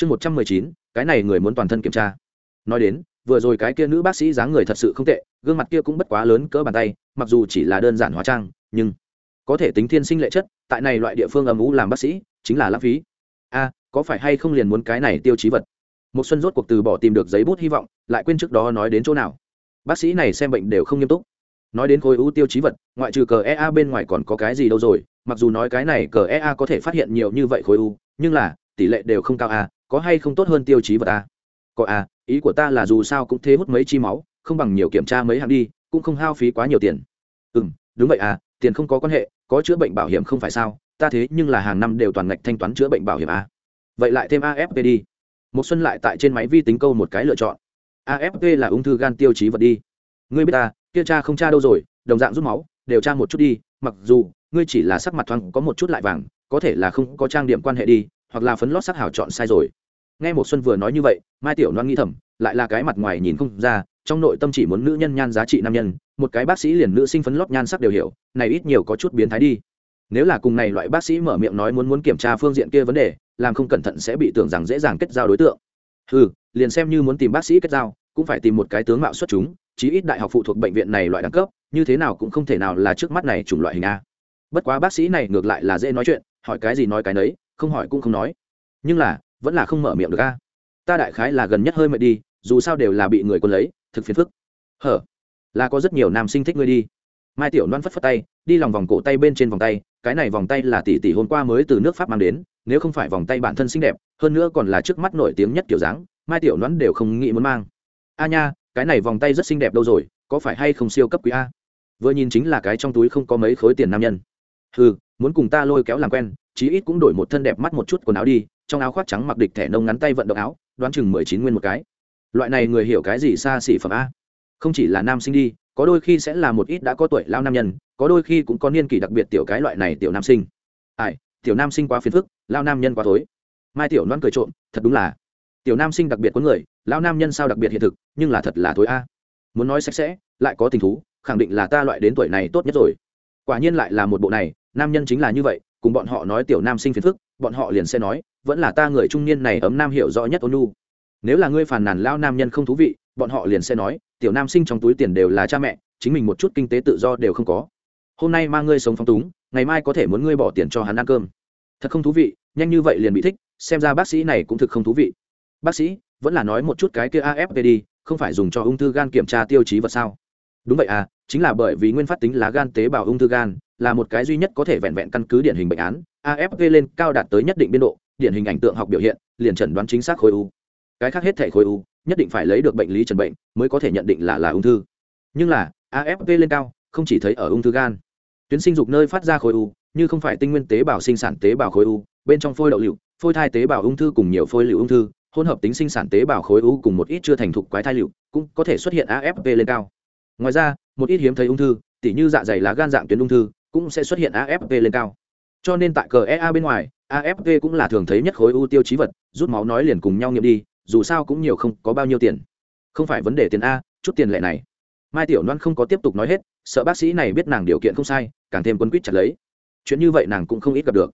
chương một trăm mười chín, cái này người muốn toàn thân kiểm tra. Nói đến, vừa rồi cái kia nữ bác sĩ dáng người thật sự không tệ, gương mặt kia cũng bất quá lớn cỡ bàn tay, mặc dù chỉ là đơn giản hóa trang, nhưng có thể tính thiên sinh lệ chất, tại này loại địa phương âm ú làm bác sĩ, chính là lãng phí. A, có phải hay không liền muốn cái này tiêu chí vật? Một xuân rốt cuộc từ bỏ tìm được giấy bút hy vọng, lại quên trước đó nói đến chỗ nào. Bác sĩ này xem bệnh đều không nghiêm túc. Nói đến khối u tiêu chí vật, ngoại trừ cờ ea bên ngoài còn có cái gì đâu rồi, mặc dù nói cái này cờ ea có thể phát hiện nhiều như vậy khối u, nhưng là, tỷ lệ đều không cao a có hay không tốt hơn tiêu chí vật a? Có a ý của ta là dù sao cũng thế hút mấy chi máu, không bằng nhiều kiểm tra mấy hạng đi, cũng không hao phí quá nhiều tiền. Ừ m đúng vậy à tiền không có quan hệ, có chữa bệnh bảo hiểm không phải sao? Ta thế nhưng là hàng năm đều toàn ngạch thanh toán chữa bệnh bảo hiểm à? vậy lại thêm afp đi. Một xuân lại tại trên máy vi tính câu một cái lựa chọn. Afp là ung thư gan tiêu chí vật đi. Ngươi biết ta, kia cha không cha đâu rồi, đồng dạng rút máu, đều tra một chút đi, mặc dù, ngươi chỉ là sắc mặt thoáng có một chút lại vàng, có thể là không có trang điểm quan hệ đi hoặc là phấn lót sắc hảo chọn sai rồi. Nghe một xuân vừa nói như vậy, mai tiểu loan nghĩ thầm, lại là cái mặt ngoài nhìn không ra, trong nội tâm chỉ muốn nữ nhân nhan giá trị nam nhân, một cái bác sĩ liền nữ sinh phấn lót nhan sắc đều hiểu, này ít nhiều có chút biến thái đi. Nếu là cùng này loại bác sĩ mở miệng nói muốn muốn kiểm tra phương diện kia vấn đề, làm không cẩn thận sẽ bị tưởng rằng dễ dàng kết giao đối tượng. Ừ liền xem như muốn tìm bác sĩ kết giao, cũng phải tìm một cái tướng mạo xuất chúng, chí ít đại học phụ thuộc bệnh viện này loại đẳng cấp, như thế nào cũng không thể nào là trước mắt này chủng loại hình a. Bất quá bác sĩ này ngược lại là dễ nói chuyện, hỏi cái gì nói cái nấy không hỏi cũng không nói. Nhưng là, vẫn là không mở miệng được ca ta đại khái là gần nhất hơi mệt đi, dù sao đều là bị người quân lấy, thực phiền phức. Hở, là có rất nhiều nam sinh thích ngươi đi. Mai tiểu loan phất phất tay, đi lòng vòng cổ tay bên trên vòng tay, cái này vòng tay là tỷ tỷ hôm qua mới từ nước pháp mang đến, nếu không phải vòng tay bản thân xinh đẹp, hơn nữa còn là trước mắt nổi tiếng nhất kiểu dáng, mai tiểu loan đều không nghĩ muốn mang. A nha, cái này vòng tay rất xinh đẹp đâu rồi, có phải hay không siêu cấp quý a? Vừa nhìn chính là cái trong túi không có mấy khối tiền nam nhân. Ừ muốn cùng ta lôi kéo làm quen chí ít cũng đổi một thân đẹp mắt một chút quần áo đi, trong áo khoác trắng mặc địch thẻ nông ngắn tay vận động áo, đoán chừng mười chín nguyên một cái. Loại này người hiểu cái gì xa xỉ phẩm a? Không chỉ là nam sinh đi, có đôi khi sẽ là một ít đã có tuổi lao nam nhân, có đôi khi cũng có niên kỷ đặc biệt tiểu cái loại này tiểu nam sinh. Ai, tiểu nam sinh quá phiền phức, lao nam nhân quá tối mai tiểu loan cười trộm, thật đúng là. Tiểu nam sinh đặc biệt có người, lao nam nhân sao đặc biệt hiện thực, nhưng là thật là thối a. Muốn nói sạch sẽ, lại có tình thú, khẳng định là ta loại đến tuổi này tốt nhất rồi. Quả nhiên lại là một bộ này, nam nhân chính là như vậy cùng bọn họ nói tiểu nam sinh phiền phức, bọn họ liền sẽ nói, vẫn là ta người trung niên này ấm nam hiểu rõ nhất ôn nu nếu là ngươi phàn nàn lao nam nhân không thú vị, bọn họ liền sẽ nói, tiểu nam sinh trong túi tiền đều là cha mẹ, chính mình một chút kinh tế tự do đều không có. Hôm nay mang ngươi sống phong túng, ngày mai có thể muốn ngươi bỏ tiền cho hắn ăn cơm. Thật không thú vị, nhanh như vậy liền bị thích, xem ra bác sĩ này cũng thực không thú vị. Bác sĩ, vẫn là nói một chút cái kia afp đi, không phải dùng cho ung thư gan kiểm tra tiêu chí vật sao? Đúng vậy à chính là bởi vì nguyên phát tính lá gan tế bào ung thư gan là một cái duy nhất có thể vẹn vẹn căn cứ điển hình bệnh án afp lên cao đạt tới nhất định biên độ, điển hình ảnh tượng học biểu hiện, liền chẩn đoán chính xác khối u. Cái khác hết thể khối u, nhất định phải lấy được bệnh lý trần bệnh mới có thể nhận định là là ung thư. Nhưng là afp lên cao không chỉ thấy ở ung thư gan. Tuyến sinh dục nơi phát ra khối u, như không phải tinh nguyên tế bào sinh sản tế bào khối u, bên trong phôi đậu liệu phôi thai tế bào ung thư cùng nhiều phôi liệu ung thư, hỗn hợp tính sinh sản tế bào khối u cùng một ít chưa thành thục quái thai liệu cũng có thể xuất hiện afp lên cao. Ngoài ra, một ít hiếm thấy ung thư, tỉ như dạ dày lá gan dạng tuyến ung thư cũng sẽ xuất hiện afp lên cao. Cho nên tại cờ ea bên ngoài afp cũng là thường thấy nhất khối ưu tiêu chí vật, rút máu nói liền cùng nhau nghiệm đi, dù sao cũng nhiều không có bao nhiêu tiền. Không phải vấn đề tiền a, chút tiền lệ này. Mai tiểu loan không có tiếp tục nói hết, sợ bác sĩ này biết nàng điều kiện không sai, càng thêm quân quýt chặt lấy. Chuyện như vậy nàng cũng không ít gặp được.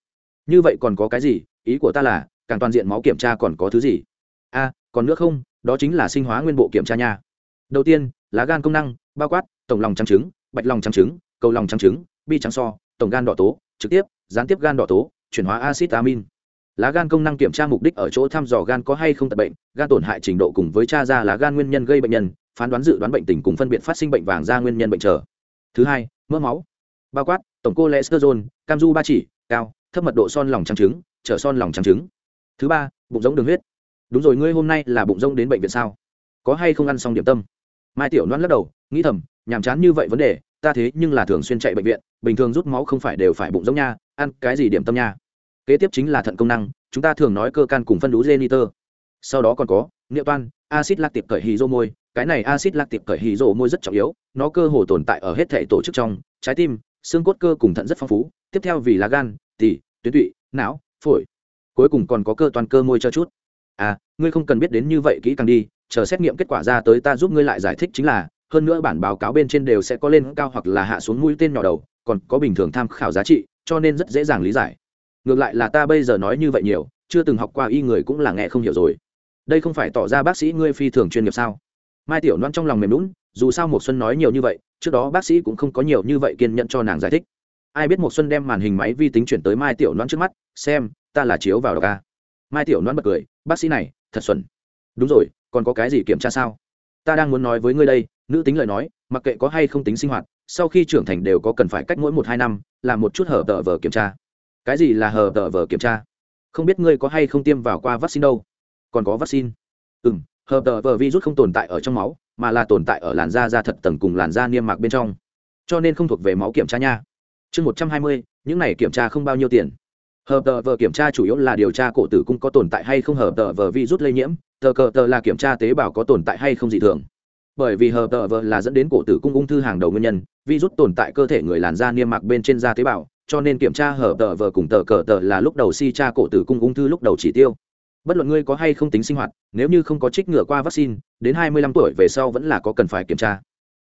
Như vậy còn có cái gì? Ý của ta là, càng toàn diện máu kiểm tra còn có thứ gì? A, còn nữa không, đó chính là sinh hóa nguyên bộ kiểm tra nha. Đầu tiên, lá gan công năng, bao quát, tổng lòng trắng trứng, bạch lòng trắng trứng, cầu lòng trắng trứng bi trắng so, tổng gan đỏ tố, trực tiếp, gián tiếp gan đỏ tố, chuyển hóa acid amin. Lá gan công năng kiểm tra mục đích ở chỗ thăm dò gan có hay không tật bệnh, gan tổn hại trình độ cùng với tra ra lá gan nguyên nhân gây bệnh nhân, phán đoán dự đoán bệnh tình cùng phân biệt phát sinh bệnh vàng ra nguyên nhân bệnh trở. Thứ hai, mỡ máu. Bao quát, tổng cholesterol, cam du ba chỉ, cao, thấp mật độ son lòng trắng trứng, trở son lòng trắng trứng. Thứ ba, bụng giống đường huyết. Đúng rồi, ngươi hôm nay là bụng rông đến bệnh viện sao? Có hay không ăn xong điểm tâm? Mai tiểu loan lắc đầu, nghĩ thầm, nhàm chán như vậy vấn đề ta thế nhưng là thường xuyên chạy bệnh viện, bình thường rút máu không phải đều phải bụng giống nha, ăn cái gì điểm tâm nha. Kế tiếp chính là thận công năng, chúng ta thường nói cơ can cùng phân đú geniter sau đó còn có, niệu toan acid lactic cởi hydro môi, cái này acid lactic cởi hydro môi rất trọng yếu, nó cơ hồ tồn tại ở hết thể tổ chức trong, trái tim, xương cốt cơ cùng thận rất phong phú, tiếp theo vì lá gan, tỳ, tuyến tụy, não, phổi. Cuối cùng còn có cơ toàn cơ môi cho chút. À ngươi không cần biết đến như vậy kỹ càng đi, chờ xét nghiệm kết quả ra tới ta giúp ngươi lại giải thích chính là hơn nữa bản báo cáo bên trên đều sẽ có lên cao hoặc là hạ xuống mũi tên nhỏ đầu, còn có bình thường tham khảo giá trị, cho nên rất dễ dàng lý giải. Ngược lại là ta bây giờ nói như vậy nhiều, chưa từng học qua y người cũng là nghe không hiểu rồi. Đây không phải tỏ ra bác sĩ ngươi phi thường chuyên nghiệp sao? Mai tiểu loan trong lòng mềm lún dù sao một xuân nói nhiều như vậy, trước đó bác sĩ cũng không có nhiều như vậy kiên nhẫn cho nàng giải thích. Ai biết một xuân đem màn hình máy vi tính chuyển tới mai tiểu loan trước mắt, xem, ta là chiếu vào đọc a à? mai tiểu loan bật cười, bác sĩ này, thật xuẩn. Đúng rồi, còn có cái gì kiểm tra sao? Ta đang muốn nói với ngươi đây nữ tính lời nói, mặc kệ có hay không tính sinh hoạt, sau khi trưởng thành đều có cần phải cách mỗi một hai năm, làm một chút hở tờ vờ kiểm tra. Cái gì là hở tờ vờ kiểm tra? Không biết ngươi có hay không tiêm vào qua vaccine đâu. Còn có vaccine? Ừ m hở tờ vờ virus không tồn tại ở trong máu, mà là tồn tại ở làn da da thật tầng cùng làn da niêm mạc bên trong. Cho nên không thuộc về máu kiểm tra nha. Chương một trăm hai mươi, những này kiểm tra không bao nhiêu tiền. Hợp tờ vờ kiểm tra chủ yếu là điều tra cổ tử cung có tồn tại hay không hợp tờ vờ virus lây nhiễm, tờ cờ tờ là kiểm tra tế bào có tồn tại hay không dị thường bởi vì hờ tờ vờ là dẫn đến cổ tử cung ung thư hàng đầu nguyên nhân, virus tồn tại cơ thể người làn da niêm mạc bên trên da tế bào, cho nên kiểm tra hở tờ vờ cùng tờ cờ tờ là lúc đầu si tra cổ tử cung ung thư lúc đầu chỉ tiêu. Bất luận ngươi có hay không tính sinh hoạt, nếu như không có trích ngừa qua vaccine, đến hai mươi lăm tuổi về sau vẫn là có cần phải kiểm tra.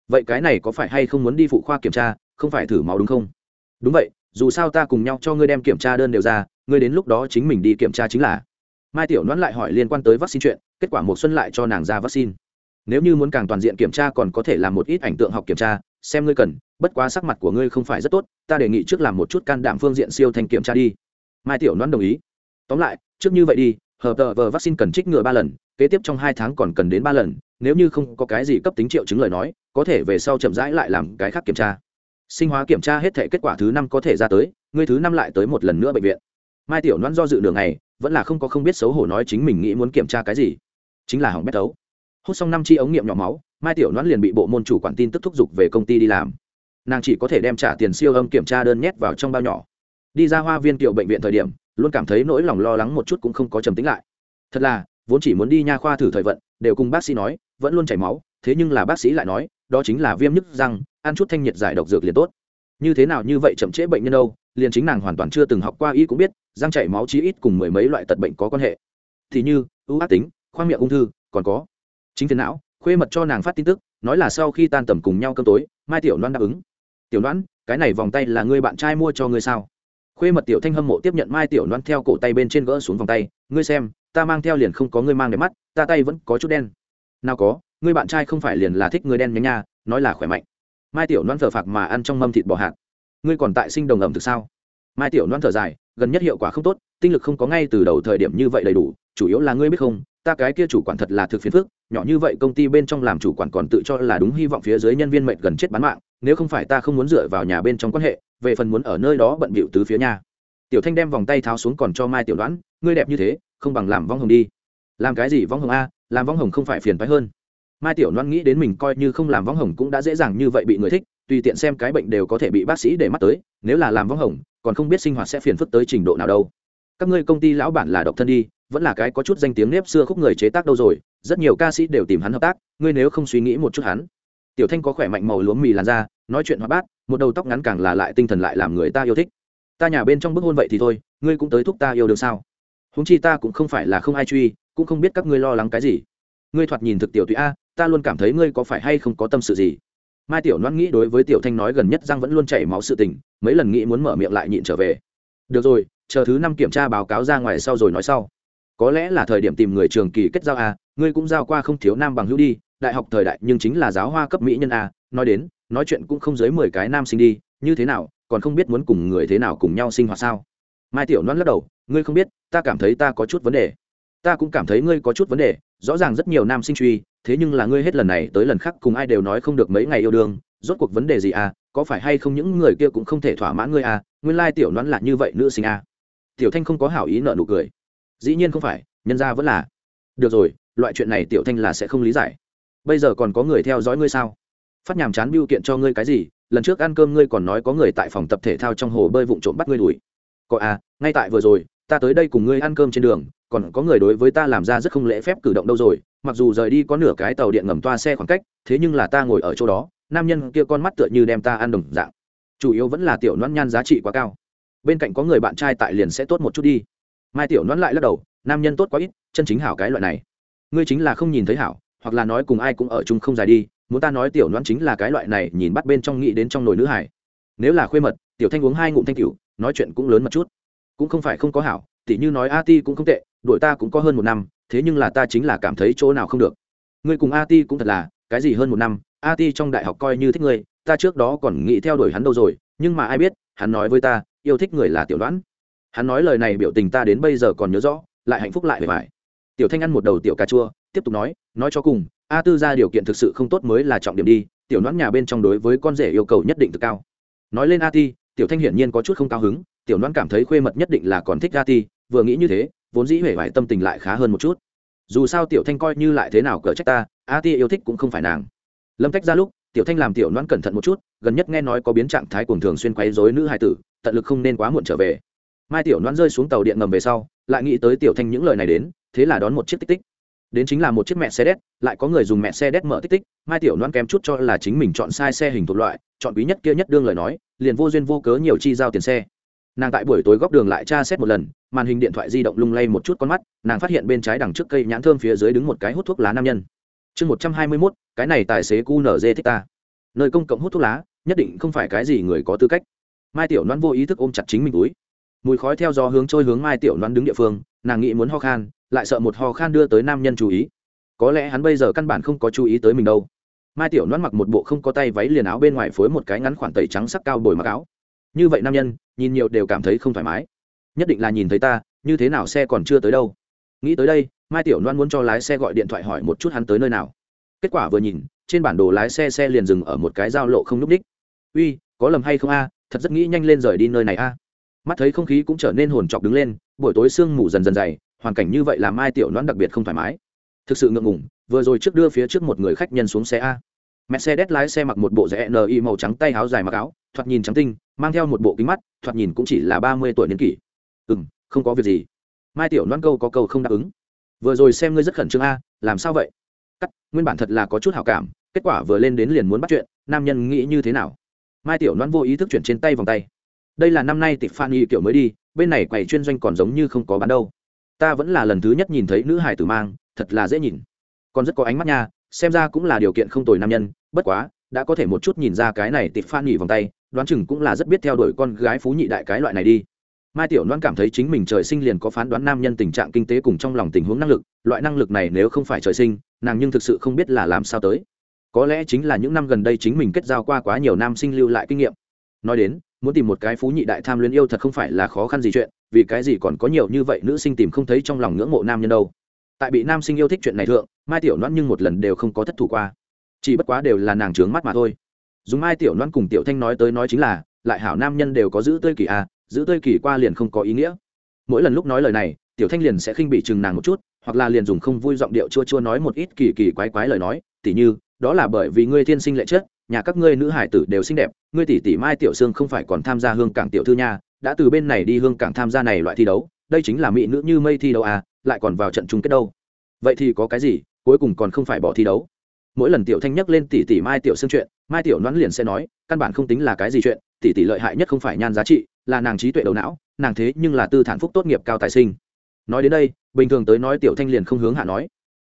Vậy cái này có phải hay không muốn đi phụ khoa kiểm tra, không phải thử máu đúng không? Đúng vậy, dù sao ta cùng nhau cho ngươi đem kiểm tra đơn đều ra, ngươi đến lúc đó chính mình đi kiểm tra chính là. Mai tiểu đoán lại hỏi liên quan tới vaccine chuyện, kết quả một xuân lại cho nàng ra vaccine nếu như muốn càng toàn diện kiểm tra còn có thể làm một ít ảnh tượng học kiểm tra, xem ngươi cần, bất quá sắc mặt của ngươi không phải rất tốt, ta đề nghị trước làm một chút can đảm phương diện siêu thành kiểm tra đi. Mai tiểu noan đồng ý. Tóm lại, trước như vậy đi, hợp tờ vờ vaccine cần trích ngừa ba lần, kế tiếp trong hai tháng còn cần đến ba lần, nếu như không có cái gì cấp tính triệu chứng lời nói, có thể về sau chậm rãi lại làm cái khác kiểm tra. Sinh hóa kiểm tra hết thể kết quả thứ năm có thể ra tới, ngươi thứ năm lại tới một lần nữa bệnh viện. Mai tiểu noan do dự đường này vẫn là không có không biết xấu hổ nói chính mình nghĩ muốn kiểm tra cái gì. Chính là hỏng bét tấu hút xong năm chi ống nghiệm nhỏ máu, mai tiểu loan liền bị bộ môn chủ quản tin tức thúc giục về công ty đi làm. Nàng chỉ có thể đem trả tiền siêu âm kiểm tra đơn nhét vào trong bao nhỏ. Đi ra hoa viên kiểu bệnh viện thời điểm, luôn cảm thấy nỗi lòng lo lắng một chút cũng không có trầm tính lại. Thật là, vốn chỉ muốn đi nha khoa thử thời vận, đều cùng bác sĩ nói, vẫn luôn chảy máu, thế nhưng là bác sĩ lại nói, đó chính là viêm nhức răng, ăn chút thanh nhiệt giải độc dược liền tốt. Như thế nào như vậy chậm trễ bệnh nhân đâu, liền chính nàng hoàn toàn chưa từng học qua y cũng biết, răng chảy máu chí ít cùng mười mấy loại tật bệnh có quan hệ. Thì như, ưu ác tính, khoang miệng ung thư, còn có chính phiền não, khuê mật cho nàng phát tin tức, nói là sau khi tan tầm cùng nhau cơm tối, mai tiểu loan đáp ứng. Tiểu loan cái này vòng tay là người bạn trai mua cho ngươi sao? Khuê mật tiểu thanh hâm mộ tiếp nhận mai tiểu loan theo cổ tay bên trên gỡ xuống vòng tay. Ngươi xem, ta mang theo liền không có ngươi mang đẹp mắt, ta tay vẫn có chút đen. Nào có, ngươi bạn trai không phải liền là thích người đen nhánh nha, nói là khỏe mạnh. Mai tiểu loan thờ phạc mà ăn trong mâm thịt bò hạt. Ngươi còn tại sinh đồng ẩm thực sao? Mai tiểu loan thở dài, gần nhất hiệu quả không tốt, tinh lực không có ngay từ đầu thời điểm như vậy đầy đủ, chủ yếu là ngươi biết không ta cái kia chủ quản thật là thực phiền phức, nhỏ như vậy công ty bên trong làm chủ quản còn tự cho là đúng hy vọng phía dưới nhân viên mệnh gần chết bán mạng, nếu không phải ta không muốn dựa vào nhà bên trong quan hệ, về phần muốn ở nơi đó bận bịu tứ phía nhà tiểu thanh đem vòng tay tháo xuống còn cho mai tiểu đoán, ngươi đẹp như thế, không bằng làm vong hồng đi. Làm cái gì vong hồng a, làm vong hồng không phải phiền phái hơn. Mai tiểu loan nghĩ đến mình coi như không làm vong hồng cũng đã dễ dàng như vậy bị người thích, tùy tiện xem cái bệnh đều có thể bị bác sĩ để mắt tới, nếu là làm vong hồng, còn không biết sinh hoạt sẽ phiền phức tới trình độ nào đâu. Các ngươi công ty lão bản là độc thân đi vẫn là cái có chút danh tiếng nếp xưa khúc người chế tác đâu rồi, rất nhiều ca sĩ đều tìm hắn hợp tác, ngươi nếu không suy nghĩ một chút hắn. Tiểu thanh có khỏe mạnh màu lúa mì làn da, nói chuyện hoa bát, một đầu tóc ngắn càng là lại tinh thần lại làm người ta yêu thích. Ta nhà bên trong bức hôn vậy thì thôi, ngươi cũng tới thúc ta yêu được sao? Húng chi ta cũng không phải là không ai truy, cũng không biết các ngươi lo lắng cái gì. Ngươi thoạt nhìn thực tiểu tụy a, ta luôn cảm thấy ngươi có phải hay không có tâm sự gì? Mai tiểu loan nghĩ đối với tiểu thanh nói gần nhất giang vẫn luôn chảy máu sự tình, mấy lần nghĩ muốn mở miệng lại nhịn trở về. Được rồi, chờ thứ năm kiểm tra báo cáo ra ngoài sau rồi nói sau có lẽ là thời điểm tìm người trường kỳ kết giao a, ngươi cũng giao qua không thiếu nam bằng hữu đi, đại học thời đại nhưng chính là giáo hoa cấp mỹ nhân a, nói đến, nói chuyện cũng không dưới mười cái nam sinh đi, như thế nào, còn không biết muốn cùng người thế nào cùng nhau sinh hoạt sao? Mai tiểu loan lắc đầu, ngươi không biết, ta cảm thấy ta có chút vấn đề. Ta cũng cảm thấy ngươi có chút vấn đề, rõ ràng rất nhiều nam sinh truy, thế nhưng là ngươi hết lần này tới lần khác cùng ai đều nói không được mấy ngày yêu đương, rốt cuộc vấn đề gì à có phải hay không những người kia cũng không thể thỏa mãn ngươi à nguyên lai tiểu đoán là như vậy nữ sinh à tiểu thanh không có hảo ý nợ nụ cười dĩ nhiên không phải, nhân ra vẫn là. Được rồi, loại chuyện này tiểu thanh là sẽ không lý giải. Bây giờ còn có người theo dõi ngươi sao? Phát nhàm chán biêu kiện cho ngươi cái gì, lần trước ăn cơm ngươi còn nói có người tại phòng tập thể thao trong hồ bơi vụng trộm bắt ngươi đuổi. Có à ngay tại vừa rồi, ta tới đây cùng ngươi ăn cơm trên đường, còn có người đối với ta làm ra rất không lễ phép cử động đâu rồi, mặc dù rời đi có nửa cái tàu điện ngầm toa xe khoảng cách, thế nhưng là ta ngồi ở chỗ đó, nam nhân kia con mắt tựa như đem ta ăn đồng dạng. Chủ yếu vẫn là tiểu noan nhan giá trị quá cao. Bên cạnh có người bạn trai tại liền sẽ tốt một chút đi mai tiểu noãn lại lắc đầu, nam nhân tốt quá ít, chân chính hảo cái loại này. Ngươi chính là không nhìn thấy hảo, hoặc là nói cùng ai cũng ở chung không dài đi, muốn ta nói tiểu noãn chính là cái loại này nhìn bắt bên trong nghĩ đến trong nồi nữ hải. Nếu là khuê mật, tiểu thanh uống hai ngụm thanh cửu nói chuyện cũng lớn một chút. Cũng không phải không có hảo, tỉ như nói a ti cũng không tệ đội ta cũng có hơn một năm, thế nhưng là ta chính là cảm thấy chỗ nào không được. Ngươi cùng a ti cũng thật là, cái gì hơn một năm, a ti trong đại học coi như thích ngươi, ta trước đó còn nghĩ theo đuổi hắn đâu rồi, nhưng mà ai biết, hắn nói với ta, yêu thích người là tiểu đoán hắn nói lời này biểu tình ta đến bây giờ còn nhớ rõ, lại hạnh phúc lại bề bài tiểu thanh ăn một đầu tiểu cà chua, tiếp tục nói nói cho cùng, a tư ra điều kiện thực sự không tốt mới là trọng điểm đi, tiểu đoán nhà bên trong đối với con rể yêu cầu nhất định cực cao. Nói lên a ti, tiểu thanh hiển nhiên có chút không cao hứng, tiểu đoán cảm thấy khuê mật nhất định là còn thích a ti, vừa nghĩ như thế, vốn dĩ huệ vải tâm tình lại khá hơn một chút. Dù sao tiểu thanh coi như lại thế nào cỡ trách ta, a ti yêu thích cũng không phải nàng. Lâm tách ra lúc, tiểu thanh làm tiểu đoán cẩn thận một chút, gần nhất nghe nói có biến trạng thái cùng thường xuyên quấy dối nữ hài tử, tận lực không nên quá muộn trở về mai tiểu đoán rơi xuống tàu điện ngầm về sau, lại nghĩ tới tiểu thanh những lời này đến, thế là đón một chiếc tích tích. Đến chính là một chiếc mẹ xe đét lại có người dùng mẹ xe đét mở tích tích. Mai tiểu đoán kém chút cho là chính mình chọn sai xe hình thuộc loại, chọn quý nhất kia nhất đương lời nói, liền vô duyên vô cớ nhiều chi giao tiền xe. Nàng tại buổi tối góc đường lại tra xét một lần, màn hình điện thoại di động lung lay một chút con mắt, nàng phát hiện bên trái đằng trước cây nhãn thơm phía dưới đứng một cái hút thuốc lá nam nhân. Chương một trăm hai mươi mốt, cái này tài xế cu thích ta. Nơi công cộng hút thuốc lá, nhất định không phải cái gì người có tư cách. Mai tiểu noan vô ý thức ôm chặt chính mình túi mùi khói theo gió hướng trôi hướng mai tiểu đoán đứng địa phương, nàng nghĩ muốn ho khan, lại sợ một ho khan đưa tới nam nhân chú ý. Có lẽ hắn bây giờ căn bản không có chú ý tới mình đâu. Mai tiểu đoán mặc một bộ không có tay váy liền áo bên ngoài phối một cái ngắn khoản tẩy trắng sắc cao bồi mặc áo. Như vậy nam nhân, nhìn nhiều đều cảm thấy không thoải mái. Nhất định là nhìn thấy ta, như thế nào xe còn chưa tới đâu. Nghĩ tới đây, mai tiểu loan muốn cho lái xe gọi điện thoại hỏi một chút hắn tới nơi nào. Kết quả vừa nhìn, trên bản đồ lái xe xe liền dừng ở một cái giao lộ không núp đích uy, có lầm hay không a? Thật rất nghĩ nhanh lên rời đi nơi này a mắt thấy không khí cũng trở nên hồn chọc đứng lên, buổi tối sương mù dần dần dày, hoàn cảnh như vậy làm mai tiểu loan đặc biệt không thoải mái. Thực sự ngượng ngùng, vừa rồi trước đưa phía trước một người khách nhân xuống xe a. Mercedes lái xe mặc một bộ rẽ ni màu trắng tay áo dài mặc áo, thoạt nhìn trắng tinh, mang theo một bộ kính mắt, thoạt nhìn cũng chỉ là ba mươi tuổi niên kỷ. Ừ m không có việc gì. Mai tiểu loan câu có câu không đáp ứng. Vừa rồi xem ngươi rất khẩn trương a, làm sao vậy? Cắt, nguyên bản thật là có chút hảo cảm, kết quả vừa lên đến liền muốn bắt chuyện, nam nhân nghĩ như thế nào? Mai tiểu loan vô ý thức chuyển trên tay vòng tay đây là năm nay tịch phan y kiểu mới đi, bên này quầy chuyên doanh còn giống như không có bán đâu. Ta vẫn là lần thứ nhất nhìn thấy nữ hải tử mang, thật là dễ nhìn. Còn rất có ánh mắt nha, xem ra cũng là điều kiện không tồi nam nhân, bất quá, đã có thể một chút nhìn ra cái này tịch phan nhị vòng tay, đoán chừng cũng là rất biết theo đuổi con gái phú nhị đại cái loại này đi. Mai tiểu loan cảm thấy chính mình trời sinh liền có phán đoán nam nhân tình trạng kinh tế cùng trong lòng tình huống năng lực, loại năng lực này nếu không phải trời sinh, nàng nhưng thực sự không biết là làm sao tới. Có lẽ chính là những năm gần đây chính mình kết giao qua quá nhiều nam sinh lưu lại kinh nghiệm. Nói đến muốn tìm một cái phú nhị đại tham luyến yêu thật không phải là khó khăn gì chuyện, vì cái gì còn có nhiều như vậy nữ sinh tìm không thấy trong lòng ngưỡng mộ nam nhân đâu. Tại bị nam sinh yêu thích chuyện này thượng, mai tiểu loan nhưng một lần đều không có thất thủ qua. Chỉ bất quá đều là nàng trướng mắt mà thôi. Dùng mai tiểu loan cùng tiểu thanh nói tới nói chính là, lại hảo nam nhân đều có giữ tươi kỳ à giữ tươi kỳ qua liền không có ý nghĩa. Mỗi lần lúc nói lời này, tiểu thanh liền sẽ khinh bị chừng nàng một chút, hoặc là liền dùng không vui giọng điệu chua chua nói một ít kỳ kỳ quái quái lời nói, tỉ như đó là bởi vì ngươi thiên sinh lệ chất, nhà các ngươi nữ hải tử đều xinh đẹp, ngươi tỷ tỷ mai tiểu sương không phải còn tham gia hương cảng tiểu thư nha, đã từ bên này đi hương cảng tham gia này loại thi đấu, đây chính là mỹ nữ như mây thi đấu à lại còn vào trận chung kết đâu. Vậy thì có cái gì, cuối cùng còn không phải bỏ thi đấu? Mỗi lần tiểu thanh nhắc lên tỷ tỷ mai tiểu xương chuyện, mai tiểu đoán liền sẽ nói, căn bản không tính là cái gì chuyện, tỷ tỷ lợi hại nhất không phải nhan giá trị, là nàng trí tuệ đầu não, nàng thế nhưng là tư thản phúc tốt nghiệp cao tài sinh. Nói đến đây, bình thường tới nói tiểu thanh liền không hướng hạ nói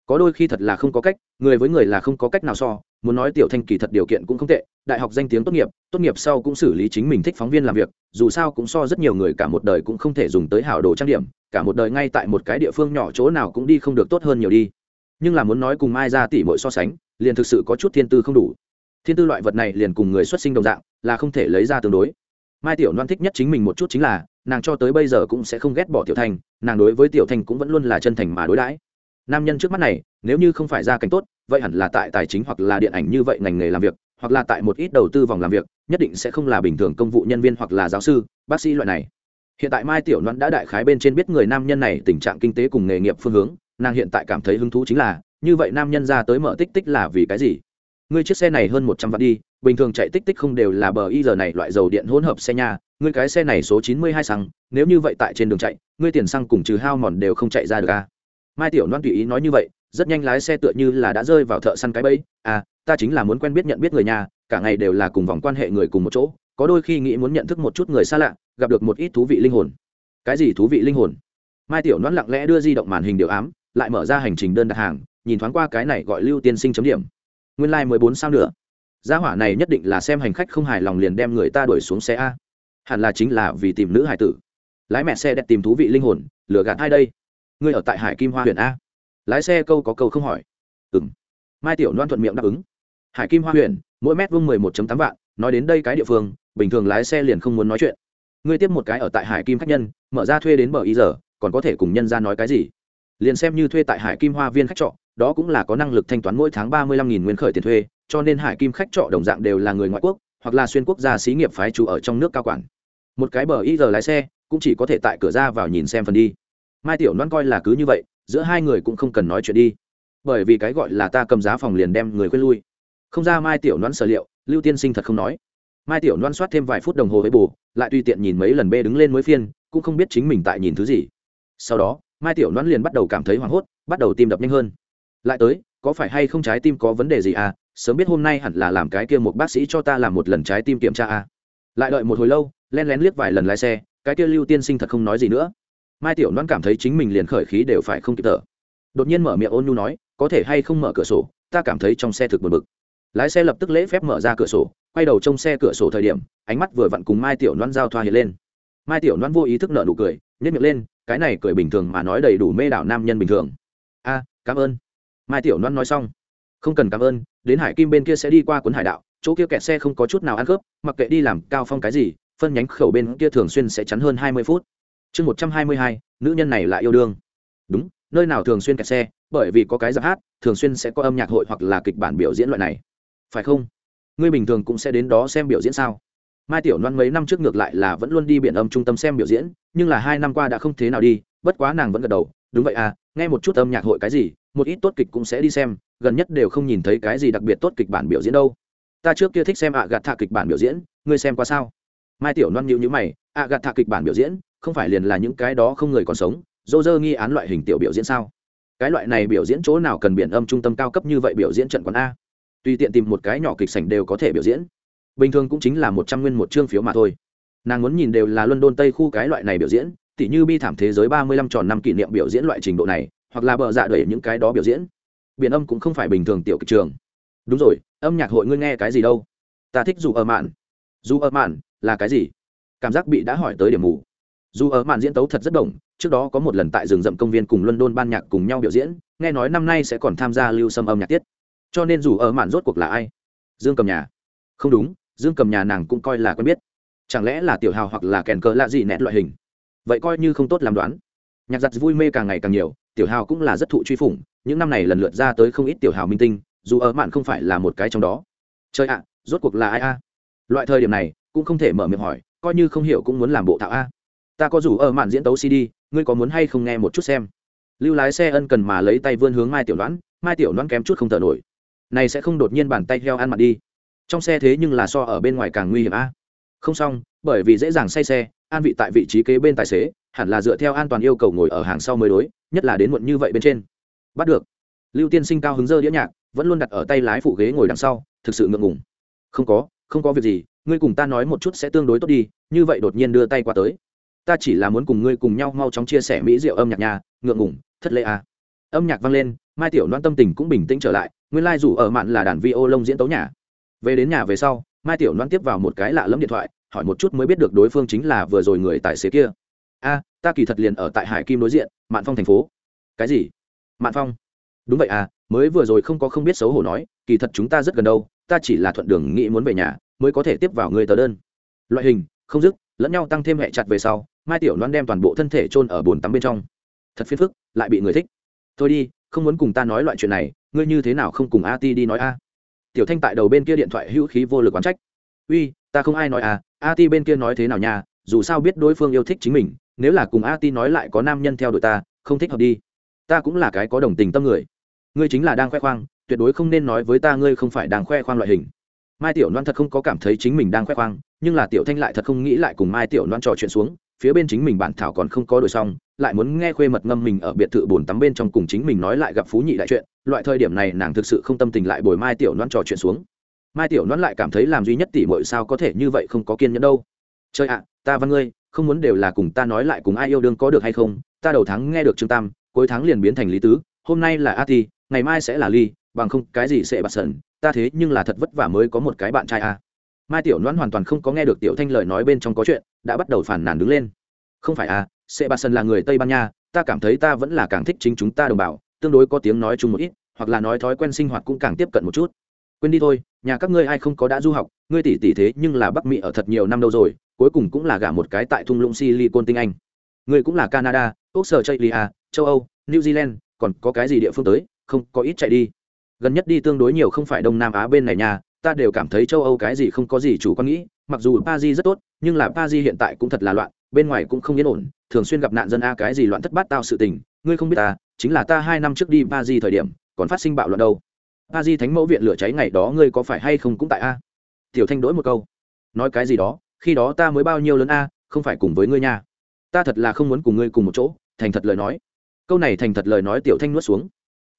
có đôi khi thật là không có cách, người với người là không có cách nào so, muốn nói tiểu thanh kỳ thật điều kiện cũng không tệ, đại học danh tiếng tốt nghiệp tốt nghiệp sau cũng xử lý chính mình thích phóng viên làm việc, dù sao cũng so rất nhiều người cả một đời cũng không thể dùng tới hảo đồ trang điểm, cả một đời ngay tại một cái địa phương nhỏ chỗ nào cũng đi không được tốt hơn nhiều đi. Nhưng là muốn nói cùng mai ra tỷ mọi so sánh, liền thực sự có chút thiên tư không đủ. Thiên tư loại vật này liền cùng người xuất sinh đồng dạng, là không thể lấy ra tương đối. Mai tiểu loan thích nhất chính mình một chút chính là, nàng cho tới bây giờ cũng sẽ không ghét bỏ tiểu thành, nàng đối với tiểu thành cũng vẫn luôn là chân thành mà đối đãi nam nhân trước mắt này, nếu như không phải ra cảnh tốt, vậy hẳn là tại tài chính hoặc là điện ảnh như vậy ngành nghề làm việc, hoặc là tại một ít đầu tư vòng làm việc, nhất định sẽ không là bình thường công vụ nhân viên hoặc là giáo sư, bác sĩ loại này hiện tại mai tiểu loan đã đại khái bên trên biết người nam nhân này tình trạng kinh tế cùng nghề nghiệp phương hướng, nàng hiện tại cảm thấy hứng thú chính là, như vậy nam nhân ra tới mở tích tích là vì cái gì ngươi chiếc xe này hơn một trăm vạn đi, bình thường chạy tích tích không đều là bờ y giờ này loại dầu điện hỗn hợp xe nhà, ngươi cái xe này số chín mươi hai xăng, nếu như vậy tại trên đường chạy, ngươi tiền xăng cùng trừ hao mòn đều không chạy ra được à mai tiểu loan tùy ý nói như vậy, rất nhanh lái xe tựa như là đã rơi vào thợ săn cái bẫy. À ta chính là muốn quen biết nhận biết người nhà, cả ngày đều là cùng vòng quan hệ người cùng một chỗ, có đôi khi nghĩ muốn nhận thức một chút người xa lạ, gặp được một ít thú vị linh hồn. Cái gì thú vị linh hồn? Mai tiểu loan lặng lẽ đưa di động màn hình điều ám, lại mở ra hành trình đơn đặt hàng, nhìn thoáng qua cái này gọi lưu tiên sinh chấm điểm. Nguyên lai、like、mười bốn sao nữa. Gia hỏa này nhất định là xem hành khách không hài lòng liền đem người ta đuổi xuống xe a. Hẳn là chính là vì tìm nữ hải tử. Lái mẹ xe đẹp tìm thú vị linh hồn, lừa gạt ai đây? Ngươi ở tại hải kim hoa huyện a. Lái xe câu có câu không hỏi. Ừ m mai tiểu loan thuận miệng đáp ứng. Hải kim hoa huyện mỗi mét vuông mười một tám vạn, nói đến đây cái địa phương, bình thường lái xe liền không muốn nói chuyện. Ngươi tiếp một cái ở tại hải kim khách nhân, mở ra thuê đến bờ ý giờ, còn có thể cùng nhân ra nói cái gì? Liền xem như thuê tại hải kim hoa viên khách trọ, đó cũng là có năng lực thanh toán mỗi tháng ba mươi lăm nghìn nguyên khởi tiền thuê, cho nên hải kim khách trọ đồng dạng đều là người ngoại quốc, hoặc là xuyên quốc gia xí nghiệp phái chủ ở trong nước cao quản. Một cái bờ ý giờ lái xe, cũng chỉ có thể tại cửa ra vào nhìn xem phần đi mai tiểu loan coi là cứ như vậy, giữa hai người cũng không cần nói chuyện đi. Bởi vì cái gọi là ta cầm giá phòng liền đem người quên lui. Không ra mai tiểu loan sở liệu, lưu tiên sinh thật không nói. Mai tiểu loan soát thêm vài phút đồng hồ với bù, lại tùy tiện nhìn mấy lần bê đứng lên mới phiên, cũng không biết chính mình tại nhìn thứ gì. Sau đó, mai tiểu loan liền bắt đầu cảm thấy hoảng hốt, bắt đầu tim đập nhanh hơn. Lại tới, có phải hay không trái tim có vấn đề gì à? Sớm biết hôm nay hẳn là làm cái kia một bác sĩ cho ta làm một lần trái tim kiểm tra à? Lại đợi một hồi lâu len lén liếc vài lần lái xe, cái kia lưu tiên sinh thật không nói gì nữa mai tiểu loan cảm thấy chính mình liền khởi khí đều phải không kịp thở. Đột nhiên mở miệng ôn nhu nói, có thể hay không mở cửa sổ? Ta cảm thấy trong xe thực bực bực. Lái xe lập tức lễ phép mở ra cửa sổ, quay đầu trong xe cửa sổ thời điểm, ánh mắt vừa vặn cùng mai tiểu loan giao thoa hiện lên. Mai tiểu loan vô ý thức nợ nụ cười nhét miệng lên, cái này cười bình thường mà nói đầy đủ mê đảo nam nhân bình thường. A, cảm ơn. Mai tiểu loan nói xong, không cần cảm ơn, đến hải kim bên kia sẽ đi qua cuốn hải đạo, chỗ kia kẹt xe không có chút nào ăn cướp mặc kệ đi làm cao phong cái gì, phân nhánh khẩu bên kia thường xuyên sẽ chắn hơn hai mươi phút chương một trăm hai mươi hai, nữ nhân này lại yêu đương. Đúng, nơi nào thường xuyên kẹt xe, bởi vì có cái giáp hát, thường xuyên sẽ có âm nhạc hội hoặc là kịch bản biểu diễn loại này. Phải không? Ngươi bình thường cũng sẽ đến đó xem biểu diễn sao? Mai tiểu loan mấy năm trước ngược lại là vẫn luôn đi biển âm trung tâm xem biểu diễn, nhưng là hai năm qua đã không thế nào đi, bất quá nàng vẫn gật đầu, đúng vậy à nghe một chút âm nhạc hội cái gì, một ít tốt kịch cũng sẽ đi xem, gần nhất đều không nhìn thấy cái gì đặc biệt tốt kịch bản biểu diễn đâu. Ta trước kia thích xem ạ gạt thạ kịch bản biểu diễn, ngươi xem qua sao? Mai tiểu loan nhịu nhữ mày ạ gạt thạ kịch bản biểu diễn, không phải liền là những cái đó không người còn sống, dô dơ nghi án loại hình tiểu biểu diễn sao? Cái loại này biểu diễn chỗ nào cần biển âm trung tâm cao cấp như vậy biểu diễn trận quán a? Tùy tiện tìm một cái nhỏ kịch sảnh đều có thể biểu diễn. Bình thường cũng chính là một trăm nguyên một chương phiếu mà thôi. Nàng muốn nhìn đều là luân đôn tây khu cái loại này biểu diễn, tỉ như bi thảm thế giới ba mươi lăm tròn năm kỷ niệm biểu diễn loại trình độ này, hoặc là bờ dạ đẩy những cái đó biểu diễn. Biển âm cũng không phải bình thường tiểu kịch trường. Đúng rồi, âm nhạc hội ngươi nghe cái gì đâu? Ta thích dù ở mạn. Dù ở mạn là cái gì? Cảm giác bị đã hỏi tới điểm mù. Dù ở màn diễn tấu thật rất đồng, trước đó có một lần tại rừng rậm công viên cùng london ban nhạc cùng nhau biểu diễn, nghe nói năm nay sẽ còn tham gia lưu xâm âm nhạc tiết. Cho nên dù ở màn rốt cuộc là ai? Dương cầm nhà. Không đúng, dương cầm nhà nàng cũng coi là quen biết. Chẳng lẽ là tiểu hào hoặc là kèn cờ lạ gì nẹt loại hình? Vậy coi như không tốt làm đoán. Nhạc giặt vui mê càng ngày càng nhiều, tiểu hào cũng là rất thụ truy phủng, những năm này lần lượt ra tới không ít tiểu hào minh tinh, dù ở mạn không phải là một cái trong đó. Chơi ạ, rốt cuộc là ai a? Loại thời điểm này, cũng không thể mở miệng hỏi coi như không hiểu cũng muốn làm bộ thạo a. Ta có rủ ở mạn diễn tấu cd ngươi có muốn hay không nghe một chút xem? Lưu lái xe ân cần mà lấy tay vươn hướng mai tiểu đoán mai tiểu đoán kém chút không thở nổi. Này sẽ không đột nhiên bàn tay heo ăn mặt đi. Trong xe thế nhưng là so ở bên ngoài càng nguy hiểm a. Không xong, bởi vì dễ dàng say xe, an vị tại vị trí kế bên tài xế, hẳn là dựa theo an toàn yêu cầu ngồi ở hàng sau mới đối, nhất là đến muộn như vậy bên trên. Bắt được. Lưu tiên sinh cao hứng dơ đĩa nhạc, vẫn luôn đặt ở tay lái phụ ghế ngồi đằng sau, thực sự ngượng ngùng. Không có không có việc gì ngươi cùng ta nói một chút sẽ tương đối tốt đi, như vậy đột nhiên đưa tay qua tới. Ta chỉ là muốn cùng ngươi cùng nhau mau chóng chia sẻ mỹ rượu âm nhạc nhà ngượng ngùng, thất lệ à. âm nhạc vang lên, mai tiểu loan tâm tình cũng bình tĩnh trở lại, nguyên lai ở mạn là đàn vi ô lông diễn tấu nhà. Về đến nhà về sau, mai tiểu loan tiếp vào một cái lạ lẫm điện thoại, hỏi một chút mới biết được đối phương chính là vừa rồi người tài xế kia. A, ta kỳ thật liền ở tại hải kim đối diện, mạn phong thành phố. Cái gì? Mạn phong? Đúng vậy à mới vừa rồi không có không biết xấu hổ nói, kỳ thật chúng ta rất gần đâu, ta chỉ là thuận đường nghĩ muốn về nhà mới có thể tiếp vào người tờ đơn. Loại hình, không dứt, lẫn nhau tăng thêm hệ chặt về sau, mai tiểu loan đem toàn bộ thân thể chôn ở bồn tắm bên trong. Thật phiền phức, lại bị người thích. Thôi đi, không muốn cùng ta nói loại chuyện này, ngươi như thế nào không cùng a ti đi nói a? Tiểu thanh tại đầu bên kia điện thoại hữu khí vô lực oán trách. Uy, ta không ai nói à a ti bên kia nói thế nào nha, dù sao biết đối phương yêu thích chính mình, nếu là cùng a ti nói lại có nam nhân theo đuổi ta, không thích hợp đi. Ta cũng là cái có đồng tình tâm người. Ngươi chính là đang khoe khoang, tuyệt đối không nên nói với ta ngươi không phải đang khoe khoang loại hình mai tiểu loan thật không có cảm thấy chính mình đang khoe khoang, nhưng là tiểu thanh lại thật không nghĩ lại cùng mai tiểu loan trò chuyện xuống, phía bên chính mình bản thảo còn không có đổi xong, lại muốn nghe khuê mật ngâm mình ở biệt thự bồn tắm bên trong cùng chính mình nói lại gặp phú nhị đại chuyện, loại thời điểm này nàng thực sự không tâm tình lại bồi mai tiểu loan trò chuyện xuống. Mai tiểu loan lại cảm thấy làm duy nhất tỷ mội sao có thể như vậy không có kiên nhẫn đâu. Chơi ạ, ta văn ngươi, không muốn đều là cùng ta nói lại cùng ai yêu đương có được hay không, ta đầu tháng nghe được trương tam, cuối tháng liền biến thành lý tứ, hôm nay là a ti ngày mai sẽ là ly bằng không, cái gì sẽ bạt sần, ta thế nhưng là thật vất vả mới có một cái bạn trai a mai tiểu loan hoàn toàn không có nghe được tiểu thanh lời nói bên trong có chuyện, đã bắt đầu phản nàn đứng lên. Không phải à Sẽ bạt sần là người tây ban nha, ta cảm thấy ta vẫn là càng thích chính chúng ta đồng bào, tương đối có tiếng nói chung một ít, hoặc là nói thói quen sinh hoạt cũng càng tiếp cận một chút. Quên đi thôi, nhà các ngươi ai không có đã du học, ngươi tỷ tỷ thế nhưng là bắc mỹ ở thật nhiều năm đâu rồi, cuối cùng cũng là gả một cái tại thung lũng silicon tinh anh. Ngươi cũng là canada úc sở chây lia châu âu, new zealand, còn có cái gì địa phương tới, không, có ít chạy đi gần nhất đi tương đối nhiều không phải đông nam á bên này nhà ta đều cảm thấy châu âu cái gì không có gì chủ quan nghĩ, mặc dù paris rất tốt, nhưng là paris hiện tại cũng thật là loạn, bên ngoài cũng không yên ổn, thường xuyên gặp nạn dân a cái gì loạn thất bát tao sự tình, ngươi không biết ta chính là ta hai năm trước đi paris thời điểm, còn phát sinh bạo loạn đâu. Paris thánh mẫu viện lửa cháy ngày đó ngươi có phải hay không cũng tại a? Tiểu thanh đổi một câu. Nói cái gì đó, khi đó ta mới bao nhiêu lớn a, không phải cùng với ngươi nha. Ta thật là không muốn cùng ngươi cùng một chỗ, thành thật lời nói. Câu này thành thật lời nói tiểu thanh nuốt xuống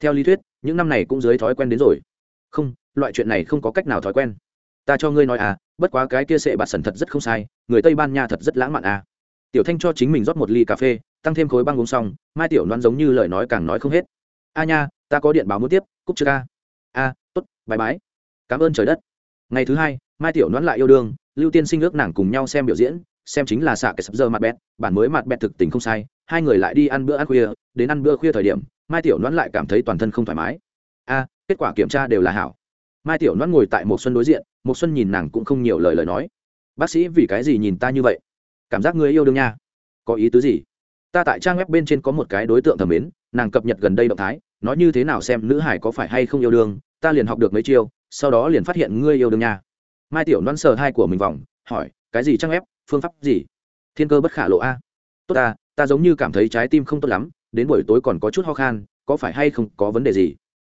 theo lý thuyết, những năm này cũng dưới thói quen đến rồi. Không, loại chuyện này không có cách nào thói quen. Ta cho ngươi nói à bất quá cái kia sệ bạt sần thật rất không sai, người tây ban nha thật rất lãng mạn à. Tiểu thanh cho chính mình rót một ly cà phê, tăng thêm khối băng uống xong, mai tiểu loan giống như lời nói càng nói không hết. A nha, ta có điện báo muốn tiếp cúc chưa ca. A, tốt bài bái. Cảm ơn trời đất. Ngày thứ hai, mai tiểu loan lại yêu đương, lưu tiên sinh ước nàng cùng nhau xem biểu diễn, xem chính là xạ cái sập giờ mặt bẹt, bản mới mặt bẹt thực tình không sai hai người lại đi ăn bữa ăn khuya, đến ăn bữa khuya thời điểm, mai tiểu noãn lại cảm thấy toàn thân không thoải mái. A, kết quả kiểm tra đều là hảo. Mai tiểu noãn ngồi tại một xuân đối diện một xuân nhìn nàng cũng không nhiều lời lời nói. Bác sĩ, vì cái gì nhìn ta như vậy? Cảm giác người yêu đương nha. Có ý tứ gì? Ta tại trang web bên trên có một cái đối tượng thầm mến, nàng cập nhật gần đây động thái, nói như thế nào xem nữ hải có phải hay không yêu đương, ta liền học được mấy chiêu, sau đó liền phát hiện ngươi yêu đương nha. Mai tiểu đoán sờ hai của mình vòng, hỏi, cái gì trang web? Phương pháp gì? Thiên cơ bất khả lộ a. Tốt ta ta giống như cảm thấy trái tim không tốt lắm, đến buổi tối còn có chút ho khan, có phải hay không có vấn đề gì?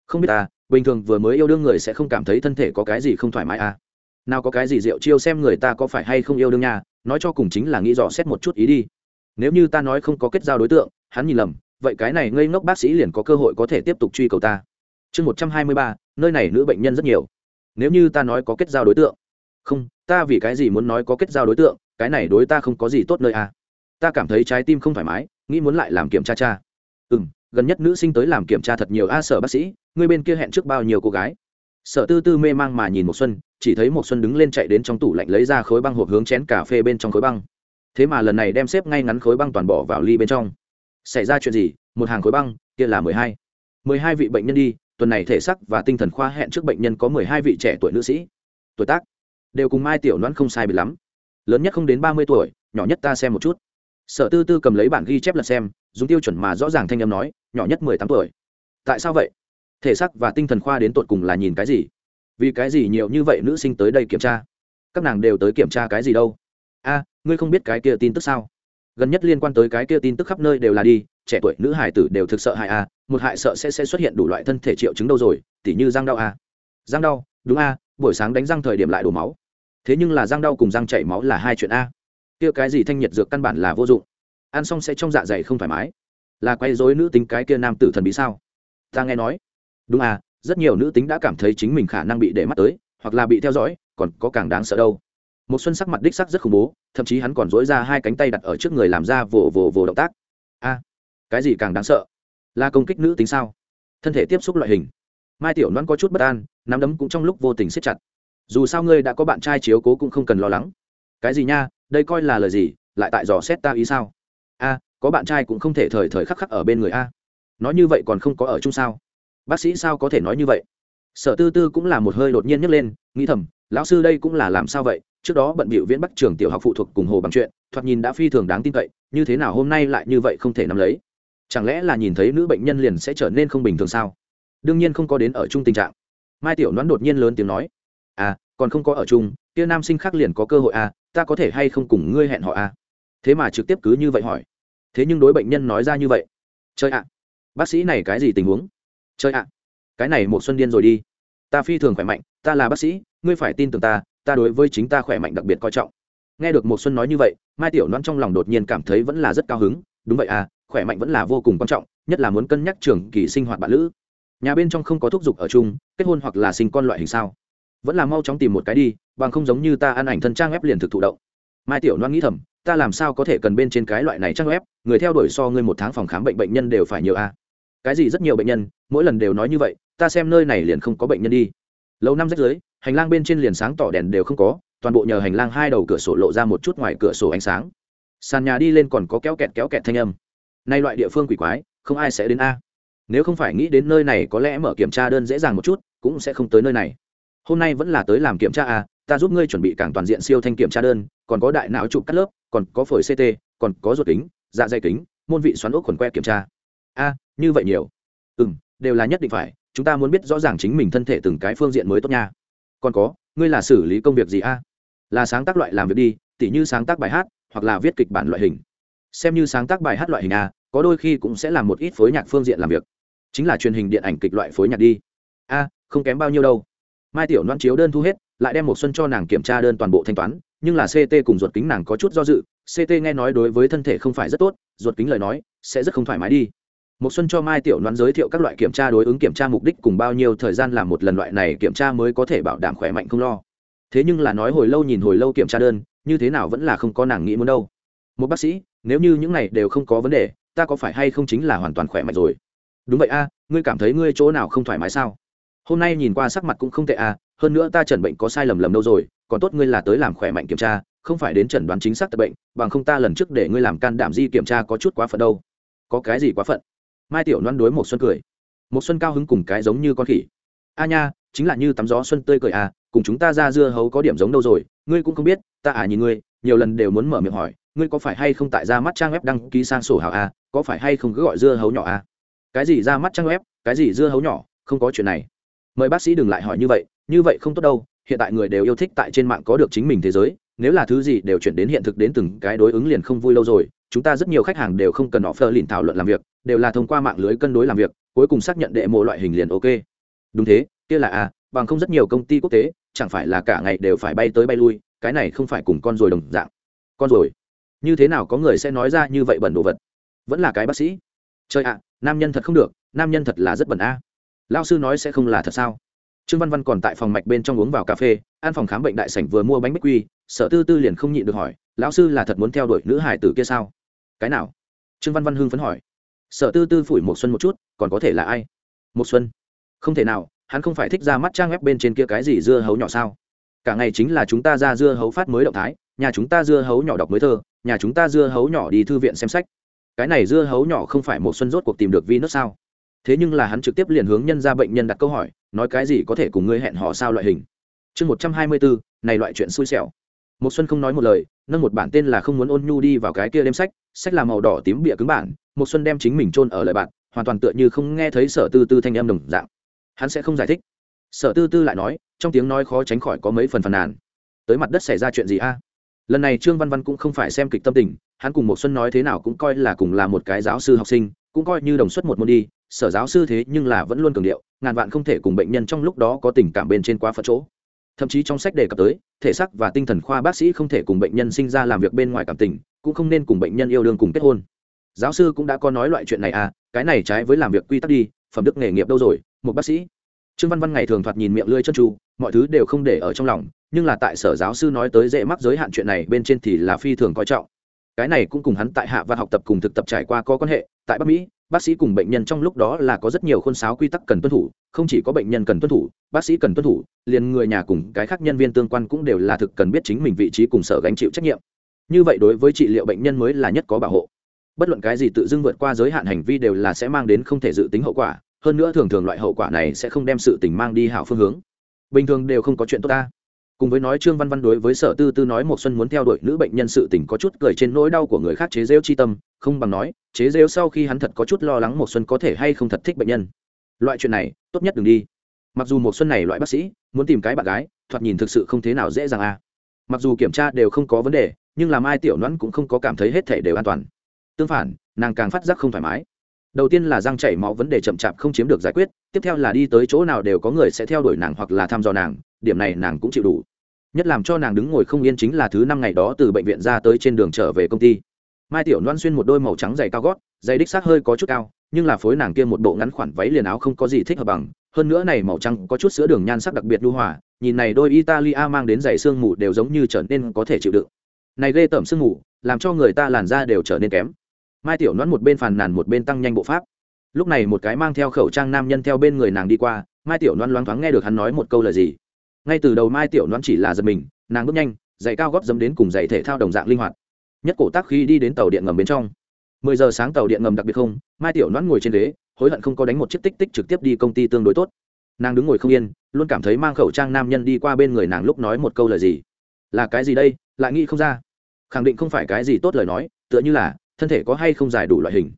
Không biết ta, bình thường vừa mới yêu đương người sẽ không cảm thấy thân thể có cái gì không thoải mái à? Nào có cái gì rượu chiêu xem người ta có phải hay không yêu đương nha, nói cho cùng chính là nghĩ dò xét một chút ý đi. Nếu như ta nói không có kết giao đối tượng, hắn nhìn lầm, vậy cái này ngây ngốc bác sĩ liền có cơ hội có thể tiếp tục truy cầu ta. Chương một trăm hai mươi ba, nơi này nữ bệnh nhân rất nhiều. Nếu như ta nói có kết giao đối tượng. Không, ta vì cái gì muốn nói có kết giao đối tượng, cái này đối ta không có gì tốt nơi à? Ta cảm thấy trái tim không thoải mái, nghĩ muốn lại làm kiểm tra cha. Ừ m gần nhất nữ sinh tới làm kiểm tra thật nhiều a, sở bác sĩ người bên kia hẹn trước bao nhiêu cô gái? Sở tư tư mê mang mà nhìn một xuân, chỉ thấy một xuân đứng lên chạy đến trong tủ lạnh lấy ra khối băng hộp hướng chén cà phê bên trong khối băng. Thế mà lần này đem xếp ngay ngắn khối băng toàn bỏ vào ly bên trong. Xảy ra chuyện gì? Một hàng khối băng, kia là mười hai. Mười hai vị bệnh nhân đi, tuần này thể sắc và tinh thần khoa hẹn trước bệnh nhân có mười hai vị trẻ tuổi nữ sĩ. Tuổi tác? Đều cùng mai tiểu đoán không sai biệt lắm. Lớn nhất không đến ba mươi tuổi, nhỏ nhất ta xem một chút sở tư tư cầm lấy bản ghi chép lật xem, dùng tiêu chuẩn mà rõ ràng thanh âm nói, nhỏ nhất mười tám tuổi. Tại sao vậy? Thể xác và tinh thần khoa đến tột cùng là nhìn cái gì? Vì cái gì nhiều như vậy nữ sinh tới đây kiểm tra? Các nàng đều tới kiểm tra cái gì đâu? A, ngươi không biết cái kia tin tức sao? Gần nhất liên quan tới cái kia tin tức khắp nơi đều là đi, trẻ tuổi nữ hải tử đều thực sợ hại a, một hại sợ sẽ sẽ xuất hiện đủ loại thân thể triệu chứng đâu rồi, tỉ như răng đau a. Răng đau? Đúng a, buổi sáng đánh răng thời điểm lại đổ máu. Thế nhưng là răng đau cùng răng chảy máu là hai chuyện a kia cái gì thanh nhiệt dược căn bản là vô dụng. Ăn xong sẽ trong dạ dày không thoải mái. Là quay dối nữ tính cái kia nam tử thần bí sao? Ta nghe nói. Đúng à rất nhiều nữ tính đã cảm thấy chính mình khả năng bị để mắt tới, hoặc là bị theo dõi, còn có càng đáng sợ đâu. Một xuân sắc mặt đích sắc rất khủng bố, thậm chí hắn còn dối ra hai cánh tay đặt ở trước người làm ra vồ vồ vồ động tác. A, cái gì càng đáng sợ? Là công kích nữ tính sao? Thân thể tiếp xúc loại hình. Mai tiểu đoán có chút bất an, nắm đấm cũng trong lúc vô tình siết chặt. Dù sao ngươi đã có bạn trai chiếu cố cũng không cần lo lắng. Cái gì nha đây coi là lời gì, lại tại dò xét ta ý sao? A, có bạn trai cũng không thể thời thời khắc khắc ở bên người a. Nói như vậy còn không có ở chung sao? Bác sĩ sao có thể nói như vậy? Sở tư tư cũng là một hơi đột nhiên nhấc lên, nghĩ thầm, lão sư đây cũng là làm sao vậy? Trước đó bận bịu viễn bắc trường tiểu học phụ thuộc cùng hồ bằng chuyện, thoạt nhìn đã phi thường đáng tin cậy, như thế nào hôm nay lại như vậy không thể nắm lấy? Chẳng lẽ là nhìn thấy nữ bệnh nhân liền sẽ trở nên không bình thường sao? Đương nhiên không có đến ở chung tình trạng. Mai tiểu đoán đột nhiên lớn tiếng nói à còn không có ở chung kia nam sinh khác liền có cơ hội à ta có thể hay không cùng ngươi hẹn họ à? Thế mà trực tiếp cứ như vậy hỏi. Thế nhưng đối bệnh nhân nói ra như vậy. Chơi ạ, bác sĩ này cái gì tình huống? Chơi ạ, cái này một xuân điên rồi đi. Ta phi thường khỏe mạnh, ta là bác sĩ, ngươi phải tin tưởng ta ta đối với chính ta khỏe mạnh đặc biệt coi trọng. Nghe được một xuân nói như vậy, mai tiểu loan trong lòng đột nhiên cảm thấy vẫn là rất cao hứng. Đúng vậy à khỏe mạnh vẫn là vô cùng quan trọng, nhất là muốn cân nhắc trường kỳ sinh hoạt bạn lữ. Nhà bên trong không có thúc giục ở chung, kết hôn hoặc là sinh con loại hình sao? Vẫn là mau chóng tìm một cái đi, bằng không giống như ta ăn ảnh thân trang web liền thực thụ động. Mai tiểu loan nghĩ thầm, ta làm sao có thể cần bên trên cái loại này trang web, người theo đuổi so ngươi một tháng phòng khám bệnh bệnh nhân đều phải nhiều a. Cái gì rất nhiều bệnh nhân, mỗi lần đều nói như vậy, ta xem nơi này liền không có bệnh nhân đi. Lâu năm rách dưới hành lang bên trên liền sáng tỏ đèn đều không có, toàn bộ nhờ hành lang hai đầu cửa sổ lộ ra một chút ngoài cửa sổ ánh sáng. Sàn nhà đi lên còn có kéo kẹt kéo kẹt thanh âm. Nay loại địa phương quỷ quái, không ai sẽ đến a. Nếu không phải nghĩ đến nơi này có lẽ mở kiểm tra đơn dễ dàng một chút, cũng sẽ không tới nơi này hôm nay vẫn là tới làm kiểm tra à? ta giúp ngươi chuẩn bị càng toàn diện siêu thanh kiểm tra đơn, còn có đại não chụp cắt lớp, còn có phổi ct còn có ruột kính dạ dày kính, môn vị xoắn ốc khuẩn que kiểm tra. A như vậy nhiều. Ừ m đều là nhất định phải, chúng ta muốn biết rõ ràng chính mình thân thể từng cái phương diện mới tốt nha. Còn có, ngươi là xử lý công việc gì a là sáng tác loại làm việc đi, tỉ như sáng tác bài hát, hoặc là viết kịch bản loại hình. Xem như sáng tác bài hát loại hình a có đôi khi cũng sẽ làm một ít phối nhạc phương diện làm việc. Chính là truyền hình điện ảnh kịch loại phối nhạc đi. A không kém bao nhiêu đâu mai tiểu loan chiếu đơn thu hết, lại đem một xuân cho nàng kiểm tra đơn toàn bộ thanh toán, nhưng là ct cùng ruột kính nàng có chút do dự ct nghe nói đối với thân thể không phải rất tốt, ruột kính lời nói, sẽ rất không thoải mái đi. Một xuân cho mai tiểu Loan giới thiệu các loại kiểm tra đối ứng kiểm tra mục đích cùng bao nhiêu thời gian làm một lần loại này kiểm tra mới có thể bảo đảm khỏe mạnh không lo. Thế nhưng là nói hồi lâu nhìn hồi lâu kiểm tra đơn, như thế nào vẫn là không có nàng nghĩ muốn đâu. Một bác sĩ, nếu như những này đều không có vấn đề, ta có phải hay không chính là hoàn toàn khỏe mạnh rồi? Đúng vậy a, ngươi cảm thấy ngươi chỗ nào không thoải mái sao? Hôm nay nhìn qua sắc mặt cũng không tệ à. hơn nữa ta chẩn bệnh có sai lầm lầm đâu rồi, còn tốt ngươi là tới làm khỏe mạnh kiểm tra, không phải đến chẩn đoán chính xác tập bệnh, bằng không ta lần trước để ngươi làm can đảm di kiểm tra có chút quá phận đâu. Có cái gì quá phận? Mai tiểu loan đối một xuân cười. Một xuân cao hứng cùng cái giống như con khỉ. A nha, chính là như tắm gió xuân tươi cười à cùng chúng ta ra dưa hấu có điểm giống đâu rồi, ngươi cũng không biết, ta à nhìn ngươi, nhiều lần đều muốn mở miệng hỏi, ngươi có phải hay không tại ra mắt trang web đăng ký sang sổ hào à có phải hay không cứ gọi dưa hấu nhỏ à? Cái gì ra mắt trang web, cái gì dưa hấu nhỏ, không có chuyện này mời bác sĩ đừng lại hỏi như vậy như vậy không tốt đâu hiện tại người đều yêu thích tại trên mạng có được chính mình thế giới nếu là thứ gì đều chuyển đến hiện thực đến từng cái đối ứng liền không vui lâu rồi chúng ta rất nhiều khách hàng đều không cần họ phơ lìn thảo luận làm việc đều là thông qua mạng lưới cân đối làm việc cuối cùng xác nhận đệ mộ loại hình liền ok. Đúng thế kia là à, bằng không rất nhiều công ty quốc tế chẳng phải là cả ngày đều phải bay tới bay lui cái này không phải cùng con rồi đồng dạng. Con rồi như thế nào có người sẽ nói ra như vậy bẩn đồ vật? Vẫn là cái bác sĩ. Chơi ạ nam nhân thật không được nam nhân thật là rất bẩn a. à lao sư nói sẽ không là thật sao? Trương văn văn còn tại phòng mạch bên trong uống vào cà phê An phòng khám bệnh đại sảnh vừa mua bánh bích quy sở tư tư liền không nhịn được hỏi, lão sư là thật muốn theo đuổi nữ hải tử kia sao? Cái nào? Trương văn văn hưng phấn hỏi. Sở tư tư phủi một xuân một chút, còn có thể là ai? Một xuân. Không thể nào, hắn không phải thích ra mắt trang web bên trên kia cái gì dưa hấu nhỏ sao? Cả ngày chính là chúng ta ra dưa hấu phát mới động thái, nhà chúng ta dưa hấu nhỏ đọc mới thơ, nhà chúng ta dưa hấu nhỏ đi thư viện xem sách. Cái này dưa hấu nhỏ không phải một xuân rốt cuộc tìm được vi nước sao? Thế nhưng là hắn trực tiếp liền hướng nhân ra bệnh nhân đặt câu hỏi, nói cái gì có thể cùng ngươi hẹn họ sao loại hình? Chương một trăm hai mươi bốn, này loại chuyện xui xẻo. Một xuân không nói một lời, nâng một bản tên là không muốn ôn nhu đi vào cái kia đêm sách sách là màu đỏ tím bịa cứng bản một xuân đem chính mình chôn ở lời bạn, hoàn toàn tựa như không nghe thấy sở tư tư thanh em đồng dạng. Hắn sẽ không giải thích. Sở tư tư lại nói, trong tiếng nói khó tránh khỏi có mấy phần phàn nàn. Tới mặt đất xảy ra chuyện gì a? Lần này trương văn văn cũng không phải xem kịch tâm tình, hắn cùng một xuân nói thế nào cũng coi là cùng là một cái giáo sư học sinh, cũng coi như đồng xuất một môn đi sở giáo sư thế nhưng là vẫn luôn cường điệu, ngàn vạn không thể cùng bệnh nhân trong lúc đó có tình cảm bên trên quá phật chỗ. Thậm chí trong sách đề cập tới, thể xác và tinh thần khoa bác sĩ không thể cùng bệnh nhân sinh ra làm việc bên ngoài cảm tình, cũng không nên cùng bệnh nhân yêu đương cùng kết hôn. Giáo sư cũng đã có nói loại chuyện này à cái này trái với làm việc quy tắc đi, phẩm đức nghề nghiệp đâu rồi, một bác sĩ. Trương văn văn ngày thường thoạt nhìn miệng lưỡi chân tru mọi thứ đều không để ở trong lòng, nhưng là tại sở giáo sư nói tới dễ mắc giới hạn chuyện này bên trên thì là phi thường coi trọng. Cái này cũng cùng hắn tại hạ và học tập cùng thực tập trải qua có quan hệ, tại bắc mỹ bác sĩ cùng bệnh nhân trong lúc đó là có rất nhiều khuôn sáo quy tắc cần tuân thủ, không chỉ có bệnh nhân cần tuân thủ, bác sĩ cần tuân thủ, liền người nhà cùng cái khác nhân viên tương quan cũng đều là thực cần biết chính mình vị trí cùng sở gánh chịu trách nhiệm. Như vậy đối với trị liệu bệnh nhân mới là nhất có bảo hộ. Bất luận cái gì tự dưng vượt qua giới hạn hành vi đều là sẽ mang đến không thể dự tính hậu quả, hơn nữa thường thường loại hậu quả này sẽ không đem sự tình mang đi hảo phương hướng. Bình thường đều không có chuyện tốt ta cùng với nói trương văn văn đối với sở tư tư nói một xuân muốn theo đuổi nữ bệnh nhân sự tình có chút cười trên nỗi đau của người khác chế rêu chi tâm, không bằng nói, chế rêu sau khi hắn thật có chút lo lắng một xuân có thể hay không thật thích bệnh nhân. Loại chuyện này, tốt nhất đừng đi. Mặc dù một xuân này loại bác sĩ, muốn tìm cái bạn gái, thoạt nhìn thực sự không thế nào dễ dàng à. Mặc dù kiểm tra đều không có vấn đề, nhưng làm ai tiểu noãn cũng không có cảm thấy hết thể đều an toàn. Tương phản, nàng càng phát giác không thoải mái. Đầu tiên là răng chảy máu vấn đề chậm chạp không chiếm được giải quyết, tiếp theo là đi tới chỗ nào đều có người sẽ theo đuổi nàng hoặc là thăm dò nàng điểm này nàng cũng chịu đủ. Nhất làm cho nàng đứng ngồi không yên chính là thứ năm ngày đó từ bệnh viện ra tới trên đường trở về công ty. Mai tiểu loan xuyên một đôi màu trắng dày cao gót dày đích xác hơi có chút cao, nhưng là phối nàng kia một bộ ngắn khoản váy liền áo không có gì thích hợp bằng. Hơn nữa này màu trắng có chút sữa đường nhan sắc đặc biệt lưu hòa, nhìn này đôi italia mang đến giày xương mù đều giống như trở nên có thể chịu đựng. Này ghê tởm sương mù, làm cho người ta làn da đều trở nên kém. Mai tiểu loan một bên phàn nàn một bên tăng nhanh bộ pháp. Lúc này một cái mang theo khẩu trang nam nhân theo bên người nàng đi qua, mai tiểu loan loáng thoáng nghe được hắn nói một câu là gì ngay từ đầu mai tiểu đoán chỉ là giật mình, nàng bước nhanh, giày cao góp dấm đến cùng giày thể thao đồng dạng linh hoạt. Nhất cổ tác khi đi đến tàu điện ngầm bên trong. Mười giờ sáng tàu điện ngầm đặc biệt không, mai tiểu đoán ngồi trên ghế, hối hận không có đánh một chiếc tích tích trực tiếp đi công ty tương đối tốt. Nàng đứng ngồi không yên, luôn cảm thấy mang khẩu trang nam nhân đi qua bên người nàng lúc nói một câu lời gì. Là cái gì đây? Lại nghĩ không ra. Khẳng định không phải cái gì tốt lời nói, tựa như là, thân thể có hay không giải đủ loại hình.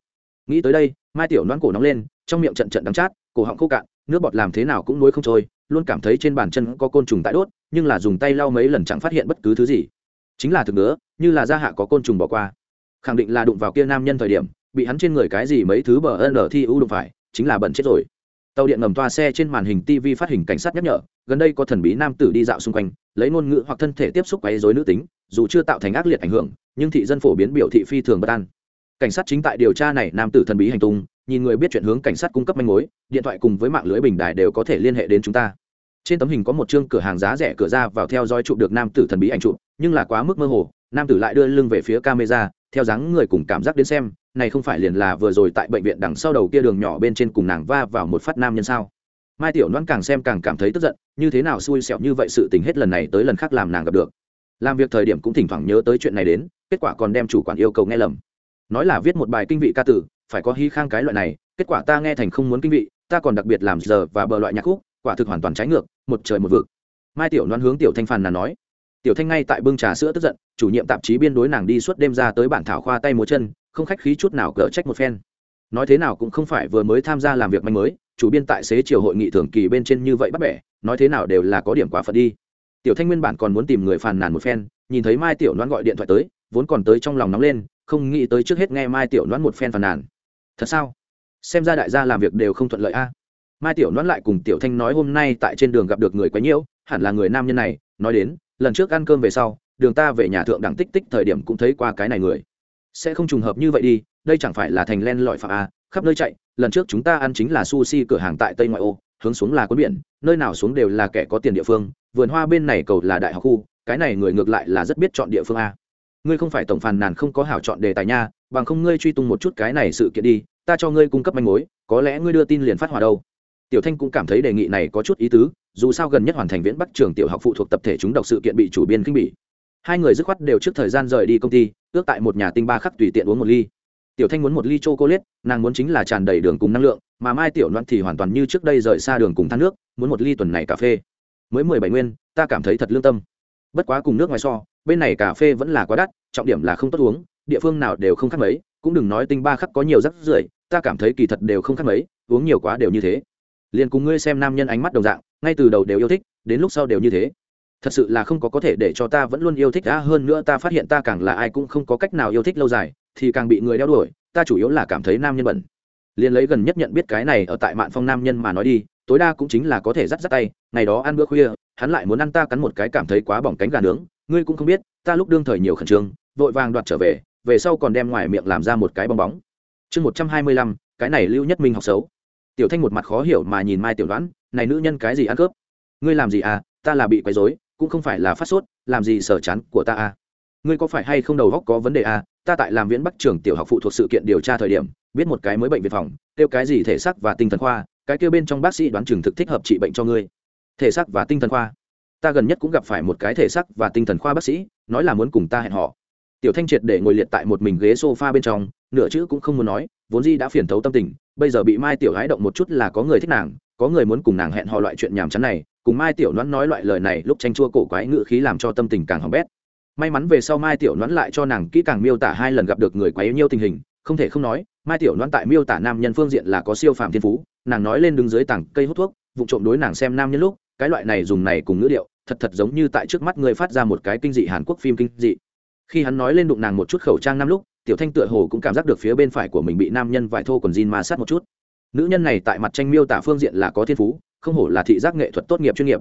Nghĩ tới đây, mai tiểu đoán cổ nóng lên, trong miệng trận trận đắng chát, cổ họng khô cạn, nước bọt làm thế nào cũng nuối không trôi luôn cảm thấy trên bàn chân có côn trùng tại đốt, nhưng là dùng tay lau mấy lần chẳng phát hiện bất cứ thứ gì. Chính là thực nữa như là gia hạ có côn trùng bỏ qua. Khẳng định là đụng vào kia nam nhân thời điểm, bị hắn trên người cái gì mấy thứ bờ ân ở thi ưu đụng phải, chính là bẩn chết rồi. Tàu điện ngầm toa xe trên màn hình tv phát hình cảnh sát nhắc nhở, gần đây có thần bí nam tử đi dạo xung quanh, lấy ngôn ngữ hoặc thân thể tiếp xúc quấy dối nữ tính, dù chưa tạo thành ác liệt ảnh hưởng, nhưng thị dân phổ biến biểu thị phi thường bất an. Cảnh sát chính tại điều tra này, nam tử thần bí hành tung nhìn người biết chuyện hướng cảnh sát cung cấp manh mối, điện thoại cùng với mạng lưới bình đài đều có thể liên hệ đến chúng ta. Trên tấm hình có một chương cửa hàng giá rẻ cửa ra vào theo dõi chụp được nam tử thần bí ảnh chụp, nhưng là quá mức mơ hồ, nam tử lại đưa lưng về phía camera, theo dáng người cùng cảm giác đến xem, này không phải liền là vừa rồi tại bệnh viện đằng sau đầu kia đường nhỏ bên trên cùng nàng va vào một phát nam nhân sao? Mai tiểu đoán càng xem càng cảm thấy tức giận, như thế nào xui xẻo như vậy sự tình hết lần này tới lần khác làm nàng gặp được. Làm việc thời điểm cũng thỉnh thoảng nhớ tới chuyện này đến, kết quả còn đem chủ quản yêu cầu nghe lầm. Nói là viết một bài kinh vị ca tử phải có hy khang cái loại này, kết quả ta nghe thành không muốn kinh vị, ta còn đặc biệt làm giờ và bờ loại nhạc khúc, quả thực hoàn toàn trái ngược, một trời một vực. Mai tiểu đoán hướng tiểu thanh phàn là nói, tiểu thanh ngay tại bưng trà sữa tức giận, chủ nhiệm tạp chí biên đối nàng đi suốt đêm ra tới bản thảo khoa tay múa chân, không khách khí chút nào cỡ trách một phen. Nói thế nào cũng không phải vừa mới tham gia làm việc manh mới, chủ biên tại xế chiều hội nghị thường kỳ bên trên như vậy bắt bẻ, nói thế nào đều là có điểm quá phật đi. Tiểu thanh nguyên bản còn muốn tìm người phàn nàn một phen, nhìn thấy mai tiểu đoán gọi điện thoại tới, vốn còn tới trong lòng nóng lên, không nghĩ tới trước hết nghe mai tiểu đoán một phen phàn nàn thật sao? Xem ra đại gia làm việc đều không thuận lợi a. Mai tiểu đoán lại cùng tiểu thanh nói hôm nay tại trên đường gặp được người quấy nhiễu hẳn là người nam nhân này, nói đến, lần trước ăn cơm về sau, đường ta về nhà thượng đẳng tích tích thời điểm cũng thấy qua cái này người. Sẽ không trùng hợp như vậy đi, đây chẳng phải là thành len lọi phạm a, khắp nơi chạy, lần trước chúng ta ăn chính là sushi cửa hàng tại tây ngoại ô, hướng xuống là có biển, nơi nào xuống đều là kẻ có tiền địa phương, vườn hoa bên này cầu là đại học khu, cái này người ngược lại là rất biết chọn địa phương a ngươi không phải tổng phàn nàn không có hảo chọn đề tài nha, bằng không ngươi truy tung một chút cái này sự kiện đi, ta cho ngươi cung cấp manh mối, có lẽ ngươi đưa tin liền phát hỏa đâu. Tiểu thanh cũng cảm thấy đề nghị này có chút ý tứ, dù sao gần nhất hoàn thành viễn bắc trường tiểu học phụ thuộc tập thể chúng đọc sự kiện bị chủ biên kinh bỉ. Hai người dứt khoát đều trước thời gian rời đi công ty, ước tại một nhà tinh ba khắc tùy tiện uống một ly. Tiểu thanh muốn một ly c h o c ô nàng muốn chính là tràn đầy đường cùng năng lượng, mà mai tiểu loan thì hoàn toàn như trước đây rời xa đường cùng than nước, muốn một ly tuần này cà phê. Mới mười bảy nguyên, ta cảm thấy thật lương tâm. Bất quá cùng nước ngoài so bên này cà phê vẫn là quá đắt, trọng điểm là không tốt uống, địa phương nào đều không khác mấy, cũng đừng nói tinh ba khắc có nhiều rắc rưởi, ta cảm thấy kỳ thật đều không khác mấy, uống nhiều quá đều như thế. Liền cùng ngươi xem nam nhân ánh mắt đồng dạng, ngay từ đầu đều yêu thích, đến lúc sau đều như thế. Thật sự là không có có thể để cho ta vẫn luôn yêu thích đã hơn nữa ta phát hiện ta càng là ai cũng không có cách nào yêu thích lâu dài, thì càng bị người đeo đuổi, ta chủ yếu là cảm thấy nam nhân bẩn. Liền lấy gần nhất nhận biết cái này ở tại mạn phong nam nhân mà nói đi, tối đa cũng chính là có thể dắt dắt tay, ngày đó ăn bữa khuya, hắn lại muốn ăn ta cắn một cái cảm thấy quá bỏng cánh gà nướng ngươi cũng không biết, ta lúc đương thời nhiều khẩn trương, vội vàng đoạt trở về về sau còn đem ngoài miệng làm ra một cái bong bóng. Chương một trăm hai mươi lăm, cái này lưu nhất minh học xấu. Tiểu thanh một mặt khó hiểu mà nhìn mai tiểu đoán, này nữ nhân cái gì ăn cướp? Ngươi làm gì à ta là bị quấy dối cũng không phải là phát sốt, làm gì sở chán của ta à? Ngươi có phải hay không đầu góc có vấn đề à? Ta tại làm viễn bắc trường tiểu học phụ thuộc sự kiện điều tra thời điểm, biết một cái mới bệnh viện phòng, kêu cái gì thể xác và tinh thần khoa, cái kêu bên trong bác sĩ đoán chừng thực thích hợp trị bệnh cho ngươi. Thể xác và tinh thần khoa ta gần nhất cũng gặp phải một cái thể xác và tinh thần khoa bác sĩ, nói là muốn cùng ta hẹn họ tiểu thanh triệt để ngồi liệt tại một mình ghế sofa bên trong, nửa chữ cũng không muốn nói, vốn di đã phiền thấu tâm tình, bây giờ bị mai tiểu hái động một chút là có người thích nàng, có người muốn cùng nàng hẹn hò loại chuyện nhàm chán này, cùng mai tiểu noãn nói loại lời này lúc tranh chua cổ quái ngự khí làm cho tâm tình càng hỏng bét. May mắn về sau mai tiểu noãn lại cho nàng kỹ càng miêu tả hai lần gặp được người quái nhiêu tình hình, không thể không nói, mai tiểu noãn tại miêu tả nam nhân phương diện là có siêu phàm thiên phú, nàng nói lên đứng dưới tảng cây hút thuốc, vụ trộm đối nàng xem nam nhân lúc cái loại này dùng này cùng ngữ điệu, thật thật giống như tại trước mắt người phát ra một cái kinh dị hàn quốc phim kinh dị. Khi hắn nói lên đụng nàng một chút khẩu trang năm lúc, tiểu thanh tựa hồ cũng cảm giác được phía bên phải của mình bị nam nhân vải thô còn jean ma sát một chút. Nữ nhân này tại mặt tranh miêu tả phương diện là có thiên phú, không hổ là thị giác nghệ thuật tốt nghiệp chuyên nghiệp.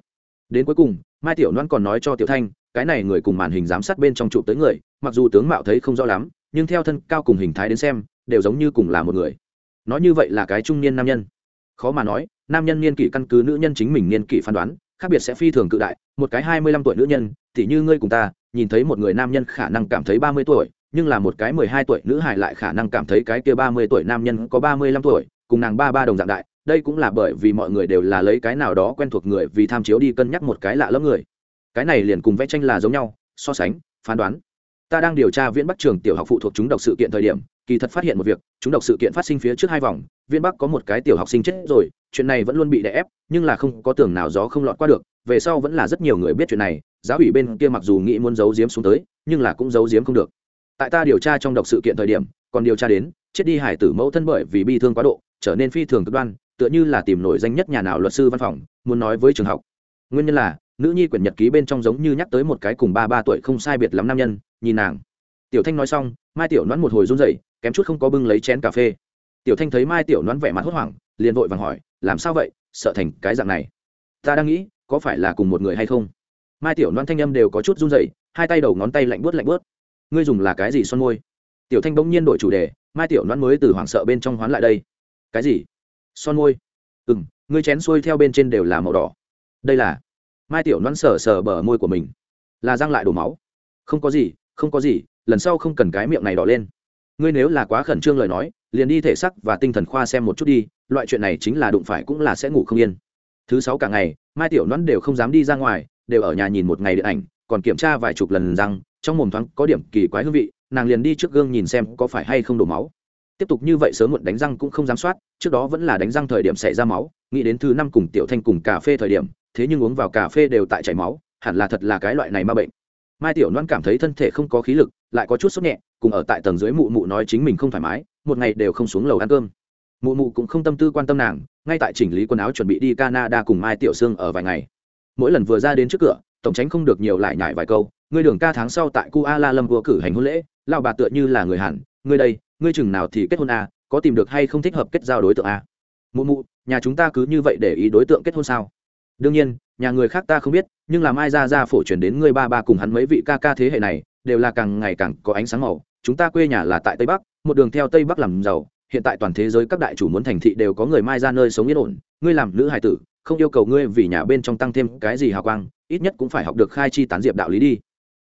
Đến cuối cùng, mai tiểu loan còn nói cho tiểu thanh, cái này người cùng màn hình giám sát bên trong trụ tới người, mặc dù tướng mạo thấy không rõ lắm, nhưng theo thân cao cùng hình thái đến xem, đều giống như cùng là một người. Nói như vậy là cái trung niên nam nhân. Khó mà nói nam nhân niên kỷ căn cứ nữ nhân chính mình niên kỷ phán đoán, khác biệt sẽ phi thường cự đại, một cái hai mươi lăm tuổi nữ nhân thì như ngươi cùng ta, nhìn thấy một người nam nhân khả năng cảm thấy ba mươi tuổi, nhưng là một cái mười hai tuổi nữ hài lại khả năng cảm thấy cái kia ba mươi tuổi nam nhân có ba mươi lăm tuổi, cùng nàng ba ba đồng dạng đại. Đây cũng là bởi vì mọi người đều là lấy cái nào đó quen thuộc người vì tham chiếu đi cân nhắc một cái lạ lẫm người. Cái này liền cùng vẽ tranh là giống nhau, so sánh, phán đoán. Ta đang điều tra viễn bắc trường tiểu học phụ thuộc chúng độc sự kiện thời điểm, kỳ thật phát hiện một việc, chúng độc sự kiện phát sinh phía trước hai vòng, viễn bắc có một cái tiểu học sinh chết rồi chuyện này vẫn luôn bị đè ép, nhưng là không có tường nào gió không lọt qua được, về sau vẫn là rất nhiều người biết chuyện này, giáo ủy bên kia mặc dù nghĩ muốn giấu giếm xuống tới, nhưng là cũng giấu giếm không được. Tại ta điều tra trong độc sự kiện thời điểm, còn điều tra đến, chết đi hải tử mẫu thân bởi vì bi thương quá độ, trở nên phi thường cực đoan, tựa như là tìm nổi danh nhất nhà nào luật sư văn phòng, muốn nói với trường học. Nguyên nhân là, nữ nhi quyển nhật ký bên trong giống như nhắc tới một cái cùng ba ba tuổi không sai biệt lắm nam nhân, nhìn nàng. Tiểu thanh nói xong, mai tiểu đoán một hồi run rẩy, kém chút không có bưng lấy chén cà phê. Tiểu thanh thấy mai tiểu đoán vẻ mặt hốt hoảng liền vội vàng hỏi, làm sao vậy? Sợ thành cái dạng này? Ta đang nghĩ, có phải là cùng một người hay không? Mai tiểu loan thanh âm đều có chút run dậy hai tay đầu ngón tay lạnh bớt lạnh bớt ngươi dùng là cái gì son môi? Tiểu thanh bỗng nhiên đổi chủ đề, mai tiểu loan mới từ hoảng sợ bên trong hoán lại đây. Cái gì? Son môi? Ừ m ngươi chén xuôi theo bên trên đều là màu đỏ. Đây là? Mai tiểu loan sờ sờ bờ môi của mình. Là răng lại đổ máu. Không có gì, không có gì, lần sau không cần cái miệng này đỏ lên. Ngươi nếu là quá khẩn trương lời nói liền đi thể sắc và tinh thần khoa xem một chút đi, loại chuyện này chính là đụng phải cũng là sẽ ngủ không yên. Thứ sáu cả ngày, mai tiểu nón đều không dám đi ra ngoài, đều ở nhà nhìn một ngày điện ảnh, còn kiểm tra vài chục lần răng, trong mồm thoáng có điểm kỳ quái hương vị, nàng liền đi trước gương nhìn xem có phải hay không đổ máu. Tiếp tục như vậy sớm muộn đánh răng cũng không dám soát, trước đó vẫn là đánh răng thời điểm xảy ra máu, nghĩ đến thứ năm cùng tiểu thanh cùng cà phê thời điểm, thế nhưng uống vào cà phê đều tại chảy máu, hẳn là thật là cái loại này ma bệnh. Mai tiểu loan cảm thấy thân thể không có khí lực, lại có chút sốt nhẹ, cùng ở tại tầng dưới mụ mụ nói chính mình không thoải mái một ngày đều không xuống lầu ăn cơm. Mụ mụ cũng không tâm tư quan tâm nàng ngay tại chỉnh lý quần áo chuẩn bị đi canada cùng mai tiểu sương ở vài ngày. Mỗi lần vừa ra đến trước cửa tổng tránh không được nhiều lại nhải vài câu ngươi đường ca tháng sau tại kuala vừa cử hành hôn lễ lao bà tựa như là người hẳn ngươi đây ngươi chừng nào thì kết hôn à, có tìm được hay không thích hợp kết giao đối tượng à? mụ mụ nhà chúng ta cứ như vậy để ý đối tượng kết hôn sao? Đương nhiên nhà người khác ta không biết nhưng làm ai ra ra phổ truyền đến ngươi ba ba cùng hắn mấy vị ca ca thế hệ này đều là càng ngày càng có ánh sáng màu chúng ta quê nhà là tại tây bắc, một đường theo tây bắc làm giàu, hiện tại toàn thế giới các đại chủ muốn thành thị đều có người mai ra nơi sống yên ổn, ngươi làm nữ hải tử, không yêu cầu ngươi vì nhà bên trong tăng thêm cái gì hào quang, ít nhất cũng phải học được khai chi tán diệp đạo lý đi.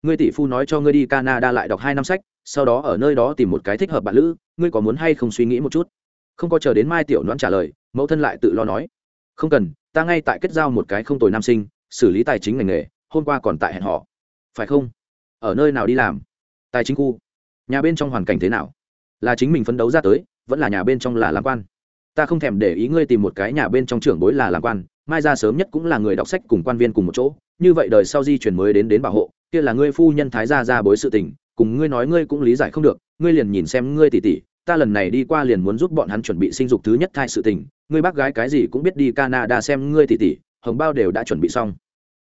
Ngươi tỷ phu nói cho ngươi đi canada lại đọc hai năm sách, sau đó ở nơi đó tìm một cái thích hợp bạn lữ, ngươi có muốn hay không suy nghĩ một chút? Không có chờ đến mai tiểu noãn trả lời, mẫu thân lại tự lo nói. Không cần, ta ngay tại kết giao một cái không tồi nam sinh, xử lý tài chính ngành nghề, hôm qua còn tại hẹn họ phải không? Ở nơi nào đi làm? Tài chính khu nhà bên trong hoàn cảnh thế nào? Là chính mình phấn đấu ra tới, vẫn là nhà bên trong là làm quan? Ta không thèm để ý ngươi tìm một cái nhà bên trong trưởng bối là làm quan, mai ra sớm nhất cũng là người đọc sách cùng quan viên cùng một chỗ. Như vậy đời sau di chuyển mới đến đến bảo hộ, kia là ngươi phu nhân thái gia ra bối sự tình, cùng ngươi nói ngươi cũng lý giải không được, ngươi liền nhìn xem ngươi tỉ tỉ ta lần này đi qua liền muốn giúp bọn hắn chuẩn bị sinh dục thứ nhất thai sự tình, ngươi bác gái cái gì cũng biết đi canada xem ngươi tỉ tỉ hồng bao đều đã chuẩn bị xong.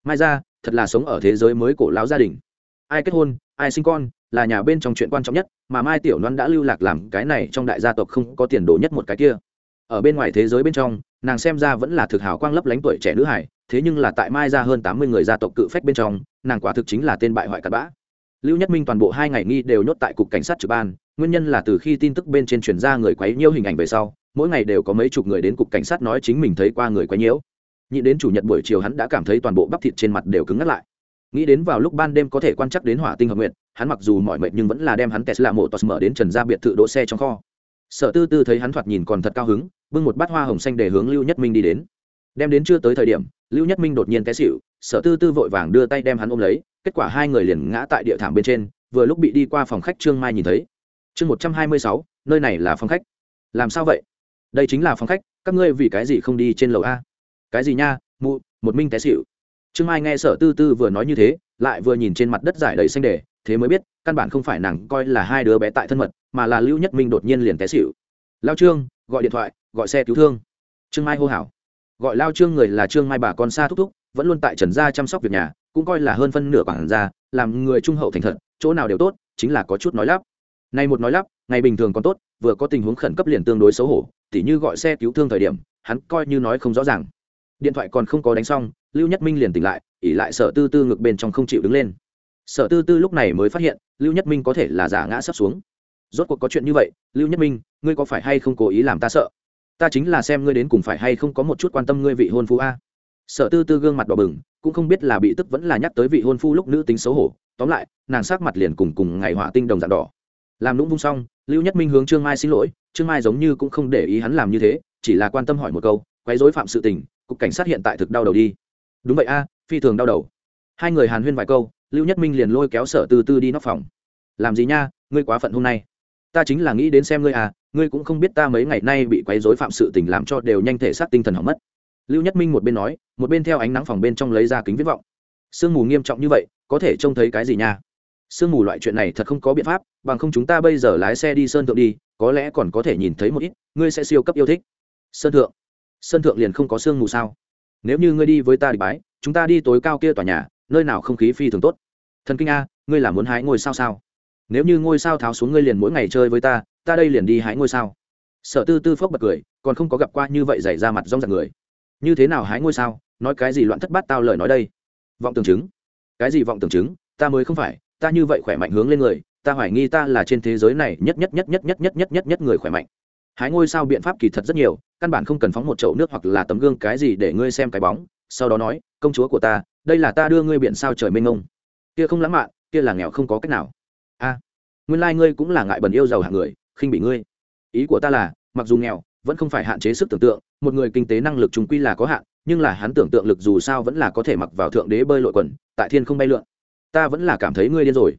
Mai ra, thật là sống ở thế giới mới cổ lão gia đình ai kết hôn, ai sinh con, là nhà bên trong chuyện quan trọng nhất, mà mai tiểu loan đã lưu lạc làm cái này trong đại gia tộc không có tiền đồ nhất một cái kia. Ở bên ngoài thế giới bên trong, nàng xem ra vẫn là thực hào quang lấp lánh tuổi trẻ nữ hải thế nhưng là tại mai ra hơn tám mươi người gia tộc cự phách bên trong, nàng quả thực chính là tên bại hoại cặn bã. Lưu nhất minh toàn bộ hai ngày nghi đều nhốt tại cục cảnh sát trực ban, nguyên nhân là từ khi tin tức bên trên truyền ra người quấy nhiễu hình ảnh về sau, mỗi ngày đều có mấy chục người đến cục cảnh sát nói chính mình thấy qua người quấy nhiễu. Nhị đến chủ nhật buổi chiều hắn đã cảm thấy toàn bộ bắp thịt trên mặt đều cứng ngắt lại nghĩ đến vào lúc ban đêm có thể quan chắc đến hỏa tinh hợp nguyện hắn mặc dù mọi mệt nhưng vẫn là đem hắn tesla mổ tos mở đến trần ra biệt thự đỗ xe trong kho. Sở tư tư thấy hắn thoạt nhìn còn thật cao hứng, bưng một bát hoa hồng xanh để hướng lưu nhất minh đi đến. Đem đến chưa tới thời điểm, lưu nhất minh đột nhiên té xịu sở tư tư vội vàng đưa tay đem hắn ôm lấy, kết quả hai người liền ngã tại địa thảm bên trên, vừa lúc bị đi qua phòng khách trương mai nhìn thấy. Chương một trăm hai mươi sáu, nơi này là phòng khách. Làm sao vậy? Đây chính là phòng khách, các ngươi vì cái gì không đi trên lầu a? Cái gì nha, mụ, một minh té xịu trương mai nghe sở tư tư vừa nói như thế, lại vừa nhìn trên mặt đất giải đầy xanh đề thế mới biết, căn bản không phải nàng coi là hai đứa bé tại thân mật, mà là lưu nhất minh đột nhiên liền té xịu lao trương, gọi điện thoại, gọi xe cứu thương. Trương mai hô hào. Gọi lao trương người là trương mai bà con xa thúc thúc, vẫn luôn tại trần gia chăm sóc việc nhà, cũng coi là hơn phân nửa quản gia, làm người trung hậu thành thật, chỗ nào đều tốt, chính là có chút nói lắp. Nay một nói lắp, ngày bình thường còn tốt, vừa có tình huống khẩn cấp liền tương đối xấu hổ, tỉ như gọi xe cứu thương thời điểm, hắn coi như nói không rõ ràng. Điện thoại còn không có đánh xong lưu nhất minh liền tỉnh lại ỉ lại sở tư tư ngực bên trong không chịu đứng lên. Sở tư tư lúc này mới phát hiện, lưu nhất minh có thể là giả ngã sắp xuống. Rốt cuộc có chuyện như vậy, lưu nhất minh, ngươi có phải hay không cố ý làm ta sợ? Ta chính là xem ngươi đến cùng phải hay không có một chút quan tâm ngươi vị hôn phu a. Sở tư tư gương mặt đỏ bừng, cũng không biết là bị tức vẫn là nhắc tới vị hôn phu lúc nữ tính xấu hổ. Tóm lại, nàng sát mặt liền cùng cùng ngày hỏa tinh đồng dạng đỏ. Làm lũng vung xong, lưu nhất minh hướng trương mai xin lỗi, trương mai giống như cũng không để ý hắn làm như thế, chỉ là quan tâm hỏi một câu, quấy dối phạm sự tình, cục cảnh sát hiện tại thực đau đầu đi đúng vậy a, phi thường đau đầu. Hai người hàn huyên vài câu, lưu nhất minh liền lôi kéo sở tư tư đi nóc phòng. Làm gì nha, ngươi quá phận hôm nay. Ta chính là nghĩ đến xem ngươi à ngươi cũng không biết ta mấy ngày nay bị quấy rối phạm sự tình làm cho đều nhanh thể xác tinh thần hỏng mất. Lưu nhất minh một bên nói, một bên theo ánh nắng phòng bên trong lấy ra kính viễn vọng. Sương mù nghiêm trọng như vậy, có thể trông thấy cái gì nha? Sương mù loại chuyện này thật không có biện pháp, bằng không chúng ta bây giờ lái xe đi sơn thượng đi, có lẽ còn có thể nhìn thấy một ít, ngươi sẽ siêu cấp yêu thích. Sơn thượng. Sơn thượng liền không có sương mù sao? Nếu như ngươi đi với ta đi bái, chúng ta đi tối cao kia tòa nhà, nơi nào không khí phi thường tốt. Thần kinh a, ngươi là muốn hái ngôi sao sao? Nếu như ngôi sao tháo xuống ngươi liền mỗi ngày chơi với ta ta đây liền đi hái ngôi sao. Sở tư tư phốc bật cười, còn không có gặp qua như vậy dày ra mặt rong rạc người. Như thế nào hái ngôi sao? Nói cái gì loạn thất bát tao lời nói đây? Vọng tưởng chứng. Cái gì vọng tưởng chứng? Ta mới không phải, ta như vậy khỏe mạnh hướng lên người, ta hoài nghi ta là trên thế giới này nhất nhất nhất nhất nhất nhất nhất nhất nhất người khỏe mạnh hái ngôi sao biện pháp kỳ thật rất nhiều, căn bản không cần phóng một chậu nước hoặc là tấm gương cái gì để ngươi xem cái bóng, sau đó nói, công chúa của ta, đây là ta đưa ngươi biển sao trời mênh mông. Kia không lãng mạn, kia là nghèo không có cách nào. A, nguyên lai、like、ngươi cũng là ngại bần yêu giàu hạng người, khinh bị ngươi. Ý của ta là, mặc dù nghèo, vẫn không phải hạn chế sức tưởng tượng, một người kinh tế năng lực chúng quy là có hạn, nhưng là hắn tưởng tượng lực dù sao vẫn là có thể mặc vào thượng đế bơi lội quần, tại thiên không bay lượn. Ta vẫn là cảm thấy ngươi điên rồi.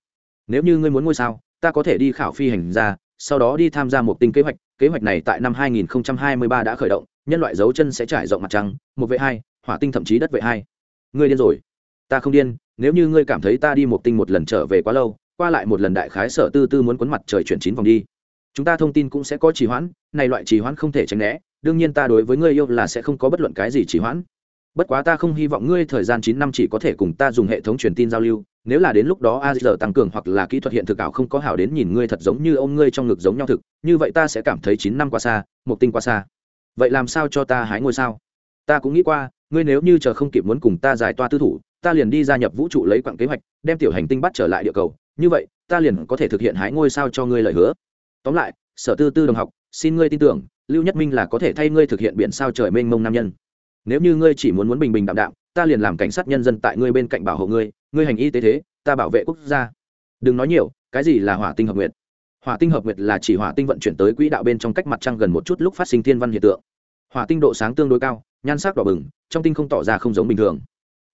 Nếu như ngươi muốn ngôi sao, ta có thể đi khảo phi hành ra sau đó đi tham gia một tinh kế hoạch kế hoạch này tại năm 2023 đã khởi động, nhân loại dấu chân sẽ trải rộng mặt trăng, một vệ hai, hỏa tinh thậm chí đất vệ hai. Ngươi điên rồi. Ta không điên, nếu như ngươi cảm thấy ta đi một tinh một lần trở về quá lâu, qua lại một lần đại khái sở tư tư muốn quấn mặt trời chuyển chín vòng đi. Chúng ta thông tin cũng sẽ có trì hoãn, này loại trì hoãn không thể tránh né, đương nhiên ta đối với ngươi yêu là sẽ không có bất luận cái gì trì hoãn. Bất quá ta không hy vọng ngươi thời gian chín năm chỉ có thể cùng ta dùng hệ thống truyền tin giao lưu nếu là đến lúc đó a giờ tăng cường hoặc là kỹ thuật hiện thực ảo không có hảo đến nhìn ngươi thật giống như ông ngươi trong ngực giống nhau thực, như vậy ta sẽ cảm thấy chín năm qua xa, một tinh qua xa. Vậy làm sao cho ta hái ngôi sao? Ta cũng nghĩ qua, ngươi nếu như chờ không kịp muốn cùng ta giải toa tư thủ, ta liền đi gia nhập vũ trụ lấy quặng kế hoạch, đem tiểu hành tinh bắt trở lại địa cầu. Như vậy, ta liền có thể thực hiện hái ngôi sao cho ngươi lời hứa. Tóm lại, sở tư tư đồng học, xin ngươi tin tưởng, lưu nhất minh là có thể thay ngươi thực hiện biển sao trời mênh mông nam nhân. Nếu như ngươi chỉ muốn muốn bình bình đạm đạm, ta liền làm cảnh sát nhân dân tại ngươi bên cạnh bảo hộ ngươi ngươi hành y tế thế, ta bảo vệ quốc gia. Đừng nói nhiều, cái gì là hỏa tinh hợp nguyệt? Hỏa tinh hợp nguyệt là chỉ hỏa tinh vận chuyển tới quỹ đạo bên trong cách mặt trăng gần một chút lúc phát sinh thiên văn hiện tượng. Hỏa tinh độ sáng tương đối cao, nhan sắc đỏ bừng, trong tinh không tỏ ra không giống bình thường.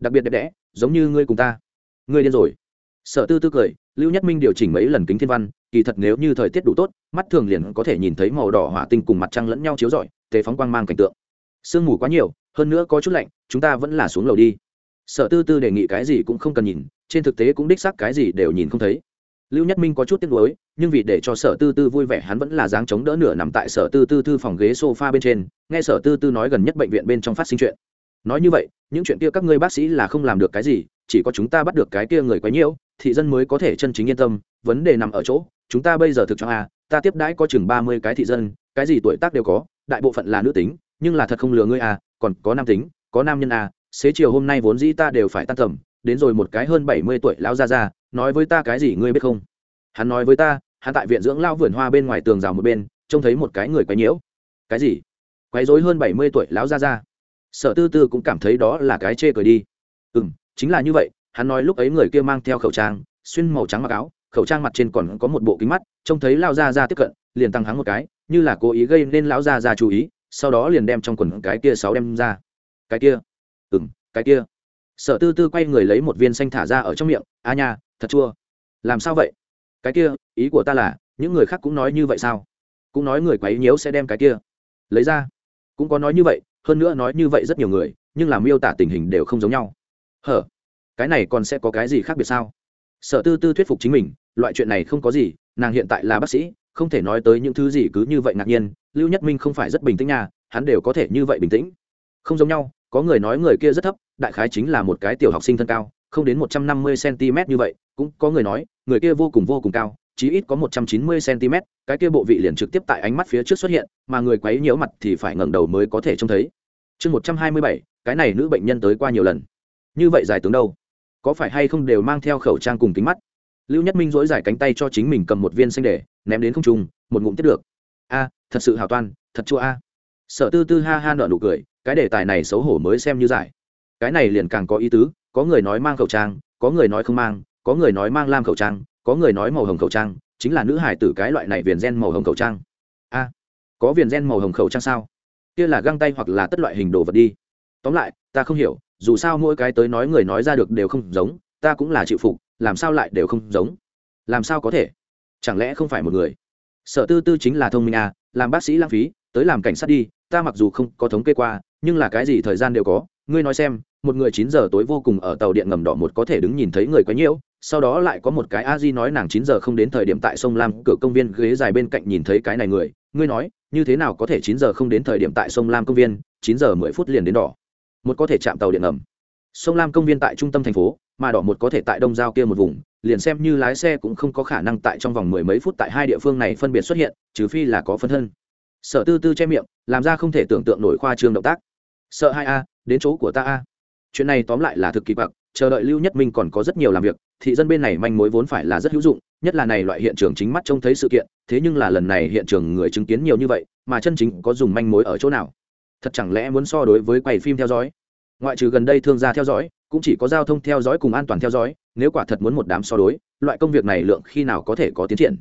Đặc biệt đẹp đẽ, giống như ngươi cùng ta. Ngươi điên rồi. Sở tư tư cười, lưu nhất minh điều chỉnh mấy lần kính thiên văn, kỳ thật nếu như thời tiết đủ tốt, mắt thường liền có thể nhìn thấy màu đỏ hỏa tinh cùng mặt trăng lẫn nhau chiếu rọi, tề phóng quang mang cảnh tượng. Sương mù quá nhiều, hơn nữa có chút lạnh, chúng ta vẫn là xuống lầu đi sở tư tư đề nghị cái gì cũng không cần nhìn, trên thực tế cũng đích xác cái gì đều nhìn không thấy. Lưu nhất minh có chút tiếc nuối, nhưng vì để cho sở tư tư vui vẻ, hắn vẫn là dáng chống đỡ nửa nằm tại sở tư tư thư phòng ghế s o f a bên trên, nghe sở tư tư nói gần nhất bệnh viện bên trong phát sinh chuyện. Nói như vậy, những chuyện kia các ngươi bác sĩ là không làm được cái gì, chỉ có chúng ta bắt được cái kia người quấy nhiễu, thị dân mới có thể chân chính yên tâm, vấn đề nằm ở chỗ, chúng ta bây giờ thực cho a ta tiếp đãi có chừng ba mươi cái thị dân, cái gì tuổi tác đều có, đại bộ phận là nữ tính, nhưng là thật không lừa ngươi a còn có nam tính, có nam nhân a xế chiều hôm nay vốn dĩ ta đều phải tan tầm, đến rồi một cái hơn bảy mươi tuổi lão ra ra nói với ta cái gì ngươi biết không? Hắn nói với ta, hắn tại viện dưỡng lao vườn hoa bên ngoài tường rào một bên, trông thấy một cái người quấy nhiễu. Cái gì? Quấy rối hơn bảy mươi tuổi lão ra ra sở tư tư cũng cảm thấy đó là cái chê cười đi. Ừ m chính là như vậy, hắn nói lúc ấy người kia mang theo khẩu trang, xuyên màu trắng mặc áo, khẩu trang mặt trên còn có một bộ kính mắt, trông thấy lao ra ra tiếp cận, liền tăng hắng một cái, như là cố ý gây nên lão ra ra chú ý, sau đó liền đem trong quần cái kia sáu đem ra. Cái kia? Cái kia. Sở tư tư quay người lấy một viên xanh thả ra ở trong miệng a nha thật chua. Làm sao vậy? Cái kia ý của ta là những người khác cũng nói như vậy sao? Cũng nói người quấy nhiễu sẽ đem cái kia lấy ra. Cũng có nói như vậy hơn nữa nói như vậy rất nhiều người nhưng làm miêu tả tình hình đều không giống nhau. Hở cái này còn sẽ có cái gì khác biệt sao? Sở tư tư thuyết phục chính mình loại chuyện này không có gì nàng hiện tại là bác sĩ không thể nói tới những thứ gì cứ như vậy ngạc nhiên lưu nhất minh không phải rất bình tĩnh nhà, hắn đều có thể như vậy bình tĩnh. Không giống nhau có người nói người kia rất thấp, đại khái chính là một cái tiểu học sinh thân cao, không đến một trăm năm mươi cm như vậy, cũng có người nói, người kia vô cùng vô cùng cao, chí ít có một trăm chín mươi cm cái kia bộ vị liền trực tiếp tại ánh mắt phía trước xuất hiện, mà người quấy nhiễu mặt thì phải ngẩng đầu mới có thể trông thấy. Chương một trăm hai mươi bảy, cái này nữ bệnh nhân tới qua nhiều lần. Như vậy giải tướng đâu? Có phải hay không đều mang theo khẩu trang cùng kính mắt? Lưu nhất minh dỗi giải cánh tay cho chính mình cầm một viên xanh để, ném đến không trung, một ngụm tiếp được. A, thật sự hào toan, thật chua a sở tư tư ha ha nợ nụ cười, cái đề tài này xấu hổ mới xem như giải. Cái này liền càng có ý tứ, có người nói mang khẩu trang, có người nói không mang, có người nói mang lam khẩu trang, có người nói màu hồng khẩu trang, chính là nữ hải tử cái loại này viền gen màu hồng khẩu trang. A, có viền gen màu hồng khẩu trang sao? Kia là găng tay hoặc là tất loại hình đồ vật đi. Tóm lại, ta không hiểu, dù sao mỗi cái tới nói người nói ra được đều không giống, ta cũng là chịu phục, làm sao lại đều không giống? Làm sao có thể? Chẳng lẽ không phải một người? Sở tư tư chính là thông minh à làm bác sĩ lãng phí tới làm cảnh sát đi, ta mặc dù không có thống kê qua, nhưng là cái gì thời gian đều có. Ngươi nói xem, một người chín giờ tối vô cùng ở tàu điện ngầm đỏ một có thể đứng nhìn thấy người quá nhiễu, sau đó lại có một cái a di nói nàng chín giờ không đến thời điểm tại sông lam cửa công viên ghế dài bên cạnh nhìn thấy cái này người. Ngươi nói, như thế nào có thể chín giờ không đến thời điểm tại sông lam công viên, chín giờ mười phút liền đến đỏ? Một có thể chạm tàu điện ngầm. Sông lam công viên tại trung tâm thành phố, mà đỏ một có thể tại đông giao kia một vùng, liền xem như lái xe cũng không có khả năng tại trong vòng mười mấy phút tại hai địa phương này phân biệt xuất hiện, trừ phi là có phân thân sợ tư tư che miệng, làm ra không thể tưởng tượng nổi khoa trương động tác. Sợ hai a, đến chỗ của ta a. Chuyện này tóm lại là thực kỳ bậc chờ đợi lưu nhất minh còn có rất nhiều làm việc, thị dân bên này manh mối vốn phải là rất hữu dụng, nhất là này loại hiện trường chính mắt trông thấy sự kiện, thế nhưng là lần này hiện trường người chứng kiến nhiều như vậy, mà chân chính có dùng manh mối ở chỗ nào? Thật chẳng lẽ muốn so đối với quầy phim theo dõi? Ngoại trừ gần đây thương gia theo dõi, cũng chỉ có giao thông theo dõi cùng an toàn theo dõi, nếu quả thật muốn một đám so đối, loại công việc này lượng khi nào có thể có tiến triển?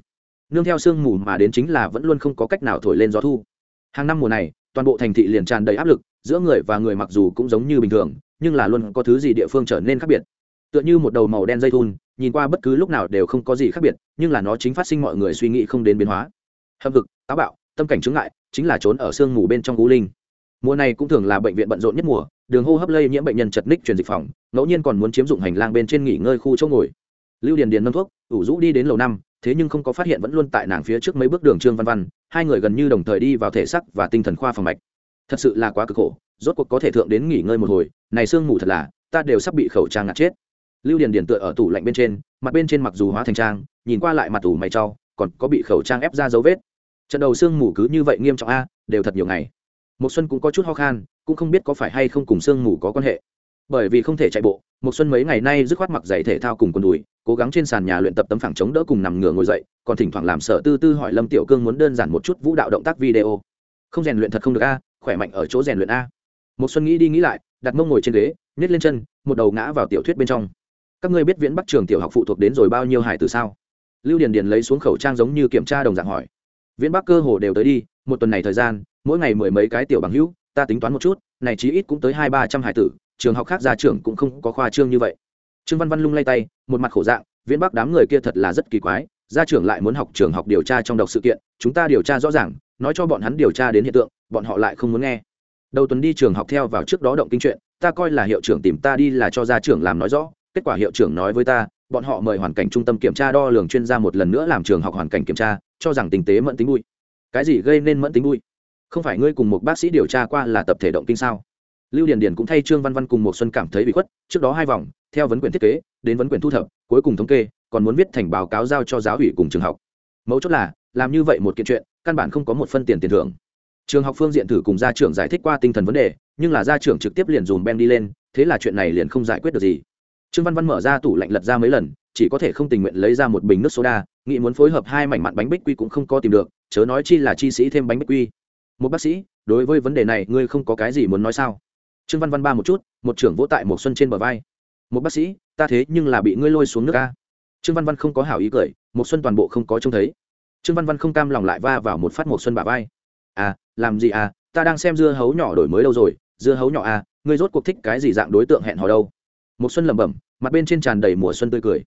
Nương theo sương mù mà đến chính là vẫn luôn không có cách nào thổi lên gió thu. Hàng năm mùa này, toàn bộ thành thị liền tràn đầy áp lực, giữa người và người mặc dù cũng giống như bình thường, nhưng là luôn có thứ gì địa phương trở nên khác biệt. Tựa như một đầu màu đen dây thun, nhìn qua bất cứ lúc nào đều không có gì khác biệt, nhưng là nó chính phát sinh mọi người suy nghĩ không đến biến hóa. Hâm vực táo bạo, tâm cảnh chứng ngại, chính là trốn ở sương mù bên trong gú linh. Mùa này cũng thường là bệnh viện bận rộn nhất mùa, đường hô hấp lây nhiễm bệnh nhân chật ních truyền dịch phòng, ngẫu nhiên còn muốn chiếm dụng hành lang bên trên nghỉ ngơi khu chỗ ngồi. Lưu điền điền nâm thuốc, ủ rũ đi đến lầu năm thế nhưng không có phát hiện vẫn luôn tại nàng phía trước mấy bước đường trương văn văn, hai người gần như đồng thời đi vào thể sắc và tinh thần khoa phòng mạch. Thật sự là quá cực khổ, rốt cuộc có thể thượng đến nghỉ ngơi một hồi, này sương mù thật là, ta đều sắp bị khẩu trang ngạt chết. Lưu điền điền tựa ở tủ lạnh bên trên, mặt bên trên mặc dù hóa thành trang, nhìn qua lại mặt tủ mày trau còn có bị khẩu trang ép ra dấu vết. Trận đầu sương mù cứ như vậy nghiêm trọng a, đều thật nhiều ngày. Một xuân cũng có chút ho khan, cũng không biết có phải hay không cùng sương mù có quan hệ bởi vì không thể chạy bộ một xuân mấy ngày nay dứt khoát mặc giày thể thao cùng quần đùi, cố gắng trên sàn nhà luyện tập tấm phẳng chống đỡ cùng nằm ngửa ngồi dậy, còn thỉnh thoảng làm sở tư tư hỏi lâm tiểu cương muốn đơn giản một chút vũ đạo động tác video. Không rèn luyện thật không được a, khỏe mạnh ở chỗ rèn luyện a. Một xuân nghĩ đi nghĩ lại, đặt mông ngồi trên ghế, nhét lên chân, một đầu ngã vào tiểu thuyết bên trong. Các ngươi biết viễn bắc trường tiểu học phụ thuộc đến rồi bao nhiêu hải từ sao? Lưu điền điền lấy xuống khẩu trang giống như kiểm tra đồng dạng hỏi. Viễn bắc cơ hồ đều tới đi, một tuần này thời gian, mỗi ngày mười mấy cái tiểu bằng hữu, ta tính toán một chút, này chí ít cũng tới hai ba trăm hải tử trường học khác gia trưởng cũng không có khoa trương như vậy. Trương văn văn lung lay tay, một mặt khổ dạng, viễn bắc đám người kia thật là rất kỳ quái, gia trưởng lại muốn học trường học điều tra trong đọc sự kiện, chúng ta điều tra rõ ràng, nói cho bọn hắn điều tra đến hiện tượng, bọn họ lại không muốn nghe. Đầu tuần đi trường học theo vào trước đó động kinh chuyện, ta coi là hiệu trưởng tìm ta đi là cho gia trưởng làm nói rõ, kết quả hiệu trưởng nói với ta, bọn họ mời hoàn cảnh trung tâm kiểm tra đo lường chuyên gia một lần nữa làm trường học hoàn cảnh kiểm tra, cho rằng tình tế mẫn tính bụi. Cái gì gây nên mẫn tính bụi? Không phải ngươi cùng một bác sĩ điều tra qua là tập thể động kinh sao? Lưu điền điền cũng thay trương văn văn cùng một xuân cảm thấy bị khuất, trước đó hai vòng, theo vấn quyền thiết kế, đến vấn quyền thu thập, cuối cùng thống kê, còn muốn viết thành báo cáo giao cho giáo ủy cùng trường học. Mấu chốt là, làm như vậy một kiện chuyện, căn bản không có một phân tiền tiền thưởng. Trường học phương diện thử cùng gia trưởng giải thích qua tinh thần vấn đề, nhưng là gia trưởng trực tiếp liền dùm ben đi lên, thế là chuyện này liền không giải quyết được gì. Trương văn văn mở ra tủ lạnh lật ra mấy lần, chỉ có thể không tình nguyện lấy ra một bình nước soda, nghĩ muốn phối hợp hai mảnh mặn bánh bích quy cũng không có tìm được, chớ nói chi là chi sĩ thêm bánh bích quy. Một bác sĩ, đối với vấn đề này, ngươi không có cái gì muốn nói sao? Trương văn văn ba một chút, một trưởng vỗ tại một xuân trên bờ vai. Một bác sĩ, ta thế nhưng là bị ngươi lôi xuống nước ca trương văn văn không có hảo ý cười một xuân toàn bộ không có trông thấy. Trương văn văn không cam lòng lại va vào một phát một xuân bả vai. À làm gì à ta đang xem dưa hấu nhỏ đổi mới đâu rồi, dưa hấu nhỏ à ngươi rốt cuộc thích cái gì dạng đối tượng hẹn hò đâu? Một xuân lẩm bẩm, mặt bên trên tràn đầy mùa xuân tươi cười.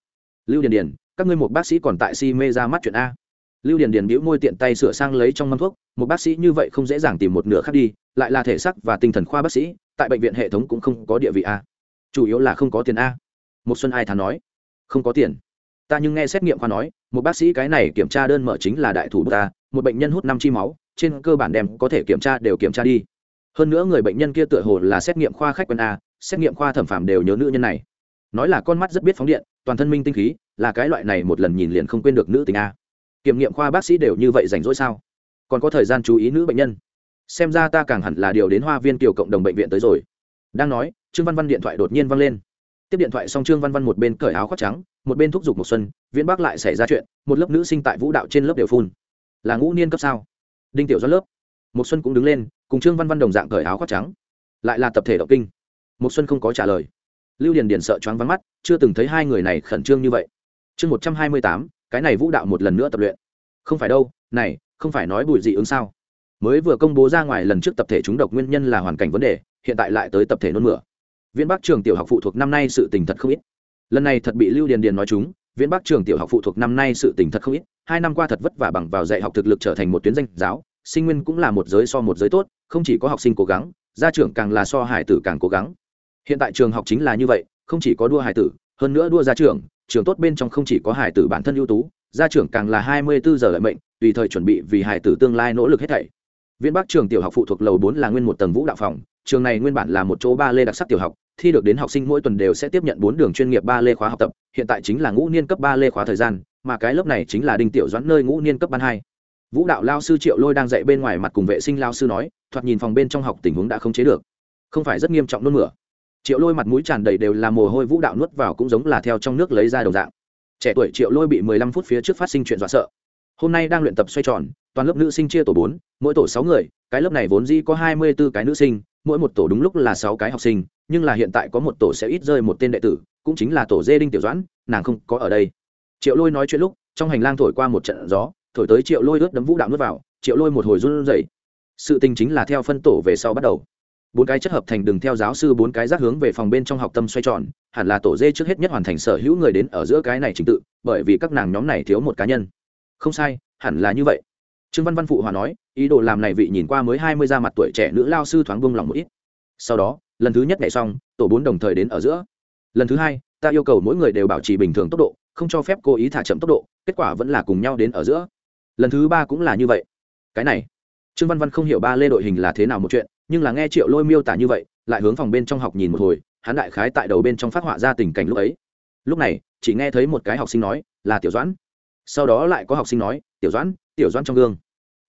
Lưu điền điền, các ngươi một bác sĩ còn tại si mê ra mắt chuyện a. Lưu điền điền bĩu môi tiện tay sửa sang lấy trong mâm thuốc một bác sĩ như vậy không dễ dàng tìm một nửa khác đi, lại là thể sắc và tinh thần khoa bác sĩ tại bệnh viện hệ thống cũng không có địa vị a. Chủ yếu là không có tiền a. Một xuân ai thán nói, không có tiền. Ta nhưng nghe xét nghiệm khoa nói, một bác sĩ cái này kiểm tra đơn mở chính là đại thủ ta, một bệnh nhân hút năm chi máu, trên cơ bản đem có thể kiểm tra đều kiểm tra đi. Hơn nữa người bệnh nhân kia tựa hồ là xét nghiệm khoa khách quân a, xét nghiệm khoa thẩm phàm đều nhớ nữ nhân này. Nói là con mắt rất biết phóng điện, toàn thân minh tinh khí, là cái loại này một lần nhìn liền không quên được nữ tình a. Kiểm nghiệm khoa bác sĩ đều như vậy rảnh rỗi sao? Còn có thời gian chú ý nữ bệnh nhân xem ra ta càng hẳn là điều đến hoa viên kiều cộng đồng bệnh viện tới rồi. Đang nói, trương văn văn điện thoại đột nhiên văng lên. Tiếp điện thoại xong trương văn văn một bên cởi áo khoác trắng, một bên thúc giục một xuân, viễn bác lại xảy ra chuyện, một lớp nữ sinh tại vũ đạo trên lớp đều phun. Là ngũ niên cấp sao? Đinh tiểu do lớp. Một xuân cũng đứng lên, cùng trương văn văn đồng dạng cởi áo khoác trắng. Lại là tập thể động kinh. Một xuân không có trả lời. Lưu điền điền sợ choáng vắng mắt, chưa từng thấy hai người này khẩn trương như vậy. Chương một trăm hai mươi tám, cái này vũ đạo một lần nữa tập luyện. Không phải đâu, này, không phải nói bùi dị ứng sao? Mới vừa công bố ra ngoài lần trước tập thể chúng độc nguyên nhân là hoàn cảnh vấn đề, hiện tại lại tới tập thể nôn mửa. Viên bắc trường tiểu học phụ thuộc năm nay sự tình thật không ít. Lần này thật bị lưu điền điền nói chúng, viễn bắc trường tiểu học phụ thuộc năm nay sự tình thật không ít, hai năm qua thật vất vả bằng vào dạy học thực lực trở thành một tuyến danh giáo, sinh nguyên cũng là một giới so một giới tốt, không chỉ có học sinh cố gắng, gia trưởng càng là so hải tử càng cố gắng. Hiện tại trường học chính là như vậy, không chỉ có đua hải tử, hơn nữa đua gia trưởng, trường tốt bên trong không chỉ có hải tử bản thân ưu tú, gia trưởng càng là hai mươi bốn giờ lợi mệnh, tùy thời chuẩn bị vì hải tử tương lai nỗ lực hết thảy viễn bắc trường tiểu học phụ thuộc lầu bốn là nguyên một tầng vũ đạo phòng, trường này nguyên bản là một chỗ ba lê đặc sắc tiểu học, thi được đến học sinh mỗi tuần đều sẽ tiếp nhận bốn đường chuyên nghiệp ba lê khóa học tập, hiện tại chính là ngũ niên cấp ba lê khóa thời gian, mà cái lớp này chính là đinh tiểu doãn nơi ngũ niên cấp ban hai. Vũ đạo lao sư triệu lôi đang dạy bên ngoài mặt cùng vệ sinh lao sư nói, thoạt nhìn phòng bên trong học tình huống đã không chế được. Không phải rất nghiêm trọng nôn mửa. Triệu lôi mặt mũi tràn đầy đều là mồ hôi vũ đạo nuốt vào cũng giống là theo trong nước lấy ra đầu dạng. Trẻ tuổi triệu lôi bị mười lăm phút phía trước phát sinh chuyện dọa sợ hôm nay đang luyện tập xoay tròn, toàn lớp nữ sinh chia tổ bốn, mỗi tổ sáu người, cái lớp này vốn dĩ có hai mươi b ố cái nữ sinh, mỗi một tổ đúng lúc là sáu cái học sinh, nhưng là hiện tại có một tổ sẽ ít rơi một tên đệ tử, cũng chính là tổ dê đinh tiểu doãn, nàng không có ở đây. Triệu lôi nói chuyện lúc, trong hành lang thổi qua một trận gió, thổi tới triệu lôi ướt đấm vũ đạo nuốt vào, triệu lôi một hồi run rẩy. Sự tình chính là theo phân tổ về sau bắt đầu. Bốn cái chất hợp thành đường theo giáo sư, bốn cái giác hướng về phòng bên trong học tâm xoay tròn, hẳn là tổ dê trước hết nhất hoàn thành sở hữu người đến ở giữa cái này trình tự, bởi vì các nàng nhóm này thiếu một cá nhân không sai, hẳn là như vậy. Trương văn văn phụ hòa nói, ý đồ làm này vị nhìn qua mới hai mươi ra mặt tuổi trẻ nữ lao sư thoáng buông lòng một ít. Sau đó, lần thứ nhất nhảy xong, tổ bốn đồng thời đến ở giữa. Lần thứ hai, ta yêu cầu mỗi người đều bảo trì bình thường tốc độ, không cho phép cố ý thả chậm tốc độ, kết quả vẫn là cùng nhau đến ở giữa. Lần thứ ba cũng là như vậy. Cái này, trương văn văn không hiểu ba lê đội hình là thế nào một chuyện, nhưng là nghe triệu lôi miêu tả như vậy, lại hướng phòng bên trong học nhìn một hồi, hắn đại khái tại đầu bên trong phát họa ra tình cảnh lúc ấy. Lúc này, chỉ nghe thấy một cái học sinh nói, là tiểu doãn sau đó lại có học sinh nói, tiểu doãn tiểu doãn trong gương.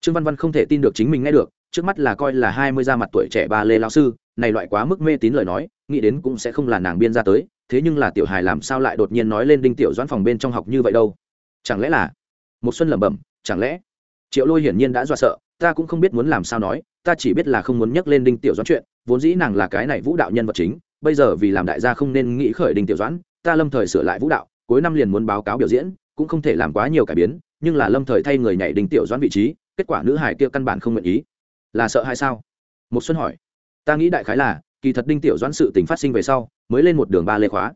Trương văn văn không thể tin được chính mình nghe được, trước mắt là coi là hai mươi ra mặt tuổi trẻ ba lê lao sư, này loại quá mức mê tín lời nói, nghĩ đến cũng sẽ không là nàng biên ra tới, thế nhưng là tiểu hài làm sao lại đột nhiên nói lên đinh tiểu doãn phòng bên trong học như vậy đâu? Chẳng lẽ là một xuân lẩm bẩm, chẳng lẽ triệu lôi hiển nhiên đã do sợ, ta cũng không biết muốn làm sao nói, ta chỉ biết là không muốn nhắc lên đinh tiểu doãn chuyện, vốn dĩ nàng là cái này vũ đạo nhân vật chính, bây giờ vì làm đại gia không nên nghĩ khởi đinh tiểu doãn, ta lâm thời sửa lại vũ đạo, cuối năm liền muốn báo cáo biểu diễn cũng không thể làm quá nhiều cải biến, nhưng là lâm thời thay người nhảy đinh tiểu doãn vị trí, kết quả nữ hải kia căn bản không nguyện ý. Là sợ hay sao? Một xuân hỏi. Ta nghĩ đại khái là, kỳ thật đinh tiểu doãn sự tình phát sinh về sau, mới lên một đường ba lê khóa.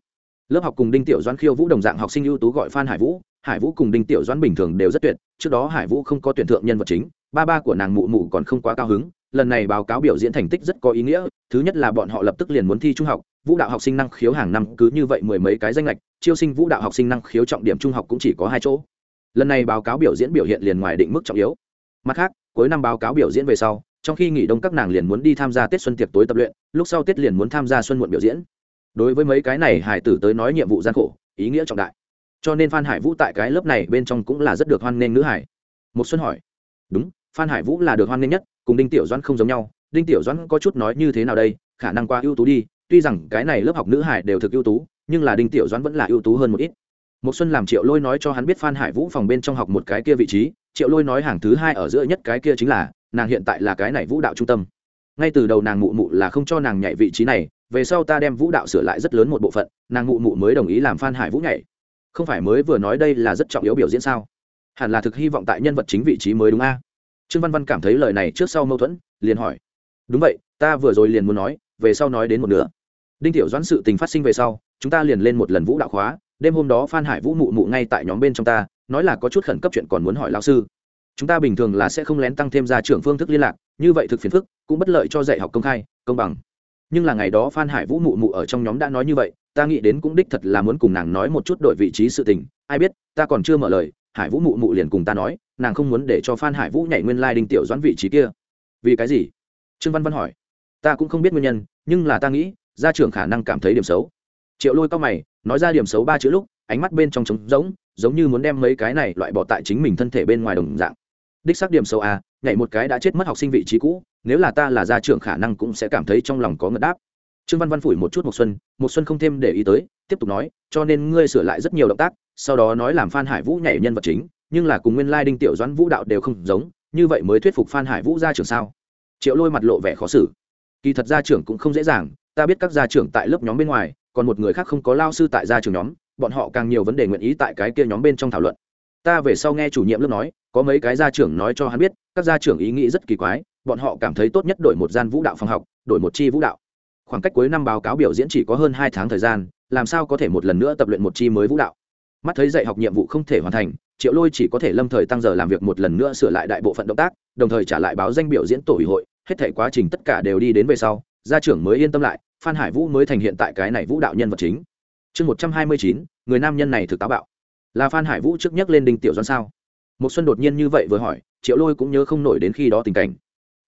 Lớp học cùng đinh tiểu doãn khiêu vũ đồng dạng học sinh ưu tú gọi phan hải vũ hải vũ cùng đinh tiểu doãn bình thường đều rất tuyệt, trước đó hải vũ không có tuyển thượng nhân vật chính, ba ba của nàng mụ mụ còn không quá cao hứng, lần này báo cáo biểu diễn thành tích rất có ý nghĩa, thứ nhất là bọn họ lập tức liền muốn thi trung học vũ đạo học sinh năng khiếu hàng năm cứ như vậy mười mấy cái danh lệch chiêu sinh vũ đạo học sinh năng khiếu trọng điểm trung học cũng chỉ có hai chỗ. Lần này báo cáo biểu diễn biểu hiện liền ngoài định mức trọng yếu. Mặt khác, cuối năm báo cáo biểu diễn về sau, trong khi nghỉ đông các nàng liền muốn đi tham gia tết xuân tiệc tối tập luyện, lúc sau tết liền muốn tham gia xuân muộn biểu diễn. Đối với mấy cái này, hải tử tới nói nhiệm vụ gian khổ, ý nghĩa trọng đại. Cho nên phan hải vũ tại cái lớp này bên trong cũng là rất được hoan nghênh nữ hải. Một xuân hỏi, đúng, phan hải vũ là được hoan nghênh nhất, cùng đinh tiểu doãn không giống nhau, đinh tiểu doãn có chút nói như thế nào đây, khả năng qua ưu tú đi tuy rằng cái này lớp học nữ hải đều thực ưu tú, nhưng là đinh tiểu doãn vẫn là ưu tú hơn một ít. Một xuân làm triệu lôi nói cho hắn biết phan hải vũ phòng bên trong học một cái kia vị trí, triệu lôi nói hàng thứ hai ở giữa nhất cái kia chính là, nàng hiện tại là cái này vũ đạo trung tâm. Ngay từ đầu nàng mụ mụ là không cho nàng nhảy vị trí này, về sau ta đem vũ đạo sửa lại rất lớn một bộ phận, nàng mụ mụ mới đồng ý làm phan hải vũ nhảy. Không phải mới vừa nói đây là rất trọng yếu biểu diễn sao? Hẳn là thực hy vọng tại nhân vật chính vị trí mới đúng a? Trương văn văn cảm thấy lời này trước sau mâu thuẫn, liền hỏi. Đúng vậy, ta vừa rồi liền muốn nói, về sau nói đến một nửa đinh tiểu doãn sự tình phát sinh về sau, chúng ta liền lên một lần vũ đạo khóa, đêm hôm đó phan hải vũ mụ mụ ngay tại nhóm bên trong ta, nói là có chút khẩn cấp chuyện còn muốn hỏi lão sư. Chúng ta bình thường là sẽ không lén tăng thêm ra trưởng phương thức liên lạc, như vậy thực phiền phức, cũng bất lợi cho dạy học công khai, công bằng. Nhưng là ngày đó phan hải vũ mụ mụ ở trong nhóm đã nói như vậy, ta nghĩ đến cũng đích thật là muốn cùng nàng nói một chút đổi vị trí sự tình. Ai biết, ta còn chưa mở lời, hải vũ mụ mụ liền cùng ta nói, nàng không muốn để cho phan hải vũ nhảy nguyên lai、like、đinh tiểu doãn vị trí kia. Vì cái gì? Trương văn văn hỏi. Ta cũng không biết nguyên nhân, nhưng là ta nghĩ gia trưởng khả năng cảm thấy điểm xấu. Triệu lôi cao mày, nói ra điểm xấu ba chữ lúc, ánh mắt bên trong trống giống giống như muốn đem mấy cái này loại bỏ tại chính mình thân thể bên ngoài đồng dạng. Đích xác điểm xấu à nhảy một cái đã chết mất học sinh vị trí cũ, nếu là ta là gia trưởng khả năng cũng sẽ cảm thấy trong lòng có ngật đáp. Trương văn văn phủi một chút một xuân một xuân không thêm để ý tới, tiếp tục nói, cho nên ngươi sửa lại rất nhiều động tác, sau đó nói làm phan hải vũ nhảy nhân vật chính, nhưng là cùng nguyên lai đinh tiểu doãn vũ đạo đều không giống, như vậy mới thuyết phục phan hải vũ ra trường sao? Triệu lôi mặt lộ vẻ khó xử. Kỳ thật gia trưởng cũng không dễ dàng ta biết các gia trưởng tại lớp nhóm bên ngoài, còn một người khác không có lao sư tại gia trường nhóm, bọn họ càng nhiều vấn đề nguyện ý tại cái kia nhóm bên trong thảo luận. Ta về sau nghe chủ nhiệm lớp nói, có mấy cái gia trưởng nói cho hắn biết, các gia trưởng ý nghĩ rất kỳ quái, bọn họ cảm thấy tốt nhất đổi một gian vũ đạo phòng học, đổi một chi vũ đạo. Khoảng cách cuối năm báo cáo biểu diễn chỉ có hơn hai tháng thời gian, làm sao có thể một lần nữa tập luyện một chi mới vũ đạo? Mắt thấy dạy học nhiệm vụ không thể hoàn thành, triệu lôi chỉ có thể lâm thời tăng giờ làm việc một lần nữa sửa lại đại bộ phận động tác, đồng thời trả lại báo danh biểu diễn tổ ủy hội, hết thể quá trình tất cả đều đi đến về sau gia trưởng mới yên tâm lại, phan hải vũ mới thành hiện tại cái này vũ đạo nhân vật chính. Chương một trăm hai mươi chín, người nam nhân này thực táo bạo. Là phan hải vũ trước nhắc lên đinh tiểu doan sao? Một xuân đột nhiên như vậy vừa hỏi, triệu lôi cũng nhớ không nổi đến khi đó tình cảnh.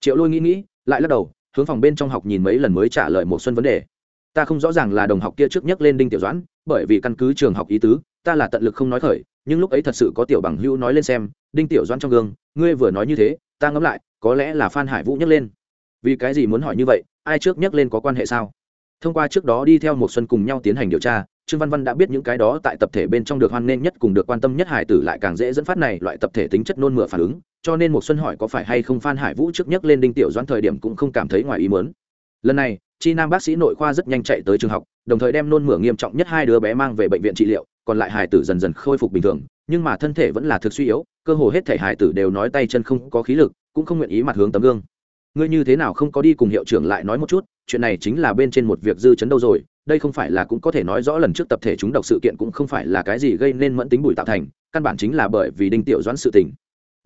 Triệu lôi nghĩ nghĩ, lại lắc đầu, hướng phòng bên trong học nhìn mấy lần mới trả lời một xuân vấn đề. Ta không rõ ràng là đồng học kia trước nhắc lên đinh tiểu doãn, bởi vì căn cứ trường học ý tứ, ta là tận lực không nói khởi, nhưng lúc ấy thật sự có tiểu bằng hữu nói lên xem, đinh tiểu doãn trong gương, ngươi vừa nói như thế, ta ngẫm lại, có lẽ là phan hải vũ nhắc lên. Vì cái gì muốn hỏi như vậy? Ai trước nhắc lên có quan hệ sao? Thông qua trước đó đi theo một xuân cùng nhau tiến hành điều tra, trương văn văn đã biết những cái đó tại tập thể bên trong được hoan nghênh nhất cùng được quan tâm nhất hải tử lại càng dễ dẫn phát này loại tập thể tính chất nôn mửa phản ứng, cho nên một xuân hỏi có phải hay không phan hải vũ trước nhắc lên đinh tiểu doãn thời điểm cũng không cảm thấy ngoài ý muốn. Lần này, chi nam bác sĩ nội khoa rất nhanh chạy tới trường học, đồng thời đem nôn mửa nghiêm trọng nhất hai đứa bé mang về bệnh viện trị liệu, còn lại hải tử dần dần khôi phục bình thường, nhưng mà thân thể vẫn là thực suy yếu, cơ hồ hết thể hải tử đều nói tay chân không có khí lực, cũng không nguyện ý mặt hướng tấm gương ngươi như thế nào không có đi cùng hiệu trưởng lại nói một chút, chuyện này chính là bên trên một việc dư chấn đâu rồi, đây không phải là cũng có thể nói rõ lần trước tập thể chúng độc sự kiện cũng không phải là cái gì gây nên mẫn tính bụi tạo thành, căn bản chính là bởi vì đinh tiểu doãn sự tình.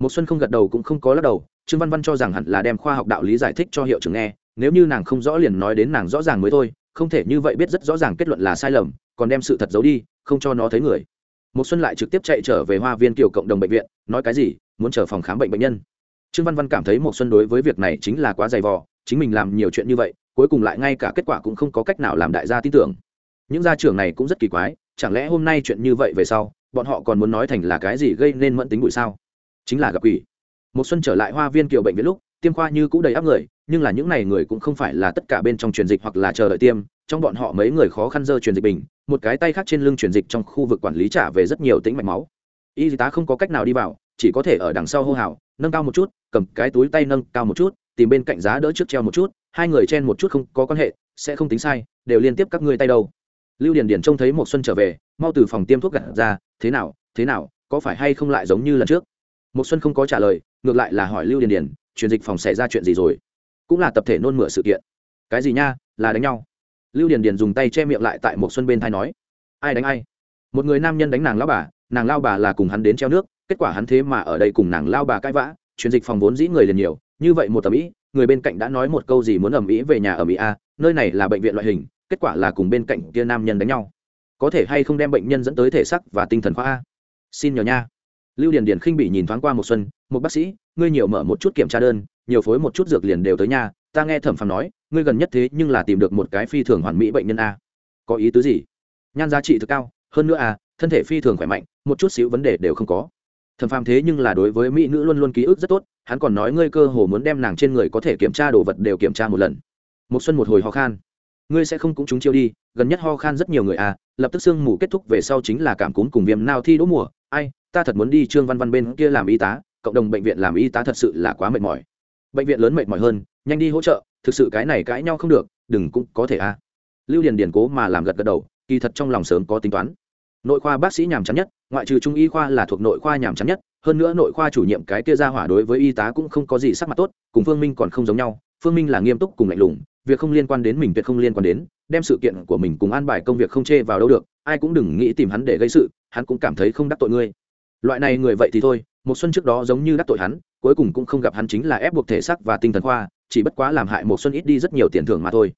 Một xuân không gật đầu cũng không có lắc đầu, trương văn văn cho rằng hẳn là đem khoa học đạo lý giải thích cho hiệu trưởng nghe, nếu như nàng không rõ liền nói đến nàng rõ ràng mới thôi, không thể như vậy biết rất rõ ràng kết luận là sai lầm, còn đem sự thật giấu đi, không cho nó thấy người. Một xuân lại trực tiếp chạy trở về hoa viên Tiểu cộng đồng bệnh viện, nói cái gì, muốn chờ phòng khám bệnh bệnh nhân trương văn văn cảm thấy một xuân đối với việc này chính là quá dày vò, chính mình làm nhiều chuyện như vậy, cuối cùng lại ngay cả kết quả cũng không có cách nào làm đại gia tin tưởng. Những gia trưởng này cũng rất kỳ quái, chẳng lẽ hôm nay chuyện như vậy về sau, bọn họ còn muốn nói thành là cái gì gây nên mẫn tính bụi sao? Chính là gặp quỷ. Một xuân trở lại hoa viên kiều bệnh viện lúc, tiêm khoa như cũ đầy áp người, nhưng là những này người cũng không phải là tất cả bên trong truyền dịch hoặc là chờ đợi tiêm, trong bọn họ mấy người khó khăn dơ truyền dịch bình, một cái tay khác trên lưng truyền dịch trong khu vực quản lý trả về rất nhiều tính mạch máu. Y tá không có cách nào đi vào chỉ có thể ở đằng sau hô hào, nâng cao một chút, cầm cái túi tay nâng cao một chút, tìm bên cạnh giá đỡ trước treo một chút, hai người chen một chút không có quan hệ, sẽ không tính sai, đều liên tiếp các ngươi tay đâu. Lưu điền điền trông thấy một xuân trở về, mau từ phòng tiêm thuốc gặt ra, thế nào thế nào, có phải hay không lại giống như lần trước? Một xuân không có trả lời, ngược lại là hỏi lưu điền điền, truyền dịch phòng xảy ra chuyện gì rồi? Cũng là tập thể nôn mửa sự kiện. Cái gì nha, là đánh nhau. Lưu điền điền dùng tay che miệng lại tại một xuân bên thai nói, ai đánh ai? Một người nam nhân đánh nàng lao bà, nàng lao bà là cùng hắn đến treo nước kết quả hắn thế mà ở đây cùng nàng lao bà cãi vã, truyền dịch phòng vốn dĩ người liền nhiều, như vậy một tầm ý, người bên cạnh đã nói một câu gì muốn ầm ĩ về nhà ở mỹ a, nơi này là bệnh viện loại hình, kết quả là cùng bên cạnh kia nam nhân đánh nhau. Có thể hay không đem bệnh nhân dẫn tới thể sắc và tinh thần khoa a? Xin nhờ nha. Lưu điền điền khinh bị nhìn thoáng qua một xuân, một bác sĩ, ngươi nhiều mở một chút kiểm tra đơn, nhiều phối một chút dược liền đều tới nhà ta nghe thẩm phán nói, ngươi gần nhất thế nhưng là tìm được một cái phi thường hoàn mỹ bệnh nhân a. Có ý tứ gì? Nhan giá trị thực cao, hơn nữa a, thân thể phi thường khỏe mạnh, một chút xíu vấn đề đều không có thẩm phàm thế nhưng là đối với mỹ nữ luôn luôn ký ức rất tốt, hắn còn nói ngươi cơ hồ muốn đem nàng trên người có thể kiểm tra đồ vật đều kiểm tra một lần. Một xuân một hồi ho khan. Ngươi sẽ không cũng chúng chiêu đi, gần nhất ho khan rất nhiều người à lập tức sương mù kết thúc về sau chính là cảm cúm cùng viêm nao thi đỗ mùa. Ai, ta thật muốn đi trương văn văn bên kia làm y tá, cộng đồng bệnh viện làm y tá thật sự là quá mệt mỏi. Bệnh viện lớn mệt mỏi hơn, nhanh đi hỗ trợ, thực sự cái này cãi nhau không được, đừng cũng có thể à. Lưu điền điền cố mà làm gật gật đầu, kỳ thật trong lòng sớm có tính toán nội khoa bác sĩ nhàm chán nhất, ngoại trừ trung y khoa là thuộc nội khoa nhàm chán nhất, hơn nữa nội khoa chủ nhiệm cái kia ra hỏa đối với y tá cũng không có gì sắc mặt tốt, cùng phương minh còn không giống nhau, phương minh là nghiêm túc cùng lạnh lùng, việc không liên quan đến mình tuyệt không liên quan đến, đem sự kiện của mình cùng an bài công việc không chê vào đâu được, ai cũng đừng nghĩ tìm hắn để gây sự, hắn cũng cảm thấy không đắc tội ngươi. Loại này người vậy thì thôi, một xuân trước đó giống như đắc tội hắn, cuối cùng cũng không gặp hắn chính là ép buộc thể xác và tinh thần khoa, chỉ bất quá làm hại một xuân ít đi rất nhiều tiền thưởng mà thôi.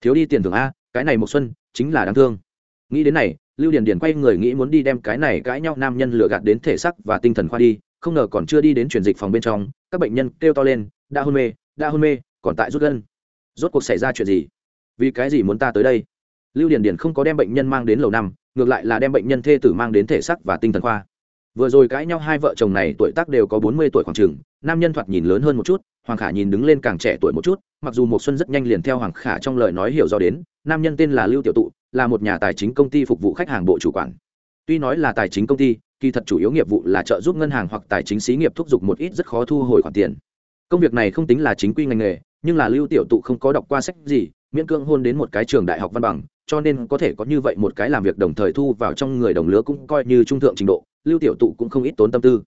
Thiếu đi tiền thưởng a, cái này một xuân chính là đáng thương. Nghĩ đến này lưu điền điền quay người nghĩ muốn đi đem cái này cãi nhau nam nhân lừa gạt đến thể xác và tinh thần khoa đi, không ngờ còn chưa đi đến chuyển dịch phòng bên trong, các bệnh nhân kêu to lên, đã hôn mê, đã hôn mê, còn tại rút gân. Rốt cuộc xảy ra chuyện gì? Vì cái gì muốn ta tới đây? Lưu điền điền không có đem bệnh nhân mang đến lầu năm, ngược lại là đem bệnh nhân thê tử mang đến thể xác và tinh thần khoa. Vừa rồi cãi nhau hai vợ chồng này tuổi tác đều có bốn mươi tuổi khoảng chừng, nam nhân thoạt nhìn lớn hơn một chút, hoàng khả nhìn đứng lên càng trẻ tuổi một chút, mặc dù một xuân rất nhanh liền theo hoàng khả trong lời nói hiểu do đến, nam nhân tên là lưu tiểu tụ là một nhà tài chính công ty phục vụ khách hàng bộ chủ quản. Tuy nói là tài chính công ty, kỳ thật chủ yếu nghiệp vụ là trợ giúp ngân hàng hoặc tài chính xí nghiệp thúc giục một ít rất khó thu hồi khoản tiền. Công việc này không tính là chính quy ngành nghề, nhưng là lưu tiểu tụ không có đọc qua sách gì, miễn cưỡng hôn đến một cái trường đại học văn bằng, cho nên có thể có như vậy một cái làm việc đồng thời thu vào trong người đồng lứa cũng coi như trung thượng trình độ, lưu tiểu tụ cũng không ít tốn tâm tư.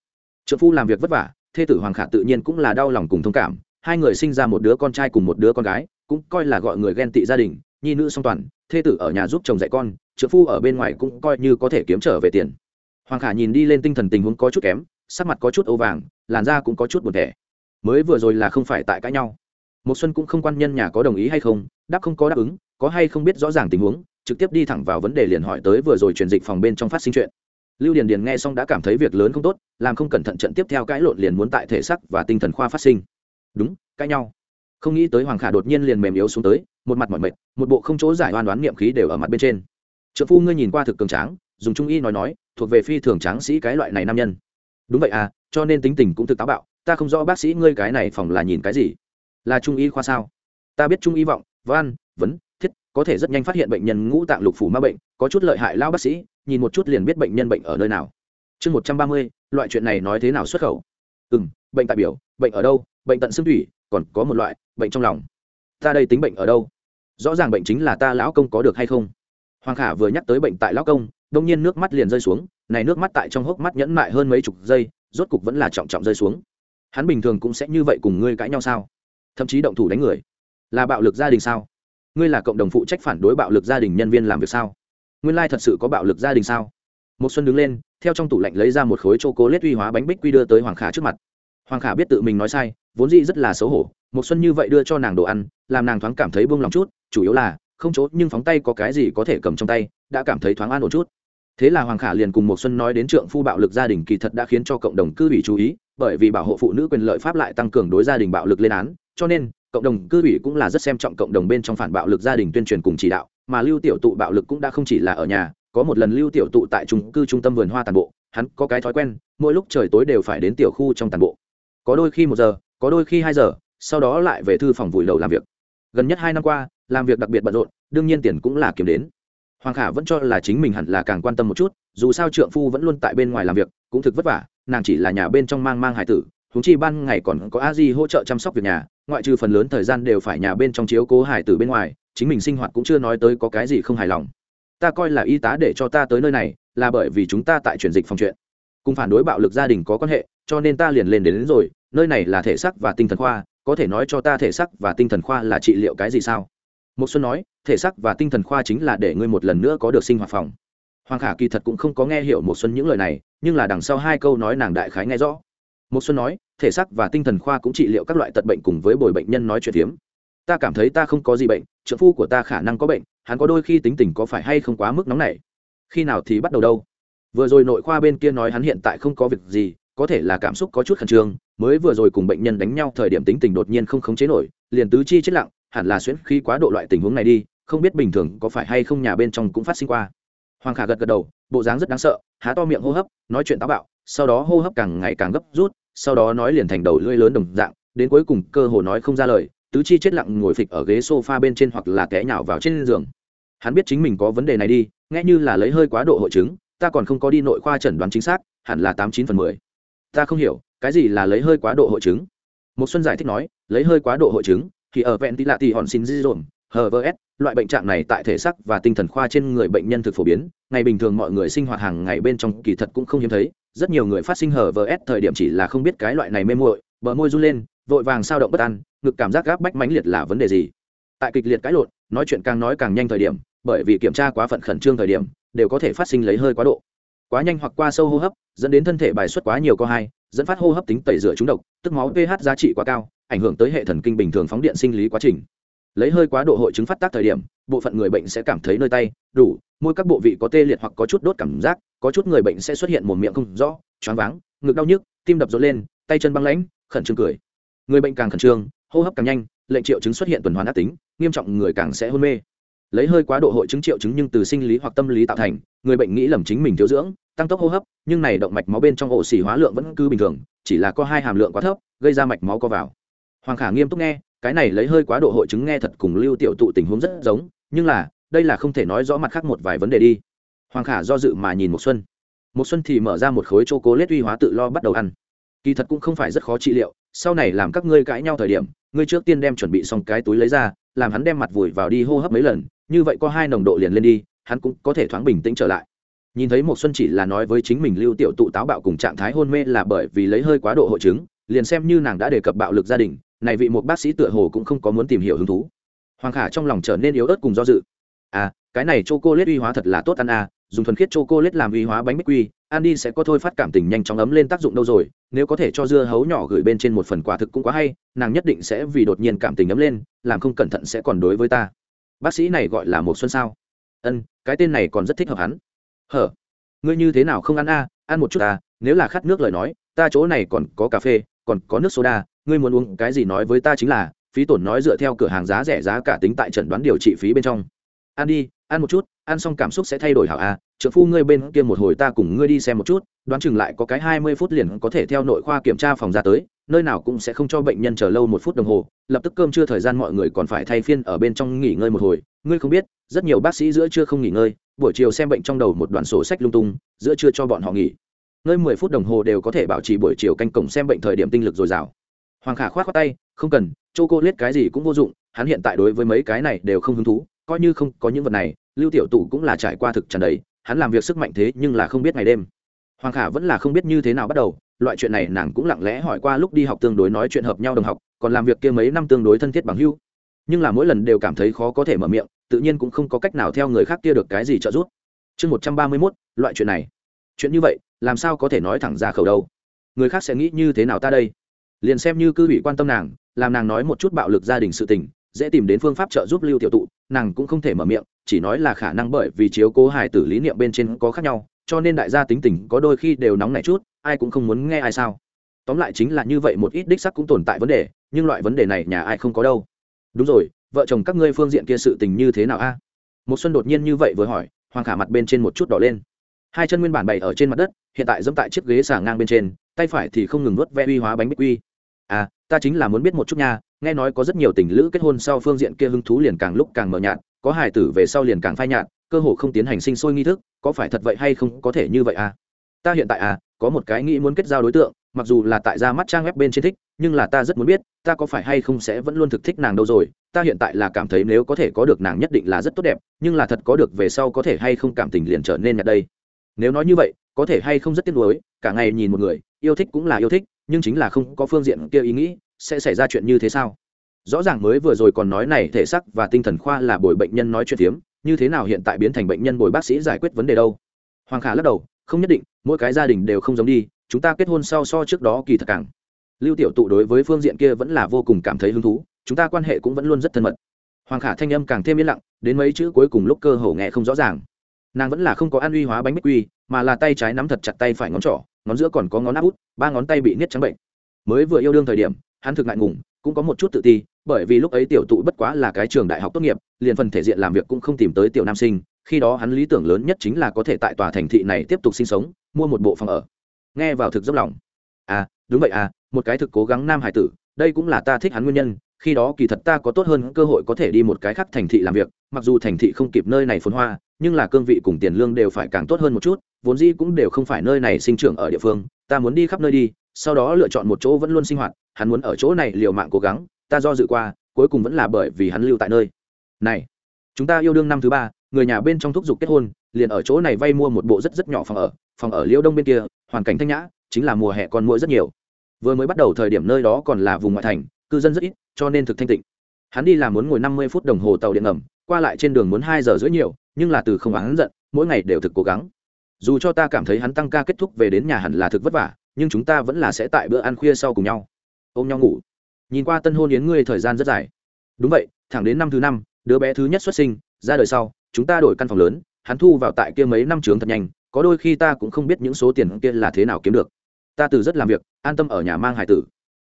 Trợ phu làm việc vất vả, thê tử hoàng khả tự nhiên cũng là đau lòng cùng thông cảm, hai người sinh ra một đứa con trai cùng một đứa con gái, cũng coi là gọi người ghen tị gia đình, nhi nữ song toàn thê tử ở nhà giúp chồng dạy con trợ phu ở bên ngoài cũng coi như có thể kiếm trở về tiền. Hoàng khả nhìn đi lên tinh thần tình huống có chút kém, sắc mặt có chút âu vàng, làn da cũng có chút buồn thẻ. Mới vừa rồi là không phải tại cãi nhau. Một xuân cũng không quan nhân nhà có đồng ý hay không, đáp không có đáp ứng, có hay không biết rõ ràng tình huống, trực tiếp đi thẳng vào vấn đề liền hỏi tới vừa rồi truyền dịch phòng bên trong phát sinh chuyện. Lưu điền điền nghe xong đã cảm thấy việc lớn không tốt, làm không cẩn thận trận tiếp theo cãi lộn liền muốn tại thể sắc và tinh thần khoa phát sinh. Đúng, cãi nhau. Không nghĩ tới hoàng khả đột nhiên liền mềm yếu xuống tới một mặt mỏi mệt, một bộ không chỗ giải oan đoán niệm khí đều ở mặt bên trên. Trợ phu ngươi nhìn qua thực cường tráng, dùng trung y nói nói, thuộc về phi thường tráng sĩ cái loại này nam nhân. Đúng vậy à cho nên tính tình cũng thực táo bạo, ta không rõ bác sĩ ngươi cái này phòng là nhìn cái gì. Là trung y khoa sao? Ta biết trung y vọng, văn, vấn, thiết, có thể rất nhanh phát hiện bệnh nhân ngũ tạng lục phủ ma bệnh, có chút lợi hại lao bác sĩ, nhìn một chút liền biết bệnh nhân bệnh ở nơi nào. Chương một trăm ba mươi, loại chuyện này nói thế nào xuất khẩu? Ừ m bệnh tại biểu, bệnh ở đâu, bệnh tận xương thủy, còn có một loại, bệnh trong lòng. Ta đây tính bệnh ở đâu? Rõ ràng bệnh chính là ta lão công có được hay không? Hoàng khả vừa nhắc tới bệnh tại lão công, đông nhiên nước mắt liền rơi xuống, này nước mắt tại trong hốc mắt nhẫn mại hơn mấy chục giây, rốt cục vẫn là trọng trọng rơi xuống. Hắn bình thường cũng sẽ như vậy cùng ngươi cãi nhau sao? Thậm chí động thủ đánh người. Là bạo lực gia đình sao? Ngươi là cộng đồng phụ trách phản đối bạo lực gia đình nhân viên làm việc sao? Nguyên lai thật sự có bạo lực gia đình sao? Một xuân đứng lên, theo trong tủ lạnh lấy ra một khối chô cố lết uy hóa bánh bích quy đưa tới hoàng khả trước mặt. Hoàng khả biết tự mình nói sai vốn dĩ rất là xấu hổ một xuân như vậy đưa cho nàng đồ ăn, làm nàng thoáng cảm thấy buông lòng chút, chủ yếu là, không chốt, nhưng phóng tay có cái gì có thể cầm trong tay, đã cảm thấy thoáng an ổn chút. Thế là hoàng khả liền cùng một xuân nói đến trượng phu bạo lực gia đình kỳ thật đã khiến cho cộng đồng cư ủy chú ý, bởi vì bảo hộ phụ nữ quyền lợi pháp lại tăng cường đối gia đình bạo lực lên án, cho nên, cộng đồng cư ủy cũng là rất xem trọng cộng đồng bên trong phản bạo lực gia đình tuyên truyền cùng chỉ đạo, mà lưu tiểu tụ bạo lực cũng đã không chỉ là ở nhà, có một lần lưu tiểu tụ tại trung cư trung tâm vườn hoa tàn bộ, hắn có cái thói quen, mỗi lúc trời tối đều phải đến tiểu khu trong tàn bộ. Có đôi khi một giờ có đôi khi hai giờ sau đó lại về thư phòng vùi đầu làm việc. Gần nhất hai năm qua làm việc đặc biệt bận rộn đương nhiên tiền cũng là kiếm đến. Hoàng khả vẫn cho là chính mình hẳn là càng quan tâm một chút dù sao trượng phu vẫn luôn tại bên ngoài làm việc cũng thực vất vả nàng chỉ là nhà bên trong mang mang hải tử húng chi ban ngày còn có a di hỗ trợ chăm sóc việc nhà ngoại trừ phần lớn thời gian đều phải nhà bên trong chiếu cố hải tử bên ngoài chính mình sinh hoạt cũng chưa nói tới có cái gì không hài lòng. Ta coi là y tá để cho ta tới nơi này là bởi vì chúng ta tại chuyển dịch phòng chuyện. Cùng phản đối bạo lực gia đình có quan hệ cho nên ta liền lên đến, đến rồi nơi này là thể xác và tinh thần khoa, có thể nói cho ta thể xác và tinh thần khoa là trị liệu cái gì sao? Một xuân nói, thể xác và tinh thần khoa chính là để ngươi một lần nữa có được sinh hoạt phòng. Hoàng khả kỳ thật cũng không có nghe hiểu một xuân những lời này, nhưng là đằng sau hai câu nói nàng đại khái nghe rõ. Một xuân nói, thể xác và tinh thần khoa cũng trị liệu các loại tật bệnh cùng với bồi bệnh nhân nói chuyện tiếm ta cảm thấy ta không có gì bệnh trợ phu của ta khả năng có bệnh, hắn có đôi khi tính tình có phải hay không quá mức nóng nảy. Khi nào thì bắt đầu đâu? Vừa rồi nội khoa bên kia nói hắn hiện tại không có việc gì có thể là cảm xúc có chút khẩn trương, mới vừa rồi cùng bệnh nhân đánh nhau thời điểm tính tình đột nhiên không khống chế nổi, liền tứ chi chết lặng, hẳn là xuyễn khi quá độ loại tình huống này đi, không biết bình thường có phải hay không nhà bên trong cũng phát sinh qua. Hoàng khả gật gật đầu, bộ dáng rất đáng sợ, há to miệng hô hấp, nói chuyện táo bạo, sau đó hô hấp càng ngày càng gấp rút, sau đó nói liền thành đầu lưỡi lớn đồng dạng, đến cuối cùng cơ hồ nói không ra lời, tứ chi chết lặng ngồi phịch ở ghế sofa bên trên hoặc là té nhào vào trên giường. Hắn biết chính mình có vấn đề này đi, nghe như là lấy hơi quá độ hội chứng, ta còn không có đi nội khoa chẩn đoán chính xác, hẳn là tám chín phần mười ta không hiểu, cái gì là lấy hơi quá độ hội chứng? Một xuân giải thích nói, lấy hơi quá độ hội chứng, thì ở vẹn tỷ lạ thì hòn xin di dồn hvs loại bệnh trạng này tại thể xác và tinh thần khoa trên người bệnh nhân thực phổ biến. Ngày bình thường mọi người sinh hoạt hàng ngày bên trong kỳ thật cũng không hiếm thấy, rất nhiều người phát sinh hvs thời điểm chỉ là không biết cái loại này mê muội, bờ môi run lên, vội vàng sao động bất an, ngực cảm giác gáp bách mãnh liệt là vấn đề gì? Tại kịch liệt cãi lộn, nói chuyện càng nói càng nhanh thời điểm, bởi vì kiểm tra quá phận khẩn trương thời điểm, đều có thể phát sinh lấy hơi quá độ quá nhanh hoặc qua sâu hô hấp, dẫn đến thân thể bài xuất quá nhiều co hai, dẫn phát hô hấp tính tẩy rửa trúng độc, tức máu ph giá trị quá cao, ảnh hưởng tới hệ thần kinh bình thường phóng điện sinh lý quá trình. Lấy hơi quá độ hội chứng phát tác thời điểm, bộ phận người bệnh sẽ cảm thấy nơi tay, đủ, môi các bộ vị có tê liệt hoặc có chút đốt cảm giác, có chút người bệnh sẽ xuất hiện một miệng không rõ, choáng váng, ngực đau nhức, tim đập rộn lên, tay chân băng lãnh, khẩn trương cười. Người bệnh càng khẩn trương, hô hấp càng nhanh, lệnh triệu chứng xuất hiện tuần hoàn ác tính, nghiêm trọng người càng sẽ hôn mê lấy hơi quá độ hội chứng triệu chứng nhưng từ sinh lý hoặc tâm lý tạo thành, người bệnh nghĩ lầm chính mình thiếu dưỡng, tăng tốc hô hấp, nhưng này động mạch máu bên trong ổ xỉ hóa lượng vẫn cứ bình thường, chỉ là có hai hàm lượng quá thấp, gây ra mạch máu co vào. Hoàng khả nghiêm túc nghe, cái này lấy hơi quá độ hội chứng nghe thật cùng lưu tiểu tụ tình huống rất giống, nhưng là, đây là không thể nói rõ mặt khác một vài vấn đề đi. Hoàng khả do dự mà nhìn một xuân. Một xuân thì mở ra một khối chô cố lết uy hóa tự lo bắt đầu ăn. Kỳ thật cũng không phải rất khó trị liệu, sau này làm các ngươi cãi nhau thời điểm, ngươi trước tiên đem chuẩn bị xong cái túi lấy ra, làm hắn đem mặt vùi vào đi hô hấp mấy lần như vậy có hai nồng độ liền lên đi, hắn cũng có thể thoáng bình tĩnh trở lại. Nhìn thấy một xuân chỉ là nói với chính mình lưu tiểu tụ táo bạo cùng trạng thái hôn mê là bởi vì lấy hơi quá độ hội chứng, liền xem như nàng đã đề cập bạo lực gia đình, này vị một bác sĩ tựa hồ cũng không có muốn tìm hiểu hứng thú. Hoàng khả trong lòng trở nên yếu ớt cùng do dự. À cái này chô cô lết uy hóa thật là tốt ăn à dùng thuần khiết chocolate làm uy hóa bánh bích quy, ăn đi sẽ có thôi phát cảm tình nhanh chóng ấm lên tác dụng đâu rồi, nếu có thể cho dưa hấu nhỏ gửi bên trên một phần quả thực cũng quá hay, nàng nhất định sẽ vì đột nhiên cảm tình ấm lên, làm không cẩn thận sẽ còn đối với ta bác sĩ này gọi là một xuân sao? Ân, cái tên này còn rất thích hợp hắn. Hở? Ngươi như thế nào không ăn a? Ăn một chút à nếu là khát nước lời nói, ta chỗ này còn có cà phê, còn có nước soda, ngươi muốn uống cái gì nói với ta chính là, phí tổn nói dựa theo cửa hàng giá rẻ giá cả tính tại trần đoán điều trị phí bên trong. Ăn đi, ăn một chút, ăn xong cảm xúc sẽ thay đổi hảo a trợ phu ngươi bên kia một hồi ta cùng ngươi đi xem một chút, đoán chừng lại có cái hai mươi phút liền có thể theo nội khoa kiểm tra phòng ra tới, nơi nào cũng sẽ không cho bệnh nhân chờ lâu một phút đồng hồ, lập tức cơm trưa thời gian mọi người còn phải thay phiên ở bên trong nghỉ ngơi một hồi. Ngươi không biết, rất nhiều bác sĩ giữa trưa không nghỉ ngơi, buổi chiều xem bệnh trong đầu một đoạn sổ sách lung tung, giữa trưa cho bọn họ nghỉ. Ngơi mười phút đồng hồ đều có thể bảo trì buổi chiều canh cổng xem bệnh thời điểm tinh lực dồi dào. Hoàng khả khoát khoát tay, không cần chô cô liết cái gì cũng vô dụng, hắn hiện tại đối với mấy cái này đều không hứng thú, coi như không có những vật này, lưu tiểu tụ cũng là trải qua thực trần đấy hắn làm việc sức mạnh thế nhưng là không biết ngày đêm. Hoàng khả vẫn là không biết như thế nào bắt đầu, loại chuyện này nàng cũng lặng lẽ hỏi qua lúc đi học tương đối nói chuyện hợp nhau đồng học, còn làm việc kia mấy năm tương đối thân thiết bằng hưu nhưng là mỗi lần đều cảm thấy khó có thể mở miệng, tự nhiên cũng không có cách nào theo người khác kia được cái gì trợ giúp. Chương một trăm ba mươi mốt, loại chuyện này. Chuyện như vậy, làm sao có thể nói thẳng ra khẩu đâu? Người khác sẽ nghĩ như thế nào ta đây? Liền xem như cư ủy quan tâm nàng, làm nàng nói một chút bạo lực gia đình sự tình, dễ tìm đến phương pháp trợ giúp lưu tiểu tụ, nàng cũng không thể mở miệng chỉ nói là khả năng bởi vì chiếu cố hài tử lý niệm bên trên có khác nhau, cho nên đại gia tính tình có đôi khi đều nóng nảy chút, ai cũng không muốn nghe ai sao. Tóm lại chính là như vậy một ít đích sắc cũng tồn tại vấn đề, nhưng loại vấn đề này nhà ai không có đâu. Đúng rồi, vợ chồng các ngươi phương diện kia sự tình như thế nào a? Một xuân đột nhiên như vậy vừa hỏi, hoàng khả mặt bên trên một chút đỏ lên. Hai chân nguyên bản bày ở trên mặt đất, hiện tại dẫm tại chiếc ghế xà ngang bên trên, tay phải thì không ngừng nuốt ve uy hóa bánh bích quy. À ta chính là muốn biết một chút nha, nghe nói có rất nhiều tình lữ kết hôn sau phương diện kia hứng thú liền càng lúc càng mờ nhạt có hài tử về sau liền càng phai nhạt, cơ hồ không tiến hành sinh sôi nghi thức, có phải thật vậy hay không có thể như vậy à? Ta hiện tại à có một cái nghĩ muốn kết giao đối tượng, mặc dù là tại ra mắt trang web bên trên thích, nhưng là ta rất muốn biết, ta có phải hay không sẽ vẫn luôn thực thích nàng đâu rồi? Ta hiện tại là cảm thấy nếu có thể có được nàng nhất định là rất tốt đẹp, nhưng là thật có được về sau có thể hay không cảm tình liền trở nên nhạt đây. Nếu nói như vậy, có thể hay không rất tiếc nuối, cả ngày nhìn một người, yêu thích cũng là yêu thích, nhưng chính là không có phương diện kia ý nghĩ, sẽ xảy ra chuyện như thế sao? Rõ ràng mới vừa rồi còn nói này thể sắc và tinh thần khoa là bồi bệnh nhân nói chuyện tiếm như thế nào hiện tại biến thành bệnh nhân bồi bác sĩ giải quyết vấn đề đâu? Hoàng khả lắc đầu, không nhất định, mỗi cái gia đình đều không giống đi, chúng ta kết hôn sau so trước đó kỳ thật càng. Lưu tiểu tụ đối với phương diện kia vẫn là vô cùng cảm thấy hứng thú, chúng ta quan hệ cũng vẫn luôn rất thân mật. Hoàng khả thanh âm càng thêm yên lặng, đến mấy chữ cuối cùng lúc cơ hồ nghe không rõ ràng. Nàng vẫn là không có an uy hóa bánh bích quy, mà là tay trái nắm thật chặt tay phải ngón trỏ, ngón giữa còn có ngón áp út, ba ngón tay bị niết trắng bệnh. Mới vừa yêu đương thời điểm, hắn thực ngại ngùng, cũng có một chút tự ti bởi vì lúc ấy tiểu tụ bất quá là cái trường đại học tốt nghiệp, liền phần thể diện làm việc cũng không tìm tới tiểu nam sinh, khi đó hắn lý tưởng lớn nhất chính là có thể tại tòa thành thị này tiếp tục sinh sống, mua một bộ phòng ở. Nghe vào thực dốc lòng. À đúng vậy à một cái thực cố gắng nam hải tử, đây cũng là ta thích hắn nguyên nhân, khi đó kỳ thật ta có tốt hơn cơ hội có thể đi một cái khác thành thị làm việc, mặc dù thành thị không kịp nơi này phồn hoa, nhưng là cương vị cùng tiền lương đều phải càng tốt hơn một chút, vốn dĩ cũng đều không phải nơi này sinh trưởng ở địa phương, ta muốn đi khắp nơi đi, sau đó lựa chọn một chỗ vẫn luôn sinh hoạt, hắn muốn ở chỗ này liều mạng cố gắng ta do dự qua, cuối cùng vẫn là bởi vì hắn lưu tại nơi. Này, chúng ta yêu đương năm thứ ba, người nhà bên trong thúc giục kết hôn, liền ở chỗ này vay mua một bộ rất rất nhỏ phòng ở phòng ở liêu đông bên kia, hoàn cảnh thanh nhã, chính là mùa hè còn muỗi rất nhiều. Vừa mới bắt đầu thời điểm nơi đó còn là vùng ngoại thành, cư dân rất ít, cho nên thực thanh tịnh. Hắn đi làm muốn ngồi năm mươi phút đồng hồ tàu điện ngầm, qua lại trên đường muốn hai giờ rưỡi nhiều, nhưng là từ không hắn giận, mỗi ngày đều thực cố gắng. Dù cho ta cảm thấy hắn tăng ca kết thúc về đến nhà hẳn là thực vất vả, nhưng chúng ta vẫn là sẽ tại bữa ăn khuya sau cùng nhau. Ôm nhau ngủ nhìn qua tân hôn yến ngươi thời gian rất dài. Đúng vậy, thẳng đến năm thứ năm, đứa bé thứ nhất xuất sinh, ra đời sau, chúng ta đổi căn phòng lớn, hắn thu vào tại kia mấy năm trường thật nhanh, có đôi khi ta cũng không biết những số tiền kia là thế nào kiếm được. Ta từ rất làm việc, an tâm ở nhà mang hải tử.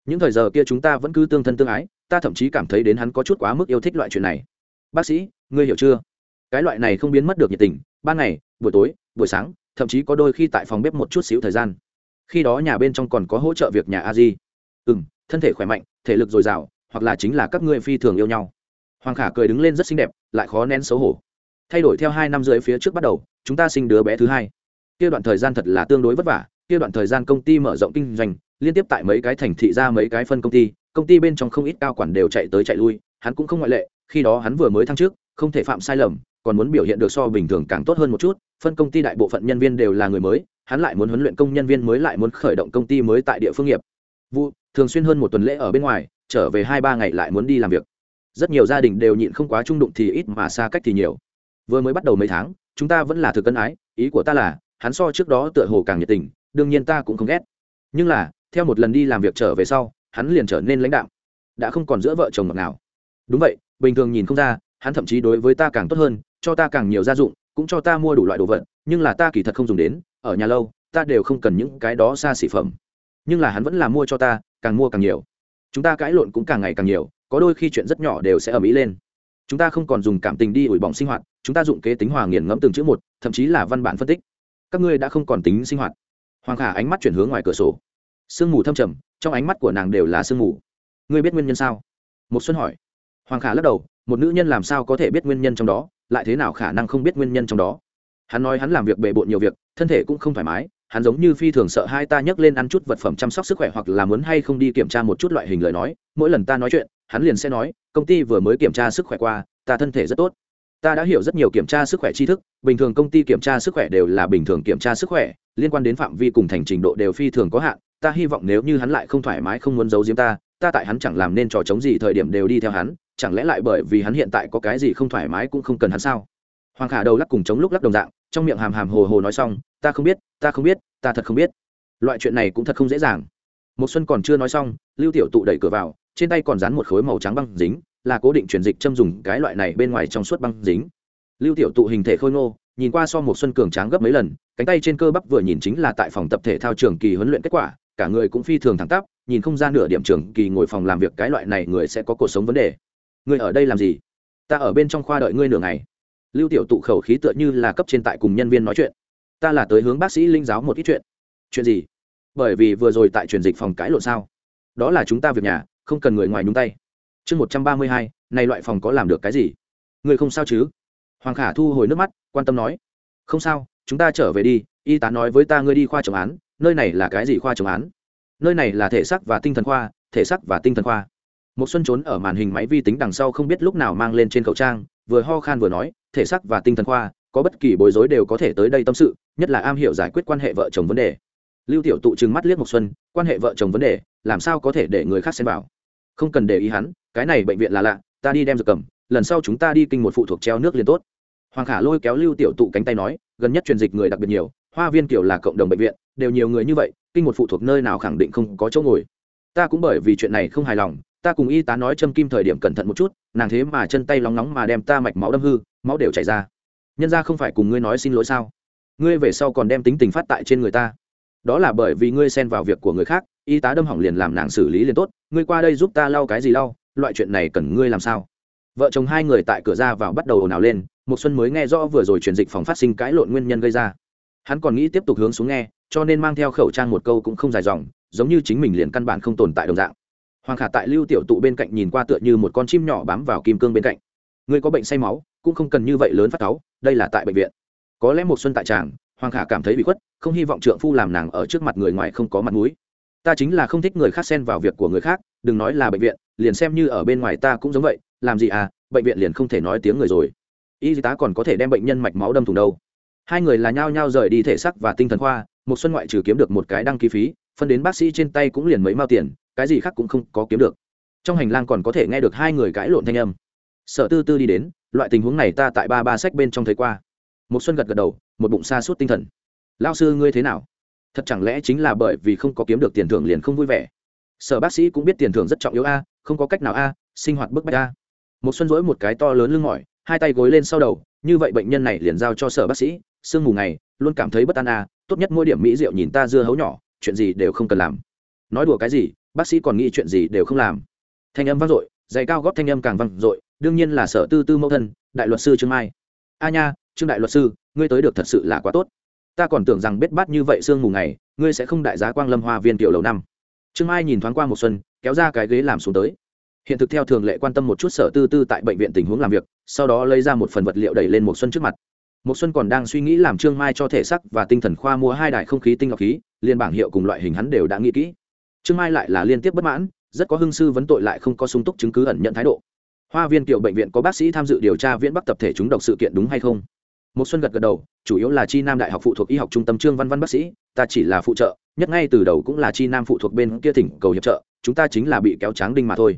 Những thời giờ kia chúng ta vẫn cứ tương thân tương ái, ta thậm chí cảm thấy đến hắn có chút quá mức yêu thích loại chuyện này. Bác sĩ, ngươi hiểu chưa? Cái loại này không biến mất được nhiệt tình, ban ngày, buổi tối, buổi sáng, thậm chí có đôi khi tại phòng bếp một chút xíu thời gian. Khi đó nhà bên trong còn có hỗ trợ việc nhà a di. Ừ m thân thể khỏe mạnh, thể lực dồi dào, hoặc là chính là các ngươi phi thường yêu nhau. Hoàng khả cười đứng lên rất xinh đẹp, lại khó nén xấu hổ. Thay đổi theo hai năm rưỡi phía trước bắt đầu, chúng ta sinh đứa bé thứ hai. Kia đoạn thời gian thật là tương đối vất vả, kia đoạn thời gian công ty mở rộng kinh doanh, liên tiếp tại mấy cái thành thị ra mấy cái phân công ty công ty bên trong không ít cao quản đều chạy tới chạy lui, hắn cũng không ngoại lệ, khi đó hắn vừa mới thăng trước không thể phạm sai lầm, còn muốn biểu hiện được so bình thường càng tốt hơn một chút, phân công ty đại bộ phận nhân viên đều là người mới, hắn lại muốn huấn luyện công nhân viên mới lại muốn khởi động công ty mới tại địa phương nghiệp. Vụ thường xuyên hơn một tuần lễ ở bên ngoài, trở về hai ba ngày lại muốn đi làm việc. Rất nhiều gia đình đều nhịn không quá trung đụng thì ít mà xa cách thì nhiều. Vừa mới bắt đầu mấy tháng, chúng ta vẫn là thực cân ái, ý của ta là, hắn so trước đó tựa hồ càng nhiệt tình, đương nhiên ta cũng không ghét. Nhưng là, theo một lần đi làm việc trở về sau, hắn liền trở nên lãnh đạo đã không còn giữa vợ chồng ngọt nào đúng vậy, bình thường nhìn không ra, hắn thậm chí đối với ta càng tốt hơn, cho ta càng nhiều gia dụng, cũng cho ta mua đủ loại đồ vật, nhưng là ta kỳ thật không dùng đến, ở nhà lâu, ta đều không cần những cái đó xa xỉ phẩm. Nhưng là hắn vẫn là mua cho ta càng mua càng nhiều. Chúng ta cãi lộn cũng càng ngày càng nhiều, có đôi khi chuyện rất nhỏ đều sẽ ở mỹ lên. Chúng ta không còn dùng cảm tình đi ủi bỏng sinh hoạt, chúng ta dụng kế tính hòa nghiền ngẫm từng chữ một, thậm chí là văn bản phân tích. Các ngươi đã không còn tính sinh hoạt. Hoàng khả ánh mắt chuyển hướng ngoài cửa sổ. Sương mù thâm trầm, trong ánh mắt của nàng đều là sương mù. Ngươi biết nguyên nhân sao? Một xuân hỏi. Hoàng khả lắc đầu, một nữ nhân làm sao có thể biết nguyên nhân trong đó, lại thế nào khả năng không biết nguyên nhân trong đó? Hắn nói hắn làm việc bề bộn nhiều việc, thân thể cũng không thoải mái hắn giống như phi thường sợ hai ta nhấc lên ăn chút vật phẩm chăm sóc sức khỏe hoặc là muốn hay không đi kiểm tra một chút loại hình lời nói, mỗi lần ta nói chuyện, hắn liền sẽ nói, công ty vừa mới kiểm tra sức khỏe qua, ta thân thể rất tốt. Ta đã hiểu rất nhiều kiểm tra sức khỏe tri thức, bình thường công ty kiểm tra sức khỏe đều là bình thường kiểm tra sức khỏe, liên quan đến phạm vi cùng thành trình độ đều phi thường có hạn, ta hy vọng nếu như hắn lại không thoải mái không muốn giấu giếm ta ta tại hắn chẳng làm nên trò chống gì thời điểm đều đi theo hắn, chẳng lẽ lại bởi vì hắn hiện tại có cái gì không thoải mái cũng không cần hắn sao? Hoàng khả đầu lắc cùng chống lúc lắc đồng dạng, trong miệng hàm hàm hồ hồ nói xong, ta không biết, ta không biết, ta thật không biết. Loại chuyện này cũng thật không dễ dàng. Một xuân còn chưa nói xong, lưu tiểu tụ đẩy cửa vào, trên tay còn dán một khối màu trắng băng dính, là cố định chuyển dịch châm dùng cái loại này bên ngoài trong suốt băng dính. Lưu tiểu tụ hình thể khôi ngô, nhìn qua so một xuân cường tráng gấp mấy lần, cánh tay trên cơ bắp vừa nhìn chính là tại phòng tập thể thao trường kỳ huấn luyện kết quả, cả người cũng phi thường thẳng tắp, nhìn không ra nửa điểm trường kỳ ngồi phòng làm việc cái loại này người sẽ có cuộc sống vấn đề. Người ở đây làm gì? Ta ở bên trong khoa đợi ngươi nửa ngày lưu tiểu tụ khẩu khí tựa như là cấp trên tại cùng nhân viên nói chuyện. Ta là tới hướng bác sĩ linh giáo một ít chuyện. Chuyện gì? Bởi vì vừa rồi tại truyền dịch phòng cãi lộn sao? Đó là chúng ta việc nhà, không cần người ngoài nhúng tay. Chương một trăm ba mươi hai, này loại phòng có làm được cái gì? Người không sao chứ? Hoàng khả thu hồi nước mắt, quan tâm nói. Không sao, chúng ta trở về đi, y tá nói với ta ngươi đi khoa trọng án, nơi này là cái gì khoa trọng án? Nơi này là thể sắc và tinh thần khoa, thể sắc và tinh thần khoa. Một xuân trốn ở màn hình máy vi tính đằng sau không biết lúc nào mang lên trên khẩu trang vừa ho khan vừa nói, thể sắc và tinh thần khoa, có bất kỳ bối rối đều có thể tới đây tâm sự, nhất là am hiểu giải quyết quan hệ vợ chồng vấn đề. Lưu tiểu tụ trừng mắt liếc một xuân, quan hệ vợ chồng vấn đề, làm sao có thể để người khác xem vào? Không cần để ý hắn, cái này bệnh viện là lạ, ta đi đem dược cầm, lần sau chúng ta đi kinh một phụ thuộc treo nước liền tốt. Hoàng khả lôi kéo lưu tiểu tụ cánh tay nói, gần nhất truyền dịch người đặc biệt nhiều, hoa viên kiểu là cộng đồng bệnh viện, đều nhiều người như vậy, kinh một phụ thuộc nơi nào khẳng định không có chỗ ngồi. Ta cũng bởi vì chuyện này không hài lòng ta cùng y tá nói châm kim thời điểm cẩn thận một chút, nàng thế mà chân tay lóng nóng mà đem ta mạch máu đâm hư, máu đều chảy ra. Nhân ra không phải cùng ngươi nói xin lỗi sao? Ngươi về sau còn đem tính tình phát tại trên người ta. Đó là bởi vì ngươi xen vào việc của người khác, y tá đâm hỏng liền làm nàng xử lý liền tốt, ngươi qua đây giúp ta lau cái gì lau, loại chuyện này cần ngươi làm sao? Vợ chồng hai người tại cửa ra vào bắt đầu ồn ào lên một xuân mới nghe rõ vừa rồi chuyển dịch phòng phát sinh cãi lộn nguyên nhân gây ra. Hắn còn nghĩ tiếp tục hướng xuống nghe, cho nên mang theo khẩu trang một câu cũng không dài dòng, giống như chính mình liền căn bản không tồn tại đồng dạng hoàng khả tại lưu tiểu tụ bên cạnh nhìn qua tựa như một con chim nhỏ bám vào kim cương bên cạnh. Ngươi có bệnh say máu, cũng không cần như vậy lớn phát cáu, đây là tại bệnh viện. Có lẽ một xuân tại tràng, hoàng khả cảm thấy bị khuất, không hy vọng trượng phu làm nàng ở trước mặt người ngoài không có mặt mũi. Ta chính là không thích người khác xen vào việc của người khác, đừng nói là bệnh viện, liền xem như ở bên ngoài ta cũng giống vậy, làm gì à bệnh viện liền không thể nói tiếng người rồi. Y tá còn có thể đem bệnh nhân mạch máu đâm thủng đâu. Hai người là nhao nhao rời đi thể sắc và tinh thần khoa một xuân ngoại trừ kiếm được một cái đăng ký phí, phân đến bác sĩ trên tay cũng liền mấy mao tiền cái gì khác cũng không có kiếm được. Trong hành lang còn có thể nghe được hai người cãi lộn thanh âm. Sở tư tư đi đến, loại tình huống này ta tại ba ba sách bên trong thấy qua. Một xuân gật gật đầu, một bụng xa suốt tinh thần. Lao sư ngươi thế nào? Thật chẳng lẽ chính là bởi vì không có kiếm được tiền thưởng liền không vui vẻ? Sở bác sĩ cũng biết tiền thưởng rất trọng yếu a, không có cách nào a, sinh hoạt bức bách a. Một xuân dỗi một cái to lớn lưng mỏi, hai tay gối lên sau đầu, như vậy bệnh nhân này liền giao cho sở bác sĩ, sương mù ngày, luôn cảm thấy bất an a, tốt nhất mỗi điểm mỹ rượu nhìn ta dưa hấu nhỏ, chuyện gì đều không cần làm. Nói đùa cái gì bác sĩ còn nghĩ chuyện gì đều không làm. Thanh âm vang dội, giày cao góp thanh âm càng vang dội, đương nhiên là sở tư tư mẫu thân, đại luật sư trương mai. A nha, trương đại luật sư, ngươi tới được thật sự là quá tốt. Ta còn tưởng rằng bết bát như vậy sương mù ngày, ngươi sẽ không đại giá quang lâm hoa viên tiểu lầu năm. Trương mai nhìn thoáng qua một xuân, kéo ra cái ghế làm xuống tới. Hiện thực theo thường lệ quan tâm một chút sở tư tư tại bệnh viện tình huống làm việc, sau đó lấy ra một phần vật liệu đẩy lên một xuân trước mặt. Một xuân còn đang suy nghĩ làm trương mai cho thể sắc và tinh thần khoa mua hai đài không khí tinh lọc khí, liên bảng hiệu cùng loại hình hắn đều đã nghĩ kỹ trương mai lại là liên tiếp bất mãn, rất có hưng sư vấn tội lại không có sung túc chứng cứ ẩn nhận thái độ. Hoa viên kiểu bệnh viện có bác sĩ tham dự điều tra viễn bắc tập thể chúng độc sự kiện đúng hay không? Một xuân gật gật đầu, chủ yếu là chi nam đại học phụ thuộc y học trung tâm trương văn văn bác sĩ, ta chỉ là phụ trợ, nhất ngay từ đầu cũng là chi nam phụ thuộc bên kia thỉnh cầu hiệp trợ, chúng ta chính là bị kéo tráng đinh mà thôi.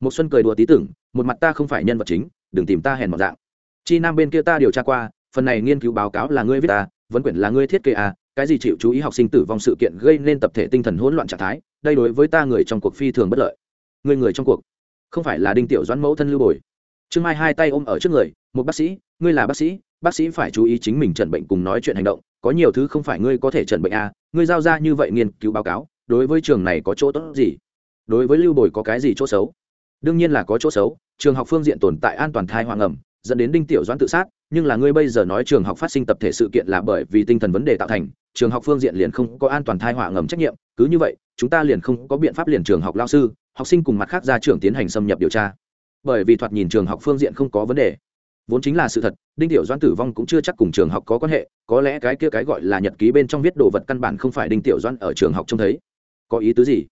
Một xuân cười đùa tí tưởng, một mặt ta không phải nhân vật chính, đừng tìm ta hèn một dạng. Chi nam bên kia ta điều tra qua, phần này nghiên cứu báo cáo là ngươi viết ta, vấn quyển là ngươi thiết kế à cái gì chịu chú ý học sinh tử vong sự kiện gây nên tập thể tinh thần hỗn loạn trạng thái, đây đối với ta người trong cuộc phi thường bất lợi. Người người trong cuộc, không phải là đinh tiểu doãn mẫu thân lưu bồi. Trương mai hai tay ôm ở trước người, một bác sĩ, ngươi là bác sĩ bác sĩ phải chú ý chính mình chẩn bệnh cùng nói chuyện hành động, có nhiều thứ không phải ngươi có thể chẩn bệnh à ngươi giao ra như vậy nghiên cứu báo cáo, đối với trường này có chỗ tốt gì? Đối với lưu bồi có cái gì chỗ xấu? Đương nhiên là có chỗ xấu, trường học phương diện tồn tại an toàn thai hoàng ẩm, dẫn đến đinh tiểu doãn tự sát nhưng là ngươi bây giờ nói trường học phát sinh tập thể sự kiện là bởi vì tinh thần vấn đề tạo thành, trường học phương diện liền không có an toàn thai họa ngầm trách nhiệm, cứ như vậy, chúng ta liền không có biện pháp liền trường học lao sư, học sinh cùng mặt khác ra trường tiến hành xâm nhập điều tra. Bởi vì thoạt nhìn trường học phương diện không có vấn đề. Vốn chính là sự thật, đinh tiểu doãn tử vong cũng chưa chắc cùng trường học có quan hệ, có lẽ cái kia cái gọi là nhật ký bên trong viết đồ vật căn bản không phải đinh tiểu doãn ở trường học trông thấy. Có ý tứ gì?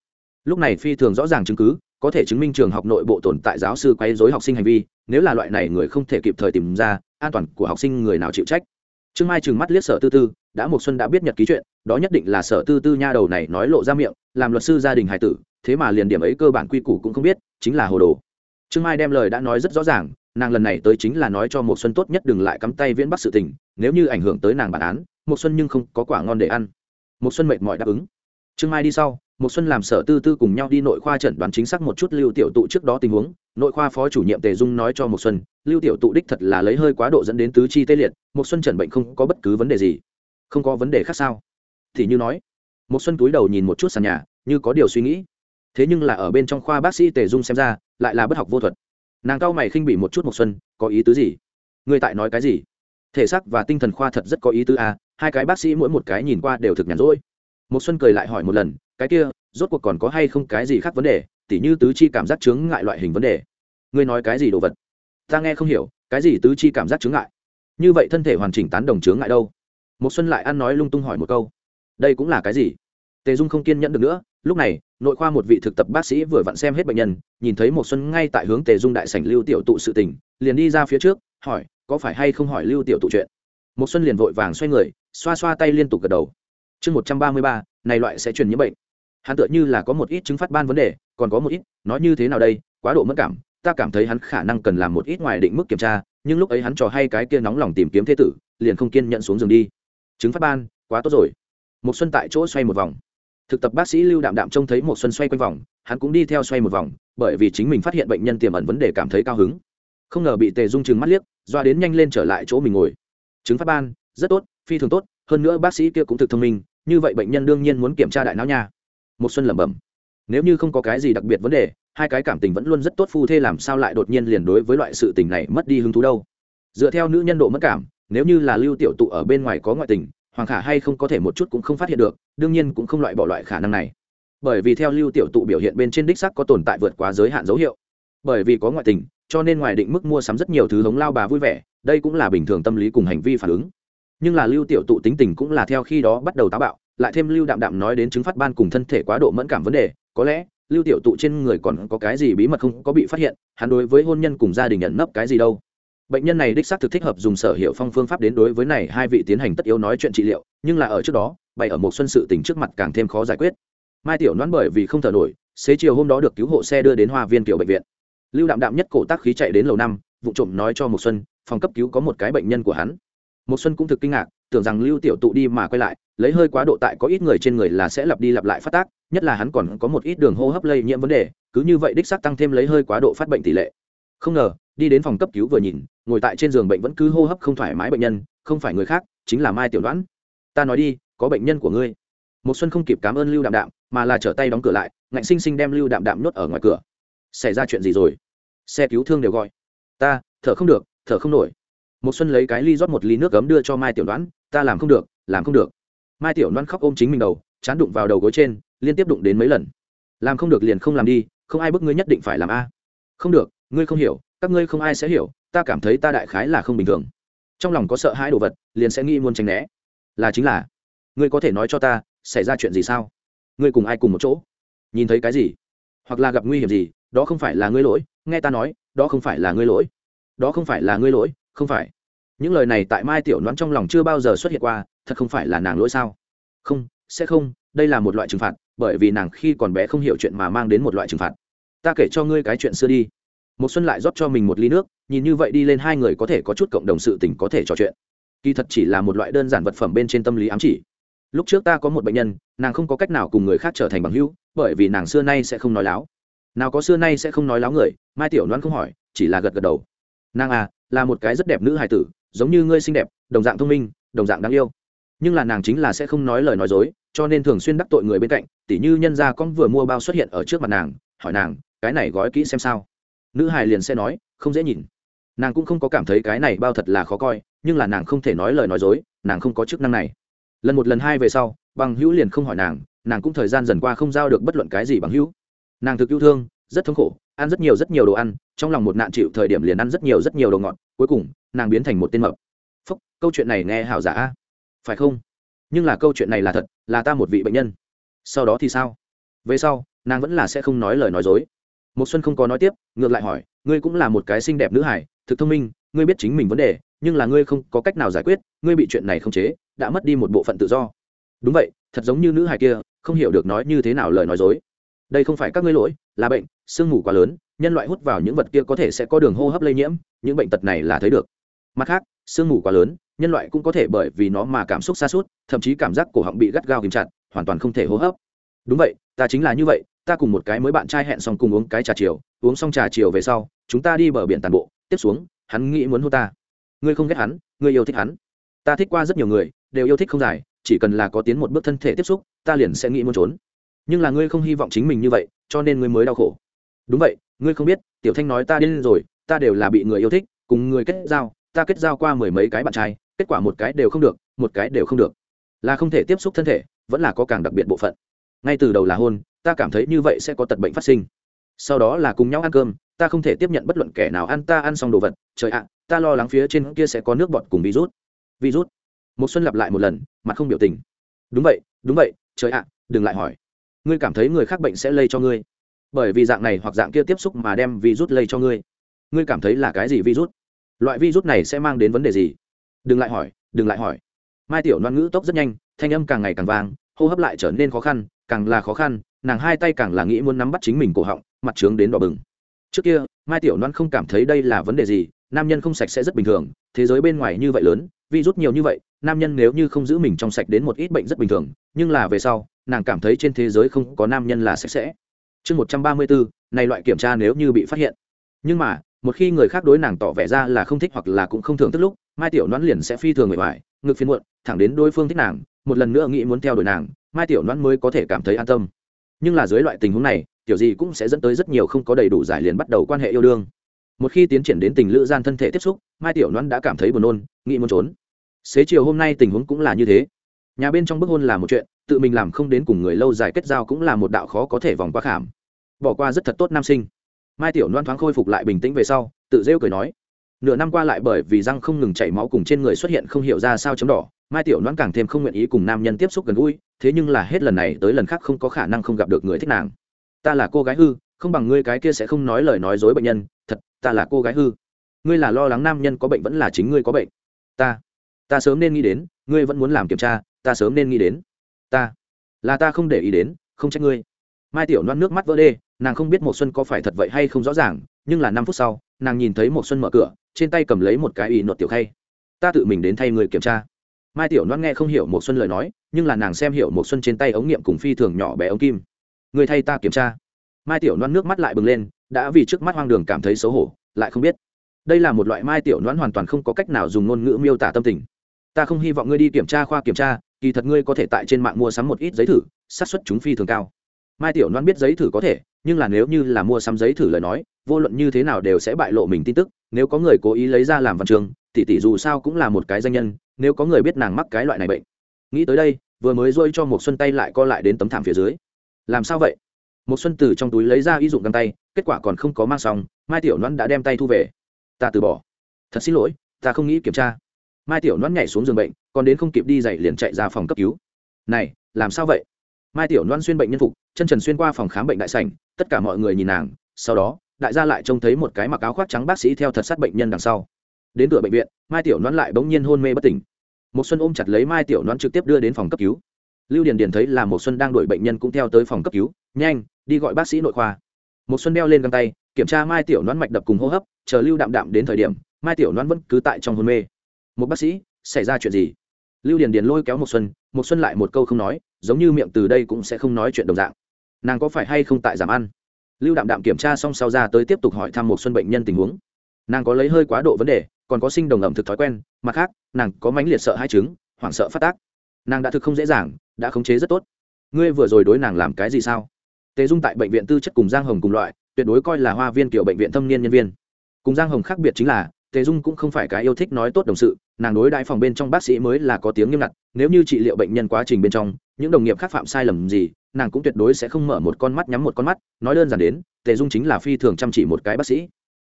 Lúc này phi thường rõ ràng chứng cứ có thể chứng minh trường học nội bộ tồn tại giáo sư quấy rối học sinh hành vi, nếu là loại này người không thể kịp thời tìm ra, an toàn của học sinh người nào chịu trách. Trương mai trừng mắt liếc sở tư tư, đã một xuân đã biết nhật ký chuyện, đó nhất định là sở tư tư nha đầu này nói lộ ra miệng, làm luật sư gia đình hải tử, thế mà liền điểm ấy cơ bản quy củ cũng không biết, chính là hồ đồ. Trương mai đem lời đã nói rất rõ ràng, nàng lần này tới chính là nói cho một xuân tốt nhất đừng lại cắm tay viễn bắc sự tình, nếu như ảnh hưởng tới nàng bản án một xuân nhưng không có quả ngon để ăn. Một xuân mệt mỏi đáp ứng. Trương mai đi sau một xuân làm sở tư tư cùng nhau đi nội khoa chẩn đoán chính xác một chút lưu tiểu tụ trước đó tình huống. Nội khoa phó chủ nhiệm tề dung nói cho một xuân, lưu tiểu tụ đích thật là lấy hơi quá độ dẫn đến tứ chi tê liệt một xuân chẩn bệnh không có bất cứ vấn đề gì. Không có vấn đề khác sao? Thì như nói một xuân túi đầu nhìn một chút sàn nhà, như có điều suy nghĩ. Thế nhưng là ở bên trong khoa bác sĩ tề dung xem ra, lại là bất học vô thuật. Nàng cao mày khinh bỉ một chút một xuân, có ý tứ gì? Người tại nói cái gì? Thể xác và tinh thần khoa thật rất có ý tứ à hai cái bác sĩ mỗi một cái nhìn qua đều thực nhàn rỗi. Một xuân cười lại hỏi một lần cái kia, rốt cuộc còn có hay không cái gì khác vấn đề, tỉ như tứ chi cảm giác chướng ngại loại hình vấn đề. Ngươi nói cái gì đồ vật? Ta nghe không hiểu, cái gì tứ chi cảm giác chướng ngại? Như vậy thân thể hoàn chỉnh tán đồng chướng ngại đâu? Một xuân lại ăn nói lung tung hỏi một câu. Đây cũng là cái gì? Tề dung không kiên nhẫn được nữa, lúc này, nội khoa một vị thực tập bác sĩ vừa vặn xem hết bệnh nhân, nhìn thấy một xuân ngay tại hướng tề dung đại sảnh lưu tiểu tụ sự tình, liền đi ra phía trước, hỏi, có phải hay không hỏi lưu tiểu tụ chuyện? Một xuân liền vội vàng xoay người, xoa xoa tay liên tục gật đầu. Chương một trăm ba mươi ba, này loại sẽ truyền nhiễm bệnh hắn tựa như là có một ít chứng phát ban vấn đề, còn có một ít, nói như thế nào đây, quá độ mất cảm, ta cảm thấy hắn khả năng cần làm một ít ngoài định mức kiểm tra, nhưng lúc ấy hắn trò hay cái kia nóng lòng tìm kiếm thế tử, liền không kiên nhận xuống giường đi. Chứng phát ban, quá tốt rồi. Một xuân tại chỗ xoay một vòng. Thực tập bác sĩ lưu đạm đạm trông thấy một xuân xoay quanh vòng, hắn cũng đi theo xoay một vòng, bởi vì chính mình phát hiện bệnh nhân tiềm ẩn vấn đề cảm thấy cao hứng. Không ngờ bị tề dung chừng mắt liếc, doa đến nhanh lên trở lại chỗ mình ngồi. Chứng phát ban, rất tốt, phi thường tốt, hơn nữa bác sĩ kia cũng thực thông minh, như vậy bệnh nhân đương nhiên muốn kiểm tra đại não nha một xuân lẩm bẩm. Nếu như không có cái gì đặc biệt vấn đề, hai cái cảm tình vẫn luôn rất tốt phu thê làm sao lại đột nhiên liền đối với loại sự tình này mất đi hứng thú đâu? Dựa theo nữ nhân độ mất cảm, nếu như là lưu tiểu tụ ở bên ngoài có ngoại tình, hoàng khả hay không có thể một chút cũng không phát hiện được, đương nhiên cũng không loại bỏ loại khả năng này. Bởi vì theo lưu tiểu tụ biểu hiện bên trên đích sắc có tồn tại vượt quá giới hạn dấu hiệu. Bởi vì có ngoại tình, cho nên ngoài định mức mua sắm rất nhiều thứ hống lao bà vui vẻ, đây cũng là bình thường tâm lý cùng hành vi phản ứng. Nhưng là lưu tiểu tụ tính tình cũng là theo khi đó bắt đầu táo bạo lại thêm lưu đạm đạm nói đến chứng phát ban cùng thân thể quá độ mẫn cảm vấn đề, có lẽ lưu tiểu tụ trên người còn có cái gì bí mật không có bị phát hiện, hắn đối với hôn nhân cùng gia đình nhận nấp cái gì đâu. Bệnh nhân này đích xác thực thích hợp dùng sở hiệu phong phương pháp đến đối với này hai vị tiến hành tất yếu nói chuyện trị liệu, nhưng là ở trước đó, bày ở một xuân sự tình trước mặt càng thêm khó giải quyết. Mai tiểu đoán bởi vì không thở nổi, xế chiều hôm đó được cứu hộ xe đưa đến hoa viên tiểu bệnh viện. Lưu đạm đạm nhất cổ tác khí chạy đến lầu năm, vụ trộm nói cho một xuân, phòng cấp cứu có một cái bệnh nhân của hắn một xuân cũng thực kinh ngạc, tưởng rằng lưu tiểu tụ đi mà quay lại, lấy hơi quá độ tại có ít người trên người là sẽ lặp đi lặp lại phát tác, nhất là hắn còn có một ít đường hô hấp lây nhiễm vấn đề, cứ như vậy đích xác tăng thêm lấy hơi quá độ phát bệnh tỷ lệ. Không ngờ, đi đến phòng cấp cứu vừa nhìn, ngồi tại trên giường bệnh vẫn cứ hô hấp không thoải mái bệnh nhân, không phải người khác, chính là mai tiểu đoán. Ta nói đi, có bệnh nhân của ngươi. Một xuân không kịp cảm ơn lưu đạm đạm, mà là trở tay đóng cửa lại, ngạnh sinh sinh đem lưu đạm đạm nhốt ở ngoài cửa. Xảy ra chuyện gì rồi? Xe cứu thương đều gọi. Ta, thở không được, thở không nổi một xuân lấy cái ly rót một ly nước cấm đưa cho mai tiểu đoán ta làm không được, làm không được. Mai tiểu đoán khóc ôm chính mình đầu, chán đụng vào đầu gối trên, liên tiếp đụng đến mấy lần. Làm không được liền không làm đi, không ai bức ngươi nhất định phải làm a. Không được, ngươi không hiểu, các ngươi không ai sẽ hiểu, ta cảm thấy ta đại khái là không bình thường. Trong lòng có sợ hãi đồ vật, liền sẽ nghĩ muốn tránh né. Là chính là. Ngươi có thể nói cho ta, xảy ra chuyện gì sao? Ngươi cùng ai cùng một chỗ? Nhìn thấy cái gì? Hoặc là gặp nguy hiểm gì, đó không phải là ngươi lỗi, nghe ta nói, đó không phải là ngươi lỗi. Đó không phải là ngươi lỗi không phải. Những lời này tại mai tiểu đoán trong lòng chưa bao giờ xuất hiện qua, thật không phải là nàng lỗi sao? Không, sẽ không, đây là một loại trừng phạt, bởi vì nàng khi còn bé không hiểu chuyện mà mang đến một loại trừng phạt. Ta kể cho ngươi cái chuyện xưa đi. Một xuân lại rót cho mình một ly nước, nhìn như vậy đi lên hai người có thể có chút cộng đồng sự tình có thể trò chuyện. Kỳ thật chỉ là một loại đơn giản vật phẩm bên trên tâm lý ám chỉ. Lúc trước ta có một bệnh nhân, nàng không có cách nào cùng người khác trở thành bằng hữu, bởi vì nàng xưa nay sẽ không nói láo. Nào có xưa nay sẽ không nói láo người, mai tiểu loan không hỏi, chỉ là gật gật đầu. Nàng à là một cái rất đẹp nữ hài tử, giống như ngươi xinh đẹp, đồng dạng thông minh, đồng dạng đáng yêu. Nhưng là nàng chính là sẽ không nói lời nói dối, cho nên thường xuyên đắc tội người bên cạnh, tỉ như nhân gia con vừa mua bao xuất hiện ở trước mặt nàng, hỏi nàng, cái này gói kỹ xem sao? Nữ hài liền sẽ nói, không dễ nhìn. Nàng cũng không có cảm thấy cái này bao thật là khó coi, nhưng là nàng không thể nói lời nói dối, nàng không có chức năng này. Lần một lần hai về sau, bằng hữu liền không hỏi nàng nàng cũng thời gian dần qua không giao được bất luận cái gì bằng hữu. Nàng thực yêu thương, rất thống khổ, ăn rất nhiều rất nhiều đồ ăn trong lòng một nạn chịu thời điểm liền ăn rất nhiều rất nhiều đồ ngọt, cuối cùng, nàng biến thành một tên mập. Phúc, câu chuyện này nghe hảo giả phải không? Nhưng là câu chuyện này là thật, là ta một vị bệnh nhân. Sau đó thì sao? Về sau, nàng vẫn là sẽ không nói lời nói dối. Một xuân không có nói tiếp, ngược lại hỏi, ngươi cũng là một cái xinh đẹp nữ hải, thực thông minh, ngươi biết chính mình vấn đề, nhưng là ngươi không có cách nào giải quyết, ngươi bị chuyện này không chế, đã mất đi một bộ phận tự do. Đúng vậy, thật giống như nữ hải kia, không hiểu được nói như thế nào lời nói dối đây không phải các ngươi lỗi, là bệnh, sương mù quá lớn, nhân loại hút vào những vật kia có thể sẽ có đường hô hấp lây nhiễm, những bệnh tật này là thấy được. Mặt khác, sương mù quá lớn, nhân loại cũng có thể bởi vì nó mà cảm xúc xa suốt, thậm chí cảm giác cổ họng bị gắt gao kìm chặt, hoàn toàn không thể hô hấp. Đúng vậy, ta chính là như vậy, ta cùng một cái mới bạn trai hẹn xong cùng uống cái trà chiều, uống xong trà chiều về sau, chúng ta đi bờ biển tàn bộ, tiếp xuống, hắn nghĩ muốn hô ta. Ngươi không ghét hắn, ngươi yêu thích hắn. Ta thích qua rất nhiều người, đều yêu thích không dài, chỉ cần là có tiến một bước thân thể tiếp xúc, ta liền sẽ nghĩ muốn trốn nhưng là ngươi không hy vọng chính mình như vậy, cho nên ngươi mới đau khổ. Đúng vậy, ngươi không biết, tiểu thanh nói ta điên rồi, ta đều là bị người yêu thích, cùng người kết giao, ta kết giao qua mười mấy cái bạn trai, kết quả một cái đều không được, một cái đều không được. Là không thể tiếp xúc thân thể, vẫn là có càng đặc biệt bộ phận. Ngay từ đầu là hôn, ta cảm thấy như vậy sẽ có tật bệnh phát sinh. Sau đó là cùng nhau ăn cơm, ta không thể tiếp nhận bất luận kẻ nào ăn ta ăn xong đồ vật, trời ạ, ta lo lắng phía trên kia sẽ có nước bọt cùng virus. Virus. Một xuân lặp lại một lần, mặt không biểu tình. Đúng vậy đúng vậy, trời ạ, đừng lại hỏi ngươi cảm thấy người khác bệnh sẽ lây cho ngươi. Bởi vì dạng này hoặc dạng kia tiếp xúc mà đem virus lây cho ngươi. Ngươi cảm thấy là cái gì virus? Loại virus này sẽ mang đến vấn đề gì? Đừng lại hỏi, đừng lại hỏi. Mai tiểu loan ngữ tốc rất nhanh, thanh âm càng ngày càng vang, hô hấp lại trở nên khó khăn, càng là khó khăn, nàng hai tay càng là nghĩ muốn nắm bắt chính mình cổ họng, mặt trướng đến đỏ bừng. Trước kia, mai tiểu loan không cảm thấy đây là vấn đề gì, nam nhân không sạch sẽ rất bình thường, thế giới bên ngoài như vậy lớn, virus nhiều như vậy, nam nhân nếu như không giữ mình trong sạch đến một ít bệnh rất bình thường, nhưng là về sau nàng cảm thấy trên thế giới không có nam nhân là sạch sẽ. Chương một trăm ba mươi bốn, này loại kiểm tra nếu như bị phát hiện. Nhưng mà, một khi người khác đối nàng tỏ vẻ ra là không thích hoặc là cũng không thường tức lúc, mai tiểu đoán liền sẽ phi thường người ngoài ngực phiên muộn, thẳng đến đối phương thích nàng, một lần nữa nghĩ muốn theo đuổi nàng, mai tiểu đoán mới có thể cảm thấy an tâm. Nhưng là dưới loại tình huống này tiểu gì cũng sẽ dẫn tới rất nhiều không có đầy đủ giải liền bắt đầu quan hệ yêu đương. Một khi tiến triển đến tình lữ gian thân thể tiếp xúc, mai tiểu đoán đã cảm thấy buồn nôn, nghĩ muốn trốn. Xế chiều hôm nay tình huống cũng là như thế nhà bên trong bức hôn là một chuyện, tự mình làm không đến cùng người lâu dài kết giao cũng là một đạo khó có thể vòng qua khảm. Bỏ qua rất thật tốt nam sinh. Mai tiểu loan thoáng khôi phục lại bình tĩnh về sau, tự rêu cười nói, nửa năm qua lại bởi vì răng không ngừng chảy máu cùng trên người xuất hiện không hiểu ra sao chấm đỏ, mai tiểu loan càng thêm không nguyện ý cùng nam nhân tiếp xúc gần gũi, thế nhưng là hết lần này tới lần khác không có khả năng không gặp được người thích nàng. Ta là cô gái hư, không bằng ngươi cái kia sẽ không nói lời nói dối bệnh nhân, thật, ta là cô gái hư. Ngươi là lo lắng nam nhân có bệnh vẫn là chính ngươi có bệnh. Ta ta sớm nên nghĩ đến, ngươi vẫn muốn làm kiểm tra ta sớm nên nghĩ đến. Ta, là ta không để ý đến, không trách ngươi. Mai tiểu loan nước mắt vỡ đê, nàng không biết một xuân có phải thật vậy hay không rõ ràng, nhưng là năm phút sau, nàng nhìn thấy một xuân mở cửa, trên tay cầm lấy một cái ủy nột tiểu khay. Ta tự mình đến thay người kiểm tra. Mai tiểu loan nghe không hiểu một xuân lời nói, nhưng là nàng xem hiểu một xuân trên tay ống nghiệm cùng phi thường nhỏ bé ống kim. Người thay ta kiểm tra. Mai tiểu loan nước mắt lại bừng lên, đã vì trước mắt hoang đường cảm thấy xấu hổ, lại không biết. Đây là một loại mai tiểu loan hoàn toàn không có cách nào dùng ngôn ngữ miêu tả tâm tình. Ta không hy vọng ngươi đi kiểm tra khoa kiểm tra kỳ thật ngươi có thể tại trên mạng mua sắm một ít giấy thử, xác suất chúng phi thường cao. Mai tiểu loan biết giấy thử có thể, nhưng là nếu như là mua sắm giấy thử lời nói, vô luận như thế nào đều sẽ bại lộ mình tin tức. Nếu có người cố ý lấy ra làm văn trường tỷ tỷ dù sao cũng là một cái danh nhân, nếu có người biết nàng mắc cái loại này bệnh. Nghĩ tới đây, vừa mới rôi cho một xuân tay lại co lại đến tấm thảm phía dưới. Làm sao vậy? Một xuân từ trong túi lấy ra y dụng găng tay, kết quả còn không có mang xong, mai tiểu loan đã đem tay thu về. Ta từ bỏ. Thật xin lỗi, ta không nghĩ kiểm tra. Mai tiểu loan nhảy xuống giường bệnh còn đến không kịp đi dậy liền chạy ra phòng cấp cứu. Này, làm sao vậy? Mai tiểu loan xuyên bệnh nhân phục, chân trần xuyên qua phòng khám bệnh đại sảnh, tất cả mọi người nhìn nàng, sau đó, đại gia lại trông thấy một cái mặc áo khoác trắng bác sĩ theo thật sát bệnh nhân đằng sau. Đến cửa bệnh viện, mai tiểu loan lại bỗng nhiên hôn mê bất tỉnh. Một xuân ôm chặt lấy mai tiểu loan trực tiếp đưa đến phòng cấp cứu. Lưu điền điền thấy là một xuân đang đuổi bệnh nhân cũng theo tới phòng cấp cứu, nhanh, đi gọi bác sĩ nội khoa. Một xuân đeo lên găng tay, kiểm tra mai tiểu loan mạch đập cùng hô hấp, chờ lưu đạm đạm đến thời điểm, mai tiểu loan vẫn cứ tại trong hôn mê. Một bác sĩ, xảy ra chuyện gì? Lưu điền điền lôi kéo một xuân một xuân lại một câu không nói, giống như miệng từ đây cũng sẽ không nói chuyện đồng dạng. Nàng có phải hay không tại giảm ăn? Lưu đạm đạm kiểm tra xong sau ra tới tiếp tục hỏi thăm một xuân bệnh nhân tình huống. Nàng có lấy hơi quá độ vấn đề, còn có sinh đồng ẩm thực thói quen, mặt khác, nàng có mãnh liệt sợ hai chứng, hoảng sợ phát tác. Nàng đã thực không dễ dàng, đã khống chế rất tốt. Ngươi vừa rồi đối nàng làm cái gì sao? Tề dung tại bệnh viện tư chất cùng giang hồng cùng loại, tuyệt đối coi là hoa viên kiểu bệnh viện thâm niên nhân viên. Cùng giang hồng khác biệt chính là tề dung cũng không phải cái yêu thích nói tốt đồng sự, nàng đối đại phòng bên trong bác sĩ mới là có tiếng nghiêm ngặt, nếu như trị liệu bệnh nhân quá trình bên trong, những đồng nghiệp khác phạm sai lầm gì, nàng cũng tuyệt đối sẽ không mở một con mắt nhắm một con mắt. Nói đơn giản đến, tề dung chính là phi thường chăm chỉ một cái bác sĩ.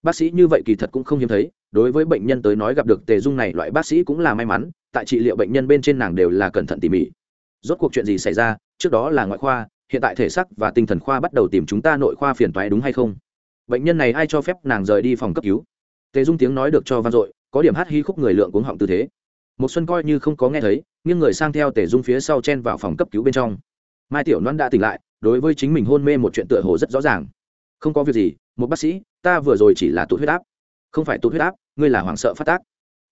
Bác sĩ như vậy kỳ thật cũng không hiếm thấy, đối với bệnh nhân tới nói gặp được tề dung này, loại bác sĩ cũng là may mắn, tại trị liệu bệnh nhân bên trên nàng đều là cẩn thận tỉ mỉ. Rốt cuộc chuyện gì xảy ra, trước đó là ngoại khoa, hiện tại thể sắc và tinh thần khoa bắt đầu tìm chúng ta nội khoa phiền toái đúng hay không? Bệnh nhân này ai cho phép nàng rời đi phòng cấp cứu? Tề dung tiếng nói được cho vang dội, có điểm hát hi khúc người lượng cuống họng tư thế. Một xuân coi như không có nghe thấy nhưng người sang theo tề dung phía sau chen vào phòng cấp cứu bên trong. Mai tiểu loan đã tỉnh lại, đối với chính mình hôn mê một chuyện tựa hồ rất rõ ràng. Không có việc gì, một bác sĩ, ta vừa rồi chỉ là tụt huyết áp. Không phải tụt huyết áp, ngươi là hoảng sợ phát tác.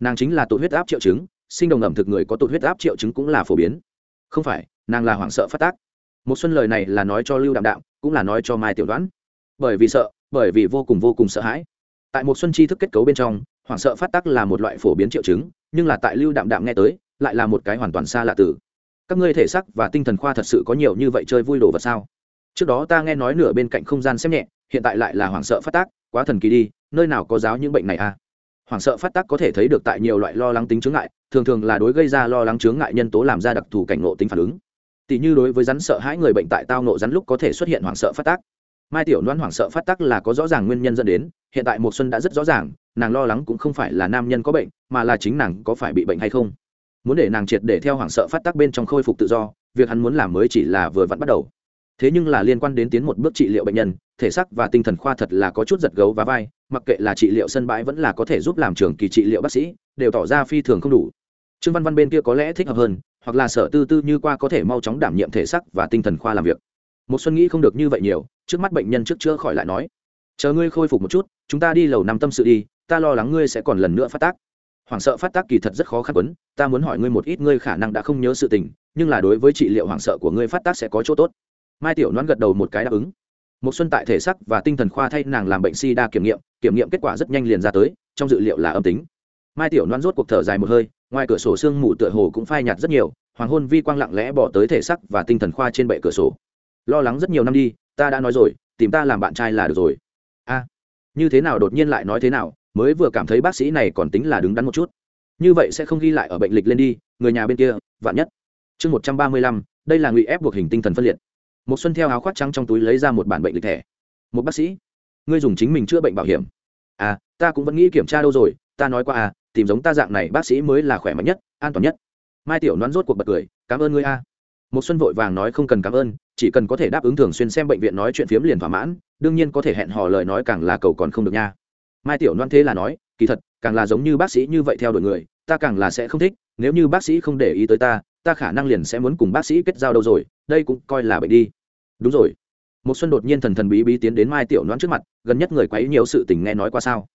Nàng chính là tụt huyết áp triệu chứng, sinh đồng ẩm thực người có tụt huyết áp triệu chứng cũng là phổ biến. Không phải, nàng là hoảng sợ phát tác. Một xuân lời này là nói cho lưu đạm đạm, cũng là nói cho mai tiểu đoán bởi vì sợ, bởi vì vô cùng vô cùng sợ hãi tại một xuân tri thức kết cấu bên trong, hoảng sợ phát tác là một loại phổ biến triệu chứng, nhưng là tại lưu đạm đạm nghe tới, lại là một cái hoàn toàn xa lạ từ. Các ngươi thể sắc và tinh thần khoa thật sự có nhiều như vậy chơi vui đồ vật sao? Trước đó ta nghe nói nửa bên cạnh không gian xem nhẹ, hiện tại lại là hoảng sợ phát tác quá thần kỳ đi, nơi nào có giáo những bệnh này à? Hoảng sợ phát tác có thể thấy được tại nhiều loại lo lắng tính chứng ngại, thường thường là đối gây ra lo lắng chứng ngại nhân tố làm ra đặc thù cảnh ngộ tính phản ứng. Tỷ như đối với rắn sợ hãi người bệnh tại tao nộ rắn lúc có thể xuất hiện hoảng sợ phát tác mai tiểu đoán hoảng sợ phát tác là có rõ ràng nguyên nhân dẫn đến, hiện tại một xuân đã rất rõ ràng, nàng lo lắng cũng không phải là nam nhân có bệnh, mà là chính nàng có phải bị bệnh hay không. Muốn để nàng triệt để theo hoảng sợ phát tác bên trong khôi phục tự do, việc hắn muốn làm mới chỉ là vừa vặn bắt đầu. Thế nhưng là liên quan đến tiến một bước trị liệu bệnh nhân, thể xác và tinh thần khoa thật là có chút giật gấu và vai, mặc kệ là trị liệu sân bãi vẫn là có thể giúp làm trường kỳ trị liệu bác sĩ, đều tỏ ra phi thường không đủ. Trương văn văn bên kia có lẽ thích hợp hơn, hoặc là sở tư tư như qua có thể mau chóng đảm nhiệm thể xác và tinh thần khoa làm việc một xuân nghĩ không được như vậy nhiều, trước mắt bệnh nhân trước chữa khỏi lại nói, chờ ngươi khôi phục một chút, chúng ta đi lầu năm tâm sự đi, ta lo lắng ngươi sẽ còn lần nữa phát tác. Hoảng sợ phát tác kỳ thật rất khó khăn quấn, ta muốn hỏi ngươi một ít ngươi khả năng đã không nhớ sự tình, nhưng là đối với trị liệu hoảng sợ của ngươi phát tác sẽ có chỗ tốt. Mai tiểu noan gật đầu một cái đáp ứng. Một xuân tại thể sắc và tinh thần khoa thay nàng làm bệnh si đa kiểm nghiệm kiểm nghiệm kết quả rất nhanh liền ra tới, trong dự liệu là âm tính. Mai tiểu noan rốt cuộc thở dài một hơi, ngoài cửa sổ sương mù tựa hồ cũng phai nhạt rất nhiều, hoàng hôn vi quang lặng lẽ bỏ tới thể sắc và tinh thần khoa trên bệ cửa sổ lo lắng rất nhiều năm đi, ta đã nói rồi, tìm ta làm bạn trai là được rồi. A, như thế nào đột nhiên lại nói thế nào, mới vừa cảm thấy bác sĩ này còn tính là đứng đắn một chút. Như vậy sẽ không ghi lại ở bệnh lịch lên đi, người nhà bên kia, vạn nhất. Chương một trăm ba mươi lăm, đây là ngụy ép buộc hình tinh thần phân liệt. Một xuân theo áo khoác trắng trong túi lấy ra một bản bệnh lịch thẻ. Một bác sĩ, ngươi dùng chính mình chữa bệnh bảo hiểm. À ta cũng vẫn nghĩ kiểm tra đâu rồi, ta nói qua à tìm giống ta dạng này bác sĩ mới là khỏe mạnh nhất, an toàn nhất. Mai tiểu nón rốt cuộc bật cười, cảm ơn ngươi a một xuân vội vàng nói không cần cảm ơn, chỉ cần có thể đáp ứng thường xuyên xem bệnh viện nói chuyện phiếm liền thỏa mãn, đương nhiên có thể hẹn hò lời nói càng là cầu còn không được nha. Mai tiểu loan thế là nói, kỳ thật, càng là giống như bác sĩ như vậy theo đuổi người, ta càng là sẽ không thích, nếu như bác sĩ không để ý tới ta ta khả năng liền sẽ muốn cùng bác sĩ kết giao đâu rồi, đây cũng coi là bệnh đi. Đúng rồi. Một xuân đột nhiên thần thần bí bí tiến đến mai tiểu loan trước mặt, gần nhất người quấy nhiều sự tình nghe nói qua sao?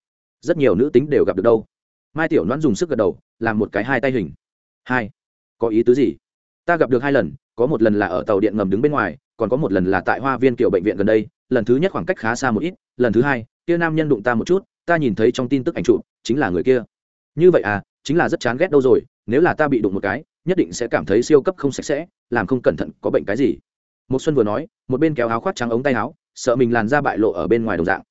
Rất nhiều nữ tính đều gặp được đâu. Mai tiểu loan dùng sức gật đầu, làm một cái hai tay hình. Hai. Có ý tứ gì? Ta gặp được hai lần, có một lần là ở tàu điện ngầm đứng bên ngoài, còn có một lần là tại hoa viên kiểu bệnh viện gần đây, lần thứ nhất khoảng cách khá xa một ít, lần thứ hai, kia nam nhân đụng ta một chút, ta nhìn thấy trong tin tức ảnh chụp, chính là người kia. Như vậy à chính là rất chán ghét đâu rồi, nếu là ta bị đụng một cái, nhất định sẽ cảm thấy siêu cấp không sạch sẽ, làm không cẩn thận có bệnh cái gì. Một xuân vừa nói, một bên kéo áo khoác trắng ống tay áo, sợ mình làn ra bại lộ ở bên ngoài đồng dạng.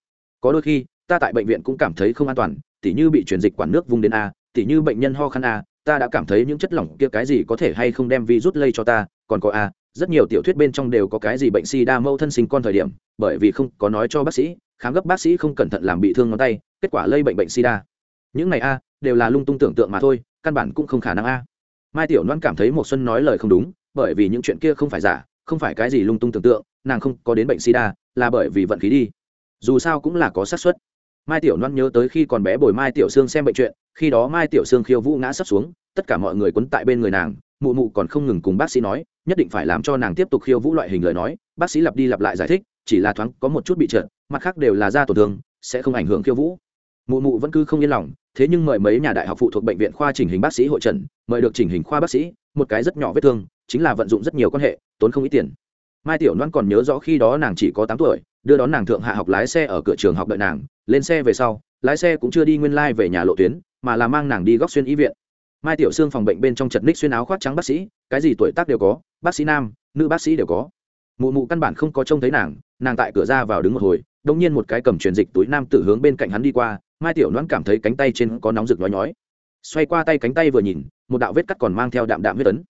Có đôi khi, ta tại bệnh viện cũng cảm thấy không an toàn, tỉ như bị chuyển dịch quản nước vùng đến a, tỉ như bệnh nhân ho khăn a ta đã cảm thấy những chất lỏng kia cái gì có thể hay không đem virus lây cho ta, còn có a, rất nhiều tiểu thuyết bên trong đều có cái gì bệnh si đa mâu thân sinh con thời điểm, bởi vì không có nói cho bác sĩ, khám gấp bác sĩ không cẩn thận làm bị thương ngón tay, kết quả lây bệnh bệnh si đa những này a, đều là lung tung tưởng tượng mà thôi, căn bản cũng không khả năng a. Mai tiểu loan cảm thấy một xuân nói lời không đúng, bởi vì những chuyện kia không phải giả, không phải cái gì lung tung tưởng tượng, nàng không có đến bệnh sida, là bởi vì vận khí đi. Dù sao cũng là có xác suất mai tiểu loan nhớ tới khi còn bé bồi mai tiểu sương xem bệnh chuyện, khi đó mai tiểu sương khiêu vũ ngã sấp xuống, tất cả mọi người quấn tại bên người nàng, mụ mụ còn không ngừng cùng bác sĩ nói, nhất định phải làm cho nàng tiếp tục khiêu vũ loại hình lời nói, bác sĩ lặp đi lặp lại giải thích, chỉ là thoáng có một chút bị trượt, mặt khác đều là da tổn thương, sẽ không ảnh hưởng khiêu vũ. Mụ mụ vẫn cứ không yên lòng, thế nhưng mời mấy nhà đại học phụ thuộc bệnh viện khoa chỉnh hình bác sĩ hội trần, mời được chỉnh hình khoa bác sĩ, một cái rất nhỏ vết thương, chính là vận dụng rất nhiều quan hệ, tốn không ít tiền mai tiểu loan còn nhớ rõ khi đó nàng chỉ có tám tuổi, đưa đón nàng thượng hạ học lái xe ở cửa trường học đợi nàng, lên xe về sau, lái xe cũng chưa đi nguyên lai、like、về nhà lộ tuyến, mà là mang nàng đi góc xuyên y viện. Mai tiểu xương phòng bệnh bên trong chật ních xuyên áo khoác trắng bác sĩ, cái gì tuổi tác đều có, bác sĩ nam, nữ bác sĩ đều có. Mụ mụ căn bản không có trông thấy nàng nàng tại cửa ra vào đứng một hồi đông nhiên một cái cầm truyền dịch túi nam tử hướng bên cạnh hắn đi qua, mai tiểu loan cảm thấy cánh tay trên có nóng rực nói nhói. Xoay qua tay cánh tay vừa nhìn, một đạo vết cắt còn mang theo đạm đạm huyết ấn.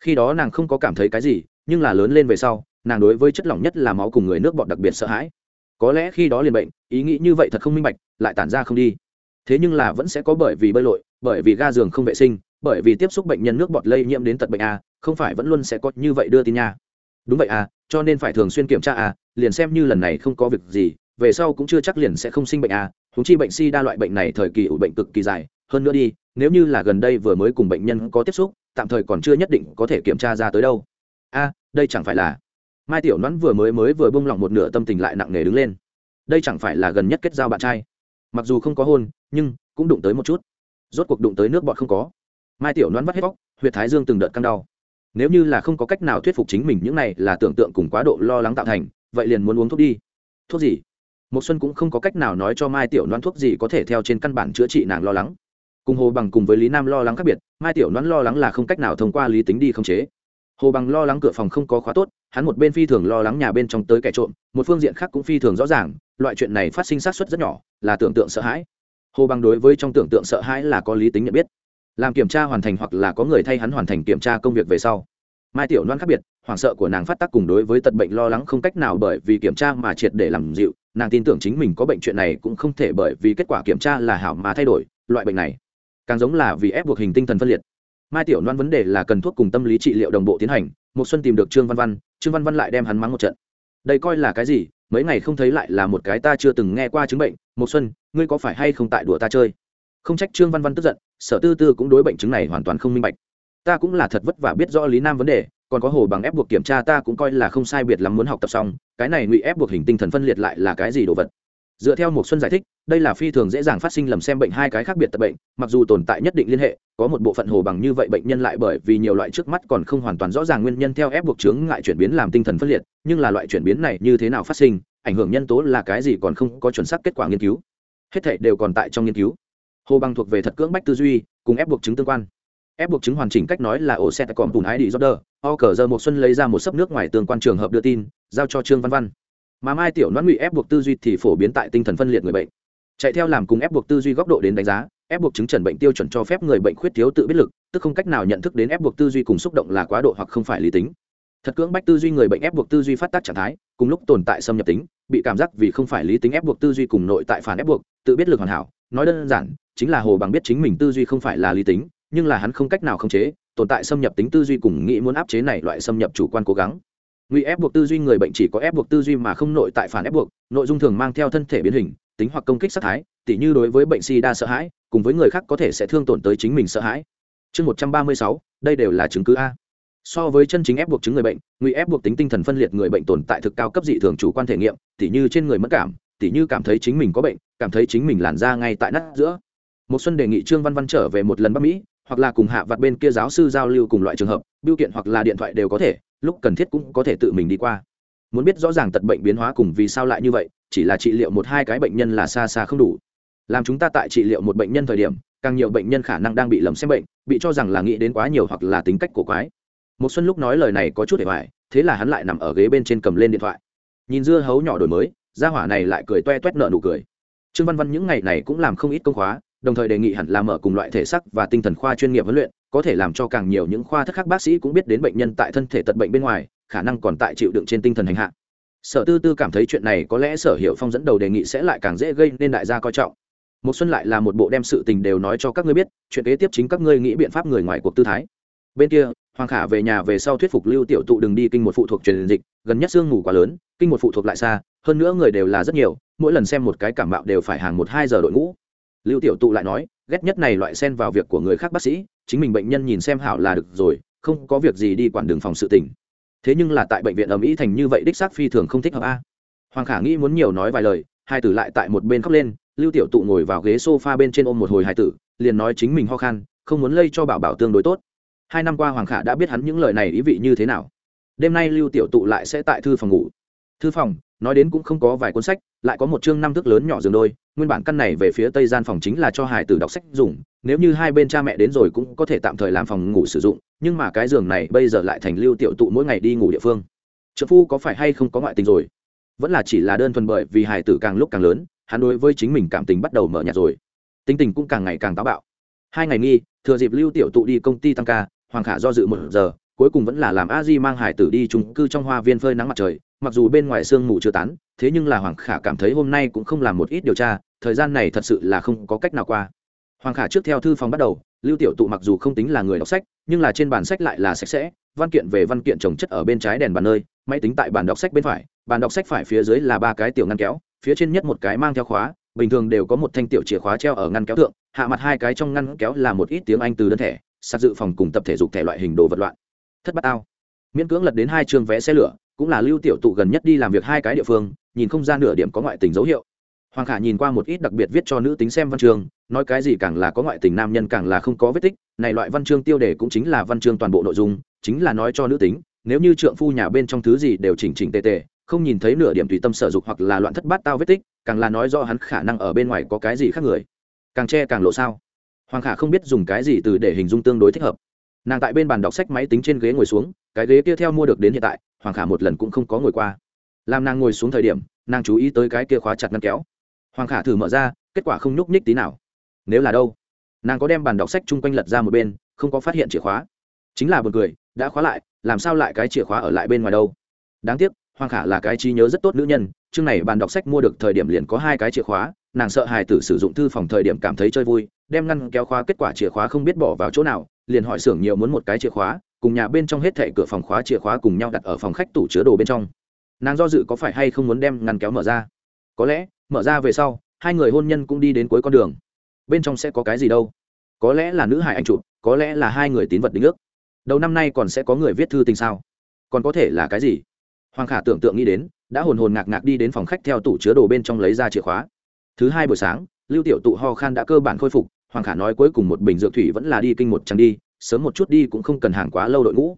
Khi đó nàng không có cảm thấy cái gì, nhưng là lớn lên về sau nàng đối với chất lỏng nhất là máu cùng người nước bọt đặc biệt sợ hãi. Có lẽ khi đó liền bệnh, ý nghĩ như vậy thật không minh bạch, lại tản ra không đi. Thế nhưng là vẫn sẽ có bởi vì bơi lội, bởi vì ga giường không vệ sinh, bởi vì tiếp xúc bệnh nhân nước bọt lây nhiễm đến tật bệnh a, không phải vẫn luôn sẽ có như vậy đưa tin nha. Đúng vậy à cho nên phải thường xuyên kiểm tra à liền xem như lần này không có việc gì, về sau cũng chưa chắc liền sẽ không sinh bệnh à húng chi bệnh si đa loại bệnh này thời kỳ ủ bệnh cực kỳ dài. Hơn nữa đi, nếu như là gần đây vừa mới cùng bệnh nhân có tiếp xúc, tạm thời còn chưa nhất định có thể kiểm tra ra tới đâu. A, đây chẳng phải là mai tiểu nhoãn vừa mới mới vừa bông lỏng một nửa tâm tình lại nặng nề đứng lên. Đây chẳng phải là gần nhất kết giao bạn trai. Mặc dù không có hôn, nhưng cũng đụng tới một chút. Rốt cuộc đụng tới nước bọn không có. Mai tiểu nhoãn vắt hết vóc huyệt thái dương từng đợt căng đau. Nếu như là không có cách nào thuyết phục chính mình những này là tưởng tượng cùng quá độ lo lắng tạo thành, vậy liền muốn uống thuốc đi. Thuốc gì? Một xuân cũng không có cách nào nói cho mai tiểu nhoãn thuốc gì có thể theo trên căn bản chữa trị nàng lo lắng. Cùng hồ bằng cùng với lý nam lo lắng khác biệt, mai tiểu nhoãn lo lắng là không cách nào thông qua lý tính đi khống chế hồ bằng lo lắng cửa phòng không có khóa tốt, hắn một bên phi thường lo lắng nhà bên trong tới kẻ trộm, một phương diện khác cũng phi thường rõ ràng, loại chuyện này phát sinh sát xuất rất nhỏ, là tưởng tượng sợ hãi. Hồ bằng đối với trong tưởng tượng sợ hãi là có lý tính nhận biết. Làm kiểm tra hoàn thành hoặc là có người thay hắn hoàn thành kiểm tra công việc về sau, mai tiểu loan khác biệt, hoảng sợ của nàng phát tác cùng đối với tật bệnh lo lắng không cách nào bởi vì kiểm tra mà triệt để làm dịu, nàng tin tưởng chính mình có bệnh chuyện này cũng không thể bởi vì kết quả kiểm tra là hảo mà thay đổi, loại bệnh này càng giống là vì ép buộc hình tinh thần phân liệt mai tiểu loan vấn đề là cần thuốc cùng tâm lý trị liệu đồng bộ tiến hành một xuân tìm được trương văn văn, trương văn văn lại đem hắn mắng một trận. Đây coi là cái gì? Mấy ngày không thấy lại là một cái ta chưa từng nghe qua chứng bệnh. Một xuân, ngươi có phải hay không tại đùa ta chơi? Không trách trương văn văn tức giận, sở tư tư cũng đối bệnh chứng này hoàn toàn không minh bạch. Ta cũng là thật vất vả biết rõ lý nam vấn đề, còn có hồ bằng ép buộc kiểm tra ta cũng coi là không sai biệt lắm muốn học tập xong, cái này ngụy ép buộc hình tinh thần phân liệt lại là cái gì đồ vật? Dựa theo một xuân giải thích, đây là phi thường dễ dàng phát sinh lầm xem bệnh hai cái khác biệt tập bệnh, mặc dù tồn tại nhất định liên hệ, có một bộ phận hồ bằng như vậy bệnh nhân lại bởi vì nhiều loại trước mắt còn không hoàn toàn rõ ràng nguyên nhân theo ép buộc chứng ngại chuyển biến làm tinh thần phân liệt, nhưng là loại chuyển biến này như thế nào phát sinh, ảnh hưởng nhân tố là cái gì còn không có chuẩn xác kết quả nghiên cứu. Hết thảy đều còn tại trong nghiên cứu. Hồ bằng thuộc về thật cưỡng bách tư duy, cùng ép buộc chứng tương quan. Ép buộc chứng hoàn chỉnh cách nói là ổ xe tại còn tùn ái đi do o cờ giờ một xuân lấy ra một sấp nước ngoài tương quan trường hợp đưa tin, giao cho trương văn văn mà mai tiểu noãn ngụy ép buộc tư duy thì phổ biến tại tinh thần phân liệt người bệnh. Chạy theo làm cùng ép buộc tư duy góc độ đến đánh giá, ép buộc chứng trần bệnh tiêu chuẩn cho phép người bệnh khuyết thiếu tự biết lực, tức không cách nào nhận thức đến ép buộc tư duy cùng xúc động là quá độ hoặc không phải lý tính. Thật cưỡng bách tư duy người bệnh ép buộc tư duy phát tác trạng thái, cùng lúc tồn tại xâm nhập tính, bị cảm giác vì không phải lý tính ép buộc tư duy cùng nội tại phản ép buộc, tự biết lực hoàn hảo, nói đơn giản, chính là hồ bằng biết chính mình tư duy không phải là lý tính, nhưng là hắn không cách nào khống chế, tồn tại xâm nhập tính tư duy cùng nghĩ muốn áp chế này loại xâm nhập chủ quan cố gắng ngụy ép buộc tư duy người bệnh chỉ có ép buộc tư duy mà không nội tại phản ép buộc, nội dung thường mang theo thân thể biến hình, tính hoặc công kích sát thái, tỉ như đối với bệnh si đa sợ hãi, cùng với người khác có thể sẽ thương tổn tới chính mình sợ hãi. Chương một trăm ba mươi sáu, đây đều là chứng cứ a. So với chân chính ép buộc chứng người bệnh, ngụy ép buộc tính tinh thần phân liệt người bệnh tồn tại thực cao cấp dị thường chủ quan thể nghiệm, tỉ như trên người mất cảm, tỉ như cảm thấy chính mình có bệnh, cảm thấy chính mình làn ra ngay tại nát giữa. Một xuân đề nghị trương văn văn trở về một lần bắc mỹ, hoặc là cùng hạ vặt bên kia giáo sư giao lưu cùng loại trường hợp, biêu kiện hoặc là điện thoại đều có thể lúc cần thiết cũng có thể tự mình đi qua. Muốn biết rõ ràng tật bệnh biến hóa cùng vì sao lại như vậy, chỉ là trị liệu một hai cái bệnh nhân là xa xa không đủ. Làm chúng ta tại trị liệu một bệnh nhân thời điểm, càng nhiều bệnh nhân khả năng đang bị lầm xem bệnh, bị cho rằng là nghĩ đến quá nhiều hoặc là tính cách của quái. Một xuân lúc nói lời này có chút để hoài, thế là hắn lại nằm ở ghế bên trên cầm lên điện thoại. Nhìn dưa hấu nhỏ đổi mới, gia hỏa này lại cười toe toét nợ nụ cười. Trương văn văn những ngày này cũng làm không ít công khóa đồng thời đề nghị hẳn là mở cùng loại thể sắc và tinh thần khoa chuyên nghiệp huấn luyện, có thể làm cho càng nhiều những khoa thất khác bác sĩ cũng biết đến bệnh nhân tại thân thể tật bệnh bên ngoài, khả năng còn tại chịu đựng trên tinh thần hành hạ. Sở tư tư cảm thấy chuyện này có lẽ sở hiệu phong dẫn đầu đề nghị sẽ lại càng dễ gây nên đại gia coi trọng. Một xuân lại là một bộ đem sự tình đều nói cho các ngươi biết, chuyện kế tiếp chính các ngươi nghĩ biện pháp người ngoài cuộc tư thái. Bên kia, hoàng khả về nhà về sau thuyết phục lưu tiểu tụ đừng đi kinh một phụ thuộc truyền dịch, gần nhất sương ngủ quá lớn, kinh một phụ thuộc lại xa, hơn nữa người đều là rất nhiều, mỗi lần xem một cái cảm mạo đều phải hàng một hai giờ đội ngũ lưu tiểu tụ lại nói, ghét nhất này loại xen vào việc của người khác bác sĩ, chính mình bệnh nhân nhìn xem hảo là được rồi, không có việc gì đi quản đường phòng sự tỉnh thế nhưng là tại bệnh viện ầm ĩ thành như vậy đích xác phi thường không thích hợp a. Hoàng khả nghĩ muốn nhiều nói vài lời, hai tử lại tại một bên khóc lên, lưu tiểu tụ ngồi vào ghế s o f a bên trên ôm một hồi hai tử, liền nói chính mình ho khan, không muốn lây cho bảo bảo tương đối tốt. Hai năm qua hoàng khả đã biết hắn những lời này ý vị như thế nào. Đêm nay lưu tiểu tụ lại sẽ tại thư phòng ngủ thư phòng, nói đến cũng không có vài cuốn sách, lại có một chương năm thước lớn nhỏ giường đôi, nguyên bản căn này về phía tây gian phòng chính là cho hải tử đọc sách dùng, nếu như hai bên cha mẹ đến rồi cũng có thể tạm thời làm phòng ngủ sử dụng, nhưng mà cái giường này bây giờ lại thành lưu tiểu tụ mỗi ngày đi ngủ địa phương. Trợ phu có phải hay không có ngoại tình rồi? Vẫn là chỉ là đơn thuần bởi vì hải tử càng lúc càng lớn, hắn đối với chính mình cảm tình bắt đầu mở nhạt rồi. Tính tình cũng càng ngày càng táo bạo. Hai ngày nghi, thừa dịp lưu tiểu tụ đi công ty tăng ca, hoàng khả do dự một giờ cuối cùng vẫn là làm a di mang hải tử đi trung cư trong hoa viên phơi nắng mặt trời, mặc dù bên ngoài sương mù chưa tán, thế nhưng là hoàng khả cảm thấy hôm nay cũng không làm một ít điều tra, thời gian này thật sự là không có cách nào qua. Hoàng khả trước theo thư phòng bắt đầu, lưu tiểu tụ mặc dù không tính là người đọc sách, nhưng là trên bàn sách lại là sạch sẽ, văn kiện về văn kiện trồng chất ở bên trái đèn bàn nơi, máy tính tại bàn đọc sách bên phải, bàn đọc sách phải phía dưới là ba cái tiểu ngăn kéo, phía trên nhất một cái mang theo khóa, bình thường đều có một thanh tiểu chìa khóa treo ở ngăn kéo thượng, hạ mặt hai cái trong ngăn kéo là một ít tiếng anh từ đơn thẻ, sạc dự phòng cùng tập thể dục thể loại hình đồ vật loạn thất bát ao. Miễn cưỡng lật đến hai trường vé xe lửa, cũng là lưu tiểu tụ gần nhất đi làm việc hai cái địa phương, nhìn không ra nửa điểm có ngoại tình dấu hiệu. Hoàng khả nhìn qua một ít đặc biệt viết cho nữ tính xem văn chương, nói cái gì càng là có ngoại tình nam nhân càng là không có vết tích, này loại văn chương tiêu đề cũng chính là văn chương toàn bộ nội dung, chính là nói cho nữ tính, nếu như trượng phu nhà bên trong thứ gì đều chỉnh chỉnh tề tề, không nhìn thấy nửa điểm tùy tâm sở dục hoặc là loạn thất bát tao vết tích, càng là nói do hắn khả năng ở bên ngoài có cái gì khác người. Càng che càng lộ sao. Hoàng khả không biết dùng cái gì từ để hình dung tương đối thích hợp nàng tại bên bàn đọc sách máy tính trên ghế ngồi xuống, cái ghế kia theo mua được đến hiện tại, hoàng khả một lần cũng không có ngồi qua. Làm nàng ngồi xuống thời điểm, nàng chú ý tới cái kia khóa chặt ngăn kéo. Hoàng khả thử mở ra, kết quả không nhúc nhích tí nào. Nếu là đâu? Nàng có đem bàn đọc sách chung quanh lật ra một bên, không có phát hiện chìa khóa. Chính là một người đã khóa lại, làm sao lại cái chìa khóa ở lại bên ngoài đâu? Đáng tiếc, hoàng khả là cái trí nhớ rất tốt nữ nhân, chương này bàn đọc sách mua được thời điểm liền có hai cái chìa khóa, nàng sợ hài tử sử dụng thư phòng thời điểm cảm thấy chơi vui, đem ngăn kéo khóa kết quả chìa khóa không biết bỏ vào chỗ nào liền hỏi xưởng nhiều muốn một cái chìa khóa, cùng nhà bên trong hết thẻ cửa phòng khóa chìa khóa cùng nhau đặt ở phòng khách tủ chứa đồ bên trong. Nàng do dự có phải hay không muốn đem ngăn kéo mở ra. Có lẽ, mở ra về sau, hai người hôn nhân cũng đi đến cuối con đường. Bên trong sẽ có cái gì đâu? Có lẽ là nữ hải anh chụp, có lẽ là hai người tín vật đính ước. Đầu năm nay còn sẽ có người viết thư tình sao? Còn có thể là cái gì? Hoàng khả tưởng tượng nghĩ đến, đã hồn hồn ngạc ngạc đi đến phòng khách theo tủ chứa đồ bên trong lấy ra chìa khóa. Thứ hai buổi sáng, lưu tiểu tụ ho khan đã cơ bản khôi phục hoàng khả nói cuối cùng một bình dược thủy vẫn là đi kinh một chẳng đi, sớm một chút đi cũng không cần hàng quá lâu đội ngũ.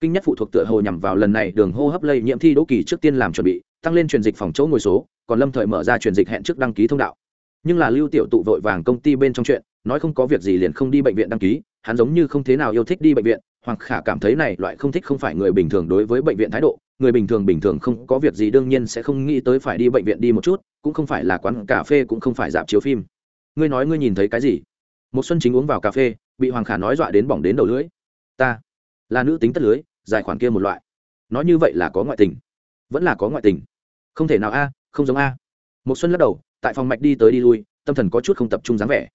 Kinh nhất phụ thuộc tựa hồ nhằm vào lần này đường hô hấp lây nhiễm thi đỗ kỳ trước tiên làm chuẩn bị, tăng lên truyền dịch phòng chỗ ngồi số, còn lâm thời mở ra truyền dịch hẹn trước đăng ký thông đạo. Nhưng là lưu tiểu tụ vội vàng công ty bên trong chuyện, nói không có việc gì liền không đi bệnh viện đăng ký, hắn giống như không thế nào yêu thích đi bệnh viện, Hoàng khả cảm thấy này loại không thích không phải người bình thường đối với bệnh viện thái độ, người bình thường bình thường không có việc gì đương nhiên sẽ không nghĩ tới phải đi bệnh viện đi một chút, cũng không phải là quán cà phê cũng không phải dạp chiếu phim. Ngươi nói ngươi nhìn thấy cái gì? Một xuân chính uống vào cà phê, bị hoàng khả nói dọa đến bỏng đến đầu lưỡi. Ta là nữ tính tất lưới dài khoản kia một loại. Nói như vậy là có ngoại tình. Vẫn là có ngoại tình. Không thể nào a, không giống a. Một xuân lắc đầu, tại phòng mạch đi tới đi lui, tâm thần có chút không tập trung dáng vẻ.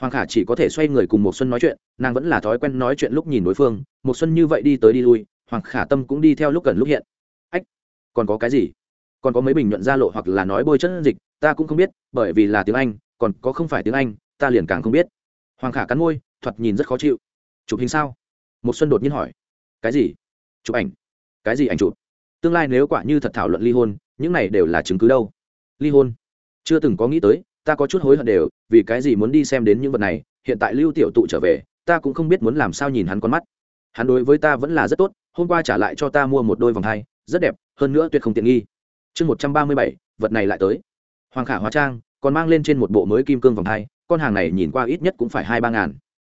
Hoàng khả chỉ có thể xoay người cùng một xuân nói chuyện, nàng vẫn là thói quen nói chuyện lúc nhìn đối phương. Một xuân như vậy đi tới đi lui, hoàng khả tâm cũng đi theo lúc gần lúc hiện. Ách, còn có cái gì? Còn có mấy bình nhuận ra lộ hoặc là nói bôi chân dịch, ta cũng không biết, bởi vì là tiếng anh, còn có không phải tiếng anh, ta liền càng không biết hoàng khả cắn môi, thoạt nhìn rất khó chịu. Chụp hình sao? Một xuân đột nhiên hỏi. Cái gì? Chụp ảnh? Cái gì ảnh chụp? Tương lai nếu quả như thật thảo luận ly hôn, những này đều là chứng cứ đâu? Ly hôn? Chưa từng có nghĩ tới, ta có chút hối hận đều, vì cái gì muốn đi xem đến những vật này, hiện tại lưu tiểu tụ trở về, ta cũng không biết muốn làm sao nhìn hắn con mắt. Hắn đối với ta vẫn là rất tốt, hôm qua trả lại cho ta mua một đôi vòng hai, rất đẹp, hơn nữa tuyệt không tiện nghi. Chương một trăm ba mươi bảy, vật này lại tới. Hoàng khả hóa trang, còn mang lên trên một bộ mới kim cương vòng hai con hàng này nhìn qua ít nhất cũng phải hai ba ngàn.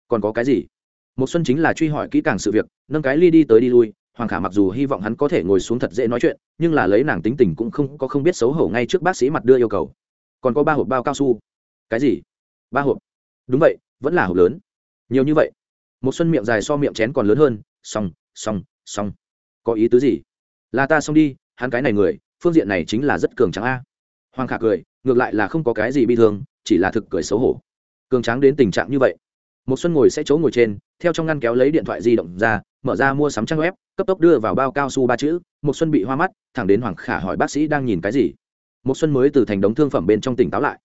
Còn có cái gì? Một xuân chính là truy hỏi kỹ càng sự việc, nâng cái ly đi tới đi lui, hoàng khả mặc dù hy vọng hắn có thể ngồi xuống thật dễ nói chuyện, nhưng là lấy nàng tính tình cũng không có không biết xấu hổ ngay trước bác sĩ mặt đưa yêu cầu. Còn có ba hộp bao cao su. Cái gì? Ba hộp. Đúng vậy, vẫn là hộp lớn. Nhiều như vậy. Một xuân miệng dài so miệng chén còn lớn hơn, xong xong xong. Có ý tứ gì? Là ta xong đi, hắn cái này người, phương diện này chính là rất cường tráng a. Hoàng khả cười, ngược lại là không có cái gì bi thương chỉ là thực cười xấu hổ. Cường tráng đến tình trạng như vậy một xuân ngồi sẽ chỗ ngồi trên, theo trong ngăn kéo lấy điện thoại di động ra, mở ra mua sắm trang web, cấp tốc đưa vào bao cao su ba chữ một xuân bị hoa mắt, thẳng đến hoàng khả hỏi bác sĩ đang nhìn cái gì. Một xuân mới từ thành đống thương phẩm bên trong tỉnh táo lại.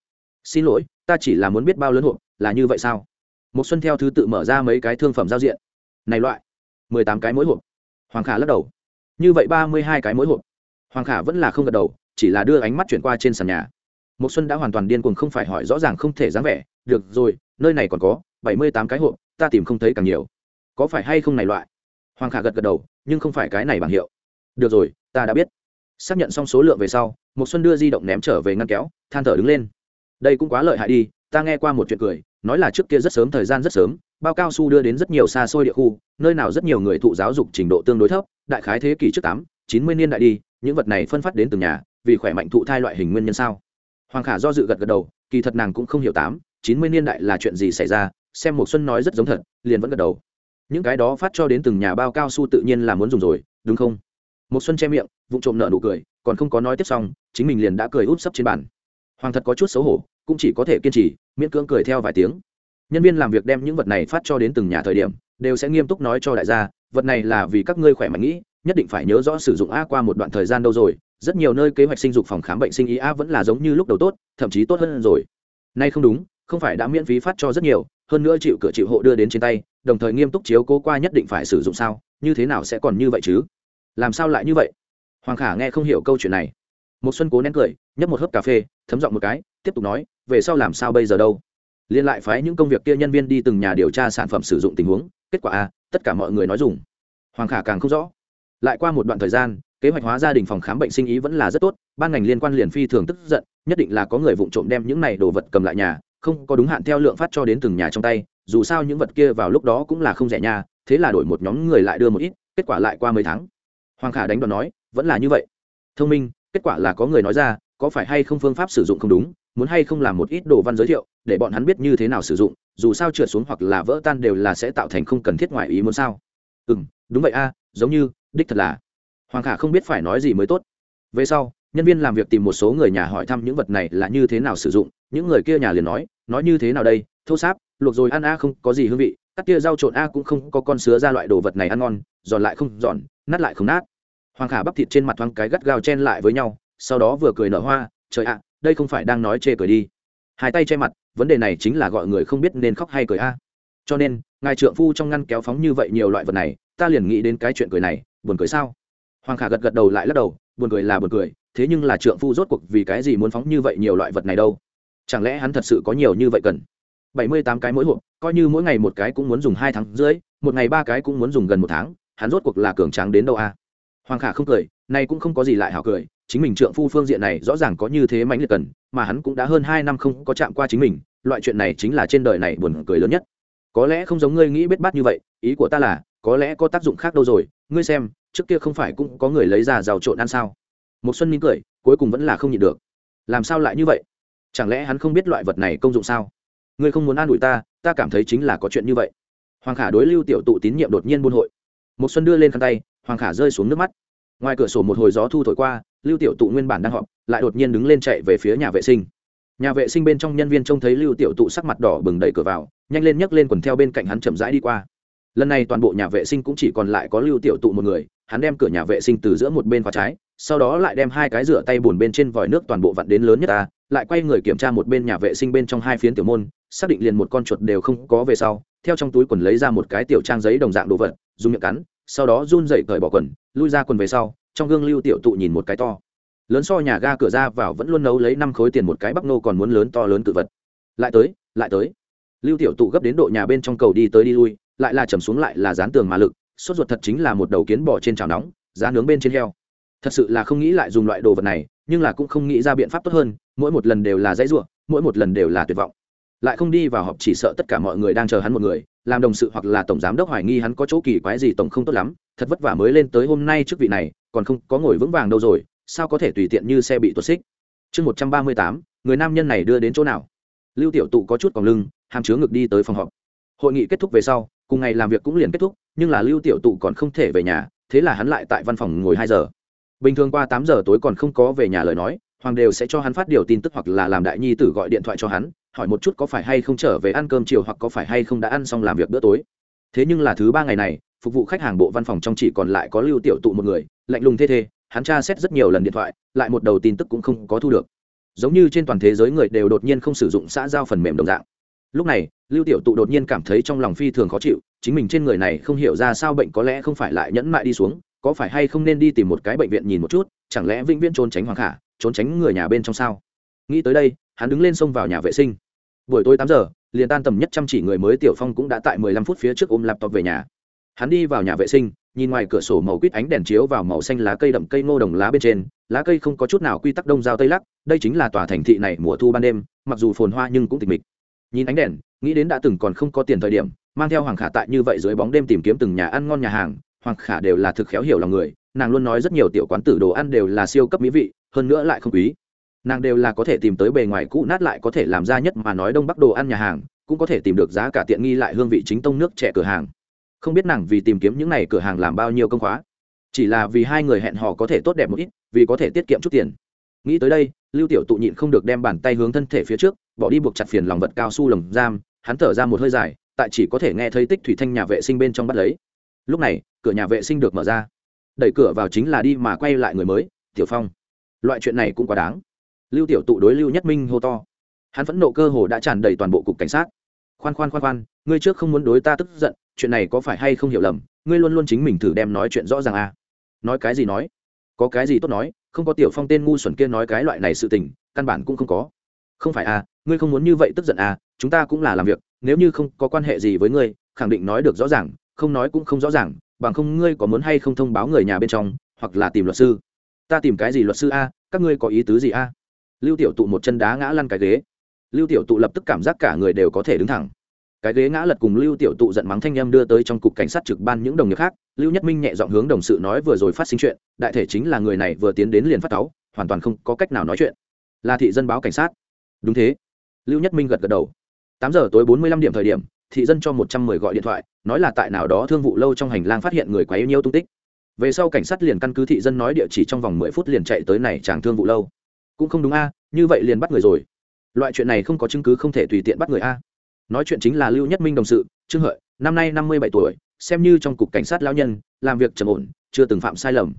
Xin lỗi, ta chỉ là muốn biết bao lớn hộp, là như vậy sao? Một xuân theo thứ tự mở ra mấy cái thương phẩm giao diện. Này loại, mười tám cái mỗi hộp. Hoàng khả lắc đầu. Như vậy ba mươi hai cái mỗi hộp. Hoàng khả vẫn là không gật đầu, chỉ là đưa ánh mắt chuyển qua trên sàn nhà một xuân đã hoàn toàn điên cuồng không phải hỏi rõ ràng không thể dáng vẻ, được rồi, nơi này còn có bảy mươi tám cái hộp, ta tìm không thấy càng nhiều. Có phải hay không này loại? Hoàng khả gật gật đầu, nhưng không phải cái này bằng hiệu. Được rồi, ta đã biết. Xác nhận xong số lượng về sau một xuân đưa di động ném trở về ngăn kéo, than thở đứng lên. Đây cũng quá lợi hại đi, ta nghe qua một chuyện cười, nói là trước kia rất sớm, thời gian rất sớm, bao cao su đưa đến rất nhiều xa xôi địa khu, nơi nào rất nhiều người thụ giáo dục trình độ tương đối thấp, đại khái thế kỷ trước tám, chín mươi niên đại đi, những vật này phân phát đến từng nhà, vì khỏe mạnh thụ thai loại hình nguyên nhân sao? Hoàng khả do dự gật gật đầu, kỳ thật nàng cũng không hiểu tám, chín mươi niên đại là chuyện gì xảy ra, xem một xuân nói rất giống thật, liền vẫn gật đầu. Những cái đó phát cho đến từng nhà bao cao su tự nhiên là muốn dùng rồi, đúng không? Một xuân che miệng vụ trộm nợ nụ cười, còn không có nói tiếp xong, chính mình liền đã cười úp sấp trên bàn. Hoàng thật có chút xấu hổ, cũng chỉ có thể kiên trì, miễn cưỡng cười theo vài tiếng. Nhân viên làm việc đem những vật này phát cho đến từng nhà thời điểm, đều sẽ nghiêm túc nói cho đại gia, vật này là vì các ngươi khỏe mạnh nghĩ, nhất định phải nhớ rõ sử dụng a qua một đoạn thời gian đâu rồi rất nhiều nơi kế hoạch sinh dục phòng khám bệnh sinh ý a vẫn là giống như lúc đầu tốt, thậm chí tốt hơn rồi. Nay không đúng, không phải đã miễn phí phát cho rất nhiều, hơn nữa chịu cửa chịu hộ đưa đến trên tay, đồng thời nghiêm túc chiếu cố qua nhất định phải sử dụng sao, như thế nào sẽ còn như vậy chứ? Làm sao lại như vậy? Hoàng khả nghe không hiểu câu chuyện này. Một xuân cố nén cười, nhấp một hớp cà phê, thấm giọng một cái, tiếp tục nói, về sau làm sao bây giờ đâu? Liên lại phái những công việc kia nhân viên đi từng nhà điều tra sản phẩm sử dụng tình huống, kết quả a tất cả mọi người nói dùng. Hoàng khả càng không rõ. Lại qua một đoạn thời gian kế hoạch hóa gia đình phòng khám bệnh sinh ý vẫn là rất tốt, ban ngành liên quan liền phi thường tức giận, nhất định là có người vụng trộm đem những này đồ vật cầm lại nhà, không có đúng hạn theo lượng phát cho đến từng nhà trong tay, dù sao những vật kia vào lúc đó cũng là không rẻ nha, thế là đổi một nhóm người lại đưa một ít, kết quả lại qua mấy tháng. Hoàng khả đánh đòn nói, vẫn là như vậy. Thông minh, kết quả là có người nói ra, có phải hay không phương pháp sử dụng không đúng, muốn hay không làm một ít đồ văn giới thiệu, để bọn hắn biết như thế nào sử dụng, dù sao trượt xuống hoặc là vỡ tan đều là sẽ tạo thành không cần thiết ngoài ý muốn sao? Ừ đúng vậy a, giống như, đích thật là hoàng khả không biết phải nói gì mới tốt. Về sau, nhân viên làm việc tìm một số người nhà hỏi thăm những vật này là như thế nào sử dụng. Những người kia nhà liền nói nói như thế nào đây? Thô sáp, luộc rồi ăn a không có gì hương vị. Cắt tia rau trộn a cũng không có con sứa ra loại đồ vật này ăn ngon, giòn lại không giòn, nát lại không nát. Hoàng khả bắp thịt trên mặt thoáng cái gắt gao chen lại với nhau, sau đó vừa cười nở hoa, trời ạ, đây không phải đang nói chê cười đi. Hai tay che mặt, vấn đề này chính là gọi người không biết nên khóc hay cười a. Cho nên, ngài trượng phu trong ngăn kéo phóng như vậy nhiều loại vật này, ta liền nghĩ đến cái chuyện cười này, buồn cười sao? Hoàng khả gật gật đầu lại lắc đầu, buồn cười là buồn cười, thế nhưng là trượng phu rốt cuộc vì cái gì muốn phóng như vậy nhiều loại vật này đâu? Chẳng lẽ hắn thật sự có nhiều như vậy cần? Bảy mươi tám cái mỗi hộp, coi như mỗi ngày một cái cũng muốn dùng hai tháng rưỡi, một ngày ba cái cũng muốn dùng gần một tháng, hắn rốt cuộc là cường tráng đến đâu a? Hoàng khả không cười nay cũng không có gì lại hảo cười, chính mình trượng phu phương diện này rõ ràng có như thế mãnh liệt cần, mà hắn cũng đã hơn hai năm không có chạm qua chính mình, loại chuyện này chính là trên đời này buồn cười lớn nhất. Có lẽ không giống ngươi nghĩ biết bát như vậy, ý của ta là, có lẽ có tác dụng khác đâu rồi, ngươi xem trước kia không phải cũng có người lấy ra rào trộn ăn sao? Một xuân mỉm cười, cuối cùng vẫn là không nhịn được. Làm sao lại như vậy? Chẳng lẽ hắn không biết loại vật này công dụng sao? Ngươi không muốn an ủi ta ta cảm thấy chính là có chuyện như vậy. Hoàng khả đối lưu tiểu tụ tín nhiệm đột nhiên buôn hội. Một xuân đưa lên khăn tay, hoàng khả rơi xuống nước mắt. Ngoài cửa sổ một hồi gió thu thổi qua, lưu tiểu tụ nguyên bản đang họp, lại đột nhiên đứng lên chạy về phía nhà vệ sinh. Nhà vệ sinh bên trong nhân viên trông thấy lưu tiểu tụ sắc mặt đỏ bừng đẩy cửa vào, nhanh lên nhấc lên quần theo bên cạnh hắn chậm rãi đi qua. Lần này toàn bộ nhà vệ sinh cũng chỉ còn lại có lưu tiểu tụ một người hắn đem cửa nhà vệ sinh từ giữa một bên khóa trái, sau đó lại đem hai cái rửa tay bùn bên trên vòi nước toàn bộ vặn đến lớn nhất ta, lại quay người kiểm tra một bên nhà vệ sinh bên trong hai phiến tiểu môn, xác định liền một con chuột đều không có về sau, theo trong túi quần lấy ra một cái tiểu trang giấy đồng dạng đồ vật, dùng miệng cắn, sau đó run dậy cởi bỏ quần, lui ra quần về sau, trong gương lưu tiểu tụ nhìn một cái to. Lớn so nhà ga cửa ra vào vẫn luôn nấu lấy năm khối tiền một cái bắp nô còn muốn lớn to lớn tự vật. Lại tới lại tới. Lưu tiểu tụ gấp đến độ nhà bên trong cầu đi tới đi lui, lại là chầm xuống lại là dán tường mà lực sốt ruột thật chính là một đầu kiến bò trên chảo nóng, giá nướng bên trên heo. Thật sự là không nghĩ lại dùng loại đồ vật này, nhưng là cũng không nghĩ ra biện pháp tốt hơn, mỗi một lần đều là dãy ruộng mỗi một lần đều là tuyệt vọng. Lại không đi vào họp chỉ sợ tất cả mọi người đang chờ hắn một người, làm đồng sự hoặc là tổng giám đốc hoài nghi hắn có chỗ kỳ quái gì tổng không tốt lắm, thật vất vả mới lên tới hôm nay trước vị này, còn không có ngồi vững vàng đâu rồi, sao có thể tùy tiện như xe bị tuột xích. Chương một trăm ba mươi tám, người nam nhân này đưa đến chỗ nào? Lưu tiểu tụ có chút còn lưng, hàm chứa ngực đi tới phòng họp. Hội nghị kết thúc về sau, cùng ngày làm việc cũng liền kết thúc nhưng là lưu tiểu tụ còn không thể về nhà, thế là hắn lại tại văn phòng ngồi hai giờ. Bình thường qua tám giờ tối còn không có về nhà lời nói, hoàng đều sẽ cho hắn phát điều tin tức hoặc là làm đại nhi tử gọi điện thoại cho hắn, hỏi một chút có phải hay không trở về ăn cơm chiều hoặc có phải hay không đã ăn xong làm việc bữa tối. Thế nhưng là thứ ba ngày này, phục vụ khách hàng bộ văn phòng trong chỉ còn lại có lưu tiểu tụ một người, lạnh lùng thê thê, hắn tra xét rất nhiều lần điện thoại, lại một đầu tin tức cũng không có thu được. Giống như trên toàn thế giới người đều đột nhiên không sử dụng xã giao phần mềm đồng dạng lúc này, lưu tiểu tụ đột nhiên cảm thấy trong lòng phi thường khó chịu, chính mình trên người này không hiểu ra sao bệnh có lẽ không phải lại nhẫn mại đi xuống, có phải hay không nên đi tìm một cái bệnh viện nhìn một chút, chẳng lẽ vĩnh viễn trốn tránh hoàng khả, trốn tránh người nhà bên trong sao? Nghĩ tới đây, hắn đứng lên xông vào nhà vệ sinh. Buổi tối tám giờ, liền tan tầm nhất chăm chỉ người mới tiểu phong cũng đã tại mười lăm phút phía trước ôm laptop về nhà. Hắn đi vào nhà vệ sinh, nhìn ngoài cửa sổ màu quýt ánh đèn chiếu vào màu xanh lá cây đậm cây ngô đồng lá bên trên, lá cây không có chút nào quy tắc đông giao tây lắc, đây chính là tòa thành thị này mùa thu ban đêm, mặc dù phồn hoa nhưng cũng tịch mịch nhìn ánh đèn, nghĩ đến đã từng còn không có tiền thời điểm, mang theo hoàng khả tại như vậy dưới bóng đêm tìm kiếm từng nhà ăn ngon nhà hàng, hoàng khả đều là thực khéo hiểu lòng người, nàng luôn nói rất nhiều tiểu quán tử đồ ăn đều là siêu cấp mỹ vị, hơn nữa lại không quý. Nàng đều là có thể tìm tới bề ngoài cũ nát lại có thể làm ra nhất mà nói đông bắc đồ ăn nhà hàng, cũng có thể tìm được giá cả tiện nghi lại hương vị chính tông nước trẻ cửa hàng. Không biết nàng vì tìm kiếm những này cửa hàng làm bao nhiêu công khóa. Chỉ là vì hai người hẹn hò có thể tốt đẹp một ít, vì có thể tiết kiệm chút tiền. Nghĩ tới đây, lưu tiểu tụ nhịn không được đem bàn tay hướng thân thể phía trước bỏ đi buộc chặt phiền lòng vật cao su lồng giam, hắn thở ra một hơi dài, tại chỉ có thể nghe thấy tích thủy thanh nhà vệ sinh bên trong bắt lấy. Lúc này, cửa nhà vệ sinh được mở ra. Đẩy cửa vào chính là đi mà quay lại người mới, tiểu phong. Loại chuyện này cũng quá đáng. Lưu tiểu tụ đối lưu nhất minh hô to. Hắn phẫn nộ cơ hồ đã tràn đầy toàn bộ cục cảnh sát. Khoan khoan khoan khoan, ngươi trước không muốn đối ta tức giận, chuyện này có phải hay không hiểu lầm, ngươi luôn luôn chính mình thử đem nói chuyện rõ ràng à. Nói cái gì nói? Có cái gì tốt nói, không có tiểu phong tên ngu xuẩn kia nói cái loại này sự tình, căn bản cũng không có. Không phải à ngươi không muốn như vậy tức giận à chúng ta cũng là làm việc, nếu như không có quan hệ gì với ngươi, khẳng định nói được rõ ràng, không nói cũng không rõ ràng, bằng không ngươi có muốn hay không thông báo người nhà bên trong, hoặc là tìm luật sư? Ta tìm cái gì luật sư a, các ngươi có ý tứ gì a? Lưu tiểu tụ một chân đá ngã lăn cái ghế. Lưu tiểu tụ lập tức cảm giác cả người đều có thể đứng thẳng. Cái ghế ngã lật cùng lưu tiểu tụ giận mắng thanh em đưa tới trong cục cảnh sát trực ban những đồng nghiệp khác, lưu nhất minh nhẹ dọn hướng đồng sự nói vừa rồi phát sinh chuyện, đại thể chính là người này vừa tiến đến liền phát táo hoàn toàn không có cách nào nói chuyện. Là thị dân báo cảnh sát. Đúng thế lưu nhất minh gật gật đầu. Tám giờ tối bốn mươi lăm điểm thời điểm, thị dân cho một trăm mười gọi điện thoại, nói là tại nào đó thương vụ lâu trong hành lang phát hiện người quá yêu nhiêu tung tích. Về sau cảnh sát liền căn cứ thị dân nói địa chỉ trong vòng mười phút liền chạy tới này chàng thương vụ lâu. Cũng không đúng a, như vậy liền bắt người rồi. Loại chuyện này không có chứng cứ không thể tùy tiện bắt người a. Nói chuyện chính là lưu nhất minh đồng sự, trương hợi, năm nay năm mươi bảy tuổi, xem như trong cục cảnh sát lao nhân, làm việc trầm ổn, chưa từng phạm sai lầm.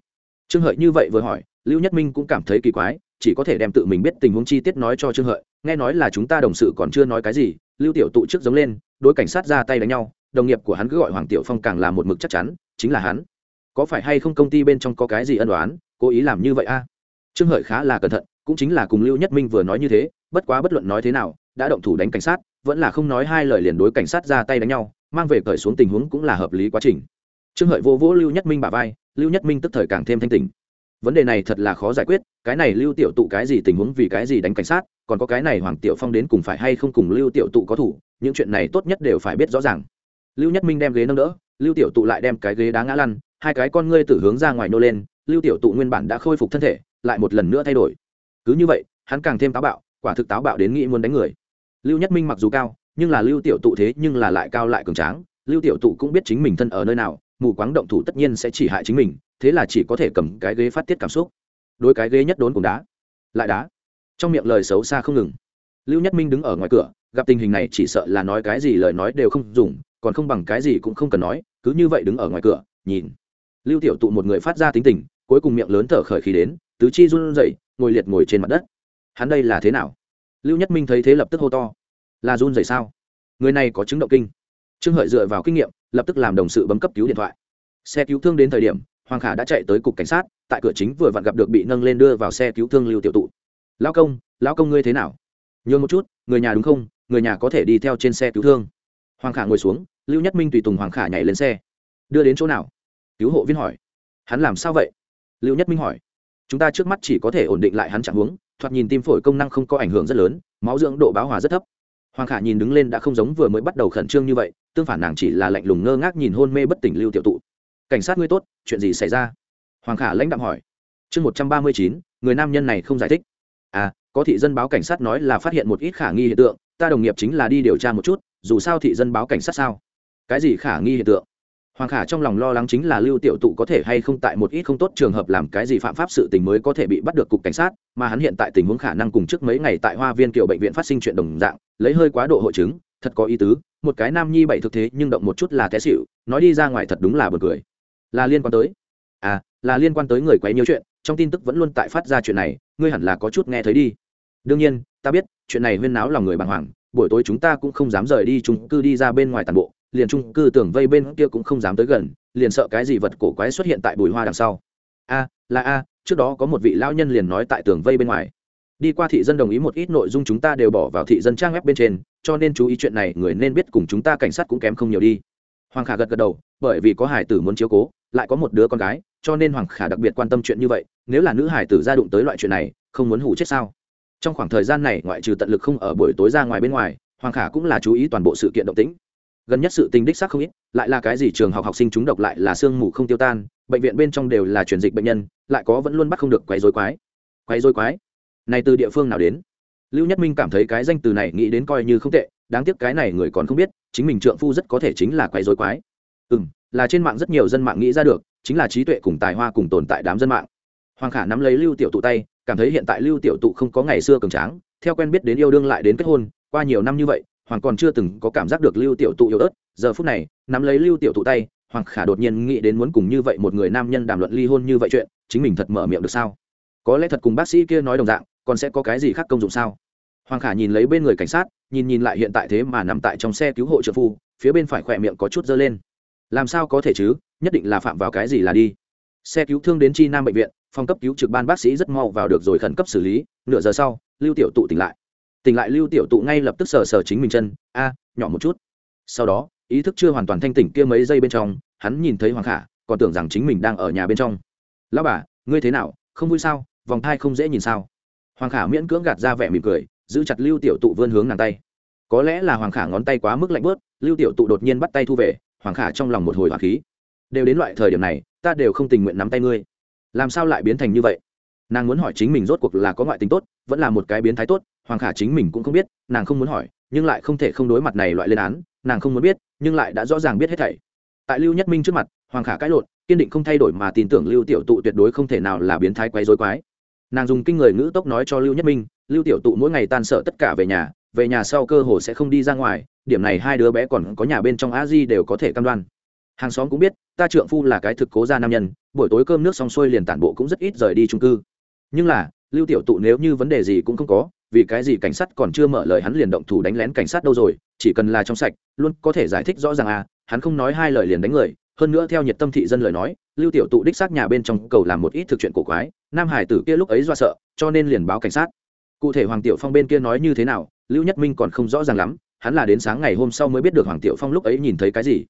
Trương hợi như vậy vừa hỏi, lưu nhất minh cũng cảm thấy kỳ quái chỉ có thể đem tự mình biết tình huống chi tiết nói cho trương hợi, nghe nói là chúng ta đồng sự còn chưa nói cái gì, lưu tiểu tụ trước giống lên, đối cảnh sát ra tay đánh nhau, đồng nghiệp của hắn cứ gọi hoàng tiểu phong càng là một mực chắc chắn, chính là hắn. Có phải hay không công ty bên trong có cái gì ân đoán cố ý làm như vậy a? Trương hợi khá là cẩn thận, cũng chính là cùng lưu nhất minh vừa nói như thế, bất quá bất luận nói thế nào, đã động thủ đánh cảnh sát, vẫn là không nói hai lời liền đối cảnh sát ra tay đánh nhau, mang về cởi xuống tình huống cũng là hợp lý quá trình. Trương hợi vô vỗ lưu nhất minh bà vai, lưu nhất minh tức thời càng thêm thanh tình vấn đề này thật là khó giải quyết, cái này lưu tiểu tụ cái gì tình huống vì cái gì đánh cảnh sát, còn có cái này hoàng tiểu phong đến cùng phải hay không cùng lưu tiểu tụ có thủ, những chuyện này tốt nhất đều phải biết rõ ràng. Lưu nhất minh đem ghế nâng đỡ, lưu tiểu tụ lại đem cái ghế đá ngã lăn, hai cái con ngươi từ hướng ra ngoài nô lên, lưu tiểu tụ nguyên bản đã khôi phục thân thể, lại một lần nữa thay đổi. Cứ như vậy, hắn càng thêm táo bạo, quả thực táo bạo đến nghĩ muốn đánh người. Lưu nhất minh mặc dù cao, nhưng là lưu tiểu tụ thế nhưng là lại cao lại cường tráng, lưu tiểu tụ cũng biết chính mình thân ở nơi nào, mù quáng động thủ tất nhiên sẽ chỉ hại chính mình thế là chỉ có thể cầm cái ghế phát tiết cảm xúc. Đôi cái ghế nhất đốn cùng đá. Lại đá. Trong miệng lời xấu xa không ngừng. Lưu nhất minh đứng ở ngoài cửa, gặp tình hình này chỉ sợ là nói cái gì lời nói đều không dùng, còn không bằng cái gì cũng không cần nói, cứ như vậy đứng ở ngoài cửa, nhìn. Lưu tiểu tụ một người phát ra tính tình, cuối cùng miệng lớn thở khởi khí đến, tứ chi run rẩy, ngồi liệt ngồi trên mặt đất. Hắn đây là thế nào? Lưu nhất minh thấy thế lập tức hô to. Là run rẩy sao? Người này có chứng động kinh. Trương hợi dựa vào kinh nghiệm, lập tức làm đồng sự bấm cấp cứu điện thoại. Xe cứu thương đến thời điểm hoàng khả đã chạy tới cục cảnh sát, tại cửa chính vừa vặn gặp được bị nâng lên đưa vào xe cứu thương lưu tiểu tụ. Lao công lao công ngươi thế nào? Nhường một chút, người nhà đúng không? Người nhà có thể đi theo trên xe cứu thương. Hoàng khả ngồi xuống, lưu nhất minh tùy tùng hoàng khả nhảy lên xe. Đưa đến chỗ nào? Cứu hộ viên hỏi. Hắn làm sao vậy? Lưu nhất minh hỏi. Chúng ta trước mắt chỉ có thể ổn định lại hắn trạng huống, thoạt nhìn tim phổi công năng không có ảnh hưởng rất lớn, máu dưỡng độ báo hòa rất thấp. Hoàng khả nhìn đứng lên đã không giống vừa mới bắt đầu khẩn trương như vậy, tương phản nàng chỉ là lạnh lùng ngơ ngác nhìn hôn mê bất tỉnh lưu tiểu tụ cảnh sát ngươi tốt, chuyện gì xảy ra? Hoàng khả lãnh đạm hỏi. Chương một trăm ba mươi chín, người nam nhân này không giải thích. À có thị dân báo cảnh sát nói là phát hiện một ít khả nghi hiện tượng, ta đồng nghiệp chính là đi điều tra một chút, dù sao thị dân báo cảnh sát sao? Cái gì khả nghi hiện tượng? Hoàng khả trong lòng lo lắng chính là lưu tiểu tụ có thể hay không tại một ít không tốt trường hợp làm cái gì phạm pháp sự tình mới có thể bị bắt được cục cảnh sát, mà hắn hiện tại tình huống khả năng cùng trước mấy ngày tại hoa viên kiệu bệnh viện phát sinh chuyện đồng dạng, lấy hơi quá độ hội chứng, thật có ý tứ, một cái nam nhi bảy thực thế nhưng động một chút là té xịu nói đi ra ngoài thật đúng là bật cười là liên quan tới. À là liên quan tới người quấy nhiều chuyện, trong tin tức vẫn luôn tại phát ra chuyện này, ngươi hẳn là có chút nghe thấy đi. Đương nhiên, ta biết, chuyện này huyên náo lòng người bàng hoàng, buổi tối chúng ta cũng không dám rời đi chúng cư đi ra bên ngoài toàn bộ, liền trung cư tưởng vây bên kia cũng không dám tới gần, liền sợ cái gì vật cổ quái xuất hiện tại bùi hoa đằng sau. A là a trước đó có một vị lão nhân liền nói tại tường vây bên ngoài. Đi qua thị dân đồng ý một ít nội dung chúng ta đều bỏ vào thị dân trang web bên trên, cho nên chú ý chuyện này, người nên biết cùng chúng ta cảnh sát cũng kém không nhiều đi hoàng khả gật gật đầu, bởi vì có hải tử muốn chiếu cố, lại có một đứa con gái, cho nên hoàng khả đặc biệt quan tâm chuyện như vậy, nếu là nữ hải tử ra đụng tới loại chuyện này, không muốn hủ chết sao? Trong khoảng thời gian này, ngoại trừ tận lực không ở buổi tối ra ngoài bên ngoài, hoàng khả cũng là chú ý toàn bộ sự kiện động tĩnh. Gần nhất sự tình đích xác không ít, lại là cái gì trường học học sinh chúng độc lại là sương mù không tiêu tan, bệnh viện bên trong đều là truyền dịch bệnh nhân, lại có vẫn luôn bắt không được quấy dối quái. Quấy dối quái? Này từ địa phương nào đến? Lưu nhất minh cảm thấy cái danh từ này nghĩ đến coi như không tệ, đáng tiếc cái này người còn không biết chính mình trượng phu rất có thể chính là quái dối quái. Ừ m là trên mạng rất nhiều dân mạng nghĩ ra được, chính là trí tuệ cùng tài hoa cùng tồn tại đám dân mạng. Hoàng khả nắm lấy lưu tiểu tụ tay, cảm thấy hiện tại lưu tiểu tụ không có ngày xưa cường tráng, theo quen biết đến yêu đương lại đến kết hôn, qua nhiều năm như vậy, hoàng còn chưa từng có cảm giác được lưu tiểu tụ yếu ớt, giờ phút này, nắm lấy lưu tiểu tụ tay, hoàng khả đột nhiên nghĩ đến muốn cùng như vậy một người nam nhân đàm luận ly hôn như vậy chuyện, chính mình thật mở miệng được sao? Có lẽ thật cùng bác sĩ kia nói đồng dạng, còn sẽ có cái gì khác công dụng sao? Hoàng khả nhìn lấy bên người cảnh sát, nhìn nhìn lại hiện tại thế mà nằm tại trong xe cứu hộ trợ phu, phía bên phải khỏe miệng có chút dơ lên. Làm sao có thể chứ? Nhất định là phạm vào cái gì là đi. Xe cứu thương đến chi nam bệnh viện, phòng cấp cứu trực ban bác sĩ rất mau vào được rồi khẩn cấp xử lý, nửa giờ sau, lưu tiểu tụ tỉnh lại. Tỉnh lại lưu tiểu tụ ngay lập tức sờ sờ chính mình chân, a, nhỏ một chút. Sau đó, ý thức chưa hoàn toàn thanh tỉnh kia mấy giây bên trong, hắn nhìn thấy hoàng khả, còn tưởng rằng chính mình đang ở nhà bên trong. Lão bà, ngươi thế nào? Không vui sao? Vòng thai không dễ nhìn sao? Hoàng khả miễn cưỡng gạt ra vẻ mỉm cười giữ chặt lưu tiểu tụ vươn hướng nàng tay. Có lẽ là hoàng khả ngón tay quá mức lạnh bớt, lưu tiểu tụ đột nhiên bắt tay thu về, hoàng khả trong lòng một hồi hỏa khí. Đều đến loại thời điểm này, ta đều không tình nguyện nắm tay ngươi. Làm sao lại biến thành như vậy? Nàng muốn hỏi chính mình rốt cuộc là có ngoại tình tốt, vẫn là một cái biến thái tốt, hoàng khả chính mình cũng không biết, nàng không muốn hỏi, nhưng lại không thể không đối mặt này loại lên án, nàng không muốn biết, nhưng lại đã rõ ràng biết hết thảy. Tại lưu nhất minh trước mặt, hoàng khả cãi lộn, kiên định không thay đổi mà tin tưởng lưu tiểu tụ tuyệt đối không thể nào là biến thái quấy dối quái. Nàng dùng kinh người ngữ tốc nói cho lưu nhất minh lưu tiểu tụ mỗi ngày tan sợ tất cả về nhà về nhà sau cơ hồ sẽ không đi ra ngoài, điểm này hai đứa bé còn có nhà bên trong a di đều có thể cam đoan. Hàng xóm cũng biết, ta trượng phu là cái thực cố gia nam nhân, buổi tối cơm nước xong xuôi liền tản bộ cũng rất ít rời đi trung cư. Nhưng là, lưu tiểu tụ nếu như vấn đề gì cũng không có, vì cái gì cảnh sát còn chưa mở lời hắn liền động thủ đánh lén cảnh sát đâu rồi, chỉ cần là trong sạch, luôn có thể giải thích rõ ràng à hắn không nói hai lời liền đánh người. Hơn nữa theo nhiệt tâm thị dân lời nói, lưu tiểu tụ đích xác nhà bên trong cầu làm một ít thực chuyện cổ quái, nam hải tử kia lúc ấy do sợ, cho nên liền báo cảnh sát cụ thể hoàng tiểu phong bên kia nói như thế nào, lưu nhất minh còn không rõ ràng lắm, hắn là đến sáng ngày hôm sau mới biết được hoàng tiểu phong lúc ấy nhìn thấy cái gì.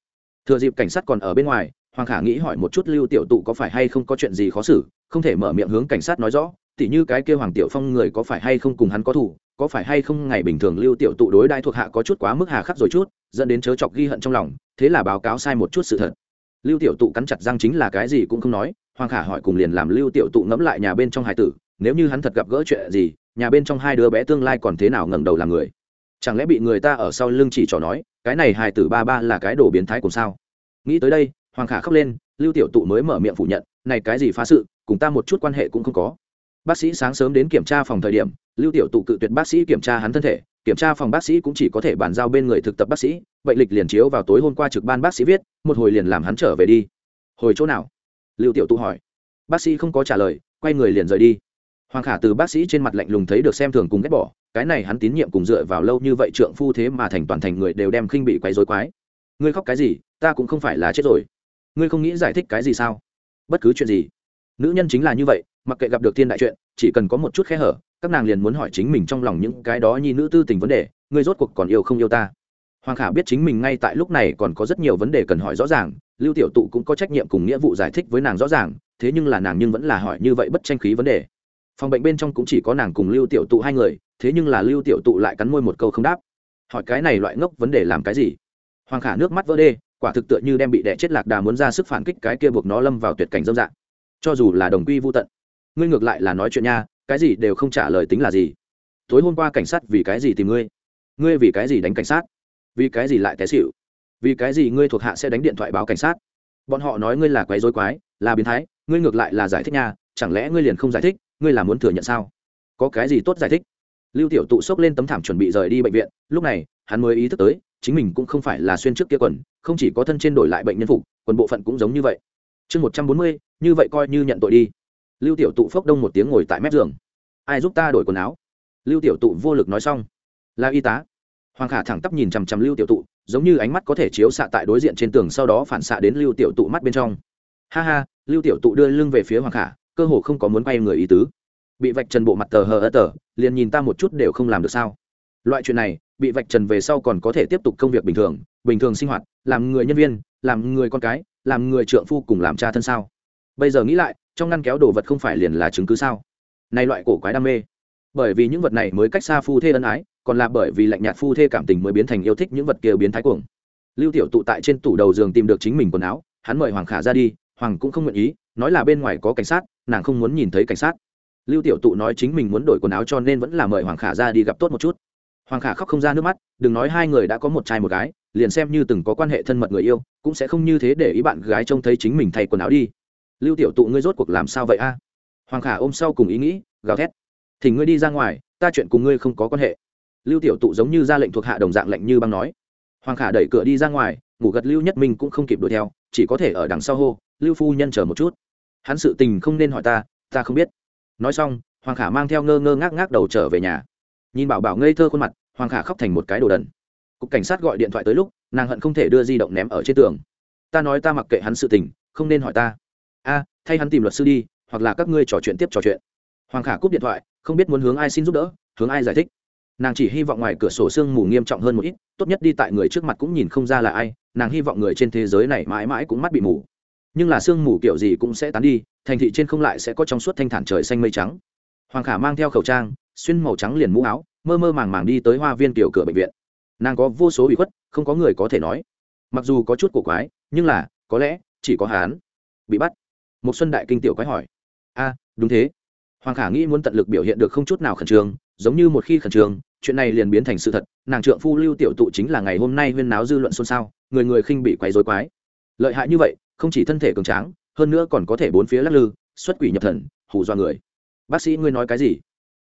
Thừa dịp cảnh sát còn ở bên ngoài, hoàng khả nghĩ hỏi một chút lưu tiểu tụ có phải hay không có chuyện gì khó xử, không thể mở miệng hướng cảnh sát nói rõ, tỉ như cái kêu hoàng tiểu phong người có phải hay không cùng hắn có thủ có phải hay không ngày bình thường lưu tiểu tụ đối đai thuộc hạ có chút quá mức hà khắc rồi chút, dẫn đến chớ chọc ghi hận trong lòng, thế là báo cáo sai một chút sự thật. Lưu tiểu tụ cắn chặt răng chính là cái gì cũng không nói, hoàng khả hỏi cùng liền làm lưu tiểu tụ ngẫm lại nhà bên trong hải tử nếu như hắn thật gặp gỡ chuyện gì, nhà bên trong hai đứa bé tương lai còn thế nào ngẩng đầu làm người? Chẳng lẽ bị người ta ở sau lưng chỉ trỏ nói, cái này hài tử ba ba là cái đồ biến thái cùng sao? Nghĩ tới đây, hoàng khả khóc lên, lưu tiểu tụ mới mở miệng phủ nhận, này cái gì phá sự, cùng ta một chút quan hệ cũng không có. Bác sĩ sáng sớm đến kiểm tra phòng thời điểm, lưu tiểu tụ cự tuyệt bác sĩ kiểm tra hắn thân thể, kiểm tra phòng bác sĩ cũng chỉ có thể bàn giao bên người thực tập bác sĩ, bệnh lịch liền chiếu vào tối hôm qua trực ban bác sĩ viết, một hồi liền làm hắn trở về đi. Hồi chỗ nào? Lưu tiểu tụ hỏi. Bác sĩ không có trả lời, quay người liền rời đi hoàng khả từ bác sĩ trên mặt lạnh lùng thấy được xem thường cùng ghét bỏ, cái này hắn tín nhiệm cùng dựa vào lâu như vậy trượng phu thế mà thành toàn thành người đều đem khinh bị quấy rối quái. Ngươi khóc cái gì, ta cũng không phải là chết rồi. Ngươi không nghĩ giải thích cái gì sao? Bất cứ chuyện gì. Nữ nhân chính là như vậy, mặc kệ gặp được thiên đại chuyện, chỉ cần có một chút khe hở, các nàng liền muốn hỏi chính mình trong lòng những cái đó nhi nữ tư tình vấn đề, ngươi rốt cuộc còn yêu không yêu ta? Hoàng khả biết chính mình ngay tại lúc này còn có rất nhiều vấn đề cần hỏi rõ ràng, lưu tiểu tụ cũng có trách nhiệm cùng nghĩa vụ giải thích với nàng rõ ràng, thế nhưng là nàng nhưng vẫn là hỏi như vậy bất tranh khí vấn đề phòng bệnh bên trong cũng chỉ có nàng cùng lưu tiểu tụ hai người, thế nhưng là lưu tiểu tụ lại cắn môi một câu không đáp. Hỏi cái này loại ngốc vấn đề làm cái gì? Hoàng khả nước mắt vỡ đê, quả thực tựa như đem bị đẻ chết lạc đà muốn ra sức phản kích cái kia buộc nó lâm vào tuyệt cảnh dâm dạng. Cho dù là đồng quy vô tận, ngươi ngược lại là nói chuyện nha, cái gì đều không trả lời tính là gì. Tối hôm qua cảnh sát vì cái gì tìm ngươi? Ngươi vì cái gì đánh cảnh sát? Vì cái gì lại té xịu vì cái gì ngươi thuộc hạ sẽ đánh điện thoại báo cảnh sát? Bọn họ nói ngươi là quấy dối quái, là biến thái, ngươi ngược lại là giải thích nha, chẳng lẽ ngươi liền không giải thích? Ngươi là muốn thừa nhận sao? Có cái gì tốt giải thích? Lưu tiểu tụ xốc lên tấm thảm chuẩn bị rời đi bệnh viện, lúc này, hắn mới ý thức tới, chính mình cũng không phải là xuyên trước kia quần, không chỉ có thân trên đổi lại bệnh nhân phục, quần bộ phận cũng giống như vậy. Chương một trăm bốn mươi, như vậy coi như nhận tội đi. Lưu tiểu tụ phốc đông một tiếng ngồi tại mép giường. Ai giúp ta đổi quần áo? Lưu tiểu tụ vô lực nói xong. Là y tá. Hoàng khả thẳng tắp nhìn chằm chằm lưu tiểu tụ, giống như ánh mắt có thể chiếu xạ tại đối diện trên tường sau đó phản xạ đến lưu tiểu tụ mắt bên trong. Ha ha, lưu tiểu tụ đưa lưng về phía hoàng khả cơ hồ không có muốn quay người ý tứ. Bị vạch trần bộ mặt tờ hờ ơ tờ, liền nhìn ta một chút đều không làm được sao. Loại chuyện này, bị vạch trần về sau còn có thể tiếp tục công việc bình thường bình thường sinh hoạt, làm người nhân viên, làm người con cái, làm người trượng phu cùng làm cha thân sao. Bây giờ nghĩ lại, trong ngăn kéo đồ vật không phải liền là chứng cứ sao? Này loại cổ quái đam mê. Bởi vì những vật này mới cách xa phu thê ân ái, còn là bởi vì lạnh nhạt phu thê cảm tình mới biến thành yêu thích những vật kia biến thái cuồng. Lưu tiểu tụ tại trên tủ đầu giường tìm được chính mình quần áo, hắn mời hoàng khả ra đi, hoàng cũng không nguyện ý, nói là bên ngoài có cảnh sát nàng không muốn nhìn thấy cảnh sát. Lưu tiểu tụ nói chính mình muốn đổi quần áo cho nên vẫn là mời hoàng khả ra đi gặp tốt một chút. Hoàng khả khóc không ra nước mắt, đừng nói hai người đã có một trai một gái, liền xem như từng có quan hệ thân mật người yêu, cũng sẽ không như thế để ý bạn gái trông thấy chính mình thay quần áo đi. Lưu tiểu tụ ngươi rốt cuộc làm sao vậy a? Hoàng khả ôm sau cùng ý nghĩ, gào thét. Thì ngươi đi ra ngoài, ta chuyện cùng ngươi không có quan hệ. Lưu tiểu tụ giống như ra lệnh thuộc hạ đồng dạng lệnh như băng nói. Hoàng khả đẩy cửa đi ra ngoài, ngủ gật lưu nhất minh cũng không kịp đuổi theo, chỉ có thể ở đằng sau hô, lưu phu nhân chờ một chút hắn sự tình không nên hỏi ta ta không biết. Nói xong, hoàng khả mang theo ngơ ngơ ngác ngác đầu trở về nhà. Nhìn bảo bảo ngây thơ khuôn mặt, hoàng khả khóc thành một cái đồ đần. Cục cảnh sát gọi điện thoại tới lúc, nàng hận không thể đưa di động ném ở trên tường. Ta nói ta mặc kệ hắn sự tình, không nên hỏi ta. A, thay hắn tìm luật sư đi, hoặc là các ngươi trò chuyện tiếp trò chuyện. Hoàng khả cúp điện thoại, không biết muốn hướng ai xin giúp đỡ, hướng ai giải thích. Nàng chỉ hy vọng ngoài cửa sổ sương mù nghiêm trọng hơn một ít, tốt nhất đi tại người trước mặt cũng nhìn không ra là ai, nàng hy vọng người trên thế giới này mãi mãi cũng mắt bị mù nhưng là sương mù kiểu gì cũng sẽ tán đi, thành thị trên không lại sẽ có trong suốt thanh thản trời xanh mây trắng. Hoàng khả mang theo khẩu trang, xuyên màu trắng liền mũ áo, mơ mơ màng màng đi tới hoa viên kiểu cửa bệnh viện. Nàng có vô số bị khuất, không có người có thể nói. Mặc dù có chút cổ quái, nhưng là, có lẽ, chỉ có hán bị bắt. Một xuân đại kinh tiểu quái hỏi. A, đúng thế. Hoàng khả nghĩ muốn tận lực biểu hiện được không chút nào khẩn trương, giống như một khi khẩn trương, chuyện này liền biến thành sự thật, nàng trượng phu lưu tiểu tụ chính là ngày hôm nay huyên náo dư luận xôn xao, người người khinh bị quấy dối quái. Lợi hại như vậy không chỉ thân thể cường tráng, hơn nữa còn có thể bốn phía lắc lư, xuất quỷ nhập thần, hù do người. Bác sĩ ngươi nói cái gì?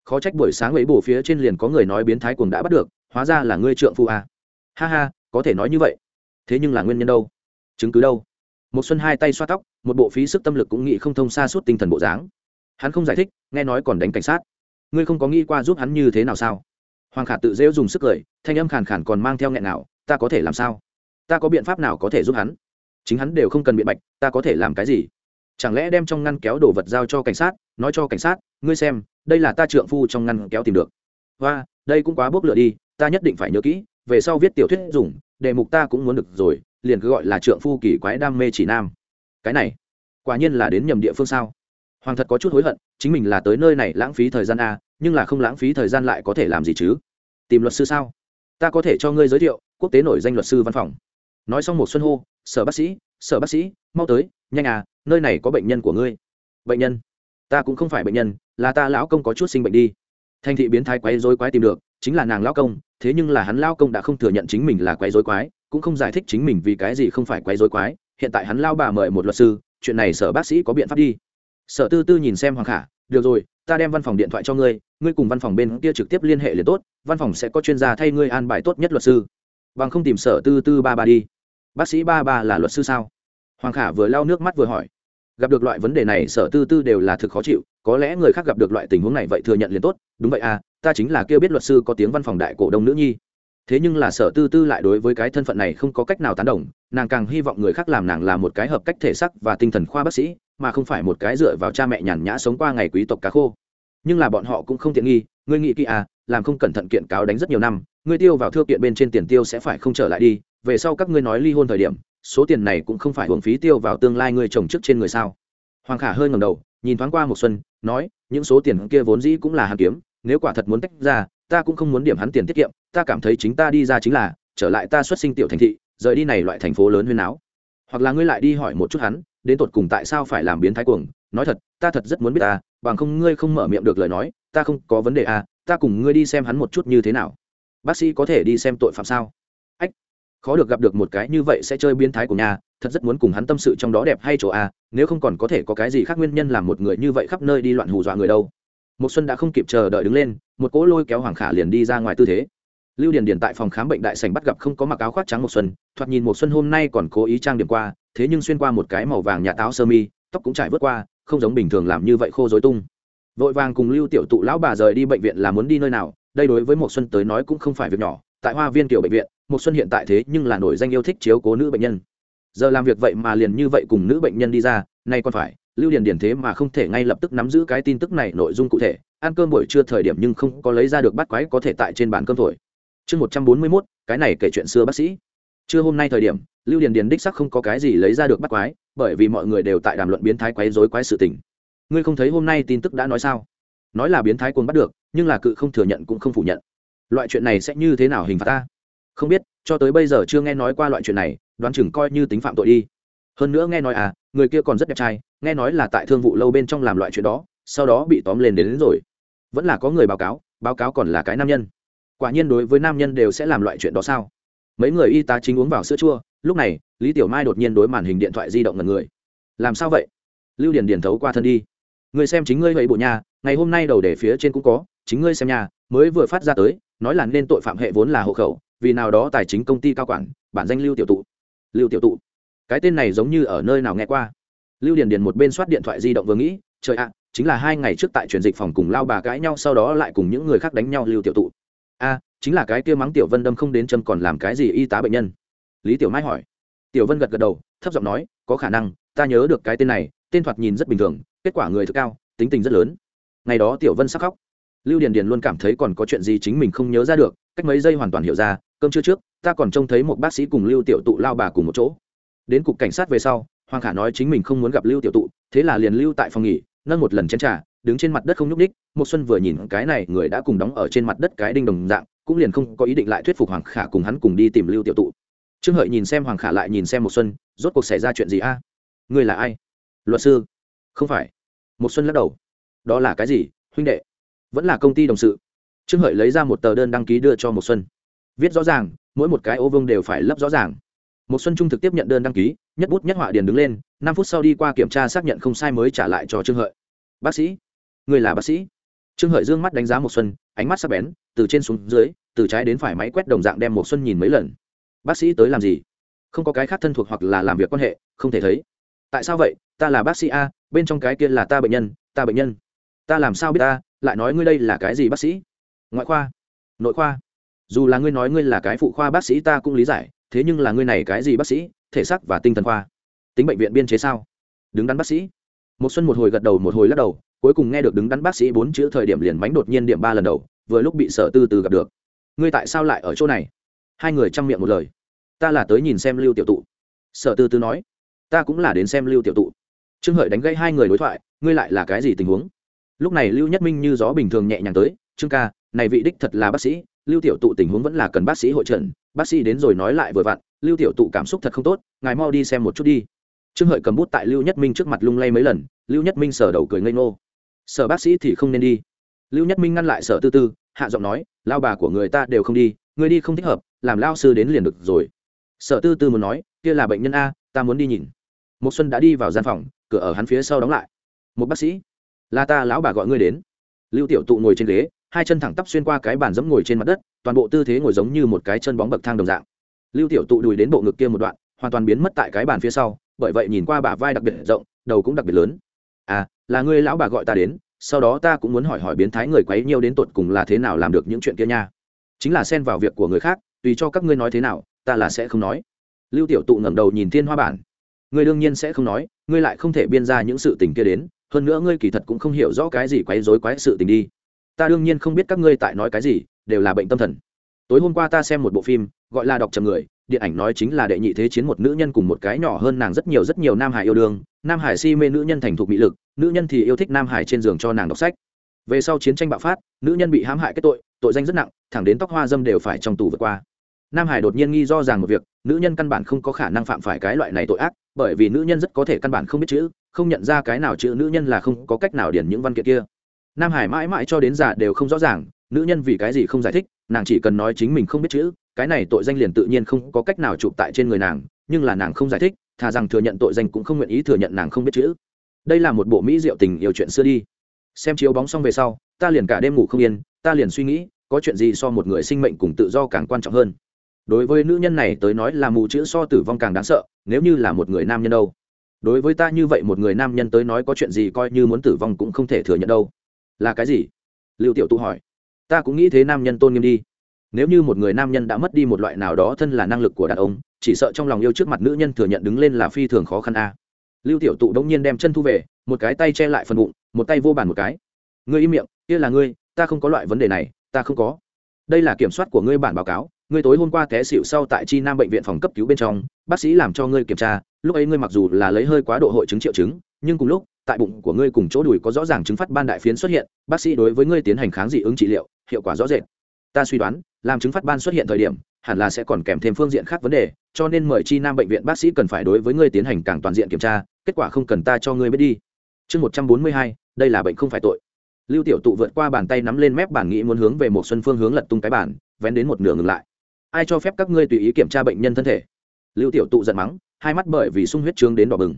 Khó trách buổi sáng ấy bổ phía trên liền có người nói biến thái cuồng đã bắt được, hóa ra là ngươi trượng phu à. ha ha, có thể nói như vậy. Thế nhưng là nguyên nhân đâu? Chứng cứ đâu? Một xuân hai tay xoa tóc, một bộ phí sức tâm lực cũng nghĩ không thông xa suốt tinh thần bộ dáng. Hắn không giải thích, nghe nói còn đánh cảnh sát. Ngươi không có nghĩ qua giúp hắn như thế nào sao? Hoàng khả tự dễ dùng sức cười, thanh âm khàn khàn còn mang theo nghẹn nào ta có thể làm sao? Ta có biện pháp nào có thể giúp hắn? Chính hắn đều không cần biện bạch, ta có thể làm cái gì? Chẳng lẽ đem trong ngăn kéo đồ vật giao cho cảnh sát? Nói cho cảnh sát, ngươi xem, đây là ta trượng phu trong ngăn kéo tìm được. Và đây cũng quá bốc lửa đi, ta nhất định phải nhớ kỹ, về sau viết tiểu thuyết dùng, đề mục ta cũng muốn được rồi, liền cứ gọi là trượng phu kỳ quái đam mê chỉ nam. Cái này, quả nhiên là đến nhầm địa phương sao? Hoàng thật có chút hối hận, chính mình là tới nơi này lãng phí thời gian a nhưng là không lãng phí thời gian lại có thể làm gì chứ? Tìm luật sư sao? Ta có thể cho ngươi giới thiệu, quốc tế nổi danh luật sư văn phòng. Nói xong một xuân hô sở bác sĩ, sở bác sĩ, mau tới, nhanh à nơi này có bệnh nhân của ngươi. Bệnh nhân? Ta cũng không phải bệnh nhân, là ta lão công có chút sinh bệnh đi. Thành thị biến thái quấy dối quái tìm được, chính là nàng lão công, thế nhưng là hắn lão công đã không thừa nhận chính mình là quấy dối quái, cũng không giải thích chính mình vì cái gì không phải quấy dối quái, hiện tại hắn lao bà mời một luật sư, chuyện này sở bác sĩ có biện pháp đi. Sở tư tư nhìn xem hoàng khả, được rồi, ta đem văn phòng điện thoại cho ngươi ngươi cùng văn phòng bên kia trực tiếp liên hệ liền tốt, văn phòng sẽ có chuyên gia thay ngươi an bài tốt nhất luật sư. Bằng không tìm sở tư tư ba ba đi bác sĩ ba ba là luật sư sao? Hoàng khả vừa lau nước mắt vừa hỏi. Gặp được loại vấn đề này, sở tư tư đều là thực khó chịu, có lẽ người khác gặp được loại tình huống này vậy thừa nhận liền tốt. Đúng vậy à ta chính là kêu biết luật sư có tiếng văn phòng đại cổ đông nữ nhi. Thế nhưng là sở tư tư lại đối với cái thân phận này không có cách nào tán đồng, nàng càng hy vọng người khác làm nàng là một cái hợp cách thể sắc và tinh thần khoa bác sĩ, mà không phải một cái dựa vào cha mẹ nhàn nhã sống qua ngày quý tộc cá khô. Nhưng là bọn họ cũng không tiện nghi, ngươi nghĩ kỹ à làm không cẩn thận kiện cáo đánh rất nhiều năm, ngươi tiêu vào thưa kiện bên trên tiền tiêu sẽ phải không trở lại đi về sau các ngươi nói ly hôn thời điểm, số tiền này cũng không phải hưởng phí tiêu vào tương lai ngươi chồng trước trên người sao? Hoàng khả hơi ngầm đầu, nhìn thoáng qua một xuân, nói, những số tiền kia vốn dĩ cũng là hàn kiếm, nếu quả thật muốn tách ra, ta cũng không muốn điểm hắn tiền tiết kiệm, ta cảm thấy chính ta đi ra chính là, trở lại ta xuất sinh tiểu thành thị, rời đi này loại thành phố lớn huyên áo hoặc là ngươi lại đi hỏi một chút hắn, đến tột cùng tại sao phải làm biến thái cuồng, nói thật, ta thật rất muốn biết ta, bằng không ngươi không mở miệng được lời nói, ta không có vấn đề à ta cùng ngươi đi xem hắn một chút như thế nào. Bác sĩ có thể đi xem tội phạm sao? Khó được gặp được một cái như vậy sẽ chơi biến thái của nhà, thật rất muốn cùng hắn tâm sự trong đó đẹp hay chỗ à nếu không còn có thể có cái gì khác nguyên nhân làm một người như vậy khắp nơi đi loạn hù dọa người đâu. Một xuân đã không kịp chờ đợi đứng lên, một cỗ lôi kéo hoàng khả liền đi ra ngoài tư thế. Lưu điền điền tại phòng khám bệnh đại sành bắt gặp không có mặc áo khoác trắng một xuân, thoạt nhìn một xuân hôm nay còn cố ý trang điểm qua, thế nhưng xuyên qua một cái màu vàng nhà táo sơ mi, tóc cũng trải vớt qua, không giống bình thường làm như vậy khô rối tung. Vội vàng cùng lưu tiểu tụ lão bà rời đi bệnh viện là muốn đi nơi nào, đây đối với một xuân tới nói cũng không phải việc nhỏ, tại hoa viên tiểu bệnh viện một xuân hiện tại thế nhưng là nổi danh yêu thích chiếu cố nữ bệnh nhân. Giờ làm việc vậy mà liền như vậy cùng nữ bệnh nhân đi ra, nay còn phải, lưu điền điền thế mà không thể ngay lập tức nắm giữ cái tin tức này nội dung cụ thể, ăn cơm buổi trưa thời điểm nhưng không có lấy ra được bắt quái có thể tại trên bàn cơm thổi. Chương một trăm bốn mươi mốt, cái này kể chuyện xưa bác sĩ. Trưa hôm nay thời điểm, lưu điền điền đích sắc không có cái gì lấy ra được bắt quái, bởi vì mọi người đều tại đàm luận biến thái quái dối quái sự tình. Ngươi không thấy hôm nay tin tức đã nói sao? Nói là biến thái cuồng bắt được, nhưng là cự không thừa nhận cũng không phủ nhận. Loại chuyện này sẽ như thế nào hình phạt ta? Không biết cho tới bây giờ chưa nghe nói qua loại chuyện này đoán chừng coi như tính phạm tội đi. Hơn nữa nghe nói à người kia còn rất đẹp trai nghe nói là tại thương vụ lâu bên trong làm loại chuyện đó sau đó bị tóm lên đến, đến rồi. Vẫn là có người báo cáo báo cáo còn là cái nam nhân. Quả nhiên đối với nam nhân đều sẽ làm loại chuyện đó sao? Mấy người y tá chính uống vào sữa chua lúc này lý tiểu mai đột nhiên đối màn hình điện thoại di động ngần người. Làm sao vậy? Lưu điền điền thấu qua thân đi. Người xem chính ngươi vậy bộ nhà ngày hôm nay đầu để phía trên cũng có chính ngươi xem nhà mới vừa phát ra tới nói là nên tội phạm hệ vốn là hộ khẩu vì nào đó tài chính công ty cao quản, bản danh lưu tiểu tụ. Lưu tiểu tụ. Cái tên này giống như ở nơi nào nghe qua. Lưu điền điền một bên soát điện thoại di động vừa nghĩ, trời ạ, chính là hai ngày trước tại truyền dịch phòng cùng lao bà cãi nhau, sau đó lại cùng những người khác đánh nhau lưu tiểu tụ. A, chính là cái kia mắng tiểu vân đâm không đến châm còn làm cái gì y tá bệnh nhân? Lý tiểu mai hỏi. Tiểu vân gật gật đầu, thấp giọng nói, có khả năng, ta nhớ được cái tên này, tên thoạt nhìn rất bình thường, kết quả người thực cao, tính tình rất lớn. Ngày đó tiểu vân sắc khóc. Lưu điền điền luôn cảm thấy còn có chuyện gì chính mình không nhớ ra được, cách mấy giây hoàn toàn hiểu ra cơm trưa trước, ta còn trông thấy một bác sĩ cùng lưu tiểu tụ lao bà cùng một chỗ. Đến cục cảnh sát về sau, hoàng khả nói chính mình không muốn gặp lưu tiểu tụ, thế là liền lưu tại phòng nghỉ, nâng một lần chén trà, đứng trên mặt đất không nhúc ních một xuân vừa nhìn cái này, người đã cùng đóng ở trên mặt đất cái đinh đồng dạng, cũng liền không có ý định lại thuyết phục hoàng khả cùng hắn cùng đi tìm lưu tiểu tụ. Trương hợi nhìn xem hoàng khả lại nhìn xem một xuân, rốt cuộc xảy ra chuyện gì a? Người là ai? Luật sư. Không phải. Một xuân lắc đầu. Đó là cái gì? Huynh đệ. Vẫn là công ty đồng sự. Trương hợi lấy ra một tờ đơn đăng ký đưa cho một xuân viết rõ ràng, mỗi một cái ô vương đều phải lấp rõ ràng. Một xuân trung thực tiếp nhận đơn đăng ký, nhất bút nhất họa điền đứng lên, năm phút sau đi qua kiểm tra xác nhận không sai mới trả lại cho trương hợi. Bác sĩ, người là bác sĩ. Trương hợi dương mắt đánh giá một xuân, ánh mắt sắc bén, từ trên xuống dưới, từ trái đến phải máy quét đồng dạng đem một xuân nhìn mấy lần. Bác sĩ tới làm gì? Không có cái khác thân thuộc hoặc là làm việc quan hệ, không thể thấy. Tại sao vậy? Ta là bác sĩ a, bên trong cái kia là ta bệnh nhân, ta bệnh nhân. Ta làm sao biết ta, lại nói ngươi đây là cái gì bác sĩ? Ngoại khoa. Nội khoa dù là ngươi nói ngươi là cái phụ khoa bác sĩ ta cũng lý giải, thế nhưng là ngươi này cái gì bác sĩ, thể xác và tinh thần khoa. Tính bệnh viện biên chế sao? Đứng đắn bác sĩ. Một xuân một hồi gật đầu một hồi lắc đầu, cuối cùng nghe được đứng đắn bác sĩ bốn chữ thời điểm liền bánh đột nhiên điểm ba lần đầu, vừa lúc bị sở tư từ gặp được. Ngươi tại sao lại ở chỗ này? Hai người chăm miệng một lời. Ta là tới nhìn xem lưu tiểu tụ. Sở tư tư nói. Ta cũng là đến xem lưu tiểu tụ. Trương hợi đánh gây hai người đối thoại, ngươi lại là cái gì tình huống? Lúc này lưu nhất minh như gió bình thường nhẹ nhàng tới. Trương ca, này vị đích thật là bác sĩ lưu tiểu tụ tình huống vẫn là cần bác sĩ hội trần, bác sĩ đến rồi nói lại vừa vặn, lưu tiểu tụ cảm xúc thật không tốt, ngài mau đi xem một chút đi. Trương hợi cầm bút tại lưu nhất minh trước mặt lung lay mấy lần, lưu nhất minh sờ đầu cười ngây ngô. Sở bác sĩ thì không nên đi. Lưu nhất minh ngăn lại sở tư tư, hạ giọng nói, lao bà của người ta đều không đi, người đi không thích hợp, làm lao sư đến liền được rồi. Sở tư tư muốn nói, kia là bệnh nhân a, ta muốn đi nhìn. Một xuân đã đi vào gian phòng, cửa ở hắn phía sau đóng lại. Một bác sĩ, là ta lão bà gọi ngươi đến. Lưu tiểu tụ ngồi trên ghế hai chân thẳng tắp xuyên qua cái bàn giẫm ngồi trên mặt đất, toàn bộ tư thế ngồi giống như một cái chân bóng bậc thang đồng dạng. Lưu tiểu tụ đùi đến bộ ngực kia một đoạn, hoàn toàn biến mất tại cái bàn phía sau, bởi vậy nhìn qua bả vai đặc biệt rộng, đầu cũng đặc biệt lớn. À là ngươi lão bà gọi ta đến, sau đó ta cũng muốn hỏi hỏi biến thái người quấy nhiêu đến tột cùng là thế nào làm được những chuyện kia nha. Chính là xen vào việc của người khác, tùy cho các ngươi nói thế nào, ta là sẽ không nói. Lưu tiểu tụ ngẩng đầu nhìn thiên hoa bản. Ngươi đương nhiên sẽ không nói, ngươi lại không thể biên ra những sự tình kia đến, hơn nữa ngươi kỳ thật cũng không hiểu rõ cái gì quấy rối quái sự tình đi ta đương nhiên không biết các ngươi tại nói cái gì, đều là bệnh tâm thần. Tối hôm qua ta xem một bộ phim, gọi là đọc trầm người, điện ảnh nói chính là đệ nhị thế chiến một nữ nhân cùng một cái nhỏ hơn nàng rất nhiều rất nhiều nam hải yêu đương, nam hải si mê nữ nhân thành thục mỹ lực, nữ nhân thì yêu thích nam hải trên giường cho nàng đọc sách. Về sau chiến tranh bạo phát, nữ nhân bị hãm hại kết tội tội danh rất nặng, thẳng đến tóc hoa dâm đều phải trong tù vượt qua. Nam hải đột nhiên nghi do rằng một việc, nữ nhân căn bản không có khả năng phạm phải cái loại này tội ác, bởi vì nữ nhân rất có thể căn bản không biết chữ, không nhận ra cái nào chữ nữ nhân là không có cách nào điền những văn kiện kia nam hải mãi mãi cho đến già đều không rõ ràng, nữ nhân vì cái gì không giải thích, nàng chỉ cần nói chính mình không biết chữ, cái này tội danh liền tự nhiên không có cách nào chụp tại trên người nàng, nhưng là nàng không giải thích, thà rằng thừa nhận tội danh cũng không nguyện ý thừa nhận nàng không biết chữ. Đây là một bộ mỹ diệu tình yêu chuyện xưa đi. Xem chiếu bóng xong về sau, ta liền cả đêm ngủ không yên, ta liền suy nghĩ, có chuyện gì so một người sinh mệnh cùng tự do càng quan trọng hơn. Đối với nữ nhân này tới nói là mù chữ so tử vong càng đáng sợ, nếu như là một người nam nhân đâu. Đối với ta như vậy một người nam nhân tới nói có chuyện gì coi như muốn tử vong cũng không thể thừa nhận đâu là cái gì? Lưu tiểu Tụ hỏi. Ta cũng nghĩ thế nam nhân tôn nghiêm đi. Nếu như một người nam nhân đã mất đi một loại nào đó thân là năng lực của đàn ông, chỉ sợ trong lòng yêu trước mặt nữ nhân thừa nhận đứng lên là phi thường khó khăn a. Lưu tiểu tụ đống nhiên đem chân thu về, một cái tay che lại phần bụng, một tay vô bàn một cái. Ngươi im miệng, kia là ngươi, ta không có loại vấn đề này, ta không có. Đây là kiểm soát của ngươi bản báo cáo, ngươi tối hôm qua té xịu sau tại chi nam bệnh viện phòng cấp cứu bên trong, bác sĩ làm cho ngươi kiểm tra, lúc ấy ngươi mặc dù là lấy hơi quá độ hội chứng triệu chứng, nhưng cùng lúc tại bụng của ngươi cùng chỗ đùi có rõ ràng chứng phát ban đại phiến xuất hiện, bác sĩ đối với ngươi tiến hành kháng dị ứng trị liệu, hiệu quả rõ rệt. Ta suy đoán, làm chứng phát ban xuất hiện thời điểm, hẳn là sẽ còn kèm thêm phương diện khác vấn đề, cho nên mời chi nam bệnh viện bác sĩ cần phải đối với ngươi tiến hành càng toàn diện kiểm tra, kết quả không cần ta cho ngươi biết đi. Chương một trăm bốn mươi hai, đây là bệnh không phải tội. Lưu tiểu tụ vượt qua bàn tay nắm lên mép bản nghĩ muốn hướng về một xuân phương hướng lật tung cái bản, vén đến một nửa ngừng lại. Ai cho phép các ngươi tùy ý kiểm tra bệnh nhân thân thể? Lưu tiểu tụ giận mắng, hai mắt bởi vì sung huyết trướng đến đỏ bừng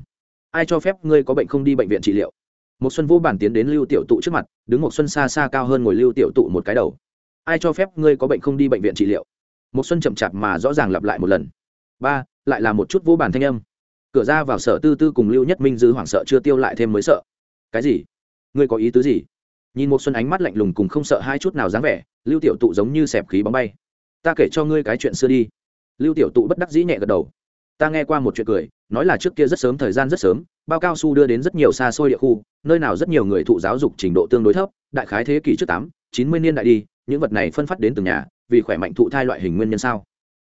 ai cho phép ngươi có bệnh không đi bệnh viện trị liệu? Một xuân vô bản tiến đến lưu tiểu tụ trước mặt, đứng một xuân xa xa cao hơn ngồi lưu tiểu tụ một cái đầu. Ai cho phép ngươi có bệnh không đi bệnh viện trị liệu? Một xuân chậm chạp mà rõ ràng lặp lại một lần. Ba, lại là một chút vô bản thanh âm. Cửa ra vào sở tư tư cùng lưu nhất minh dư hoảng sợ chưa tiêu lại thêm mới sợ. Cái gì? Ngươi có ý tứ gì? Nhìn một xuân ánh mắt lạnh lùng cùng không sợ hai chút nào dáng vẻ, lưu tiểu tụ giống như xẹp khí bóng bay. Ta kể cho ngươi cái chuyện xưa đi. Lưu tiểu tụ bất đắc dĩ nhẹ gật đầu ta nghe qua một chuyện cười, nói là trước kia rất sớm, thời gian rất sớm, bao cao su đưa đến rất nhiều xa xôi địa khu, nơi nào rất nhiều người thụ giáo dục trình độ tương đối thấp, đại khái thế kỷ trước tám, chín mươi niên đại đi, những vật này phân phát đến từng nhà, vì khỏe mạnh thụ thai loại hình nguyên nhân sao?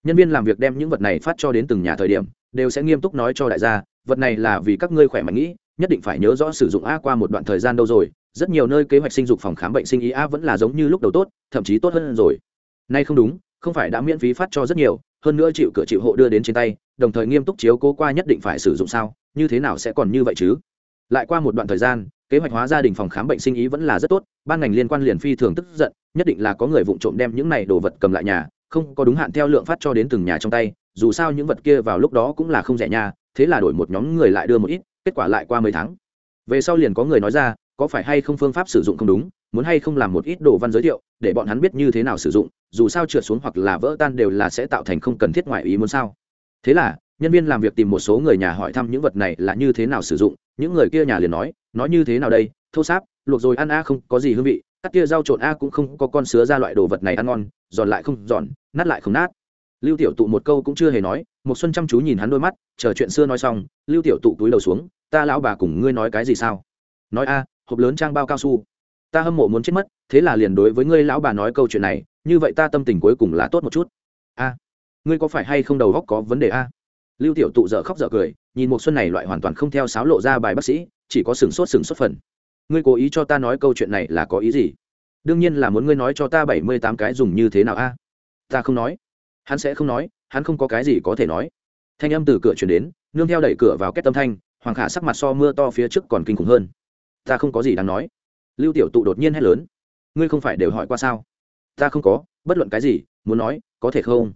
Nhân viên làm việc đem những vật này phát cho đến từng nhà thời điểm, đều sẽ nghiêm túc nói cho đại gia, vật này là vì các ngươi khỏe mạnh nghĩ, nhất định phải nhớ rõ sử dụng a qua một đoạn thời gian đâu rồi, rất nhiều nơi kế hoạch sinh dục phòng khám bệnh sinh ý a vẫn là giống như lúc đầu tốt, thậm chí tốt hơn rồi. Nay không đúng, không phải đã miễn phí phát cho rất nhiều hơn nữa chịu cửa chịu hộ đưa đến trên tay, đồng thời nghiêm túc chiếu cố qua nhất định phải sử dụng sao, như thế nào sẽ còn như vậy chứ? Lại qua một đoạn thời gian, kế hoạch hóa gia đình phòng khám bệnh sinh ý vẫn là rất tốt, ban ngành liên quan liền phi thường tức giận, nhất định là có người vụng trộm đem những này đồ vật cầm lại nhà, không có đúng hạn theo lượng phát cho đến từng nhà trong tay, dù sao những vật kia vào lúc đó cũng là không rẻ nha, thế là đổi một nhóm người lại đưa một ít, kết quả lại qua mấy tháng. Về sau liền có người nói ra, có phải hay không phương pháp sử dụng không đúng muốn hay không làm một ít đồ văn giới thiệu, để bọn hắn biết như thế nào sử dụng, dù sao trượt xuống hoặc là vỡ tan đều là sẽ tạo thành không cần thiết ngoại ý muốn sao. Thế là, nhân viên làm việc tìm một số người nhà hỏi thăm những vật này là như thế nào sử dụng, những người kia nhà liền nói nói như thế nào đây? Thô sáp, luộc rồi ăn a không có gì hương vị, cắt kia rau trộn a cũng không có con sứa ra loại đồ vật này ăn ngon, giòn lại không giòn, nát lại không nát. Lưu tiểu tụ một câu cũng chưa hề nói một xuân chăm chú nhìn hắn đôi mắt, chờ chuyện xưa nói xong, lưu tiểu tụ túi đầu xuống, ta lão bà cùng ngươi nói cái gì sao? Nói a, hộp lớn trang bao cao su ta hâm mộ muốn chết mất, thế là liền đối với ngươi lão bà nói câu chuyện này, như vậy ta tâm tình cuối cùng là tốt một chút. A, ngươi có phải hay không đầu góc có vấn đề a? Lưu tiểu tụ dở khóc dở cười, nhìn một xuân này loại hoàn toàn không theo sáo lộ ra bài bác sĩ, chỉ có sừng sốt sừng sốt phần. Ngươi cố ý cho ta nói câu chuyện này là có ý gì? Đương nhiên là muốn ngươi nói cho ta bảy mươi tám cái dùng như thế nào a? Ta không nói. Hắn sẽ không nói, hắn không có cái gì có thể nói. Thanh âm từ cửa chuyển đến, nương theo đẩy cửa vào kết tâm thanh, hoàng khả sắc mặt so mưa to phía trước còn kinh khủng hơn. Ta không có gì đáng nói lưu tiểu tụ đột nhiên hét lớn. Ngươi không phải đều hỏi qua sao? Ta không có, bất luận cái gì, muốn nói, có thể không?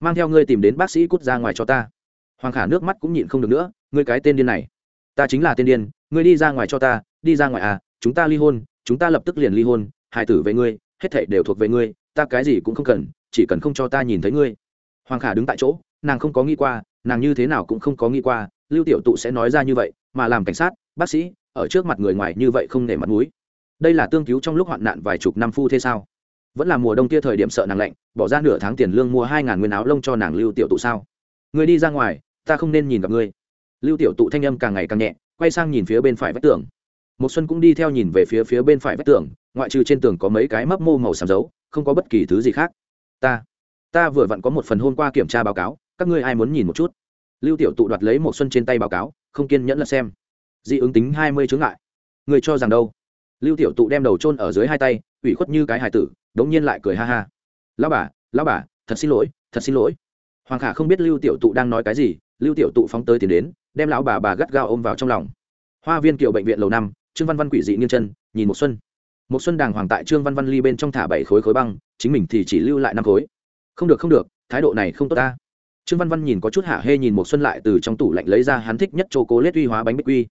Mang theo ngươi tìm đến bác sĩ cút ra ngoài cho ta. Hoàng khả nước mắt cũng nhịn không được nữa, ngươi cái tên điên này. Ta chính là tên điên, ngươi đi ra ngoài cho ta, đi ra ngoài à chúng ta ly hôn, chúng ta lập tức liền ly hôn, hài tử về ngươi, hết thảy đều thuộc về ngươi, ta cái gì cũng không cần, chỉ cần không cho ta nhìn thấy ngươi. Hoàng khả đứng tại chỗ, nàng không có nghĩ qua, nàng như thế nào cũng không có nghĩ qua, lưu tiểu tụ sẽ nói ra như vậy, mà làm cảnh sát, bác sĩ, ở trước mặt người ngoài như vậy không nể mặt mũi đây là tương cứu trong lúc hoạn nạn vài chục năm phu thế sao? Vẫn là mùa đông kia thời điểm sợ nàng lạnh, bỏ ra nửa tháng tiền lương mua hai ngàn nguyên áo lông cho nàng lưu tiểu tụ sao? Người đi ra ngoài, ta không nên nhìn gặp ngươi. Lưu tiểu tụ thanh âm càng ngày càng nhẹ, quay sang nhìn phía bên phải vách tường. Một xuân cũng đi theo nhìn về phía phía bên phải vách tường, ngoại trừ trên tường có mấy cái mấp mô màu xám dấu, không có bất kỳ thứ gì khác. Ta ta vừa vặn có một phần hôm qua kiểm tra báo cáo, các ngươi ai muốn nhìn một chút? Lưu tiểu tụ đoạt lấy một xuân trên tay báo cáo, không kiên nhẫn lật xem. Dị ứng tính hai mươi chướng ngại. Người cho rằng đâu? Lưu tiểu tụ đem đầu chôn ở dưới hai tay, ủy khuất như cái hài tử, đống nhiên lại cười ha ha. Lão bà lão bà, thật xin lỗi, thật xin lỗi. Hoàng khả không biết lưu tiểu tụ đang nói cái gì, lưu tiểu tụ phóng tới tiến đến, đem lão bà bà gắt gao ôm vào trong lòng. Hoa viên kiều bệnh viện lầu năm, trương văn văn quỷ dị nghiêng chân, nhìn một xuân. Một xuân đàng hoàng tại trương văn văn ly bên trong thả bảy khối khối băng, chính mình thì chỉ lưu lại năm khối. Không được không được, thái độ này không tốt ta. Trương văn văn nhìn có chút hạ hê nhìn một xuân lại từ trong tủ lạnh lấy ra hắn thích nhất chô cố lết uy hóa bánh bích quy.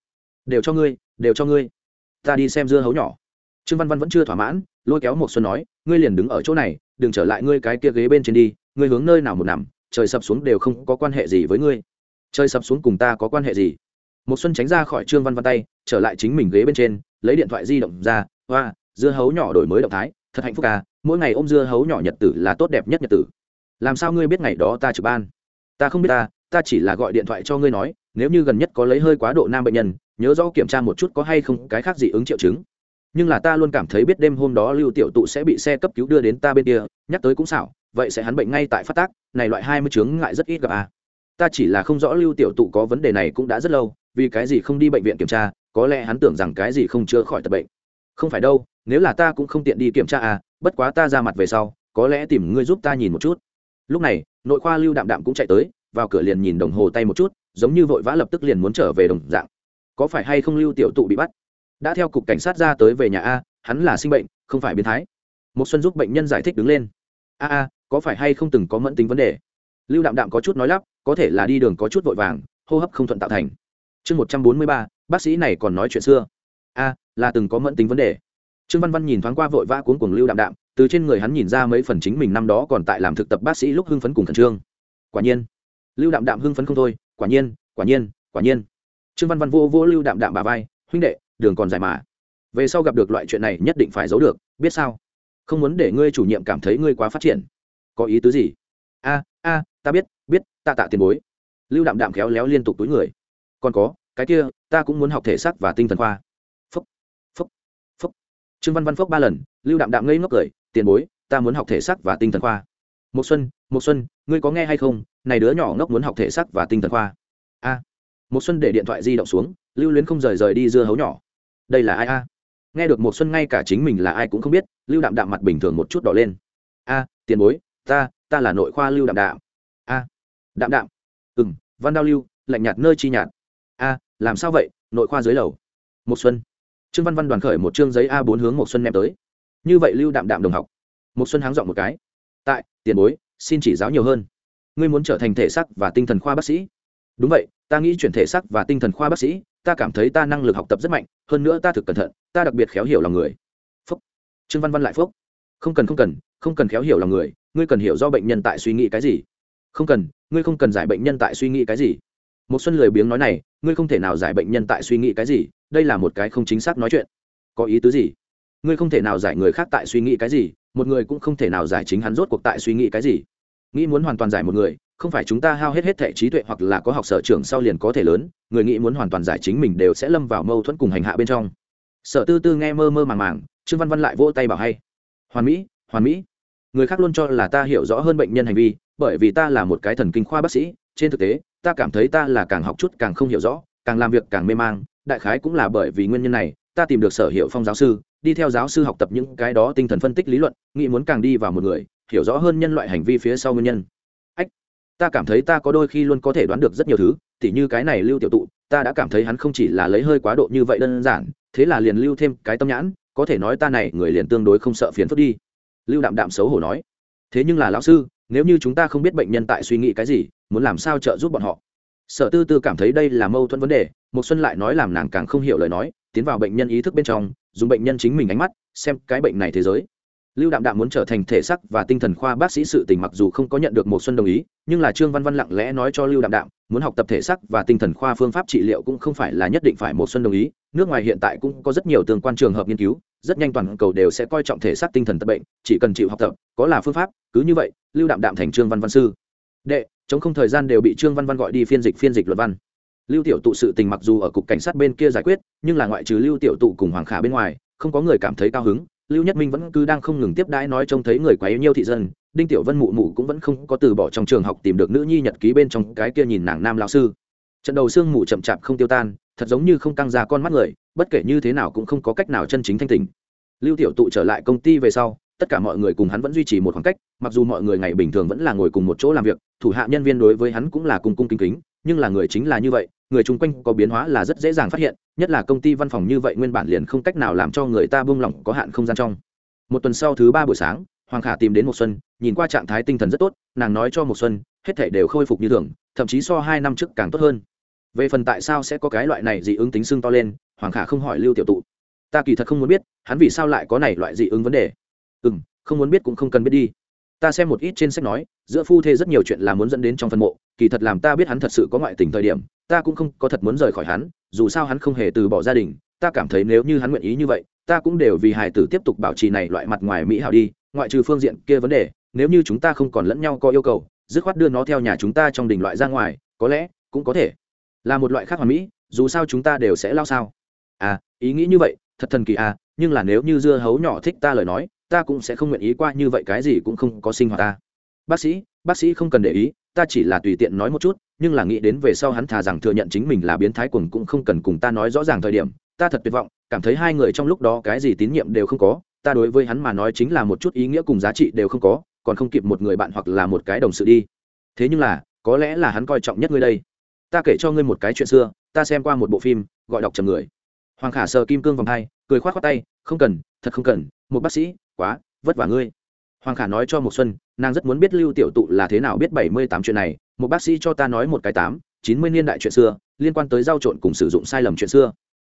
Đều cho ngươi, đều cho ngươi ta đi xem dưa hấu nhỏ. Trương văn văn vẫn chưa thỏa mãn, lôi kéo một xuân nói, ngươi liền đứng ở chỗ này, đừng trở lại ngươi cái kia ghế bên trên đi, ngươi hướng nơi nào một nằm, trời sập xuống đều không có quan hệ gì với ngươi. Trời sập xuống cùng ta có quan hệ gì? Một xuân tránh ra khỏi trương văn văn tay, trở lại chính mình ghế bên trên, lấy điện thoại di động ra hoa dưa hấu nhỏ đổi mới động thái, thật hạnh phúc à mỗi ngày ôm dưa hấu nhỏ nhật tử là tốt đẹp nhất nhật tử. Làm sao ngươi biết ngày đó ta trực ban? Ta không biết ta ta chỉ là gọi điện thoại cho ngươi nói, nếu như gần nhất có lấy hơi quá độ nam bệnh nhân nhớ rõ kiểm tra một chút có hay không cái khác gì ứng triệu chứng. Nhưng là ta luôn cảm thấy biết đêm hôm đó lưu tiểu tụ sẽ bị xe cấp cứu đưa đến ta bên kia, nhắc tới cũng xảo, vậy sẽ hắn bệnh ngay tại phát tác, này loại hai mươi chứng ngại rất ít gặp à. ta chỉ là không rõ lưu tiểu tụ có vấn đề này cũng đã rất lâu, vì cái gì không đi bệnh viện kiểm tra, có lẽ hắn tưởng rằng cái gì không chữa khỏi tật bệnh. Không phải đâu, nếu là ta cũng không tiện đi kiểm tra à bất quá ta ra mặt về sau, có lẽ tìm ngươi giúp ta nhìn một chút. Lúc này, nội khoa lưu đạm đạm cũng chạy tới, vào cửa liền nhìn đồng hồ tay một chút, giống như vội vã lập tức liền muốn trở về đồng dạng có phải hay không lưu tiểu tụ bị bắt? Đã theo cục cảnh sát ra tới về nhà a, hắn là sinh bệnh, không phải biến thái. Một xuân giúp bệnh nhân giải thích đứng lên. A a, có phải hay không từng có mẫn tính vấn đề? Lưu đạm đạm có chút nói lắp, có thể là đi đường có chút vội vàng, hô hấp không thuận tạo thành. Chương một trăm bốn mươi ba, bác sĩ này còn nói chuyện xưa. A, là từng có mẫn tính vấn đề. Trương văn văn nhìn thoáng qua vội vã cuốn cuồng lưu đạm đạm, từ trên người hắn nhìn ra mấy phần chính mình năm đó còn tại làm thực tập bác sĩ lúc hưng phấn cùng khẩn trương. Quả nhiên. Lưu đạm đạm hưng phấn không thôi, quả nhiên quả nhiên quả nhiên trương văn văn vô vô lưu đạm đạm bà vai, huynh đệ, đường còn dài mà. Về sau gặp được loại chuyện này nhất định phải giấu được, biết sao? Không muốn để ngươi chủ nhiệm cảm thấy ngươi quá phát triển. Có ý tứ gì? A a, ta biết biết ta tạ tiền bối. Lưu đạm đạm khéo léo liên tục túi người. Còn có, cái kia, ta cũng muốn học thể xác và tinh thần khoa. Phúc phúc phúc. Trương văn văn phúc ba lần, lưu đạm đạm ngây ngốc cười, tiền bối, ta muốn học thể xác và tinh thần khoa. Một xuân một xuân, ngươi có nghe hay không? Này đứa nhỏ ngốc muốn học thể xác và tinh thần khoa. A một xuân để điện thoại di động xuống lưu luyến không rời rời đi dưa hấu nhỏ. Đây là ai a? Nghe được một xuân ngay cả chính mình là ai cũng không biết lưu đạm đạm mặt bình thường một chút đỏ lên. A tiền bối ta ta là nội khoa lưu đạm đạm. A đạm đạm. Ừm, văn đao lưu lạnh nhạt nơi chi nhạt. A làm sao vậy nội khoa dưới lầu? Một xuân. Trương văn văn đoàn khởi một chương giấy a bốn hướng một xuân ném tới. Như vậy lưu đạm đạm đồng học. Một xuân háng dọn một cái. Tại tiền bối xin chỉ giáo nhiều hơn. Ngươi muốn trở thành thể xác và tinh thần khoa bác sĩ. Đúng vậy ta nghĩ chuyển thể sắc và tinh thần khoa bác sĩ, ta cảm thấy ta năng lực học tập rất mạnh, hơn nữa ta thực cẩn thận, ta đặc biệt khéo hiểu lòng người. Phúc. Trương văn văn lại phúc. Không cần không cần không cần khéo hiểu lòng người, ngươi cần hiểu do bệnh nhân tại suy nghĩ cái gì. Không cần, ngươi không cần giải bệnh nhân tại suy nghĩ cái gì. Một xuân lười biếng nói này, ngươi không thể nào giải bệnh nhân tại suy nghĩ cái gì, đây là một cái không chính xác nói chuyện. Có ý tứ gì? Ngươi không thể nào giải người khác tại suy nghĩ cái gì, một người cũng không thể nào giải chính hắn rốt cuộc tại suy nghĩ cái gì. Nghĩ muốn hoàn toàn giải một người không phải chúng ta hao hết hết thể trí tuệ hoặc là có học sở trường sau liền có thể lớn, người nghĩ muốn hoàn toàn giải chính mình đều sẽ lâm vào mâu thuẫn cùng hành hạ bên trong. Sở tư tư nghe mơ mơ màng màng, trương văn văn lại vỗ tay bảo hay. Hoàn mỹ hoàn mỹ. Người khác luôn cho là ta hiểu rõ hơn bệnh nhân hành vi, bởi vì ta là một cái thần kinh khoa bác sĩ, trên thực tế, ta cảm thấy ta là càng học chút càng không hiểu rõ, càng làm việc càng mê mang, đại khái cũng là bởi vì nguyên nhân này, ta tìm được sở hiệu phong giáo sư, đi theo giáo sư học tập những cái đó tinh thần phân tích lý luận, nghĩ muốn càng đi vào một người, hiểu rõ hơn nhân loại hành vi phía sau nguyên nhân ta cảm thấy ta có đôi khi luôn có thể đoán được rất nhiều thứ, tỉ như cái này lưu tiểu tụ, ta đã cảm thấy hắn không chỉ là lấy hơi quá độ như vậy đơn giản, thế là liền lưu thêm cái tâm nhãn, có thể nói ta này người liền tương đối không sợ phiền phức đi. Lưu đạm đạm xấu hổ nói. Thế nhưng là lão sư, nếu như chúng ta không biết bệnh nhân tại suy nghĩ cái gì, muốn làm sao trợ giúp bọn họ? Sở tư tư cảm thấy đây là mâu thuẫn vấn đề một xuân lại nói làm nàng càng không hiểu lời nói, tiến vào bệnh nhân ý thức bên trong, dùng bệnh nhân chính mình ánh mắt, xem cái bệnh này thế giới lưu đạm đạm muốn trở thành thể sắc và tinh thần khoa bác sĩ sự tình mặc dù không có nhận được một xuân đồng ý, nhưng là trương văn văn lặng lẽ nói cho lưu đạm đạm, muốn học tập thể sắc và tinh thần khoa phương pháp trị liệu cũng không phải là nhất định phải một xuân đồng ý. Nước ngoài hiện tại cũng có rất nhiều tương quan trường hợp nghiên cứu, rất nhanh toàn cầu đều sẽ coi trọng thể xác tinh thần tật bệnh, chỉ cần chịu học tập, có là phương pháp, cứ như vậy, lưu đạm đạm thành trương văn văn sư. Đệ, chống không thời gian đều bị trương văn văn gọi đi phiên dịch phiên dịch luật văn. Lưu tiểu tụ sự tình mặc dù ở cục cảnh sát bên kia giải quyết, nhưng là ngoại trừ lưu tiểu tụ cùng hoàng khả bên ngoài, không có người cảm thấy cao hứng lưu nhất minh vẫn cứ đang không ngừng tiếp đãi nói trông thấy người quá yêu nhiêu thị dân, đinh tiểu vân mụ mụ cũng vẫn không có từ bỏ trong trường học tìm được nữ nhi nhật ký bên trong cái kia nhìn nàng nam lao sư. Trận đầu sương mù chậm chạp không tiêu tan, thật giống như không căng ra con mắt người, bất kể như thế nào cũng không có cách nào chân chính thanh tình lưu tiểu tụ trở lại công ty về sau, tất cả mọi người cùng hắn vẫn duy trì một khoảng cách, mặc dù mọi người ngày bình thường vẫn là ngồi cùng một chỗ làm việc, thủ hạ nhân viên đối với hắn cũng là cung cung kính kính, nhưng là người chính là như vậy người chung quanh có biến hóa là rất dễ dàng phát hiện, nhất là công ty văn phòng như vậy nguyên bản liền không cách nào làm cho người ta buông lỏng có hạn không gian trong. Một tuần sau thứ ba buổi sáng, hoàng khả tìm đến một xuân, nhìn qua trạng thái tinh thần rất tốt, nàng nói cho một xuân, hết thể đều khôi phục như thường, thậm chí so hai năm trước càng tốt hơn. Về phần tại sao sẽ có cái loại này dị ứng tính xương to lên, hoàng khả không hỏi lưu tiểu tụ. Ta kỳ thật không muốn biết, hắn vì sao lại có này loại dị ứng vấn đề. Ừ không muốn biết cũng không cần biết đi. Ta xem một ít trên sách nói, giữa phu thê rất nhiều chuyện là muốn dẫn đến trong phân mộ, kỳ thật làm ta biết hắn thật sự có ngoại tình thời điểm ta cũng không có thật muốn rời khỏi hắn, dù sao hắn không hề từ bỏ gia đình, ta cảm thấy nếu như hắn nguyện ý như vậy, ta cũng đều vì hài tử tiếp tục bảo trì này loại mặt ngoài mỹ hảo đi, ngoại trừ phương diện kia vấn đề, nếu như chúng ta không còn lẫn nhau có yêu cầu, dứt khoát đưa nó theo nhà chúng ta trong đình loại ra ngoài, có lẽ cũng có thể. Là một loại khác hoàn mỹ, dù sao chúng ta đều sẽ lao sao. À ý nghĩ như vậy, thật thần kỳ à nhưng là nếu như dưa hấu nhỏ thích ta lời nói, ta cũng sẽ không nguyện ý qua như vậy cái gì cũng không có sinh hoạt ta. Bác sĩ bác sĩ không cần để ý, ta chỉ là tùy tiện nói một chút nhưng là nghĩ đến về sau hắn thà rằng thừa nhận chính mình là biến thái cuồng cũng không cần cùng ta nói rõ ràng thời điểm, ta thật tuyệt vọng, cảm thấy hai người trong lúc đó cái gì tín nhiệm đều không có, ta đối với hắn mà nói chính là một chút ý nghĩa cùng giá trị đều không có, còn không kịp một người bạn hoặc là một cái đồng sự đi. Thế nhưng là, có lẽ là hắn coi trọng nhất ngươi đây. Ta kể cho ngươi một cái chuyện xưa, ta xem qua một bộ phim, gọi đọc trầm người. Hoàng khả sờ kim cương vòng hai, cười k h o á t khoác tay, không cần, thật không cần, một bác sĩ, quá, vất vả ngươi. Hoàng khả nói cho một xuân, nàng rất muốn biết lưu tiểu tụ là thế nào biết bảy mươi tám chuyện này một bác sĩ cho ta nói một cái tám, chín mươi niên đại chuyện xưa, liên quan tới giao trộn cùng sử dụng sai lầm chuyện xưa.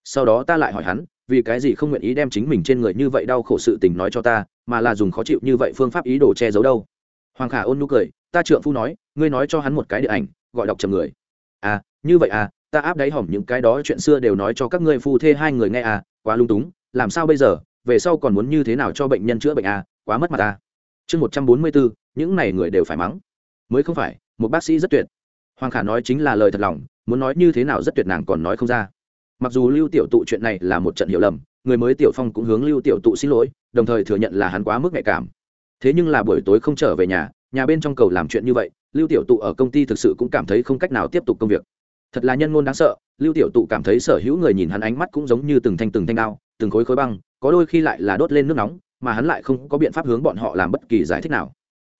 Sau đó ta lại hỏi hắn, vì cái gì không nguyện ý đem chính mình trên người như vậy đau khổ sự tình nói cho ta, mà là dùng khó chịu như vậy phương pháp ý đồ che giấu đâu. Hoàng khả ôn nụ cười, ta trượng phu nói, ngươi nói cho hắn một cái điện ảnh, gọi đọc chầm người. À như vậy à ta áp đáy hỏng những cái đó chuyện xưa đều nói cho các ngươi phu thê hai người nghe à quá lung túng, làm sao bây giờ, về sau còn muốn như thế nào cho bệnh nhân chữa bệnh à quá mất mặt ta chương một trăm bốn mươi bốn những này người đều phải mắng mới không phải, một bác sĩ rất tuyệt. Hoàng khả nói chính là lời thật lòng, muốn nói như thế nào rất tuyệt nàng còn nói không ra. Mặc dù lưu tiểu tụ chuyện này là một trận hiểu lầm, người mới tiểu phong cũng hướng lưu tiểu tụ xin lỗi, đồng thời thừa nhận là hắn quá mức nhạy cảm. Thế nhưng là buổi tối không trở về nhà nhà bên trong cầu làm chuyện như vậy, lưu tiểu tụ ở công ty thực sự cũng cảm thấy không cách nào tiếp tục công việc. Thật là nhân ngôn đáng sợ, lưu tiểu tụ cảm thấy sở hữu người nhìn hắn ánh mắt cũng giống như từng thanh từng thanh đao, từng khối khối băng, có đôi khi lại là đốt lên nước nóng, mà hắn lại không có biện pháp hướng bọn họ làm bất kỳ giải thích nào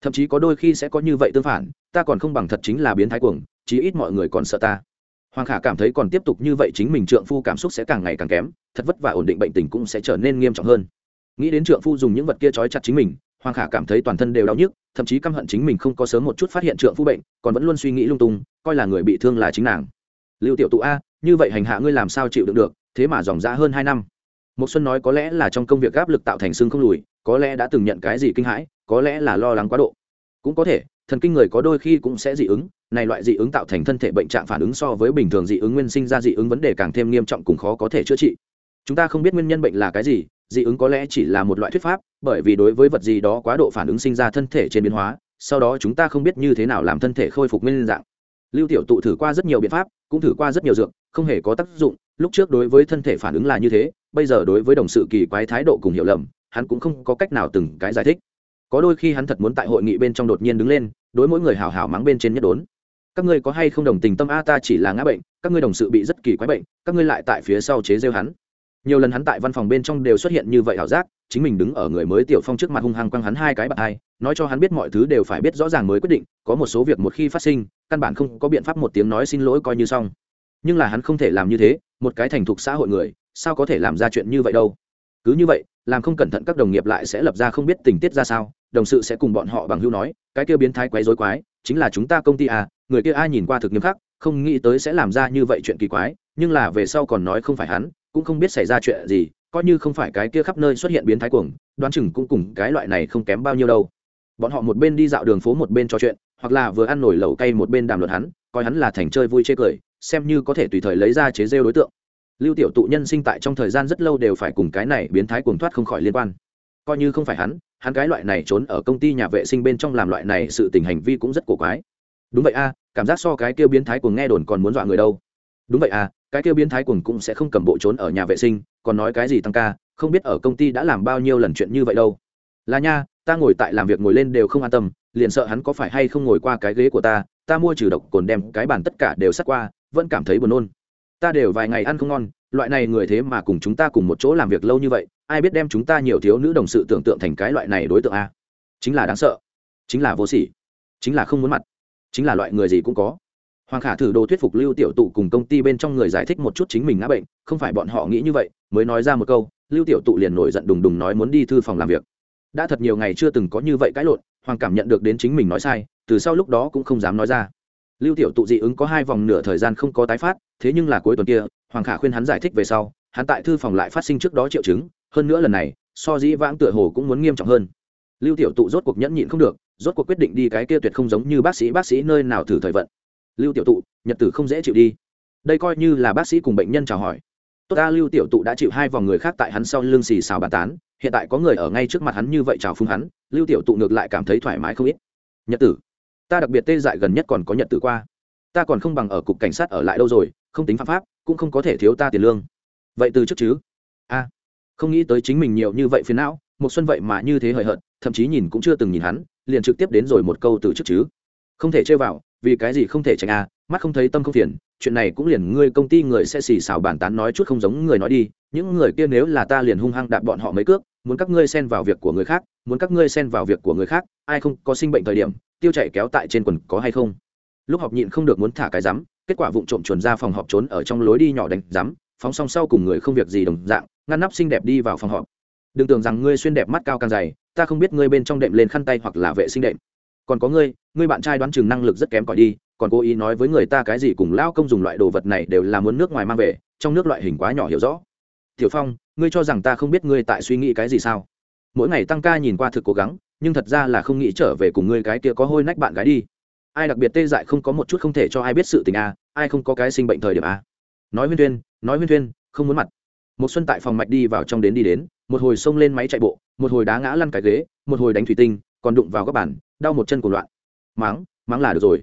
thậm chí có đôi khi sẽ có như vậy tương phản, ta còn không bằng thật chính là biến thái cuồng, chí ít mọi người còn sợ ta. Hoàng khả cảm thấy còn tiếp tục như vậy chính mình trượng phu cảm xúc sẽ càng ngày càng kém, thật vất vả ổn định bệnh tình cũng sẽ trở nên nghiêm trọng hơn. Nghĩ đến trượng phu dùng những vật kia trói chặt chính mình, hoàng khả cảm thấy toàn thân đều đau nhức, thậm chí căm hận chính mình không có sớm một chút phát hiện trượng phu bệnh, còn vẫn luôn suy nghĩ lung tung, coi là người bị thương là chính nàng. Lưu tiểu tụ a, như vậy hành hạ ngươi làm sao chịu đựng được, thế mà dòng ra hơn hai năm. Một xuân nói có lẽ là trong công việc áp lực tạo thành xương không lùi có lẽ đã từng nhận cái gì kinh hãi, có lẽ là lo lắng quá độ. Cũng có thể, thần kinh người có đôi khi cũng sẽ dị ứng, này loại dị ứng tạo thành thân thể bệnh trạng phản ứng so với bình thường dị ứng nguyên sinh ra dị ứng vấn đề càng thêm nghiêm trọng cùng khó có thể chữa trị. Chúng ta không biết nguyên nhân bệnh là cái gì, dị ứng có lẽ chỉ là một loại thuyết pháp, bởi vì đối với vật gì đó quá độ phản ứng sinh ra thân thể trên biến hóa, sau đó chúng ta không biết như thế nào làm thân thể khôi phục nguyên dạng. Lưu tiểu tụ thử qua rất nhiều biện pháp, cũng thử qua rất nhiều dược, không hề có tác dụng, lúc trước đối với thân thể phản ứng là như thế, bây giờ đối với đồng sự kỳ quái thái độ cùng hiểu lầm hắn cũng không có cách nào từng cái giải thích. Có đôi khi hắn thật muốn tại hội nghị bên trong đột nhiên đứng lên, đối mỗi người hào hào mắng bên trên nhất đốn. Các ngươi có hay không đồng tình tâm a ta chỉ là ngã bệnh, các ngươi đồng sự bị rất kỳ quái bệnh, các ngươi lại tại phía sau chế rêu hắn. Nhiều lần hắn tại văn phòng bên trong đều xuất hiện như vậy ảo giác, chính mình đứng ở người mới tiểu phong trước mặt hung hăng quăng hắn hai cái bạc hai, nói cho hắn biết mọi thứ đều phải biết rõ ràng mới quyết định, có một số việc một khi phát sinh, căn bản không có biện pháp một tiếng nói xin lỗi coi như xong. Nhưng là hắn không thể làm như thế, một cái thành thục xã hội người, sao có thể làm ra chuyện như vậy đâu? Cứ như vậy làm không cẩn thận các đồng nghiệp lại sẽ lập ra không biết tình tiết ra sao, đồng sự sẽ cùng bọn họ bằng hưu nói, cái kia biến thái quấy rối quái, chính là chúng ta công ty à người kia ai nhìn qua thực nghiêm khắc, không nghĩ tới sẽ làm ra như vậy chuyện kỳ quái, nhưng là về sau còn nói không phải hắn, cũng không biết xảy ra chuyện gì, coi như không phải cái kia khắp nơi xuất hiện biến thái cuồng, đoán chừng cũng cùng cái loại này không kém bao nhiêu đâu. Bọn họ một bên đi dạo đường phố một bên trò chuyện, hoặc là vừa ăn nổi lẩu cay một bên đàm luận hắn, coi hắn là thành chơi vui chê cười, xem như có thể tùy thời lấy ra chế rêu đối tượng lưu tiểu tụ nhân sinh tại trong thời gian rất lâu đều phải cùng cái này biến thái cuồng thoát không khỏi liên quan. Coi như không phải hắn hắn cái loại này trốn ở công ty nhà vệ sinh bên trong làm loại này sự tình hành vi cũng rất cổ quái. Đúng vậy a, cảm giác so cái kêu biến thái cuồng nghe đồn còn muốn dọa người đâu. Đúng vậy a, cái kêu biến thái cuồng cũng sẽ không cầm bộ trốn ở nhà vệ sinh, còn nói cái gì tăng ca, không biết ở công ty đã làm bao nhiêu lần chuyện như vậy đâu. Là nha, ta ngồi tại làm việc ngồi lên đều không an tâm, liền sợ hắn có phải hay không ngồi qua cái ghế của ta ta mua trừ độc cồn đem cái bàn tất cả đều sắt qua, vẫn cảm thấy buồn nôn ta đều vài ngày ăn không ngon, loại này người thế mà cùng chúng ta cùng một chỗ làm việc lâu như vậy, ai biết đem chúng ta nhiều thiếu nữ đồng sự tưởng tượng thành cái loại này đối tượng a? Chính là đáng sợ. Chính là vô sỉ. Chính là không muốn mặt. Chính là loại người gì cũng có. Hoàng khả thử đồ thuyết phục lưu tiểu tụ cùng công ty bên trong người giải thích một chút chính mình ngã bệnh, không phải bọn họ nghĩ như vậy, mới nói ra một câu, lưu tiểu tụ liền nổi giận đùng đùng nói muốn đi thư phòng làm việc. Đã thật nhiều ngày chưa từng có như vậy cãi lộn, hoàng cảm nhận được đến chính mình nói sai, từ sau lúc đó cũng không dám nói ra. Lưu tiểu tụ dị ứng có hai vòng nửa thời gian không có tái phát thế nhưng là cuối tuần kia, hoàng khả khuyên hắn giải thích về sau, hắn tại thư phòng lại phát sinh trước đó triệu chứng, hơn nữa lần này, so dĩ vãng tựa hồ cũng muốn nghiêm trọng hơn. Lưu tiểu tụ rốt cuộc nhẫn nhịn không được, rốt cuộc quyết định đi cái kia tuyệt không giống như bác sĩ bác sĩ nơi nào thử thời vận. Lưu tiểu tụ, nhật tử không dễ chịu đi. Đây coi như là bác sĩ cùng bệnh nhân chào hỏi. Tốt ta, lưu tiểu tụ đã chịu hai vòng người khác tại hắn sau lưng xì xào bàn tán, hiện tại có người ở ngay trước mặt hắn như vậy chào phúng hắn, lưu tiểu tụ ngược lại cảm thấy thoải mái không ít. Nhật tử, ta đặc biệt tê dại gần nhất còn có nhật tử qua ta còn không bằng ở cục cảnh sát ở lại đâu rồi, không tính phạm pháp, cũng không có thể thiếu ta tiền lương. Vậy từ trước chứ? A, không nghĩ tới chính mình nhiều như vậy phiền não, một xuân vậy mà như thế hời hợt, thậm chí nhìn cũng chưa từng nhìn hắn, liền trực tiếp đến rồi một câu từ trước chứ. Không thể chơi vào, vì cái gì không thể tránh a, mắt không thấy tâm không phiền, chuyện này cũng liền ngươi công ty người sẽ xì xào bàn tán nói chút không giống người nói đi, những người kia nếu là ta liền hung hăng đạp bọn họ mấy cước, muốn các ngươi xen vào việc của người khác, muốn các ngươi xen vào việc của người khác, ai không có sinh bệnh thời điểm, tiêu chạy kéo tại trên quần có hay không? Lúc họp nhịn không được muốn thả cái rắm, kết quả vụng trộm chuồn ra phòng họp trốn ở trong lối đi nhỏ đánh rắm, phóng song sau cùng người không việc gì đồng dạng, ngăn nắp xinh đẹp đi vào phòng họp. Đừng tưởng rằng ngươi xuyên đẹp mắt cao càng dày, ta không biết ngươi bên trong đệm lên khăn tay hoặc là vệ sinh đệm. Còn có ngươi ngươi bạn trai đoán chừng năng lực rất kém cỏi đi, còn cố ý nói với người ta cái gì cùng lao công dùng loại đồ vật này đều là muốn nước ngoài mang về, trong nước loại hình quá nhỏ hiểu rõ. Tiểu phong, ngươi cho rằng ta không biết ngươi tại suy nghĩ cái gì sao? Mỗi ngày tăng ca nhìn qua thực cố gắng, nhưng thật ra là không nghĩ trở về cùng ngươi cái kia có hôi nách bạn gái đi ai đặc biệt tê dại không có một chút không thể cho ai biết sự tình a, ai không có cái sinh bệnh thời điểm a. Nói huyên thuyên, nói huyên thuyên, không muốn mặt. Một xuân tại phòng mạch đi vào trong đến đi đến, một hồi xông lên máy chạy bộ, một hồi đá ngã lăn cái ghế, một hồi đánh thủy tinh, còn đụng vào các bản đau một chân của loạn. Mắng mắng là được rồi.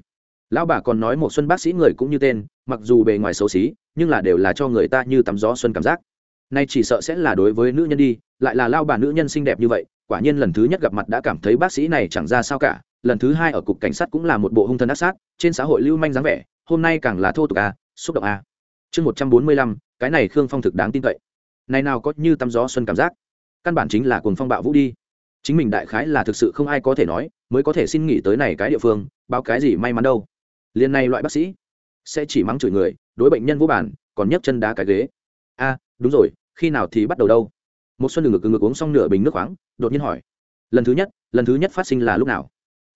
Lão bà còn nói một xuân bác sĩ người cũng như tên, mặc dù bề ngoài xấu xí, nhưng là đều là cho người ta như tắm gió xuân cảm giác. Nay chỉ sợ sẽ là đối với nữ nhân đi, lại là lao bà nữ nhân xinh đẹp như vậy, quả nhiên lần thứ nhất gặp mặt đã cảm thấy bác sĩ này chẳng ra sao cả lần thứ hai ở cục cảnh sát cũng là một bộ hung thân ác sát, trên xã hội lưu manh dáng vẻ, hôm nay càng là thô tục a, xúc động a. Chương một trăm bốn mươi lăm, cái này khương phong thực đáng tin cậy. Này nào có như tắm gió xuân cảm giác. Căn bản chính là cuồng phong bạo vũ đi. Chính mình đại khái là thực sự không ai có thể nói, mới có thể xin nghỉ tới này cái địa phương, báo cái gì may mắn đâu. Liên này loại bác sĩ sẽ chỉ mắng chửi người, đối bệnh nhân vô bản, còn nhấc chân đá cái ghế. A, đúng rồi, khi nào thì bắt đầu đâu? Một xuân đường ngực ngực uống xong nửa bình nước khoáng, đột nhiên hỏi. Lần thứ nhất, lần thứ nhất phát sinh là lúc nào?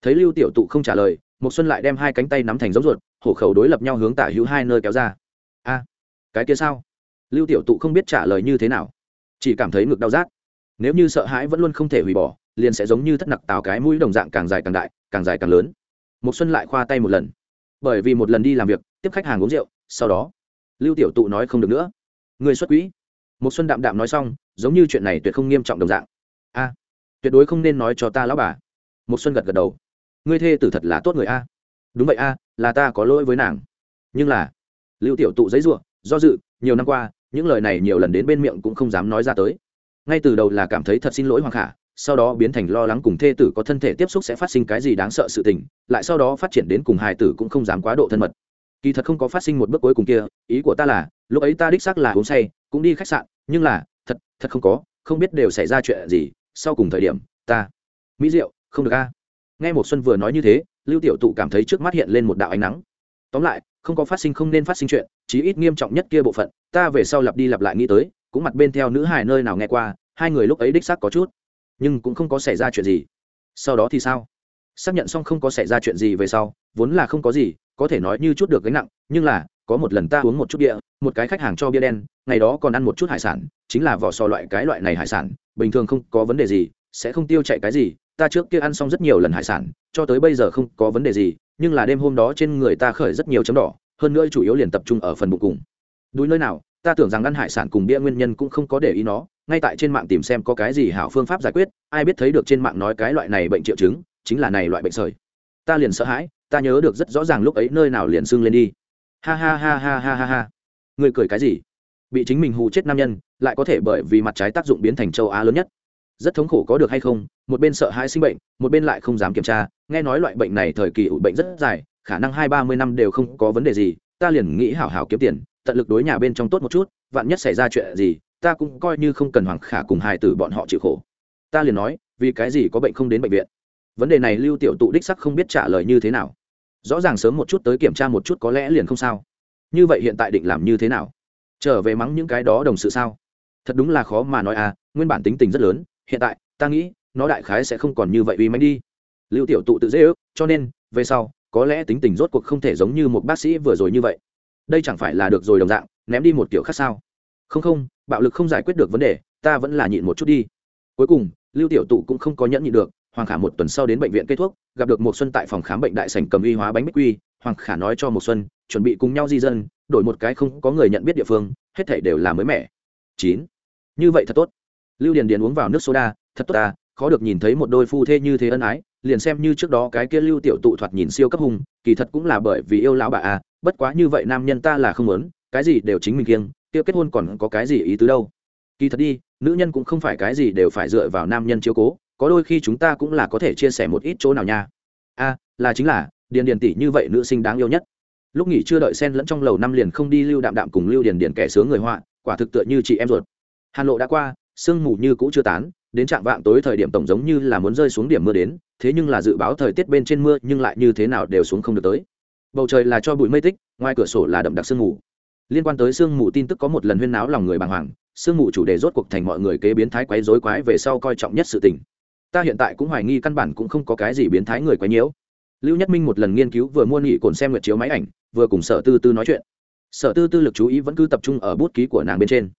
Thấy lưu tiểu tụ không trả lời một xuân lại đem hai cánh tay nắm thành giống ruột, hổ khẩu đối lập nhau hướng tả hữu hai nơi kéo ra. A, cái kia sao? Lưu tiểu tụ không biết trả lời như thế nào, chỉ cảm thấy ngực đau rát. Nếu như sợ hãi vẫn luôn không thể hủy bỏ, liền sẽ giống như thất nặc tào cái mũi đồng dạng càng dài càng đại, càng dài càng lớn. Một xuân lại khoa tay một lần. Bởi vì một lần đi làm việc, tiếp khách hàng uống rượu, sau đó, lưu tiểu tụ nói không được nữa. Người xuất quỹ. Một xuân đạm đạm nói xong, giống như chuyện này tuyệt không nghiêm trọng đồng dạng. A, tuyệt đối không nên nói cho ta lão bà. Một xuân gật gật đầu ngươi thê tử thật là tốt người a. Đúng vậy a, là ta có lỗi với nàng. Nhưng là, lưu tiểu tụ giấy ruộng do dự, nhiều năm qua, những lời này nhiều lần đến bên miệng cũng không dám nói ra tới. Ngay từ đầu là cảm thấy thật xin lỗi hoàng khả, sau đó biến thành lo lắng cùng thê tử có thân thể tiếp xúc sẽ phát sinh cái gì đáng sợ sự tình, lại sau đó phát triển đến cùng hài tử cũng không dám quá độ thân mật. Kỳ thật không có phát sinh một bước cuối cùng kia, ý của ta là, lúc ấy ta đích xác là uống say, cũng đi khách sạn, nhưng là, thật thật không có, không biết đều xảy ra chuyện gì, sau cùng thời điểm, ta, mỹ diệu, không được a nghe một xuân vừa nói như thế, lưu tiểu tụ cảm thấy trước mắt hiện lên một đạo ánh nắng. Tóm lại, không có phát sinh không nên phát sinh chuyện, chí ít nghiêm trọng nhất kia bộ phận, ta về sau lặp đi lặp lại nghĩ tới, cũng mặt bên theo nữ hài nơi nào nghe qua, hai người lúc ấy đích xác có chút, nhưng cũng không có xảy ra chuyện gì. Sau đó thì sao? Xác nhận xong không có xảy ra chuyện gì về sau, vốn là không có gì, có thể nói như chút được gánh nặng, nhưng là, có một lần ta uống một chút bia, một cái khách hàng cho bia đen, ngày đó còn ăn một chút hải sản, chính là vỏ sò loại cái loại này hải sản, bình thường không có vấn đề gì sẽ không tiêu chạy cái gì, ta trước kia ăn xong rất nhiều lần hải sản, cho tới bây giờ không có vấn đề gì, nhưng là đêm hôm đó trên người ta khởi rất nhiều chấm đỏ, hơn nữa chủ yếu liền tập trung ở phần bụng cùng. Đuối nơi nào, ta tưởng rằng ăn hải sản cùng bia nguyên nhân cũng không có để ý nó, ngay tại trên mạng tìm xem có cái gì hảo phương pháp giải quyết, ai biết thấy được trên mạng nói cái loại này bệnh triệu chứng, chính là này loại bệnh sởi. Ta liền sợ hãi, ta nhớ được rất rõ ràng lúc ấy nơi nào liền sưng lên đi. Ha ha ha ha ha ha ha. Người cười cái gì? Bị chính mình hù chết nam nhân, lại có thể bởi vì mặt trái tác dụng biến thành châu á lớn nhất rất thống khổ có được hay không, một bên sợ hãi sinh bệnh, một bên lại không dám kiểm tra. Nghe nói loại bệnh này thời kỳ ủ bệnh rất dài, khả năng hai ba mươi năm đều không có vấn đề gì. Ta liền nghĩ hảo hảo kiếm tiền, tận lực đối nhà bên trong tốt một chút, vạn nhất xảy ra chuyện gì, ta cũng coi như không cần hoàng khả cùng hài tử bọn họ chịu khổ. Ta liền nói, vì cái gì có bệnh không đến bệnh viện? Vấn đề này lưu tiểu tụ đích sắc không biết trả lời như thế nào. Rõ ràng sớm một chút tới kiểm tra một chút có lẽ liền không sao. Như vậy hiện tại định làm như thế nào? Trở về mắng những cái đó đồng sự sao? Thật đúng là khó mà nói à nguyên bản tính tình rất lớn hiện tại ta nghĩ nó đại khái sẽ không còn như vậy uy mánh đi. Lưu tiểu tụ tự dễ ước cho nên về sau có lẽ tính tình rốt cuộc không thể giống như một bác sĩ vừa rồi như vậy. Đây chẳng phải là được rồi đồng dạng ném đi một kiểu khác sao? Không không bạo lực không giải quyết được vấn đề ta vẫn là nhịn một chút đi. Cuối cùng lưu tiểu tụ cũng không có nhẫn nhịn được hoàng khả một tuần sau đến bệnh viện kết thuốc, gặp được một xuân tại phòng khám bệnh đại sảnh cầm y hóa bánh bích quy hoàng khả nói cho một xuân chuẩn bị cùng nhau di dân đổi một cái không có người nhận biết địa phương hết thảy đều là mới mẻ. Chín. Như vậy thật tốt lưu điền điền uống vào nước soda, thật tốt ta, khó được nhìn thấy một đôi phu thê như thế ân ái, liền xem như trước đó cái kia lưu tiểu tụ thoạt nhìn siêu cấp hùng, kỳ thật cũng là bởi vì yêu lão bà à. bất quá như vậy nam nhân ta là không muốn, cái gì đều chính mình kiêng, kia kết hôn còn có cái gì ý tứ đâu? Kỳ thật đi, nữ nhân cũng không phải cái gì đều phải dựa vào nam nhân chiếu cố, có đôi khi chúng ta cũng là có thể chia sẻ một ít chỗ nào nha. A, là chính là, điền điền tỷ như vậy nữ sinh đáng yêu nhất. Lúc nghỉ chưa đợi sen lẫn trong lầu năm liền không đi lưu đạm đạm cùng lưu điền điền kẻ sướng người họa, quả thực tựa như chị em ruột. Hàn lộ đã qua sương mù như cũ chưa tán, đến trạng vạng tối thời điểm tổng giống như là muốn rơi xuống điểm mưa đến, thế nhưng là dự báo thời tiết bên trên mưa nhưng lại như thế nào đều xuống không được tới. Bầu trời là cho bụi mây tích, ngoài cửa sổ là đậm đặc sương mù. Liên quan tới sương mù tin tức có một lần huyên náo lòng người bàng hoàng, sương mù chủ đề rốt cuộc thành mọi người kế biến thái quấy rối quái về sau coi trọng nhất sự tình. Ta hiện tại cũng hoài nghi căn bản cũng không có cái gì biến thái người quấy nhiễu. Lưu nhất minh một lần nghiên cứu vừa mua nghỉ cồn xem nguyệt chiếu máy ảnh, vừa cùng sở tư tư nói chuyện. Sở tư tư lực chú ý vẫn cứ tập trung ở bút ký của nàng bên trên.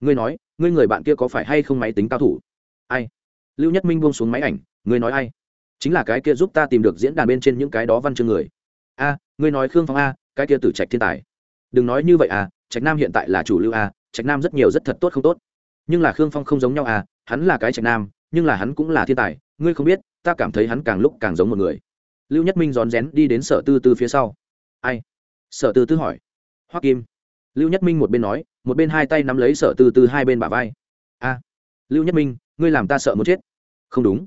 Ngươi nói ngươi người bạn kia có phải hay không máy tính cao thủ? Ai? Lưu nhất minh buông xuống máy ảnh, ngươi nói ai? Chính là cái kia giúp ta tìm được diễn đàn bên trên những cái đó văn chương người. A, ngươi nói khương phong a, cái kia tử trạch thiên tài. Đừng nói như vậy à trạch nam hiện tại là chủ lưu a, trạch nam rất nhiều rất thật tốt không tốt. Nhưng là khương phong không giống nhau à hắn là cái trạch nam, nhưng là hắn cũng là thiên tài, ngươi không biết, ta cảm thấy hắn càng lúc càng giống một người. Lưu nhất minh rón rén đi đến sở tư tư phía sau. Ai? Sở tư tư hỏi. Hoắc kim. Lưu nhất minh một bên nói một bên hai tay nắm lấy sở tư tư hai bên bả vai. A, lưu nhất minh, ngươi làm ta sợ muốn chết. Không đúng.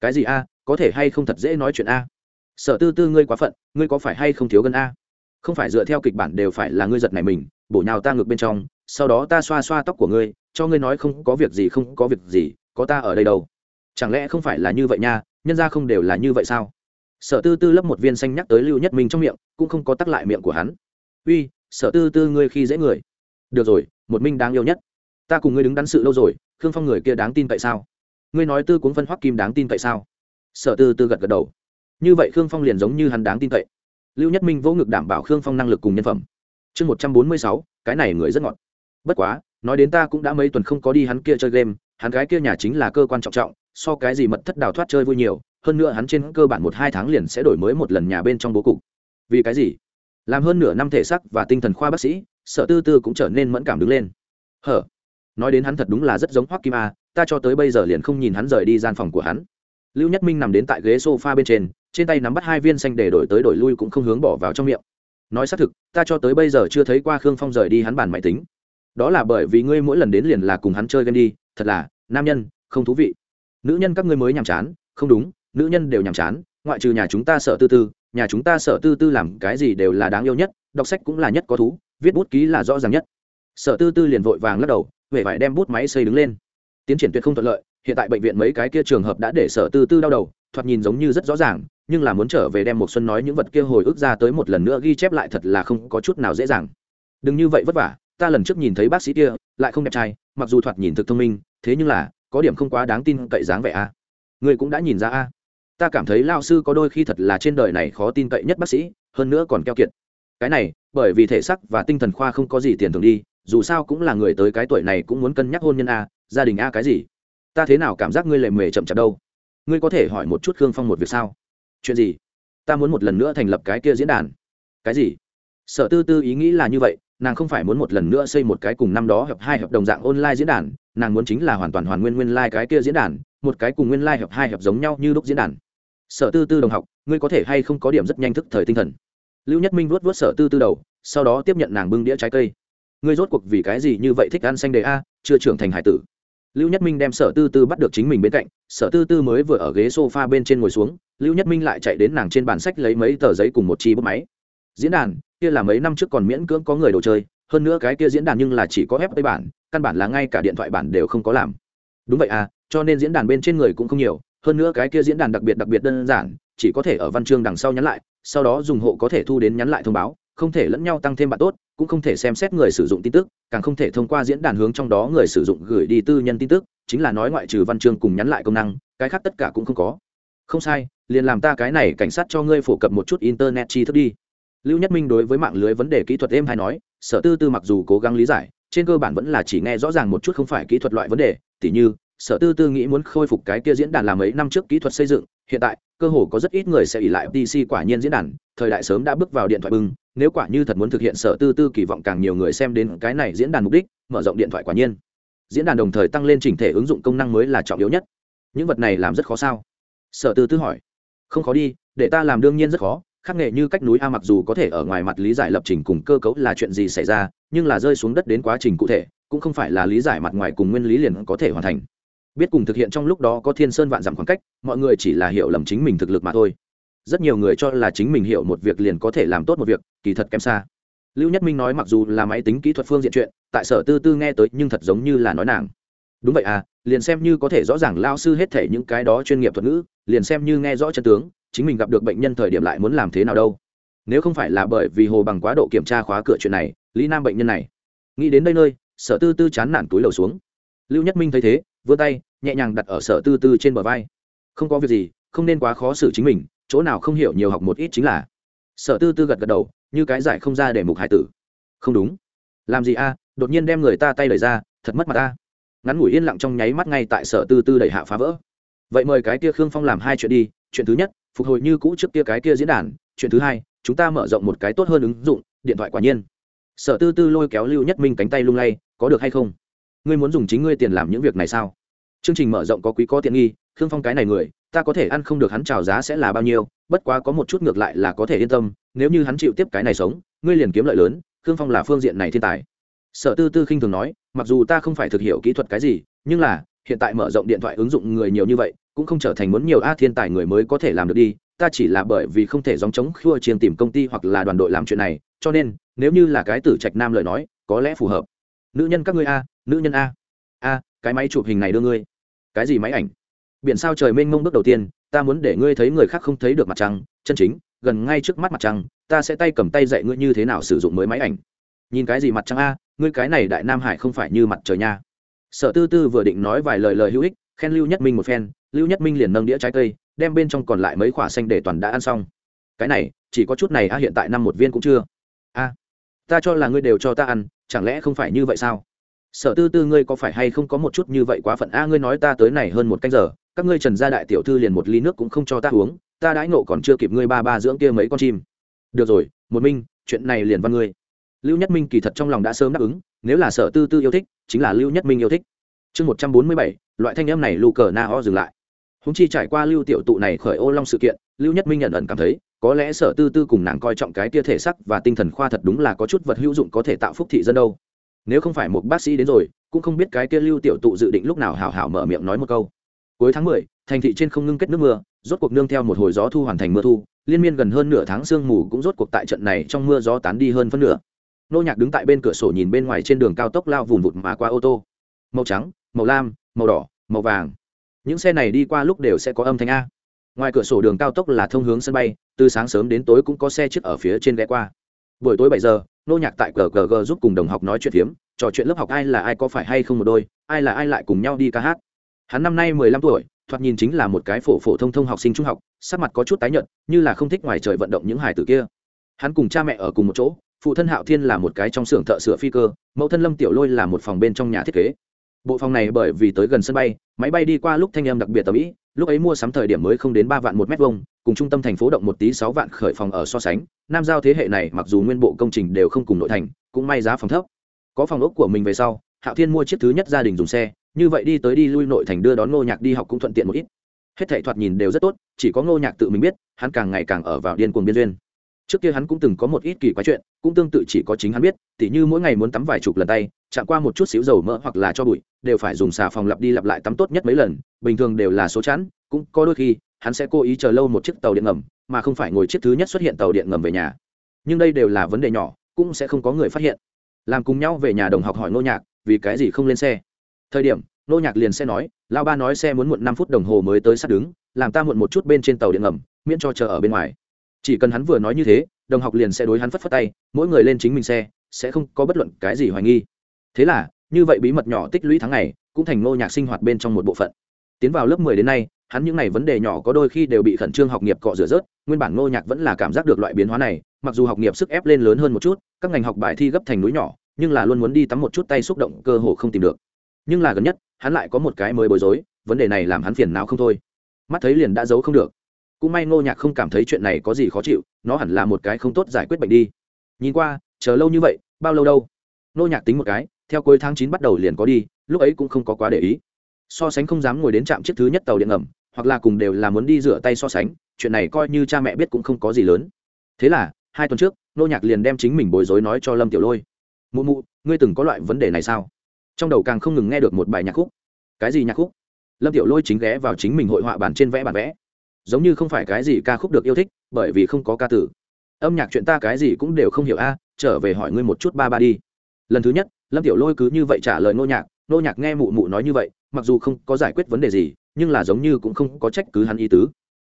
Cái gì a? Có thể hay không thật dễ nói chuyện a? Sở tư tư, ngươi quá phận, ngươi có phải hay không thiếu gần a? Không phải, dựa theo kịch bản đều phải là ngươi giật này mình, bổ nhào ta ngược bên trong, sau đó ta xoa xoa tóc của ngươi, cho ngươi nói không có việc gì, không có việc gì, có ta ở đây đâu. Chẳng lẽ không phải là như vậy nha, nhân ra không đều là như vậy sao? Sở tư tư lấp một viên xanh nhắc tới lưu nhất minh trong miệng, cũng không có tắc lại miệng của hắn. Uy, sở tư tư, ngươi khi dễ người được rồi, một minh đáng yêu nhất. Ta cùng ngươi đứng đắn sự lâu rồi, khương phong người kia đáng tin tại sao? Ngươi nói tư cuốn phân hoắc kim đáng tin tại sao? Sở tư tư gật gật đầu. Như vậy khương phong liền giống như hắn đáng tin cậy lưu nhất minh vỗ ngực đảm bảo khương phong năng lực cùng nhân phẩm. Chương một trăm bốn mươi sáu, cái này người rất ngọt. Bất quá, nói đến ta cũng đã mấy tuần không có đi hắn kia chơi game, hắn gái kia nhà chính là cơ quan trọng trọng, so cái gì mật thất đào thoát chơi vui nhiều, hơn nữa hắn trên cơ bản một hai tháng liền sẽ đổi mới một lần nhà bên trong bố cục. Vì cái gì? Làm hơn nửa năm thể sắc và tinh thần khoa bác sĩ sở tư tư cũng trở nên mẫn cảm đứng lên. Hở? Nói đến hắn thật đúng là rất giống hoắc kim a, ta cho tới bây giờ liền không nhìn hắn rời đi gian phòng của hắn. Lưu nhất minh nằm đến tại ghế s o f a bên trên trên tay nắm bắt hai viên xanh để đổi tới đổi lui cũng không hướng bỏ vào trong miệng. Nói xác thực, ta cho tới bây giờ chưa thấy qua khương phong rời đi hắn bàn máy tính. Đó là bởi vì ngươi mỗi lần đến liền là cùng hắn chơi game đi, thật là, nam nhân, không thú vị. Nữ nhân các ngươi mới nhàm chán, không đúng, nữ nhân đều nhàm chán, ngoại trừ nhà chúng ta sợ tư tư, nhà chúng ta sợ tư tư làm cái gì đều là đáng yêu nhất đọc sách cũng là nhất có thú, viết bút ký là rõ ràng nhất. Sở tư tư liền vội vàng lắc đầu huệ vải đem bút máy xây đứng lên. Tiến triển tuyệt không thuận lợi, hiện tại bệnh viện mấy cái kia trường hợp đã để sở tư tư đau đầu, thoạt nhìn giống như rất rõ ràng, nhưng là muốn trở về đem một xuân nói những vật kia hồi ức ra tới một lần nữa ghi chép lại thật là không có chút nào dễ dàng. Đừng như vậy vất vả, ta lần trước nhìn thấy bác sĩ kia, lại không đẹp trai, mặc dù thoạt nhìn thực thông minh, thế nhưng là, có điểm không quá đáng tin cậy dáng vẻ a. À. người cũng đã nhìn ra a. Ta cảm thấy lao sư có đôi khi thật là trên đời này khó tin cậy nhất bác sĩ, hơn nữa còn keo kiệt cái này, bởi vì thể sắc và tinh thần khoa không có gì tiền thường đi, dù sao cũng là người tới cái tuổi này cũng muốn cân nhắc hôn nhân a, gia đình a cái gì? Ta thế nào cảm giác ngươi lệ mề chậm chạp đâu? Ngươi có thể hỏi một chút khương phong một việc sao? Chuyện gì? Ta muốn một lần nữa thành lập cái kia diễn đàn. Cái gì? Sở tư tư ý nghĩ là như vậy, nàng không phải muốn một lần nữa xây một cái cùng năm đó hợp hai hợp đồng dạng online diễn đàn, nàng muốn chính là hoàn toàn hoàn nguyên nguyên lai、like、cái kia diễn đàn, một cái cùng nguyên lai、like、hợp hai hợp giống nhau như lúc diễn đàn. Sở tư tư đồng học, ngươi có thể hay không có điểm rất nhanh thức thời tinh thần? Lưu nhất minh vuốt vuốt sở tư tư đầu, sau đó tiếp nhận nàng bưng đĩa trái cây. Ngươi rốt cuộc vì cái gì như vậy thích ăn xanh đề a, chưa trưởng thành hải tử. Lưu nhất minh đem sở tư tư bắt được chính mình bên cạnh, sở tư tư mới vừa ở ghế s o f a bên trên ngồi xuống, lưu nhất minh lại chạy đến nàng trên bàn sách lấy mấy tờ giấy cùng một chi bút máy. Diễn đàn, kia là mấy năm trước còn miễn cưỡng có người đồ chơi, hơn nữa cái kia diễn đàn nhưng là chỉ có ép bản, căn bản là ngay cả điện thoại bản đều không có làm. Đúng vậy à cho nên diễn đàn bên trên người cũng không nhiều hơn nữa cái kia diễn đàn đặc biệt đặc biệt đơn giản, chỉ có thể ở văn chương đằng sau nhắn lại, sau đó dùng hộ có thể thu đến nhắn lại thông báo, không thể lẫn nhau tăng thêm bạn tốt, cũng không thể xem xét người sử dụng tin tức, càng không thể thông qua diễn đàn hướng trong đó người sử dụng gửi đi tư nhân tin tức, chính là nói ngoại trừ văn chương cùng nhắn lại công năng, cái khác tất cả cũng không có. Không sai, liền làm ta cái này cảnh sát cho ngươi phổ cập một chút internet tri thức đi. Lưu nhất minh đối với mạng lưới vấn đề kỹ thuật êm hay nói, sở tư tư mặc dù cố gắng lý giải, trên cơ bản vẫn là chỉ nghe rõ ràng một chút không phải kỹ thuật loại vấn đề, tỉ như sở tư tư nghĩ muốn khôi phục cái kia diễn đàn làm ấy năm trước kỹ thuật xây dựng, hiện tại, cơ hồ có rất ít người sẽ ỉ lại pc quả nhiên diễn đàn, thời đại sớm đã bước vào điện thoại bưng, nếu quả như thật muốn thực hiện sở tư tư kỳ vọng càng nhiều người xem đến cái này diễn đàn mục đích, mở rộng điện thoại quả nhiên. Diễn đàn đồng thời tăng lên chỉnh thể ứng dụng công năng mới là trọng yếu nhất. Những vật này làm rất khó sao? Sở tư tư hỏi. Không khó đi, để ta làm đương nhiên rất khó khắc nghệ như cách núi a mặc dù có thể ở ngoài mặt lý giải lập trình cùng cơ cấu là chuyện gì xảy ra, nhưng là rơi xuống đất đến quá trình cụ thể, cũng không phải là lý giải mặt ngoài cùng nguyên lý liền có thể hoàn thành biết cùng thực hiện trong lúc đó có thiên sơn vạn dặm khoảng cách, mọi người chỉ là hiểu lầm chính mình thực lực mà thôi. Rất nhiều người cho là chính mình hiểu một việc liền có thể làm tốt một việc, kỳ thật kém xa. Lưu nhất minh nói mặc dù là máy tính kỹ thuật phương diện chuyện, tại sở tư tư nghe tới nhưng thật giống như là nói nàng. Đúng vậy à liền xem như có thể rõ ràng lao sư hết thể những cái đó chuyên nghiệp thuật ngữ, liền xem như nghe rõ chân tướng, chính mình gặp được bệnh nhân thời điểm lại muốn làm thế nào đâu. Nếu không phải là bởi vì hồ bằng quá độ kiểm tra khóa cửa chuyện này, lý nam bệnh nhân này. Nghĩ đến đây nơi, sở tư tư chán nản túi lầu xuống. Lưu nhất minh thấy thế, vươn tay nhẹ nhàng đặt ở sở tư tư trên bờ vai. Không có việc gì, không nên quá khó xử chính mình, chỗ nào không hiểu nhiều học một ít chính là. Sở tư tư gật gật đầu, như cái giải không ra để mục hải tử. Không đúng. Làm gì a à? đột nhiên đem người ta tay lời ra, thật mất mặt ta ngắn ngủi yên lặng trong nháy mắt ngay tại sở tư tư đẩy hạ phá vỡ. Vậy mời cái kia khương phong làm hai chuyện đi, chuyện thứ nhất, phục hồi như cũ trước kia cái kia diễn đàn, chuyện thứ hai, chúng ta mở rộng một cái tốt hơn ứng dụng, điện thoại quả nhiên. Sở tư tư lôi kéo lưu nhất minh cánh tay lung lay, có được hay không? Ngươi muốn dùng chính ngươi tiền làm những việc này sao? Chương trình mở rộng có quý có tiện nghi, khương phong cái này người, ta có thể ăn không được hắn trào giá sẽ là bao nhiêu, bất quá có một chút ngược lại là có thể yên tâm, nếu như hắn chịu tiếp cái này sống, ngươi liền kiếm lợi lớn, khương phong là phương diện này thiên tài. Sở tư tư khinh thường nói, mặc dù ta không phải thực hiểu kỹ thuật cái gì, nhưng là, hiện tại mở rộng điện thoại ứng dụng người nhiều như vậy, cũng không trở thành muốn nhiều a thiên tài người mới có thể làm được đi, ta chỉ là bởi vì không thể dòng chống khua chiên tìm công ty hoặc là đoàn đội làm chuyện này, cho nên, nếu như là cái tử trạch nam lời nói, có lẽ phù hợp. Nữ nhân các ngươi a, nữ nhân a. A, cái máy chụp hình này đưa ngươi cái gì máy ảnh? Biển sao trời mênh mông bước đầu tiên, ta muốn để ngươi thấy người khác không thấy được mặt trăng, chân chính, gần ngay trước mắt mặt trăng, ta sẽ tay cầm tay dạy ngươi như thế nào sử dụng mới máy ảnh. Nhìn cái gì mặt trăng a, ngươi cái này đại nam hải không phải như mặt trời nha. Sở tư tư vừa định nói vài lời lời hữu ích, khen lưu nhất minh một phen, lưu nhất minh liền nâng đĩa trái cây, đem bên trong còn lại mấy quả xanh để toàn đã ăn xong. Cái này, chỉ có chút này a, hiện tại năm một viên cũng chưa. A, ta cho là ngươi đều cho ta ăn, chẳng lẽ không phải như vậy sao? Sở tư tư, ngươi có phải hay không có một chút như vậy quá phận? A, ngươi nói ta tới này hơn một canh giờ, các ngươi trần gia đại tiểu thư liền một ly nước cũng không cho ta uống, ta đãi nộ còn chưa kịp ngươi ba ba dưỡng kia mấy con chim. Được rồi, một minh, chuyện này liền văn ngươi. Lưu nhất minh kỳ thật trong lòng đã sớm đáp ứng, nếu là sở tư tư yêu thích, chính là lưu nhất minh yêu thích. Chương một trăm bốn mươi bảy, loại thanh âm này lù cờ na ho dừng lại. Húng chi trải qua lưu tiểu tụ này khởi ô long sự kiện, lưu nhất minh nhận ẩn cảm thấy, có lẽ sở tư tư cùng nàng coi trọng cái tia thể sắc và tinh thần khoa thật đúng là có chút vật hữu dụng có thể tạo phúc thị dân đâu nếu không phải một bác sĩ đến rồi, cũng không biết cái kia lưu tiểu tụ dự định lúc nào hảo hảo mở miệng nói một câu. Cuối tháng mười, thành thị trên không ngưng kết nước mưa, rốt cuộc nương theo một hồi gió thu hoàn thành mưa thu, liên miên gần hơn nửa tháng sương mù cũng rốt cuộc tại trận này trong mưa gió tán đi hơn phân nửa. Nô nhạc đứng tại bên cửa sổ nhìn bên ngoài trên đường cao tốc lao vùng vụt mà qua ô tô. Màu trắng, màu lam, màu đỏ, màu vàng. Những xe này đi qua lúc đều sẽ có âm thanh a. Ngoài cửa sổ đường cao tốc là thông hướng sân bay, từ sáng sớm đến tối cũng có xe chiếc ở phía trên ghé qua. Buổi tối bảy giờ nô nhạc tại gg giúp cùng đồng học nói chuyện phiếm, trò chuyện lớp học ai là ai có phải hay không một đôi, ai là ai lại cùng nhau đi ca hát. Hắn năm nay mười lăm tuổi, thoạt nhìn chính là một cái phổ phổ thông thông học sinh trung học, sắc mặt có chút tái nhợt, như là không thích ngoài trời vận động những hải tử kia. Hắn cùng cha mẹ ở cùng một chỗ, phụ thân hạo thiên là một cái trong xưởng thợ sửa phi cơ, mẫu thân lâm tiểu lôi là một phòng bên trong nhà thiết kế bộ phòng này bởi vì tới gần sân bay, máy bay đi qua lúc thanh em đặc biệt tầm ĩ lúc ấy mua sắm thời điểm mới không đến ba vạn một mét vuông, cùng trung tâm thành phố động một tí sáu vạn khởi phòng ở so sánh, nam giao thế hệ này mặc dù nguyên bộ công trình đều không cùng nội thành, cũng may giá phòng thấp. Có phòng ốc của mình về sau, hạo thiên mua chiếc thứ nhất gia đình dùng xe, như vậy đi tới đi lui nội thành đưa đón ngô nhạc đi học cũng thuận tiện một ít. Hết thảy thoạt nhìn đều rất tốt, chỉ có ngô nhạc tự mình biết, hắn càng ngày càng ở vào điên cuồng biên duyên trước kia hắn cũng từng có một ít kỳ quái chuyện cũng tương tự chỉ có chính hắn biết tỉ như mỗi ngày muốn tắm vài chục lần tay chạm qua một chút xíu dầu mỡ hoặc là cho bụi đều phải dùng xà phòng lặp đi lặp lại tắm tốt nhất mấy lần bình thường đều là số chẵn, cũng có đôi khi hắn sẽ cố ý chờ lâu một chiếc tàu điện ngầm mà không phải ngồi chiếc thứ nhất xuất hiện tàu điện ngầm về nhà. Nhưng đây đều là vấn đề nhỏ cũng sẽ không có người phát hiện. Làm cùng nhau về nhà đồng học hỏi nô nhạc vì cái gì không lên xe. Thời điểm nô nhạc liền sẽ nói lao ba nói xe muốn muộn năm phút đồng hồ mới tới sát đứng làm ta muộn một chút bên trên tàu điện ngầm miễn cho chờ ở bên ngoài chỉ cần hắn vừa nói như thế, đồng học liền sẽ đối hắn phất phất tay, mỗi người lên chính mình xe, sẽ không có bất luận cái gì hoài nghi. Thế là, như vậy bí mật nhỏ tích lũy tháng ngày, cũng thành nô nhạc sinh hoạt bên trong một bộ phận. Tiến vào lớp mười đến nay, hắn những ngày vấn đề nhỏ có đôi khi đều bị khẩn trương học nghiệp cọ rửa rớt, nguyên bản nô nhạc vẫn là cảm giác được loại biến hóa này, mặc dù học nghiệp sức ép lên lớn hơn một chút, các ngành học bài thi gấp thành núi nhỏ, nhưng là luôn muốn đi tắm một chút tay xúc động cơ hồ không tìm được. Nhưng là gần nhất, hắn lại có một cái mới bối rối, vấn đề này làm hắn phiền não không thôi. Mắt thấy liền đã giấu không được cũng may ngô nhạc không cảm thấy chuyện này có gì khó chịu, nó hẳn là một cái không tốt giải quyết bệnh đi. Nhìn qua, chờ lâu như vậy, bao lâu đâu? Ngô nhạc tính một cái, theo cuối tháng chín bắt đầu liền có đi, lúc ấy cũng không có quá để ý. So sánh không dám ngồi đến trạm chiếc thứ nhất tàu điện ngầm, hoặc là cùng đều là muốn đi rửa tay so sánh, chuyện này coi như cha mẹ biết cũng không có gì lớn. Thế là, hai tuần trước nô nhạc liền đem chính mình bối rối nói cho lâm tiểu lôi. Mụ mụ, ngươi từng có loại vấn đề này sao? Trong đầu càng không ngừng nghe được một bài nhạc khúc. Cái gì nhạc khúc? Lâm tiểu lôi chính ghé vào chính mình hội họa bản trên vẽ bản vẽ giống như không phải cái gì ca khúc được yêu thích, bởi vì không có ca tử. Âm nhạc chuyện ta cái gì cũng đều không hiểu a, trở về hỏi ngươi một chút ba ba đi. Lần thứ nhất, lâm tiểu lôi cứ như vậy trả lời nô nhạc nô nhạc nghe mụ mụ nói như vậy, mặc dù không có giải quyết vấn đề gì, nhưng là giống như cũng không có trách cứ hắn ý tứ.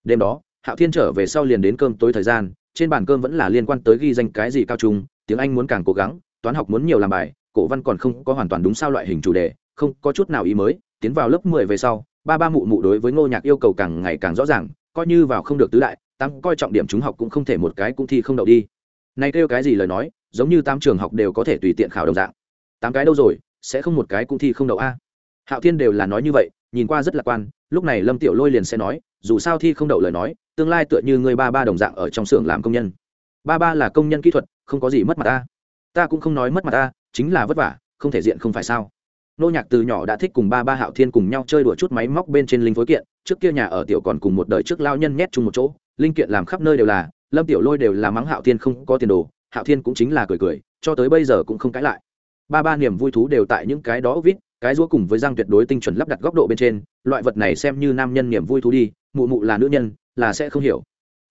Đêm đó, hạo thiên trở về sau liền đến cơm tối thời gian, trên bàn cơm vẫn là liên quan tới ghi danh cái gì cao trung, tiếng anh muốn càng cố gắng, toán học muốn nhiều làm bài, cổ văn còn không có hoàn toàn đúng sao loại hình chủ đề, không có chút nào ý mới, tiến vào lớp mười về sau, ba ba mụ mụ đối với ngô nhạc yêu cầu càng ngày càng rõ ràng coi như vào không được tứ đại tăng coi trọng điểm chúng học cũng không thể một cái cũng thi không đậu đi. Nay kêu cái gì lời nói, giống như tám trường học đều có thể tùy tiện khảo đồng dạng. Tám cái đâu rồi, sẽ không một cái cũng thi không đậu a? Hạo thiên đều là nói như vậy, nhìn qua rất lạc quan, lúc này lâm tiểu lôi liền sẽ nói, dù sao thi không đậu lời nói, tương lai tựa như người ba ba đồng dạng ở trong xưởng làm công nhân. Ba ba là công nhân kỹ thuật, không có gì mất mặt ta ta cũng không nói mất mặt ta chính là vất vả, không thể diện không phải sao? Nô nhạc từ nhỏ đã thích cùng ba ba hạo thiên cùng nhau chơi đùa chút máy móc bên trên linh phối kiện trước kia nhà ở tiểu còn cùng một đời trước lao nhân nhét chung một chỗ, linh kiện làm khắp nơi đều là, lâm tiểu lôi đều là mắng hạo thiên không có tiền đồ, hạo thiên cũng chính là cười cười, cho tới bây giờ cũng không cãi lại. Ba ba niềm vui thú đều tại những cái đó vít cái rúa cùng với răng tuyệt đối tinh chuẩn lắp đặt góc độ bên trên, loại vật này xem như nam nhân niềm vui thú đi, mụ mụ là nữ nhân, là sẽ không hiểu.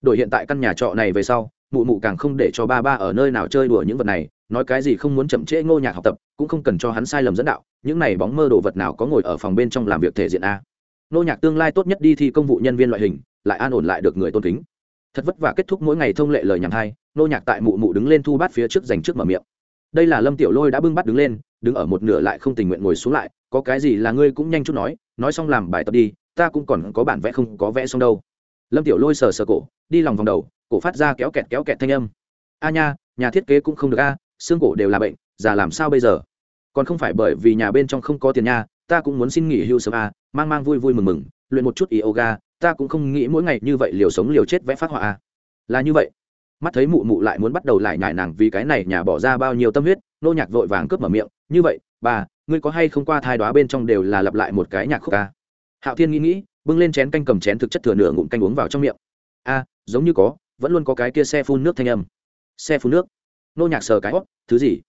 Đổi hiện tại căn nhà trọ này về sau, mụ mụ càng không để cho ba ba ở nơi nào chơi đùa những vật này, nói cái gì không muốn chậm trễ ngô nhạc học tập, cũng không cần cho hắn sai lầm dẫn đạo, những này bóng mơ đồ vật nào có ngồi ở phòng bên trong làm việc thể diện a? Nô nhạc tương lai tốt nhất đi thi công vụ nhân viên loại hình, lại an ổn lại được người tôn kính. Thật vất vả kết thúc mỗi ngày thông lệ lời nhằm hai, nô nhạc tại mụ mụ đứng lên thu bát phía trước dành trước mở miệng. Đây là lâm tiểu lôi đã bưng bắt đứng lên, đứng ở một nửa lại không tình nguyện ngồi xuống lại, có cái gì là ngươi cũng nhanh chút nói nói xong làm bài tập đi, ta cũng còn có bản vẽ không có vẽ xong đâu. Lâm tiểu lôi sờ sờ cổ, đi lòng vòng đầu, cổ phát ra kéo kẹt kéo kẹt thanh âm. A nha, nhà thiết kế cũng không được a, xương cổ đều là bệnh, già làm sao bây giờ? Còn không phải bởi vì nhà bên trong không có tiền nha ta cũng muốn xin nghỉ hưu sớm a mang mang vui vui mừng mừng luyện một chút yoga ta cũng không nghĩ mỗi ngày như vậy liều sống liều chết vẽ phát họa a. Là như vậy. Mắt thấy mụ mụ lại muốn bắt đầu lại nhải nàng vì cái này nhà bỏ ra bao nhiêu tâm huyết nô nhạc vội vàng cướp mở miệng như vậy bà ngươi có hay không qua thai đoá bên trong đều là lặp lại một cái nhạc khúc ca? Hạo thiên nghĩ nghĩ bưng lên chén canh cầm chén thực chất thừa nửa ngụm canh uống vào trong miệng. A giống như có vẫn luôn có cái kia xe phun nước thanh âm. Xe phun nước? Nô nhạc sờ cái hót thứ gì?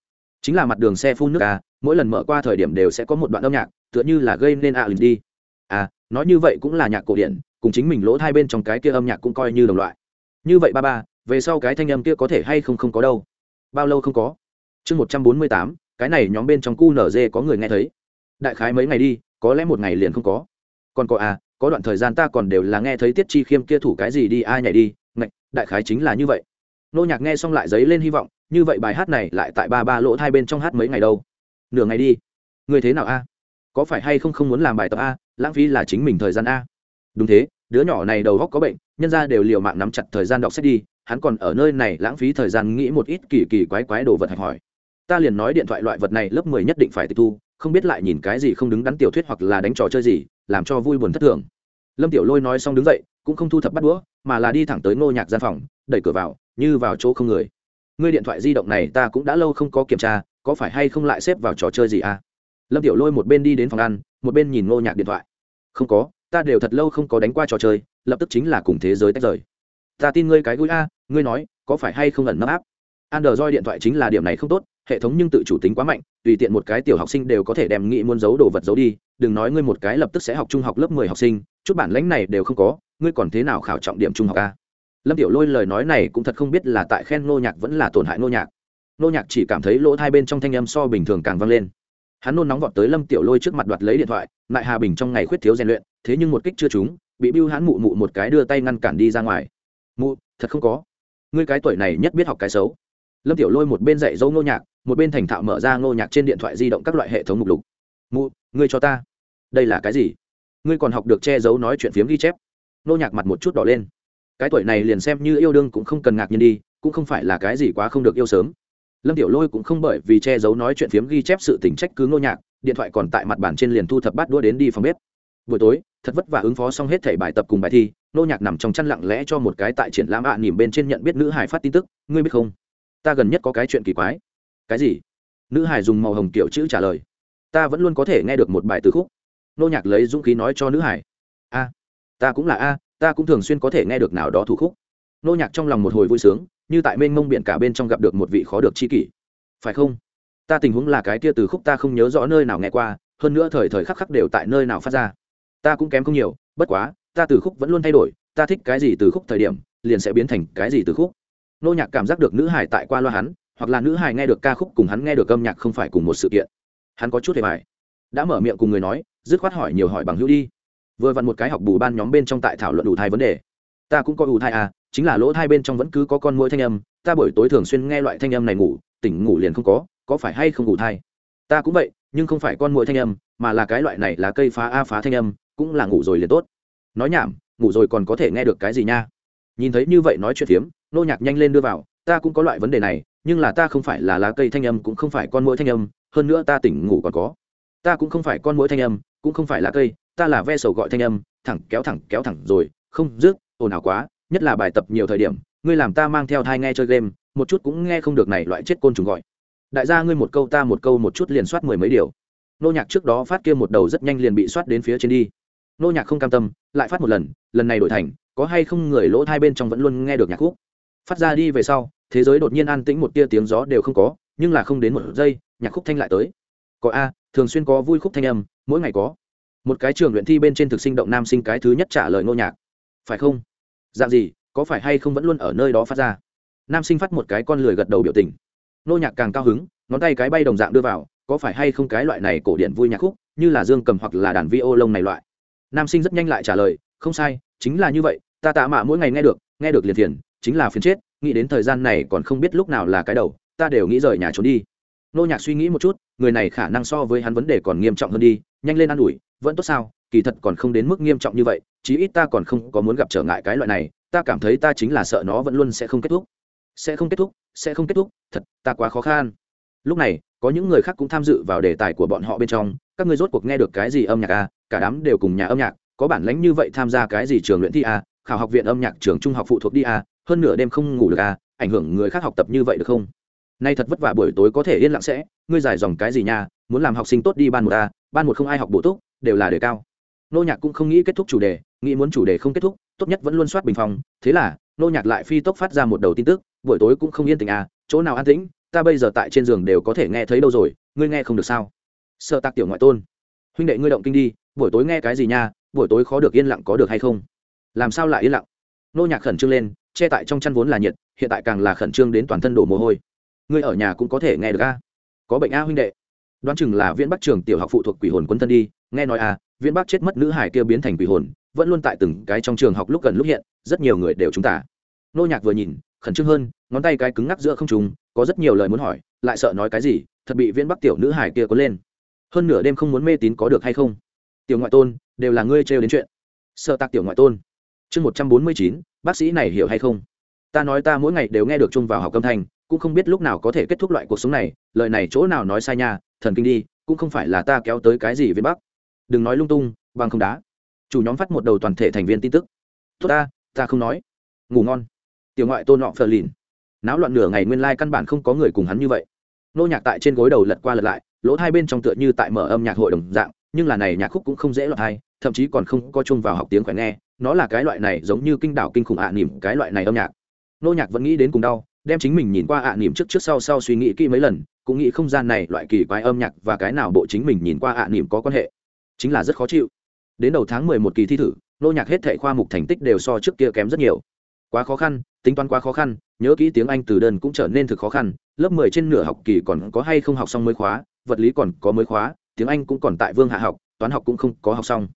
Chính là mặt đường xe phun nước à, mỗi lần mở qua thời điểm đều sẽ có một đoạn âm nhạc tựa như là gây nên ạ à đi. À nói như vậy cũng là nhạc cổ điển, cùng chính mình lỗ hai bên trong cái kia âm nhạc cũng coi như đồng loại. Như vậy ba ba, về sau cái thanh âm kia có thể hay không không có đâu? Bao lâu không có? Chương một trăm bốn mươi tám, cái này nhóm bên trong cu nở dê có người nghe thấy. Đại khái mấy ngày đi, có lẽ một ngày liền không có. Còn có à có đoạn thời gian ta còn đều là nghe thấy tiết chi khiêm kia thủ cái gì đi, ai nhảy đi, ngạch, đại khái chính là như vậy. Nô nhạc nghe xong lại giấy lên hy vọng, như vậy bài hát này lại tại ba ba lỗ hai bên trong hát mấy ngày đâu? Nửa ngày đi. Người thế nào a? Có phải hay không không muốn làm bài tập a, lãng phí là chính mình thời gian a. Đúng thế, đứa nhỏ này đầu góc có bệnh, nhân ra đều liều mạng nắm chặt thời gian đọc sách đi, hắn còn ở nơi này lãng phí thời gian nghĩ một ít kỳ kỳ quái quái đồ vật hạch hỏi. Ta liền nói điện thoại loại vật này lớp mười nhất định phải tịch thu, không biết lại nhìn cái gì không đứng đắn tiểu thuyết hoặc là đánh trò chơi gì, làm cho vui buồn thất thường. Lâm tiểu lôi nói xong đứng dậy, cũng không thu thập bắt đũa, mà là đi thẳng tới ngô nhạc gian phòng, đẩy cửa vào, như vào chỗ không người. Ngươi điện thoại di động này ta cũng đã lâu không có kiểm tra, có phải hay không lại xếp vào trò chơi gì à lâm tiểu lôi một bên đi đến phòng ăn, một bên nhìn ngô nhạc điện thoại. Không có, ta đều thật lâu không có đánh qua trò chơi, lập tức chính là cùng thế giới tách rời. Ta tin ngươi cái gũi a, ngươi nói, có phải hay không ẩn nấp áp? Android điện thoại chính là điểm này không tốt, hệ thống nhưng tự chủ tính quá mạnh, tùy tiện một cái tiểu học sinh đều có thể đem nghĩ muốn giấu đồ vật giấu đi, đừng nói ngươi một cái lập tức sẽ học trung học lớp mười học sinh, chút bản lãnh này đều không có, ngươi còn thế nào khảo trọng điểm trung học a? Lâm tiểu lôi lời nói này cũng thật không biết là tại khen Ngô nhạc vẫn là tổn hại Ngô nhạc. Ngô nhạc chỉ cảm thấy lỗ hai bên trong thanh âm so bình thường càng vang lên hắn nôn nóng vọt tới lâm tiểu lôi trước mặt đoạt lấy điện thoại lại hà bình trong ngày khuyết thiếu rèn luyện, thế nhưng một kích chưa trúng, bị bưu hắn mụ mụ một cái đưa tay ngăn cản đi ra ngoài. Mụ, thật không có. Ngươi cái tuổi này nhất biết học cái xấu. Lâm tiểu lôi một bên dạy dấu ngô nhạc, một bên thành thạo mở ra ngô nhạc trên điện thoại di động các loại hệ thống mục lục. Mụ, ngươi cho ta. Đây là cái gì? Ngươi còn học được che giấu nói chuyện phiếm ghi chép. Ngô nhạc mặt một chút đỏ lên. Cái tuổi này liền xem như yêu đương cũng không cần ngạc nhiên đi, cũng không phải là cái gì quá không được yêu sớm lâm tiểu lôi cũng không bởi vì che giấu nói chuyện phiếm ghi chép sự tình trách cứ ngô nhạc điện thoại còn tại mặt bàn trên liền thu thập bát đũa đến đi phòng bếp. Buổi tối thật vất vả ứng phó xong hết thảy bài tập cùng bài thi nô nhạc nằm trong chăn lặng lẽ cho một cái tại triển lãm ạ à, nỉm bên trên nhận biết nữ hải phát tin tức ngươi biết không? Ta gần nhất có cái chuyện kỳ quái. Cái gì? Nữ hải dùng màu hồng kiểu chữ trả lời. Ta vẫn luôn có thể nghe được một bài từ khúc. Nô nhạc lấy dũng khí nói cho nữ hải a ta cũng là a ta cũng thường xuyên có thể nghe được nào đó thủ khúc nô nhạc trong lòng một hồi vui sướng, như tại mênh mông biển cả bên trong gặp được một vị khó được chi kỷ. Phải không? Ta tình huống là cái kia từ khúc ta không nhớ rõ nơi nào nghe qua, hơn nữa thời thời khắc khắc đều tại nơi nào phát ra. Ta cũng kém không nhiều, bất quá, ta từ khúc vẫn luôn thay đổi, ta thích cái gì từ khúc thời điểm, liền sẽ biến thành cái gì từ khúc. Nô nhạc cảm giác được nữ hải tại qua loa hắn, hoặc là nữ hải nghe được ca khúc cùng hắn nghe được âm nhạc không phải cùng một sự kiện. Hắn có chút hề bài đã mở miệng cùng người nói, dứt khoát hỏi nhiều hỏi bằng hữu đi. Vừa vặn một cái học bù ban nhóm bên trong tại thảo luận đủ thai vấn đề. Ta cũng có ủ thai à chính là lỗ thai bên trong vẫn cứ có con mũi thanh âm, ta buổi tối thường xuyên nghe loại thanh âm này ngủ, tỉnh ngủ liền không có có phải hay không ngủ thai? Ta cũng vậy, nhưng không phải con mũi thanh âm, mà là cái loại này là cây phá a phá thanh âm, cũng là ngủ rồi liền tốt. Nói nhảm, ngủ rồi còn có thể nghe được cái gì nha? Nhìn thấy như vậy nói chuyện phiếm nô nhạc nhanh lên đưa vào, ta cũng có loại vấn đề này, nhưng là ta không phải là lá cây thanh âm, cũng không phải con mũi thanh âm, hơn nữa ta tỉnh ngủ còn có. Ta cũng không phải con mũi thanh âm, cũng không phải lá cây, ta là ve sầu gọi thanh âm, thẳng kéo thẳng kéo thẳng rồi, không rước ồn ào quá nhất là bài tập nhiều thời điểm, ngươi làm ta mang theo thai nghe chơi game, một chút cũng nghe không được này loại chết côn trùng gọi. Đại gia ngươi một câu ta một câu một chút liền soát mười mấy điều. Nô nhạc trước đó phát kia một đầu rất nhanh liền bị soát đến phía trên đi. Nô nhạc không cam tâm, lại phát một lần lần này đổi thành, có hay không người lỗ hai bên trong vẫn luôn nghe được nhạc khúc. Phát ra đi về sau, thế giới đột nhiên an tĩnh một tia tiếng gió đều không có, nhưng là không đến một giây, nhạc khúc thanh lại tới. Có a, thường xuyên có vui khúc thanh âm, mỗi ngày có. Một cái trường luyện thi bên trên thực sinh động nam sinh cái thứ nhất trả lời nô nhạc. Phải không? Dạng gì, có phải hay không vẫn luôn ở nơi đó phát ra? Nam sinh phát một cái con lười gật đầu biểu tình. Nô nhạc càng cao hứng, ngón tay cái bay đồng dạng đưa vào, có phải hay không cái loại này cổ điển vui nhạc khúc, như là dương cầm hoặc là đàn vi ô lông này loại? Nam sinh rất nhanh lại trả lời, không sai, chính là như vậy, ta tạ mạ mỗi ngày nghe được nghe được liền thiền chính là phiền chết, nghĩ đến thời gian này còn không biết lúc nào là cái đầu, ta đều nghĩ rời nhà trốn đi. Nô nhạc suy nghĩ một chút, người này khả năng so với hắn vấn đề còn nghiêm trọng hơn đi, nhanh lên ă n ủi, vẫn tốt sao? Kỳ thật còn không đến mức nghiêm trọng như vậy, chí ít ta còn không có muốn gặp trở ngại cái loại này, ta cảm thấy ta chính là sợ nó vẫn luôn sẽ không kết thúc. Sẽ không kết thúc, sẽ không kết thúc, thật, ta quá khó khăn. Lúc này, có những người khác cũng tham dự vào đề tài của bọn họ bên trong, các người rốt cuộc nghe được cái gì âm nhạc à? Cả đám đều cùng nhà âm nhạc, có bản lãnh như vậy tham gia cái gì trường luyện thi à? Khảo học viện âm nhạc trường trung học phụ thuộc đi à? Hơn nửa đêm không ngủ được à? Ảnh hưởng người khác học tập như vậy được không? Nay thật vất vả buổi tối có thể yên lặng sẽ, ngươi giải dòng cái gì nha? Muốn làm học sinh tốt đi ban một à? ban một không ai học bổ túc, đều là đề cao nô nhạc cũng không nghĩ kết thúc chủ đề, nghĩ muốn chủ đề không kết thúc, tốt nhất vẫn luôn soát bình phong. Thế là, nô nhạc lại phi tốc phát ra một đầu tin tức, buổi tối cũng không yên tình à chỗ nào an tĩnh, ta bây giờ tại trên giường đều có thể nghe thấy đâu rồi, ngươi nghe không được sao? Sợ tạc tiểu ngoại tôn, huynh đệ ngươi động kinh đi, buổi tối nghe cái gì nha, buổi tối khó được yên lặng có được hay không? Làm sao lại yên lặng? Nô nhạc khẩn trương lên, che tại trong chăn vốn là nhiệt, hiện tại càng là khẩn trương đến toàn thân đổ mồ hôi. Ngươi ở nhà cũng có thể nghe được a có bệnh a huynh đệ. Đoán chừng là viễn bắc trường tiểu học phụ thuộc quỷ hồn quân thân đi nghe nói à, viễn bắc chết mất nữ hải kia biến thành quỷ hồn vẫn luôn tại từng cái trong trường học lúc gần lúc hiện rất nhiều người đều chúng ta. Nô nhạc vừa nhìn khẩn trương hơn ngón tay cái cứng ngắc giữa không trùng có rất nhiều lời muốn hỏi lại sợ nói cái gì thật bị viễn bắc tiểu nữ hải kia có lên. Hơn nửa đêm không muốn mê tín có được hay không? Tiểu ngoại tôn đều là ngươi trêu đến chuyện. Sợ tạc tiểu ngoại tôn. Chương một trăm bốn mươi chín bác sĩ này hiểu hay không? Ta nói ta mỗi ngày đều nghe được chung vào học âm thanh cũng không biết lúc nào có thể kết thúc loại cuộc sống này lời này chỗ nào nói sai nha thần kinh đi cũng không phải là ta kéo tới cái gì Viễn bắc đừng nói lung tung, bằng không đá. Chủ nhóm phát một đầu toàn thể thành viên tin tức. Tốt ta ta không nói. Ngủ ngon. Tiểu ngoại tôn nọ phờ lìn. Náo loạn nửa ngày nguyên lai căn bản không có người cùng hắn như vậy. Nô nhạc tại trên gối đầu lật qua lật lại, lỗ hai bên trong tựa như tại mở âm nhạc hội đồng dạng, nhưng là này nhạc khúc cũng không dễ lọt hay thậm chí còn không có chung vào học tiếng khỏe nghe, nó là cái loại này giống như kinh đảo kinh khủng ạ à nỉm, cái loại này âm nhạc. Nô nhạc vẫn nghĩ đến cùng đau, đem chính mình nhìn qua ạ à nỉm trước trước sau sau suy nghĩ kỹ mấy lần, cũng nghĩ không gian này loại kỳ quái âm nhạc và cái nào bộ chính mình nhìn qua ạ à nỉm có quan hệ chính là rất khó chịu. Đến đầu tháng mười một kỳ thi thử, nô nhạc hết thệ khoa mục thành tích đều so trước kia kém rất nhiều. Quá khó khăn, tính toán quá khó khăn, nhớ kỹ tiếng anh từ đơn cũng trở nên thực khó khăn, lớp mười trên nửa học kỳ còn có hay không học xong mới khóa, vật lý còn có mới khóa, tiếng anh cũng còn tại vương hạ học, toán học cũng không có học xong.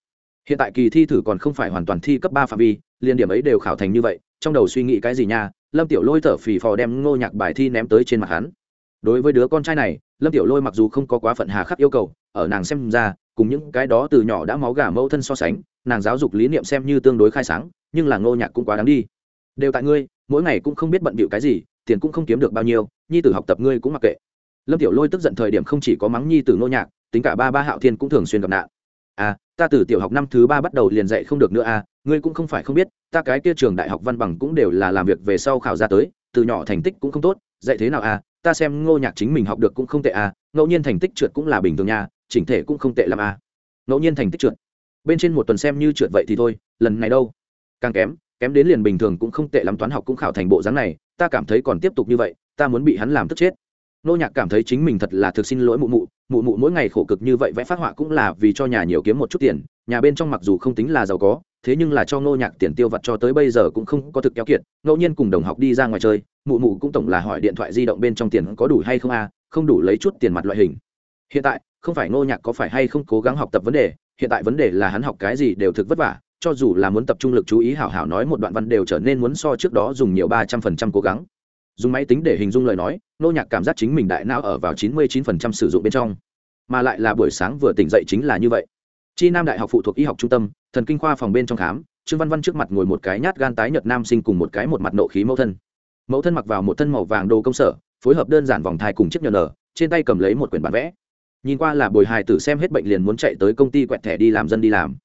Hiện tại kỳ thi thử còn không phải hoàn toàn thi cấp ba phạm vi, liên điểm ấy đều khảo thành như vậy, trong đầu suy nghĩ cái gì nha, lâm tiểu lôi thở phì phò đem ngô nhạc bài thi ném tới trên mặt hắn đối với đứa con trai này, lâm tiểu lôi mặc dù không có quá phận hà khắc yêu cầu, ở nàng xem ra, cùng những cái đó từ nhỏ đã máu gà mẫu thân so sánh, nàng giáo dục lý niệm xem như tương đối khai sáng, nhưng là ngô nhạc cũng quá đáng đi. Đều tại ngươi, mỗi ngày cũng không biết bận bịu cái gì, tiền cũng không kiếm được bao nhiêu, nhi tử học tập ngươi cũng mặc kệ. Lâm tiểu lôi tức giận thời điểm không chỉ có mắng nhi tử ngô nhạc, tính cả ba ba hạo thiên cũng thường xuyên gặp nạn. À ta từ tiểu học năm thứ ba bắt đầu liền dạy không được nữa à ngươi cũng không phải không biết, ta cái kia trường đại học văn bằng cũng đều là làm việc về sau khảo ra tới, từ nhỏ thành tích cũng không tốt, dạy thế nào à ta xem ngô nhạc chính mình học được cũng không tệ à ngẫu nhiên thành tích trượt cũng là bình thường nha, chỉnh thể cũng không tệ làm à. Ngẫu nhiên thành tích trượt. Bên trên một tuần xem như trượt vậy thì thôi, lần này đâu? Càng kém kém đến liền bình thường cũng không tệ lắm, toán học cũng khảo thành bộ dáng này, ta cảm thấy còn tiếp tục như vậy, ta muốn bị hắn làm tức chết nô nhạc cảm thấy chính mình thật là thực xin lỗi mụ mụ mụ mụ mỗi ngày khổ cực như vậy vẽ phát họa cũng là vì cho nhà nhiều kiếm một chút tiền, nhà bên trong mặc dù không tính là giàu có, thế nhưng là cho nô nhạc tiền tiêu vặt cho tới bây giờ cũng không có thực kéo kiệt, ngẫu nhiên cùng đồng học đi ra ngoài chơi, mụ mụ cũng tổng là hỏi điện thoại di động bên trong tiền có đủ hay không a, không đủ lấy chút tiền mặt loại hình. Hiện tại, không phải nô nhạc có phải hay không cố gắng học tập vấn đề, hiện tại vấn đề là hắn học cái gì đều thực vất vả, cho dù là muốn tập trung lực chú ý hảo hảo nói một đoạn văn đều trở nên muốn so trước đó dùng nhiều ba trăm phần trăm cố gắng dùng máy tính để hình dung lời nói, nô nhạc cảm giác chính mình đại não ở vào chín mươi chín phần trăm sử dụng bên trong. Mà lại là buổi sáng vừa tỉnh dậy chính là như vậy. Chi nam đại học phụ thuộc y học trung tâm, thần kinh khoa phòng bên trong khám, trương văn văn trước mặt ngồi một cái nhát gan tái nhợt nam sinh cùng một cái một mặt nộ khí mẫu thân. Mẫu thân mặc vào một thân màu vàng đồ công sở, phối hợp đơn giản vòng thai cùng chiếc nhờ nở, trên tay cầm lấy một quyển bản vẽ. Nhìn qua là bồi hài tử xem hết bệnh liền muốn chạy tới công ty quẹt thẻ đi làm dân đi làm.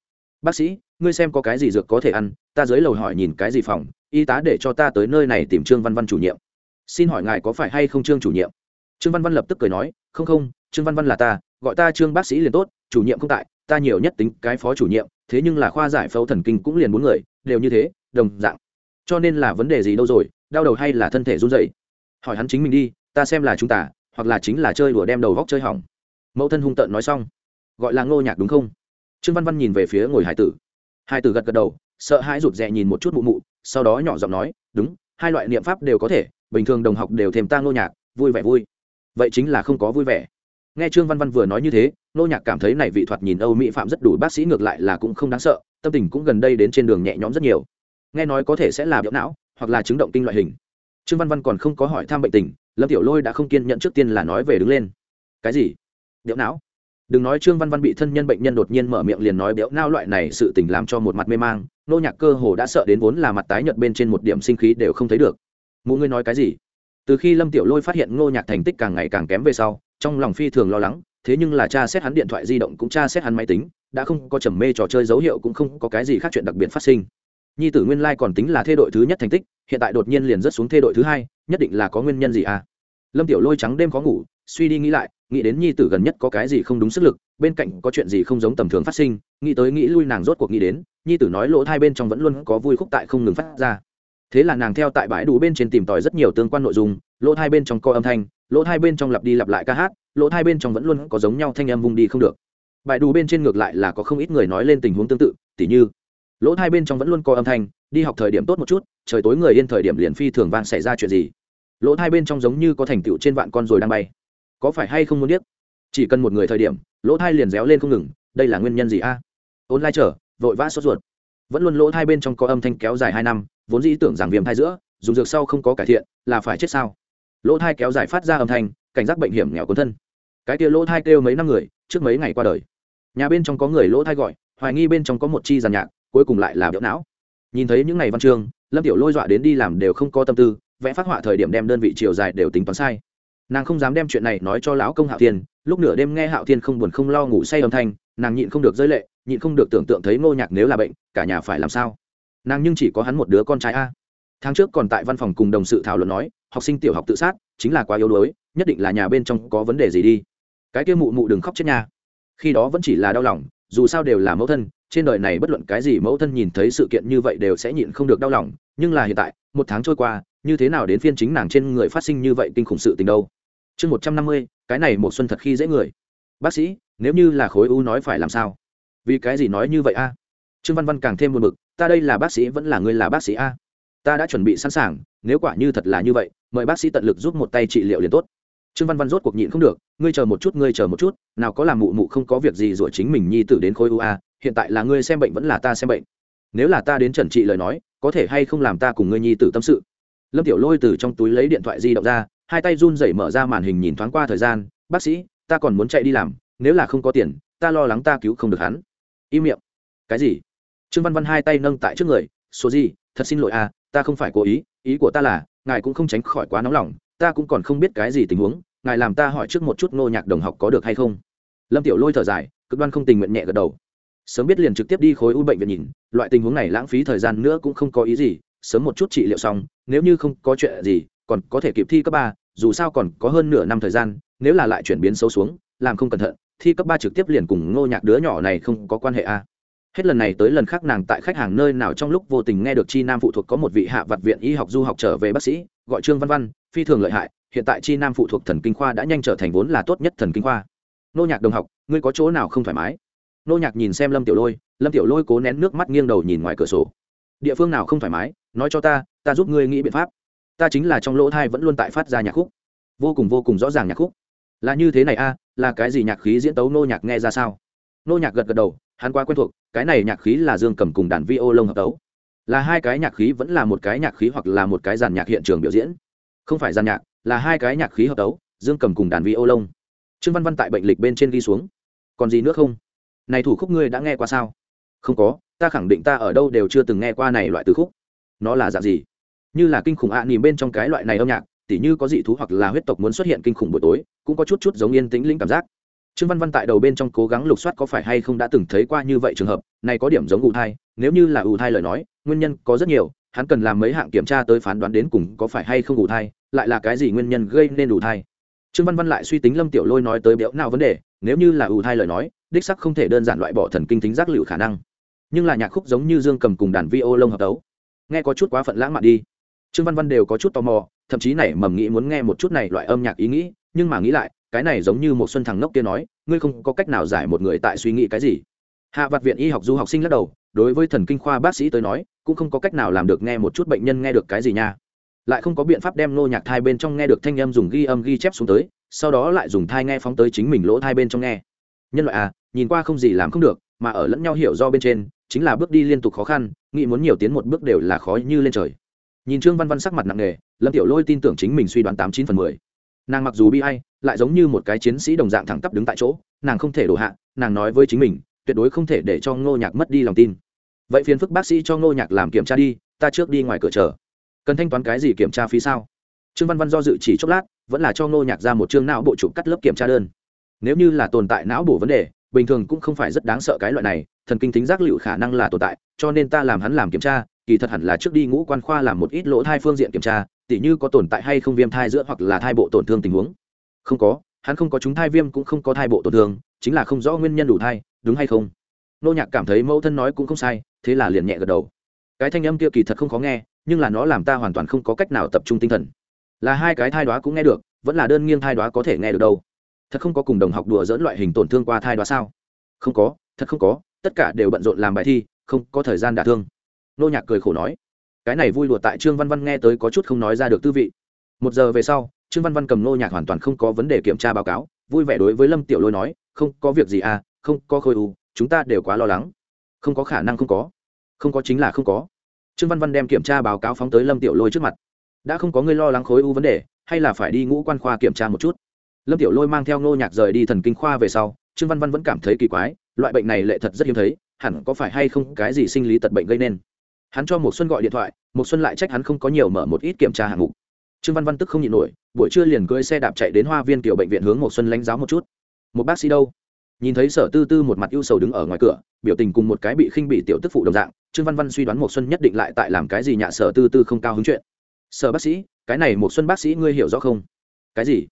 Bác sĩ, ngươi xem có cái gì dược có thể ăn, ta dưới lầu hỏi nhìn cái gì phòng, y tá để cho ta tới nơi này tìm trương văn văn chủ nhiệm xin hỏi ngài có phải hay không trương chủ nhiệm? Trương văn văn lập tức cười nói, không không, trương văn văn là ta, gọi ta trương bác sĩ liền tốt, chủ nhiệm không tại, ta nhiều nhất tính cái phó chủ nhiệm, thế nhưng là khoa giải phẫu thần kinh cũng liền bốn người, đều như thế, đồng dạng. Cho nên là vấn đề gì đâu rồi, đau đầu hay là thân thể run rẩy? Hỏi hắn chính mình đi, ta xem là chúng ta, hoặc là chính là chơi đùa đem đầu vóc chơi hỏng. Mẫu thân hung tợn nói xong, gọi là ngô nhạc đúng không? Trương văn văn nhìn về phía ngồi hải tử. Hải tử gật gật đầu, sợ hãi rụt rè nhìn một chút mụ mụ, sau đó nhỏ giọng nói, đúng, hai loại niệm pháp đều có thể bình thường đồng học đều thêm ta ngô nhạc, vui vẻ vui. Vậy chính là không có vui vẻ. Nghe trương văn văn vừa nói như thế nô nhạc cảm thấy này vị thoạt nhìn âu mỹ phạm rất đủ, bác sĩ ngược lại là cũng không đáng sợ, tâm tình cũng gần đây đến trên đường nhẹ nhõm rất nhiều. Nghe nói có thể sẽ là biểu não, hoặc là chứng động kinh loại hình. Trương văn văn còn không có hỏi thăm bệnh tình, lâm tiểu lôi đã không kiên nhẫn trước tiên là nói về đứng lên. Cái gì? Biểu não? Đừng nói trương văn văn bị thân nhân bệnh nhân đột nhiên mở miệng liền nói béo nao loại này sự tình làm cho một mặt mê mang nô nhạc cơ hồ đã sợ đến vốn là mặt tái nhợt bên trên một điểm sinh khí đều không thấy được mụ ngươi nói cái gì? Từ khi lâm tiểu lôi phát hiện ngô nhạc thành tích càng ngày càng kém về sau, trong lòng phi thường lo lắng, thế nhưng là cha xét hắn điện thoại di động cũng cha xét hắn máy tính, đã không có trầm mê trò chơi dấu hiệu cũng không có cái gì khác chuyện đặc biệt phát sinh. Nhi tử nguyên lai còn tính là thê đội thứ nhất thành tích, hiện tại đột nhiên liền rớt xuống thê đội thứ hai, nhất định là có nguyên nhân gì à? Lâm tiểu lôi trắng đêm khó ngủ, suy đi nghĩ lại, nghĩ đến nhi tử gần nhất có cái gì không đúng sức lực, bên cạnh có chuyện gì không giống tầm thường phát sinh, nghĩ tới nghĩ lui nàng rốt cuộc nghĩ đến, nhi tử nói lỗ thai bên trong vẫn luôn có vui khúc tại không ngừng phát ra thế là nàng theo tại bãi đủ bên trên tìm tòi rất nhiều tương quan nội dung, lỗ hai bên trong co âm thanh, lỗ hai bên trong lặp đi lặp lại ca hát, lỗ hai bên trong vẫn luôn có giống nhau thanh âm vùng đi không được. Bãi đủ bên trên ngược lại là có không ít người nói lên tình huống tương tự, tỉ như, lỗ hai bên trong vẫn luôn có âm thanh, đi học thời điểm tốt một chút, trời tối người yên thời điểm liền phi thường vang xảy ra chuyện gì. Lỗ hai bên trong giống như có thành tựu trên vạn con rồi đang bay. Có phải hay không muốn biết chỉ cần một người thời điểm, lỗ thai liền réo lên không ngừng, đây là nguyên nhân gì a? À? ôn lai trở vội vã sốt ruột vẫn luôn lỗ thai bên trong có âm thanh kéo dài hai năm, vốn dĩ tưởng rằng viêm thai giữa, dùng dược sau không có cải thiện, là phải chết sao? Lỗ thai kéo dài phát ra âm thanh, cảnh giác bệnh hiểm nghèo cuốn thân. Cái kia lỗ thai kêu mấy năm người, trước mấy ngày qua đời. Nhà bên trong có người lỗ thai gọi, hoài nghi bên trong có một chi giàn nhạc, cuối cùng lại là biểu não. Nhìn thấy những ngày văn chương, lâm tiểu lôi dọa đến đi làm đều không có tâm tư, vẽ phát họa thời điểm đem đơn vị chiều dài đều tính toán sai. Nàng không dám đem chuyện này nói cho lão công hạo thiên, lúc nửa đêm nghe hạo thiên không buồn không lo ngủ say âm thanh, nàng nhịn không được rơi lệ nhịn không được tưởng tượng thấy ngô nhạc nếu là bệnh, cả nhà phải làm sao? Nàng nhưng chỉ có hắn một đứa con trai a. Tháng trước còn tại văn phòng cùng đồng sự thảo luận nói, học sinh tiểu học tự sát, chính là quá yếu đuối, nhất định là nhà bên trong có vấn đề gì đi. Cái kia mụ mụ đừng khóc chết nha. khi đó vẫn chỉ là đau lòng, dù sao đều là mẫu thân, trên đời này bất luận cái gì mẫu thân nhìn thấy sự kiện như vậy đều sẽ nhịn không được đau lòng, nhưng là hiện tại, một tháng trôi qua, như thế nào đến phiên chính nàng trên người phát sinh như vậy kinh khủng sự tình đâu? Chương một trăm năm mươi, cái này một xuân thật khi dễ người. Bác sĩ, nếu như là khối u nói phải làm sao? Vì cái gì nói như vậy a? Trương văn văn càng thêm buồn bực, ta đây là bác sĩ vẫn là người là bác sĩ a? Ta đã chuẩn bị sẵn sàng, nếu quả như thật là như vậy, mời bác sĩ tận lực giúp một tay trị liệu liền tốt. Trương văn văn rốt cuộc nhịn không được, ngươi chờ một chút, ngươi chờ một chút, nào có làm mụ mụ không có việc gì rồi chính mình nhi tử đến khối u a, hiện tại là ngươi xem bệnh vẫn là ta xem bệnh. Nếu là ta đến trần trị lời nói, có thể hay không làm ta cùng ngươi nhi tử tâm sự? Lâm tiểu lôi từ trong túi lấy điện thoại di động ra, hai tay run rẩy mở ra màn hình nhìn thoáng qua thời gian, bác sĩ, ta còn muốn chạy đi làm, nếu là không có tiền, ta lo lắng ta cứu không được hắn im miệng. Cái gì? Trương văn văn hai tay nâng tại trước người, số gì, thật xin lỗi à ta không phải cố ý ý của ta là, ngài cũng không tránh khỏi quá nóng lòng, ta cũng còn không biết cái gì tình huống, ngài làm ta hỏi trước một chút nô nhạc đồng học có được hay không. Lâm tiểu lôi thở dài, cực đoan không tình nguyện nhẹ gật đầu. Sớm biết liền trực tiếp đi khối u bệnh viện nhìn, loại tình huống này lãng phí thời gian nữa cũng không có ý gì, sớm một chút trị liệu xong, nếu như không có chuyện gì, còn có thể kịp thi cấp ba, dù sao còn có hơn nửa năm thời gian, nếu là lại chuyển biến xấu xuống, làm không cẩn thận thi cấp ba trực tiếp liền cùng ngô nhạc đứa nhỏ này không có quan hệ a hết lần này tới lần khác nàng tại khách hàng nơi nào trong lúc vô tình nghe được chi nam phụ thuộc có một vị hạ vặt viện y học du học trở về bác sĩ, gọi trương văn văn, phi thường lợi hại, hiện tại chi nam phụ thuộc thần kinh khoa đã nhanh trở thành vốn là tốt nhất thần kinh khoa. Nô nhạc đồng học, ngươi có chỗ nào không thoải mái? Nô nhạc nhìn xem lâm tiểu lôi, lâm tiểu lôi cố nén nước mắt nghiêng đầu nhìn ngoài cửa sổ. Địa phương nào không thoải mái? Nói cho ta ta giúp ngươi nghĩ biện pháp. Ta chính là trong lỗ thai vẫn luôn tại phát ra nhạc khúc. Vô cùng vô cùng rõ ràng nhạc khúc là như thế này a là cái gì nhạc khí diễn tấu nô nhạc nghe ra sao? Nô nhạc gật gật đầu hắn quá quen thuộc cái này nhạc khí là dương cầm cùng đàn vi ô lông hợp tấu. Là hai cái nhạc khí vẫn là một cái nhạc khí hoặc là một cái giàn nhạc hiện trường biểu diễn. Không phải giàn nhạc là hai cái nhạc khí hợp tấu dương cầm cùng đàn vi ô lông trương văn văn tại bệnh lịch bên trên ghi xuống. Còn gì nữa không? Này thủ khúc ngươi đã nghe qua sao? Không có ta khẳng định ta ở đâu đều chưa từng nghe qua này loại từ khúc. Nó là dạng gì? Như là kinh khủng ạ à, nỉm bên trong cái loại này âm nhạc tỉ như có dị thú hoặc là huyết tộc muốn xuất hiện kinh khủng buổi tối, cũng có chút chút giống yên tĩnh linh cảm giác. Trương văn văn tại đầu bên trong cố gắng lục soát có phải hay không đã từng thấy qua như vậy trường hợp, này có điểm giống ủ thai, nếu như là ủ thai lời nói, nguyên nhân có rất nhiều, hắn cần làm mấy hạng kiểm tra tới phán đoán đến cùng có phải hay không ủ thai, lại là cái gì nguyên nhân gây nên ủ thai. Trương văn văn lại suy tính lâm tiểu lôi nói tới béo nào vấn đề, nếu như là ủ thai lời nói, đích sắc không thể đơn giản loại bỏ thần kinh tính giác liệu khả năng. Nhưng là nhạc khúc giống như dương cầm cùng đàn vi ô lông hợp tấu. Nghe có chút quá phận lãng mạn đi trương văn văn đều có chút tò mò, thậm chí nảy mầm nghĩ muốn nghe một chút này loại âm nhạc ý nghĩ, nhưng mà nghĩ lại, cái này giống như một xuân thằng ngốc kia nói, ngươi không có cách nào giải một người tại suy nghĩ cái gì. Hạ vặt viện y học du học sinh lắc đầu, đối với thần kinh khoa bác sĩ tới nói, cũng không có cách nào làm được nghe một chút bệnh nhân nghe được cái gì nha. Lại không có biện pháp đem nô nhạc thai bên trong nghe được thanh âm dùng ghi âm ghi chép xuống tới, sau đó lại dùng thai nghe phóng tới chính mình lỗ thai bên trong nghe. Nhân loại à nhìn qua không gì làm không được, mà ở lẫn nhau hiểu do bên trên, chính là bước đi liên tục khó khăn, nghĩ muốn nhiều tiến một bước đều là khó như lên trời nhìn trương văn văn sắc mặt nặng nề, lâm tiểu lôi tin tưởng chính mình suy đoán tám chín phần mười. Nàng mặc dù bi hay lại giống như một cái chiến sĩ đồng dạng thẳng tắp đứng tại chỗ, nàng không thể đổ hạ, nàng nói với chính mình, tuyệt đối không thể để cho ngô nhạc mất đi lòng tin. Vậy phiền phức bác sĩ cho ngô nhạc làm kiểm tra đi, ta trước đi ngoài cửa chờ. Cần thanh toán cái gì kiểm tra phí sao? Trương văn văn do dự chỉ chốc lát, vẫn là cho ngô nhạc ra một chương não bộ chụp cắt lớp kiểm tra đơn. Nếu như là tồn tại não bổ vấn đề bình thường cũng không phải rất đáng sợ cái loại này, thần kinh tính giác liệu khả năng là tồn tại, cho nên ta làm hắn làm kiểm tra, kỳ thật hẳn là trước đi ngũ quan khoa làm một ít lỗ thai phương diện kiểm tra, tỉ như có tồn tại hay không viêm thai giữa hoặc là thai bộ tổn thương tình huống. Không có, hắn không có chúng thai viêm cũng không có thai bộ tổn thương, chính là không rõ nguyên nhân đủ thai, đúng hay không? Nô nhạc cảm thấy mẫu thân nói cũng không sai, thế là liền nhẹ gật đầu. Cái thanh âm kia kỳ thật không khó nghe, nhưng là nó làm ta hoàn toàn không có cách nào tập trung tinh thần. Là hai cái thai đoá cũng nghe được, vẫn là đơn nghiêng thai đoá có thể nghe được đâu thật không có cùng đồng học đùa dẫn loại hình tổn thương qua thai đó sao? Không có, thật không có, tất cả đều bận rộn làm bài thi, không có thời gian đả thương. Nô nhạc cười khổ nói, cái này vui đùa tại trương văn văn nghe tới có chút không nói ra được tư vị. Một giờ về sau, trương văn văn cầm nô nhạc hoàn toàn không có vấn đề kiểm tra báo cáo, vui vẻ đối với lâm tiểu lôi nói, không có việc gì à không có khôi u, chúng ta đều quá lo lắng. Không có khả năng không có. Không có chính là không có. Trương văn văn đem kiểm tra báo cáo phóng tới lâm tiểu lôi trước mặt. Đã không có người lo lắng khối u vấn đề, hay là phải đi ngũ quan khoa kiểm tra một chút lâm tiểu lôi mang theo nô nhạc rời đi thần kinh khoa về sau, trương văn văn vẫn cảm thấy kỳ quái, loại bệnh này lệ thật rất hiếm thấy, hẳn có phải hay không cái gì sinh lý tật bệnh gây nên. Hắn cho một xuân gọi điện thoại một xuân lại trách hắn không có nhiều mở một ít kiểm tra hạng mục. Trương văn văn tức không nhịn nổi, buổi trưa liền cưỡi xe đạp chạy đến hoa viên kiểu bệnh viện hướng một xuân lãnh giáo một chút. Một bác sĩ đâu? Nhìn thấy sở tư tư một mặt ưu sầu đứng ở ngoài cửa, biểu tình cùng một cái bị khinh bị tiểu tức phụ đồng dạng, trương văn văn suy đoán một xuân nhất định lại tại làm cái gì nhạ sở tư tư không cao hứng chuyện. Sở bác sĩ, cái này một xuân bác sĩ ngươi hiểu rõ không? Cái gì?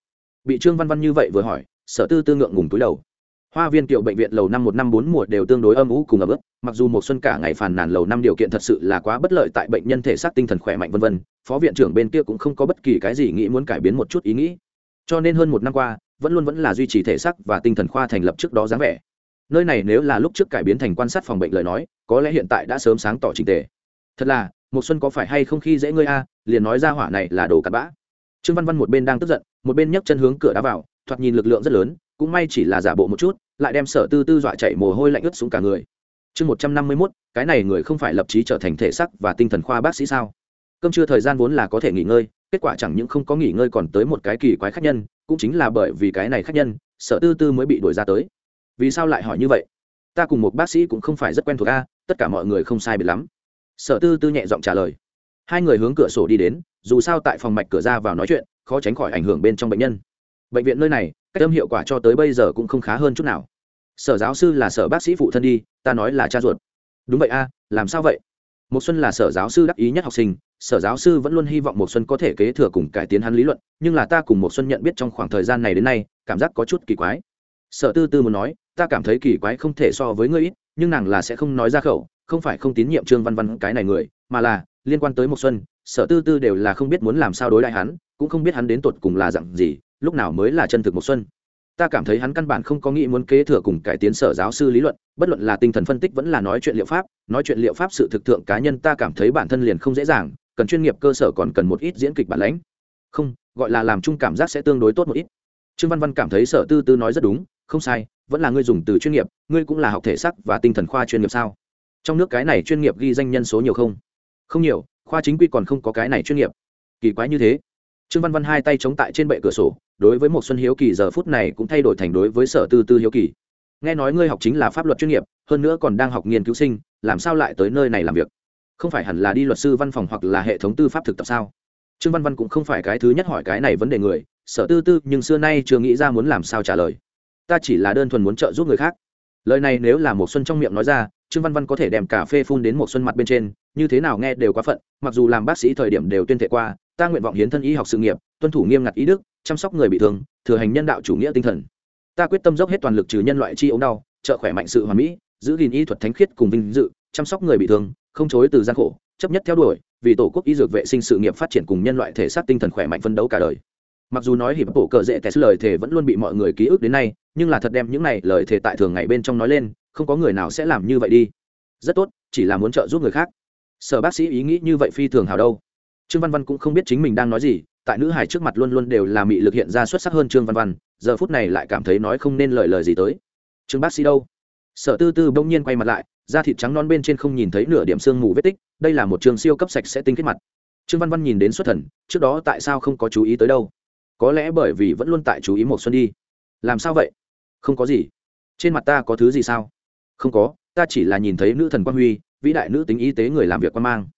Bị trương văn văn như vậy vừa hỏi, sở tư tư ngượng ngùng túi đầu. Hoa viên kiệu bệnh viện lầu năm một năm bốn mùa đều tương đối âm ủ cùng ấm ức mặc dù một xuân cả ngày phàn nàn lầu năm điều kiện thật sự là quá bất lợi tại bệnh nhân thể xác tinh thần khỏe mạnh vân vân, phó viện trưởng bên kia cũng không có bất kỳ cái gì nghĩ muốn cải biến một chút ý nghĩ. Cho nên hơn một năm qua, vẫn luôn vẫn là duy trì thể xác và tinh thần khoa thành lập trước đó dáng vẻ. Nơi này nếu là lúc trước cải biến thành quan sát phòng bệnh lời nói, có lẽ hiện tại đã sớm sáng tỏ trình tề. Thật là một xuân có phải hay không khi dễ ngươi a, liền nói ra hỏa này là đồ cặn bã. Trương văn văn một bên đang tức giận một bên nhấc chân hướng cửa đá vào, thoạt nhìn lực lượng rất lớn, cũng may chỉ là giả bộ một chút, lại đem sở tư tư dọa chạy mồ hôi lạnh ướt xuống cả người. Chương một trăm năm mươi mốt, cái này người không phải lập trí trở thành thể sắc và tinh thần khoa bác sĩ sao? Cơm trưa thời gian vốn là có thể nghỉ ngơi, kết quả chẳng những không có nghỉ ngơi còn tới một cái kỳ quái khác nhân, cũng chính là bởi vì cái này khác nhân, sở tư tư mới bị đuổi ra tới. Vì sao lại hỏi như vậy? Ta cùng một bác sĩ cũng không phải rất quen thuộc a, tất cả mọi người không sai biệt lắm. Sở tư tư nhẹ giọng trả lời. Hai người hướng cửa sổ đi đến, dù sao tại phòng mạch cửa ra vào nói chuyện khó tránh khỏi ảnh hưởng bên trong bệnh nhân. Bệnh viện nơi này, cách âm hiệu quả cho tới bây giờ cũng không khá hơn chút nào. Sở giáo sư là sở bác sĩ phụ thân đi, ta nói là cha ruột. Đúng vậy a, làm sao vậy? Một xuân là sở giáo sư đắc ý nhất học sinh, sở giáo sư vẫn luôn hy vọng một xuân có thể kế thừa cùng cải tiến hắn lý luận, nhưng là ta cùng một xuân nhận biết trong khoảng thời gian này đến nay, cảm giác có chút kỳ quái. Sở tư tư muốn nói, ta cảm thấy kỳ quái không thể so với ngươi ít, nhưng nàng là sẽ không nói ra khẩu, không phải không tín nhiệm trương văn văn cái này người, mà là, liên quan tới một xuân, sở tư tư đều là không biết muốn làm sao đối đại hắn cũng không biết hắn đến tột cùng là dặn gì, lúc nào mới là chân thực một xuân. Ta cảm thấy hắn căn bản không có nghĩ muốn kế thừa cùng cải tiến sở giáo sư lý luận, bất luận là tinh thần phân tích vẫn là nói chuyện liệu pháp, nói chuyện liệu pháp sự thực thượng cá nhân ta cảm thấy bản thân liền không dễ dàng, cần chuyên nghiệp cơ sở còn cần một ít diễn kịch bản lãnh. Không, gọi là làm chung cảm giác sẽ tương đối tốt một ít. Trương văn văn cảm thấy sở tư tư nói rất đúng, không sai, vẫn là ngươi dùng từ chuyên nghiệp, ngươi cũng là học thể sắc và tinh thần khoa chuyên nghiệp sao? Trong nước cái này chuyên nghiệp ghi danh nhân số nhiều không? Không nhiều, khoa chính quy còn không có cái này chuyên nghiệp. Kỳ quái như thế trương văn văn hai tay chống tại trên bệ cửa sổ, đối với một xuân hiếu kỳ giờ phút này cũng thay đổi thành đối với sở tư tư hiếu kỳ. Nghe nói ngươi học chính là pháp luật chuyên nghiệp, hơn nữa còn đang học nghiên cứu sinh, làm sao lại tới nơi này làm việc? Không phải hẳn là đi luật sư văn phòng hoặc là hệ thống tư pháp thực tập sao? Trương văn văn cũng không phải cái thứ nhất hỏi cái này vấn đề người, sở tư tư nhưng xưa nay chưa nghĩ ra muốn làm sao trả lời. Ta chỉ là đơn thuần muốn trợ giúp người khác. Lời này nếu là một xuân trong miệng nói ra, trương văn văn có thể đem cà phê phun đến một xuân mặt bên trên, như thế nào nghe đều quá phận, mặc dù làm bác sĩ thời điểm đều tuyên thệ qua ta nguyện vọng hiến thân y học sự nghiệp, tuân thủ nghiêm ngặt ý đức, chăm sóc người bị thương, thừa hành nhân đạo chủ nghĩa tinh thần. Ta quyết tâm dốc hết toàn lực trừ nhân loại chi ống đau, trợ khỏe mạnh sự hoàn mỹ, giữ gìn y thuật thánh khiết cùng vinh dự, chăm sóc người bị thương, không chối từ gian khổ, chấp nhất theo đuổi, vì tổ quốc y dược vệ sinh sự nghiệp phát triển cùng nhân loại thể xác tinh thần khỏe mạnh phân đấu cả đời. Mặc dù nói hiệp bổ cờ dễ test lời thề vẫn luôn bị mọi người ký ức đến nay, nhưng là thật đem những này lời thề tại thường ngày bên trong nói lên, không có người nào sẽ làm như vậy đi. Rất tốt, chỉ là muốn trợ giúp người khác. Sở bác sĩ ý nghĩ như vậy phi thường hào đâu trương văn văn cũng không biết chính mình đang nói gì, tại nữ hải trước mặt luôn luôn đều là mị lực hiện ra xuất sắc hơn trương văn văn, giờ phút này lại cảm thấy nói không nên lời lời gì tới. Trương bác sĩ đâu? Sở tư tư bỗng nhiên quay mặt lại, da thịt trắng non bên trên không nhìn thấy nửa điểm sương mù vết tích, đây là một trường siêu cấp sạch sẽ tinh kết mặt. Trương văn văn nhìn đến xuất thần, trước đó tại sao không có chú ý tới đâu? Có lẽ bởi vì vẫn luôn tại chú ý một xuân đi. Làm sao vậy? Không có gì. Trên mặt ta có thứ gì sao? Không có, ta chỉ là nhìn thấy nữ thần Quan huy, vĩ đại nữ tính y tế người làm việc quan mang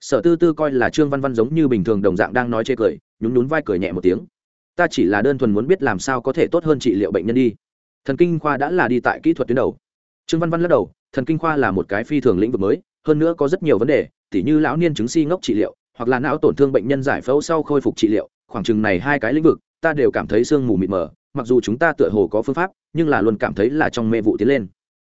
sở tư tư coi là trương văn văn giống như bình thường đồng dạng đang nói chê cười, nhún nhún vai cười nhẹ một tiếng. Ta chỉ là đơn thuần muốn biết làm sao có thể tốt hơn trị liệu bệnh nhân đi. Thần kinh khoa đã là đi tại kỹ thuật tuyến đầu. Trương văn văn lắc đầu, thần kinh khoa là một cái phi thường lĩnh vực mới, hơn nữa có rất nhiều vấn đề, tỉ như lão niên chứng si ngốc trị liệu, hoặc là não tổn thương bệnh nhân giải phẫu sau khôi phục trị liệu, khoảng chừng này hai cái lĩnh vực, ta đều cảm thấy sương mù mịt mờ, mặc dù chúng ta tựa hồ có phương pháp, nhưng là luôn cảm thấy là trong mê vụ tiến lên.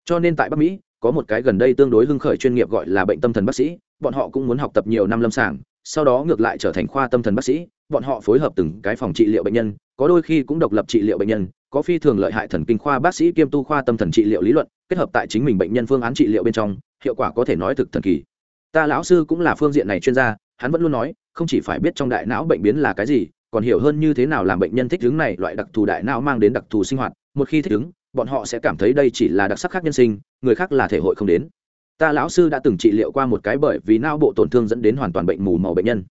Cho nên tại bắc mỹ, có một cái gần đây tương đối hưng khởi chuyên nghiệp gọi là bệnh tâm thần bác sĩ bọn họ cũng muốn học tập nhiều năm lâm sàng, sau đó ngược lại trở thành khoa tâm thần bác sĩ, bọn họ phối hợp từng cái phòng trị liệu bệnh nhân, có đôi khi cũng độc lập trị liệu bệnh nhân, có phi thường lợi hại thần kinh khoa bác sĩ kiêm tu khoa tâm thần trị liệu lý luận, kết hợp tại chính mình bệnh nhân phương án trị liệu bên trong, hiệu quả có thể nói thực thần kỳ. Ta lão sư cũng là phương diện này chuyên gia, hắn vẫn luôn nói, không chỉ phải biết trong đại não bệnh biến là cái gì, còn hiểu hơn như thế nào làm bệnh nhân thích ứng này, loại đặc thù đại não mang đến đặc thù sinh hoạt, một khi thích ứng, bọn họ sẽ cảm thấy đây chỉ là đặc sắc khác nhân sinh, người khác là thể hội không đến ta lão sư đã từng trị liệu qua một cái bởi vì não bộ tổn thương dẫn đến hoàn toàn bệnh mù màu bệnh nhân.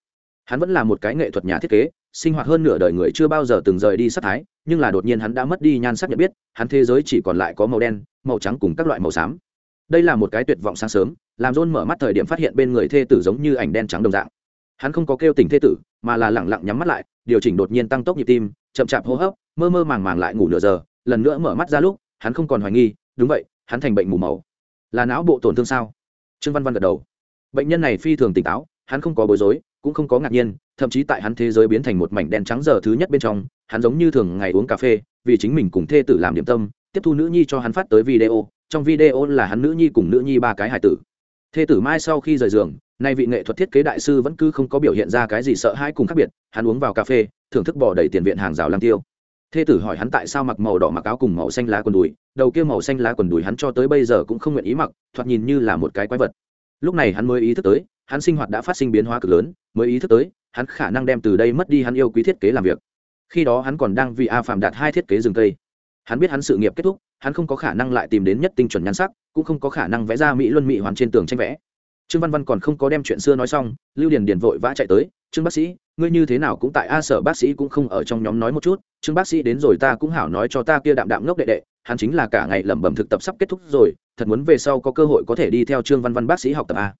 Hắn vẫn là một cái nghệ thuật nhà thiết kế, sinh hoạt hơn nửa đời người chưa bao giờ từng rời đi sắc thái, nhưng là đột nhiên hắn đã mất đi nhan sắc nhận biết, hắn thế giới chỉ còn lại có màu đen, màu trắng cùng các loại màu xám. Đây là một cái tuyệt vọng sáng sớm, làm rôn mở mắt thời điểm phát hiện bên người thê tử giống như ảnh đen trắng đồng dạng. Hắn không có kêu tỉnh thê tử, mà là lẳng lặng nhắm mắt lại, điều chỉnh đột nhiên tăng tốc nhịp tim, chậm chạp hô hấp, mơ mơ màng màng lại ngủ nửa giờ, lần nữa mở mắt ra lúc, hắn không còn hoài nghi, đúng vậy, hắn thành bệnh mù màu là não bộ tổn thương sao? Trương văn văn gật đầu. Bệnh nhân này phi thường tỉnh táo, hắn không có bối rối, cũng không có ngạc nhiên, thậm chí tại hắn thế giới biến thành một mảnh đen trắng giờ thứ nhất bên trong, hắn giống như thường ngày uống cà phê, vì chính mình cùng thê tử làm điểm tâm, tiếp thu nữ nhi cho hắn phát tới video, trong video là hắn nữ nhi cùng nữ nhi ba cái hải tử. Thê tử mai sau khi rời giường, nay vị nghệ thuật thiết kế đại sư vẫn cứ không có biểu hiện ra cái gì sợ hãi cùng khác biệt, hắn uống vào cà phê, thưởng thức bỏ đầy tiền viện hàng rào lang tiêu thê tử hỏi hắn tại sao mặc màu đỏ mặc áo cùng màu xanh lá quần đùi, đầu kia màu xanh lá quần đùi hắn cho tới bây giờ cũng không nguyện ý mặc, thoạt nhìn như là một cái quái vật. Lúc này hắn mới ý thức tới, hắn sinh hoạt đã phát sinh biến hóa cực lớn, mới ý thức tới, hắn khả năng đem từ đây mất đi hắn yêu quý thiết kế làm việc. Khi đó hắn còn đang vì a phạm đạt hai thiết kế rừng cây. Hắn biết hắn sự nghiệp kết thúc, hắn không có khả năng lại tìm đến nhất tinh chuẩn nhan sắc, cũng không có khả năng vẽ ra mỹ luân mỹ hoàn trên tường tranh vẽ. Trương văn văn còn không có đem chuyện xưa nói xong, lưu điền điền vội vã chạy tới trương bác sĩ, ngươi như thế nào cũng tại a sở bác sĩ cũng không ở trong nhóm nói một chút, trương bác sĩ đến rồi ta cũng hảo nói cho ta kia đạm đạm ngốc đệ đệ, hắn chính là cả ngày lẩm bẩm thực tập sắp kết thúc rồi, thật muốn về sau có cơ hội có thể đi theo trương văn văn bác sĩ học tập a.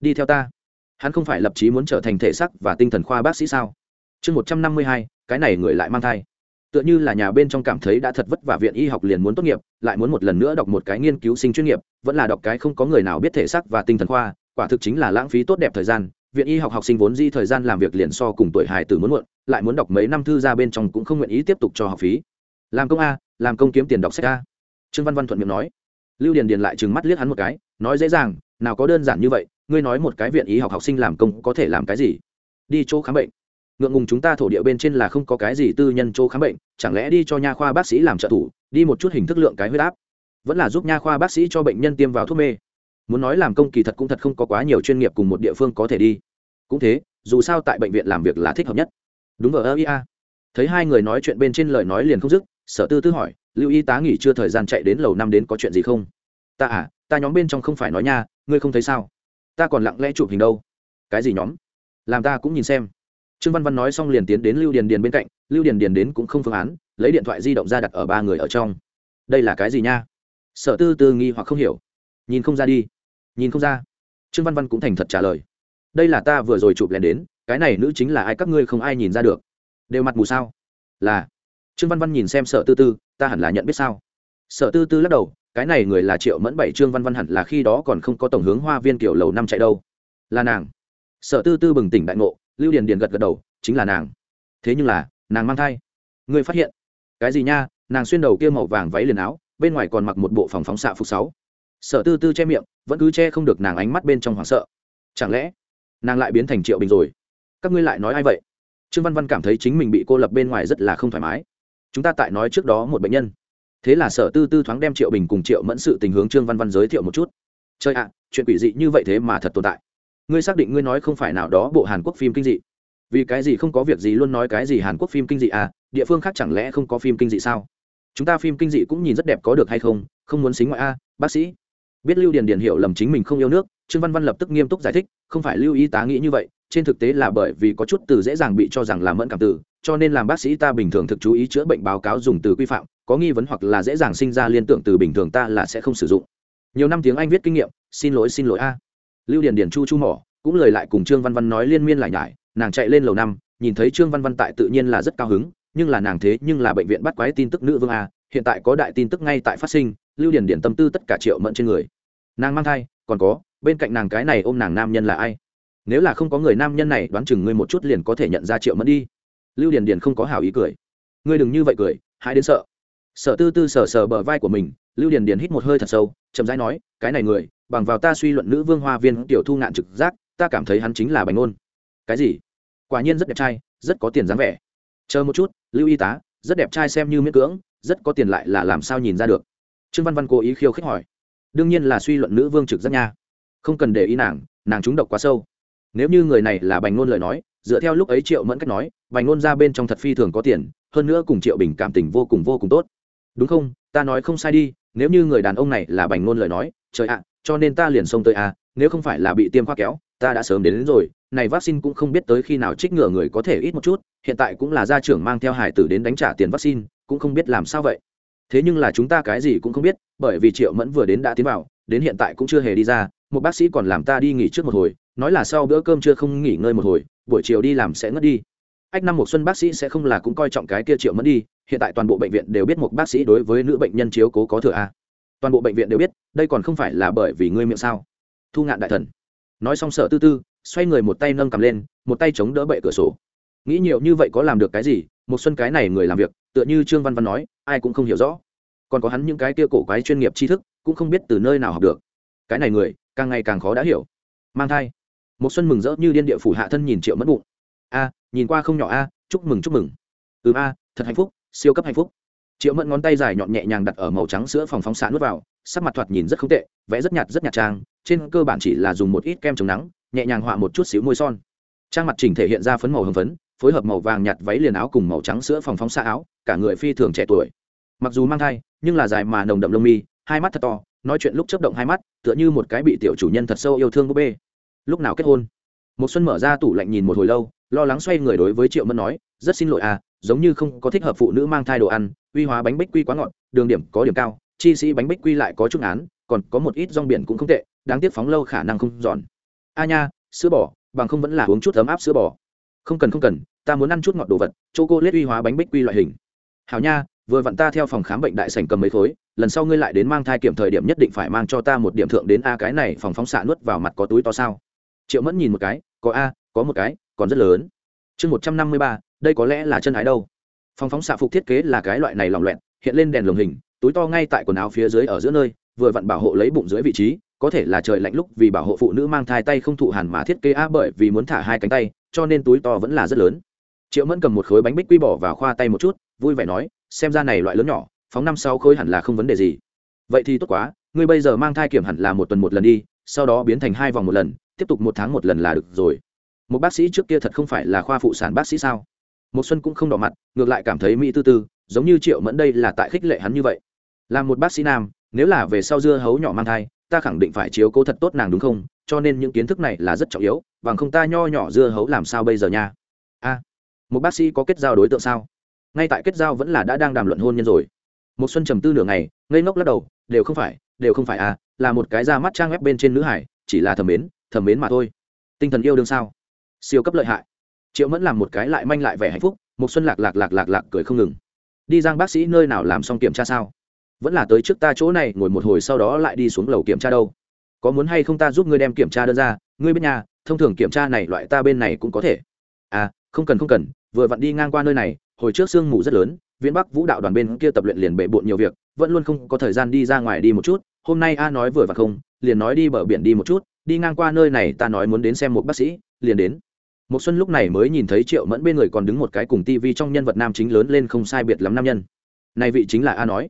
Đi theo ta. Hắn không phải lập chí muốn trở thành thể sắc và tinh thần khoa bác sĩ sao? Chương một trăm năm mươi hai, cái này người lại mang thai. Tựa như là nhà bên trong cảm thấy đã thật vất vả viện y học liền muốn tốt nghiệp, lại muốn một lần nữa đọc một cái nghiên cứu sinh chuyên nghiệp, vẫn là đọc cái không có người nào biết thể sắc và tinh thần khoa, quả thực chính là lãng phí tốt đẹp thời gian viện y học học sinh vốn di thời gian làm việc liền so cùng tuổi hài tử muốn muộn, lại muốn đọc mấy năm thư ra bên trong cũng không nguyện ý tiếp tục cho học phí. Làm công a, làm công kiếm tiền đọc sách a. Trương văn văn thuận miệng nói. Lưu điền điền lại trừng mắt liếc hắn một cái, nói dễ dàng, nào có đơn giản như vậy, ngươi nói một cái viện y học học sinh làm công có thể làm cái gì? Đi chỗ khám bệnh. Ngượng ngùng chúng ta thổ địa bên trên là không có cái gì tư nhân chỗ khám bệnh, chẳng lẽ đi cho nha khoa bác sĩ làm trợ thủ, đi một chút hình thức lượng cái huyết áp? Vẫn là giúp nha khoa bác sĩ cho bệnh nhân tiêm vào thuốc mê muốn nói làm công kỳ thật cũng thật không có quá nhiều chuyên nghiệp cùng một địa phương có thể đi. Cũng thế, dù sao tại bệnh viện làm việc là thích hợp nhất. Đúng vào ơ ia thấy hai người nói chuyện bên trên lời nói liền không dứt, sở tư tư hỏi, lưu y tá nghỉ chưa thời gian chạy đến lầu năm đến có chuyện gì không? Ta à ta nhóm bên trong không phải nói nha, ngươi không thấy sao? Ta còn lặng lẽ chụp hình đâu. Cái gì nhóm? Làm ta cũng nhìn xem. Trương văn văn nói xong liền tiến đến lưu điền điền bên cạnh, lưu điền điền đến cũng không phương án, lấy điện thoại di động ra đặt ở ba người ở trong. Đây là cái gì nha? Sở tư tư nghi hoặc không hiểu. Nhìn không ra đi nhìn không ra. Trương văn văn cũng thành thật trả lời. Đây là ta vừa rồi chụp lén đến, cái này nữ chính là ai các ngươi không ai nhìn ra được. Đều mặt mù sao? Là. Trương văn văn nhìn xem sở tư tư, ta hẳn là nhận biết sao? Sở tư tư lắc đầu, cái này người là triệu mẫn bảy, trương văn văn hẳn là khi đó còn không có tổng hướng hoa viên kiểu lầu năm chạy đâu. Là nàng. Sở tư tư bừng tỉnh đại ngộ, lưu điền điền gật gật đầu, chính là nàng. Thế nhưng là, nàng mang thai. Ngươi phát hiện. Cái gì nha? Nàng xuyên đầu kia màu vàng váy liền áo, bên ngoài còn mặc một bộ phòng phóng xạ phục sáu sở tư tư che miệng, vẫn cứ che không được nàng ánh mắt bên trong hoảng sợ. Chẳng lẽ, nàng lại biến thành triệu bình rồi? Các ngươi lại nói ai vậy? Trương văn văn cảm thấy chính mình bị cô lập bên ngoài rất là không thoải mái. Chúng ta tại nói trước đó một bệnh nhân. Thế là sở tư tư thoáng đem triệu bình cùng triệu mẫn sự tình hướng trương văn văn giới thiệu một chút. Chơi ạ, chuyện quỷ dị như vậy thế mà thật tồn tại. Ngươi xác định ngươi nói không phải nào đó bộ hàn quốc phim kinh dị? Vì cái gì không có việc gì luôn nói cái gì hàn quốc phim kinh dị à? Địa phương khác chẳng lẽ không có phim kinh dị sao? Chúng ta phim kinh dị cũng nhìn rất đẹp có được hay không? Không muốn xính ngoại a bác sĩ? Biết lưu điền điền hiểu lầm chính mình không yêu nước, trương văn văn lập tức nghiêm túc giải thích, không phải lưu y tá nghĩ như vậy, trên thực tế là bởi vì có chút từ dễ dàng bị cho rằng là mẫn cảm từ cho nên làm bác sĩ ta bình thường thực chú ý chữa bệnh báo cáo dùng từ quy phạm, có nghi vấn hoặc là dễ dàng sinh ra liên tưởng từ bình thường ta là sẽ không sử dụng. Nhiều năm tiếng anh viết kinh nghiệm, xin lỗi xin lỗi a. Lưu điền điền chu chu mỏ, cũng lời lại cùng trương văn văn nói liên miên lại nhải, nàng chạy lên lầu năm, nhìn thấy trương văn văn tại tự nhiên là rất cao hứng, nhưng là nàng thế nhưng là bệnh viện bắt quái tin tức nữ vương a, hiện tại có đại tin tức ngay tại phát sinh lưu điền điền tâm tư tất cả triệu mẫn trên người. Nàng mang thai, còn có, bên cạnh nàng cái này ôm nàng nam nhân là ai? Nếu là không có người nam nhân này, đoán chừng ngươi một chút liền có thể nhận ra triệu mẫn đi. Lưu điền điền không có hảo ý cười. Ngươi đừng như vậy cười hãy đến sợ. Sợ tư tư sờ sờ bờ vai của mình, lưu điền điền hít một hơi thật sâu, chậm rãi nói, cái này người, bằng vào ta suy luận nữ vương hoa viên tiểu thu ngạn trực giác, ta cảm thấy hắn chính là bánh ngôn. Cái gì? Quả nhiên rất đẹp trai, rất có tiền dáng vẻ. Chờ một chút, lưu y tá, rất đẹp trai xem như miễn cưỡng, rất có tiền lại là làm sao nhìn ra được? Trương văn văn cố ý khiêu khích hỏi. Đương nhiên là suy luận nữ vương trực giác nha. Không cần để ý nàng nàng trúng độc quá sâu. Nếu như người này là bành ngôn lời nói dựa theo lúc ấy triệu mẫn cách nói bành ngôn ra bên trong thật phi thường có tiền hơn nữa cùng triệu bình cảm tình vô cùng vô cùng tốt. Đúng không? Ta nói không sai đi nếu như người đàn ông này là bành ngôn lời nói trời ạ cho nên ta liền xông tới à nếu không phải là bị tiêm khoa kéo ta đã sớm đến, đến rồi này vaccine cũng không biết tới khi nào trích ngừa người có thể ít một chút hiện tại cũng là gia trưởng mang theo hải tử đến đánh trả tiền vaccine cũng không biết làm sao vậy thế nhưng là chúng ta cái gì cũng không biết, bởi vì triệu mẫn vừa đến đã tiến vào, đến hiện tại cũng chưa hề đi ra, một bác sĩ còn làm ta đi nghỉ trước một hồi, nói là sau bữa cơm chưa không nghỉ ngơi một hồi, buổi chiều đi làm sẽ ngất đi. Ách năm một xuân bác sĩ sẽ không là cũng coi trọng cái kia triệu mẫn đi, hiện tại toàn bộ bệnh viện đều biết một bác sĩ đối với nữ bệnh nhân chiếu cố có thừa a. Toàn bộ bệnh viện đều biết, đây còn không phải là bởi vì ngươi miệng sao? Thu ngạn đại thần. Nói xong sợ tư tư, xoay người một tay nâng cầm lên, một tay chống đỡ bệ cửa sổ. Nghĩ nhiều như vậy có làm được cái gì? Một xuân cái này người làm việc tựa như trương văn văn nói, ai cũng không hiểu rõ. Còn có hắn những cái kia cổ quái chuyên nghiệp tri thức, cũng không biết từ nơi nào học được. Cái này người, càng ngày càng khó đã hiểu. Mang thai. Một xuân mừng rỡ như điên địa phủ hạ thân nhìn triệu mất bụng. A, nhìn qua không nhỏ a, chúc mừng chúc mừng. Ừm a, thật hạnh phúc, siêu cấp hạnh phúc. Triệu mẫn ngón tay dài nhọn nhẹ nhàng đặt ở màu trắng sữa phòng phóng xạ nuốt vào, sắc mặt thoạt nhìn rất không tệ, vẽ rất nhạt rất nhạt trang, trên cơ bản chỉ là dùng một ít kem chống nắng, nhẹ nhàng họa một chút xíu môi son. Trang mặt chỉnh thể hiện ra phấn màu hồng phấn phối hợp màu vàng nhạt váy liền áo cùng màu trắng sữa phòng phóng xa áo, cả người phi thường trẻ tuổi. Mặc dù mang thai, nhưng là dài mà nồng đậm lông mi, hai mắt thật to, nói chuyện lúc chấp động hai mắt, tựa như một cái bị tiểu chủ nhân thật sâu yêu thương búp bê. Lúc nào kết hôn? Một xuân mở ra tủ lạnh nhìn một hồi lâu, lo lắng xoay người đối với triệu mẫn nói, rất xin lỗi à giống như không có thích hợp phụ nữ mang thai đồ ăn, uy hóa bánh bích quy quá ngọt, đường điểm có điểm cao, chi sĩ bánh bích quy lại có chút án còn có một ít rong biển cũng không tệ, đáng tiếc phóng lâu khả năng không giòn a nha, sữa bò, bằng không vẫn là uống chút ấm áp sữa bò không cần không cần, ta muốn ăn chút ngọt đồ vật chỗ cô lết uy hóa bánh bích quy loại hình. Hảo nha, vừa vặn ta theo phòng khám bệnh đại sảnh cầm mấy khối, lần sau ngươi lại đến mang thai kiểm thời điểm nhất định phải mang cho ta một điểm thượng đến a cái này phòng phóng xạ nuốt vào mặt có túi to sao? Triệu mẫn nhìn một cái, có a, có một cái, còn rất lớn. Chương một trăm năm mươi ba, đây có lẽ là chân ái đâu. Phòng phóng xạ phục thiết kế là cái loại này lỏng loẹn hiện lên đèn lồng hình, túi to ngay tại quần áo phía dưới ở giữa nơi, vừa vặn bảo hộ lấy bụng dưới vị trí, có thể là trời lạnh lúc vì bảo hộ phụ nữ mang thai tay không thụ hàn mà thiết kế a bởi vì muốn thả hai cánh tay cho nên túi to vẫn là rất lớn. Triệu mẫn cầm một khối bánh bích quy bỏ vào khoa tay một chút, vui vẻ nói, xem ra này loại lớn nhỏ, phóng năm sau khối hẳn là không vấn đề gì. Vậy thì tốt quá, ngươi bây giờ mang thai kiểm hẳn là một tuần một lần đi, sau đó biến thành hai vòng một lần, tiếp tục một tháng một lần là được rồi. Một bác sĩ trước kia thật không phải là khoa phụ sản bác sĩ sao? Một xuân cũng không đỏ mặt, ngược lại cảm thấy mỹ tư tư, giống như triệu mẫn đây là tại khích lệ hắn như vậy. Làm một bác sĩ nam, nếu là về sau dưa hấu nhỏ mang thai ta khẳng định phải chiếu cố thật tốt nàng đúng không? Cho nên những kiến thức này là rất trọng yếu, bằng không ta nho nhỏ dưa hấu làm sao bây giờ nha? A, một bác sĩ có kết giao đối tượng sao? Ngay tại kết giao vẫn là đã đang đàm luận hôn nhân rồi. Một xuân trầm tư nửa ngày, ngây ngốc lắc đầu, đều không phải, đều không phải à là một cái ra mắt trang web bên trên nữ hải, chỉ là thầm mến thầm mến mà thôi. Tinh thần yêu đương sao? Siêu cấp lợi hại. Triệu mẫn làm một cái lại manh lại vẻ hạnh phúc một xuân lạc lạc lạc lạc lạc cười không ngừng. Đi giang bác sĩ nơi nào làm xong kiểm tra sao? Vẫn là tới trước ta chỗ này, ngồi một hồi sau đó lại đi xuống lầu kiểm tra đâu. Có muốn hay không ta giúp ngươi đem kiểm tra đơn ra, ngươi biết nhà thông thường kiểm tra này loại ta bên này cũng có thể. À không cần không cần, vừa vặn đi ngang qua nơi này, hồi trước sương mù rất lớn, viễn bắc vũ đạo đoàn bên kia tập luyện liền bể bộn nhiều việc, vẫn luôn không có thời gian đi ra ngoài đi một chút, hôm nay a nói vừa và không, liền nói đi bờ biển đi một chút, đi ngang qua nơi này ta nói muốn đến xem một bác sĩ, liền đến. Một xuân lúc này mới nhìn thấy triệu mẫn bên người còn đứng một cái cùng tivi trong nhân vật nam chính lớn lên không sai biệt lắm nam nhân. Này vị chính là a nói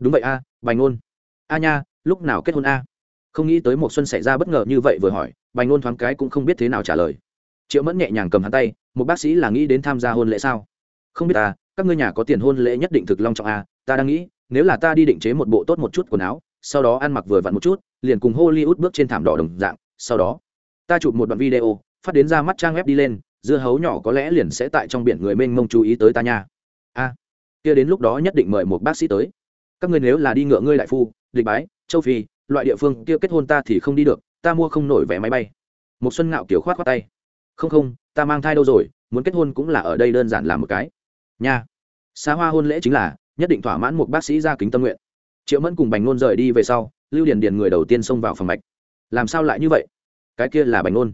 đúng vậy a à, bành ngôn. A nha lúc nào kết hôn a? Không nghĩ tới một xuân xảy ra bất ngờ như vậy vừa hỏi bành ngôn thoáng cái cũng không biết thế nào trả lời. Triệu mẫn nhẹ nhàng cầm hắn tay một bác sĩ là nghĩ đến tham gia hôn lễ sao? Không biết ta các ngươi nhà có tiền hôn lễ nhất định thực long trọng a ta đang nghĩ nếu là ta đi định chế một bộ tốt một chút quần áo sau đó ăn mặc vừa vặn một chút liền cùng hollywood bước trên thảm đỏ đồng dạng sau đó ta chụp một đoạn video phát đến ra mắt trang web đi lên dưa hấu nhỏ có lẽ liền sẽ tại trong biển người mênh mông chú ý tới ta nha. A kia đến lúc đó nhất định mời một bác sĩ tới các ngươi nếu là đi ngựa ngươi đại phu, địch bái, châu phi, loại địa phương kia kết hôn ta thì không đi được, ta mua không nổi vé máy bay. Một xuân ngạo kiểu khoát khoát tay. Không không, ta mang thai đâu rồi, muốn kết hôn cũng là ở đây đơn giản làm một cái. Nha. Xa hoa hôn lễ chính là, nhất định thỏa mãn một bác sĩ ra kính tâm nguyện. Triệu mẫn cùng bành nôn rời đi về sau, lưu điền điền người đầu tiên xông vào phòng mạch. Làm sao lại như vậy? Cái kia là bành nôn.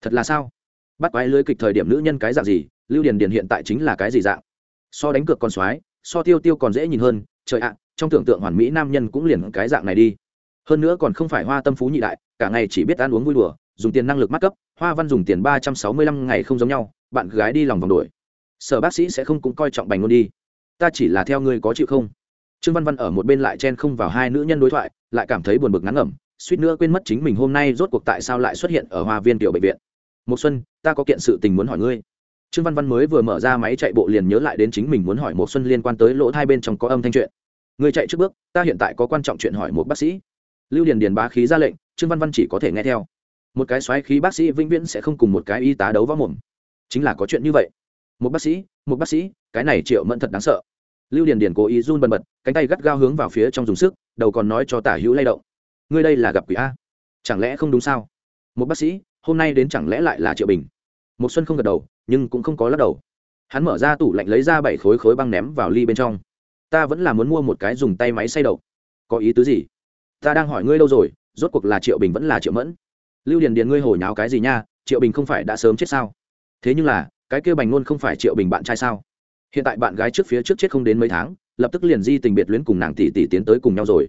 Thật là sao? Bắt quái lưới kịch thời điểm nữ nhân cái dạng gì, lưu điền điền hiện tại chính là cái gì dạng? So đánh cược còn soái so tiêu tiêu còn dễ nhìn hơn, trời ạ trong tưởng tượng hoàn mỹ nam nhân cũng liền cái dạng này đi. Hơn nữa còn không phải hoa tâm phú nhị đại, cả ngày chỉ biết ăn uống vui đùa, dùng tiền năng lực mắc cấp, hoa văn dùng tiền ba trăm sáu mươi lăm ngày không giống nhau, bạn gái đi lòng vòng đuổi. Sở bác sĩ sẽ không cũng coi trọng bành ngôn đi. Ta chỉ là theo ngươi có chịu không? Trương văn văn ở một bên lại chen không vào hai nữ nhân đối thoại, lại cảm thấy buồn bực ngắn ngẩm, suýt nữa quên mất chính mình hôm nay rốt cuộc tại sao lại xuất hiện ở hoa viên tiểu bệnh viện. Một xuân, ta có kiện sự tình muốn hỏi ngươi. Trương văn văn mới vừa mở ra máy chạy bộ liền nhớ lại đến chính mình muốn hỏi một xuân liên quan tới lỗ hai bên trong có âm thanh chuyện. Người chạy trước bước, ta hiện tại có quan trọng chuyện hỏi một bác sĩ. Lưu điền điền bá khí ra lệnh, trương văn văn chỉ có thể nghe theo. Một cái xoáy khí bác sĩ vĩnh viễn sẽ không cùng một cái y tá đấu võ mồm. Chính là có chuyện như vậy. Một bác sĩ, một bác sĩ, cái này triệu mẫn thật đáng sợ. Lưu điền điền cố ý run bần bật, cánh tay gắt gao hướng vào phía trong dùng sức, đầu còn nói cho tả hữu lay động. Ngươi đây là gặp quỷ a. Chẳng lẽ không đúng sao? Một bác sĩ, hôm nay đến chẳng lẽ lại là triệu bình? Một xuân không gật đầu, nhưng cũng không có lắc đầu. Hắn mở ra tủ lạnh lấy ra bảy khối khối băng ném vào ly bên trong ta vẫn là muốn mua một cái dùng tay máy xay đậu có ý tứ gì? Ta đang hỏi ngươi đâu rồi, rốt cuộc là triệu bình vẫn là triệu mẫn? Lưu điền điền ngươi hồi nháo cái gì nha, triệu bình không phải đã sớm chết sao? Thế nhưng là, cái kêu bành ngôn không phải triệu bình bạn trai sao? Hiện tại bạn gái trước phía trước chết không đến mấy tháng, lập tức liền di tình biệt luyến cùng nàng tỷ tỷ tiến tới cùng nhau rồi.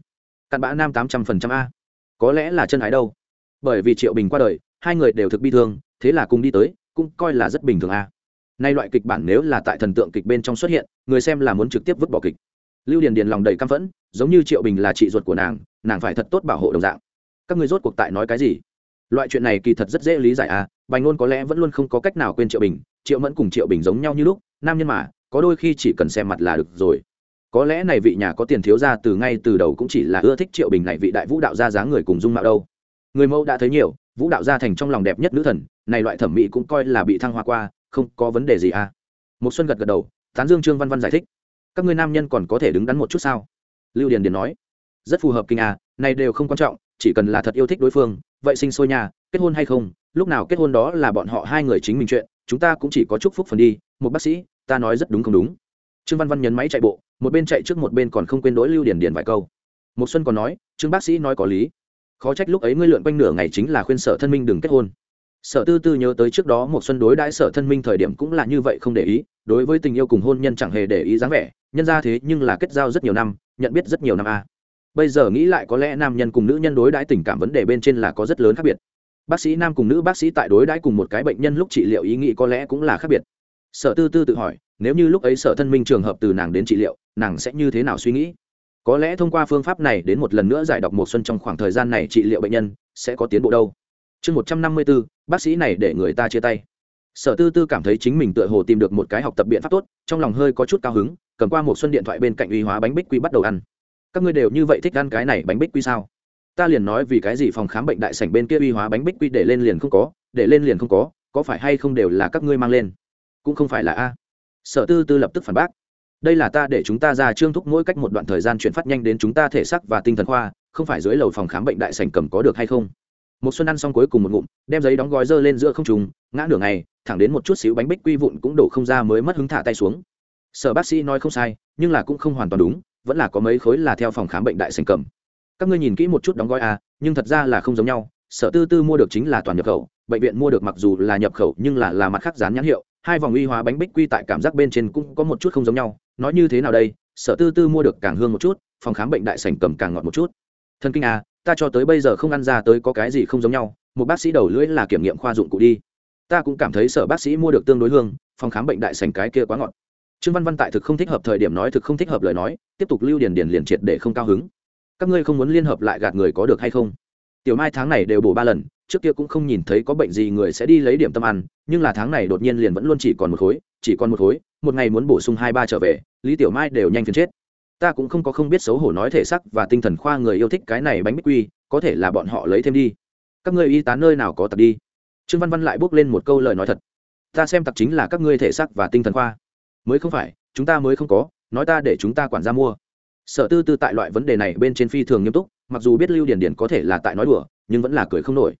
Cặn bã nam tám trăm phần trăm a. Có lẽ là chân ái đâu. Bởi vì triệu bình qua đời, hai người đều thực bi thương, thế là cùng đi tới, cũng coi là rất bình thường a nay loại kịch bản nếu là tại thần tượng kịch bên trong xuất hiện, người xem là muốn trực tiếp vứt bỏ kịch. Lưu điền điền lòng đầy căm phẫn, giống như triệu bình là chị ruột của nàng nàng phải thật tốt bảo hộ đồng dạng. Các người rốt cuộc tại nói cái gì? Loại chuyện này kỳ thật rất dễ lý giải à bành ngôn có lẽ vẫn luôn không có cách nào quên triệu bình, triệu mẫn cùng triệu bình giống nhau như lúc, nam nhân mà, có đôi khi chỉ cần xem mặt là được rồi. Có lẽ này vị nhà có tiền thiếu ra từ ngay từ đầu cũng chỉ là ưa thích triệu bình này vị đại vũ đạo gia dáng người cùng dung mạo đâu. Người mẫu đã thấy nhiều, vũ đạo gia thành trong lòng đẹp nhất nữ thần, này loại thẩm mỹ cũng coi là bị thăng hoa qua không có vấn đề gì à. Một xuân gật gật đầu, tán dương trương văn văn giải thích. Các ngươi nam nhân còn có thể đứng đắn một chút sao? Lưu điền điền nói. Rất phù hợp kinh à này đều không quan trọng, chỉ cần là thật yêu thích đối phương, vậy sinh sôi nhà kết hôn hay không, lúc nào kết hôn đó là bọn họ hai người chính mình chuyện, chúng ta cũng chỉ có chúc phúc phần đi, một bác sĩ, ta nói rất đúng không đúng. Trương văn văn nhấn máy chạy bộ, một bên chạy trước một bên còn không quên đối lưu điền điền vài câu. Một xuân còn nói, trương bác sĩ nói có lý. Khó trách lúc ấy ngươi lượn quanh nửa ngày chính là khuyên sở thân minh đừng kết hôn sở tư tư nhớ tới trước đó một xuân đối đãi sở thân minh thời điểm cũng là như vậy không để ý, đối với tình yêu cùng hôn nhân chẳng hề để ý dáng vẻ, nhân ra thế nhưng là kết giao rất nhiều năm, nhận biết rất nhiều năm a. Bây giờ nghĩ lại có lẽ nam nhân cùng nữ nhân đối đãi tình cảm vấn đề bên trên là có rất lớn khác biệt. Bác sĩ nam cùng nữ bác sĩ tại đối đãi cùng một cái bệnh nhân lúc trị liệu ý nghĩ có lẽ cũng là khác biệt. Sở tư tư tự hỏi, nếu như lúc ấy sở thân minh trường hợp từ nàng đến trị liệu, nàng sẽ như thế nào suy nghĩ? Có lẽ thông qua phương pháp này đến một lần nữa giải đọc một xuân trong khoảng thời gian này trị liệu bệnh nhân sẽ có tiến bộ đâu chương một trăm năm mươi bốn, bác sĩ này để người ta chia tay. Sở tư tư cảm thấy chính mình tựa hồ tìm được một cái học tập biện pháp tốt, trong lòng hơi có chút cao hứng, cầm qua một xuân điện thoại bên cạnh uy hóa bánh bích quy bắt đầu ăn. Các ngươi đều như vậy thích ăn cái này bánh bích quy sao? Ta liền nói vì cái gì phòng khám bệnh đại sảnh bên kia uy hóa bánh bích quy để lên liền không có, để lên liền không có có phải hay không đều là các ngươi mang lên? Cũng không phải là a. Sở tư tư lập tức phản bác. Đây là ta để chúng ta ra trương thúc mỗi cách một đoạn thời gian chuyển phát nhanh đến chúng ta thể sắc và tinh thần khoa, không phải dưới lầu phòng khám bệnh đại sảnh cầm có được hay không? Một xuân ăn xong cuối cùng một ngụm, đem giấy đóng gói dơ lên giữa không trùng ngã nửa ngày, thẳng đến một chút xíu bánh bích quy vụn cũng đổ không ra mới mất hứng thả tay xuống. Sở bác sĩ nói không sai, nhưng là cũng không hoàn toàn đúng, vẫn là có mấy khối là theo phòng khám bệnh đại sành cầm. Các ngươi nhìn kỹ một chút đóng gói à nhưng thật ra là không giống nhau, sở tư tư mua được chính là toàn nhập khẩu, bệnh viện mua được mặc dù là nhập khẩu nhưng là là mặt khác dán nhãn hiệu, hai vòng uy hóa bánh bích quy tại cảm giác bên trên cũng có một chút không giống nhau, nói như thế nào đây, sở tư tư mua được càng hương một chút, phòng khám bệnh đại sành cầm càng ngọt một chút. Thân kinh à ta cho tới bây giờ không ăn ra tới có cái gì không giống nhau, một bác sĩ đầu lưỡi là kiểm nghiệm khoa dụng cụ đi. Ta cũng cảm thấy sở bác sĩ mua được tương đối hương, phòng khám bệnh đại sành cái kia quá ngọt. Trương văn văn tại thực không thích hợp thời điểm nói thực không thích hợp lời nói, tiếp tục lưu điền điền liền triệt để không cao hứng. Các ngươi không muốn liên hợp lại gạt người có được hay không? Tiểu mai tháng này đều bổ ba lần, trước kia cũng không nhìn thấy có bệnh gì người sẽ đi lấy điểm tâm ăn, nhưng là tháng này đột nhiên liền vẫn luôn chỉ còn một khối, chỉ còn một khối, một ngày muốn bổ sung hai ba trở về, lý tiểu mai đều nhanh phiền chết ta cũng không có không biết xấu hổ nói thể sắc và tinh thần khoa người yêu thích cái này bánh bích quy, có thể là bọn họ lấy thêm đi. Các ngươi y tá nơi nào có tật đi? Trương văn văn lại bước lên một câu lời nói thật. Ta xem tặc chính là các ngươi thể sắc và tinh thần khoa. Mới không phải, chúng ta mới không có, nói ta để chúng ta quản gia mua. Sở tư tư tại loại vấn đề này bên trên phi thường nghiêm túc, mặc dù biết lưu điển điển có thể là tại nói đùa, nhưng vẫn là cười không nổi.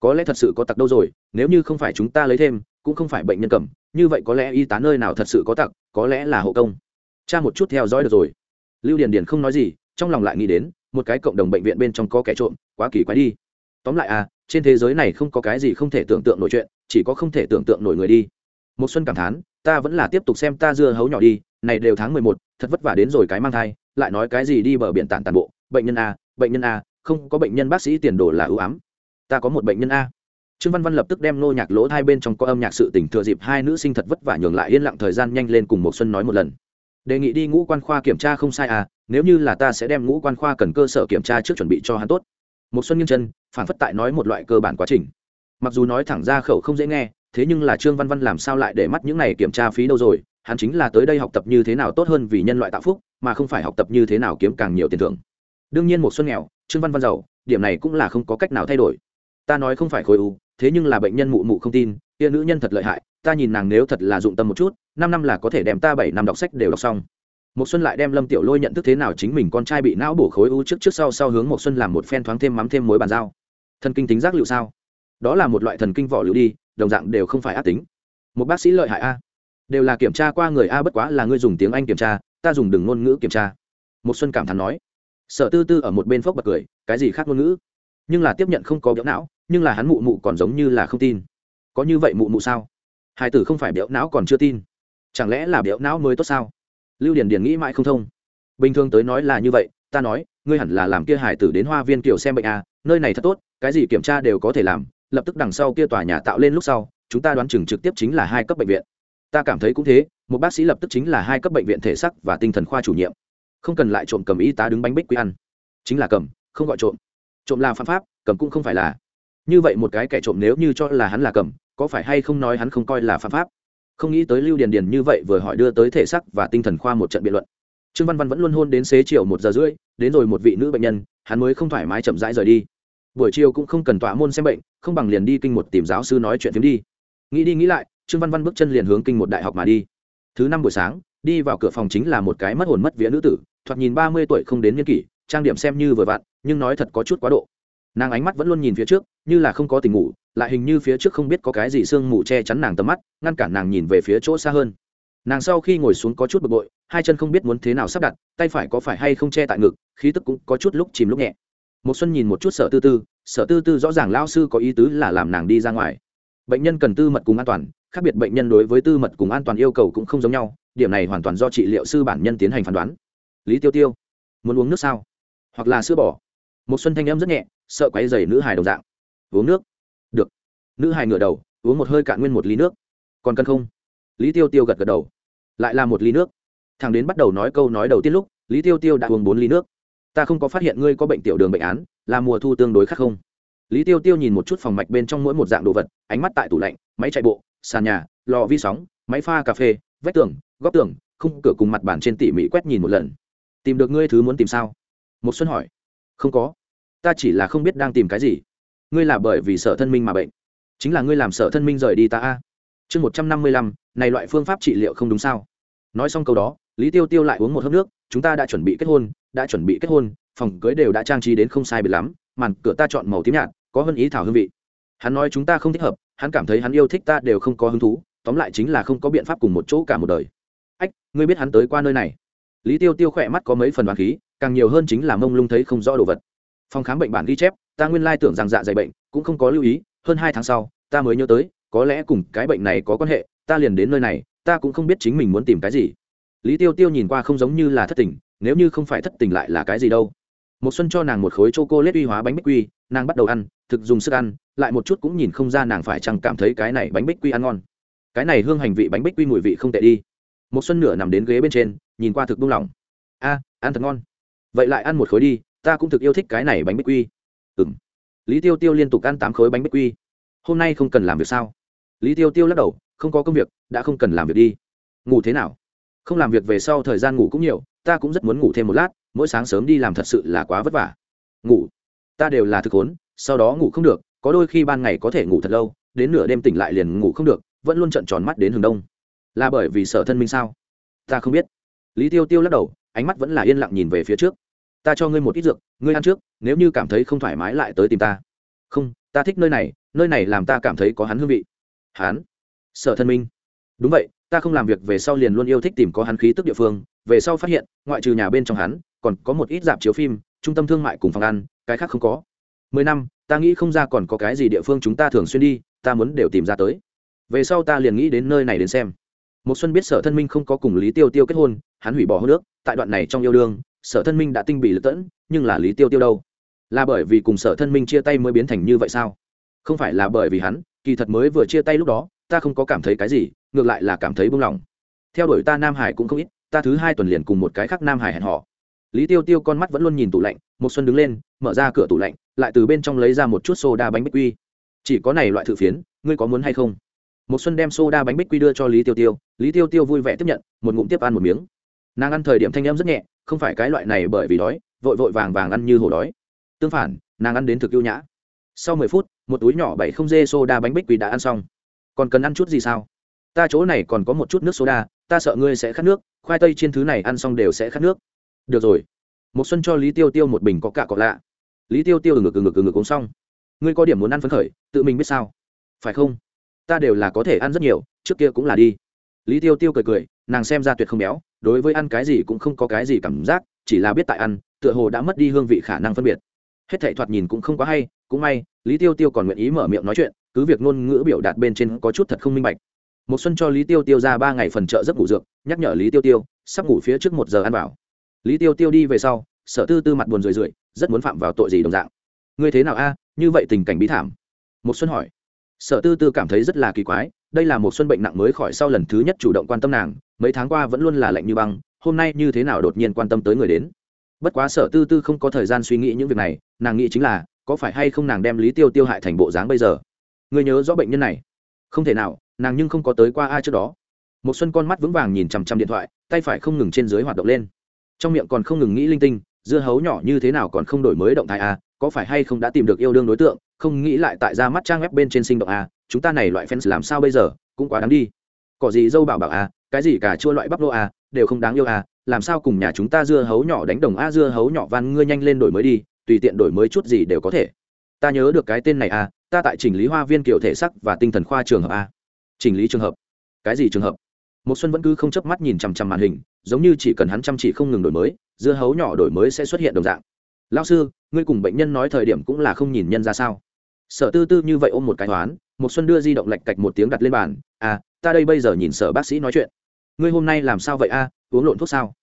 Có lẽ thật sự có tặc đâu rồi, nếu như không phải chúng ta lấy thêm, cũng không phải bệnh nhân cầm, như vậy có lẽ y tá nơi nào thật sự có tặc, có lẽ là hộ công. Cha một chút theo dõi được rồi lưu Điền Điền không nói gì, trong lòng lại nghĩ đến, một cái cộng đồng bệnh viện bên trong có kẻ trộm, quá kỳ quái đi. Tóm lại à trên thế giới này không có cái gì không thể tưởng tượng nổi chuyện, chỉ có không thể tưởng tượng nổi người đi. Một xuân cảm thán, ta vẫn là tiếp tục xem ta dưa hấu nhỏ đi, này đều tháng mười một, thật vất vả đến rồi cái mang thai, lại nói cái gì đi bờ biển tản tàn bộ, bệnh nhân a, bệnh nhân a, không có bệnh nhân bác sĩ tiền đồ là ưu ám. Ta có một bệnh nhân a. Trương văn văn lập tức đem nô nhạc lỗ hai bên trong có âm nhạc sự tình thừa dịp hai nữ sinh thật vất vả nhường lại yên lặng thời gian nhanh lên cùng một xuân nói một lần đề nghị đi ngũ quan khoa kiểm tra không sai à nếu như là ta sẽ đem ngũ quan khoa cần cơ sở kiểm tra trước chuẩn bị cho hắn tốt. Một xuân nghiêng chân phản phất tại nói một loại cơ bản quá trình. Mặc dù nói thẳng ra khẩu không dễ nghe, thế nhưng là trương văn văn làm sao lại để mắt những này kiểm tra phí đâu rồi, hắn chính là tới đây học tập như thế nào tốt hơn vì nhân loại tạo phúc, mà không phải học tập như thế nào kiếm càng nhiều tiền thưởng. Đương nhiên một xuân nghèo, trương văn văn giàu, điểm này cũng là không có cách nào thay đổi. Ta nói không phải khối u, thế nhưng là bệnh nhân mụ mụ không tin kia nữ nhân thật lợi hại, ta nhìn nàng nếu thật là dụng tâm một chút, năm năm là có thể đem ta bảy năm đọc sách đều đọc xong. Một xuân lại đem lâm tiểu lôi nhận thức thế nào chính mình con trai bị não bổ khối u trước trước sau sau hướng một xuân làm một phen thoáng thêm mắm thêm mối bàn giao. Thần kinh tính giác liệu sao? Đó là một loại thần kinh vỏ liệu đi, đồng dạng đều không phải ác tính. Một bác sĩ lợi hại a. Đều là kiểm tra qua người a, bất quá là ngươi dùng tiếng anh kiểm tra, ta dùng đừng ngôn ngữ kiểm tra. Một xuân cảm thán nói. Sở tư tư ở một bên phốc bật cười, cái gì khác ngôn ngữ? Nhưng là tiếp nhận không có biểu não, nhưng là hắn mụ mụ còn giống như là không tin có như vậy mụ mụ sao? Hai tử không phải béo não còn chưa tin. Chẳng lẽ là béo não mới tốt sao? Lưu Điền Điền nghĩ mãi không thông. Bình thường tới nói là như vậy, ta nói, ngươi hẳn là làm kia hải tử đến hoa viên kiểu xem bệnh à nơi này thật tốt, cái gì kiểm tra đều có thể làm, lập tức đằng sau kia tòa nhà tạo lên lúc sau, chúng ta đoán chừng trực tiếp chính là hai cấp bệnh viện. Ta cảm thấy cũng thế, một bác sĩ lập tức chính là hai cấp bệnh viện thể sắc và tinh thần khoa chủ nhiệm. Không cần lại trộm cầm y tá đứng bánh bích quy ăn. Chính là cầm, không gọi trộm. Trộm là phạm pháp, cầm cũng không phải là như vậy một cái kẻ trộm nếu như cho là hắn là cầm, có phải hay không nói hắn không coi là phạm pháp? Không nghĩ tới lưu điền điền như vậy vừa hỏi đưa tới thể sắc và tinh thần khoa một trận biện luận. Trương văn văn vẫn luôn hôn đến xế chiều một giờ rưỡi, đến rồi một vị nữ bệnh nhân, hắn mới không thoải mái chậm rãi rời đi. Buổi chiều cũng không cần tọa môn xem bệnh, không bằng liền đi kinh một tìm giáo sư nói chuyện phiếm đi. Nghĩ đi nghĩ lại, trương văn văn bước chân liền hướng kinh một đại học mà đi. Thứ năm buổi sáng, đi vào cửa phòng chính là một cái mất hồn mất vía nữ tử, thoạt nhìn ba mươi tuổi không đến niên kỷ, trang điểm xem như vừa vặn, nhưng nói thật có chút quá độ nàng ánh mắt vẫn luôn nhìn phía trước, như là không có tình ngủ, lại hình như phía trước không biết có cái gì sương mù che chắn nàng tầm mắt, ngăn cản nàng nhìn về phía chỗ xa hơn. Nàng sau khi ngồi xuống có chút bực bội, hai chân không biết muốn thế nào sắp đặt, tay phải có phải hay không che tại ngực, khí tức cũng có chút lúc chìm lúc nhẹ. Một xuân nhìn một chút sợ tư tư sợ tư tư rõ ràng lao sư có ý tứ là làm nàng đi ra ngoài. Bệnh nhân cần tư mật cùng an toàn, khác biệt bệnh nhân đối với tư mật cùng an toàn yêu cầu cũng không giống nhau, điểm này hoàn toàn do trị liệu sư bản nhân tiến hành phán đoán. Lý tiêu tiêu, muốn uống nước sao? Hoặc là sữa bò? Một xuân thanh âm rất nhẹ sợ quấy dày nữ hài đồng dạng. Uống nước. Được. Nữ hài ngửa đầu, uống một hơi cạn nguyên một ly nước. Còn cần không? Lý tiêu tiêu gật gật đầu. Lại là một ly nước. Thằng đến bắt đầu nói câu nói đầu tiên lúc, lý tiêu tiêu đã uống bốn ly nước. Ta không có phát hiện ngươi có bệnh tiểu đường bệnh án, là mùa thu tương đối khác không? Lý tiêu tiêu nhìn một chút phòng mạch bên trong mỗi một dạng đồ vật, ánh mắt tại tủ lạnh, máy chạy bộ, sàn nhà, lò vi sóng, máy pha cà phê, vách tường, góc tường, khung cửa cùng mặt bàn trên tỉ mỉ quét nhìn một lần. Tìm được ngươi thứ muốn tìm sao? Một xuân hỏi. Không có ta chỉ là không biết đang tìm cái gì. Ngươi là bởi vì sợ thân minh mà bệnh. Chính là ngươi làm sợ thân minh rời đi ta a. Chương một trăm năm mươi lăm, này loại phương pháp trị liệu không đúng sao? Nói xong câu đó, lý tiêu tiêu lại uống một hớp nước, chúng ta đã chuẩn bị kết hôn, đã chuẩn bị kết hôn, phòng cưới đều đã trang trí đến không sai biệt lắm, màn cửa ta chọn màu tím nhạt, có hơn ý thảo hương vị. Hắn nói chúng ta không thích hợp, hắn cảm thấy hắn yêu thích ta đều không có hứng thú, tóm lại chính là không có biện pháp cùng một chỗ cả một đời. Ách, ngươi biết hắn tới qua nơi này. Lý tiêu tiêu khỏe mắt có mấy phần đoàn khí, càng nhiều hơn chính là mông lung thấy không rõ đồ vật phòng khám bệnh bản ghi chép, ta nguyên lai tưởng rằng dạ dày bệnh, cũng không có lưu ý, hơn hai tháng sau, ta mới nhớ tới, có lẽ cùng cái bệnh này có quan hệ, ta liền đến nơi này, ta cũng không biết chính mình muốn tìm cái gì. Lý tiêu tiêu nhìn qua không giống như là thất tình, nếu như không phải thất tình lại là cái gì đâu. Một xuân cho nàng một khối chô cô lết uy hóa bánh bích quy, nàng bắt đầu ăn, thực dùng sức ăn, lại một chút cũng nhìn không ra nàng phải chẳng cảm thấy cái này bánh bích quy ăn ngon. Cái này hương hành vị bánh bích quy mùi vị không tệ đi. Một xuân nửa nằm đến ghế bên trên, nhìn qua thực buông lỏng. A, ăn thật ngon. Vậy lại ăn một khối đi ta cũng thực yêu thích cái này bánh bích quy. Ừ m lý tiêu tiêu liên tục ăn tám khối bánh bích quy. Hôm nay không cần làm việc sao? Lý tiêu tiêu lắc đầu, không có công việc, đã không cần làm việc đi. Ngủ thế nào? Không làm việc về sau thời gian ngủ cũng nhiều, ta cũng rất muốn ngủ thêm một lát, mỗi sáng sớm đi làm thật sự là quá vất vả. Ngủ. Ta đều là thực hốn sau đó ngủ không được, có đôi khi ban ngày có thể ngủ thật lâu, đến nửa đêm tỉnh lại liền ngủ không được, vẫn luôn trận tròn mắt đến hừng đông. Là bởi vì sợ thân minh sao? Ta không biết. Lý tiêu tiêu lắc đầu, ánh mắt vẫn là yên lặng nhìn về phía trước ta cho ngươi một ít dược ngươi ăn trước nếu như cảm thấy không thoải mái lại tới tìm ta. Không ta thích nơi này nơi này làm ta cảm thấy có hắn hương vị. Hắn? Sở thân minh. Đúng vậy ta không làm việc về sau liền luôn yêu thích tìm có hắn khí tức địa phương về sau phát hiện ngoại trừ nhà bên trong hắn còn có một ít dạp chiếu phim trung tâm thương mại cùng phòng ăn cái khác không có. Mười năm ta nghĩ không ra còn có cái gì địa phương chúng ta thường xuyên đi ta muốn đều tìm ra tới. Về sau ta liền nghĩ đến nơi này đến xem. Một xuân biết sở thân minh không có cùng lý tiêu tiêu kết hôn hắn hủy bỏ hôn ước, tại đoạn này trong yêu đương sở thân minh đã tinh bị lật tẫn, nhưng là lý tiêu tiêu đâu? Là bởi vì cùng sở thân minh chia tay mới biến thành như vậy sao? Không phải là bởi vì hắn, kỳ thật mới vừa chia tay lúc đó, ta không có cảm thấy cái gì, ngược lại là cảm thấy buông lỏng theo đuổi ta nam hải cũng không ít, ta thứ hai tuần liền cùng một cái khác nam hải hẹn họ lý tiêu tiêu con mắt vẫn luôn nhìn tủ lạnh, một xuân đứng lên, mở ra cửa tủ lạnh, lại từ bên trong lấy ra một chút soda bánh bích quy. Chỉ có này loại thử phiến, ngươi có muốn hay không? Một xuân đem soda bánh bích quy đưa cho lý tiêu tiêu, lý tiêu tiêu vui vẻ tiếp nhận, một ngụm tiếp ăn một miếng. Nàng ăn thời điểm thanh em rất nhẹ không phải cái loại này bởi vì đói, vội vội vàng vàng ăn như hổ đói. Tương phản, nàng ăn đến thực yêu nhã. Sau mười phút, một túi nhỏ bảy không dê soda bánh bích quy đã ăn xong. Còn cần ăn chút gì sao? Ta chỗ này còn có một chút nước soda, ta sợ ngươi sẽ khát nước, khoai tây trên thứ này ăn xong đều sẽ khát nước. Được rồi. Một xuân cho lý tiêu tiêu một bình có cả cọ lạ. Lý tiêu tiêu ngực ngực ngực uống xong. Ngươi có điểm muốn ăn phấn khởi, tự mình biết sao? Phải không? Ta đều là có thể ăn rất nhiều, trước kia cũng là đi. Lý tiêu tiêu cười cười nàng xem ra tuyệt không béo, đối với ăn cái gì cũng không có cái gì cảm giác, chỉ là biết tại ăn, tựa hồ đã mất đi hương vị khả năng phân biệt. Hết thảy thoạt nhìn cũng không quá hay, cũng may, lý tiêu tiêu còn nguyện ý mở miệng nói chuyện, cứ việc ngôn ngữ biểu đạt bên trên có chút thật không minh bạch. Một xuân cho lý tiêu tiêu ra ba ngày phần trợ giấc ngủ dược, nhắc nhở lý tiêu tiêu, sắp ngủ phía trước một giờ ăn bảo lý tiêu tiêu đi về sau sở tư tư mặt buồn rười rượi, rất muốn phạm vào tội gì đồng dạng. Ngươi thế nào a? Như vậy tình cảnh bí thảm. Một xuân hỏi. Sở tư tư cảm thấy rất là kỳ quái, đây là một xuân bệnh nặng mới khỏi sau lần thứ nhất chủ động quan tâm nàng mấy tháng qua vẫn luôn là lạnh như băng, hôm nay như thế nào đột nhiên quan tâm tới người đến? Bất quá sở tư tư không có thời gian suy nghĩ những việc này, nàng nghĩ chính là, có phải hay không nàng đem lý tiêu tiêu hại thành bộ dáng bây giờ? Người nhớ rõ bệnh nhân này? Không thể nào, nàng nhưng không có tới qua ai trước đó. Một xuân con mắt vững vàng nhìn chằm chằm điện thoại, tay phải không ngừng trên dưới hoạt động lên. Trong miệng còn không ngừng nghĩ linh tinh, dưa hấu nhỏ như thế nào còn không đổi mới động thái a, có phải hay không đã tìm được yêu đương đối tượng, không nghĩ lại tại ra mắt trang web bên trên sinh động a, chúng ta này loại fans làm sao bây giờ, cũng quá đáng đi. Cỏ gì dâu bảo bảo a cái gì cả chua loại bắp lô à, đều không đáng yêu à, làm sao cùng nhà chúng ta dưa hấu nhỏ đánh đồng a dưa hấu nhỏ van ngươi nhanh lên đổi mới đi tùy tiện đổi mới chút gì đều có thể. Ta nhớ được cái tên này à, ta tại chỉnh lý hoa viên kiểu thể sắc và tinh thần khoa trường hợp a. Chỉnh lý trường hợp. Cái gì trường hợp? Một xuân vẫn cứ không chớp mắt nhìn chằm chằm màn hình giống như chỉ cần hắn chăm chỉ không ngừng đổi mới dưa hấu nhỏ đổi mới sẽ xuất hiện đồng dạng. Lão sư ngươi cùng bệnh nhân nói thời điểm cũng là không nhìn nhân ra sao? Sở tư tư như vậy ôm một cái toán một xuân đưa di động lạch cạch một tiếng đặt lên bàn à ta đây bây giờ nhìn sở bác sĩ nói chuyện ngươi hôm nay làm sao vậy a, uống lộn thuốc sao?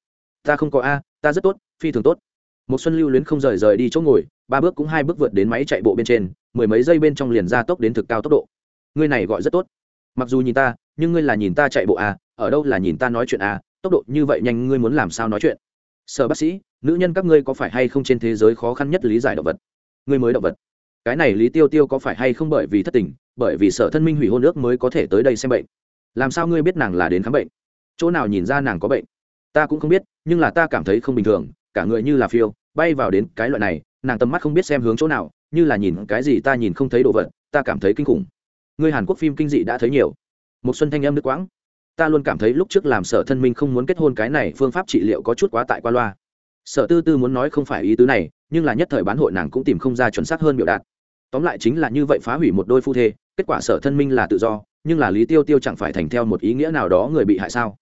Ta không có a, ta rất tốt, phi thường tốt. Một xuân lưu luyến không rời rời đi chỗ ngồi, ba bước cũng hai bước vượt đến máy chạy bộ bên trên, mười mấy giây bên trong liền ra tốc đến thực cao tốc độ. Ngươi này gọi rất tốt. Mặc dù nhìn ta, nhưng ngươi là nhìn ta chạy bộ à ở đâu là nhìn ta nói chuyện à tốc độ như vậy nhanh ngươi muốn làm sao nói chuyện? Sở bác sĩ, nữ nhân các ngươi có phải hay không trên thế giới khó khăn nhất lý giải động vật? Ngươi mới động vật. Cái này lý tiêu tiêu có phải hay không bởi vì thất tình, bởi vì sở thân minh hủy hôn ước mới có thể tới đây xem bệnh? Làm sao ngươi biết nàng là đến khám bệnh? Chỗ nào nhìn ra nàng có bệnh? Ta cũng không biết, nhưng là ta cảm thấy không bình thường, cả người như là phiêu, bay vào đến cái loại này, nàng tầm mắt không biết xem hướng chỗ nào, như là nhìn cái gì ta nhìn không thấy đồ vật, ta cảm thấy kinh khủng. Ngươi hàn quốc phim kinh dị đã thấy nhiều. Một xuân thanh âm nước quãng. Ta luôn cảm thấy lúc trước làm sở thân minh không muốn kết hôn cái này phương pháp trị liệu có chút quá tại qua loa. Sở tư tư muốn nói không phải ý tứ này, nhưng là nhất thời bán hội nàng cũng tìm không ra chuẩn xác hơn biểu đạt. Tóm lại chính là như vậy phá hủy một đôi phu thê, kết quả sở thân minh là tự do, nhưng là lý tiêu tiêu chẳng phải thành theo một ý nghĩa nào đó người bị hại sao?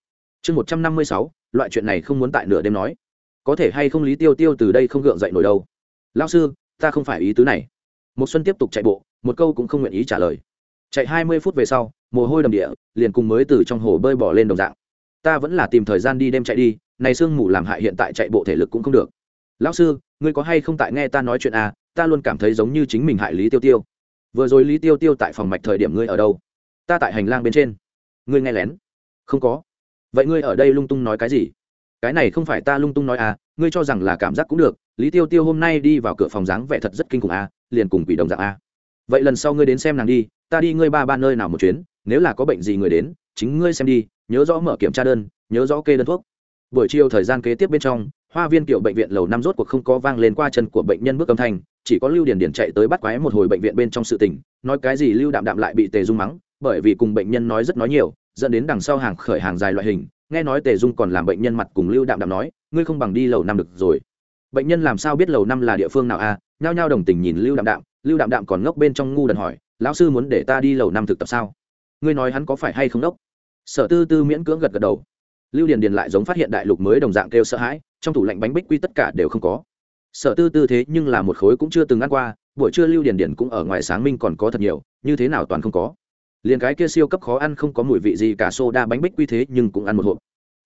Chương một trăm năm mươi sáu, loại chuyện này không muốn tại nửa đêm nói. Có thể hay không lý tiêu tiêu từ đây không gượng dậy nổi đâu? Lao sư, ta không phải ý tứ này. Một xuân tiếp tục chạy bộ, một câu cũng không nguyện ý trả lời. Chạy hai mươi phút về sau, mồ hôi đầm địa, liền cùng mới từ trong hồ bơi bỏ lên đồng dạng. Ta vẫn là tìm thời gian đi đêm chạy đi, này sương mù làm hại hiện tại chạy bộ thể lực cũng không được. Lão sư, ngươi có hay không tại nghe ta nói chuyện à? Ta luôn cảm thấy giống như chính mình hại lý tiêu tiêu. Vừa rồi lý tiêu tiêu tại phòng mạch thời điểm ngươi ở đâu? Ta tại hành lang bên trên. Ngươi nghe lén. Không có vậy ngươi ở đây lung tung nói cái gì? Cái này không phải ta lung tung nói à ngươi cho rằng là cảm giác cũng được, lý tiêu tiêu hôm nay đi vào cửa phòng dáng vẻ thật rất kinh khủng à liền cùng quỷ đồng dạng à. Vậy lần sau ngươi đến xem nàng đi, ta đi ngươi ba ba nơi nào một chuyến, nếu là có bệnh gì người đến, chính ngươi xem đi, nhớ rõ mở kiểm tra đơn, nhớ rõ kê đơn thuốc. Buổi chiều thời gian kế tiếp bên trong, hoa viên kiểu bệnh viện lầu năm rốt cuộc không có vang lên qua chân của bệnh nhân bước âm thanh, chỉ có lưu điển điển chạy tới bắt quái một hồi bệnh viện bên trong sự tình, nói cái gì lưu đạm đạm lại bị tề dung mắng, bởi vì cùng bệnh nhân nói rất nói nhiều dẫn đến đằng sau hàng khởi hàng dài loại hình. Nghe nói tề dung còn làm bệnh nhân mặt cùng lưu đạm đạm nói, ngươi không bằng đi lầu năm được rồi. Bệnh nhân làm sao biết lầu năm là địa phương nào a à? nhao nhao đồng tình nhìn lưu đạm đạm. Lưu đạm đạm còn ngốc bên trong ngu đần hỏi, lão sư muốn để ta đi lầu năm thực tập sao? Ngươi nói hắn có phải hay không ngốc sở tư tư miễn cưỡng gật gật đầu. Lưu điền điền lại giống phát hiện đại lục mới đồng dạng kêu sợ hãi, trong tủ lạnh bánh bích quy tất cả đều không có. Sở tư tư thế nhưng là một khối cũng chưa từng ăn qua, buổi trưa lưu điền điền cũng ở ngoài sáng minh còn có thật nhiều, như thế nào toàn không có liền cái kia siêu cấp khó ăn không có mùi vị gì cả xô đa bánh bích quy thế nhưng cũng ăn một hộp.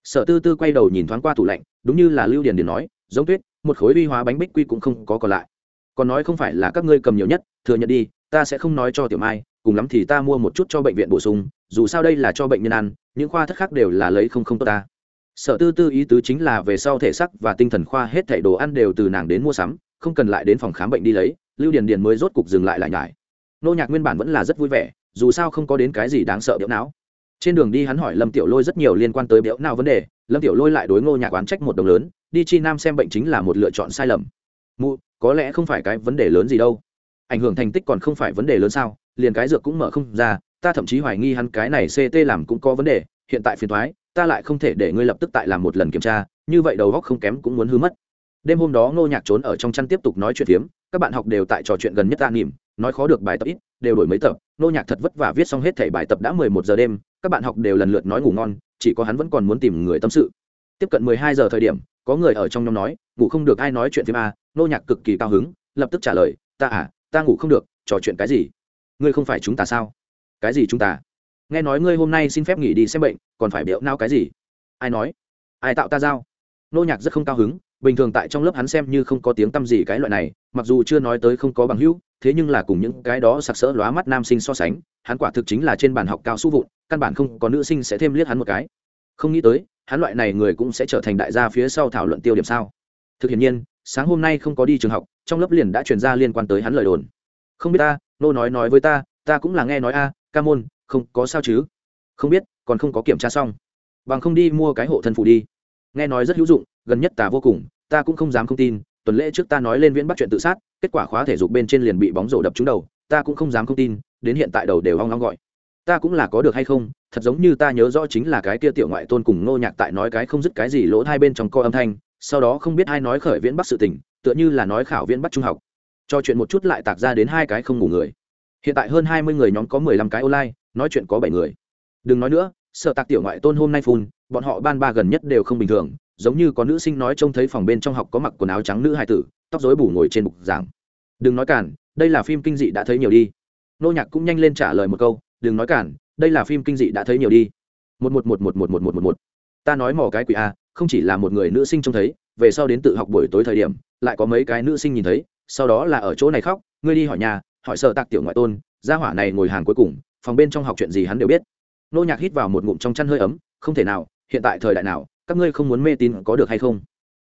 Sở tư tư quay đầu nhìn thoáng qua tủ lạnh, đúng như là lưu điền điền nói, giống tuyết, một khối vi hóa bánh bích quy cũng không có còn lại. Còn nói không phải là các ngươi cầm nhiều nhất, thừa nhận đi, ta sẽ không nói cho tiểu mai, cùng lắm thì ta mua một chút cho bệnh viện bổ sung, dù sao đây là cho bệnh nhân ăn, những khoa thất khác đều là lấy không không tốt ta. Sở tư tư ý tứ chính là về sau thể sắc và tinh thần khoa hết thảy đồ ăn đều từ nàng đến mua sắm, không cần lại đến phòng khám bệnh đi lấy, lưu điền điền mới rốt cục dừng lại lại nhải. Nô nhạc nguyên bản vẫn là rất vui vẻ dù sao không có đến cái gì đáng sợ béo não. Trên đường đi hắn hỏi lâm tiểu lôi rất nhiều liên quan tới béo não vấn đề, lâm tiểu lôi lại đối ngô nhạc oán trách một đồng lớn, đi chi nam xem bệnh chính là một lựa chọn sai lầm. Mụ, có lẽ không phải cái vấn đề lớn gì đâu. Ảnh hưởng thành tích còn không phải vấn đề lớn sao, liền cái dược cũng mở không ra, ta thậm chí hoài nghi hắn cái này ct làm cũng có vấn đề, hiện tại phiền thoái ta lại không thể để ngươi lập tức tại làm một lần kiểm tra, như vậy đầu góc không kém cũng muốn hư mất. Đêm hôm đó ngô nhạc trốn ở trong chăn tiếp tục nói chuyện phiếm, các bạn học đều tại trò chuyện gần nhất ta nỉm nói khó được bài tập ít, đều đổi mấy tập, nô nhạc thật vất vả viết xong hết thảy bài tập đã mười một giờ đêm, các bạn học đều lần lượt nói ngủ ngon, chỉ có hắn vẫn còn muốn tìm người tâm sự. Tiếp cận mười hai giờ thời điểm, có người ở trong nhóm nói, ngủ không được, ai nói chuyện phim a Nô nhạc cực kỳ cao hứng, lập tức trả lời, ta à ta ngủ không được, trò chuyện cái gì? Ngươi không phải chúng ta sao? Cái gì chúng ta? Nghe nói ngươi hôm nay xin phép nghỉ đi xem bệnh, còn phải biểu nao cái gì? Ai nói? Ai tạo ta giao? Nô nhạc rất không cao hứng, bình thường tại trong lớp hắn xem như không có tiếng tăm gì cái loại này, mặc dù chưa nói tới không có bằng hữu thế nhưng là cùng những cái đó sặc sỡ lóa mắt nam sinh so sánh, hắn quả thực chính là trên bàn học cao su vụn, căn bản không có nữ sinh sẽ thêm liếc hắn một cái. Không nghĩ tới, hắn loại này người cũng sẽ trở thành đại gia phía sau thảo luận tiêu điểm sao. Thực hiện nhiên, sáng hôm nay không có đi trường học, trong lớp liền đã truyền ra liên quan tới hắn lời đồn. Không biết ta, nô nói nói với ta ta cũng là nghe nói a, ca môn, không có sao chứ? Không biết, còn không có kiểm tra xong. Bằng không đi mua cái hộ thân phủ đi. Nghe nói rất hữu dụng, gần nhất ta vô cùng, ta cũng không dám không tin tuần lễ trước ta nói lên viễn bắt chuyện tự sát, kết quả khóa thể dục bên trên liền bị bóng rổ đập trúng đầu, ta cũng không dám không tin, đến hiện tại đầu đều hoang hoang gọi. Ta cũng là có được hay không, thật giống như ta nhớ rõ chính là cái kia tiểu ngoại tôn cùng nô nhạc tại nói cái không dứt cái gì lỗ hai bên trong co âm thanh, sau đó không biết ai nói khởi viễn bắc sự tình, tựa như là nói khảo viễn bắc trung học. Cho chuyện một chút lại tạc ra đến hai cái không ngủ người. Hiện tại hơn hai mươi người nhóm có mười lăm cái online, nói chuyện có bảy người. Đừng nói nữa, sợ tạc tiểu ngoại tôn hôm nay phun, bọn họ ban ba gần nhất đều không bình thường giống như có nữ sinh nói trông thấy phòng bên trong học có mặc quần áo trắng nữ hài tử, tóc rối bù ngồi trên bục giảng. Đừng nói cản, đây là phim kinh dị đã thấy nhiều đi. Nô nhạc cũng nhanh lên trả lời một câu, đừng nói cản, đây là phim kinh dị đã thấy nhiều đi. Một một một một một một một một một. Ta nói mò cái quỷ a, không chỉ là một người nữ sinh trông thấy, về sau đến tự học buổi tối thời điểm, lại có mấy cái nữ sinh nhìn thấy, sau đó là ở chỗ này khóc, ngươi đi hỏi nhà, hỏi sợ tạc tiểu ngoại tôn, gia hỏa này ngồi hàng cuối cùng, phòng bên trong học chuyện gì hắn đều biết. Nô nhạc hít vào một ngụm trong chăn hơi ấm, không thể nào, hiện tại thời đại nào các ngươi không muốn mê tín có được hay không?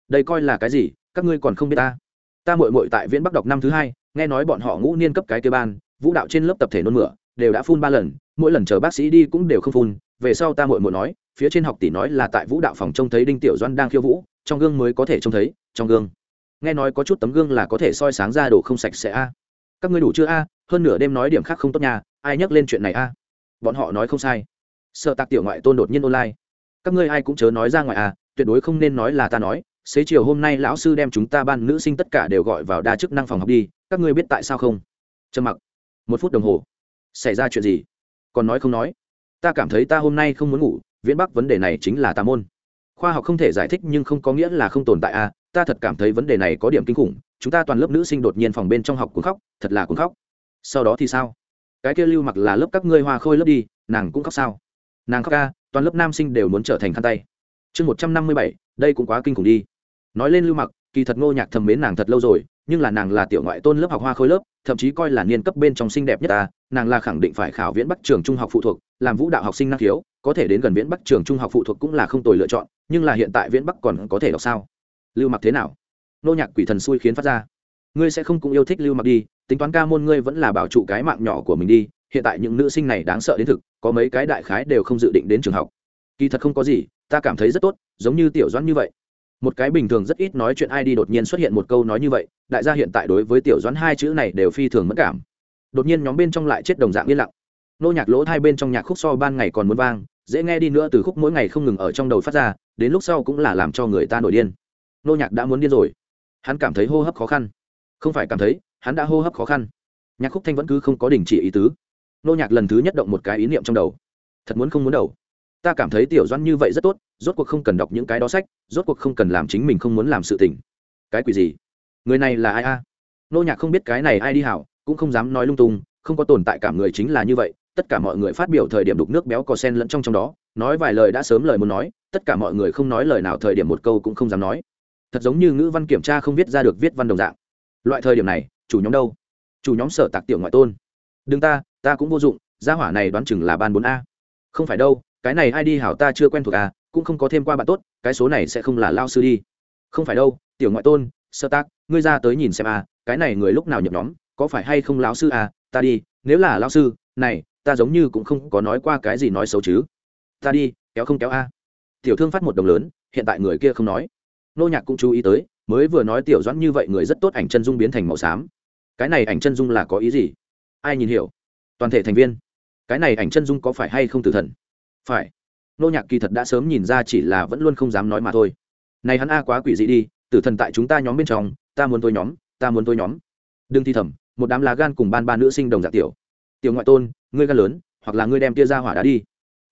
Đây coi là cái gì? Các ngươi còn không biết ta. Ta mội mội tại viễn bắc đọc năm thứ hai, nghe nói bọn họ ngũ niên cấp cái kế ban, vũ đạo trên lớp tập thể nôn mửa, đều đã phun ba lần, mỗi lần chờ bác sĩ đi cũng đều không phun. Về sau ta mội mội nói, phía trên học tỷ nói là tại vũ đạo phòng trông thấy đinh tiểu doan đang khiêu vũ, trong gương mới có thể trông thấy, trong gương. Nghe nói có chút tấm gương là có thể soi sáng ra đồ không sạch sẽ a. Các ngươi đủ chưa a? Hơn nửa đêm nói điểm khác không tốt nhà ai nhắc lên chuyện này a? Bọn họ nói không sai. Sợ tạc tiểu ngoại tôn đột nhiên online các ngươi ai cũng chớ nói ra ngoài à tuyệt đối không nên nói là ta nói, xế chiều hôm nay lão sư đem chúng ta ban nữ sinh tất cả đều gọi vào đa chức năng phòng học đi, các ngươi biết tại sao không? Trầm mặc. Một phút đồng hồ. Xảy ra chuyện gì? Còn nói không nói. Ta cảm thấy ta hôm nay không muốn ngủ, viễn bắc vấn đề này chính là tà môn. Khoa học không thể giải thích nhưng không có nghĩa là không tồn tại à ta thật cảm thấy vấn đề này có điểm kinh khủng, chúng ta toàn lớp nữ sinh đột nhiên phòng bên trong học cuốn khóc, thật là cuốn khóc. Sau đó thì sao? Cái kia lưu mặc là lớp các ngươi hoa khôi lớp đi, nàng cũng khóc sao? Nàng khóc ca toàn lớp nam sinh đều muốn trở thành khăn tay. Chương một trăm năm mươi bảy, đây cũng quá kinh khủng đi. Nói lên lưu mặc, kỳ thật ngô nhạc thầm mến nàng thật lâu rồi, nhưng là nàng là tiểu ngoại tôn lớp học hoa khôi lớp, thậm chí coi là niên cấp bên trong xinh đẹp nhất ta, nàng là khẳng định phải khảo viễn bắc trường trung học phụ thuộc, làm vũ đạo học sinh năng khiếu, có thể đến gần viễn bắc trường trung học phụ thuộc cũng là không tồi lựa chọn, nhưng là hiện tại viễn bắc còn có thể đọc sao? Lưu mặc thế nào? Nô nhạc quỷ thần xui khiến phát ra. Ngươi sẽ không cũng yêu thích lưu mặc đi, tính toán ca môn ngươi vẫn là bảo trụ cái mạng nhỏ của mình đi hiện tại những nữ sinh này đáng sợ đến thực, có mấy cái đại khái đều không dự định đến trường học. Kỳ thật không có gì, ta cảm thấy rất tốt, giống như tiểu doãn như vậy. Một cái bình thường rất ít nói chuyện ai đi đột nhiên xuất hiện một câu nói như vậy, đại gia hiện tại đối với tiểu doãn hai chữ này đều phi thường mất cảm. Đột nhiên nhóm bên trong lại chết đồng dạng yên lặng. Nô nhạc lỗ hai bên trong nhạc khúc so ban ngày còn muốn vang, dễ nghe đi nữa từ khúc mỗi ngày không ngừng ở trong đầu phát ra, đến lúc sau cũng là làm cho người ta nổi điên. Nô nhạc đã muốn điên rồi. Hắn cảm thấy hô hấp khó khăn. Không phải cảm thấy, hắn đã hô hấp khó khăn. Nhạc khúc thanh vẫn cứ không có đình chỉ ý tứ nô nhạc lần thứ nhất động một cái ý niệm trong đầu. Thật muốn không muốn đầu. Ta cảm thấy tiểu Doan như vậy rất tốt, rốt cuộc không cần đọc những cái đó sách, rốt cuộc không cần làm chính mình không muốn làm sự tình. Cái quỷ gì? Người này là ai a? Nô nhạc không biết cái này ai đi hảo, cũng không dám nói lung tung, không có tồn tại cảm người chính là như vậy, tất cả mọi người phát biểu thời điểm đục nước béo có sen lẫn trong trong đó, nói vài lời đã sớm lời muốn nói, tất cả mọi người không nói lời nào thời điểm một câu cũng không dám nói. Thật giống như ngữ văn kiểm tra không viết ra được viết văn đồng dạng. Loại thời điểm này, chủ nhóm đâu? Chủ nhóm sở tạc tiểu ngoại tôn. Đừng ta ta cũng vô dụng, gia hỏa này đoán chừng là ban bốn a. Không phải đâu, cái này ai đi hảo ta chưa quen thuộc à cũng không có thêm qua bạn tốt, cái số này sẽ không là lao sư đi. Không phải đâu, tiểu ngoại tôn, sơ tác, ngươi ra tới nhìn xem à cái này người lúc nào nhập nhóm, có phải hay không lão sư à ta đi, nếu là lão sư, này, ta giống như cũng không có nói qua cái gì nói xấu chứ. Ta đi, kéo không kéo a. Tiểu thương phát một đồng lớn, hiện tại người kia không nói. Nô nhạc cũng chú ý tới, mới vừa nói tiểu doãn như vậy người rất tốt, ảnh chân dung biến thành màu xám. Cái này ảnh chân dung là có ý gì? Ai nhìn hiểu? Toàn thể thành viên. Cái này ảnh chân dung có phải hay không tử thần? Phải. Nô nhạc kỳ thật đã sớm nhìn ra chỉ là vẫn luôn không dám nói mà thôi. Này hắn a quá quỷ dị đi, tử thần tại chúng ta nhóm bên trong, ta muốn tôi nhóm, ta muốn tôi nhóm. Đừng thi thầm, một đám lá gan cùng ban ba nữ sinh đồng dạng tiểu. Tiểu ngoại tôn, ngươi gan lớn, hoặc là ngươi đem tia ra hỏa đá đi.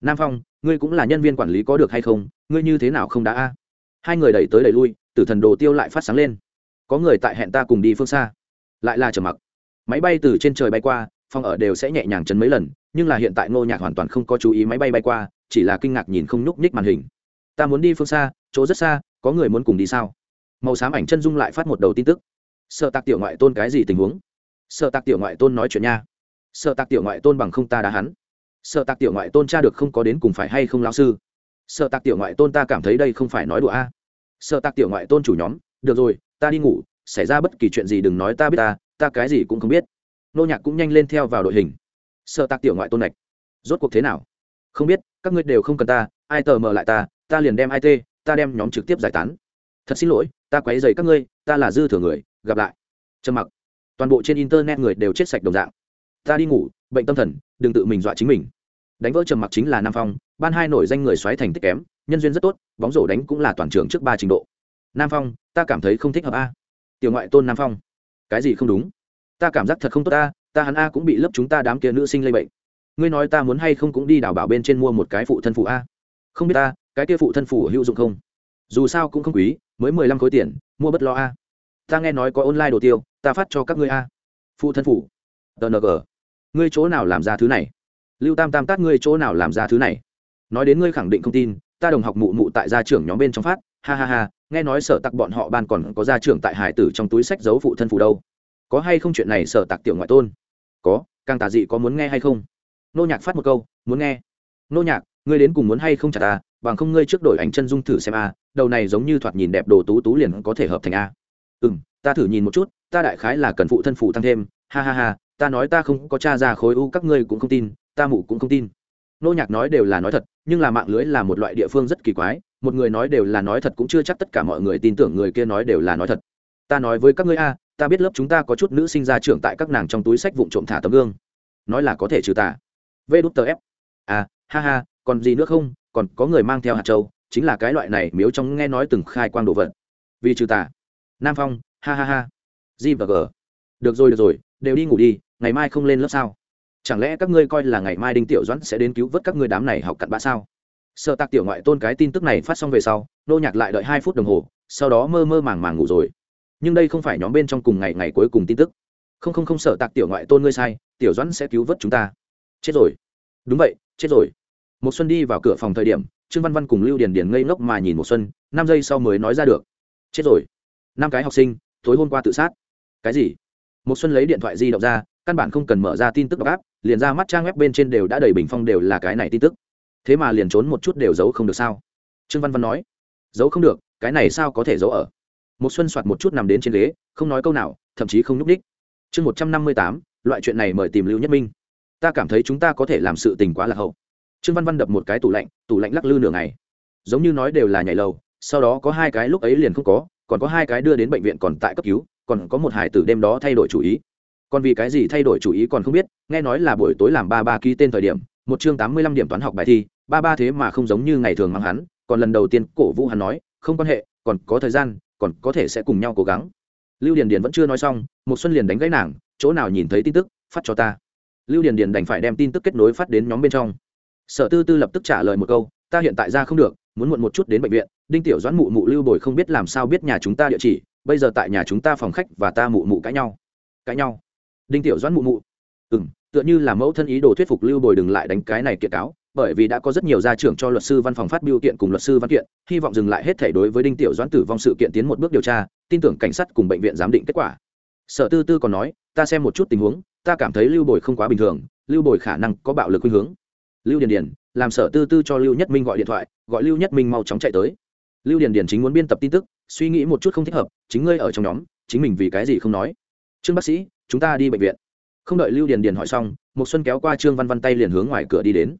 Nam phong, ngươi cũng là nhân viên quản lý có được hay không? Ngươi như thế nào không đã a? Hai người đẩy tới đẩy lui, tử thần đồ tiêu lại phát sáng lên. Có người tại hẹn ta cùng đi phương xa. Lại là trở mặc. Máy bay từ trên trời bay qua phòng ở đều sẽ nhẹ nhàng chấn mấy lần, nhưng là hiện tại ngô nhạc hoàn toàn không có chú ý máy bay bay qua, chỉ là kinh ngạc nhìn không nhúc nhích màn hình. Ta muốn đi phương xa, chỗ rất xa, có người muốn cùng đi sao? Màu xám ảnh chân dung lại phát một đầu tin tức. Sợ tạc tiểu ngoại tôn cái gì tình huống? Sợ tạc tiểu ngoại tôn nói chuyện nha. Sợ tạc tiểu ngoại tôn bằng không ta đá hắn. Sợ tạc tiểu ngoại tôn cha được không có đến cùng phải hay không lao sư? Sợ tạc tiểu ngoại tôn ta cảm thấy đây không phải nói đùa a. Sợ tạc tiểu ngoại tôn chủ nhóm, được rồi, ta đi ngủ, xảy ra bất kỳ chuyện gì đừng nói ta biết ta ta cái gì cũng không biết nô nhạc cũng nhanh lên theo vào đội hình. Sợ tạc tiểu ngoại tôn nạch, rốt cuộc thế nào? Không biết các ngươi đều không cần ta ai tờ mờ lại ta ta liền đem ai tê ta đem nhóm trực tiếp giải tán. Thật xin lỗi ta quấy dày các ngươi ta là dư thừa người gặp lại. Trầm mặc. Toàn bộ trên internet người đều chết sạch đồng dạng. Ta đi ngủ bệnh tâm thần đừng tự mình dọa chính mình. Đánh vỡ trầm mặc chính là nam phong ban hai nổi danh người xoáy thành tích kém nhân duyên rất tốt bóng rổ đánh cũng là toàn trường trước ba trình độ. Nam phong ta cảm thấy không thích hợp a. Tiểu ngoại tôn nam phong. Cái gì không đúng? Ta cảm giác thật không tốt ta ta hắn a cũng bị lớp chúng ta đám kia nữ sinh lây bệnh. Ngươi nói ta muốn hay không cũng đi đảo bảo bên trên mua một cái phụ thân phụ a. Không biết ta, cái kia phụ thân phụ hữu dụng không? Dù sao cũng không quý, mới mười lăm khối tiền, mua bất lo a. Ta nghe nói có online đồ tiêu, ta phát cho các ngươi a. Phụ thân phụ. Tng ngươi chỗ nào làm ra thứ này? Lưu tam tam tát ngươi chỗ nào làm ra thứ này? Nói đến ngươi khẳng định không tin, ta đồng học mụ mụ tại gia trưởng nhóm bên trong phát, ha ha ha, nghe nói sở tặc bọn họ ban còn có gia trưởng tại hải tử trong túi sách giấu phụ thân phụ đâu có hay không chuyện này sở tạc tiểu ngoại tôn? Có, càng tà dị có muốn nghe hay không? Nô nhạc phát một câu, muốn nghe. Nô nhạc, ngươi đến cùng muốn hay không chả ta, bằng không ngươi trước đổi ảnh chân dung thử xem a, đầu này giống như thoạt nhìn đẹp đồ tú tú liền có thể hợp thành a. Ừ m ta thử nhìn một chút, ta đại khái là cần phụ thân phụ tăng thêm, ha ha ha, ta nói ta không có cha ra khối u các ngươi cũng không tin, ta mụ cũng không tin. Nô nhạc nói đều là nói thật, nhưng là mạng lưới là một loại địa phương rất kỳ quái, một người nói đều là nói thật cũng chưa chắc tất cả mọi người tin tưởng người kia nói đều là nói thật. Ta nói với các ngươi a ta biết lớp chúng ta có chút nữ sinh ra trưởng tại các nàng trong túi sách vụn trộm thả tấm gương. Nói là có thể trừ tà. Vê đút tờ ép. À ha ha, còn gì nữa không? Còn có người mang theo hạt châu, chính là cái loại này miếu trong nghe nói từng khai quang đồ vật. Vì trừ tà. Nam phong, ha ha ha. G và g. Được rồi được rồi, đều đi ngủ đi, ngày mai không lên lớp sao? Chẳng lẽ các ngươi coi là ngày mai đinh tiểu doãn sẽ đến cứu vớt các ngươi đám này học cặn bã sao? Sợ tạc tiểu ngoại tôn cái tin tức này phát xong về sau, nô nhạc lại đợi hai phút đồng hồ, sau đó mơ mơ màng màng ngủ rồi nhưng đây không phải nhóm bên trong cùng ngày ngày cuối cùng tin tức. Không không không sợ tạc tiểu ngoại tôn ngươi sai, tiểu doãn sẽ cứu vớt chúng ta. Chết rồi. Đúng vậy, chết rồi. Một xuân đi vào cửa phòng thời điểm, trương văn văn cùng lưu điền điền ngây ngốc mà nhìn một xuân, năm giây sau mới nói ra được. Chết rồi. Năm cái học sinh, tối hôm qua tự sát. Cái gì? Một xuân lấy điện thoại di động ra, căn bản không cần mở ra tin tức đọc áp liền ra mắt trang web bên trên đều đã đầy bình phong đều là cái này tin tức. Thế mà liền trốn một chút đều giấu không được sao? Trương văn văn nói. Giấu không được, cái này sao có thể giấu ở? Một xuân soạt một chút nằm đến trên ghế, không nói câu nào, thậm chí không nhúc đích chương một trăm năm mươi tám, loại chuyện này mời tìm lưu nhất minh. Ta cảm thấy chúng ta có thể làm sự tình quá là hậu. Trương văn văn đập một cái tủ lạnh tủ lạnh lắc lư nửa ngày. Giống như nói đều là nhảy lầu, sau đó có hai cái lúc ấy liền không có, còn có hai cái đưa đến bệnh viện còn tại cấp cứu, còn có một hải tử đêm đó thay đổi chủ ý. Còn vì cái gì thay đổi chủ ý còn không biết, nghe nói là buổi tối làm ba ba ký tên thời điểm, một chương tám mươi lăm điểm toán học bài thi, ba ba thế mà không giống như ngày thường mang hắn, còn lần đầu tiên cổ vũ hắn nói, không quan hệ, còn có thời gian còn có thể sẽ cùng nhau cố gắng. Lưu điền điền vẫn chưa nói xong một xuân liền đánh gãy nàng, chỗ nào nhìn thấy tin tức, phát cho ta. Lưu điền điền đành phải đem tin tức kết nối phát đến nhóm bên trong. Sở tư tư lập tức trả lời một câu, ta hiện tại ra không được, muốn muộn một chút đến bệnh viện, đinh tiểu doãn mụ mụ lưu bồi không biết làm sao biết nhà chúng ta địa chỉ, bây giờ tại nhà chúng ta phòng khách và ta mụ mụ cãi nhau. Cãi nhau? Đinh tiểu doãn mụ mụ. Ừ m tựa như là mẫu thân ý đồ thuyết phục lưu bồi đừng lại đánh cái này kiện cáo bởi vì đã có rất nhiều gia trưởng cho luật sư văn phòng phát biểu kiện cùng luật sư văn kiện, hy vọng dừng lại hết thể đối với đinh tiểu doãn tử vong sự kiện tiến một bước điều tra, tin tưởng cảnh sát cùng bệnh viện giám định kết quả. Sở tư tư còn nói, ta xem một chút tình huống, ta cảm thấy lưu bồi không quá bình thường, lưu bồi khả năng có bạo lực khuynh hướng. Lưu điền điền, làm sở tư tư cho lưu nhất minh gọi điện thoại, gọi lưu nhất minh mau chóng chạy tới. Lưu điền điền chính muốn biên tập tin tức, suy nghĩ một chút không thích hợp, chính ngươi ở trong nhóm, chính mình vì cái gì không nói. Trương bác sĩ, chúng ta đi bệnh viện. Không đợi lưu điền điền hỏi xong một xuân kéo qua trương văn văn tay liền hướng ngoài cửa đi đến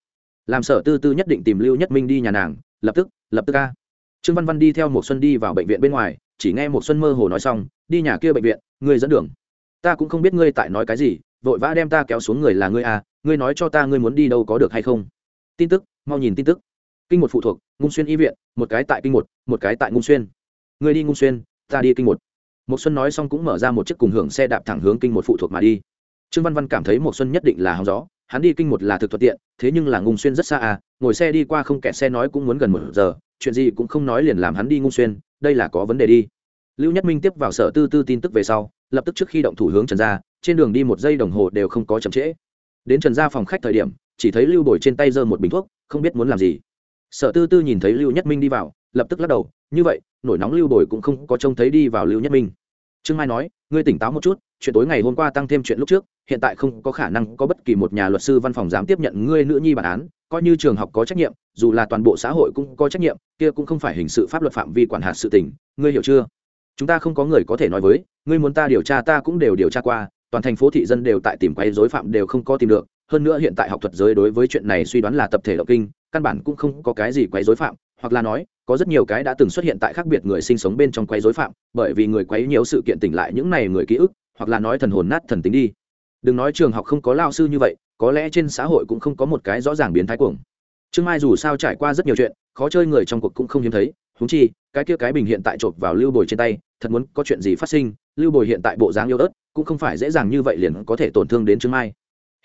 làm sở tư tư nhất định tìm lưu nhất minh đi nhà nàng, lập tức lập tức ca trương văn văn đi theo một xuân đi vào bệnh viện bên ngoài, chỉ nghe một xuân mơ hồ nói xong, đi nhà kia bệnh viện, ngươi dẫn đường. Ta cũng không biết ngươi tại nói cái gì, vội vã đem ta kéo xuống người là ngươi à ngươi nói cho ta ngươi muốn đi đâu có được hay không? Tin tức, mau nhìn tin tức. Kinh một phụ thuộc, ngung xuyên y viện, một cái tại kinh một một cái tại ngung xuyên. Ngươi đi ngung xuyên, ta đi kinh một. Một xuân nói xong cũng mở ra một chiếc cùng hưởng xe đạp thẳng hướng kinh một phụ thuộc mà đi. Trương văn văn cảm thấy một xuân nhất định là hóng gió hắn đi kinh một là thực thuận tiện, thế nhưng là ngung xuyên rất xa à ngồi xe đi qua không kẹt xe nói cũng muốn gần một giờ, chuyện gì cũng không nói liền làm hắn đi ngung xuyên, đây là có vấn đề đi. Lưu nhất minh tiếp vào sở tư tư tin tức về sau, lập tức trước khi động thủ hướng trần gia, trên đường đi một giây đồng hồ đều không có chậm trễ. Đến trần gia phòng khách thời điểm, chỉ thấy lưu bồi trên tay giơ một bình thuốc, không biết muốn làm gì. Sở tư tư nhìn thấy lưu nhất minh đi vào, lập tức lắc đầu, như vậy, nổi nóng lưu bồi cũng không có trông thấy đi vào lưu nhất minh trương mai nói, ngươi tỉnh táo một chút, chuyện tối ngày hôm qua tăng thêm chuyện lúc trước, hiện tại không có khả năng có bất kỳ một nhà luật sư văn phòng dám tiếp nhận ngươi nữ nhi bản án, coi như trường học có trách nhiệm, dù là toàn bộ xã hội cũng có trách nhiệm, kia cũng không phải hình sự pháp luật phạm vi quản hạt sự tình, ngươi hiểu chưa? Chúng ta không có người có thể nói với, ngươi muốn ta điều tra ta cũng đều điều tra qua, toàn thành phố thị dân đều tại tìm quay dối phạm đều không có tìm được, hơn nữa hiện tại học thuật giới đối với chuyện này suy đoán là tập thể động kinh, căn bản cũng không có cái gì quấy dối phạm, hoặc là nói có rất nhiều cái đã từng xuất hiện tại khác biệt người sinh sống bên trong quấy dối phạm, bởi vì người quấy nhiều sự kiện tỉnh lại những này người ký ức, hoặc là nói thần hồn nát thần tính đi. Đừng nói trường học không có lao sư như vậy, có lẽ trên xã hội cũng không có một cái rõ ràng biến thái cuồng. Trương mai dù sao trải qua rất nhiều chuyện, khó chơi người trong cuộc cũng không hiếm thấy húng chi, cái kia cái bình hiện tại chộp vào lưu bồi trên tay, thật muốn có chuyện gì phát sinh, lưu bồi hiện tại bộ dáng yêu ớt, cũng không phải dễ dàng như vậy liền có thể tổn thương đến trương mai.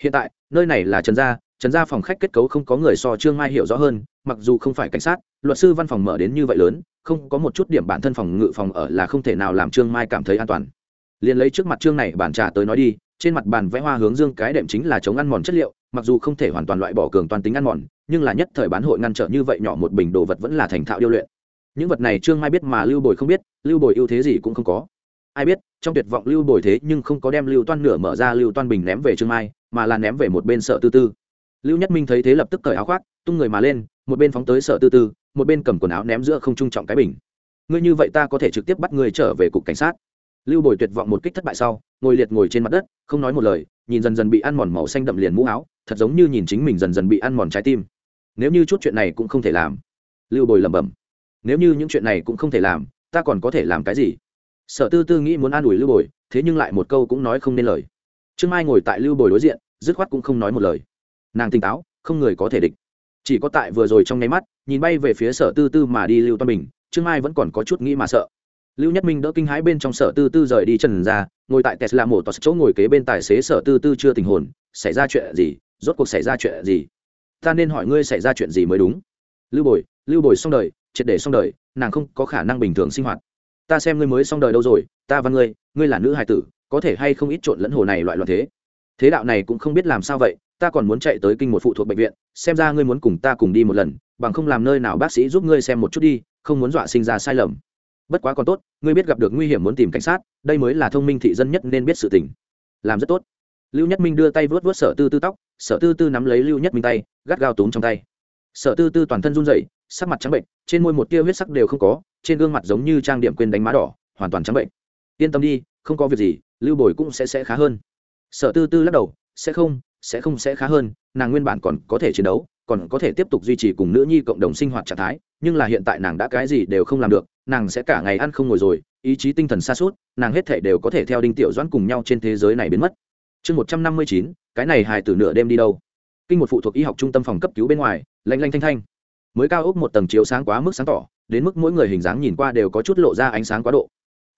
Hiện tại, nơi này là trần gia trần gia phòng khách kết cấu không có người so trương mai hiểu rõ hơn, mặc dù không phải cảnh sát, luật sư văn phòng mở đến như vậy lớn, không có một chút điểm bản thân phòng ngự phòng ở là không thể nào làm trương mai cảm thấy an toàn. Liền lấy trước mặt trương này bản trà tới nói đi, trên mặt bàn vẽ hoa hướng dương cái đệm chính là chống ăn mòn chất liệu, mặc dù không thể hoàn toàn loại bỏ cường toàn tính ăn mòn, nhưng là nhất thời bán hội ngăn trở như vậy nhỏ một bình đồ vật vẫn là thành thạo điêu luyện. Những vật này trương mai biết mà lưu bồi không biết, lưu bồi ưu thế gì cũng không có. Ai biết, trong tuyệt vọng lưu bồi thế nhưng không có đem lưu toan nửa mở ra lưu toan bình ném về trương mai, mà là ném về một bên sợ tư tư lưu nhất minh thấy thế lập tức cởi áo khoác, tung người mà lên, một bên phóng tới sợ tư tư, một bên cầm quần áo ném giữa không trung trọng cái bình. Ngươi như vậy ta có thể trực tiếp bắt ngươi trở về cục cảnh sát. Lưu bồi tuyệt vọng một kích thất bại sau, ngồi liệt ngồi trên mặt đất, không nói một lời, nhìn dần dần bị ăn mòn màu xanh đậm liền mũ áo, thật giống như nhìn chính mình dần dần bị ăn mòn trái tim. Nếu như chút chuyện này cũng không thể làm. Lưu bồi lẩm bẩm. Nếu như những chuyện này cũng không thể làm, ta còn có thể làm cái gì? Sở tư tư nghĩ muốn an ủi lưu bồi, thế nhưng lại một câu cũng nói không nên lời. Trương mai ngồi tại lưu bồi đối diện, dứt khoát cũng không nói một lời nàng tỉnh táo, không người có thể địch. Chỉ có tại vừa rồi trong nháy mắt, nhìn bay về phía sở tư tư mà đi lưu toan bình, trương mai vẫn còn có chút nghĩ mà sợ. Lưu nhất minh đỡ kinh hãi bên trong sở tư tư rời đi trần ra, ngồi tại tesla mổ tos chỗ ngồi kế bên tài xế sở tư tư chưa tình hồn, xảy ra chuyện gì? Rốt cuộc xảy ra chuyện gì? Ta nên hỏi ngươi xảy ra chuyện gì mới đúng. Lưu bồi lưu bồi xong đời, triệt để xong đời, nàng không có khả năng bình thường sinh hoạt. Ta xem ngươi mới xong đời đâu rồi, ta và ngươi ngươi là nữ hài tử, có thể hay không ít trộn lẫn hồ này loại loạn thế? Thế đạo này cũng không biết làm sao vậy ta còn muốn chạy tới kinh một phụ thuộc bệnh viện, xem ra ngươi muốn cùng ta cùng đi một lần, bằng không làm nơi nào bác sĩ giúp ngươi xem một chút đi, không muốn dọa sinh ra sai lầm. Bất quá còn tốt, ngươi biết gặp được nguy hiểm muốn tìm cảnh sát, đây mới là thông minh thị dân nhất nên biết sự tình. Làm rất tốt. Lưu nhất minh đưa tay vớt vớt sở tư tư tóc, sở tư tư nắm lấy lưu nhất minh tay, gắt gao túm trong tay. Sở tư tư toàn thân run rẩy, sắc mặt trắng bệnh, trên môi một tia huyết sắc đều không có, trên gương mặt giống như trang điểm quên đánh má đỏ, hoàn toàn trắng bệnh. Yên tâm đi, không có việc gì, lưu bồi cũng sẽ sẽ khá hơn. Sở tư tư lắc đầu, sẽ không sẽ không sẽ khá hơn, nàng nguyên bản còn có thể chiến đấu, còn có thể tiếp tục duy trì cùng nữ nhi cộng đồng sinh hoạt trạng thái, nhưng là hiện tại nàng đã cái gì đều không làm được, nàng sẽ cả ngày ăn không ngồi rồi, ý chí tinh thần xa suốt nàng hết thể đều có thể theo đinh tiểu doãn cùng nhau trên thế giới này biến mất. Chương một trăm năm mươi chín, cái này hài từ nửa đêm đi đâu? Kinh một phụ thuộc y học trung tâm phòng cấp cứu bên ngoài, lanh lanh thanh thanh. Mới cao ốc một tầng chiếu sáng quá mức sáng tỏ, đến mức mỗi người hình dáng nhìn qua đều có chút lộ ra ánh sáng quá độ.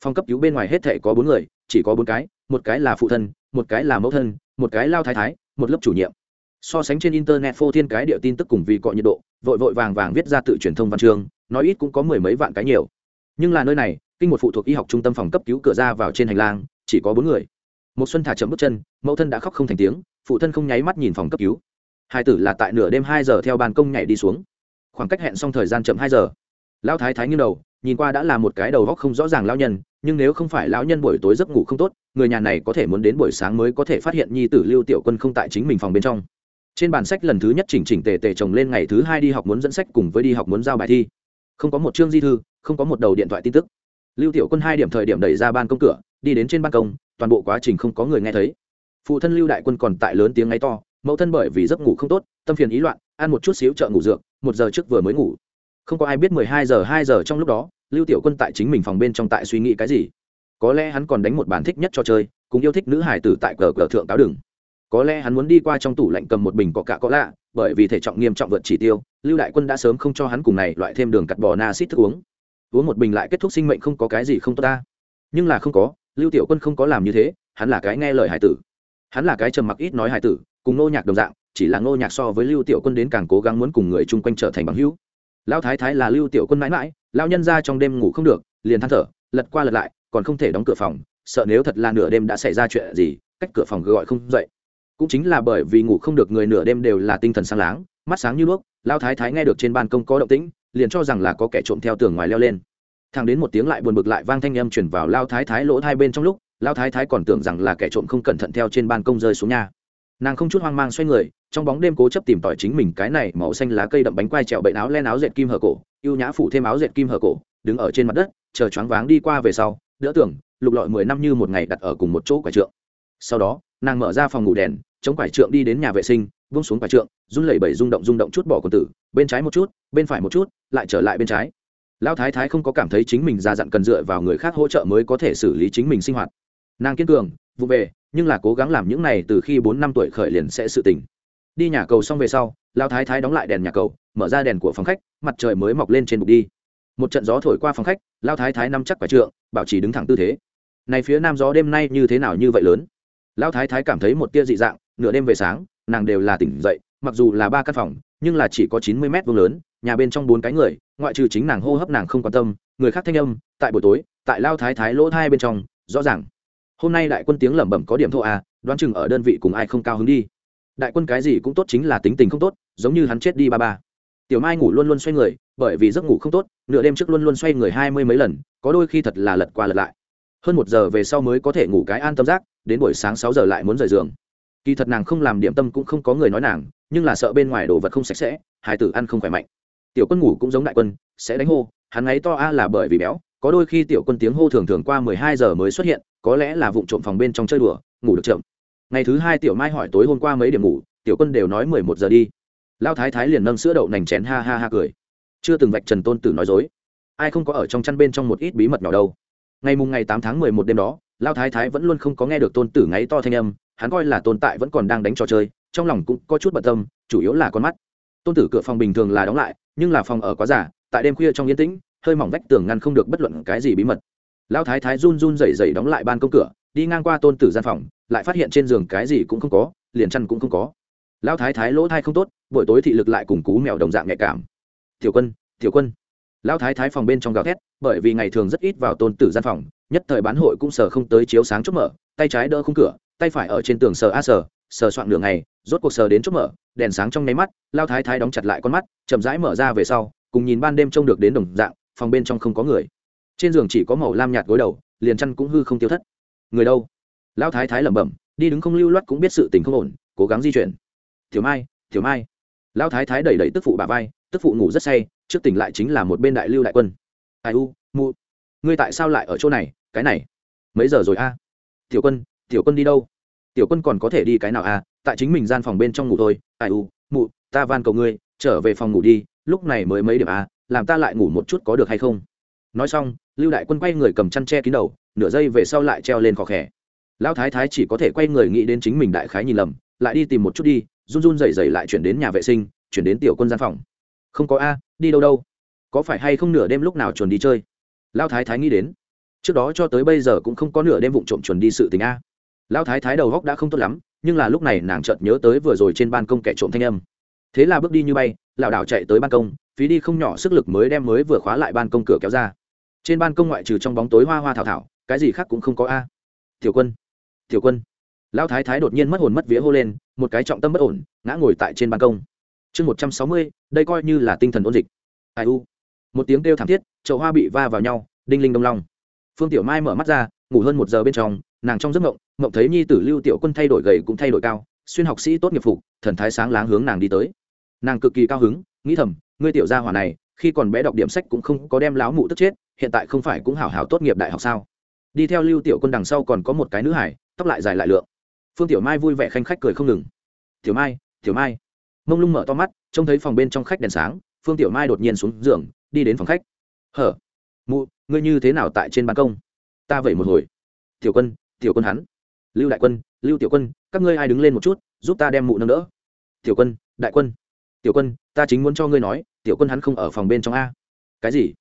Phòng cấp cứu bên ngoài hết thể có bốn người, chỉ có bốn cái, một cái là phụ thân một cái là mẫu thân, một cái lao thái thái, một lớp chủ nhiệm. So sánh trên internet phô thiên cái địa tin tức cùng vì cọ nhiệt độ, vội vội vàng vàng viết ra tự truyền thông văn chương, nói ít cũng có mười mấy vạn cái nhiều. Nhưng là nơi này, kinh một phụ thuộc y học trung tâm phòng cấp cứu cửa ra vào trên hành lang, chỉ có bốn người. Một xuân thả chậm bước chân, mẫu thân đã khóc không thành tiếng, phụ thân không nháy mắt nhìn phòng cấp cứu. Hai tử là tại nửa đêm hai giờ theo ban công nhảy đi xuống. Khoảng cách hẹn xong thời gian chậm hai giờ. Lão thái thái nghiêng đầu nhìn qua đã là một cái đầu góc không rõ ràng lão nhân, nhưng nếu không phải lão nhân buổi tối giấc ngủ không tốt, người nhà này có thể muốn đến buổi sáng mới có thể phát hiện nhi tử lưu tiểu quân không tại chính mình phòng bên trong. Trên bản sách lần thứ nhất chỉnh chỉnh tề tề chồng lên ngày thứ hai đi học muốn dẫn sách cùng với đi học muốn giao bài thi. Không có một chương di thư, không có một đầu điện thoại tin tức. Lưu tiểu quân hai điểm thời điểm đẩy ra ban công cửa, đi đến trên ban công, toàn bộ quá trình không có người nghe thấy. Phụ thân lưu đại quân còn tại lớn tiếng ngáy to, mẫu thân bởi vì giấc ngủ không tốt, tâm phiền ý loạn, ăn một chút xíu chợ ngủ dược, một giờ trước vừa mới ngủ không có ai biết mười hai giờ hai giờ trong lúc đó, lưu tiểu quân tại chính mình phòng bên trong tại suy nghĩ cái gì. Có lẽ hắn còn đánh một bản thích nhất cho chơi, cùng yêu thích nữ hải tử tại cờ cờ thượng cáo đường có lẽ hắn muốn đi qua trong tủ lạnh cầm một bình có cạ có lạ, bởi vì thể trọng nghiêm trọng vượt chỉ tiêu, lưu đại quân đã sớm không cho hắn cùng này loại thêm đường cắt bò na xít thức uống. Uống một bình lại kết thúc sinh mệnh không có cái gì không tốt ta. Nhưng là không có, lưu tiểu quân không có làm như thế, hắn là cái nghe lời hải tử. Hắn là cái trầm mặc ít nói hải tử, cùng nô nhạc đồng dạng, chỉ là nô nhạc so với lưu tiểu quân đến càng cố gắng muốn cùng người chung quanh trở thành bằng hữu lão thái thái là lưu tiểu quân mãi mãi, lão nhân ra trong đêm ngủ không được, liền than thở, lật qua lật lại, còn không thể đóng cửa phòng, sợ nếu thật là nửa đêm đã xảy ra chuyện gì, cách cửa phòng gọi không dậy. Cũng chính là bởi vì ngủ không được người nửa đêm đều là tinh thần sáng láng, mắt sáng như đuốc lao thái thái nghe được trên ban công có động tĩnh, liền cho rằng là có kẻ trộm theo tường ngoài leo lên. Thằng đến một tiếng lại buồn bực lại vang thanh âm chuyển vào lao thái thái lỗ hai bên trong lúc lao thái thái còn tưởng rằng là kẻ trộm không cẩn thận theo trên ban công rơi xuống nhà nàng không chút hoang mang xoay người, trong bóng đêm cố chấp tìm tỏi chính mình cái này màu xanh lá cây đậm bánh quai trẹo bệnh áo len áo dệt kim hở cổ, ưu nhã phủ thêm áo dệt kim hở cổ, đứng ở trên mặt đất, chờ choáng váng đi qua về sau, đỡ tưởng, lục lọi mười năm như một ngày đặt ở cùng một chỗ quải trượng. Sau đó, nàng mở ra phòng ngủ đèn, chống quải trượng đi đến nhà vệ sinh vung xuống quải trượng, run lẩy bẩy rung động rung động chút bỏ quần tử, bên trái một chút, bên phải một chút, lại trở lại bên trái. Lão thái thái không có cảm thấy chính mình già dặn cần dựa vào người khác hỗ trợ mới có thể xử lý chính mình sinh hoạt. Nàng kiên cường, vụ về nhưng là cố gắng làm những này từ khi bốn năm tuổi khởi liền sẽ sự tỉnh đi nhà cầu xong về sau, lão thái thái đóng lại đèn nhà cầu, mở ra đèn của phòng khách, mặt trời mới mọc lên trên bục đi. Một trận gió thổi qua phòng khách, lão thái thái nắm chắc quả trượng, bảo trì đứng thẳng tư thế. Này phía nam gió đêm nay như thế nào như vậy lớn? Lão thái thái cảm thấy một tia dị dạng, nửa đêm về sáng, nàng đều là tỉnh dậy, mặc dù là ba căn phòng, nhưng là chỉ có chín mươi mét vuông lớn, nhà bên trong bốn cái người, ngoại trừ chính nàng hô hấp nàng không quan tâm, người khác thanh âm, tại buổi tối, tại lao thái thái lỗ thai bên trong, rõ ràng hôm nay đại quân tiếng lẩm bẩm có điểm thô à đoán chừng ở đơn vị cùng ai không cao hứng đi. Đại quân cái gì cũng tốt chính là tính tình không tốt, giống như hắn chết đi ba ba. Tiểu mai ngủ luôn luôn xoay người, bởi vì giấc ngủ không tốt, nửa đêm trước luôn luôn xoay người hai mươi mấy lần, có đôi khi thật là lật qua lật lại. Hơn một giờ về sau mới có thể ngủ cái an tâm giác, đến buổi sáng sáu giờ lại muốn rời giường. Kỳ thật nàng không làm điểm tâm cũng không có người nói nàng, nhưng là sợ bên ngoài đồ vật không sạch sẽ hải tử ăn không khỏe mạnh. Tiểu quân ngủ cũng giống đại quân, sẽ đánh hô, hắn ấy to a là bởi vì béo có đôi khi tiểu quân tiếng hô thường thường qua mười hai giờ mới xuất hiện, có lẽ là vụ trộm phòng bên trong chơi đùa, ngủ được chậm. Ngày thứ hai tiểu mai hỏi tối hôm qua mấy điểm ngủ, tiểu quân đều nói mười một giờ đi. Lao thái thái liền nâng sữa đậu nành chén ha ha ha cười. Chưa từng vạch trần tôn tử nói dối. Ai không có ở trong chăn bên trong một ít bí mật nhỏ đâu. Ngày mùng ngày tám tháng mười một đêm đó lao thái thái vẫn luôn không có nghe được tôn tử ngáy to thanh âm, hắn coi là tồn tại vẫn còn đang đánh trò chơi, trong lòng cũng có chút bận tâm, chủ yếu là con mắt. Tôn tử cửa phòng bình thường là đóng lại, nhưng là phòng ở quá giả tại đêm khuya trong yên tĩnh hơi mỏng vách tường ngăn không được bất luận cái gì bí mật. Lão thái thái run run rẩy rẩy đóng lại ban công cửa, đi ngang qua tôn tử gian phòng, lại phát hiện trên giường cái gì cũng không có, liền chăn cũng không có. Lão thái thái lỗ thai không tốt, buổi tối thị lực lại cùng cú mèo đồng dạng nhạy cảm. Tiểu quân tiểu quân. Lão thái thái phòng bên trong gào thét, bởi vì ngày thường rất ít vào tôn tử gian phòng, nhất thời bán hội cũng sờ không tới chiếu sáng chốt mở, tay trái đỡ khung cửa, tay phải ở trên tường sờ a sờ sờ soạn đường ngày, rốt cuộc sờ đến chốt mở, đèn sáng trong nháy mắt lao thái thái đóng chặt lại con mắt, chậm rãi mở ra về sau, cùng nhìn ban đêm trông được đến đồng dạng phòng bên trong không có người. Trên giường chỉ có màu lam nhạt gối đầu, liền chăn cũng hư không tiêu thất. Người đâu? Lão thái thái lẩm bẩm, đi đứng không lưu loát cũng biết sự tình không ổn, cố gắng di chuyển. Tiểu mai tiểu mai. Lão thái thái đẩy đẩy tức phụ bà vai, tức phụ ngủ rất say, trước tỉnh lại chính là một bên đại lưu đại quân. Ai u mụ ngươi tại sao lại ở chỗ này, cái này? Mấy giờ rồi a? Tiểu quân tiểu quân đi đâu? Tiểu quân còn có thể đi cái nào a tại chính mình gian phòng bên trong ngủ thôi. Ai u mụ ta van cầu ngươi, trở về phòng ngủ đi, lúc này mới mấy điểm a làm ta lại ngủ một chút có được hay không? Nói xong, lưu đại quân quay người cầm chăn tre kín đầu, nửa giây về sau lại treo lên khó khẽ lão thái thái chỉ có thể quay người nghĩ đến chính mình đại khái nhìn lầm, lại đi tìm một chút đi, run run rẩy rẩy lại chuyển đến nhà vệ sinh, chuyển đến tiểu quân gian phòng. Không có a, đi đâu đâu? Có phải hay không nửa đêm lúc nào chuẩn đi chơi? Lão thái thái nghĩ đến. Trước đó cho tới bây giờ cũng không có nửa đêm vụng trộm chuẩn đi sự tình a. Lão thái thái đầu góc đã không tốt lắm, nhưng là lúc này nàng chợt nhớ tới vừa rồi trên ban công kẻ trộm thanh âm. Thế là bước đi như bay lảo đảo chạy tới ban công, phí đi không nhỏ sức lực mới đem mới vừa khóa lại ban công cửa kéo ra. Trên ban công ngoại trừ trong bóng tối hoa hoa thảo thảo, cái gì khác cũng không có a. Tiểu quân tiểu quân. Lão thái thái đột nhiên mất hồn mất vía hô lên, một cái trọng tâm bất ổn, ngã ngồi tại trên ban công. Chương một trăm sáu mươi, đây coi như là tinh thần ôn dịch. Ai u. Một tiếng kêu thảm thiết, chậu hoa bị va vào nhau, đinh linh đông long. Phương tiểu mai mở mắt ra, ngủ hơn một giờ bên trong, nàng trong giấc mộng mộng thấy nhi tử lưu tiểu quân thay đổi gầy cũng thay đổi cao, xuyên học sĩ tốt nghiệp phục, thần thái sáng láng hướng nàng đi tới nàng cực kỳ cao hứng, nghĩ thầm, ngươi tiểu gia hỏa này, khi còn bé đọc điểm sách cũng không có đem láo mụ tức chết, hiện tại không phải cũng hảo hảo tốt nghiệp đại học sao? Đi theo lưu tiểu quân đằng sau còn có một cái nữ hải, tóc lại dài lại lượng. Phương tiểu mai vui vẻ khanh khách cười không ngừng. Tiểu mai tiểu mai. Mông lung mở to mắt, trông thấy phòng bên trong khách đèn sáng, phương tiểu mai đột nhiên xuống giường, đi đến phòng khách. Hở? Mụ, ngươi như thế nào tại trên ban công? Ta vậy một hồi. Tiểu quân tiểu quân hắn. Lưu đại quân, lưu tiểu quân, các ngươi ai đứng lên một chút, giúp ta đem mụ nâng đỡ. Tiểu quân, đại quân tiểu quân, ta chính muốn cho ngươi nói, tiểu quân hắn không ở phòng bên trong a. Cái gì?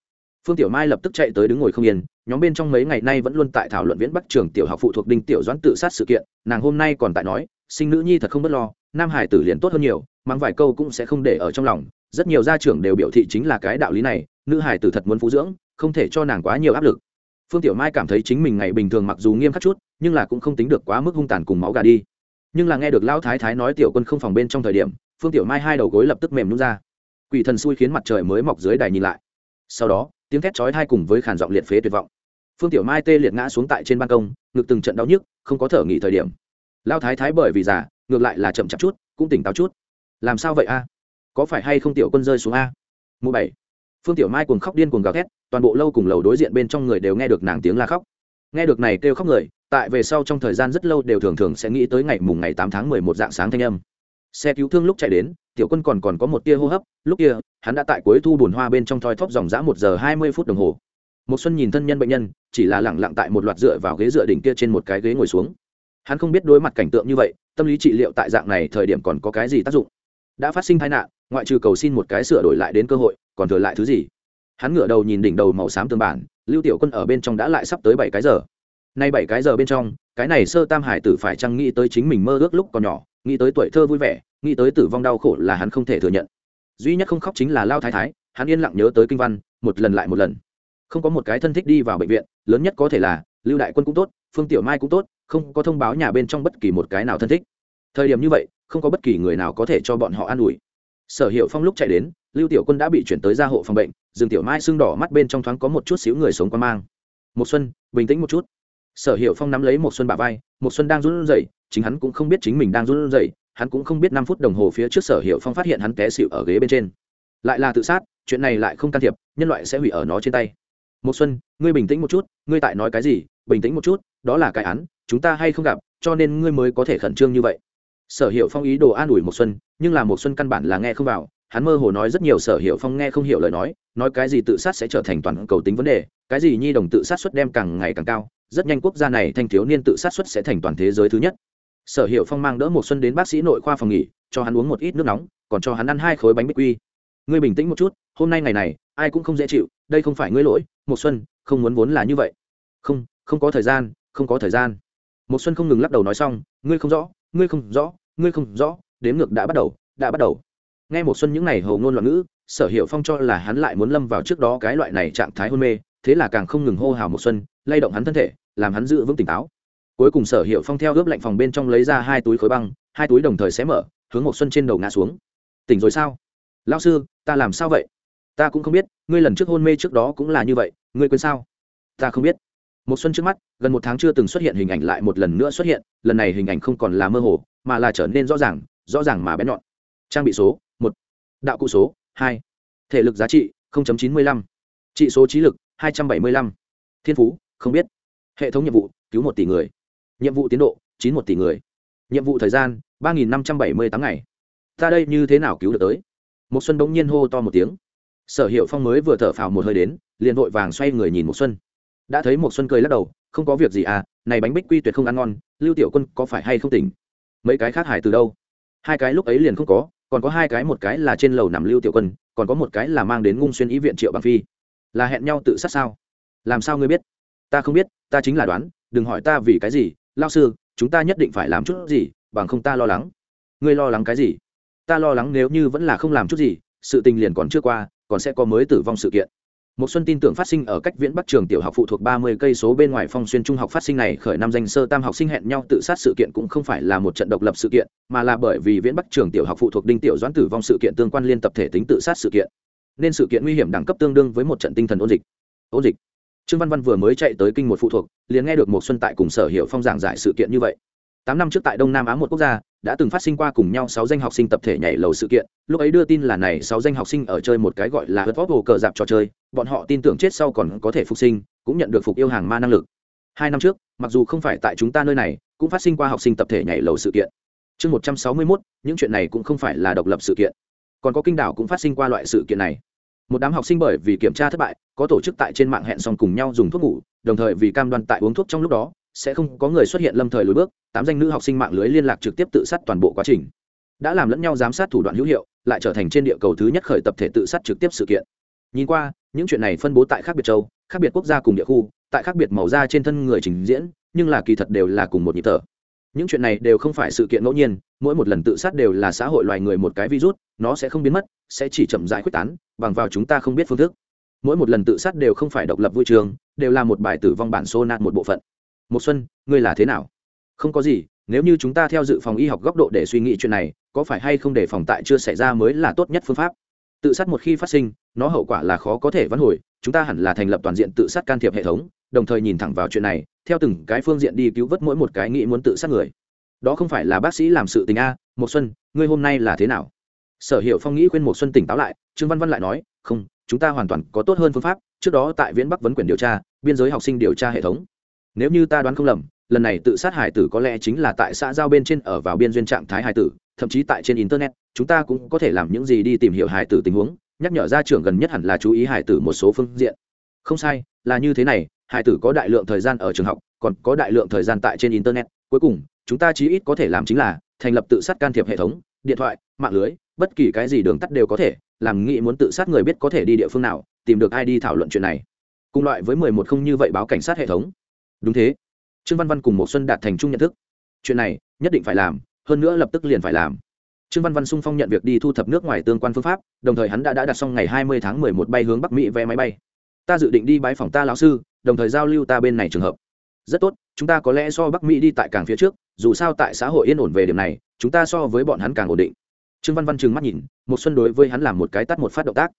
Phương tiểu mai lập tức chạy tới đứng ngồi không yên, nhóm bên trong mấy ngày nay vẫn luôn tại thảo luận viễn bắc trường tiểu học phụ thuộc đinh tiểu doãn tự sát sự kiện, nàng hôm nay còn tại nói, sinh nữ nhi thật không b ấ t lo, nam hải tử liền tốt hơn nhiều, mang vài câu cũng sẽ không để ở trong lòng, rất nhiều gia trưởng đều biểu thị chính là cái đạo lý này, nữ hải tử thật muốn phú dưỡng, không thể cho nàng quá nhiều áp lực. Phương tiểu mai cảm thấy chính mình ngày bình thường mặc dù nghiêm khắc chút, nhưng là cũng không tính được quá mức hung tàn cùng máu gà đi. Nhưng là nghe được lão thái thái nói tiểu quân không phòng bên trong thời điểm phương tiểu mai hai đầu gối lập tức mềm nhún ra. Quỷ thần xui khiến mặt trời mới mọc dưới đài nhìn lại. Sau đó, tiếng thét chói thai cùng với khản giọng liệt phế tuyệt vọng. Phương tiểu mai tê liệt ngã xuống tại trên ban công, ngực từng trận đau nhức, không có thở nghỉ thời điểm. Lao thái thái bởi vì già, ngược lại là chậm chạp chút, cũng tỉnh táo chút. Làm sao vậy a? Có phải hay không tiểu quân rơi xuống a? Mùa bảy. Phương tiểu mai cuồng khóc điên cuồng gào thét, toàn bộ lâu cùng lầu đối diện bên trong người đều nghe được nàng tiếng la khóc. Nghe được này kêu khóc người, tại về sau trong thời gian rất lâu đều thường thường sẽ nghĩ tới ngày mùng ngày tám tháng mười một dạng sáng thanh âm xe cứu thương lúc chạy đến, tiểu quân còn còn có một tia hô hấp, lúc kia, hắn đã tại cuối thu bùn hoa bên trong thoi thóp dòng dã một giờ hai mươi phút đồng hồ. Một xuân nhìn thân nhân bệnh nhân, chỉ là lẳng lặng tại một loạt dựa vào ghế dựa đỉnh kia trên một cái ghế ngồi xuống. Hắn không biết đối mặt cảnh tượng như vậy, tâm lý trị liệu tại dạng này thời điểm còn có cái gì tác dụng. Đã phát sinh tai nạn, ngoại trừ cầu xin một cái sửa đổi lại đến cơ hội, còn thừa lại thứ gì? Hắn ngửa đầu nhìn đỉnh đầu màu xám tương bản, lưu tiểu quân ở bên trong đã lại sắp tới bảy cái giờ. Nay bảy cái giờ bên trong, cái này sơ tam hải tử phải trang nghĩ tới chính mình mơ ước lúc còn nhỏ nghĩ tới tuổi thơ vui vẻ, nghĩ tới tử vong đau khổ là hắn không thể thừa nhận. Duy nhất không khóc chính là lao thái thái, hắn yên lặng nhớ tới kinh văn, một lần lại một lần. Không có một cái thân thích đi vào bệnh viện, lớn nhất có thể là, lưu đại quân cũng tốt, phương tiểu mai cũng tốt, không có thông báo nhà bên trong bất kỳ một cái nào thân thích. Thời điểm như vậy, không có bất kỳ người nào có thể cho bọn họ an ủi. Sở hiệu phong lúc chạy đến, lưu tiểu quân đã bị chuyển tới gia hộ phòng bệnh, dương tiểu mai sưng đỏ mắt bên trong thoáng có một chút xíu người sống quan mang. Một xuân, bình tĩnh một chút. Sở hiệu phong nắm lấy một xuân bả vai một xuân đang run rẩy chính hắn cũng không biết chính mình đang run rẩy, hắn cũng không biết năm phút đồng hồ phía trước sở hiệu phong phát hiện hắn té xỉu ở ghế bên trên. Lại là tự sát, chuyện này lại không can thiệp, nhân loại sẽ hủy ở nó trên tay. Một xuân, ngươi bình tĩnh một chút, ngươi tại nói cái gì? Bình tĩnh một chút, đó là cái án, chúng ta hay không gặp, cho nên ngươi mới có thể khẩn trương như vậy. Sở hiệu phong ý đồ an ủi một xuân, nhưng là một xuân căn bản là nghe không vào, hắn mơ hồ nói rất nhiều sở hiệu phong nghe không hiểu lời nói nói cái gì tự sát sẽ trở thành toàn cầu tính vấn đề, cái gì nhi đồng tự sát suất đem càng ngày càng cao, rất nhanh quốc gia này thanh thiếu niên tự sát suất sẽ thành toàn thế giới thứ nhất sở hiệu phong mang đỡ một xuân đến bác sĩ nội khoa phòng nghỉ, cho hắn uống một ít nước nóng, còn cho hắn ăn hai khối bánh bích quy. Ngươi bình tĩnh một chút, hôm nay ngày này, ai cũng không dễ chịu, đây không phải ngươi lỗi một xuân, không muốn vốn là như vậy. Không không có thời gian, không có thời gian. Một xuân không ngừng lắc đầu nói xong, ngươi không rõ, ngươi không rõ, ngươi không rõ, đếm ngược đã bắt đầu, đã bắt đầu. Nghe một xuân những ngày hầu ngôn loạn ngữ, sở hiệu phong cho là hắn lại muốn lâm vào trước đó cái loại này trạng thái hôn mê, thế là càng không ngừng hô hào một xuân, lay động hắn thân thể, làm hắn giữ vững tỉnh táo cuối cùng sở hiệu phong theo ướp lạnh phòng bên trong lấy ra hai túi khối băng, hai túi đồng thời xé mở, hướng một xuân trên đầu ngã xuống. Tỉnh rồi sao? Lao sư, ta làm sao vậy? Ta cũng không biết, ngươi lần trước hôn mê trước đó cũng là như vậy, ngươi quên sao? Ta không biết. Một xuân trước mắt, gần một tháng chưa từng xuất hiện hình ảnh lại một lần nữa xuất hiện, lần này hình ảnh không còn là mơ hồ, mà là trở nên rõ ràng rõ ràng mà bén nhọn. Trang bị số, một. Đạo cụ số, hai. Thể lực giá trị chín mươi lăm. Trị số trí lực, hai trăm bảy mươi lăm. Thiên phú, không biết. Hệ thống nhiệm vụ, cứu một tỷ người nhiệm vụ tiến độ, chín một tỷ người. Nhiệm vụ thời gian, ba nghìn năm trăm bảy mươi tám ngày. Ta đây như thế nào cứu được tới? Một xuân bỗng nhiên hô to một tiếng. Sở hiệu phong mới vừa thở phào một hơi đến, liền vội vàng xoay người nhìn một xuân. Đã thấy một xuân cười lắc đầu, không có việc gì à này bánh bích quy tuyệt không ăn ngon, lưu tiểu quân có phải hay không tỉnh? Mấy cái khác hải từ đâu? Hai cái lúc ấy liền không có, còn có hai cái, một cái là trên lầu nằm lưu tiểu quân, còn có một cái là mang đến ngung xuyên ý viện triệu bằng phi. Là hẹn nhau tự sát sao? Làm sao ngươi biết? Ta không biết, ta chính là đoán, đừng hỏi ta vì cái gì lao sư chúng ta nhất định phải làm chút gì bằng không ta lo lắng ngươi lo lắng cái gì ta lo lắng nếu như vẫn là không làm chút gì sự tình liền còn chưa qua còn sẽ có mới tử vong sự kiện một xuân tin tưởng phát sinh ở cách viễn bắc trường tiểu học phụ thuộc 30 cây số bên ngoài phong xuyên trung học phát sinh này khởi năm danh sơ tam học sinh hẹn nhau tự sát sự kiện cũng không phải là một trận độc lập sự kiện, mà là bởi vì viễn bắc trường tiểu học phụ thuộc đinh tiểu doãn tử vong sự kiện tương quan liên tập thể tính tự sát sự kiện. Nên sự kiện nguy hiểm đẳng cấp tương đương với một trận tinh thần ôn dịch. Ôn dịch. Trương Văn Văn vừa mới chạy tới kinh một phụ thuộc, liền nghe được một xuân tại cùng sở hiểu phong giảng giải sự kiện như vậy. Tám năm trước tại Đông Nam Á một quốc gia, đã từng phát sinh qua cùng nhau sáu danh học sinh tập thể nhảy lầu sự kiện lúc ấy đưa tin là này sáu danh học sinh ở chơi một cái gọi là hớt vóc hồ cờ dạp trò chơi bọn họ tin tưởng chết sau còn có thể phục sinh cũng nhận được phục yêu hàng ma năng lực. Hai năm trước mặc dù không phải tại chúng ta nơi này cũng phát sinh qua học sinh tập thể nhảy lầu sự kiện. Chương một trăm sáu mươi mốt những chuyện này cũng không phải là độc lập sự kiện. Còn có kinh đảo cũng phát sinh qua loại sự kiện này một đám học sinh bởi vì kiểm tra thất bại, có tổ chức tại trên mạng hẹn xong cùng nhau dùng thuốc ngủ, đồng thời vì cam đoan tại uống thuốc trong lúc đó, sẽ không có người xuất hiện lâm thời lùi bước, tám danh nữ học sinh mạng lưới liên lạc trực tiếp tự sát toàn bộ quá trình. Đã làm lẫn nhau giám sát thủ đoạn hữu hiệu, lại trở thành trên địa cầu thứ nhất khởi tập thể tự sát trực tiếp sự kiện. Nhìn qua, những chuyện này phân bố tại khác biệt châu, khác biệt quốc gia cùng địa khu, tại khác biệt màu da trên thân người trình diễn, nhưng là kỳ thật đều là cùng một nhịp thở những chuyện này đều không phải sự kiện ngẫu nhiên, mỗi một lần tự sát đều là xã hội loài người một cái virus, nó sẽ không biến mất, sẽ chỉ chậm rãi quyết tán, bằng vào chúng ta không biết phương thức. Mỗi một lần tự sát đều không phải độc lập vui trường, đều là một bài tử vong bản xô nạt một bộ phận. Một xuân, ngươi là thế nào? Không có gì, nếu như chúng ta theo dự phòng y học góc độ để suy nghĩ chuyện này, có phải hay không để phòng tại chưa xảy ra mới là tốt nhất phương pháp? Tự sát một khi phát sinh, nó hậu quả là khó có thể vãn hồi, chúng ta hẳn là thành lập toàn diện tự sát can thiệp hệ thống đồng thời nhìn thẳng vào chuyện này, theo từng cái phương diện đi cứu vớt mỗi một cái nghĩ muốn tự sát người. Đó không phải là bác sĩ làm sự tình a một xuân, ngươi hôm nay là thế nào? Sở hiệu phong nghĩ khuyên một xuân tỉnh táo lại, trương văn văn lại nói, không, chúng ta hoàn toàn có tốt hơn phương pháp, trước đó tại viễn bắc vấn quyền điều tra, biên giới học sinh điều tra hệ thống. Nếu như ta đoán không lầm, lần này tự sát hải tử có lẽ chính là tại xã giao bên trên ở vào biên duyên trạng thái hải tử, thậm chí tại trên internet, chúng ta cũng có thể làm những gì đi tìm hiểu hải tử tình huống, nhắc nhở ra trưởng gần nhất hẳn là chú ý hải tử một số phương diện. Không sai, là như thế này hải tử có đại lượng thời gian ở trường học còn có đại lượng thời gian tại trên internet. Cuối cùng chúng ta chí ít có thể làm chính là thành lập tự sát can thiệp hệ thống điện thoại mạng lưới bất kỳ cái gì đường tắt đều có thể làm nghĩ muốn tự sát người biết có thể đi địa phương nào tìm được ai đi thảo luận chuyện này. Cùng loại với mười một không như vậy báo cảnh sát hệ thống. Đúng thế. Trương văn văn cùng một xuân đạt thành chung nhận thức. Chuyện này nhất định phải làm hơn nữa lập tức liền phải làm. Trương văn văn sung phong nhận việc đi thu thập nước ngoài tương quan phương pháp đồng thời hắn đã, đã đặt xong ngày hai mươi tháng mười một bay hướng bắc mỹ vé máy bay. Ta dự định đi bãi phòng ta lão sư đồng thời giao lưu ta bên này trường hợp. Rất tốt, chúng ta có lẽ so bắc mỹ đi tại càng phía trước, dù sao tại xã hội yên ổn về điểm này, chúng ta so với bọn hắn càng ổn định. Trương văn văn trừng mắt nhìn một xuân đối với hắn làm một cái tắt một phát động tác.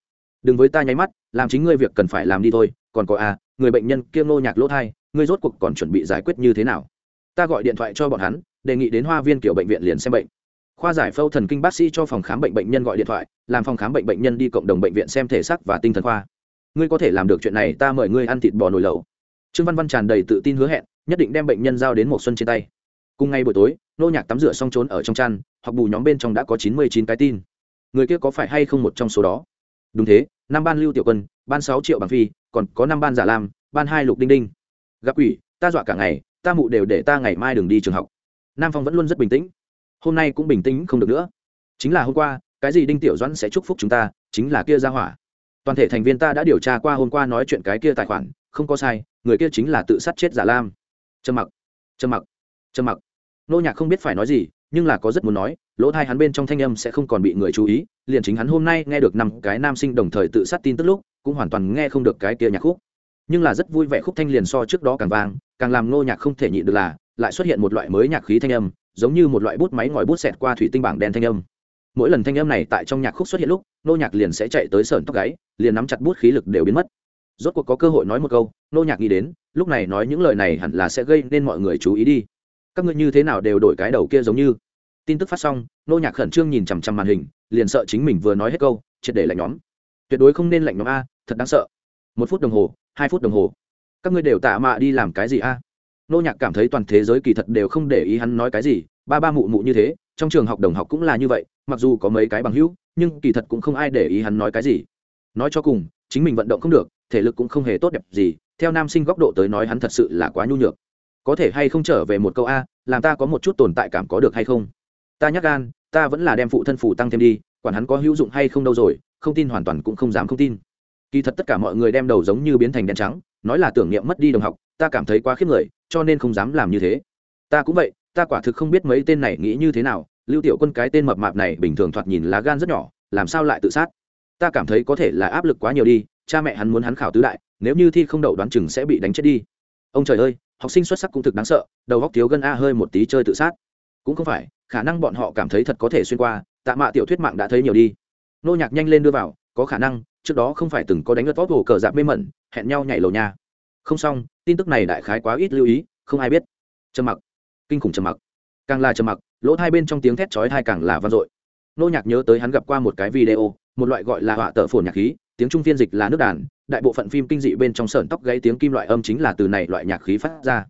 Đừng với ta nháy mắt, làm chính ngươi việc cần phải làm đi thôi, còn có à người bệnh nhân kia ngô nhạc lỗ thai, ngươi rốt cuộc còn chuẩn bị giải quyết như thế nào? Ta gọi điện thoại cho bọn hắn, đề nghị đến hoa viên kiểu bệnh viện liền xem bệnh. Khoa giải phẫu thần kinh bác sĩ cho phòng khám bệnh bệnh nhân gọi điện thoại, làm phòng khám bệnh bệnh nhân đi cộng đồng bệnh viện xem thể xác và tinh thần khoa ngươi có thể làm được chuyện này, ta mời ngươi ăn thịt bò nồi lẩu. Trương văn văn tràn đầy tự tin hứa hẹn, nhất định đem bệnh nhân giao đến một xuân trên tay. Cùng ngay buổi tối, nô nhạc tắm rửa xong trốn ở trong chăn, hoặc bù nhóm bên trong đã có chín mươi chín cái tin. Người kia có phải hay không một trong số đó? Đúng thế, năm ban lưu tiểu quân, ban sáu triệu bằng phi, còn có năm ban giả lam, ban hai lục đinh đinh. Gặp quỷ, ta dọa cả ngày, ta mụ đều để ta ngày mai đừng đi trường học. Nam phong vẫn luôn rất bình tĩnh. Hôm nay cũng bình tĩnh không được nữa. Chính là hôm qua, cái gì đinh tiểu doãn sẽ chúc phúc chúng ta, chính là kia ra hỏa toàn thể thành viên ta đã điều tra qua hôm qua nói chuyện cái kia tài khoản, không có sai, người kia chính là tự sát chết giả lam. Trầm mặc trầm mặc trầm mặc. Nô nhạc không biết phải nói gì, nhưng là có rất muốn nói, lỗ thai hắn bên trong thanh âm sẽ không còn bị người chú ý, liền chính hắn hôm nay nghe được năm cái nam sinh đồng thời tự sát tin tức lúc, cũng hoàn toàn nghe không được cái kia nhạc khúc. Nhưng là rất vui vẻ khúc thanh liền so trước đó càng vang, càng làm nô nhạc không thể nhịn được là, lại xuất hiện một loại mới nhạc khí thanh âm, giống như một loại bút máy ngòi bút xẹt qua thủy tinh bảng đen thanh âm mỗi lần thanh âm này tại trong nhạc khúc xuất hiện lúc, nô nhạc liền sẽ chạy tới sởn tóc gáy, liền nắm chặt bút khí lực đều biến mất. Rốt cuộc có cơ hội nói một câu, nô nhạc nghĩ đến, lúc này nói những lời này hẳn là sẽ gây nên mọi người chú ý đi. Các ngươi như thế nào đều đổi cái đầu kia giống như. Tin tức phát xong, nô nhạc khẩn trương nhìn chằm chằm màn hình, liền sợ chính mình vừa nói hết câu, triệt để lạnh nhóm. Tuyệt đối không nên lạnh nhóm a, thật đáng sợ. Một phút đồng hồ, hai phút đồng hồ. Các ngươi đều tạ mạ đi làm cái gì a? Nô nhạc cảm thấy toàn thế giới kỳ thật đều không để ý hắn nói cái gì ba ba mụ mụ như thế, trong trường học đồng học cũng là như vậy, mặc dù có mấy cái bằng hữu, nhưng kỳ thật cũng không ai để ý hắn nói cái gì. Nói cho cùng, chính mình vận động không được, thể lực cũng không hề tốt đẹp gì, theo nam sinh góc độ tới nói hắn thật sự là quá nhu nhược. Có thể hay không trở về một câu a, làm ta có một chút tồn tại cảm có được hay không? Ta nhắc gan, ta vẫn là đem phụ thân phủ tăng thêm đi, quản hắn có hữu dụng hay không đâu rồi, không tin hoàn toàn cũng không dám không tin. Kỳ thật tất cả mọi người đem đầu giống như biến thành đen trắng, nói là tưởng niệm mất đi đồng học, ta cảm thấy quá khiếp người, cho nên không dám làm như thế. Ta cũng vậy ta quả thực không biết mấy tên này nghĩ như thế nào, lưu tiểu quân cái tên mập mạp này bình thường thoạt nhìn lá gan rất nhỏ, làm sao lại tự sát? Ta cảm thấy có thể là áp lực quá nhiều đi, cha mẹ hắn muốn hắn khảo tứ đại, nếu như thi không đậu đoán chừng sẽ bị đánh chết đi. Ông trời ơi, học sinh xuất sắc cũng thực đáng sợ, đầu góc thiếu gân a hơi một tí chơi tự sát. Cũng không phải, khả năng bọn họ cảm thấy thật có thể xuyên qua, tạ mạ tiểu thuyết mạng đã thấy nhiều đi. Nô nhạc nhanh lên đưa vào, có khả năng, trước đó không phải từng có đánh lật vót hồ cờ dạp mê mẩn, hẹn nhau nhảy lầu nha không xong, tin tức này đại khái quá ít lưu ý, không ai biết. Trầm mặc kinh khủng trầm mặc. Càng là trầm mặc, lỗ hai bên trong tiếng thét chói thai càng là vang dội. Nô nhạc nhớ tới hắn gặp qua một cái video, một loại gọi là họa tợ phồn nhạc khí, tiếng trung phiên dịch là nước đàn, đại bộ phận phim kinh dị bên trong sởn tóc gãy tiếng kim loại âm chính là từ này loại nhạc khí phát ra.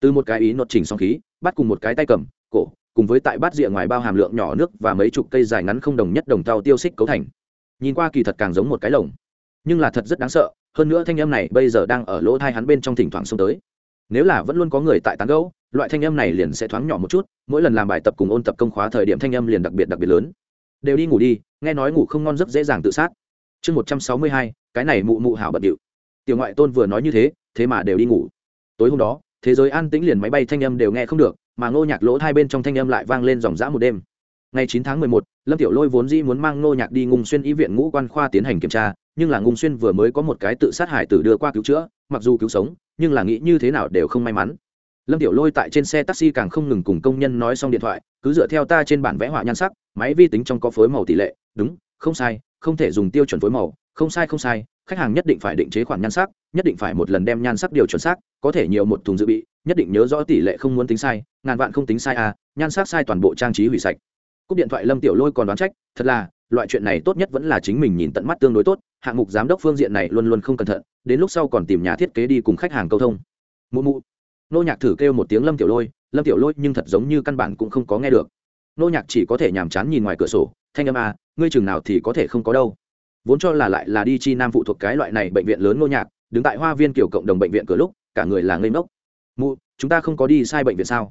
Từ một cái ý nốt chỉnh song khí, bắt cùng một cái tay cầm, cổ, cùng với tại bát rìa ngoài bao hàm lượng nhỏ nước và mấy chục cây dài ngắn không đồng nhất đồng tàu tiêu xích cấu thành. Nhìn qua kỳ thật càng giống một cái lồng. Nhưng là thật rất đáng sợ, hơn nữa thanh âm này bây giờ đang ở lỗ thai hắn bên trong thỉnh thoảng xông tới nếu là vẫn luôn có người tại tán gẫu, loại thanh âm này liền sẽ thoáng nhỏ một chút, mỗi lần làm bài tập cùng ôn tập công khóa thời điểm thanh âm liền đặc biệt đặc biệt lớn. Đều đi ngủ đi, nghe nói ngủ không ngon rất dễ dàng tự sát. Chương một trăm sáu mươi hai, cái này mụ mụ hảo bận điệu. Tiểu ngoại tôn vừa nói như thế thế mà đều đi ngủ. Tối hôm đó, thế giới an tĩnh liền máy bay thanh âm đều nghe không được, mà ngô nhạc lỗ hai bên trong thanh âm lại vang lên dòng dã một đêm. Ngày chín tháng mười một, lâm tiểu lôi vốn dĩ muốn mang ngô nhạc đi ngùng xuyên y viện ngũ quan khoa tiến hành kiểm tra, nhưng là ngùng xuyên vừa mới có một cái tự sát hải tử đưa qua cứu chữa mặc dù cứu sống, nhưng là nghĩ như thế nào đều không may mắn. Lâm tiểu lôi tại trên xe taxi càng không ngừng cùng công nhân nói xong điện thoại, cứ dựa theo ta trên bản vẽ họa nhan sắc, máy vi tính trong có phối màu tỷ lệ, đúng, không sai, không thể dùng tiêu chuẩn phối màu, không sai không sai, khách hàng nhất định phải định chế khoản nhan sắc, nhất định phải một lần đem nhan sắc điều chuẩn xác, có thể nhiều một thùng dự bị, nhất định nhớ rõ tỷ lệ không muốn tính sai, ngàn vạn không tính sai à nhan sắc sai toàn bộ trang trí hủy sạch. Cúp điện thoại lâm tiểu lôi còn đoán trách, thật là, loại chuyện này tốt nhất vẫn là chính mình nhìn tận mắt tương đối tốt, hạng mục giám đốc phương diện này luôn luôn không cẩn thận đến lúc sau còn tìm nhà thiết kế đi cùng khách hàng câu thông. Mụ mụ. Nô nhạc thử kêu một tiếng lâm tiểu lôi, lâm tiểu lôi nhưng thật giống như căn bản cũng không có nghe được. Nô nhạc chỉ có thể nhàm chán nhìn ngoài cửa sổ, thanh âm à ngươi chừng nào thì có thể không có đâu. Vốn cho là lại là đi chi nam phụ thuộc cái loại này bệnh viện lớn nô nhạc, đứng tại hoa viên kiểu cộng đồng bệnh viện cửa lúc, cả người là ngây ngốc. Mụ, chúng ta không có đi sai bệnh viện sao?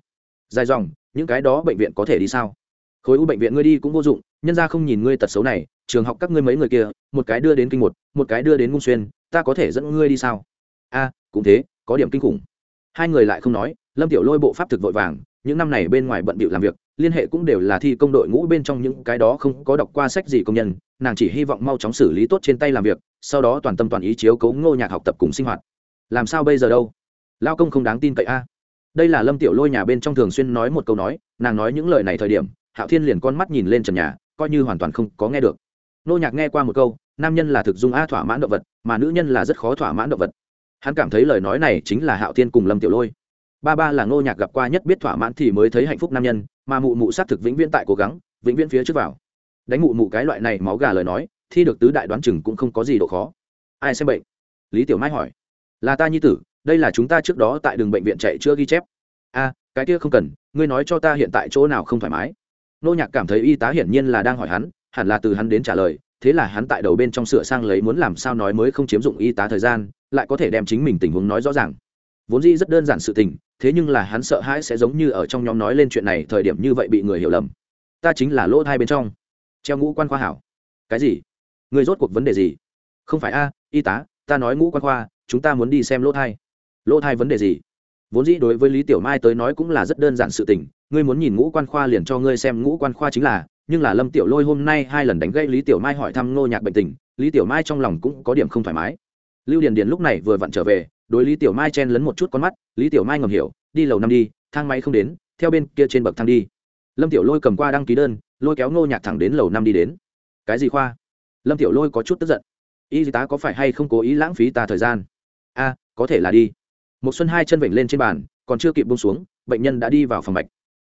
Dài dòng, những cái đó bệnh viện có thể đi sao? Khối u bệnh viện ngươi đi cũng vô dụng, nhân ra không nhìn ngươi tật xấu này, trường học các ngươi mấy người kia, một cái đưa đến kinh một một cái đưa đến ngung xuyên ta có thể dẫn ngươi đi sao? A, cũng thế, có điểm kinh khủng. Hai người lại không nói, lâm tiểu lôi bộ pháp thực vội vàng, những năm này bên ngoài bận bịu làm việc, liên hệ cũng đều là thi công đội ngũ bên trong những cái đó không có đọc qua sách gì công nhân, nàng chỉ hy vọng mau chóng xử lý tốt trên tay làm việc, sau đó toàn tâm toàn ý chiếu cấu ngô nhạc học tập cùng sinh hoạt. Làm sao bây giờ đâu? Lao công không đáng tin cậy a. Đây là lâm tiểu lôi nhà bên trong thường xuyên nói một câu nói, nàng nói những lời này thời điểm, hạo thiên liền con mắt nhìn lên trần nhà, coi như hoàn toàn không có nghe được. Nô nhạc nghe qua một câu nam nhân là thực dung a thỏa mãn động vật, mà nữ nhân là rất khó thỏa mãn động vật. Hắn cảm thấy lời nói này chính là hạo thiên cùng lâm tiểu lôi. Ba ba là ngô nhạc gặp qua nhất biết thỏa mãn thì mới thấy hạnh phúc nam nhân, mà mụ mụ xác thực vĩnh viễn tại cố gắng, vĩnh viễn phía trước vào. Đánh mụ mụ cái loại này máu gà lời nói, thi được tứ đại đoán chừng cũng không có gì độ khó. Ai xem bệnh? Lý tiểu mai hỏi. Là ta nhi tử, đây là chúng ta trước đó tại đường bệnh viện chạy chưa ghi chép. A, cái kia không cần, ngươi nói cho ta hiện tại chỗ nào không thoải mái. Nô nhạc cảm thấy y tá hiển nhiên là đang hỏi hắn, hẳn là từ hắn đến trả lời thế là hắn tại đầu bên trong sửa sang lấy muốn làm sao nói mới không chiếm dụng y tá thời gian, lại có thể đem chính mình tình huống nói rõ ràng. Vốn dĩ rất đơn giản sự tình, thế nhưng là hắn sợ hãi sẽ giống như ở trong nhóm nói lên chuyện này thời điểm như vậy bị người hiểu lầm. Ta chính là lỗ thai bên trong. Treo ngũ quan khoa hảo. Cái gì? Người rốt cuộc vấn đề gì? Không phải a, y tá, ta nói ngũ quan khoa, chúng ta muốn đi xem lỗ thai. Lỗ thai vấn đề gì? Vốn dĩ đối với lý tiểu mai tới nói cũng là rất đơn giản sự tình, ngươi muốn nhìn ngũ quan khoa liền cho ngươi xem, ngũ quan khoa chính là nhưng là lâm tiểu lôi hôm nay hai lần đánh gây lý tiểu mai hỏi thăm ngô nhạc bệnh tình, lý tiểu mai trong lòng cũng có điểm không thoải mái. Lưu điền điền lúc này vừa vặn trở về, đối lý tiểu mai chen lấn một chút con mắt, lý tiểu mai ngầm hiểu, đi lầu năm đi, thang máy không đến, theo bên kia trên bậc thang đi. Lâm tiểu lôi cầm qua đăng ký đơn, lôi kéo ngô nhạc thẳng đến lầu năm đi đến. Cái gì khoa? Lâm tiểu lôi có chút tức giận. Y tá có phải hay không cố ý lãng phí ta thời gian? A, có thể là đi. Một xuân hai chân vểnh lên trên bàn, còn chưa kịp bông xuống, bệnh nhân đã đi vào phòng mạch.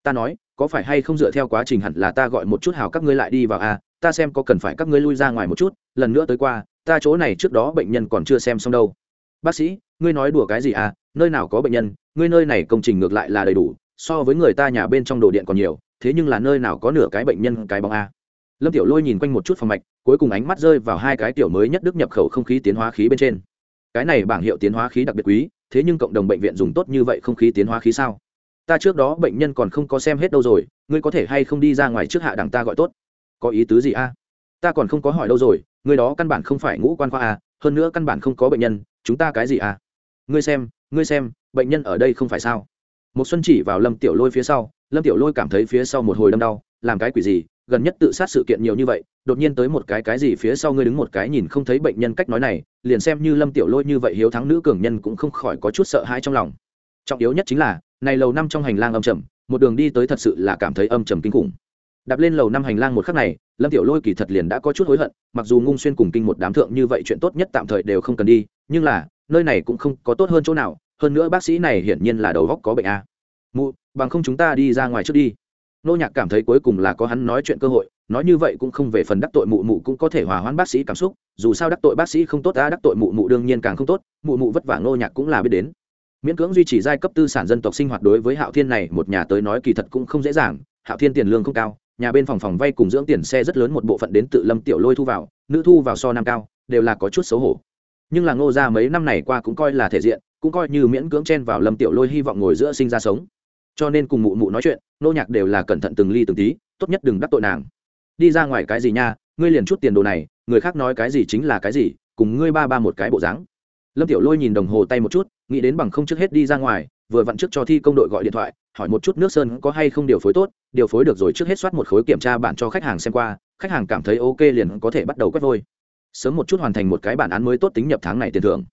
Ta nói có phải hay không dựa theo quá trình hẳn là ta gọi một chút hào các ngươi lại đi vào a, ta xem có cần phải các ngươi lui ra ngoài một chút, lần nữa tới qua, ta chỗ này trước đó bệnh nhân còn chưa xem xong đâu. Bác sĩ, ngươi nói đùa cái gì à nơi nào có bệnh nhân, ngươi nơi này công trình ngược lại là đầy đủ, so với người ta nhà bên trong đồ điện còn nhiều, thế nhưng là nơi nào có nửa cái bệnh nhân, cái bóng a. Lâm tiểu lôi nhìn quanh một chút phòng mạch, cuối cùng ánh mắt rơi vào hai cái tiểu mới nhất đức nhập khẩu không khí tiến hóa khí bên trên. Cái này bảng hiệu tiến hóa khí đặc biệt quý, thế nhưng cộng đồng bệnh viện dùng tốt như vậy không khí tiến hóa khí sao? Ta trước đó bệnh nhân còn không có xem hết đâu rồi, ngươi có thể hay không đi ra ngoài trước hạ đẳng ta gọi tốt. Có ý tứ gì a? Ta còn không có hỏi đâu rồi người đó căn bản không phải ngũ quan khoa a, hơn nữa căn bản không có bệnh nhân, chúng ta cái gì a? Ngươi xem ngươi xem, bệnh nhân ở đây không phải sao? Một xuân chỉ vào lâm tiểu lôi phía sau, lâm tiểu lôi cảm thấy phía sau một hồi đâm đau, làm cái quỷ gì, gần nhất tự sát sự kiện nhiều như vậy, đột nhiên tới một cái cái gì phía sau ngươi đứng một cái nhìn không thấy bệnh nhân cách nói này, liền xem như lâm tiểu lôi như vậy hiếu thắng nữ cường nhân cũng không khỏi có chút sợ hãi trong lòng trọng yếu nhất chính là, này lầu năm trong hành lang âm trầm, một đường đi tới thật sự là cảm thấy âm trầm kinh khủng. Đạp lên lầu năm hành lang một khắc này, lâm tiểu lôi kỳ thật liền đã có chút hối hận, mặc dù ngung xuyên cùng kinh một đám thượng như vậy chuyện tốt nhất tạm thời đều không cần đi, nhưng là, nơi này cũng không có tốt hơn chỗ nào, hơn nữa bác sĩ này hiển nhiên là đầu góc có bệnh a. Mụ, bằng không chúng ta đi ra ngoài trước đi. Nô nhạc cảm thấy cuối cùng là có hắn nói chuyện cơ hội, nói như vậy cũng không về phần đắc tội mụ mụ cũng có thể hòa hoãn bác sĩ cảm xúc, dù sao đắc tội bác sĩ không tốt đã đắc tội mụ mụ đương nhiên càng không tốt, mụ mụ vất vả nô nhạc cũng là biết đến miễn cưỡng duy trì giai cấp tư sản dân tộc sinh hoạt đối với hạo thiên này, một nhà tới nói kỳ thật cũng không dễ dàng. Hạo thiên tiền lương không cao, nhà bên phòng phòng vay cùng dưỡng tiền xe rất lớn một bộ phận đến tự lâm tiểu lôi thu vào, nữ thu vào so nam cao, đều là có chút xấu hổ. Nhưng là ngô ra mấy năm này qua cũng coi là thể diện, cũng coi như miễn cưỡng chen vào lâm tiểu lôi hy vọng ngồi giữa sinh ra sống. Cho nên cùng mụ mụ nói chuyện, nô nhạc đều là cẩn thận từng ly từng tí, tốt nhất đừng đắc tội nàng. Đi ra ngoài cái gì nha, ngươi liền chút tiền đồ này, người khác nói cái gì chính là cái gì, cùng ngươi ba ba một cái bộ dáng. Lâm tiểu lôi nhìn đồng hồ tay một chút nghĩ đến bằng không trước hết đi ra ngoài, vừa vặn trước cho thi công đội gọi điện thoại, hỏi một chút nước sơn có hay không điều phối tốt, điều phối được rồi trước hết soát một khối kiểm tra bản cho khách hàng xem qua, khách hàng cảm thấy ok liền có thể bắt đầu quét vôi. Sớm một chút hoàn thành một cái bản án mới tốt tính nhập tháng này tiền thưởng.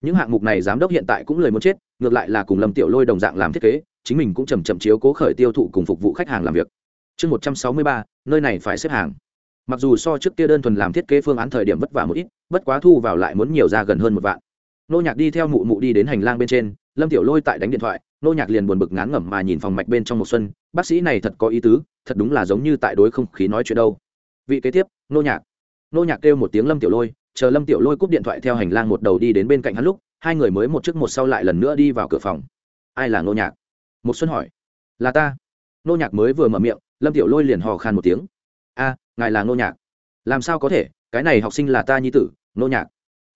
Những hạng mục này giám đốc hiện tại cũng lời muốn chết, ngược lại là cùng lâm tiểu lôi đồng dạng làm thiết kế, chính mình cũng chầm chậm chiếu cố khởi tiêu thụ cùng phục vụ khách hàng làm việc. Chương một trăm sáu mươi ba, nơi này phải xếp hàng. Mặc dù so trước kia đơn thuần làm thiết kế phương án thời điểm vất vả một ít, bất quá thu vào lại muốn nhiều ra gần hơn một vạn nô nhạc đi theo mụ mụ đi đến hành lang bên trên, lâm tiểu lôi tại đánh điện thoại, nô nhạc liền buồn bực ngán ngẩm mà nhìn phòng mạch bên trong một xuân, bác sĩ này thật có ý tứ, thật đúng là giống như tại đối không khí nói chuyện đâu. Vị kế tiếp, nô nhạc. Nô nhạc kêu một tiếng lâm tiểu lôi, chờ lâm tiểu lôi cúp điện thoại theo hành lang một đầu đi đến bên cạnh hắn lúc, hai người mới một trước một sau lại lần nữa đi vào cửa phòng. Ai là nô nhạc? Một xuân hỏi. Là ta. Nô nhạc mới vừa mở miệng, lâm tiểu lôi liền hò khan một tiếng. A, ngài là nô nhạc. Làm sao có thể? Cái này học sinh là ta nhi tử, nô nhạc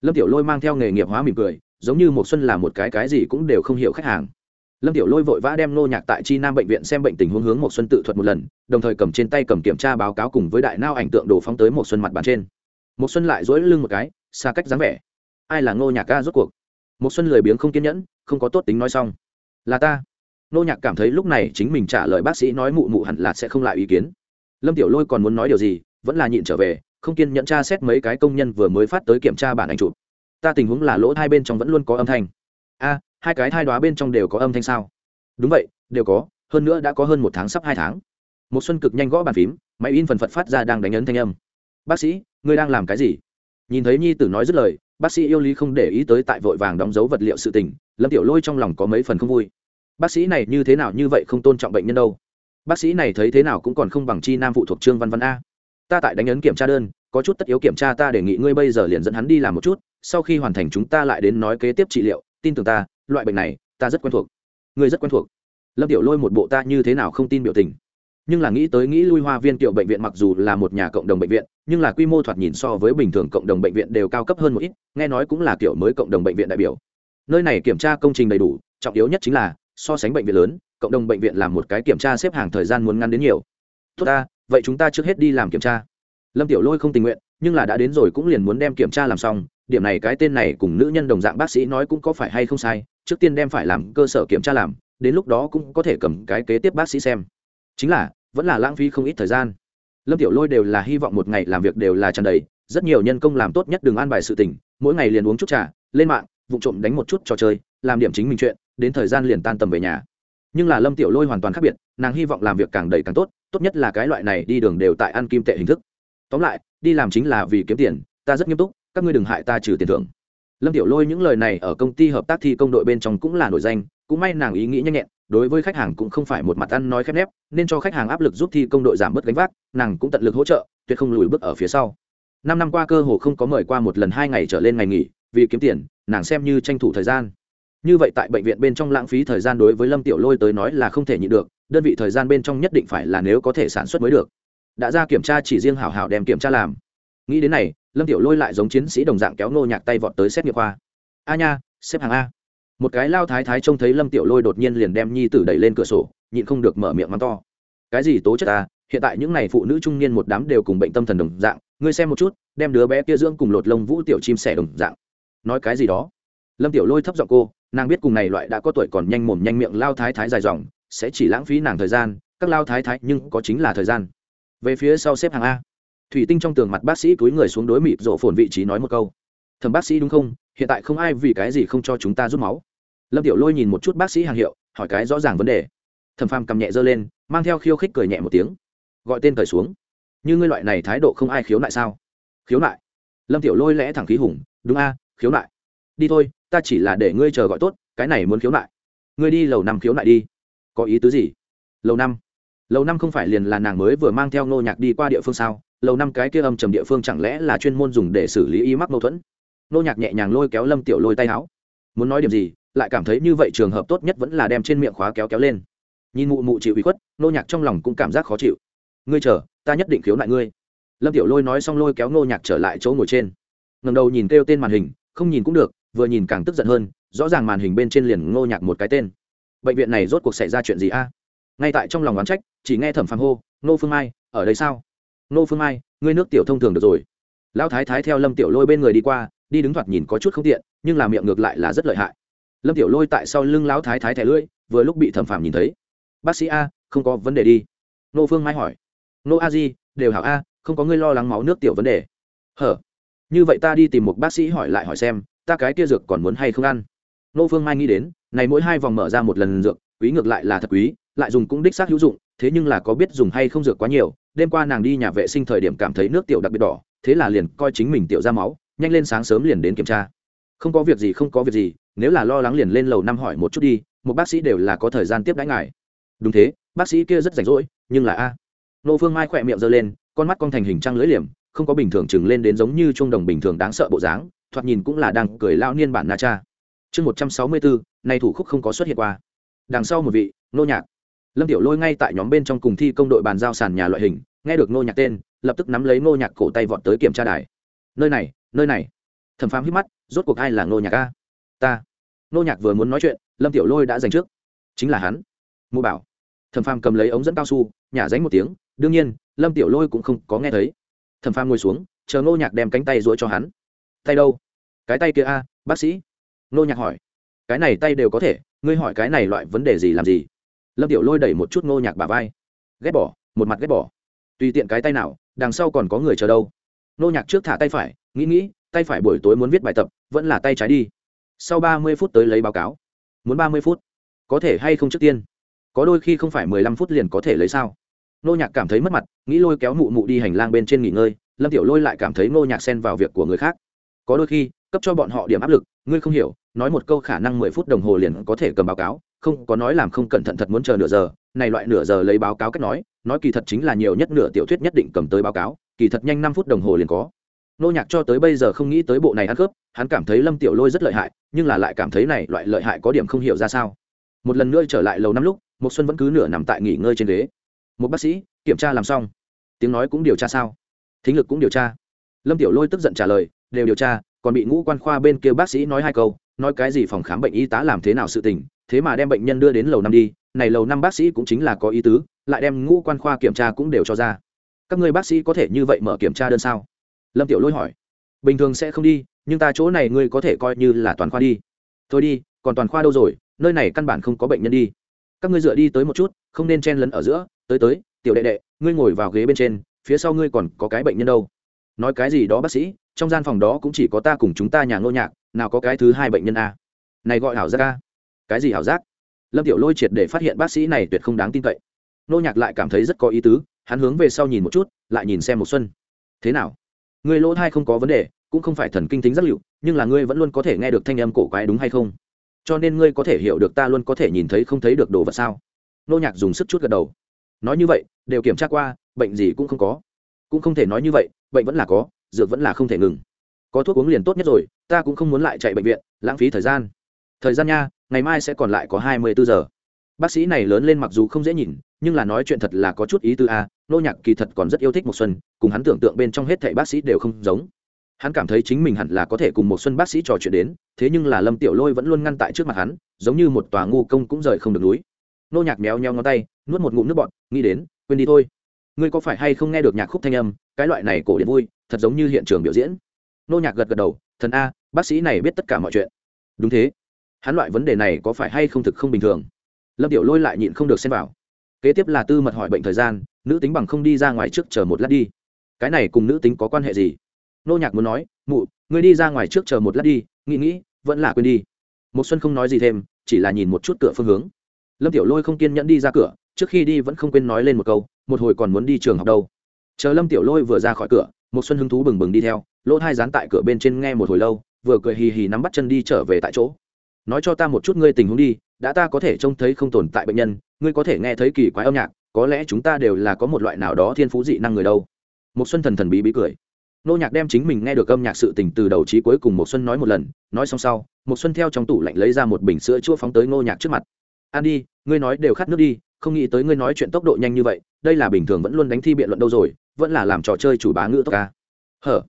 lâm tiểu lôi mang theo nghề nghiệp hóa mỉm cười, giống như một xuân là một cái cái gì cũng đều không hiểu khách hàng. Lâm tiểu lôi vội vã đem nô nhạc tại chi nam bệnh viện xem bệnh tình huống hướng một xuân tự thuật một lần, đồng thời cầm trên tay cầm kiểm tra báo cáo cùng với đại nao ảnh tượng đồ phóng tới một xuân mặt bàn trên. Một xuân lại dối lưng một cái, xa cách dáng vẻ. Ai là nô nhạc ca rốt cuộc? Một xuân lười biếng không kiên nhẫn, không có tốt tính nói xong. Là ta. Nô nhạc cảm thấy lúc này chính mình trả lời bác sĩ nói mụ mụ hẳn là sẽ không lại ý kiến. Lâm tiểu lôi còn muốn nói điều gì, vẫn là nhịn trở về không kiên nhẫn tra xét mấy cái công nhân vừa mới phát tới kiểm tra bản ảnh chụp. Ta tình huống là lỗ hai bên trong vẫn luôn có âm thanh. A, hai cái thai đoá bên trong đều có âm thanh sao? Đúng vậy, đều có, hơn nữa đã có hơn một tháng sắp hai tháng. Một xuân cực nhanh gõ bàn phím, máy in phần phật phát ra đang đánh ấn thanh âm. Bác sĩ, ngươi đang làm cái gì? Nhìn thấy nhi tử nói dứt lời, bác sĩ yêu lý không để ý tới tại vội vàng đóng dấu vật liệu sự tình, lâm tiểu lôi trong lòng có mấy phần không vui. Bác sĩ này như thế nào như vậy không tôn trọng bệnh nhân đâu? Bác sĩ này thấy thế nào cũng còn không bằng chi nam phụ thuộc trương văn văn a ta tại đánh ấn kiểm tra đơn, có chút tất yếu kiểm tra ta đề nghị ngươi bây giờ liền dẫn hắn đi làm một chút, sau khi hoàn thành chúng ta lại đến nói kế tiếp trị liệu, tin tưởng ta, loại bệnh này, ta rất quen thuộc. Ngươi rất quen thuộc. Lâm tiểu lôi một bộ ta như thế nào không tin biểu tình. Nhưng là nghĩ tới nghĩ lui hoa viên tiểu bệnh viện mặc dù là một nhà cộng đồng bệnh viện, nhưng là quy mô thoạt nhìn so với bình thường cộng đồng bệnh viện đều cao cấp hơn một ít, nghe nói cũng là kiểu mới cộng đồng bệnh viện đại biểu. Nơi này kiểm tra công trình đầy đủ, trọng yếu nhất chính là, so sánh bệnh viện lớn, cộng đồng bệnh viện làm một cái kiểm tra xếp hàng thời gian muốn ngăn đến nhiều. Tốt ta vậy chúng ta trước hết đi làm kiểm tra. Lâm tiểu lôi không tình nguyện, nhưng là đã đến rồi cũng liền muốn đem kiểm tra làm xong. Điểm này cái tên này cùng nữ nhân đồng dạng bác sĩ nói cũng có phải hay không sai, trước tiên đem phải làm cơ sở kiểm tra làm, đến lúc đó cũng có thể cầm cái kế tiếp bác sĩ xem. Chính là, vẫn là lãng phí không ít thời gian. Lâm tiểu lôi đều là hy vọng một ngày làm việc đều là tràn đầy, rất nhiều nhân công làm tốt nhất đừng an bài sự tình, mỗi ngày liền uống chút trà, lên mạng vụ trộm đánh một chút trò chơi, làm điểm chính mình chuyện, đến thời gian liền tan tầm về nhà nhưng là lâm tiểu lôi hoàn toàn khác biệt, nàng hy vọng làm việc càng đầy càng tốt tốt nhất là cái loại này đi đường đều tại ăn kim tệ hình thức. Tóm lại, đi làm chính là vì kiếm tiền, ta rất nghiêm túc, các ngươi đừng hại ta trừ tiền thưởng. Lâm tiểu lôi những lời này ở công ty hợp tác thi công đội bên trong cũng là nổi danh, cũng may nàng ý nghĩ nhanh nhẹn, đối với khách hàng cũng không phải một mặt ăn nói khép nép, nên cho khách hàng áp lực giúp thi công đội giảm bớt gánh vác, nàng cũng tận lực hỗ trợ, tuyệt không lùi bước ở phía sau. Năm năm qua cơ hồ không có mời qua một lần hai ngày trở lên ngày nghỉ, vì kiếm tiền, nàng xem như tranh thủ thời gian như vậy tại bệnh viện bên trong lãng phí thời gian đối với lâm tiểu lôi tới nói là không thể nhịn được, đơn vị thời gian bên trong nhất định phải là nếu có thể sản xuất mới được. Đã ra kiểm tra chỉ riêng hảo hảo đem kiểm tra làm. Nghĩ đến này, lâm tiểu lôi lại giống chiến sĩ đồng dạng kéo nô nhạc tay vọt tới xét nghiệm khoa. A nha, xếp hàng a. Một cái lao thái thái trông thấy lâm tiểu lôi đột nhiên liền đem nhi tử đẩy lên cửa sổ, nhịn không được mở miệng mắng to. Cái gì tố chất ta hiện tại những n à y phụ nữ trung niên một đám đều cùng bệnh tâm thần đồng dạng, ngươi xem một chút, đem đứa bé kia dưỡng cùng lột lông vũ tiểu chim sẻ đồng dạng. Nói cái gì đó? Lâm tiểu lôi thấp giọng cô nàng biết cùng này loại đã có tuổi còn nhanh mồm nhanh miệng lao thái thái dài dòng, sẽ chỉ lãng phí nàng thời gian, các lao thái thái nhưng có chính là thời gian. Về phía sau xếp hàng a. Thủy tinh trong tường mặt bác sĩ túi người xuống đối mịt rộ phồn vị trí nói một câu. Thầm bác sĩ đúng không? Hiện tại không ai vì cái gì không cho chúng ta rút máu. Lâm tiểu lôi nhìn một chút bác sĩ hàng hiệu, hỏi cái rõ ràng vấn đề. Thẩm phàm cầm nhẹ dơ lên, mang theo khiêu khích cười nhẹ một tiếng. Gọi tên cởi xuống. Như ngươi loại này thái độ không ai khiếu nại sao? Khiếu nại? Lâm tiểu lôi lẽ thẳng khí hùng, đúng a, khiếu nại. Đi thôi ta chỉ là để ngươi chờ gọi tốt, cái này muốn khiếu nại. Ngươi đi lầu năm khiếu nại đi. Có ý tứ gì? Lầu năm? Lầu năm không phải liền là nàng mới vừa mang theo nô nhạc đi qua địa phương sao? Lầu năm cái kia âm trầm địa phương chẳng lẽ là chuyên môn dùng để xử lý y mắc mâu thuẫn? Nô nhạc nhẹ nhàng lôi kéo lâm tiểu lôi tay áo. Muốn nói điểm gì, lại cảm thấy như vậy trường hợp tốt nhất vẫn là đem trên miệng khóa kéo kéo lên. Nhìn mụ mụ chịu ủy khuất, nô nhạc trong lòng cũng cảm giác khó chịu. Ngươi chờ, ta nhất định khiếu nại ngươi. Lâm tiểu lôi nói xong lôi kéo nô nhạc trở lại chỗ ngồi trên. Ngầm đầu nhìn kêu tên màn hình, không nhìn cũng được vừa nhìn càng tức giận hơn, rõ ràng màn hình bên trên liền ngô nhạc một cái tên. Bệnh viện này rốt cuộc xảy ra chuyện gì a? Ngay tại trong lòng oán trách, chỉ nghe thẩm phàm hô nô phương mai, ở đây sao? Nô phương mai, ngươi nước tiểu thông thường được rồi. Lão thái thái theo lâm tiểu lôi bên người đi qua, đi đứng thoạt nhìn có chút không tiện, nhưng là miệng ngược lại là rất lợi hại. Lâm tiểu lôi tại sau lưng lão thái thái thẻ lưỡi, vừa lúc bị thẩm phàm nhìn thấy. Bác sĩ a, không có vấn đề đi. Nô phương mai hỏi. Nô a di, đều hảo a, không có ngươi lo lắng máu nước tiểu vấn đề. Hở. Như vậy ta đi tìm một bác sĩ hỏi lại hỏi xem ta cái kia dược còn muốn hay không ăn? Nô phương mai nghĩ đến, này mỗi hai vòng mở ra một lần dược, quý ngược lại là thật quý, lại dùng cũng đích xác hữu dụng, thế nhưng là có biết dùng hay không dược quá nhiều, đêm qua nàng đi nhà vệ sinh thời điểm cảm thấy nước tiểu đặc biệt đỏ, thế là liền coi chính mình tiểu ra máu, nhanh lên sáng sớm liền đến kiểm tra. Không có việc gì, không có việc gì, nếu là lo lắng liền lên lầu năm hỏi một chút đi, một bác sĩ đều là có thời gian tiếp đãi ngài. Đúng thế, bác sĩ kia rất rảnh rỗi, nhưng là a. Nô phương mai khỏe miệng giơ lên, con mắt con thành hình trăng lưỡi liềm, không có bình thường chừng lên đến giống như trung đồng bình thường đáng sợ bộ dáng thoạt nhìn cũng là đang cười lao niên bản na cha. Chương một trăm sáu mươi bốn nay thủ khúc không có xuất hiện qua. Đằng sau một vị, nô nhạc. Lâm tiểu lôi ngay tại nhóm bên trong cùng thi công đội bàn giao sàn nhà loại hình, nghe được nô nhạc tên, lập tức nắm lấy nô nhạc cổ tay vọt tới kiểm tra đài. Nơi này nơi này. Thẩm phán hít mắt, rốt cuộc ai là nô nhạc a? Ta. Nô nhạc vừa muốn nói chuyện, lâm tiểu lôi đã giành trước. Chính là hắn. Mô bảo. Thẩm phàm cầm lấy ống dẫn cao su, nhả dánh một tiếng, đương nhiên, lâm tiểu lôi cũng không có nghe thấy. Thẩm phàm ngồi xuống, chờ nô nhạc đem cánh tay dỗi cho hắn tay đâu? Cái tay kia a, bác sĩ. Nô nhạc hỏi. Cái này tay đều có thể, ngươi hỏi cái này loại vấn đề gì làm gì? Lâm tiểu lôi đẩy một chút nô nhạc bà vai. Ghét bỏ, một mặt ghét bỏ. Tùy tiện cái tay nào, đằng sau còn có người chờ đâu. Nô nhạc trước thả tay phải, nghĩ nghĩ, tay phải buổi tối muốn viết bài tập, vẫn là tay trái đi. Sau ba mươi phút tới lấy báo cáo. Muốn ba mươi phút, có thể hay không trước tiên? Có đôi khi không phải mười lăm phút liền có thể lấy sao? Nô nhạc cảm thấy mất mặt, nghĩ lôi kéo mụ mụ đi hành lang bên trên nghỉ ngơi, lâm tiểu lôi lại cảm thấy nô nhạc xen vào việc của người khác có đôi khi, cấp cho bọn họ điểm áp lực, ngươi không hiểu, nói một câu khả năng mười phút đồng hồ liền có thể cầm báo cáo, không, có nói làm không cẩn thận thật muốn chờ nửa giờ, này loại nửa giờ lấy báo cáo cách nói nói kỳ thật chính là nhiều nhất nửa tiểu thuyết nhất định cầm tới báo cáo, kỳ thật nhanh năm phút đồng hồ liền có. Nô nhạc cho tới bây giờ không nghĩ tới bộ này ăn khớp, hắn cảm thấy lâm tiểu lôi rất lợi hại, nhưng là lại cảm thấy này loại lợi hại có điểm không hiểu ra sao. Một lần nữa trở lại lầu năm lúc một xuân vẫn cứ nửa nằm tại nghỉ ngơi trên ghế. Một bác sĩ, kiểm tra làm xong. Tiếng nói cũng điều tra sao? Thính lực cũng điều tra. Lâm tiểu lôi tức giận trả lời đều điều tra, còn bị ngũ quan khoa bên kia bác sĩ nói hai câu, nói cái gì phòng khám bệnh y tá làm thế nào sự tình, thế mà đem bệnh nhân đưa đến lầu năm đi, này lầu năm bác sĩ cũng chính là có ý tứ, lại đem ngũ quan khoa kiểm tra cũng đều cho ra. Các người bác sĩ có thể như vậy mở kiểm tra đơn sao? Lâm tiểu lôi hỏi. Bình thường sẽ không đi, nhưng ta chỗ này ngươi có thể coi như là toàn khoa đi. Thôi đi, còn toàn khoa đâu rồi, nơi này căn bản không có bệnh nhân đi. Các ngươi dựa đi tới một chút, không nên chen lấn ở giữa, tới tới, tiểu đệ đệ, ngươi ngồi vào ghế bên trên, phía sau ngươi còn có cái bệnh nhân đâu nói cái gì đó bác sĩ, trong gian phòng đó cũng chỉ có ta cùng chúng ta nhà ngô nhạc, nào có cái thứ hai bệnh nhân a. Này gọi hảo giác a. Cái gì hảo giác? Lâm tiểu lôi triệt để phát hiện bác sĩ này tuyệt không đáng tin cậy. Nô nhạc lại cảm thấy rất có ý tứ, hắn hướng về sau nhìn một chút, lại nhìn xem một xuân. Thế nào? Người lỗ thai không có vấn đề, cũng không phải thần kinh tính rất liệu, nhưng là ngươi vẫn luôn có thể nghe được thanh âm cổ quái đúng hay không? Cho nên ngươi có thể hiểu được ta luôn có thể nhìn thấy không thấy được đồ vật sao? Nô nhạc dùng sức chút gật đầu. Nói như vậy, đều kiểm tra qua, bệnh gì cũng không có. Cũng không thể nói như vậy bệnh vẫn là có, dược vẫn là không thể ngừng. Có thuốc uống liền tốt nhất rồi, ta cũng không muốn lại chạy bệnh viện, lãng phí thời gian. Thời gian nha, ngày mai sẽ còn lại có hai mươi bốn giờ. Bác sĩ này lớn lên mặc dù không dễ nhìn, nhưng là nói chuyện thật là có chút ý tư a, nô nhạc kỳ thật còn rất yêu thích một xuân, cùng hắn tưởng tượng bên trong hết thảy bác sĩ đều không giống. Hắn cảm thấy chính mình hẳn là có thể cùng một xuân bác sĩ trò chuyện đến, thế nhưng là lâm tiểu lôi vẫn luôn ngăn tại trước mặt hắn, giống như một tòa ngu công cũng rời không được núi. Nô nhạc méo nheo ngón tay, nuốt một ngụm nước bọt, nghĩ đến, quên đi thôi. Ngươi có phải hay không nghe được nhạc khúc thanh âm? Cái loại này cổ điển vui, thật giống như hiện trường biểu diễn. Nô nhạc gật gật đầu, thần a, bác sĩ này biết tất cả mọi chuyện. Đúng thế. Hắn loại vấn đề này có phải hay không thực không bình thường? Lâm tiểu lôi lại nhịn không được xem vào. Kế tiếp là tư mật hỏi bệnh thời gian, nữ tính bằng không đi ra ngoài trước chờ một lát đi. Cái này cùng nữ tính có quan hệ gì? Nô nhạc muốn nói, mụ, ngươi đi ra ngoài trước chờ một lát đi, nghĩ nghĩ, vẫn là quên đi. Một xuân không nói gì thêm, chỉ là nhìn một chút cửa phương hướng. Lâm tiểu lôi không kiên nhẫn đi ra cửa, trước khi đi vẫn không quên nói lên một câu, một hồi còn muốn đi trường học đâu chờ lâm tiểu lôi vừa ra khỏi cửa một xuân hứng thú bừng bừng đi theo, lỗ hai dán tại cửa bên trên nghe một hồi lâu, vừa cười hì hì nắm bắt chân đi trở về tại chỗ. Nói cho ta một chút ngươi tình huống đi, đã ta có thể trông thấy không tồn tại bệnh nhân, ngươi có thể nghe thấy kỳ quái âm nhạc, có lẽ chúng ta đều là có một loại nào đó thiên phú dị năng người đâu. Một xuân thần thần bí bí cười. Nô nhạc đem chính mình nghe được âm nhạc sự tình từ đầu chí cuối cùng một xuân nói một lần, nói xong sau một xuân theo trong tủ lạnh lấy ra một bình sữa chua phóng tới nô nhạc trước mặt. Ăn đi, ngươi nói đều khát nước đi không nghĩ tới ngươi nói chuyện tốc độ nhanh như vậy, đây là bình thường vẫn luôn đánh thi biện luận đâu rồi, vẫn là làm trò chơi chủ bá ngữ tốc ca. Hở?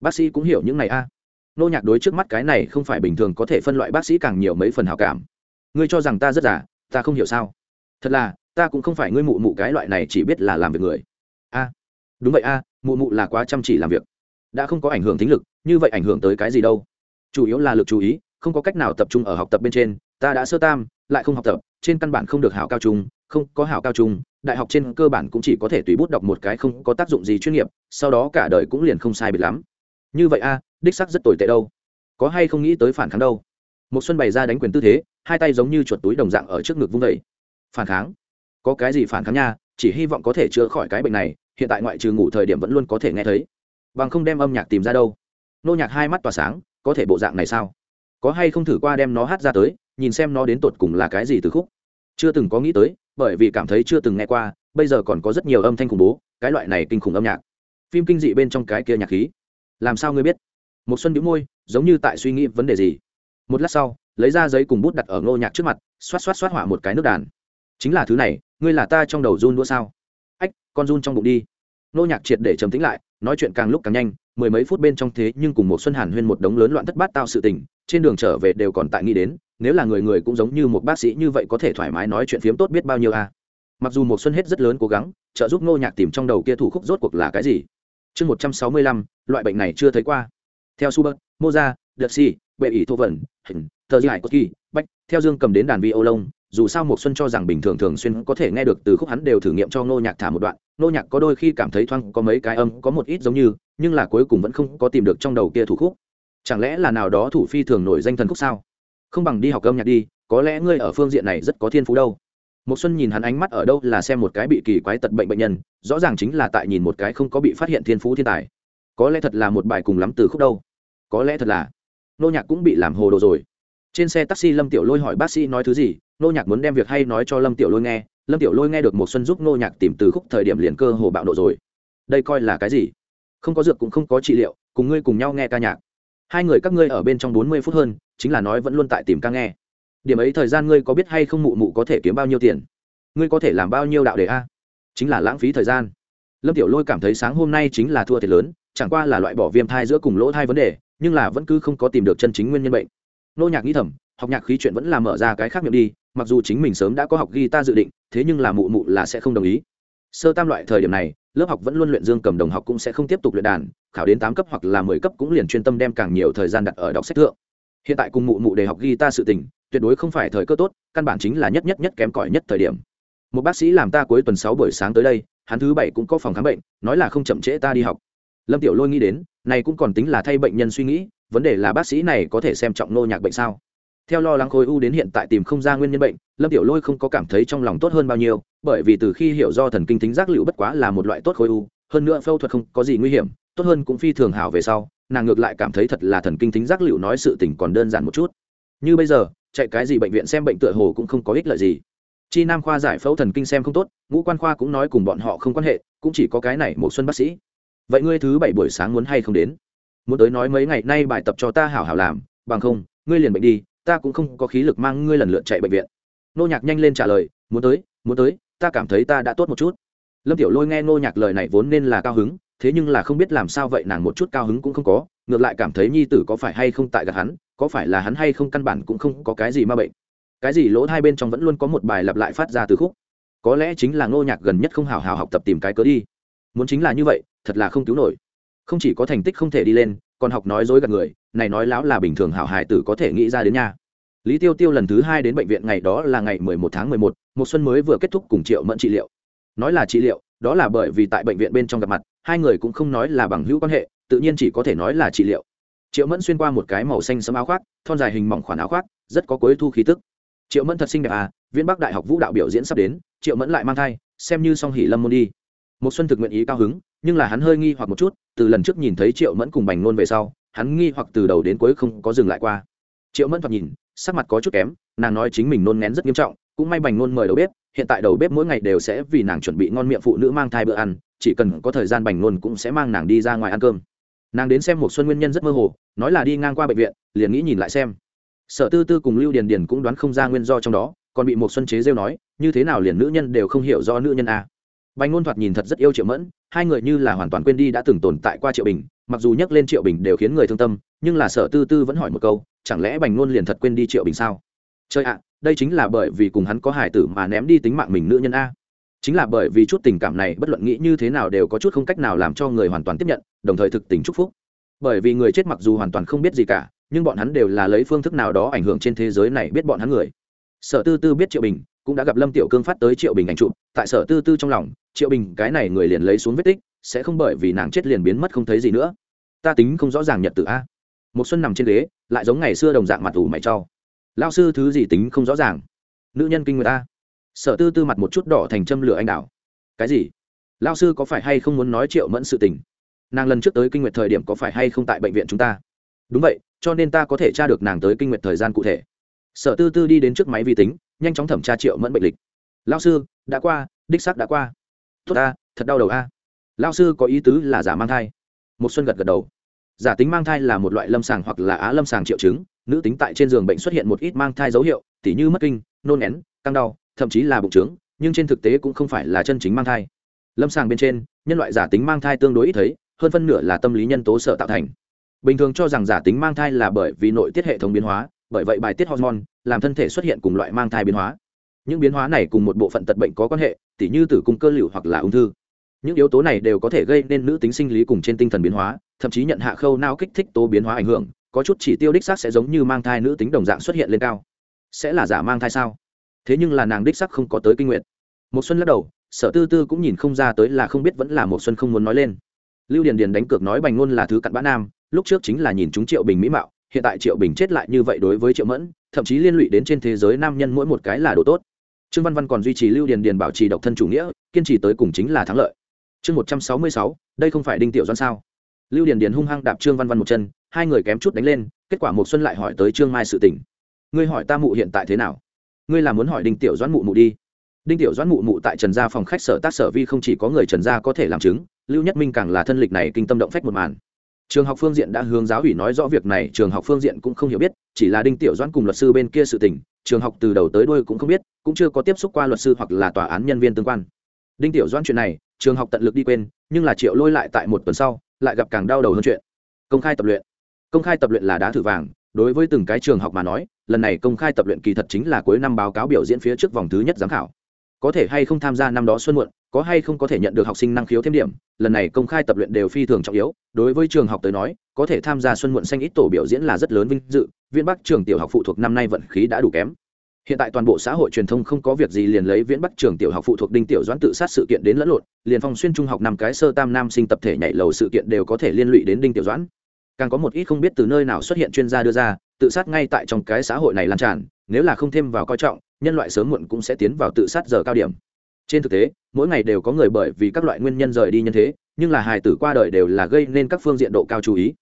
Bác sĩ cũng hiểu những này a. À. Nô nhạc đối trước mắt cái này không phải bình thường có thể phân loại bác sĩ càng nhiều mấy phần hào cảm. Ngươi cho rằng ta rất giả ta không hiểu sao? Thật là, ta cũng không phải ngươi mụ mụ cái loại này chỉ biết là làm việc người. A. À. Đúng vậy a, mụ mụ là quá chăm chỉ làm việc. Đã không có ảnh hưởng tính lực, như vậy ảnh hưởng tới cái gì đâu? Chủ yếu là lực chú ý, không có cách nào tập trung ở học tập bên trên, ta đã sơ tam, lại không học tập trên căn bản không được hảo cao trung, không có hảo cao trung, đại học trên cơ bản cũng chỉ có thể tùy bút đọc một cái không có tác dụng gì chuyên nghiệp, sau đó cả đời cũng liền không sai biệt lắm. Như vậy a, đích sắc rất tồi tệ đâu. Có hay không nghĩ tới phản kháng đâu? Một xuân bày ra đánh quyền tư thế, hai tay giống như chuột túi đồng dạng ở trước ngực vung vẩy phản kháng? Có cái gì phản kháng nha, chỉ hy vọng có thể chữa khỏi cái bệnh này, hiện tại ngoại trừ ngủ thời điểm vẫn luôn có thể nghe thấy. Bằng không đem âm nhạc tìm ra đâu. Nô nhạc hai mắt tỏa sáng, có thể bộ dạng này sao? Có hay không thử qua đem nó hát ra tới nhìn xem nó đến tột cùng là cái gì từ khúc. Chưa từng có nghĩ tới, bởi vì cảm thấy chưa từng nghe qua, bây giờ còn có rất nhiều âm thanh khủng bố, cái loại này kinh khủng âm nhạc. Phim kinh dị bên trong cái kia nhạc khí. Làm sao ngươi biết? Một xuân bĩu môi, giống như tại suy nghĩ vấn đề gì. Một lát sau, lấy ra giấy cùng bút đặt ở ngô nhạc trước mặt, xoát xoát xoát họa một cái nước đàn. Chính là thứ này, ngươi là ta trong đầu run đũa sao? Ách, con run trong bụng đi. Ngô nhạc triệt để trầm tĩnh lại, nói chuyện càng lúc càng nhanh, mười mấy phút bên trong thế nhưng cùng một xuân hàn huyên một đống lớn loạn thất bát tao sự tình, trên đường trở về đều còn tại nghĩ đến nếu là người người cũng giống như một bác sĩ như vậy có thể thoải mái nói chuyện phiếm tốt biết bao nhiêu a à. mặc dù một xuân hết rất lớn cố gắng trợ giúp ngô nhạc tìm trong đầu kia thủ khúc rốt cuộc là cái gì chương một trăm sáu mươi lăm loại bệnh này chưa thấy qua theo Suber, Moza, Dexy, Bệ ỷ Thô Vẩn, Hình, Tờ Di Hải Cốt Kỳ, Bách, theo Dương cầm đến đàn vi ô lông, dù sao Mộc Xuân cho rằng bình thường thường xuyên có thể nghe được từ khúc hắn đều thử nghiệm cho Ngô Nhạc thả một đoạn, Ngô Nhạc có đôi khi cảm thấy thoang có mấy cái âm có một ít giống như, nhưng là cuối cùng vẫn không có tìm được trong đầu kia thủ khúc. Chẳng lẽ là nào đó thủ phi thường nổi danh thần khúc sao? Không bằng đi học âm nhạc đi, có lẽ ngươi ở phương diện này rất có thiên phú đâu. một xuân nhìn hắn ánh mắt ở đâu là xem một cái bị kỳ quái tật bệnh bệnh nhân rõ ràng chính là tại nhìn một cái không có bị phát hiện thiên phú thiên tài. Có lẽ thật là một bài cùng lắm từ khúc đâu. Có lẽ thật là. Nô nhạc cũng bị làm hồ đồ rồi. Trên xe taxi lâm tiểu lôi hỏi bác sĩ nói thứ gì nô nhạc muốn đem việc hay nói cho lâm tiểu lôi nghe. Lâm tiểu lôi nghe được một xuân giúp nô nhạc tìm từ khúc thời điểm liền cơ hồ bạo nộ rồi. Đây coi là cái gì? Không có dược cũng không có trị liệu cùng ngươi cùng nhau nghe ca nhạc. Hai người các ngươi ở bên trong bốn mươi phút hơn chính là nói vẫn luôn tại tìm ca nghe. Điểm ấy thời gian ngươi có biết hay không mụ mụ có thể kiếm bao nhiêu tiền? Ngươi có thể làm bao nhiêu đạo đề a? Chính là lãng phí thời gian. Lâm tiểu lôi cảm thấy sáng hôm nay chính là thua thiệt lớn, chẳng qua là loại bỏ viêm thai giữa cùng lỗ thai vấn đề, nhưng là vẫn cứ không có tìm được chân chính nguyên nhân bệnh. Nô nhạc nghĩ thầm, học nhạc khí chuyện vẫn là mở ra cái khác miệng đi, mặc dù chính mình sớm đã có học ghi ta dự định, thế nhưng là mụ mụ là sẽ không đồng ý. Sơ tam loại thời điểm này, lớp học vẫn luôn luyện dương cầm đồng học cũng sẽ không tiếp tục luyện đàn, khảo đến tám cấp hoặc là mười cấp cũng liền chuyên tâm đem càng nhiều thời gian đặt ở đọc sách thượng hiện tại cùng mụ mụ để học ghi ta sự tình, tuyệt đối không phải thời cơ tốt, căn bản chính là nhất nhất nhất kém cỏi nhất thời điểm. Một bác sĩ làm ta cuối tuần sáu buổi sáng tới đây, hắn thứ bảy cũng có phòng khám bệnh, nói là không chậm trễ ta đi học. Lâm tiểu lôi nghĩ đến, này cũng còn tính là thay bệnh nhân suy nghĩ, vấn đề là bác sĩ này có thể xem trọng nô nhạc bệnh sao? Theo lo lắng khối u đến hiện tại tìm không ra nguyên nhân bệnh, lâm tiểu lôi không có cảm thấy trong lòng tốt hơn bao nhiêu, bởi vì từ khi hiểu do thần kinh tính giác liệu bất quá là một loại tốt khối u, hơn nữa phẫu thuật không có gì nguy hiểm, tốt hơn cũng phi thường hảo về sau nàng ngược lại cảm thấy thật là thần kinh tính giác liệu nói sự tình còn đơn giản một chút. Như bây giờ, chạy cái gì bệnh viện xem bệnh tựa hồ cũng không có ích lợi gì. Chi nam khoa giải phẫu thần kinh xem không tốt, ngũ quan khoa cũng nói cùng bọn họ không quan hệ, cũng chỉ có cái này một xuân bác sĩ. Vậy ngươi thứ bảy buổi sáng muốn hay không đến? Muốn tới nói mấy ngày nay bài tập cho ta hảo hảo làm, bằng không, ngươi liền bệnh đi, ta cũng không có khí lực mang ngươi lần lượt chạy bệnh viện. Nô nhạc nhanh lên trả lời, muốn tới muốn tới, ta cảm thấy ta đã tốt một chút. Lâm tiểu lôi nghe nô nhạc lời này vốn nên là cao hứng thế nhưng là không biết làm sao vậy nàng một chút cao hứng cũng không có, ngược lại cảm thấy nhi tử có phải hay không tại gạt hắn, có phải là hắn hay không căn bản cũng không có cái gì ma bệnh. Cái gì lỗ hai bên trong vẫn luôn có một bài lặp lại phát ra từ khúc. Có lẽ chính là ngô nhạc gần nhất không hào hào học tập tìm cái cớ đi. Muốn chính là như vậy, thật là không cứu nổi. Không chỉ có thành tích không thể đi lên, còn học nói dối gạt người, này nói láo là bình thường hảo hài tử có thể nghĩ ra đến nha. Lý tiêu tiêu lần thứ hai đến bệnh viện ngày đó là ngày mười một tháng mười một một xuân mới vừa kết thúc cùng triệu mẫn trị liệu. Nói là trị liệu, đó là bởi vì tại bệnh viện bên trong gặp mặt hai người cũng không nói là bằng hữu quan hệ, tự nhiên chỉ có thể nói là trị liệu. Triệu mẫn xuyên qua một cái màu xanh sẫm áo khoác, thon dài hình mỏng khoản áo khoác, rất có cuối thu khí tức. Triệu mẫn thật xinh đẹp à viễn bắc đại học vũ đạo biểu diễn sắp đến, triệu mẫn lại mang thai, xem như song hỉ lâm môn đi. Một xuân thực nguyện ý cao hứng, nhưng là hắn hơi nghi hoặc một chút, từ lần trước nhìn thấy triệu mẫn cùng bành nôn về sau, hắn nghi hoặc từ đầu đến cuối không có dừng lại qua. Triệu mẫn thoạt nhìn, sắc mặt có chút kém, nàng nói chính mình nôn nén rất nghiêm trọng, cũng may bành nôn mời đầu bếp, hiện tại đầu bếp mỗi ngày đều sẽ vì nàng chuẩn bị ngon miệng phụ nữ mang thai bữa ăn chỉ cần có thời gian bành nôn cũng sẽ mang nàng đi ra ngoài ăn cơm. Nàng đến xem một xuân nguyên nhân rất mơ hồ, nói là đi ngang qua bệnh viện, liền nghĩ nhìn lại xem. Sở tư tư cùng lưu điền điền cũng đoán không ra nguyên do trong đó, còn bị một xuân chế rêu nói, như thế nào liền nữ nhân đều không hiểu do nữ nhân a. Bành ngôn thoạt nhìn thật rất yêu triệu mẫn, hai người như là hoàn toàn quên đi đã từng tồn tại qua triệu bình, mặc dù nhắc lên triệu bình đều khiến người thương tâm, nhưng là sở tư tư vẫn hỏi một câu, chẳng lẽ bành ngôn liền thật quên đi triệu bình sao? Chơi ạ, đây chính là bởi vì cùng hắn có hải tử mà ném đi tính mạng mình nữ nhân a chính là bởi vì chút tình cảm này, bất luận nghĩ như thế nào đều có chút không cách nào làm cho người hoàn toàn tiếp nhận, đồng thời thực tình chúc phúc. Bởi vì người chết mặc dù hoàn toàn không biết gì cả, nhưng bọn hắn đều là lấy phương thức nào đó ảnh hưởng trên thế giới này biết bọn hắn người. Sở tư tư biết triệu bình, cũng đã gặp lâm tiểu cương phát tới triệu bình ảnh chụp, tại sở tư tư trong lòng, triệu bình, cái này người liền lấy xuống vết tích, sẽ không bởi vì nàng chết liền biến mất không thấy gì nữa. Ta tính không rõ ràng nhật tự a. Một xuân nằm trên ghế, lại giống ngày xưa đồng dạng mặt ủ mày cho. Lao sư thứ gì tính không rõ ràng? Nữ nhân kinh người ta sở tư tư mặt một chút đỏ thành châm lửa anh đào. Cái gì? Lao sư có phải hay không muốn nói triệu mẫn sự tình? Nàng lần trước tới kinh nguyệt thời điểm có phải hay không tại bệnh viện chúng ta? Đúng vậy, cho nên ta có thể tra được nàng tới kinh nguyệt thời gian cụ thể. Sở tư tư đi đến trước máy vi tính, nhanh chóng thẩm tra triệu mẫn bệnh lịch. Lao sư, đã qua, đích xác đã qua. Tốt ta, thật đau đầu a. Lao sư có ý tứ là giả mang thai. Một xuân gật gật đầu. Giả tính mang thai là một loại lâm sàng hoặc là á lâm sàng triệu chứng, nữ tính tại trên giường bệnh xuất hiện một ít mang thai dấu hiệu, tỉ như mất kinh, nôn én căng đau thậm chí là bụng trướng, nhưng trên thực tế cũng không phải là chân chính mang thai. Lâm sàng bên trên, nhân loại giả tính mang thai tương đối ít thấy, hơn phân nửa là tâm lý nhân tố sợ tạo thành. Bình thường cho rằng giả tính mang thai là bởi vì nội tiết hệ thống biến hóa, bởi vậy bài tiết hormone làm thân thể xuất hiện cùng loại mang thai biến hóa. Những biến hóa này cùng một bộ phận tật bệnh có quan hệ, tỉ như tử cung cơ liệu hoặc là ung thư. Những yếu tố này đều có thể gây nên nữ tính sinh lý cùng trên tinh thần biến hóa, thậm chí nhận hạ khâu nao kích thích tố biến hóa ảnh hưởng, có chút chỉ tiêu đích xác sẽ giống như mang thai nữ tính đồng dạng xuất hiện lên cao. Sẽ là giả mang thai sao? Thế nhưng là nàng đích sắc không có tới kinh nguyện một xuân lắc đầu, sở tư tư cũng nhìn không ra tới là không biết vẫn là một xuân không muốn nói lên. Lưu điền điền đánh cược nói bành ngôn là thứ cặn bã nam, lúc trước chính là nhìn chúng triệu bình mỹ mạo, hiện tại triệu bình chết lại như vậy đối với triệu mẫn, thậm chí liên lụy đến trên thế giới nam nhân mỗi một cái là đồ tốt. Trương văn văn còn duy trì lưu điền điền bảo trì độc thân chủ nghĩa, kiên trì tới cùng chính là thắng lợi. Chương một trăm sáu mươi sáu, đây không phải đinh tiểu doan sao? Lưu điền điền hung hăng đạp trương văn văn một chân, hai người kém chút đánh lên, kết quả một xuân lại hỏi tới trương mai sự tình. Ngươi hỏi ta mụ hiện tại thế nào? Ngươi là muốn hỏi đinh tiểu doãn mụ mụ đi. Đinh tiểu doãn mụ mụ tại trần gia phòng khách sở tác sở vi không chỉ có người trần gia có thể làm chứng, lưu nhất minh càng là thân lịch này kinh tâm động phách một màn. Trường học phương diện đã hướng giáo ủy nói rõ việc này, trường học phương diện cũng không hiểu biết, chỉ là đinh tiểu doãn cùng luật sư bên kia sự tình, trường học từ đầu tới đuôi cũng không biết, cũng chưa có tiếp xúc qua luật sư hoặc là tòa án nhân viên tương quan. Đinh tiểu doãn chuyện này, trường học tận lực đi quên, nhưng là triệu lôi lại tại một tuần sau, lại gặp càng đau đầu hơn chuyện. Công khai tập luyện. Công khai tập luyện là đá thử vàng, đối với từng cái trường học mà nói lần này công khai tập luyện kỳ thật chính là cuối năm báo cáo biểu diễn phía trước vòng thứ nhất giám khảo. Có thể hay không tham gia năm đó xuân muộn, có hay không có thể nhận được học sinh năng khiếu thêm điểm, lần này công khai tập luyện đều phi thường trọng yếu, đối với trường học tới nói, có thể tham gia xuân muộn xanh ít tổ biểu diễn là rất lớn vinh dự viên bắc trường tiểu học phụ thuộc năm nay vận khí đã đủ kém. Hiện tại toàn bộ xã hội truyền thông không có việc gì liền lấy viễn bắc trường tiểu học phụ thuộc đinh tiểu doãn tự sát sự kiện đến lẫn lộn, liền phong xuyên trung học năm cái sơ tam nam sinh tập thể nhảy lầu sự kiện đều có thể liên lụy đến đinh tiểu doãn. Càng có một ít không biết từ nơi nào xuất hiện chuyên gia đưa ra tự sát ngay tại trong cái xã hội này lan tràn, nếu là không thêm vào coi trọng, nhân loại sớm muộn cũng sẽ tiến vào tự sát giờ cao điểm. Trên thực tế, mỗi ngày đều có người bởi vì các loại nguyên nhân rời đi nhân thế, nhưng là hài tử qua đời đều là gây nên các phương diện độ cao chú ý.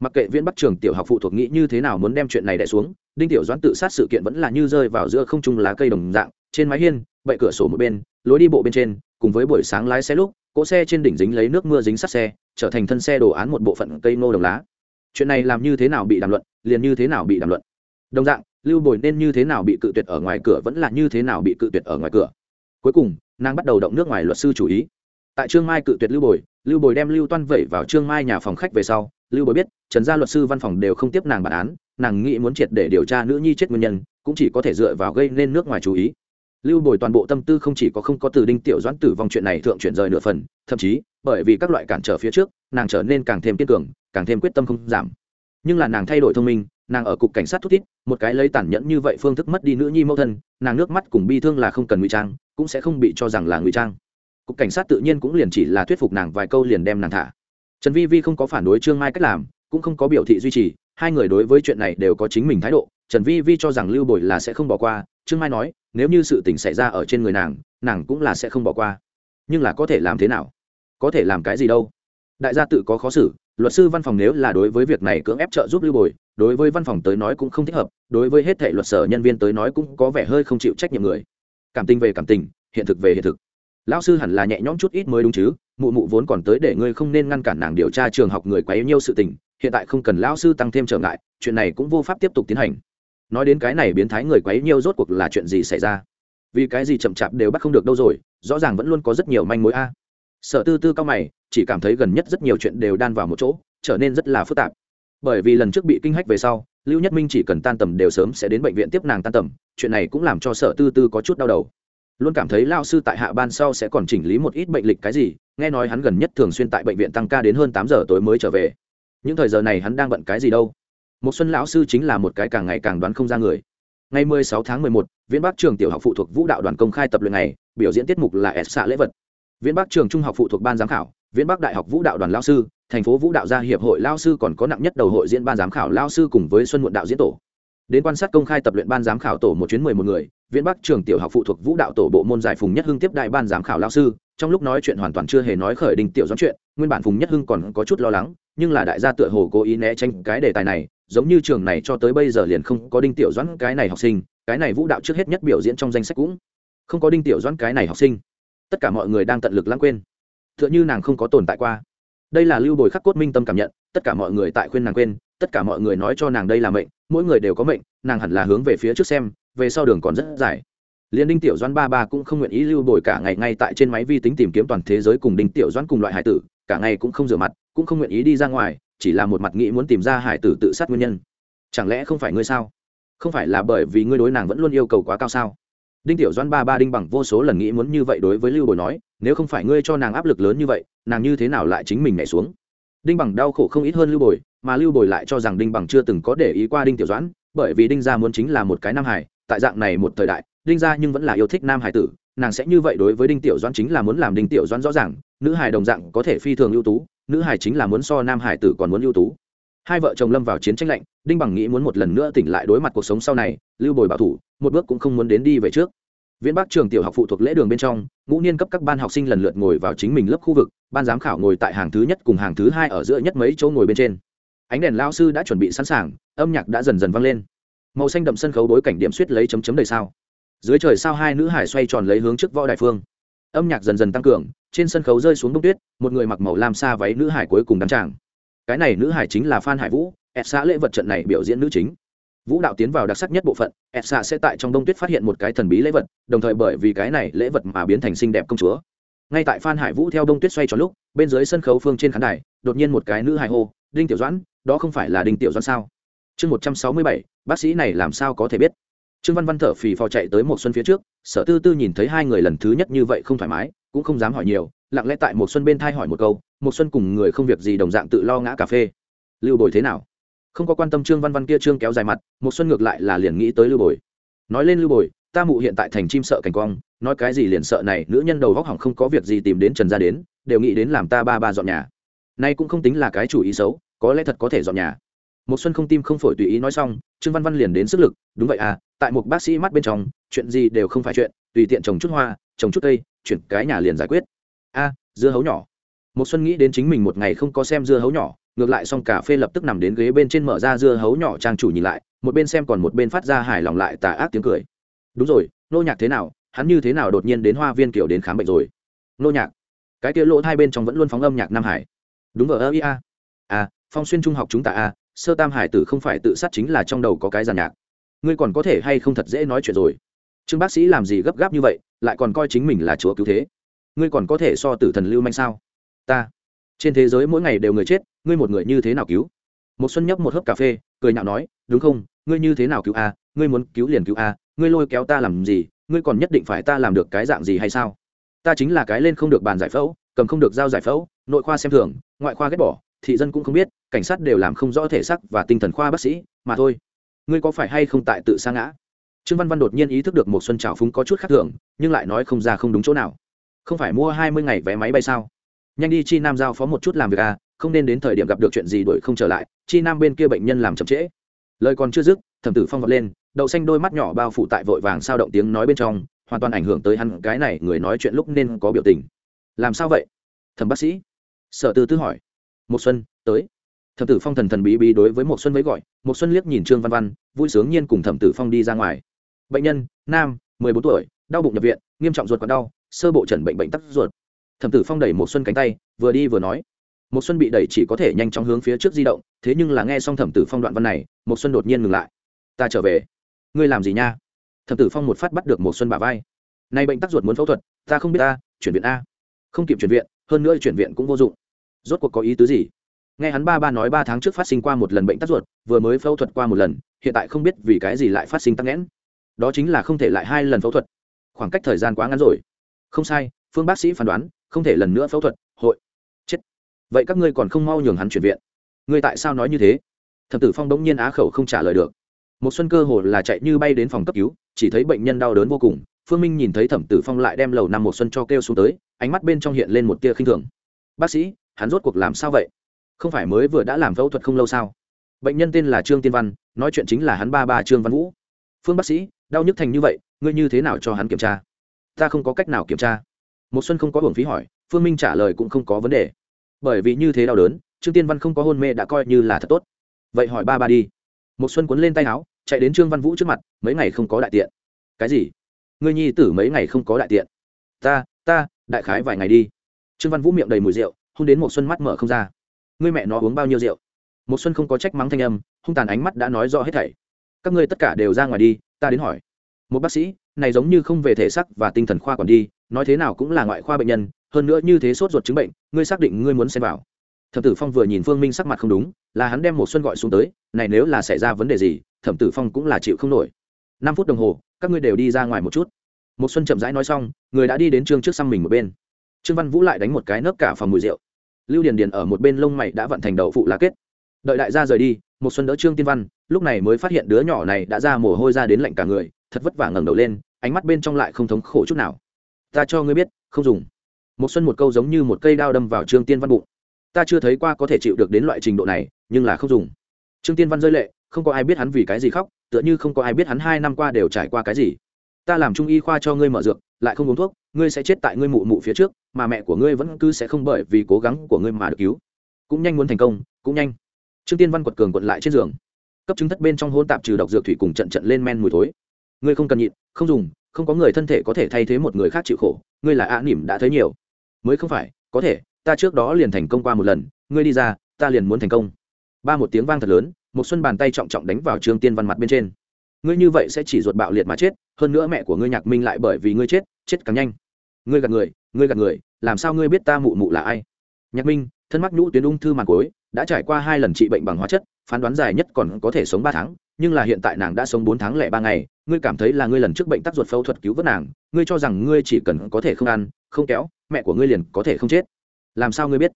Mặc kệ Viễn bắc trường tiểu học phụ thuộc nghĩ như thế nào muốn đem chuyện này đẻ xuống, đinh tiểu doãn tự sát sự kiện vẫn là như rơi vào giữa không trung lá cây đồng dạng, trên mái hiên, bậy cửa sổ một bên, lối đi bộ bên trên, cùng với buổi sáng lái xe lúc, cỗ xe trên đỉnh dính lấy nước mưa dính sắt xe, trở thành thân xe đồ án một bộ phận cây nô đồng lá chuyện này làm như thế nào bị đàm luận, liền như thế nào bị đàm luận. Đồng dạng, lưu bồi nên như thế nào bị cự tuyệt ở ngoài cửa vẫn là như thế nào bị cự tuyệt ở ngoài cửa. Cuối cùng, nàng bắt đầu động nước ngoài luật sư chủ ý. Tại trương mai cự tuyệt lưu bồi lưu bồi đem lưu toan vẩy vào trương mai nhà phòng khách về sau, lưu bồi biết, trần gia luật sư văn phòng đều không tiếp nàng bản án, nàng nghĩ muốn triệt để điều tra nữ nhi chết nguyên nhân, cũng chỉ có thể dựa vào gây nên nước ngoài chú ý. Lưu bồi toàn bộ tâm tư không chỉ có không có từ đinh tiểu doãn tử vong chuyện này thượng chuyển rời nửa phần, thậm chí bởi vì các loại cản trở phía trước, nàng trở nên càng thêm kiên cường càng thêm quyết tâm không giảm. Nhưng là nàng thay đổi thông minh, nàng ở cục cảnh sát thút thít, một cái lấy tàn nhẫn như vậy phương thức mất đi nữ nhi mẫu thân, nàng nước mắt cùng bi thương là không cần ngụy trang, cũng sẽ không bị cho rằng là ngụy trang. Cục cảnh sát tự nhiên cũng liền chỉ là thuyết phục nàng vài câu liền đem nàng thả. Trần vi vi không có phản đối trương mai cách làm, cũng không có biểu thị duy trì, hai người đối với chuyện này đều có chính mình thái độ, trần vi vi cho rằng lưu bồi là sẽ không bỏ qua, trương mai nói, nếu như sự tình xảy ra ở trên người nàng nàng cũng là sẽ không bỏ qua. Nhưng là có thể làm thế nào? Có thể làm cái gì đâu? Đại gia tự có khó xử luật sư văn phòng nếu là đối với việc này cưỡng ép trợ giúp lưu bồi, đối với văn phòng tới nói cũng không thích hợp, đối với hết thể luật sở nhân viên tới nói cũng có vẻ hơi không chịu trách nhiệm người. Cảm tình về cảm tình, hiện thực về hiện thực. Lão sư hẳn là nhẹ nhõm chút ít mới đúng chứ, mụ mụ vốn còn tới để ngươi không nên ngăn cản nàng điều tra trường học người quá yêu nhiêu sự tình, hiện tại không cần lão sư tăng thêm trở ngại, chuyện này cũng vô pháp tiếp tục tiến hành. Nói đến cái này biến thái người quấy nhiêu rốt cuộc là chuyện gì xảy ra? Vì cái gì chậm chạp đều bắt không được đâu rồi, rõ ràng vẫn luôn có rất nhiều manh mối a sở tư tư cao mày chỉ cảm thấy gần nhất rất nhiều chuyện đều đan vào một chỗ trở nên rất là phức tạp. Bởi vì lần trước bị kinh hách về sau lưu nhất minh chỉ cần tan tầm đều sớm sẽ đến bệnh viện tiếp nàng tan tầm chuyện này cũng làm cho sở tư tư có chút đau đầu. Luôn cảm thấy lao sư tại hạ ban sau sẽ còn chỉnh lý một ít bệnh lịch cái gì nghe nói hắn gần nhất thường xuyên tại bệnh viện tăng ca đến hơn tám giờ tối mới trở về. Những thời giờ này hắn đang bận cái gì đâu? Một xuân lão sư chính là một cái càng ngày càng đoán không ra người. Ngày 16 tháng 11, viễn bắc trường tiểu học phụ thuộc vũ đạo đoàn công khai tập luyện này biểu diễn tiết mục là s xạ lễ vật viễn bắc trường trung học phụ thuộc ban giám khảo, viễn bắc đại học vũ đạo đoàn lao sư, thành phố vũ đạo gia hiệp hội lao sư còn có nặng nhất đầu hội diễn ban giám khảo lao sư cùng với xuân muộn đạo diễn tổ. Đến quan sát công khai tập luyện ban giám khảo tổ một chuyến mười một người, viễn bắc trường tiểu học phụ thuộc vũ đạo tổ bộ môn giải phùng nhất hưng tiếp đại ban giám khảo lao sư, trong lúc nói chuyện hoàn toàn chưa hề nói khởi đình tiểu doãn chuyện, nguyên bản phùng nhất hưng còn có chút lo lắng, nhưng là đại gia tựa hồ cố ý né tránh cái đề tài này, giống như trường này cho tới bây giờ liền không có đinh tiểu doãn cái này học sinh, cái này vũ đạo trước hết nhất biểu diễn trong danh sách cũng không có đinh tiểu doãn cái này học sinh tất cả mọi người đang tận lực lãng quên. T h ư ợ n h ư nàng không có tồn tại qua. Đây là lưu bồi khắc cốt minh tâm cảm nhận, tất cả mọi người tại khuyên nàng quên, tất cả mọi người nói cho nàng đây là mệnh, mỗi người đều có mệnh, nàng hẳn là hướng về phía trước xem, về sau đường còn rất dài. Liên đinh tiểu doãn ba ba cũng không nguyện ý lưu bồi cả ngày ngay tại trên máy vi tính tìm kiếm toàn thế giới cùng đinh tiểu doãn cùng loại hải tử, cả ngày cũng không rửa mặt, cũng không nguyện ý đi ra ngoài, chỉ là một mặt nghĩ muốn tìm ra hải tử tự sát nguyên nhân. Chẳng lẽ không phải ngươi sao? Không phải là bởi vì ngươi đối nàng vẫn luôn yêu cầu quá cao sao? Đinh tiểu doan ba ba đinh bằng vô số lần nghĩ muốn như vậy đối với lưu bồi nói, nếu không phải ngươi cho nàng áp lực lớn như vậy, nàng như thế nào lại chính mình nhảy xuống? Đinh bằng đau khổ không ít hơn lưu bồi, mà lưu bồi lại cho rằng đinh bằng chưa từng có để ý qua đinh tiểu doãn, bởi vì đinh gia muốn chính là một cái nam hải tại dạng này một thời đại, đinh gia nhưng vẫn là yêu thích nam hải tử, nàng sẽ như vậy đối với đinh tiểu doãn chính là muốn làm đinh tiểu doãn rõ ràng, nữ hải đồng dạng có thể phi thường ưu tú, nữ hải chính là muốn so nam hải tử còn muốn ưu tú hai vợ chồng lâm vào chiến tranh lạnh, đinh bằng nghĩ muốn một lần nữa tỉnh lại đối mặt cuộc sống sau này, lưu bồi bảo thủ, một bước cũng không muốn đến đi về trước. Viễn bắc trường tiểu học phụ thuộc lễ đường bên trong, ngũ niên cấp các ban học sinh lần lượt ngồi vào chính mình lớp khu vực, ban giám khảo ngồi tại hàng thứ nhất cùng hàng thứ hai ở giữa nhất mấy chỗ ngồi bên trên. Ánh đèn lao sư đã chuẩn bị sẵn sàng, âm nhạc đã dần dần vang lên. Màu xanh đậm sân khấu bối cảnh điểm suýt lấy chấm chấm đầy sao. Dưới trời sao hai nữ hải xoay tròn lấy hướng trước võ đại phương. Âm nhạc dần dần tăng cường, trên sân khấu rơi xuống bông tuyết, một người mặc màu lam xa váy nữ hải cuối cùng đăng tràng cái này nữ hải chính là phan hải vũ ẹt xã lễ vật trận này biểu diễn nữ chính. Vũ đạo tiến vào đặc sắc nhất bộ phận ẹt xã sẽ tại trong đông tuyết phát hiện một cái thần bí lễ vật, đồng thời bởi vì cái này lễ vật mà biến thành xinh đẹp công chúa. Ngay tại phan hải vũ theo đông tuyết xoay tròn lúc, bên dưới sân khấu phương trên khán đài, đột nhiên một cái nữ hải hô, đinh tiểu doãn, đó không phải là đinh tiểu doãn sao? Chương một trăm sáu mươi bảy, bác sĩ này làm sao có thể biết? Trương văn văn thở phì phò chạy tới một xuân phía trước, sở tư tư nhìn thấy hai người lần thứ nhất như vậy không thoải mái, cũng không dám hỏi nhiều, lặng lẽ tại một xuân bên thai hỏi một câu một xuân cùng người không việc gì đồng dạng tự lo ngã cà phê. Lưu bồi thế nào? Không có quan tâm trương văn văn kia trương kéo dài mặt một xuân ngược lại là liền nghĩ tới lưu bồi. Nói lên lưu bồi, ta mụ hiện tại thành chim sợ cảnh quang, nói cái gì liền sợ này, nữ nhân đầu góc hỏng không có việc gì tìm đến trần gia đến, đều nghĩ đến làm ta ba ba dọn nhà. Nay cũng không tính là cái chủ ý xấu, có lẽ thật có thể dọn nhà. Một xuân không tim không phổi tùy ý nói xong, trương văn văn liền đến sức lực, đúng vậy à tại một bác sĩ mắt bên trong, chuyện gì đều không phải chuyện, tùy tiện trồng chút hoa, trồng chút cây, chuyển cái nhà liền giải quyết. A, dưa hấu nhỏ một xuân nghĩ đến chính mình một ngày không có xem dưa hấu nhỏ ngược lại xong cà phê lập tức nằm đến ghế bên trên mở ra dưa hấu nhỏ trang chủ nhìn lại một bên xem còn một bên phát ra hài lòng lại tà ác tiếng cười. Đúng rồi nô nhạc thế nào hắn như thế nào đột nhiên đến hoa viên kiểu đến khám bệnh rồi? Nô nhạc cái kia lỗ hai bên trong vẫn luôn phóng âm nhạc nam hải. Đúng vờ ơ ia à phong xuyên trung học chúng ta a à, sơ tam hải tử không phải tự sát chính là trong đầu có cái giàn nhạc. Ngươi còn có thể hay không thật dễ nói chuyện rồi? Trương bác sĩ làm gì gấp gáp như vậy lại còn coi chính mình là chúa cứu thế. Ngươi còn có thể so tử thần lưu manh sao? Ta. Trên thế giới mỗi ngày đều người chết, ngươi một người như thế nào cứu? Một xuân nhấp một hớp cà phê, cười nhạo nói, đúng không, ngươi như thế nào cứu a, ngươi muốn cứu liền cứu a, ngươi lôi kéo ta làm gì, ngươi còn nhất định phải ta làm được cái dạng gì hay sao? Ta chính là cái lên không được bàn giải phẫu, cầm không được giao giải phẫu, nội khoa xem thường, ngoại khoa ghét bỏ, thị dân cũng không biết, cảnh sát đều làm không rõ thể sắc và tinh thần khoa bác sĩ, mà thôi. Ngươi có phải hay không tại tự sa ngã? Trương văn văn đột nhiên ý thức được một xuân trào phúng có chút khác thường, nhưng lại nói không ra không đúng chỗ nào. Không phải mua hai mươi ngày vé máy bay sao? Nhanh đi, chi nam giao phó một chút làm việc à không nên đến thời điểm gặp được chuyện gì đuổi không trở lại, chi nam bên kia bệnh nhân làm chậm trễ. Lời còn chưa dứt, thẩm tử phong vọt lên, đậu xanh đôi mắt nhỏ bao phủ tại vội vàng sao động tiếng nói bên trong, hoàn toàn ảnh hưởng tới hắn, cái này người nói chuyện lúc nên có biểu tình. Làm sao vậy? Thẩm bác sĩ. Sở tư tư hỏi. Một xuân, tới. Thẩm tử phong thần thần bí bí đối với một xuân mới gọi một xuân liếc nhìn trương văn văn, vui sướng nhiên cùng thẩm tử phong đi ra ngoài. Bệnh nhân, nam, mười bốn tuổi, đau bụng nhập viện, nghiêm trọng ruột còn đau, sơ bộ trần bệnh bệnh tắc ruột thẩm tử phong đẩy một xuân cánh tay, vừa đi vừa nói. Một xuân bị đẩy chỉ có thể nhanh chóng hướng phía trước di động, thế nhưng là nghe xong thẩm tử phong đoạn văn này một xuân đột nhiên ngừng lại. Ta trở về. Ngươi làm gì nha? Thẩm tử phong một phát bắt được một xuân bả vai. Nay bệnh tắc ruột muốn phẫu thuật, ta không biết ta, chuyển viện a. Không kịp chuyển viện, hơn nữa chuyển viện cũng vô dụng. Rốt cuộc có ý tứ gì? Nghe hắn ba ba nói ba tháng trước phát sinh qua một lần bệnh tắc ruột, vừa mới phẫu thuật qua một lần, hiện tại không biết vì cái gì lại phát sinh tắc nghẽn. Đó chính là không thể lại hai lần phẫu thuật. Khoảng cách thời gian quá ngắn rồi. Không sai, phương bác sĩ phán đoán không thể lần nữa phẫu thuật, hội. Chết. Vậy các ngươi còn không mau nhường hắn chuyển viện. Ngươi tại sao nói như thế? Thẩm tử phong bỗng nhiên á khẩu không trả lời được. Một xuân cơ hồ là chạy như bay đến phòng cấp cứu, chỉ thấy bệnh nhân đau đớn vô cùng. Phương minh nhìn thấy thẩm tử phong lại đem lầu năm một xuân cho kêu xuống tới, ánh mắt bên trong hiện lên một tia khinh thường. Bác sĩ, hắn rốt cuộc làm sao vậy? Không phải mới vừa đã làm phẫu thuật không lâu sao? Bệnh nhân tên là trương tiên văn, nói chuyện chính là hắn ba ba trương văn vũ. Phương bác sĩ, đau nhức thành như vậy, ngươi như thế nào cho hắn kiểm tra? Ta không có cách nào kiểm tra một xuân không có hưởng phí hỏi, phương minh trả lời cũng không có vấn đề. Bởi vì như thế đau đớn, trương tiên văn không có hôn mê đã coi như là thật tốt. Vậy hỏi ba ba đi. Một xuân cuốn lên tay áo, chạy đến trương văn vũ trước mặt, mấy ngày không có đại tiện. Cái gì? Ngươi nhi tử mấy ngày không có đại tiện? Ta ta, đại khái vài ngày đi. Trương văn vũ miệng đầy mùi rượu, hôn đến một xuân mắt mở không ra. Ngươi mẹ nó uống bao nhiêu rượu? Một xuân không có trách mắng thanh âm, hung tàn ánh mắt đã nói rõ hết thảy. Các ngươi tất cả đều ra ngoài đi, ta đến hỏi. Một bác sĩ, này giống như không về thể xác và tinh thần khoa còn đi nói thế nào cũng là ngoại khoa bệnh nhân, hơn nữa như thế sốt ruột chứng bệnh, ngươi xác định ngươi muốn xem vào. Thẩm tử phong vừa nhìn phương minh sắc mặt không đúng, là hắn đem một xuân gọi xuống tới, này nếu là xảy ra vấn đề gì, thẩm tử phong cũng là chịu không nổi. Năm phút đồng hồ, các ngươi đều đi ra ngoài một chút. Một xuân chậm rãi nói xong, người đã đi đến trương trước xăm mình một bên. Trương văn vũ lại đánh một cái nấc cả phòng mùi rượu. Lưu điền điền ở một bên lông mày đã vận thành đậu phụ lá kết. Đợi đại gia rời đi, một xuân đỡ trương tiên văn, lúc này mới phát hiện đứa nhỏ này đã ra mồ hôi ra đến lạnh cả người, thật vất vả ngẩng đầu lên, ánh mắt bên trong lại không thống khổ chút nào ta cho ngươi biết, không dùng. Một xuân một câu giống như một cây đao đâm vào trương tiên văn bụng. Ta chưa thấy qua có thể chịu được đến loại trình độ này, nhưng là không dùng. Trương tiên văn rơi lệ, không có ai biết hắn vì cái gì khóc, tựa như không có ai biết hắn hai năm qua đều trải qua cái gì. Ta làm trung y khoa cho ngươi mở dược, lại không uống thuốc, ngươi sẽ chết tại ngươi mụ mụ phía trước, mà mẹ của ngươi vẫn cứ sẽ không bởi vì cố gắng của ngươi mà được cứu. Cũng nhanh muốn thành công, cũng nhanh. Trương tiên văn quật cường quật lại trên giường. Cấp chứng thất bên trong hôn tạp trừ độc dược thủy cùng trận trận lên men mùi thối. Ngươi không cần nhịn, không dùng không có người thân thể có thể thay thế một người khác chịu khổ, ngươi là ạ nỉm đã thấy nhiều. Mới không phải, có thể, ta trước đó liền thành công qua một lần, ngươi đi ra, ta liền muốn thành công. Ba một tiếng vang thật lớn một xuân bàn tay trọng trọng đánh vào trương tiên văn mặt bên trên. Ngươi như vậy sẽ chỉ ruột bạo liệt mà chết, hơn nữa mẹ của ngươi nhạc minh lại bởi vì ngươi chết chết càng nhanh. Ngươi gạt người, ngươi gạt người, làm sao ngươi biết ta mụ mụ là ai? Nhạc minh, thân mắc nhũ tuyến ung thư màng cối đã trải qua hai lần trị bệnh bằng hóa chất, phán đoán dài nhất còn có thể sống ba tháng nhưng là hiện tại nàng đã sống bốn tháng lẻ ba ngày, ngươi cảm thấy là ngươi lần trước bệnh tắc ruột phẫu thuật cứu vớt nàng, ngươi cho rằng ngươi chỉ cần có thể không ăn, không kéo, mẹ của ngươi liền có thể không chết. Làm sao ngươi biết?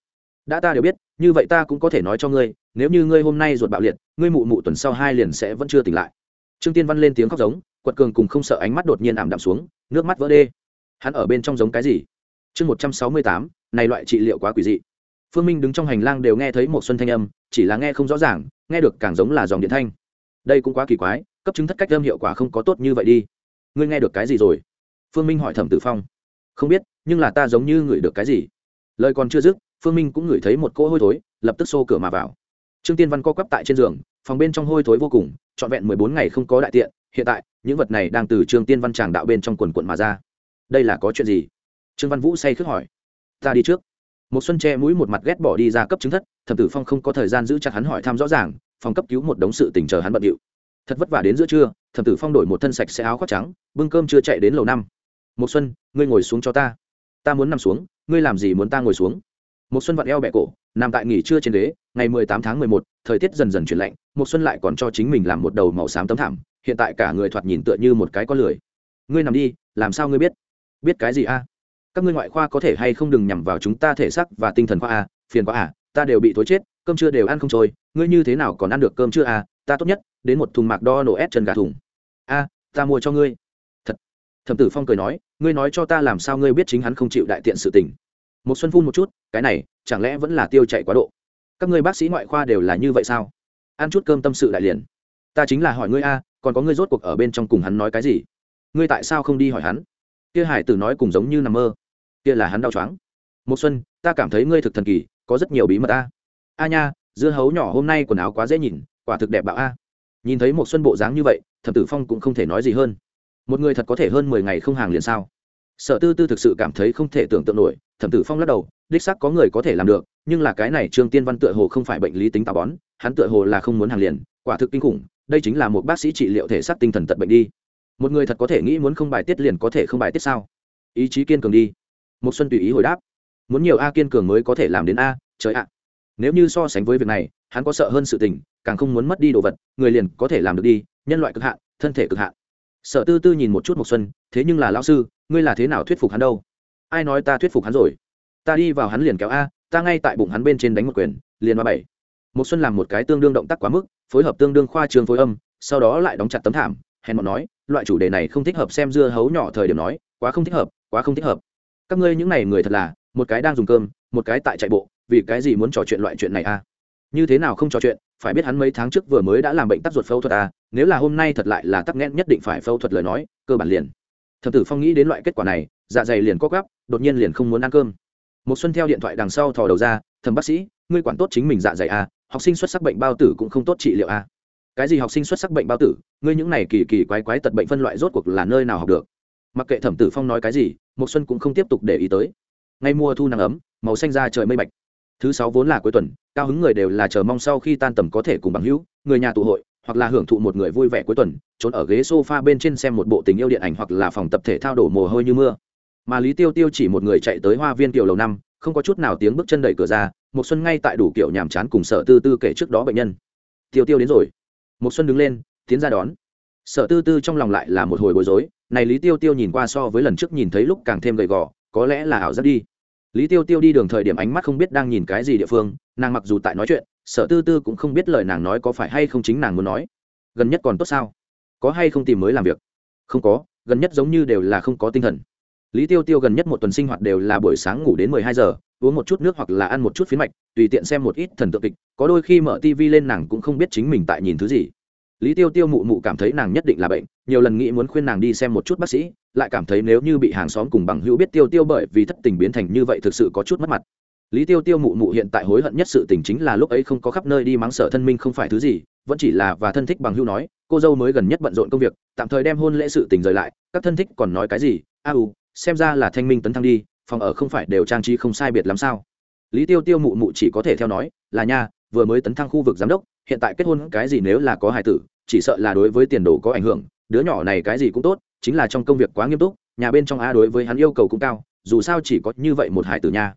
Đã ta đều biết, như vậy ta cũng có thể nói cho ngươi, nếu như ngươi hôm nay ruột bạo liệt, ngươi mụ mụ tuần sau hai liền sẽ vẫn chưa tỉnh lại. Trương tiên văn lên tiếng khóc giống, quật cường cùng không sợ ánh mắt đột nhiên ảm đạm xuống, nước mắt vỡ đê. Hắn ở bên trong giống cái gì? Chương một trăm sáu mươi tám, này loại trị liệu quá quỷ dị. Phương minh đứng trong hành lang đều nghe thấy một xuân thanh âm, chỉ là nghe không rõ ràng, nghe được càng giống là dòng điện thanh đây cũng quá kỳ quái, cấp chứng thất cách âm hiệu quả không có tốt như vậy đi. Ngươi nghe được cái gì rồi? Phương minh hỏi thẩm tử phong. Không biết, nhưng là ta giống như ngửi được cái gì. Lời còn chưa dứt, phương minh cũng ngửi thấy một cỗ hôi thối, lập tức xô cửa mà vào. Trương tiên văn co quắp tại trên giường, phòng bên trong hôi thối vô cùng, trọn vẹn mười bốn ngày không có đại tiện, hiện tại, những vật này đang từ trương tiên văn tràng đạo bên trong quần quận mà ra. Đây là có chuyện gì? Trương văn vũ say khước hỏi. Ta đi trước. Một xuân che mũi một mặt ghét bỏ đi ra cấp chứng thất, thẩm tử phong không có thời gian giữ chặt hắn hỏi thăm rõ ràng phòng cấp cứu một đống sự tình chờ hắn bận điệu. Thật vất vả đến giữa trưa, thẩm tử phong đổi một thân sạch sẽ áo khoác trắng, bưng cơm chưa chạy đến lầu năm. Một xuân, ngươi ngồi xuống cho ta. Ta muốn nằm xuống, ngươi làm gì muốn ta ngồi xuống? Một xuân vặn eo bẹ cổ, nằm tại nghỉ trưa trên ghế, ngày mười tám tháng mười một, thời tiết dần dần chuyển lạnh một xuân lại còn cho chính mình làm một đầu màu xám tấm thảm, hiện tại cả người thoạt nhìn tựa như một cái con lười. Ngươi nằm đi, làm sao ngươi biết? Biết cái gì a? Các ngươi ngoại khoa có thể hay không đừng nhằm vào chúng ta thể xác và tinh thần khoa a? Phiền quá à ta đều bị thối chết cơm chưa đều ăn không trôi, ngươi như thế nào còn ăn được cơm chưa à? Ta tốt nhất, đến một thùng mạc đo nổ ép chân gà thùng. A, ta mua cho ngươi. Thật. Thẩm tử phong cười nói, ngươi nói cho ta làm sao ngươi biết chính hắn không chịu đại tiện sự tình. Một xuân phun một chút, cái này, chẳng lẽ vẫn là tiêu chạy quá độ? Các ngươi bác sĩ ngoại khoa đều là như vậy sao? Ăn chút cơm tâm sự đại liền. Ta chính là hỏi ngươi a, còn có ngươi rốt cuộc ở bên trong cùng hắn nói cái gì? Ngươi tại sao không đi hỏi hắn? Kia hải tử nói cùng giống như nằm mơ. Kia là hắn đau choáng. Một xuân, ta cảm thấy ngươi thực thần kỳ, có rất nhiều bí mật a a nha, dưa hấu nhỏ hôm nay quần áo quá dễ nhìn, quả thực đẹp bạo a. Nhìn thấy một xuân bộ dáng như vậy, thẩm tử phong cũng không thể nói gì hơn. Một người thật có thể hơn mười ngày không hàng liền sao? Sở tư tư thực sự cảm thấy không thể tưởng tượng nổi, thẩm tử phong lắc đầu, đích xác có người có thể làm được, nhưng là cái này trương tiên văn tựa hồ không phải bệnh lý tính tà bón, hắn tựa hồ là không muốn hàng liền, quả thực kinh khủng, đây chính là một bác sĩ trị liệu thể xác tinh thần tật bệnh đi. Một người thật có thể nghĩ muốn không bài tiết liền có thể không bài tiết sao? Ý chí kiên cường đi. Một xuân tùy ý hồi đáp. Muốn nhiều a kiên cường mới có thể làm đến a, trời ạ nếu như so sánh với việc này, hắn có sợ hơn sự tình, càng không muốn mất đi đồ vật, người liền có thể làm được đi, nhân loại cực hạn, thân thể cực hạn. Sợ tư tư nhìn một chút một xuân, thế nhưng là lão sư, ngươi là thế nào thuyết phục hắn đâu? Ai nói ta thuyết phục hắn rồi? Ta đi vào hắn liền kéo a, ta ngay tại bụng hắn bên trên đánh một quyền, liền ba bảy. Một xuân làm một cái tương đương động tác quá mức, phối hợp tương đương khoa trường phối âm, sau đó lại đóng chặt tấm thảm, hèn bọn nói, loại chủ đề này không thích hợp xem dưa hấu nhỏ thời điểm nói, quá không thích hợp, quá không thích hợp. Các ngươi những này người thật là, một cái đang dùng cơm, một cái tại chạy bộ vì cái gì muốn trò chuyện loại chuyện này a như thế nào không trò chuyện? Phải biết hắn mấy tháng trước vừa mới đã làm bệnh tắc ruột phẫu thuật à? Nếu là hôm nay thật lại là tắc nghẽn, nhất định phải phẫu thuật lời nói, cơ bản liền. Thập tử phong nghĩ đến loại kết quả này dạ dày liền có gắp đột nhiên liền không muốn ăn cơm. Một xuân theo điện thoại đằng sau thò đầu ra thầm bác sĩ, ngươi quản tốt chính mình dạ dày à? Học sinh xuất sắc bệnh bao tử cũng không tốt trị liệu à? Cái gì học sinh xuất sắc bệnh bao tử? Ngươi những này kỳ kỳ quái quái tật bệnh phân loại rốt cuộc là nơi nào học được? Mặc kệ thẩm tử phong nói cái gì một xuân cũng không tiếp tục để ý tới. Ngay mùa thu nắng ấm, màu xanh ra trời mây bạch thứ sáu vốn là cuối tuần, cao hứng người đều là chờ mong sau khi tan tầm có thể cùng bằng hữu, người nhà tụ hội, hoặc là hưởng thụ một người vui vẻ cuối tuần, trốn ở ghế sofa bên trên xem một bộ tình yêu điện ảnh hoặc là phòng tập thể thao đổ mồ hôi như mưa. Mà lý tiêu tiêu chỉ một người chạy tới hoa viên kiểu lầu năm, không có chút nào tiếng bước chân đẩy cửa ra một xuân ngay tại đủ kiểu nhàm chán cùng sở tư tư kể trước đó bệnh nhân. Tiêu tiêu đến rồi. Một xuân đứng lên, tiến ra đón. Sở tư tư trong lòng lại là một hồi bối rối, này lý tiêu tiêu nhìn qua so với lần trước nhìn thấy lúc càng thêm gầy gò, có lẽ là ảo giác đi lý tiêu tiêu đi đường thời điểm ánh mắt không biết đang nhìn cái gì địa phương, nàng mặc dù tại nói chuyện, sở tư tư cũng không biết lời nàng nói có phải hay không chính nàng muốn nói. Gần nhất còn tốt sao? Có hay không tìm mới làm việc? Không có, gần nhất giống như đều là không có tinh thần. Lý tiêu tiêu gần nhất một tuần sinh hoạt đều là buổi sáng ngủ đến mười hai giờ, uống một chút nước hoặc là ăn một chút phiến mạch, tùy tiện xem một ít thần tượng kịch, có đôi khi mở tv lên nàng cũng không biết chính mình tại nhìn thứ gì lý tiêu tiêu mụ mụ cảm thấy nàng nhất định là bệnh, nhiều lần nghĩ muốn khuyên nàng đi xem một chút bác sĩ, lại cảm thấy nếu như bị hàng xóm cùng bằng hữu biết tiêu tiêu bởi vì thất tình biến thành như vậy thực sự có chút mất mặt. Lý tiêu tiêu mụ mụ hiện tại hối hận nhất sự tình chính là lúc ấy không có khắp nơi đi mắng sở thân minh không phải thứ gì, vẫn chỉ là và thân thích bằng hữu nói, cô dâu mới gần nhất bận rộn công việc, tạm thời đem hôn lễ sự tình rời lại, các thân thích còn nói cái gì? A u, xem ra là thanh minh tấn thăng đi, phòng ở không phải đều trang trí không sai biệt lắm sao? Lý tiêu tiêu mụ mụ chỉ có thể theo nói, là nha vừa mới tấn thăng khu vực giám đốc, hiện tại kết hôn cái gì nếu là có hài tử, chỉ sợ là đối với tiền đồ có ảnh hưởng, đứa nhỏ này cái gì cũng tốt, chính là trong công việc quá nghiêm túc, nhà bên trong a đối với hắn yêu cầu cũng cao, dù sao chỉ có như vậy một hài tử nha.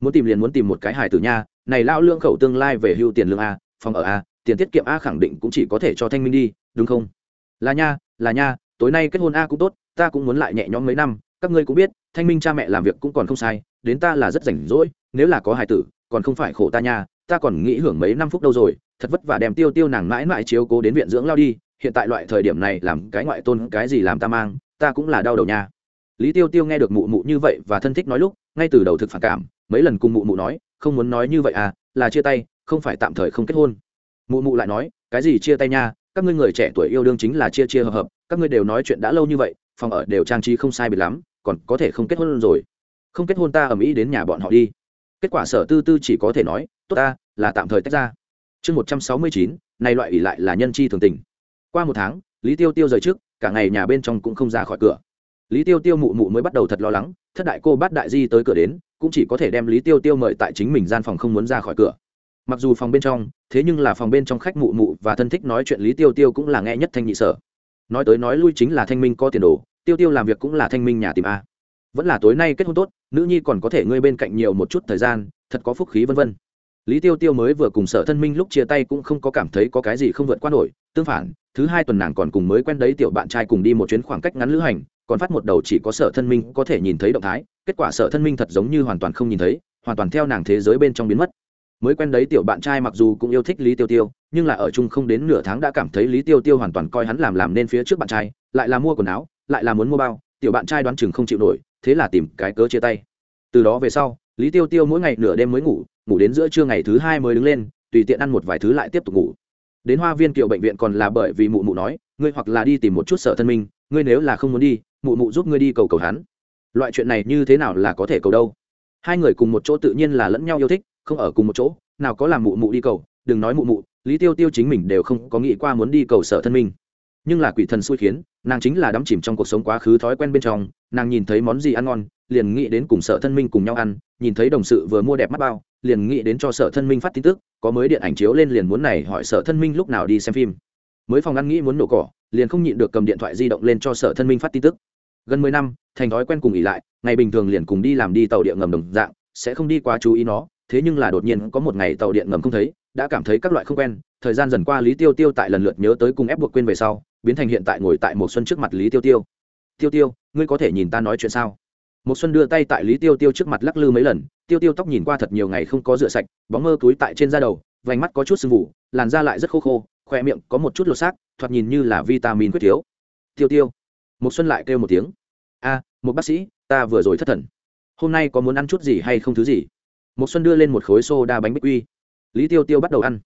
Muốn tìm liền muốn tìm một cái hài tử nha, này lao lương khẩu tương lai về hưu tiền lương a, phòng ở a, tiền tiết kiệm a khẳng định cũng chỉ có thể cho thanh minh đi, đúng không? Là nha là nha, tối nay kết hôn a cũng tốt, ta cũng muốn lại nhẹ nhõm mấy năm, các ngươi cũng biết, thanh minh cha mẹ làm việc cũng còn không sai, đến ta là rất rảnh rỗi, nếu là có hài tử, còn không phải khổ ta nha ta còn nghĩ hưởng mấy năm phút đâu rồi, thật vất vả đem tiêu tiêu nàng mãi mãi chiếu cố đến viện dưỡng lao đi, hiện tại loại thời điểm này làm cái ngoại tôn cái gì làm ta mang, ta cũng là đau đầu nha. Lý tiêu tiêu nghe được mụ mụ như vậy và thân thích nói lúc, ngay từ đầu thực phản cảm, mấy lần cùng mụ mụ nói, không muốn nói như vậy à là chia tay, không phải tạm thời không kết hôn. Mụ mụ lại nói, cái gì chia tay nha, các ngươi người trẻ tuổi yêu đương chính là chia chia hợp hợp, các ngươi đều nói chuyện đã lâu như vậy, phòng ở đều trang trí không sai biệt lắm, còn có thể không kết hôn rồi. Không kết hôn ta ầm ĩ đến nhà bọn họ đi kết quả sở tư tư chỉ có thể nói, tốt ta, là tạm thời tách ra. Chương một trăm sáu mươi chín, này loại ủy lại là nhân chi thường tình. Qua một tháng, lý tiêu tiêu rời trước, cả ngày nhà bên trong cũng không ra khỏi cửa. Lý tiêu tiêu mụ mụ mới bắt đầu thật lo lắng, thất đại cô bắt đại di tới cửa đến, cũng chỉ có thể đem lý tiêu tiêu mời tại chính mình gian phòng không muốn ra khỏi cửa. Mặc dù phòng bên trong, thế nhưng là phòng bên trong khách mụ mụ và thân thích nói chuyện lý tiêu tiêu cũng là nghe nhất thanh nhị sở. Nói tới nói lui chính là thanh minh có tiền đồ, tiêu tiêu làm việc cũng là thanh minh nhà tìm a vẫn là tối nay kết hôn tốt, nữ nhi còn có thể ngươi bên cạnh nhiều một chút thời gian, thật có phúc khí vân vân. Lý tiêu tiêu mới vừa cùng sở thân minh lúc chia tay cũng không có cảm thấy có cái gì không vượt qua nổi, tương phản, thứ hai tuần nàng còn cùng mới quen đấy tiểu bạn trai cùng đi một chuyến khoảng cách ngắn lữ hành, còn phát một đầu chỉ có sở thân minh có thể nhìn thấy động thái, kết quả sở thân minh thật giống như hoàn toàn không nhìn thấy, hoàn toàn theo nàng thế giới bên trong biến mất. Mới quen đấy tiểu bạn trai mặc dù cũng yêu thích lý tiêu tiêu, nhưng là ở chung không đến nửa tháng đã cảm thấy lý tiêu tiêu hoàn toàn coi hắn làm làm nên phía trước bạn trai, lại là mua quần áo, lại là muốn mua bao, tiểu bạn trai đoán chừng không chịu nổi thế là tìm cái cớ chia tay. Từ đó về sau, lý tiêu tiêu mỗi ngày nửa đêm mới ngủ ngủ đến giữa trưa ngày thứ hai mới đứng lên, tùy tiện ăn một vài thứ lại tiếp tục ngủ. Đến hoa viên kiệu bệnh viện còn là bởi vì mụ mụ nói, ngươi hoặc là đi tìm một chút sở thân minh, ngươi nếu là không muốn đi, mụ mụ giúp ngươi đi cầu cầu hắn. Loại chuyện này như thế nào là có thể cầu đâu? Hai người cùng một chỗ tự nhiên là lẫn nhau yêu thích, không ở cùng một chỗ, nào có làm mụ mụ đi cầu, đừng nói mụ mụ, lý tiêu tiêu chính mình đều không có nghĩ qua muốn đi cầu sở thân minh. Nhưng là quỷ thần xui khiến, nàng chính là đắm chìm trong cuộc sống quá khứ thói quen bên trong nàng nhìn thấy món gì ăn ngon, liền nghĩ đến cùng sở thân minh cùng nhau ăn, nhìn thấy đồng sự vừa mua đẹp mắt bao, liền nghĩ đến cho sở thân minh phát tin tức, có mới điện ảnh chiếu lên liền muốn này hỏi sở thân minh lúc nào đi xem phim. Mới phòng ăn nghĩ muốn nổ cỏ, liền không nhịn được cầm điện thoại di động lên cho sở thân minh phát tin tức. Gần mười năm, thành thói quen cùng ỉ lại, ngày bình thường liền cùng đi làm đi tàu điện ngầm đồng dạng, sẽ không đi quá chú ý nó, thế nhưng là đột nhiên có một ngày tàu điện ngầm không thấy, đã cảm thấy các loại không quen, thời gian dần qua lý tiêu tiêu tại lần lượt nhớ tới cùng ép buộc quên về sau, biến thành hiện tại ngồi tại một xuân trước mặt lý tiêu tiêu tiêu tiêu, ngươi có thể nhìn ta nói chuyện sao? Một xuân đưa tay tại lý tiêu tiêu trước mặt lắc lư mấy lần, tiêu tiêu tóc nhìn qua thật nhiều ngày không có rửa sạch, bóng mơ túi tại trên da đầu, vành mắt có chút sưng vụ, làn da lại rất khô khô khỏe miệng có một chút lột xác, thoạt nhìn như là vitamin quyết thiếu. Tiêu tiêu một xuân lại kêu một tiếng. A một bác sĩ, ta vừa rồi thất thần. Hôm nay có muốn ăn chút gì hay không thứ gì? Một xuân đưa lên một khối xô đa bánh bích quy. Lý tiêu tiêu bắt đầu ăn.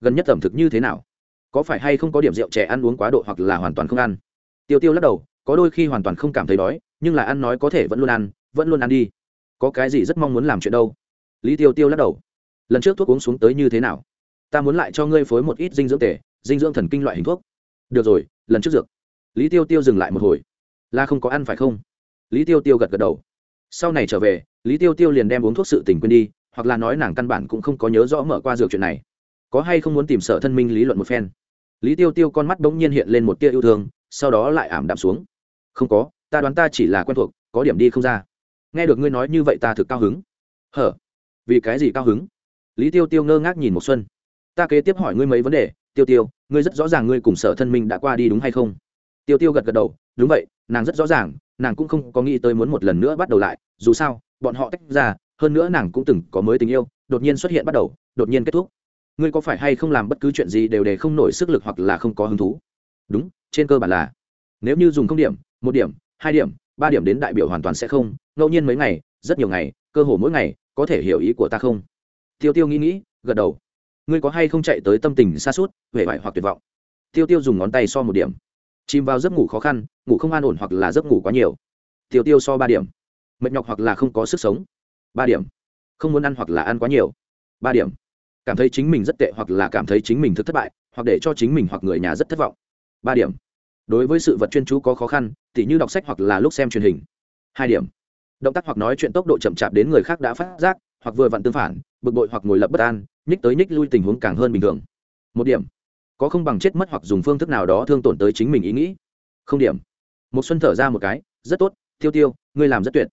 Gần nhất ẩm thực như thế nào? Có phải hay không có điểm rượu trẻ ăn uống quá độ hoặc là hoàn toàn không ăn? Tiêu tiêu lắc đầu có đôi khi hoàn toàn không cảm thấy đói, nhưng là ăn nói có thể vẫn luôn ăn, vẫn luôn ăn đi. Có cái gì rất mong muốn làm chuyện đâu? Lý tiêu tiêu lắc đầu. Lần trước thuốc uống xuống tới như thế nào? Ta muốn lại cho ngươi phối một ít dinh dưỡng tể dinh dưỡng thần kinh loại hình thuốc. Được rồi, lần trước dược. Lý tiêu tiêu dừng lại một hồi. Là không có ăn phải không? Lý tiêu tiêu gật gật đầu. Sau này trở về, lý tiêu tiêu liền đem uống thuốc sự tình quên đi, hoặc là nói nàng căn bản cũng không có nhớ rõ mở qua dược chuyện này. Có hay không muốn tìm sở thân minh lý luận một phen? Lý tiêu tiêu con mắt bỗng nhiên hiện lên một tia yêu thương, sau đó lại ảm đạm xuống không có, ta đoán ta chỉ là quen thuộc, có điểm đi không ra. Nghe được ngươi nói như vậy ta thực cao hứng. Hở? Vì cái gì cao hứng? Lý tiêu tiêu ngơ ngác nhìn một xuân. Ta kế tiếp hỏi ngươi mấy vấn đề, tiêu tiêu, ngươi rất rõ ràng ngươi cùng sở thân mình đã qua đi đúng hay không? Tiêu tiêu gật gật đầu, đúng vậy, nàng rất rõ ràng, nàng cũng không có nghĩ tới muốn một lần nữa bắt đầu lại, dù sao, bọn họ tách ra, hơn nữa nàng cũng từng có mới tình yêu, đột nhiên xuất hiện bắt đầu, đột nhiên kết thúc. Ngươi có phải hay không làm bất cứ chuyện gì đều để không nổi sức lực hoặc là không có hứng thú? Đúng, trên cơ bản là, nếu như dùng không điểm một điểm, hai điểm, ba điểm đến đại biểu hoàn toàn sẽ không, ngẫu nhiên mấy ngày, rất nhiều ngày, cơ hồ mỗi ngày, có thể hiểu ý của ta không? Tiêu tiêu nghĩ nghĩ, gật đầu. Ngươi có hay không chạy tới tâm tình xa suốt huệ vải hoặc tuyệt vọng? Tiêu tiêu dùng ngón tay so một điểm. Chìm vào giấc ngủ khó khăn, ngủ không an ổn hoặc là giấc ngủ quá nhiều. Tiêu tiêu so ba điểm. Mệt nhọc hoặc là không có sức sống. Ba điểm. Không muốn ăn hoặc là ăn quá nhiều. Ba điểm. Cảm thấy chính mình rất tệ hoặc là cảm thấy chính mình thức thất bại, hoặc để cho chính mình hoặc người nhà rất thất vọng. Ba điểm đối với sự vật chuyên chú có khó khăn, tỉ như đọc sách hoặc là lúc xem truyền hình. Hai điểm. Động tác hoặc nói chuyện tốc độ chậm chạp đến người khác đã phát giác, hoặc vừa vặn tương phản, bực bội hoặc ngồi lập bất an, nhích tới nhích lui tình huống càng hơn bình thường. Một điểm. Có không bằng chết mất hoặc dùng phương thức nào đó thương tổn tới chính mình ý nghĩ. Không điểm. Một xuân thở ra một cái, rất tốt, tiêu tiêu, ngươi làm rất tuyệt.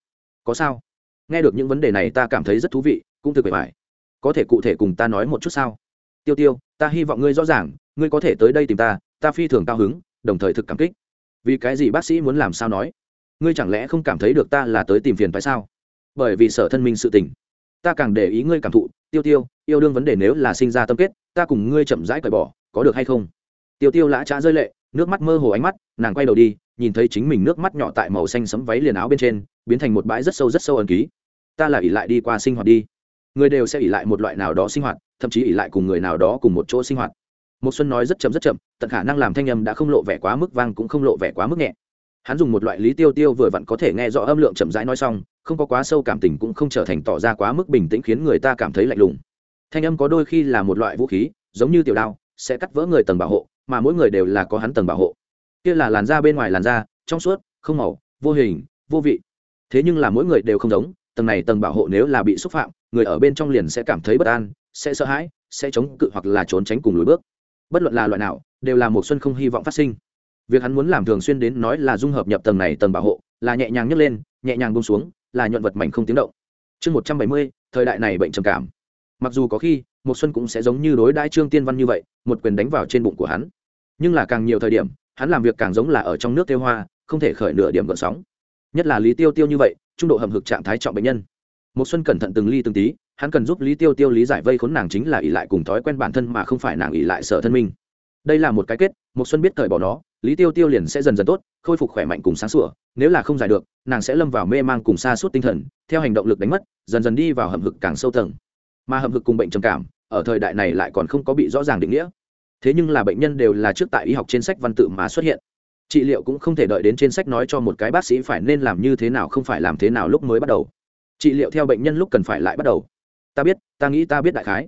Có sao? Nghe được những vấn đề này ta cảm thấy rất thú vị, cũng thực phải có thể cụ thể cùng ta nói một chút sao? Tiêu tiêu, ta hy vọng ngươi rõ ràng, ngươi có thể tới đây tìm ta ta phi thường cao hứng đồng thời thực cảm kích. Vì cái gì bác sĩ muốn làm sao nói? Ngươi chẳng lẽ không cảm thấy được ta là tới tìm phiền phải sao? Bởi vì sở thân minh sự tình. Ta càng để ý ngươi cảm thụ, tiêu tiêu, yêu đương vấn đề nếu là sinh ra tâm kết, ta cùng ngươi chậm rãi cởi bỏ, có được hay không? Tiêu tiêu lã trá rơi lệ, nước mắt mơ hồ ánh mắt, nàng quay đầu đi, nhìn thấy chính mình nước mắt nhỏ tại màu xanh sấm váy liền áo bên trên, biến thành một bãi rất sâu rất sâu ẩn ký. Ta là ỉ lại đi qua sinh hoạt đi. Người đều sẽ ỉ lại một loại nào đó sinh hoạt, thậm chí ỉ lại cùng người nào đó cùng một chỗ sinh hoạt một xuân nói rất chậm rất chậm, tận khả năng làm thanh âm đã không lộ vẻ quá mức vang cũng không lộ vẻ quá mức nhẹ. Hắn dùng một loại lý tiêu tiêu vừa vặn có thể nghe rõ âm lượng chậm rãi nói xong, không có quá sâu cảm tình cũng không trở thành tỏ ra quá mức bình tĩnh khiến người ta cảm thấy lạnh lùng. Thanh âm có đôi khi là một loại vũ khí, giống như tiểu đao, sẽ cắt vỡ người tầng bảo hộ, mà mỗi người đều là có hắn tầng bảo hộ. Kia là làn da bên ngoài làn da, trong suốt, không màu, vô hình, vô vị. Thế nhưng là mỗi người đều không giống, tầng này tầng bảo hộ nếu là bị xúc phạm, người ở bên trong liền sẽ cảm thấy bất an, sẽ sợ hãi, sẽ chống cự hoặc là trốn tránh cùng lùi bước bất luận là loại nào, đều là một xuân không hy vọng phát sinh. Việc hắn muốn làm thường xuyên đến nói là dung hợp nhập tầng này tầng bảo hộ, là nhẹ nhàng nhấc lên, nhẹ nhàng bông xuống, là nhuận vật mảnh không tiếng động. Chương một trăm bảy mươi, thời đại này bệnh trầm cảm. Mặc dù có khi một xuân cũng sẽ giống như đối đãi trương tiên văn như vậy, một quyền đánh vào trên bụng của hắn. Nhưng là càng nhiều thời điểm, hắn làm việc càng giống là ở trong nước tiêu hoa, không thể khởi nửa điểm gợn sóng. Nhất là lý tiêu tiêu như vậy, trung độ hầm hực trạng thái trọng bệnh nhân. Một xuân cẩn thận từng ly từng tí hắn cần giúp lý tiêu tiêu lý giải vây khốn nàng chính là ỷ lại cùng thói quen bản thân mà không phải nàng ỷ lại sở thân minh. Đây là một cái kết một xuân biết thời bỏ nó, lý tiêu tiêu liền sẽ dần dần tốt, khôi phục khỏe mạnh cùng sáng sủa, nếu là không giải được, nàng sẽ lâm vào mê mang cùng xa suốt tinh thần, theo hành động lực đánh mất, dần dần đi vào hầm hực càng sâu tầng. Mà hầm hực cùng bệnh trầm cảm, ở thời đại này lại còn không có bị rõ ràng định nghĩa. Thế nhưng là bệnh nhân đều là trước tại y học trên sách văn tự mà xuất hiện. Trị liệu cũng không thể đợi đến trên sách nói cho một cái bác sĩ phải nên làm như thế nào không phải làm thế nào lúc mới bắt đầu. Trị liệu theo bệnh nhân lúc cần phải lại bắt đầu ta biết, ta nghĩ ta biết đại khái.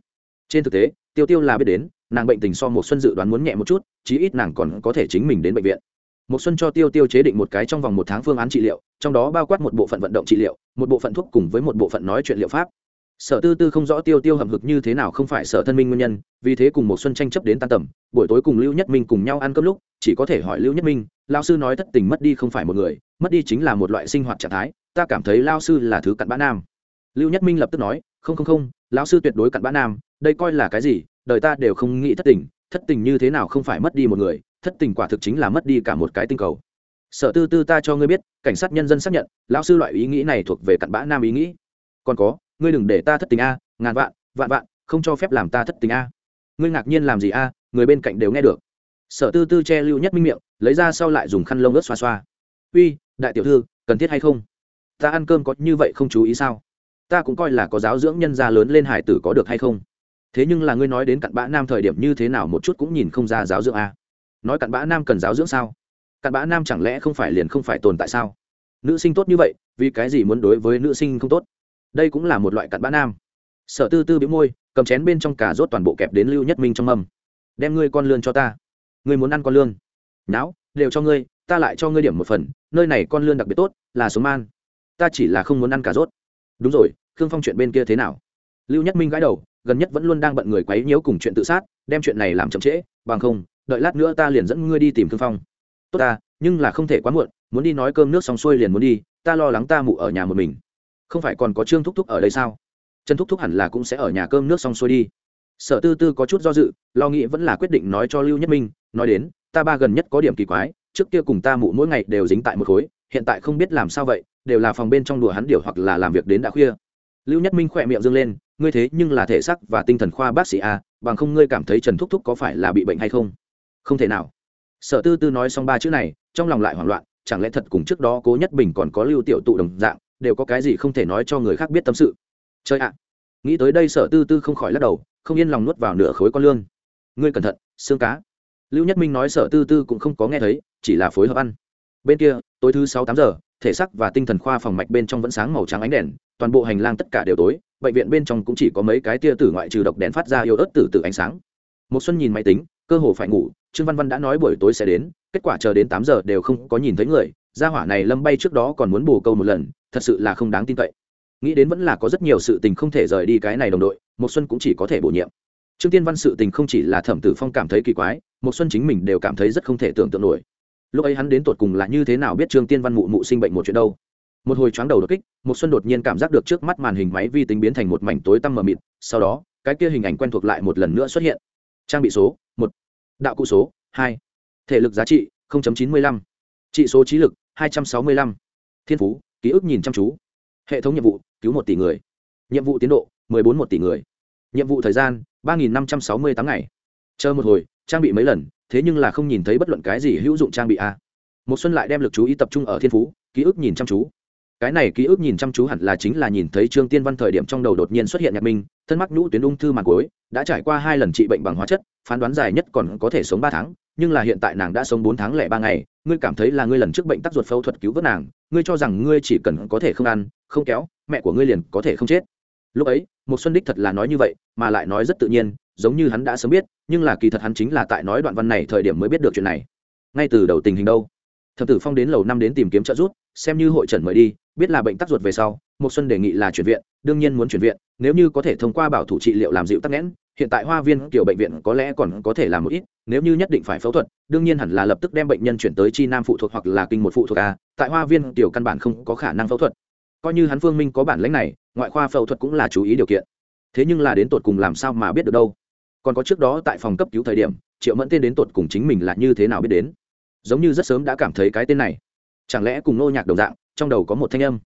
Trên thực tế, tiêu tiêu là biết đến, nàng bệnh tình so một xuân dự đoán muốn nhẹ một chút, chí ít nàng còn có thể chính mình đến bệnh viện. Một xuân cho tiêu tiêu chế định một cái trong vòng một tháng phương án trị liệu, trong đó bao quát một bộ phận vận động trị liệu, một bộ phận thuốc cùng với một bộ phận nói chuyện liệu pháp. Sở tư tư không rõ tiêu tiêu hầm hực như thế nào không phải sở thân minh nguyên nhân, vì thế cùng một xuân tranh chấp đến tan tầm, buổi tối cùng lưu nhất minh cùng nhau ăn cơm lúc, chỉ có thể hỏi lưu nhất minh lao sư nói thất tình mất đi không phải một người, mất đi chính là một loại sinh hoạt trạng thái, ta cảm thấy lao sư là thứ cặn bã nam lưu nhất minh lập tức nói, không không không, lão sư tuyệt đối cặn bã nam, đây coi là cái gì? Đời ta đều không nghĩ thất tình thất tình như thế nào không phải mất đi một người, thất tình quả thực chính là mất đi cả một cái tinh cầu. Sở tư tư ta cho ngươi biết, cảnh sát nhân dân xác nhận, lão sư loại ý nghĩ này thuộc về cặn bã nam ý nghĩ. Còn có, ngươi đừng để ta thất tình a, ngàn vạn vạn vạn, không cho phép làm ta thất tình a. Ngươi ngạc nhiên làm gì a, người bên cạnh đều nghe được. Sở tư tư che lưu nhất minh miệng, lấy ra sau lại dùng khăn lông ướt xoa xoa. Uy, đại tiểu thư, cần thiết hay không? Ta ăn cơm có như vậy không chú ý sao? Ta cũng coi là có giáo dưỡng nhân gia lớn lên hải tử có được hay không? Thế nhưng là ngươi nói đến cặn bã nam thời điểm như thế nào một chút cũng nhìn không ra giáo dưỡng a. Nói cặn bã nam cần giáo dưỡng sao? Cặn bã nam chẳng lẽ không phải liền không phải tồn tại sao? Nữ sinh tốt như vậy, vì cái gì muốn đối với nữ sinh không tốt? Đây cũng là một loại cặn bã nam. Sở tư tư bị môi, cầm chén bên trong cà rốt toàn bộ kẹp đến lưu nhất minh trong mâm. Đem ngươi con lươn cho ta. Ngươi muốn ăn con lươn? Não đều cho ngươi, ta lại cho ngươi điểm một phần, nơi này con lươn đặc biệt tốt, là số man. Ta chỉ là không muốn ăn cà rốt đúng rồi, khương phong chuyện bên kia thế nào? Lưu nhất minh gãi đầu, gần nhất vẫn luôn đang bận người quấy nhiễu cùng chuyện tự sát, đem chuyện này làm chậm trễ, bằng không, đợi lát nữa ta liền dẫn ngươi đi tìm khương phong. Tốt ta, nhưng là không thể quá muộn, muốn đi nói cơm nước xong xuôi liền muốn đi, ta lo lắng ta mụ ở nhà một mình. Không phải còn có trương thúc thúc ở đây sao? Trần thúc thúc hẳn là cũng sẽ ở nhà cơm nước xong xuôi đi. Sở tư tư có chút do dự, lo nghĩ vẫn là quyết định nói cho lưu nhất minh, nói đến, ta ba gần nhất có điểm kỳ quái, trước kia cùng ta mụ mỗi ngày đều dính tại một khối hiện tại không biết làm sao vậy, đều là phòng bên trong đùa hắn điều hoặc là làm việc đến đã khuya. Lưu nhất minh khỏe miệng dâng lên, ngươi thế nhưng là thể sắc và tinh thần khoa bác sĩ a, bằng không ngươi cảm thấy trần thúc thúc có phải là bị bệnh hay không? Không thể nào. Sở tư tư nói xong ba chữ này, trong lòng lại hoảng loạn, chẳng lẽ thật cùng trước đó cố nhất bình còn có lưu tiểu tụ đồng dạng, đều có cái gì không thể nói cho người khác biết tâm sự? Chơi ạ! Nghĩ tới đây sở tư tư không khỏi lắc đầu, không yên lòng nuốt vào nửa khối con lương ngươi cẩn thận, xương cá. Lưu nhất minh nói sở tư tư cũng không có nghe thấy, chỉ là phối hợp ăn. Bên kia tối thứ sáu tám giờ, thể sắc và tinh thần khoa phòng mạch bên trong vẫn sáng màu trắng ánh đèn, toàn bộ hành lang tất cả đều tối, bệnh viện bên trong cũng chỉ có mấy cái tia tử ngoại trừ độc đèn phát ra yếu ớt từ từ ánh sáng. Một xuân nhìn máy tính, cơ hồ phải ngủ, trương văn văn đã nói buổi tối sẽ đến, kết quả chờ đến tám giờ đều không có nhìn thấy người, gia hỏa này lâm bay trước đó còn muốn bù câu một lần, thật sự là không đáng tin cậy. Nghĩ đến vẫn là có rất nhiều sự tình không thể rời đi cái này đồng đội, một xuân cũng chỉ có thể bổ nhiệm. Trương tiên văn sự tình không chỉ là thẩm tử phong cảm thấy kỳ quái, một xuân chính mình đều cảm thấy rất không thể tưởng tượng nổi lúc ấy hắn đến tột cùng là như thế nào biết trương tiên văn mụ mụ sinh bệnh một chuyện đâu? Một hồi chóng đầu đột kích một xuân đột nhiên cảm giác được trước mắt màn hình máy vi tính biến thành một mảnh tối tăm mờ mịt, sau đó, cái kia hình ảnh quen thuộc lại một lần nữa xuất hiện. Trang bị số, một. Đạo cụ số, hai. Thể lực giá trị chín mươi lăm. Trị số trí lực, hai trăm sáu mươi lăm. Thiên phú, ký ức nhìn chăm chú. Hệ thống nhiệm vụ, cứu một tỷ người. Nhiệm vụ tiến độ, mười bốn một tỷ người. Nhiệm vụ thời gian, ba nghìn năm trăm sáu mươi tám ngày. Chờ một hồi, trang bị mấy lần thế nhưng là không nhìn thấy bất luận cái gì hữu dụng trang bị a. Một xuân lại đem lực chú ý tập trung ở thiên phú, ký ức nhìn chăm chú. Cái này ký ức nhìn chăm chú hẳn là chính là nhìn thấy trương tiên văn thời điểm trong đầu đột nhiên xuất hiện nhạc minh, thân mắc nhũ tuyến ung thư màn cuối, đã trải qua hai lần trị bệnh bằng hóa chất, phán đoán dài nhất còn có thể sống ba tháng, nhưng là hiện tại nàng đã sống bốn tháng lẻ ba ngày, ngươi cảm thấy là ngươi lần trước bệnh tắc ruột phẫu thuật cứu vớt nàng, ngươi cho rằng ngươi chỉ cần có thể không ăn, không kéo, mẹ của ngươi liền có thể không chết lúc ấy một xuân đích thật là nói như vậy, mà lại nói rất tự nhiên, giống như hắn đã sớm biết, nhưng là kỳ thật hắn chính là tại nói đoạn văn này thời điểm mới biết được chuyện này. Ngay từ đầu tình hình đâu? Thập tử phong đến lầu năm đến tìm kiếm trợ giúp, xem như hội trần mời đi, biết là bệnh tắc ruột về sau một xuân đề nghị là chuyển viện, đương nhiên muốn chuyển viện, nếu như có thể thông qua bảo thủ trị liệu làm dịu tắc nghẽn, hiện tại hoa viên tiểu bệnh viện có lẽ còn có thể làm một ít, nếu như nhất định phải phẫu thuật, đương nhiên hẳn là lập tức đem bệnh nhân chuyển tới chi nam phụ thuộc hoặc là kinh một phụ thuộc a, tại hoa viên tiểu căn bản không có khả năng phẫu thuật coi như hắn phương minh có bản lãnh này, ngoại khoa phẫu thuật cũng là chú ý điều kiện. Thế nhưng là đến tột cùng làm sao mà biết được đâu? Còn có trước đó tại phòng cấp cứu thời điểm, triệu mẫn tên đến tột cùng chính mình là như thế nào biết đến? Giống như rất sớm đã cảm thấy cái tên này. Chẳng lẽ cùng nô nhạc đồng dạng, trong đầu có một thanh âm?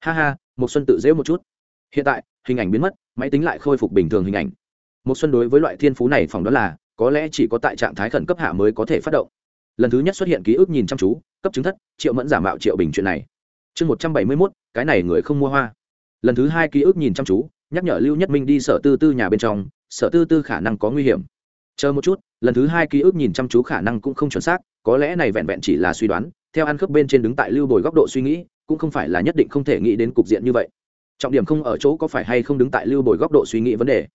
Ha ha một xuân tự dễ một chút. Hiện tại, hình ảnh biến mất, máy tính lại khôi phục bình thường hình ảnh. Một xuân đối với loại thiên phú này phỏng đoán là, có lẽ chỉ có tại trạng thái khẩn cấp hạ mới có thể phát động. Lần thứ nhất xuất hiện ký ức nhìn chăm chú, cấp chứng thất, triệu mẫn giả mạo triệu bình chuyện này chương một trăm bảy mươi mốt, cái này người không mua hoa. Lần thứ hai ký ức nhìn chăm chú, nhắc nhở lưu nhất minh đi sở tư tư nhà bên trong, sở tư tư khả năng có nguy hiểm. Chờ một chút, lần thứ hai ký ức nhìn chăm chú khả năng cũng không chuẩn xác, có lẽ này vẹn vẹn chỉ là suy đoán, theo ăn khớp bên trên đứng tại lưu bồi góc độ suy nghĩ, cũng không phải là nhất định không thể nghĩ đến cục diện như vậy. Trọng điểm không ở chỗ có phải hay không đứng tại lưu bồi góc độ suy nghĩ vấn đề.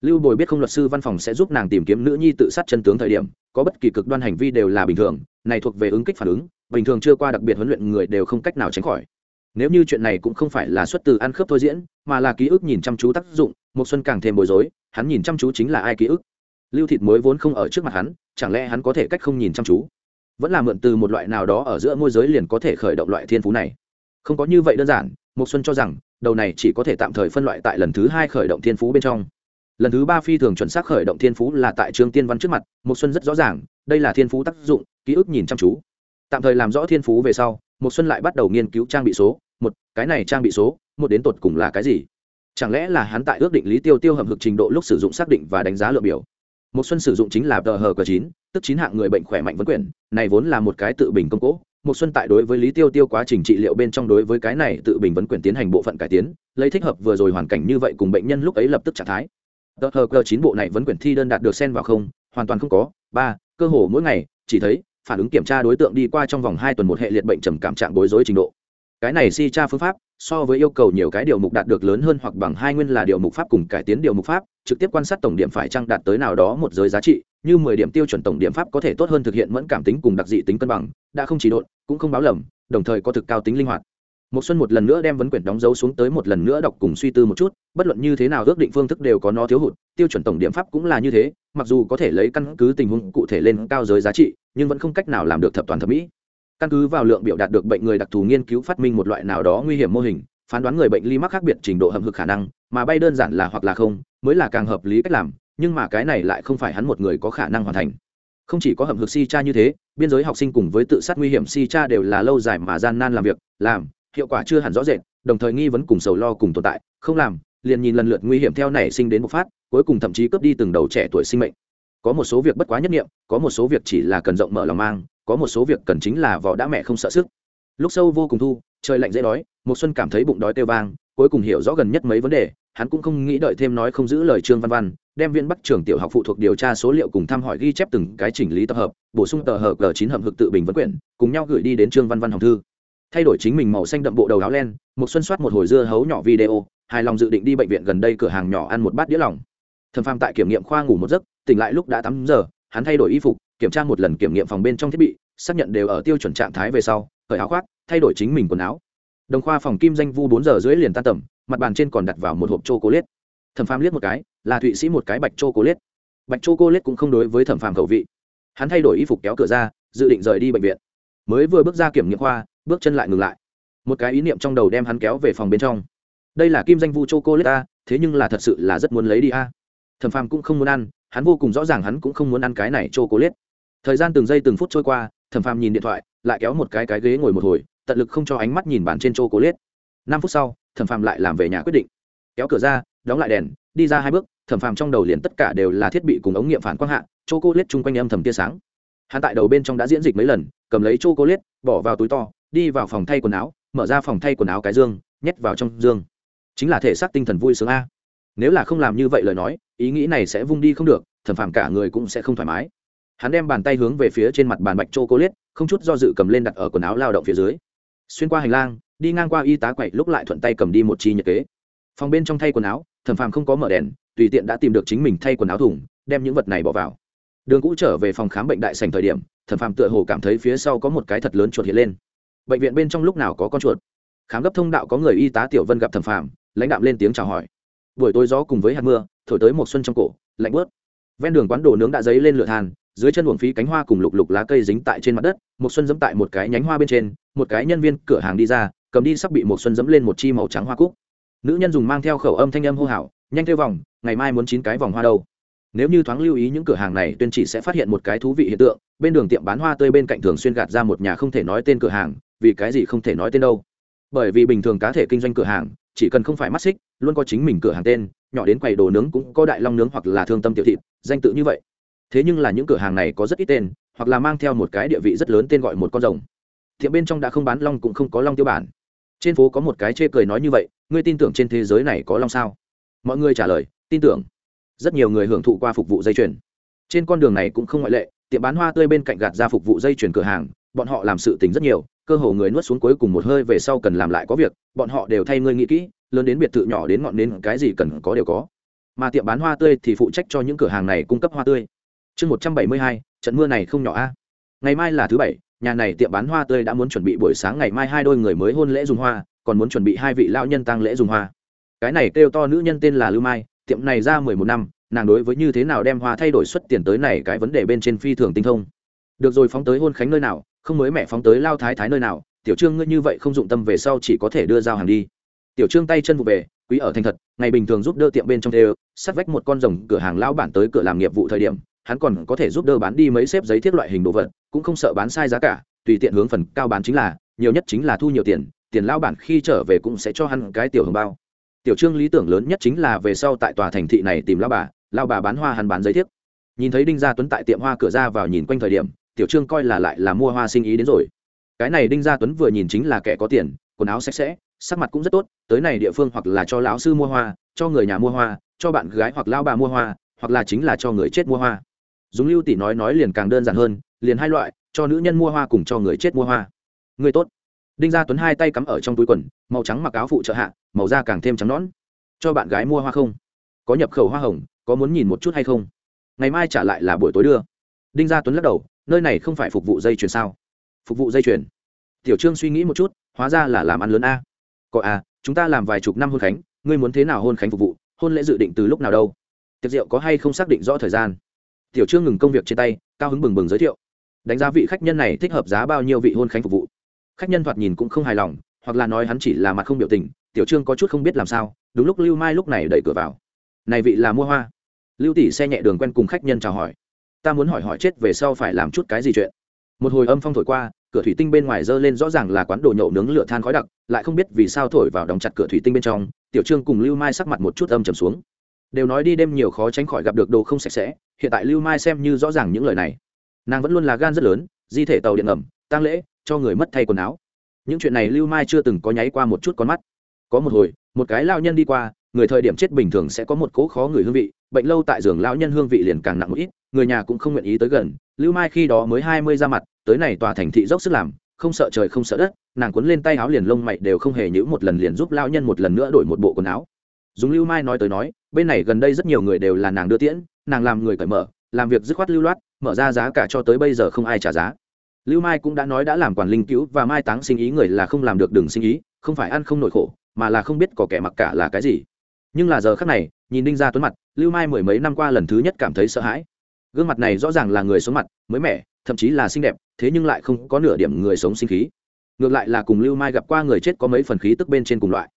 Lưu bồi biết không luật sư văn phòng sẽ giúp nàng tìm kiếm nữ nhi tự sát chân tướng thời điểm, có bất kỳ cực đoan hành vi đều là bình thường, này thuộc về ứng kích phản ứng bình thường chưa qua đặc biệt huấn luyện người đều không cách nào tránh khỏi. Nếu như chuyện này cũng không phải là xuất từ ăn khớp thôi diễn, mà là ký ức nhìn chăm chú tác dụng một xuân càng thêm bối rối, hắn nhìn chăm chú chính là ai ký ức. Lưu thịt mới vốn không ở trước mặt hắn, chẳng lẽ hắn có thể cách không nhìn chăm chú? Vẫn là mượn từ một loại nào đó ở giữa môi giới liền có thể khởi động loại thiên phú này. Không có như vậy đơn giản một xuân cho rằng, đầu này chỉ có thể tạm thời phân loại tại lần thứ hai khởi động thiên phú bên trong. Lần thứ ba phi thường chuẩn xác khởi động thiên phú là tại trương tiên văn trước mặt một xuân rất rõ ràng, đây là thiên phú tác dụng, ký ức nhìn chăm chú tạm thời làm rõ thiên phú về sau một xuân lại bắt đầu nghiên cứu trang bị số. Một, cái này trang bị số, một đến tột cùng là cái gì? Chẳng lẽ là hắn tại ước định lý tiêu tiêu hợp hực trình độ lúc sử dụng xác định và đánh giá lượng biểu? Một xuân sử dụng chính là tờ hờ cờ chín, tức chín hạng người bệnh khỏe mạnh vấn quyền này vốn là một cái tự bình công cố. Một xuân tại đối với lý tiêu tiêu quá trình trị liệu bên trong đối với cái này tự bình vấn quyền tiến hành bộ phận cải tiến, lấy thích hợp vừa rồi hoàn cảnh như vậy cùng bệnh nhân lúc ấy lập tức trạng thái. Tờ hờ cờ chín bộ này vấn quyền thi đơn đạt được xen vào không, hoàn toàn không có. Ba, cơ hồ mỗi ngày, chỉ thấy phản ứng kiểm tra đối tượng đi qua trong vòng hai tuần một hệ liệt bệnh trầm cảm trạng bối rối trình độ. Cái này si tra phương pháp, so với yêu cầu nhiều cái điều mục đạt được lớn hơn hoặc bằng hai nguyên là điều mục pháp cùng cải tiến điều mục pháp, trực tiếp quan sát tổng điểm phải chăng đạt tới nào đó một giới giá trị, như mười điểm tiêu chuẩn tổng điểm pháp có thể tốt hơn thực hiện mẫn cảm tính cùng đặc dị tính cân bằng, đã không chỉ độn, cũng không báo lầm, đồng thời có thực cao tính linh hoạt một xuân một lần nữa đem vấn quyển đóng dấu xuống tới một lần nữa đọc cùng suy tư một chút, bất luận như thế nào ước định phương thức đều có nó thiếu hụt, tiêu chuẩn tổng điểm pháp cũng là như thế, mặc dù có thể lấy căn cứ tình huống cụ thể lên cao giới giá trị, nhưng vẫn không cách nào làm được thập toàn thẩm mỹ. Căn cứ vào lượng biểu đạt được bệnh người đặc thù nghiên cứu phát minh một loại nào đó nguy hiểm mô hình, phán đoán người bệnh ly mắc khác biệt trình độ hầm hực khả năng, mà bay đơn giản là hoặc là không, mới là càng hợp lý cách làm, nhưng mà cái này lại không phải hắn một người có khả năng hoàn thành. Không chỉ có hầm hực si cha như thế, biên giới học sinh cùng với tự sát nguy hiểm si cha đều là lâu dài mà gian nan làm việc, làm hiệu quả chưa hẳn rõ rệt, đồng thời nghi vấn cùng sầu lo cùng tồn tại, không làm, liền nhìn lần lượt nguy hiểm theo nảy sinh đến bộc phát, cuối cùng thậm chí cướp đi từng đầu trẻ tuổi sinh mệnh. Có một số việc bất quá nhất nghiệm có một số việc chỉ là cần rộng mở lòng mang, có một số việc cần chính là vỏ đã mẹ không sợ sức. Lúc sâu vô cùng thu, trời lạnh dễ đói một xuân cảm thấy bụng đói kêu vang, cuối cùng hiểu rõ gần nhất mấy vấn đề, hắn cũng không nghĩ đợi thêm nói không giữ lời trương văn văn, đem viên bắc trường tiểu học phụ thuộc điều tra số liệu cùng thăm hỏi ghi chép từng cái chỉnh lý tập hợp, bổ sung tờ hợp g chín hầm hực tự bình vấn quyển, cùng nhau gửi đi đến trương văn văn hồng thư thay đổi chính mình màu xanh đậm bộ đầu áo len, một xuân soát một hồi dưa hấu nhỏ video, hài lòng dự định đi bệnh viện gần đây cửa hàng nhỏ ăn một bát đĩa lòng. Thẩm phàm tại kiểm nghiệm khoa ngủ một giấc, tỉnh lại lúc đã tám giờ, hắn thay đổi y phục, kiểm tra một lần kiểm nghiệm phòng bên trong thiết bị, xác nhận đều ở tiêu chuẩn trạng thái về sau, cởi áo khoác, thay đổi chính mình quần áo. Đồng khoa phòng kim danh vu bốn giờ dưới liền tan tầm, mặt bàn trên còn đặt vào một hộp c h liết thẩm phàm liếc một cái, là thụy sĩ một cái bạch c h liết bạch c h liết cũng không đối với thẩm phàm khẩu vị. Hắn thay đổi y phục kéo cửa ra, dự định rời đi bệnh viện. Mới vừa bước ra kiểm nghiệm khoa bước chân lại ngừng lại. Một cái ý niệm trong đầu đem hắn kéo về phòng bên trong. Đây là kim danh vu chô cô o a, thế nhưng là thật sự là rất muốn lấy đi a. Thẩm phàm cũng không muốn ăn, hắn vô cùng rõ ràng hắn cũng không muốn ăn cái này chô cô lết thời gian từng giây từng phút trôi qua, thẩm phàm nhìn điện thoại, lại kéo một cái cái ghế ngồi một hồi, tận lực không cho ánh mắt nhìn bàn trên châu cô lết năm phút sau, thẩm phàm lại làm về nhà quyết định. Kéo cửa ra, đóng lại đèn, đi ra hai bước, thẩm phàm trong đầu liền tất cả đều là thiết bị cùng ống nghiệm phản quang hạ châu cô lết chung quanh âm thầm tia sáng. Hắn tại đầu bên trong đã diễn dịch mấy lần, cầm lấy châu cô lết bỏ vào túi to đi vào phòng thay quần áo mở ra phòng thay quần áo cái dương nhét vào trong dương. Chính là thể xác tinh thần vui sướng a. Nếu là không làm như vậy lời nói ý nghĩ này sẽ vung đi không được thẩm phàm cả người cũng sẽ không thoải mái. Hắn đem bàn tay hướng về phía trên mặt bàn bạch châu cô liết không chút do dự cầm lên đặt ở quần áo lao động phía dưới. Xuyên qua hành lang đi ngang qua y tá quậy lúc lại thuận tay cầm đi một chi nhật kế. Phòng bên trong thay quần áo thẩm phàm không có mở đèn tùy tiện đã tìm được chính mình thay quần áo thủng, đem những vật này bỏ vào. Đường cũ trở về phòng khám bệnh đại sành thời điểm thẩm phàm tựa hồ cảm thấy phía sau có một cái thật lớn chuột hiện lên bệnh viện bên trong lúc nào có con chuột. Khám gấp thông đạo có người y tá tiểu vân gặp thẩm phàm, lãnh đạo lên tiếng chào hỏi. Buổi tối gió cùng với hạt mưa, thổi tới một xuân trong cổ, lạnh bớt ven đường quán đồ nướng đã dấy lên lửa than, dưới chân uổng phí cánh hoa cùng lục lục lá cây dính tại trên mặt đất một xuân dẫm tại một cái nhánh hoa bên trên, một cái nhân viên cửa hàng đi ra, cầm đi sắp bị một xuân dẫm lên một chi màu trắng hoa cúc. Nữ nhân dùng mang theo khẩu âm thanh âm hô hào, nhanh theo vòng, ngày mai muốn chín cái vòng hoa đâu. Nếu như thoáng lưu ý những cửa hàng này, tuyên chỉ sẽ phát hiện một cái thú vị hiện tượng, bên đường tiệm bán hoa tươi bên cạnh thường xuyên gạt ra một nhà không thể nói tên cửa hàng vì cái gì không thể nói tên đâu. Bởi vì bình thường cá thể kinh doanh cửa hàng, chỉ cần không phải mắt xích, luôn có chính mình cửa hàng tên, nhỏ đến quầy đồ nướng cũng có đại long nướng hoặc là thương tâm tiểu thịt, danh tự như vậy. Thế nhưng là những cửa hàng này có rất ít tên, hoặc là mang theo một cái địa vị rất lớn tên gọi một con rồng. Tiệm bên trong đã không bán long cũng không có long tiêu bản. Trên phố có một cái chê cười nói như vậy, ngươi tin tưởng trên thế giới này có long sao? Mọi người trả lời, tin tưởng. Rất nhiều người hưởng thụ qua phục vụ dây chuyền. Trên con đường này cũng không ngoại lệ, tiệm bán hoa tươi bên cạnh gạt ra phục vụ dây chuyền cửa hàng, bọn họ làm sự tình rất nhiều cơ hồ người nuốt xuống cuối cùng một hơi về sau cần làm lại có việc, bọn họ đều thay ngươi nghĩ kỹ, lớn đến biệt thự nhỏ đến ngọn đến cái gì cần có đều có. Mà tiệm bán hoa tươi thì phụ trách cho những cửa hàng này cung cấp hoa tươi. Chương một trăm bảy mươi hai, trận mưa này không nhỏ a. Ngày mai là thứ bảy, nhà này tiệm bán hoa tươi đã muốn chuẩn bị buổi sáng ngày mai hai đôi người mới hôn lễ dùng hoa, còn muốn chuẩn bị hai vị lão nhân tăng lễ dùng hoa. Cái này kêu to nữ nhân tên là lưu mai, tiệm này ra mười một năm, nàng đối với như thế nào đem hoa thay đổi xuất tiền tới này cái vấn đề bên trên phi thường tinh thông. Được rồi, phóng tới hôn khánh nơi nào không mới mẹ phóng tới lao thái thái nơi nào tiểu trương ngươi như vậy không dụng tâm về sau chỉ có thể đưa giao hàng đi. Tiểu trương tay chân vụ về quý ở thành thật ngày bình thường giúp đỡ tiệm bên trong đều, sắt vách một con rồng cửa hàng lao bản tới cửa làm nghiệp vụ thời điểm hắn còn có thể giúp đỡ bán đi mấy xếp giấy thiết loại hình đồ vật cũng không sợ bán sai giá cả tùy tiện hướng phần cao bán chính là nhiều nhất chính là thu nhiều tiền tiền lao bản khi trở về cũng sẽ cho hắn cái tiểu hồng bao. Tiểu trương lý tưởng lớn nhất chính là về sau tại tòa thành thị này tìm lao bà lao bà bán hoa hắn bán giấy thiếp nhìn thấy đinh gia tuấn tại tiệm hoa cửa ra vào nhìn quanh thời điểm tiểu trương coi là lại là mua hoa sinh ý đến rồi. Cái này đinh gia tuấn vừa nhìn chính là kẻ có tiền, quần áo sạch sẽ, sắc mặt cũng rất tốt, tới này địa phương hoặc là cho lão sư mua hoa, cho người nhà mua hoa, cho bạn gái hoặc lao bà mua hoa, hoặc là chính là cho người chết mua hoa. Dùng lưu tỷ nói nói liền càng đơn giản hơn, liền hai loại, cho nữ nhân mua hoa cùng cho người chết mua hoa. Người tốt. Đinh gia tuấn hai tay cắm ở trong túi quần, màu trắng mặc áo phụ trợ hạ, màu da càng thêm trắng nõn. Cho bạn gái mua hoa không? Có nhập khẩu hoa hồng, có muốn nhìn một chút hay không? Ngày mai trả lại là buổi tối đưa. Đinh gia tuấn lắc đầu nơi này không phải phục vụ dây chuyền sao? Phục vụ dây chuyền? Tiểu trương suy nghĩ một chút, hóa ra là làm ăn lớn a. Có a chúng ta làm vài chục năm hôn khánh, ngươi muốn thế nào hôn khánh phục vụ, hôn lễ dự định từ lúc nào đâu? Tiệc rượu có hay không xác định rõ thời gian? Tiểu trương ngừng công việc trên tay, cao hứng bừng bừng giới thiệu. Đánh giá vị khách nhân này thích hợp giá bao nhiêu vị hôn khánh phục vụ? Khách nhân thoạt nhìn cũng không hài lòng, hoặc là nói hắn chỉ là mặt không biểu tình, tiểu trương có chút không biết làm sao, đúng lúc lưu mai lúc này đẩy cửa vào. Này vị là mua hoa. Lưu tỷ xe nhẹ đường quen cùng khách nhân chào hỏi ta muốn hỏi hỏi chết về sau phải làm chút cái gì chuyện? Một hồi âm phong thổi qua, cửa thủy tinh bên ngoài dơ lên rõ ràng là quán đồ nhậu nướng lửa than khói đặc, lại không biết vì sao thổi vào đóng chặt cửa thủy tinh bên trong, tiểu trương cùng lưu mai sắc mặt một chút âm trầm xuống. Đều nói đi đêm nhiều khó tránh khỏi gặp được đồ không sạch sẽ, hiện tại lưu mai xem như rõ ràng những lời này. Nàng vẫn luôn là gan rất lớn, di thể tàu điện ngầm tăng lễ, cho người mất thay quần áo. Những chuyện này lưu mai chưa từng có nháy qua một chút con mắt. Có một hồi, một cái lao nhân đi qua, người thời điểm chết bình thường sẽ có một cỗ khó người hương vị, bệnh lâu tại giường lão nhân hương vị liền càng nặng một ít người nhà cũng không nguyện ý tới gần, lưu mai khi đó mới hai mươi ra mặt, tới này tòa thành thị dốc sức làm, không sợ trời không sợ đất, nàng cuốn lên tay áo liền lông mày đều không hề nhữ một lần liền giúp lão nhân một lần nữa đổi một bộ quần áo. Dùng lưu mai nói tới nói, bên này gần đây rất nhiều người đều là nàng đưa tiễn, nàng làm người cởi mở, làm việc dứt khoát lưu loát, mở ra giá cả cho tới bây giờ không ai trả giá. Lưu mai cũng đã nói đã làm quản linh cứu và mai táng sinh ý người là không làm được đừng sinh ý, không phải ăn không nổi khổ, mà là không biết có kẻ mặc cả là cái gì. Nhưng là giờ khác này, nhìn đinh ra tuấn mặt, lưu mai mười mấy năm qua lần thứ nhất cảm thấy sợ hãi gương mặt này rõ ràng là người sống mặt, mới mẻ, thậm chí là xinh đẹp, thế nhưng lại không có nửa điểm người sống sinh khí. Ngược lại là cùng lưu mai gặp qua người chết có mấy phần khí tức bên trên cùng loại.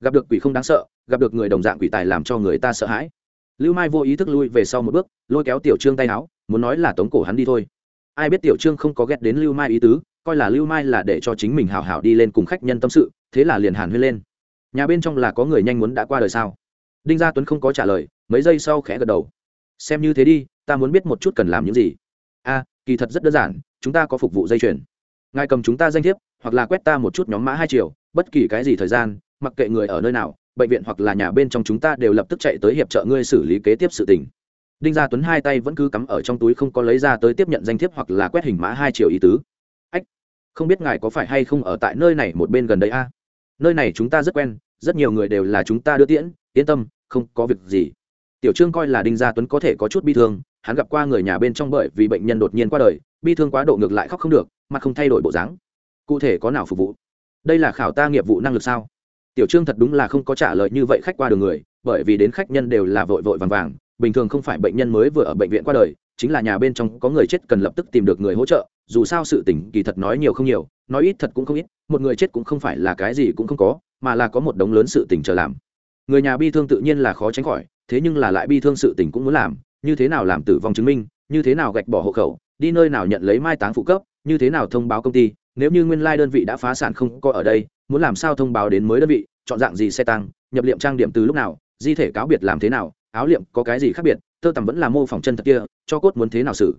Gặp được quỷ không đáng sợ, gặp được người đồng dạng quỷ tài làm cho người ta sợ hãi. Lưu mai vô ý thức lui về sau một bước, lôi kéo tiểu trương tay áo, muốn nói là tống cổ hắn đi thôi. Ai biết tiểu trương không có ghét đến lưu mai ý tứ, coi là lưu mai là để cho chính mình hào hào đi lên cùng khách nhân tâm sự, thế là liền hàn huyên lên. Nhà bên trong là có người nhanh muốn đã qua đời sao? Đinh gia tuấn không có trả lời, mấy giây sau khẽ gật đầu xem như thế đi, ta muốn biết một chút cần làm những gì. A, kỳ thật rất đơn giản, chúng ta có phục vụ dây chuyền. Ngài cầm chúng ta danh thiếp, hoặc là quét ta một chút nhóm mã hai triệu bất kỳ cái gì thời gian, mặc kệ người ở nơi nào, bệnh viện hoặc là nhà bên trong chúng ta đều lập tức chạy tới hiệp trợ ngươi xử lý kế tiếp sự tình. Đinh gia tuấn hai tay vẫn cứ cắm ở trong túi không có lấy ra tới tiếp nhận danh thiếp hoặc là quét hình mã hai triệu ý tứ. Ách, không biết ngài có phải hay không ở tại nơi này một bên gần đây a? Nơi này chúng ta rất quen, rất nhiều người đều là chúng ta đưa tiễn, yên tâm, không có việc gì tiểu trương coi là đinh gia tuấn có thể có chút bi thương, hắn gặp qua người nhà bên trong bởi vì bệnh nhân đột nhiên qua đời, bi thương quá độ ngược lại khóc không được, mà không thay đổi bộ dáng. Cụ thể có nào phục vụ? Đây là khảo ta nghiệp vụ năng lực sao? Tiểu trương thật đúng là không có trả lời như vậy khách qua đường người, bởi vì đến khách nhân đều là vội vội vàng vàng, bình thường không phải bệnh nhân mới vừa ở bệnh viện qua đời, chính là nhà bên trong có người chết cần lập tức tìm được người hỗ trợ, dù sao sự tỉnh kỳ thật nói nhiều không nhiều, nói ít thật cũng không ít, một người chết cũng không phải là cái gì cũng không có, mà là có một đống lớn sự tỉnh chờ làm người nhà bi thương tự nhiên là khó tránh khỏi, thế nhưng là lại bi thương sự tình cũng muốn làm, như thế nào làm tử vong chứng minh, như thế nào gạch bỏ hộ khẩu, đi nơi nào nhận lấy mai táng phụ cấp, như thế nào thông báo công ty, nếu như nguyên lai đơn vị đã phá sản không có ở đây, muốn làm sao thông báo đến mới đơn vị, chọn dạng gì xe tăng, nhập liệm trang điểm từ lúc nào, di thể cáo biệt làm thế nào, áo liệm có cái gì khác biệt, tơ tằm vẫn là mô phỏng chân thật kia, cho cốt muốn thế nào xử.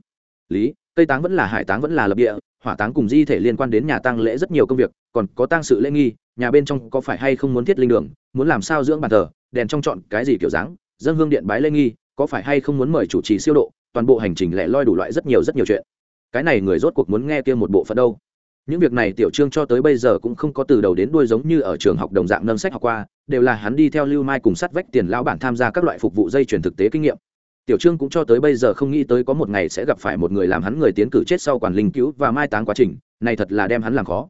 Lý, cây táng vẫn là hải táng vẫn là lập địa, hỏa táng cùng di thể liên quan đến nhà tăng lễ rất nhiều công việc, còn có tăng sự lễ nghi, nhà bên trong có phải hay không muốn thiết linh đường muốn làm sao dưỡng bàn thờ, đèn trong chọn cái gì kiểu dáng, dân hương điện bái lê nghi, có phải hay không muốn mời chủ trì siêu độ, toàn bộ hành trình lẻ loi đủ loại rất nhiều rất nhiều chuyện. Cái này người rốt cuộc muốn nghe kia một bộ phận đâu. Những việc này tiểu trương cho tới bây giờ cũng không có từ đầu đến đuôi giống như ở trường học đồng dạng nâng sách học qua, đều là hắn đi theo lưu mai cùng sát vách tiền lão bản tham gia các loại phục vụ dây chuyển thực tế kinh nghiệm. Tiểu trương cũng cho tới bây giờ không nghĩ tới có một ngày sẽ gặp phải một người làm hắn người tiến cử chết sau quản linh cứu và mai táng quá trình, này thật là đem hắn làm khó.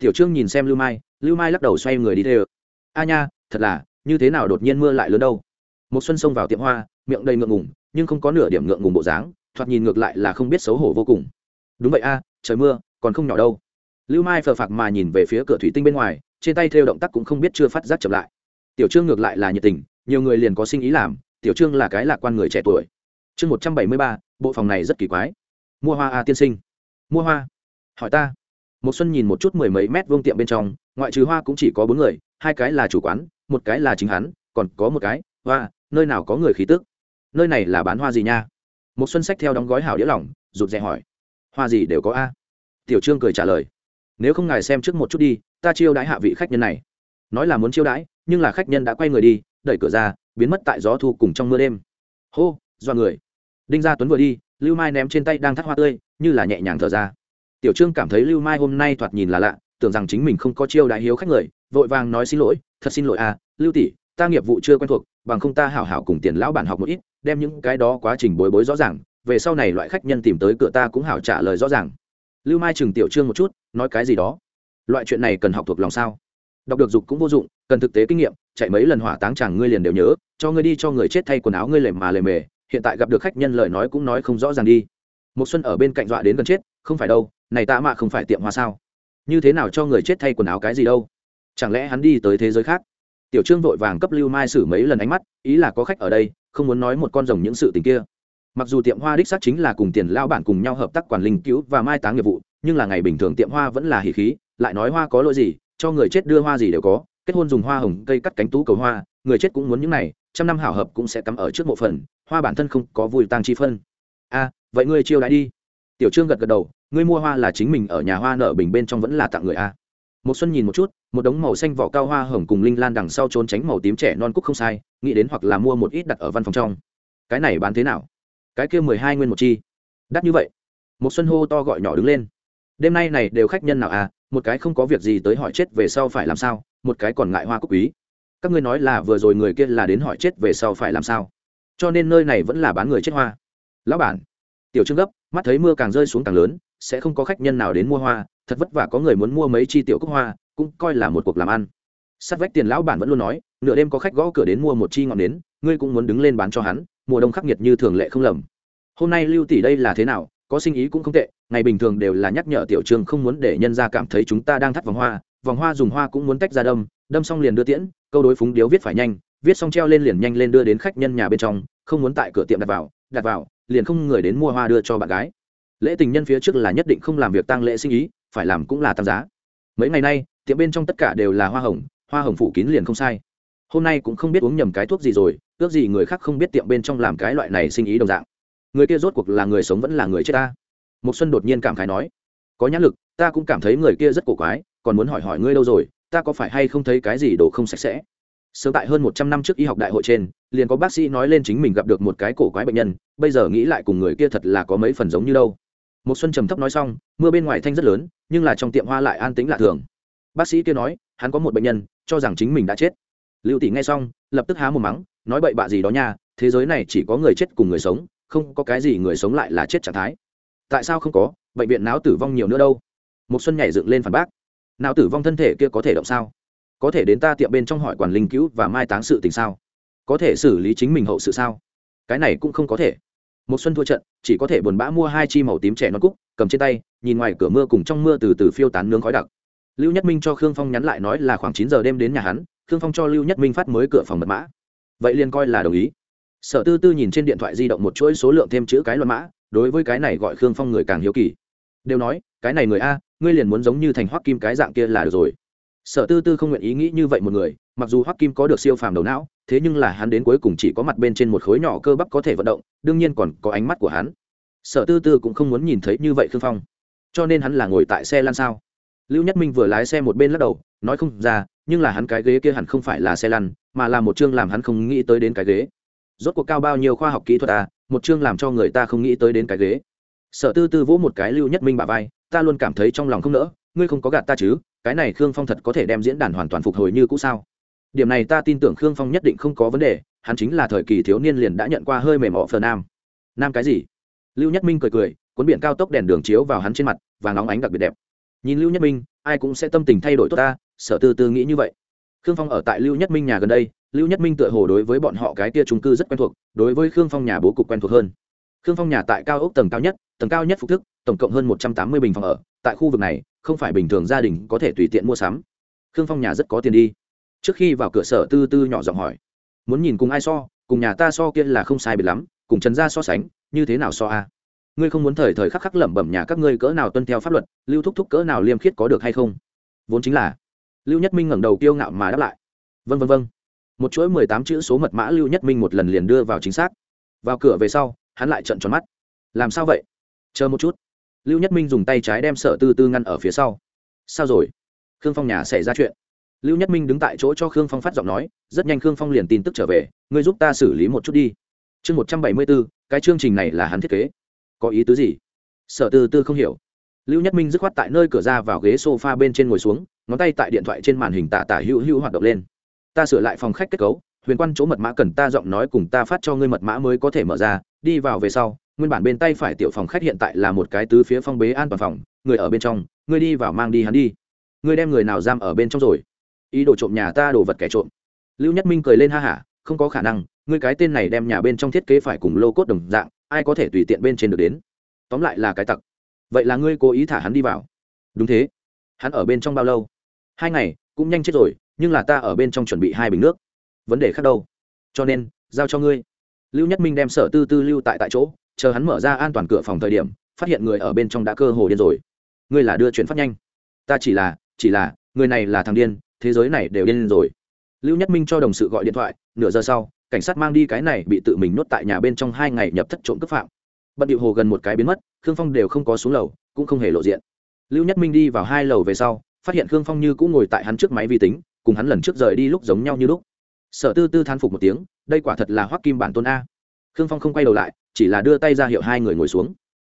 Tiểu trương nhìn xem lưu mai lưu mai lắc đầu xoay người đi theo. A nha thật là, như thế nào đột nhiên mưa lại lớn đâu? Một xuân xông vào tiệm hoa, miệng đầy ngượng ngùng, nhưng không có nửa điểm ngượng ngùng bộ dáng, thoạt nhìn ngược lại là không biết xấu hổ vô cùng. Đúng vậy a, trời mưa, còn không nhỏ đâu. Lưu mai phờ phạc mà nhìn về phía cửa thủy tinh bên ngoài, trên tay theo động tác cũng không biết chưa phát giác chậm lại. Tiểu trương ngược lại là nhiệt tình, nhiều người liền có sinh ý làm, tiểu trương là cái lạc quan người trẻ tuổi. Chương một trăm bảy mươi ba, bộ phòng này rất kỳ quái. Mua hoa a tiên sinh. Mua hoa. Hỏi ta một xuân nhìn một chút mười mấy mét vuông tiệm bên trong, ngoại trừ hoa cũng chỉ có bốn người, hai cái là chủ quán, một cái là chính hắn, còn có một cái, hoa, nơi nào có người khí tức? Nơi này là bán hoa gì nha? Một xuân sách theo đóng gói hảo đĩa lỏng, rụt rè hỏi. Hoa gì đều có a? Tiểu trương cười trả lời. Nếu không ngài xem trước một chút đi, ta chiêu đãi hạ vị khách nhân này. Nói là muốn chiêu đãi, nhưng là khách nhân đã quay người đi, đẩy cửa ra, biến mất tại gió thu cùng trong mưa đêm. Hô do người. Đinh gia tuấn vừa đi, lưu mai ném trên tay đang thắt hoa tươi, như là nhẹ nhàng thở ra tiểu trương cảm thấy lưu mai hôm nay thoạt nhìn là lạ, tưởng rằng chính mình không có chiêu đại hiếu khách người, vội vàng nói xin lỗi, thật xin lỗi à lưu tỷ, ta nghiệp vụ chưa quen thuộc, bằng không ta hảo hảo cùng tiền lão bản học một ít, đem những cái đó quá trình bối bối rõ ràng, về sau này loại khách nhân tìm tới cửa ta cũng hảo trả lời rõ ràng. Lưu mai chừng tiểu trương một chút, nói cái gì đó? Loại chuyện này cần học thuộc lòng sao? Đọc được dục cũng vô dụng, cần thực tế kinh nghiệm, chạy mấy lần hỏa táng chẳng ngươi liền đều nhớ, cho ngươi đi cho người chết thay quần áo ngươi lề mà lề mề, hiện tại gặp được khách nhân lời nói cũng nói không rõ ràng đi. Một xuân ở bên cạnh dọa đến gần chết, không phải đâu này ta mạ không phải tiệm hoa sao? Như thế nào cho người chết thay quần áo cái gì đâu? Chẳng lẽ hắn đi tới thế giới khác? Tiểu trương vội vàng cấp lưu mai xử mấy lần ánh mắt, ý là có khách ở đây, không muốn nói một con rồng những sự tình kia. Mặc dù tiệm hoa đích xác chính là cùng tiền lao bản cùng nhau hợp tác quản linh cứu và mai táng nghiệp vụ, nhưng là ngày bình thường tiệm hoa vẫn là hỉ khí, lại nói hoa có lỗi gì, cho người chết đưa hoa gì đều có, kết hôn dùng hoa hồng cây cắt cánh tú cầu hoa, người chết cũng muốn những này, trăm năm hảo hợp cũng sẽ cắm ở trước mộ phần, hoa bản thân không có vui tăng chi phân. A vậy ngươi chiêu đãi đi tiểu trương gật gật đầu, ngươi mua hoa là chính mình ở nhà hoa nợ bình bên trong vẫn là tặng người a. Một xuân nhìn một chút, một đống màu xanh vỏ cao hoa hồng cùng linh lan đằng sau trốn tránh màu tím trẻ non cúc không sai, nghĩ đến hoặc là mua một ít đặt ở văn phòng trong. Cái này bán thế nào? Cái kia mười hai nguyên một chi. Đắt như vậy? Một xuân hô to gọi nhỏ đứng lên. Đêm nay này đều khách nhân nào à một cái không có việc gì tới hỏi chết về sau phải làm sao, một cái còn ngại hoa cúc quý. Các ngươi nói là vừa rồi người kia là đến hỏi chết về sau phải làm sao? Cho nên nơi này vẫn là bán người chết hoa. Lão bản. Tiểu trương gấp mắt thấy mưa càng rơi xuống càng lớn, sẽ không có khách nhân nào đến mua hoa, thật vất vả có người muốn mua mấy chi tiểu cúc hoa, cũng coi là một cuộc làm ăn. Sát vách tiền lão bản vẫn luôn nói, nửa đêm có khách gõ cửa đến mua một chi ngọn nến, ngươi cũng muốn đứng lên bán cho hắn, mùa đông khắc nghiệt như thường lệ không lầm. Hôm nay lưu tỷ đây là thế nào, có sinh ý cũng không tệ, ngày bình thường đều là nhắc nhở tiểu trường không muốn để nhân ra cảm thấy chúng ta đang thắt vòng hoa vòng hoa dùng hoa cũng muốn tách ra đâm đâm xong liền đưa tiễn, câu đối phúng điếu viết phải nhanh, viết xong treo lên liền nhanh lên đưa đến khách nhân nhà bên trong, không muốn tại cửa tiệm đặt vào đặt vào liền không người đến mua hoa đưa cho bạn gái. Lễ tình nhân phía trước là nhất định không làm việc tăng lễ sinh ý, phải làm cũng là tăng giá. Mấy ngày nay, tiệm bên trong tất cả đều là hoa hồng hoa hồng phủ kín liền không sai. Hôm nay cũng không biết uống nhầm cái thuốc gì rồi, ước gì người khác không biết tiệm bên trong làm cái loại này sinh ý đồng dạng. Người kia rốt cuộc là người sống vẫn là người chết ta? Một xuân đột nhiên cảm khái nói, có nhãn lực, ta cũng cảm thấy người kia rất cổ quái, còn muốn hỏi hỏi ngươi đâu rồi, ta có phải hay không thấy cái gì đồ không sạch sẽ? Sớm tại hơn một trăm năm trước y học đại hội trên, liền có bác sĩ nói lên chính mình gặp được một cái cổ quái bệnh nhân, bây giờ nghĩ lại cùng người kia thật là có mấy phần giống như đâu. Một xuân trầm thấp nói xong, mưa bên ngoài thanh rất lớn, nhưng là trong tiệm hoa lại an tĩnh lạ thường. Bác sĩ kia nói, hắn có một bệnh nhân, cho rằng chính mình đã chết. Lưu tỷ nghe xong, lập tức há một mắng, nói bậy bạ gì đó nha, thế giới này chỉ có người chết cùng người sống, không có cái gì người sống lại là chết trạng thái. Tại sao không có? Bệnh viện não tử vong nhiều nữa đâu. Một xuân nhảy dựng lên phản bác. Não tử vong thân thể kia có thể động sao? Có thể đến ta tiệm bên trong hỏi quản linh cứu và mai táng sự tình sao? Có thể xử lý chính mình hậu sự sao? Cái này cũng không có thể. Một xuân thua trận, chỉ có thể buồn bã mua hai chi màu tím trẻ non cúc, cầm trên tay, nhìn ngoài cửa mưa cùng trong mưa từ từ phiêu tán nướng khói đặc. Lưu nhất minh cho khương phong nhắn lại nói là khoảng chín giờ đêm đến nhà hắn, khương phong cho lưu nhất minh phát mới cửa phòng mật mã. Vậy liền coi là đồng ý. Sở tư tư nhìn trên điện thoại di động một chuỗi số lượng thêm chữ cái luận mã, đối với cái này gọi khương phong người càng hiếu kỳ. Đều nói, cái này người a, ngươi liền muốn giống như thành hoắc kim cái dạng kia là được rồi sở tư tư không nguyện ý nghĩ như vậy một người, mặc dù hoắc kim có được siêu phàm đầu não, thế nhưng là hắn đến cuối cùng chỉ có mặt bên trên một khối nhỏ cơ bắp có thể vận động, đương nhiên còn có ánh mắt của hắn. Sở tư tư cũng không muốn nhìn thấy như vậy khương phong. Cho nên hắn là ngồi tại xe lan sao? Lưu nhất minh vừa lái xe một bên lắc đầu, nói không ra, nhưng là hắn cái ghế kia hẳn không phải là xe lăn, mà là một chương làm hắn không nghĩ tới đến cái ghế. Rốt cuộc cao bao nhiêu khoa học kỹ thuật à một chương làm cho người ta không nghĩ tới đến cái ghế. Sở tư tư vỗ một cái lưu nhất minh bà vai, ta luôn cảm thấy trong lòng không nỡ, ngươi không có gạt ta chứ? Cái này khương phong thật có thể đem diễn đàn hoàn toàn phục hồi như cũ sao? Điểm này ta tin tưởng khương phong nhất định không có vấn đề, hắn chính là thời kỳ thiếu niên liền đã nhận qua hơi mềm mỏ phờ nam. Nam cái gì? Lưu nhất minh cười cười, cuốn biển cao tốc đèn đường chiếu vào hắn trên mặt và ngóng ánh đặc biệt đẹp. Nhìn lưu nhất minh, ai cũng sẽ tâm tình thay đổi tốt ta, sở tư tư nghĩ như vậy. Khương phong ở tại lưu nhất minh nhà gần đây, lưu nhất minh tựa hồ đối với bọn họ cái kia trung cư rất quen thuộc, đối với khương phong nhà bố cục quen thuộc hơn. Khương phong nhà tại cao ốc tầng cao nhất, tầng cao nhất phục thức, tổng cộng hơn một trăm tám mươi bình phòng ở, tại khu vực này không phải bình thường gia đình có thể tùy tiện mua sắm. Khương phong nhà rất có tiền đi. Trước khi vào cửa sở tư tư nhỏ giọng hỏi, muốn nhìn cùng ai so? Cùng nhà ta so kia là không sai biệt lắm, cùng trần gia so sánh, như thế nào so a? Ngươi không muốn thời thời khắc khắc lẩm bẩm nhà các ngươi cỡ nào tuân theo pháp luật, lưu thúc thúc cỡ nào liêm khiết có được hay không? Vốn chính là, lưu nhất minh ngẩng đầu kiêu ngạo mà đáp lại vân vân vân một chuỗi mười tám chữ số mật mã lưu nhất minh một lần liền đưa vào chính xác. Vào cửa về sau, hắn lại trận tròn mắt. Làm sao vậy? Chờ một chút lưu nhất minh dùng tay trái đem sở tư tư ngăn ở phía sau. Sao rồi? Khương phong nhà xảy ra chuyện. Lưu nhất minh đứng tại chỗ cho khương phong phát giọng nói, rất nhanh khương phong liền tin tức trở về, ngươi giúp ta xử lý một chút đi. Chương một trăm bảy mươi bốn, cái chương trình này là hắn thiết kế. Có ý tứ gì? Sở tư tư không hiểu. Lưu nhất minh dứt khoát tại nơi cửa ra vào ghế s o f a bên trên ngồi xuống, ngón tay tại điện thoại trên màn hình tả tả hữu hữu hoạt động lên. Ta sửa lại phòng khách kết cấu, huyền quan chỗ mật mã cần ta giọng nói cùng ta phát cho ngươi mật mã mới có thể mở ra, đi vào về sau nguyên bản bên tay phải tiểu phòng khách hiện tại là một cái tứ phía phong bế an toàn phòng, người ở bên trong, ngươi đi vào mang đi hắn đi. Ngươi đem người nào giam ở bên trong rồi? Ý đồ trộm nhà ta đồ vật kẻ trộm. Lưu nhất minh cười lên ha hả, không có khả năng, ngươi cái tên này đem nhà bên trong thiết kế phải cùng lô cốt đồng dạng, ai có thể tùy tiện bên trên được đến? Tóm lại là cái tặc. Vậy là ngươi cố ý thả hắn đi vào. Đúng thế. Hắn ở bên trong bao lâu? Hai ngày, cũng nhanh chết rồi, nhưng là ta ở bên trong chuẩn bị hai bình nước. Vấn đề khác đâu? Cho nên, giao cho ngươi. Lưu nhất minh đem sở tư tư lưu tại tại chỗ chờ hắn mở ra an toàn cửa phòng thời điểm, phát hiện người ở bên trong đã cơ hồ điên rồi. Ngươi là đưa chuyển phát nhanh. Ta chỉ là chỉ là, người này là thằng điên, thế giới này đều điên rồi. Lưu nhất minh cho đồng sự gọi điện thoại, nửa giờ sau, cảnh sát mang đi cái này bị tự mình nuốt tại nhà bên trong hai ngày nhập thất trộm cướp phạm. Bận điệu hồ gần một cái biến mất, khương phong đều không có xuống lầu, cũng không hề lộ diện. Lưu nhất minh đi vào hai lầu về sau, phát hiện khương phong như cũng ngồi tại hắn trước máy vi tính, cùng hắn lần trước rời đi lúc giống nhau như lúc. Sở tư tư than phục một tiếng, đây quả thật là hoắc kim bản tôn a. Khương phong không quay đầu lại chỉ là đưa tay ra hiệu hai người ngồi xuống.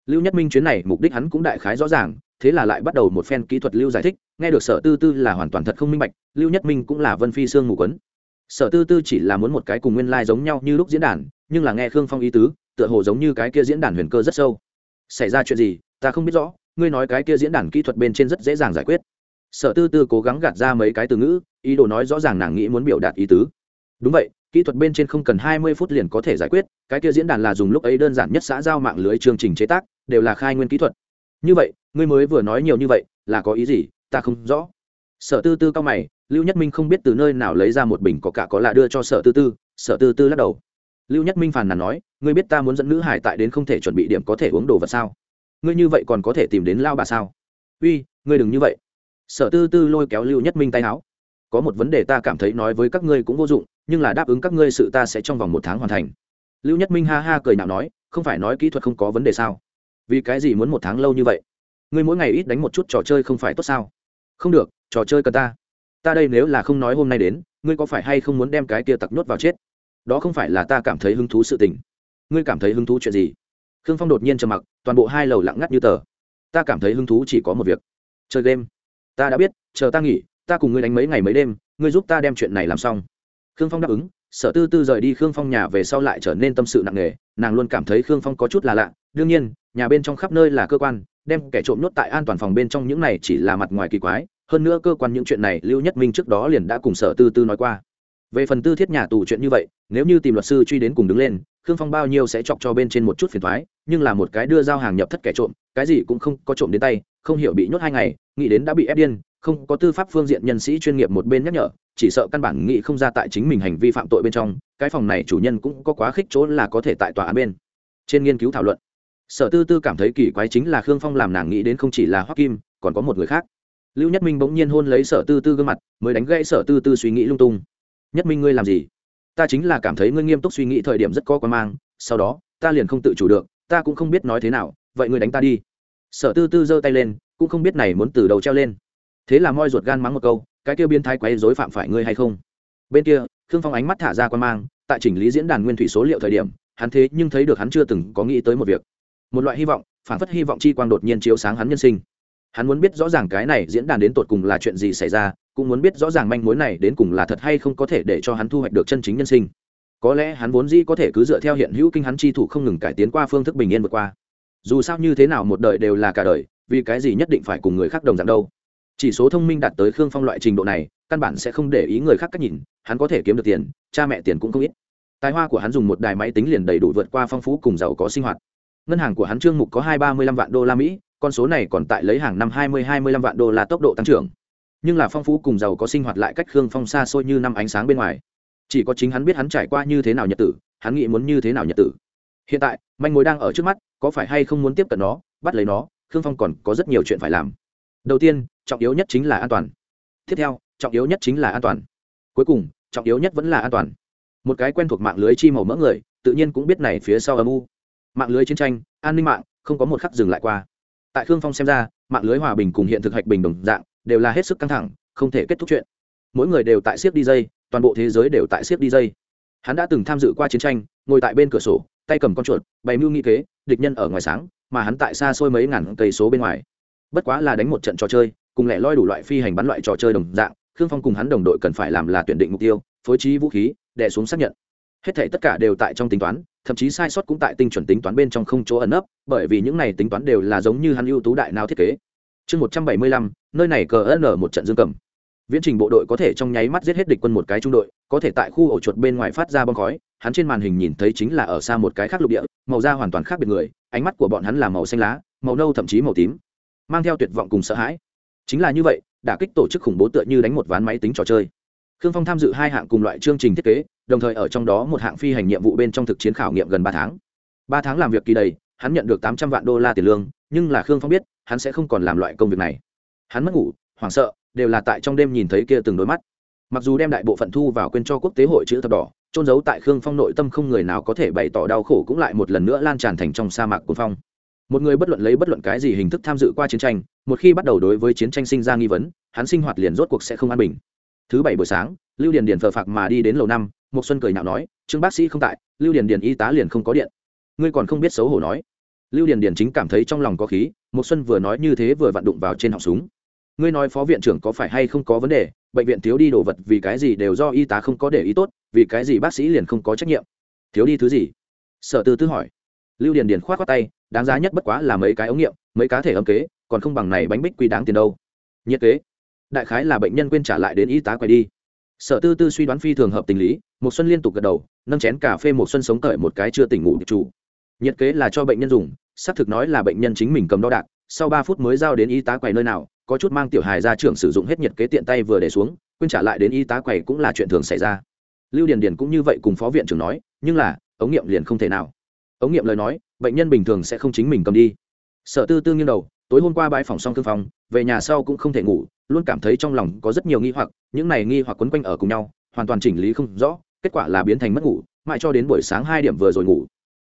Lưu nhất minh chuyến này mục đích hắn cũng đại khái rõ ràng, thế là lại bắt đầu một phen kỹ thuật lưu giải thích, nghe được sở tư tư là hoàn toàn thật không minh bạch, lưu nhất minh cũng là vân phi sương mù quấn. Sở tư tư chỉ là muốn một cái cùng nguyên lai、like、giống nhau như lúc diễn đàn, nhưng là nghe khương phong ý tứ, tựa hồ giống như cái kia diễn đàn huyền cơ rất sâu. Xảy ra chuyện gì, ta không biết rõ, ngươi nói cái kia diễn đàn kỹ thuật bên trên rất dễ dàng giải quyết. Sở tư tư cố gắng gạt ra mấy cái từ ngữ, ý đồ nói rõ ràng nàng nghĩ muốn biểu đạt ý tứ. Đúng vậy kỹ thuật bên trên không cần hai mươi phút liền có thể giải quyết, cái kia diễn đàn là dùng lúc ấy đơn giản nhất xã giao mạng lưới chương trình chế tác, đều là khai nguyên kỹ thuật. Như vậy, ngươi mới vừa nói nhiều như vậy, là có ý gì, ta không rõ. Sở tư tư cao mày, lưu nhất minh không biết từ nơi nào lấy ra một bình có cả có lạ đưa cho sở tư tư, sở tư tư lắc đầu. Lưu nhất minh phàn nàn nói, ngươi biết ta muốn dẫn nữ hải tại đến không thể chuẩn bị điểm có thể uống đồ vật sao? Ngươi như vậy còn có thể tìm đến lao bà sao? Uy, ngươi đừng như vậy. Sở tư tư lôi kéo lưu nhất minh tay áo. Có một vấn đề ta cảm thấy nói với các ngươi cũng vô dụng nhưng là đáp ứng các ngươi sự ta sẽ trong vòng một tháng hoàn thành. Lưu nhất minh ha ha cười nào nói, không phải nói kỹ thuật không có vấn đề sao? Vì cái gì muốn một tháng lâu như vậy? Ngươi mỗi ngày ít đánh một chút trò chơi không phải tốt sao? Không được, trò chơi cần ta. Ta đây nếu là không nói hôm nay đến, ngươi có phải hay không muốn đem cái kia tặc nhốt vào chết? Đó không phải là ta cảm thấy hứng thú sự tình. Ngươi cảm thấy hứng thú chuyện gì? Khương phong đột nhiên trầm mặc, toàn bộ hai lầu lặng ngắt như tờ. Ta cảm thấy hứng thú chỉ có một việc. Chơi game. Ta đã biết, chờ ta nghỉ, ta cùng ngươi đánh mấy ngày mấy đêm, ngươi giúp ta đem chuyện này làm xong khương phong đáp ứng, sở tư tư rời đi khương phong nhà về sau lại trở nên tâm sự nặng nề, nàng luôn cảm thấy khương phong có chút là lạ. Đương nhiên, nhà bên trong khắp nơi là cơ quan, đem kẻ trộm nhốt tại an toàn phòng bên trong những này chỉ là mặt ngoài kỳ quái. Hơn nữa cơ quan những chuyện này, lưu nhất minh trước đó liền đã cùng sở tư tư nói qua. Về phần tư thiết nhà tù chuyện như vậy, nếu như tìm luật sư truy đến cùng đứng lên, khương phong bao nhiêu sẽ chọc cho bên trên một chút phiền thoái nhưng là một cái đưa giao hàng nhập thất kẻ trộm, cái gì cũng không có trộm đến tay không hiểu bị nhốt hai ngày, nghĩ đến đã bị ép điên, không có tư pháp phương diện nhân sĩ chuyên nghiệp một bên nhắc nhở, chỉ sợ căn bản nghĩ không ra tại chính mình hành vi phạm tội bên trong, cái phòng này chủ nhân cũng có quá khích chỗ là có thể tại tòa án bên. Trên nghiên cứu thảo luận, sở tư tư cảm thấy kỳ quái chính là khương phong làm nàng nghĩ đến không chỉ là hoắc kim, còn có một người khác. Lưu nhất minh bỗng nhiên hôn lấy sở tư tư gương mặt, mới đánh gãy sở tư tư suy nghĩ lung tung. Nhất minh ngươi làm gì? Ta chính là cảm thấy ngươi nghiêm túc suy nghĩ thời điểm rất có quan mang, sau đó, ta liền không tự chủ được, ta cũng không biết nói thế nào, vậy ngươi đánh ta đi sở tư tư giơ tay lên, cũng không biết này muốn từ đầu treo lên. Thế là moi ruột gan mắng một câu, cái kia biên thái quấy dối phạm phải ngươi hay không? Bên kia, khương phong ánh mắt thả ra quan mang, tại chỉnh lý diễn đàn nguyên thủy số liệu thời điểm, hắn thế nhưng thấy được hắn chưa từng có nghĩ tới một việc. Một loại hy vọng phản phất hy vọng chi quang đột nhiên chiếu sáng hắn nhân sinh. Hắn muốn biết rõ ràng cái này diễn đàn đến tột cùng là chuyện gì xảy ra, cũng muốn biết rõ ràng manh mối này đến cùng là thật hay không có thể để cho hắn thu hoạch được chân chính nhân sinh. Có lẽ hắn vốn dĩ có thể cứ dựa theo hiện hữu kinh hắn chi thủ không ngừng cải tiến qua phương thức bình yên vượt qua dù sao như thế nào một đời đều là cả đời, vì cái gì nhất định phải cùng người khác đồng dạng đâu? Chỉ số thông minh đạt tới khương phong loại trình độ này, căn bản sẽ không để ý người khác cách nhìn, hắn có thể kiếm được tiền, cha mẹ tiền cũng không ít. Tài hoa của hắn dùng một đài máy tính liền đầy đủ vượt qua phong phú cùng giàu có sinh hoạt. Ngân hàng của hắn trương mục có hai ba mươi lăm vạn đô la mỹ, con số này còn tại lấy hàng năm hai mươi hai mươi lăm vạn đô la tốc độ tăng trưởng. Nhưng là phong phú cùng giàu có sinh hoạt lại cách khương phong xa xôi như năm ánh sáng bên ngoài. Chỉ có chính hắn biết hắn trải qua như thế nào nhật tử, hắn nghĩ muốn như thế nào nhật tử hiện tại, manh mối đang ở trước mắt, có phải hay không muốn tiếp cận nó, bắt lấy nó, khương phong còn có rất nhiều chuyện phải làm. Đầu tiên, trọng yếu nhất chính là an toàn. Tiếp theo, trọng yếu nhất chính là an toàn. Cuối cùng, trọng yếu nhất vẫn là an toàn. Một cái quen thuộc mạng lưới chi màu mỡ người, tự nhiên cũng biết này phía sau âm u. Mạng lưới chiến tranh, an ninh mạng, không có một khắc dừng lại qua. Tại khương phong xem ra, mạng lưới hòa bình cùng hiện thực hạch bình đồng dạng, đều là hết sức căng thẳng, không thể kết thúc chuyện. Mỗi người đều tại siếc đi dây, toàn bộ thế giới đều tại siếc đi dây. Hắn đã từng tham dự qua chiến tranh ngồi tại bên cửa sổ, tay cầm con chuột, bày mưu nghĩ kế, địch nhân ở ngoài sáng, mà hắn tại xa xôi mấy ngàn cây số bên ngoài. Bất quá là đánh một trận trò chơi, cùng lẻ loi đủ loại phi hành bắn loại trò chơi đồng dạng, khương phong cùng hắn đồng đội cần phải làm là tuyển định mục tiêu, phối trí vũ khí, đè xuống xác nhận. Hết thể tất cả đều tại trong tính toán, thậm chí sai sót cũng tại tinh chuẩn tính toán bên trong không chỗ ẩn nấp, bởi vì những này tính toán đều là giống như hắn ưu tú đại nào thiết kế. Chương một trăm bảy mươi lăm, nơi này cờ ân một trận dương cầm. Viễn trình bộ đội có thể trong nháy mắt giết hết địch quân một cái trung đội, có thể tại khu ổ chuột bên ngoài phát ra bom khói hắn trên màn hình nhìn thấy chính là ở xa một cái khác lục địa, màu da hoàn toàn khác biệt người, ánh mắt của bọn hắn là màu xanh lá, màu nâu thậm chí màu tím, mang theo tuyệt vọng cùng sợ hãi. Chính là như vậy, đả kích tổ chức khủng bố tựa như đánh một ván máy tính trò chơi. Khương phong tham dự hai hạng cùng loại chương trình thiết kế, đồng thời ở trong đó một hạng phi hành nhiệm vụ bên trong thực chiến khảo nghiệm gần ba tháng. Ba tháng làm việc kỳ đầy, hắn nhận được tám trăm vạn đô la tiền lương, nhưng là khương phong biết, hắn sẽ không còn làm loại công việc này. Hắn mất ngủ, hoảng sợ, đều là tại trong đêm nhìn thấy kia từng đôi mắt mặc dù đem đại bộ phận thu vào quên cho quốc tế hội chữ thập đỏ trôn giấu tại khương phong nội tâm không người nào có thể bày tỏ đau khổ cũng lại một lần nữa lan tràn thành trong sa mạc cuồng phong. Một người bất luận lấy bất luận cái gì hình thức tham dự qua chiến tranh, một khi bắt đầu đối với chiến tranh sinh ra nghi vấn, hắn sinh hoạt liền rốt cuộc sẽ không an bình. Thứ bảy buổi sáng, lưu điền điền phờ phạc mà đi đến lầu năm một xuân cười nhạo nói, trương bác sĩ không tại, lưu điền điền y tá liền không có điện. Ngươi còn không biết xấu hổ nói. Lưu điền điền chính cảm thấy trong lòng có khí một xuân vừa nói như thế vừa vặn đụng vào trên họng súng. Ngươi nói phó viện trưởng có phải hay không có vấn đề bệnh viện thiếu đi đồ vật vì cái gì đều do y tá không có để ý tốt, vì cái gì bác sĩ liền không có trách nhiệm? Thiếu đi thứ gì? Sở tư tư hỏi. Lưu điền điền k h o á t k tay, đáng giá nhất bất quá là mấy cái ống nghiệm, mấy cá thể âm kế, còn không bằng này bánh bích quy đáng tiền đâu. Nhiệt kế. Đại khái là bệnh nhân quên trả lại đến y tá quay đi. Sở tư tư suy đoán phi thường hợp tình lý một xuân liên tục gật đầu, nâng chén cà phê một xuân sống cởi một cái chưa tỉnh ngủ chủ. Nhiệt kế là cho bệnh nhân dùng, xác thực nói là bệnh nhân chính mình cầm đo đạc, sau ba phút mới giao đến y tá quầy nơi nào có chút mang tiểu hài ra trưởng sử dụng hết nhiệt kế tiện tay vừa để xuống, quên trả lại đến y tá quầy cũng là chuyện thường xảy ra. Lưu điền điền cũng như vậy cùng phó viện trưởng nói, nhưng là, ống nghiệm liền không thể nào. Ống nghiệm lời nói, bệnh nhân bình thường sẽ không chính mình cầm đi. Sở tư tư nghiêng đầu, tối hôm qua bãi phòng xong thương phòng, về nhà sau cũng không thể ngủ, luôn cảm thấy trong lòng có rất nhiều nghi hoặc, những này nghi hoặc quấn quanh ở cùng nhau, hoàn toàn chỉnh lý không rõ, kết quả là biến thành mất ngủ, mãi cho đến buổi sáng hai điểm vừa rồi ngủ.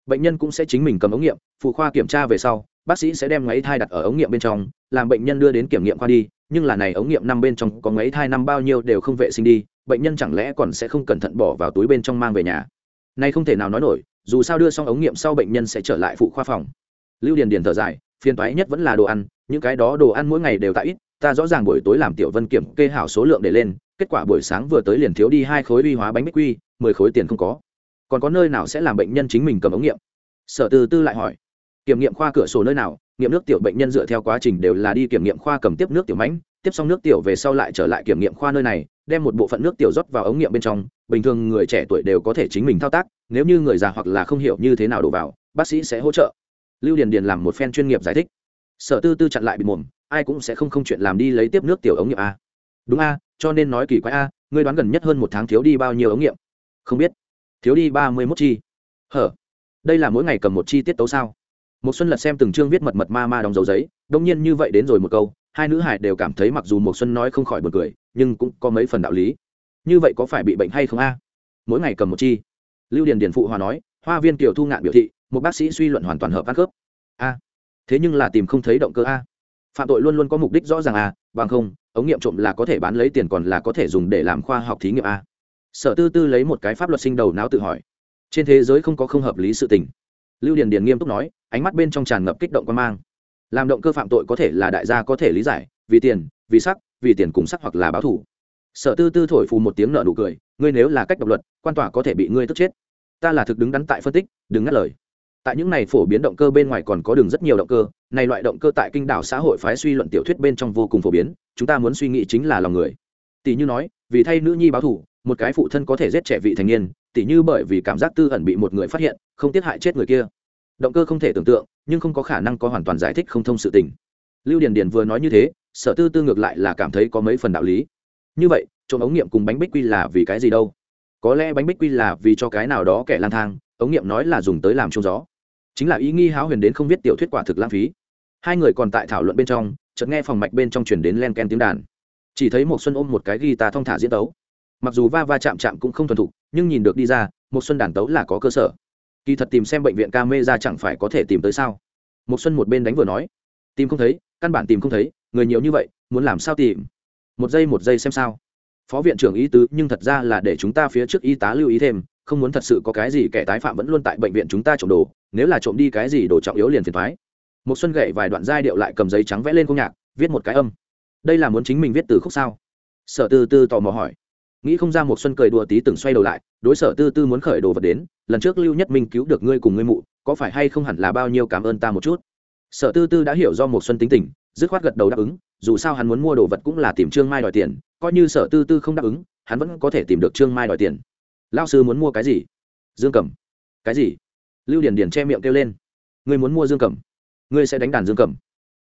Bệnh nhân cũng sẽ chính mình cầm ống nghiệm, phụ khoa kiểm tra về sau bác sĩ sẽ đem ngáy thai đặt ở ống nghiệm bên trong, làm bệnh nhân đưa đến kiểm nghiệm khoa đi, nhưng là này ống nghiệm năm bên trong có ngáy thai năm bao nhiêu đều không vệ sinh đi, bệnh nhân chẳng lẽ còn sẽ không cẩn thận bỏ vào túi bên trong mang về nhà? Nay không thể nào nói nổi, dù sao đưa xong ống nghiệm sau bệnh nhân sẽ trở lại phụ khoa phòng. Lưu điền điền thở dài, phiền toái nhất vẫn là đồ ăn, những cái đó đồ ăn mỗi ngày đều tại ít, ta rõ ràng buổi tối làm tiểu vân kiểm kê hảo số lượng để lên, kết quả buổi sáng vừa tới liền thiếu đi hai khối uy hóa bánh bích quy, mười khối tiền không có. Còn có nơi nào sẽ làm bệnh nhân chính mình cầm ống nghiệm? Sở từ tư lại hỏi kiểm nghiệm khoa cửa sổ nơi nào, nghiệm nước tiểu bệnh nhân dựa theo quá trình đều là đi kiểm nghiệm khoa cầm tiếp nước tiểu mãnh, tiếp xong nước tiểu về sau lại trở lại kiểm nghiệm khoa nơi này, đem một bộ phận nước tiểu rót vào ống nghiệm bên trong. Bình thường người trẻ tuổi đều có thể chính mình thao tác, nếu như người già hoặc là không hiểu như thế nào đổ vào, bác sĩ sẽ hỗ trợ. Lưu điền điền làm một phen chuyên nghiệp giải thích. Sở tư tư chặn lại bị mồm, ai cũng sẽ không không chuyện làm đi lấy tiếp nước tiểu ống nghiệm a. Đúng a, cho nên nói kỳ quái a, ngươi đoán gần nhất hơn một tháng thiếu đi bao nhiêu ống nghiệm? Không biết. Thiếu đi ba mươi mốt chi. Hở, đây là mỗi ngày cầm một chi tiết tấu sao? Một xuân lật xem từng chương viết mật mật ma ma đóng dấu giấy, đông nhiên như vậy đến rồi một câu, hai nữ hải đều cảm thấy mặc dù một xuân nói không khỏi buồn cười, nhưng cũng có mấy phần đạo lý. Như vậy có phải bị bệnh hay không a? Mỗi ngày cầm một chi. Lưu điền điền phụ hòa nói, hoa viên kiều thu ngạn biểu thị, một bác sĩ suy luận hoàn toàn hợp ăn khớp. A. Thế nhưng là tìm không thấy động cơ a. Phạm tội luôn luôn có mục đích rõ ràng a, bằng không, ống nghiệm trộm là có thể bán lấy tiền còn là có thể dùng để làm khoa học thí nghiệm a. Sở tư tư lấy một cái pháp luật sinh đầu não tự hỏi, trên thế giới không có không hợp lý sự tình. Lưu điền điền nghiêm túc nói ánh mắt bên trong tràn ngập kích động quan mang. Làm động cơ phạm tội có thể là đại gia có thể lý giải, vì tiền, vì sắc, vì tiền cùng sắc hoặc là báo thủ sở tư tư thổi phù một tiếng nợ nụ cười, ngươi nếu là cách độc luật, quan tòa có thể bị ngươi tức chết. Ta là thực đứng đắn tại phân tích, đừng ngắt lời. Tại những này phổ biến động cơ bên ngoài còn có đường rất nhiều động cơ, này loại động cơ tại kinh đảo xã hội phái suy luận tiểu thuyết bên trong vô cùng phổ biến, chúng ta muốn suy nghĩ chính là lòng người. Tỷ như nói, vì thay nữ nhi báo thủ một cái phụ thân có thể giết trẻ vị thành niên, tỷ như bởi vì cảm giác tư ẩn bị một người phát hiện, không tiết hại chết người kia động cơ không thể tưởng tượng, nhưng không có khả năng có hoàn toàn giải thích không thông sự tình. Lưu điền điền vừa nói như thế, sở tư tư ngược lại là cảm thấy có mấy phần đạo lý. Như vậy, trộm ống nghiệm cùng bánh bích quy là vì cái gì đâu? Có lẽ bánh bích quy là vì cho cái nào đó kẻ lang thang, ống nghiệm nói là dùng tới làm trông gió. Chính là ý nghi háo huyền đến không biết tiểu thuyết quả thực lãng phí. Hai người còn tại thảo luận bên trong, chợt nghe phòng mạch bên trong chuyển đến len ken tiếng đàn. Chỉ thấy một xuân ôm một cái guitar thong thả diễn tấu. Mặc dù va va chạm chạm cũng không thuần thục, nhưng nhìn được đi ra một xuân đàn tấu là có cơ sở kỳ thật tìm xem bệnh viện ca mê ra chẳng phải có thể tìm tới sao? Một xuân một bên đánh vừa nói. Tìm không thấy, căn bản tìm không thấy, người nhiều như vậy, muốn làm sao tìm? Một giây một giây xem sao. Phó viện trưởng ý tứ, nhưng thật ra là để chúng ta phía trước y tá lưu ý thêm, không muốn thật sự có cái gì kẻ tái phạm vẫn luôn tại bệnh viện chúng ta trộm đồ, nếu là trộm đi cái gì đồ trọng yếu liền phiền thoái một xuân gậy vài đoạn giai điệu lại cầm giấy trắng vẽ lên công nhạc, viết một cái âm. Đây là muốn chính mình viết từ khúc sao? Sở tư tư tò mò hỏi nghĩ không ra một xuân cười đùa tí từng xoay đầu lại, đối sở tư tư muốn khởi đồ vật đến, lần trước lưu nhất minh cứu được ngươi cùng ngươi mụ, có phải hay không hẳn là bao nhiêu cảm ơn ta một chút? Sở tư tư đã hiểu do một xuân tính tình, dứt khoát gật đầu đáp ứng, dù sao hắn muốn mua đồ vật cũng là tìm trương mai đòi tiền, coi như sở tư tư không đáp ứng, hắn vẫn có thể tìm được trương mai đòi tiền. Lao sư muốn mua cái gì? Dương cầm cái gì? Lưu điển điển che miệng kêu lên. Ngươi muốn mua dương cầm ngươi sẽ đánh đàn dương cầm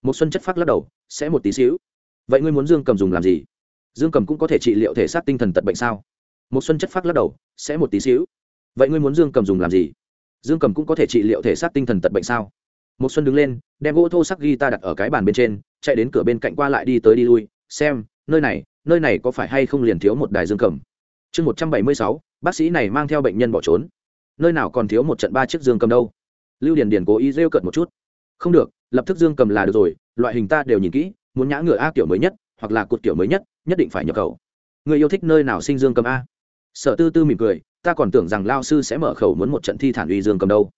một xuân chất phát lắc đầu, sẽ một tí xíu. Vậy ngươi muốn dương cầm dùng làm gì? Dương cầm cũng có thể trị liệu thể xác tinh thần tật bệnh sao? Một xuân chất phát lắc đầu, sẽ một tí xíu. Vậy ngươi muốn dương cầm dùng làm gì? Dương cầm cũng có thể trị liệu thể xác tinh thần tật bệnh sao? Một xuân đứng lên, đem gỗ thô sắc ghi ta đặt ở cái bàn bên trên, chạy đến cửa bên cạnh qua lại đi tới đi lui, xem, nơi này nơi này có phải hay không liền thiếu một đài dương cầm? Chương một trăm bảy mươi sáu, bác sĩ này mang theo bệnh nhân bỏ trốn. Nơi nào còn thiếu một trận ba chiếc dương cầm đâu? Lưu điền điền cố ý rêu cợt một chút. Không được, lập tức dương cầm là được rồi, loại hình ta đều nhìn kỹ, muốn nhã ngựa a kiểu mới nhất, hoặc là cột kiểu mới nhất nhất định phải nhập khẩu. Người yêu thích nơi nào sinh dương cầm a? Sở tư tư mỉm cười, ta còn tưởng rằng lao sư sẽ mở khẩu muốn một trận thi thản uy dương cầm đâu.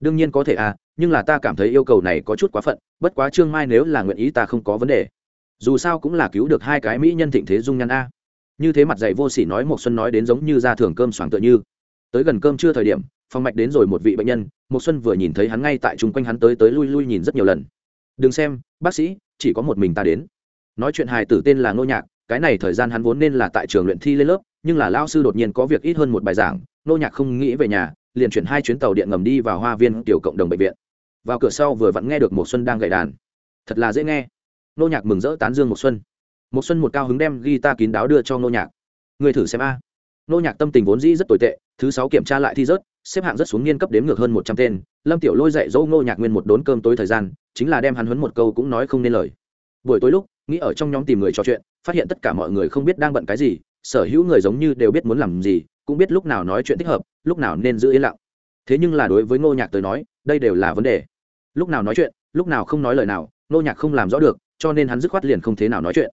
Đương nhiên có thể a, nhưng là ta cảm thấy yêu cầu này có chút quá phận, bất quá trương mai nếu là nguyện ý ta không có vấn đề. Dù sao cũng là cứu được hai cái mỹ nhân thịnh thế dung nhan a. Như thế mặt dạy vô sỉ nói một xuân nói đến giống như ra thường cơm xoàng tựa như. Tới gần cơm chưa thời điểm, phòng mạch đến rồi một vị bệnh nhân một xuân vừa nhìn thấy hắn ngay tại chung quanh hắn tới tới lui lui nhìn rất nhiều lần. Đừng xem, bác sĩ, chỉ có một mình ta đến. Nói chuyện hài tử tên là ngô nhạc cái này thời gian hắn vốn nên là tại trường luyện thi lên lớp, nhưng là lao sư đột nhiên có việc ít hơn một bài giảng, nô nhạc không nghĩ về nhà, liền chuyển hai chuyến tàu điện ngầm đi vào hoa viên tiểu cộng đồng bệnh viện. Vào cửa sau vừa vặn nghe được một xuân đang gậy đàn. Thật là dễ nghe. Nô nhạc mừng rỡ tán dương một xuân. Một xuân một cao hứng đem guitar kín đáo đưa cho nô nhạc. Người thử xem a. Nô nhạc tâm tình vốn dĩ rất tồi tệ, thứ sáu kiểm tra lại thi rớt, xếp hạng rất xuống nghiên cấp đếm ngược hơn một trăm tên. Lâm tiểu lôi dạy dỗ nô nhạc nguyên một đốn cơm tối thời gian, chính là đem hắn huấn một câu cũng nói không nên lời buổi tối lúc, nghĩ ở trong nhóm tìm người trò chuyện, phát hiện tất cả mọi người không biết đang bận cái gì, sở hữu người giống như đều biết muốn làm gì, cũng biết lúc nào nói chuyện thích hợp, lúc nào nên giữ yên lặng. Thế nhưng là đối với ngô nhạc tới nói, đây đều là vấn đề. Lúc nào nói chuyện, lúc nào không nói lời nào, ngô nhạc không làm rõ được, cho nên hắn dứt khoát liền không thế nào nói chuyện.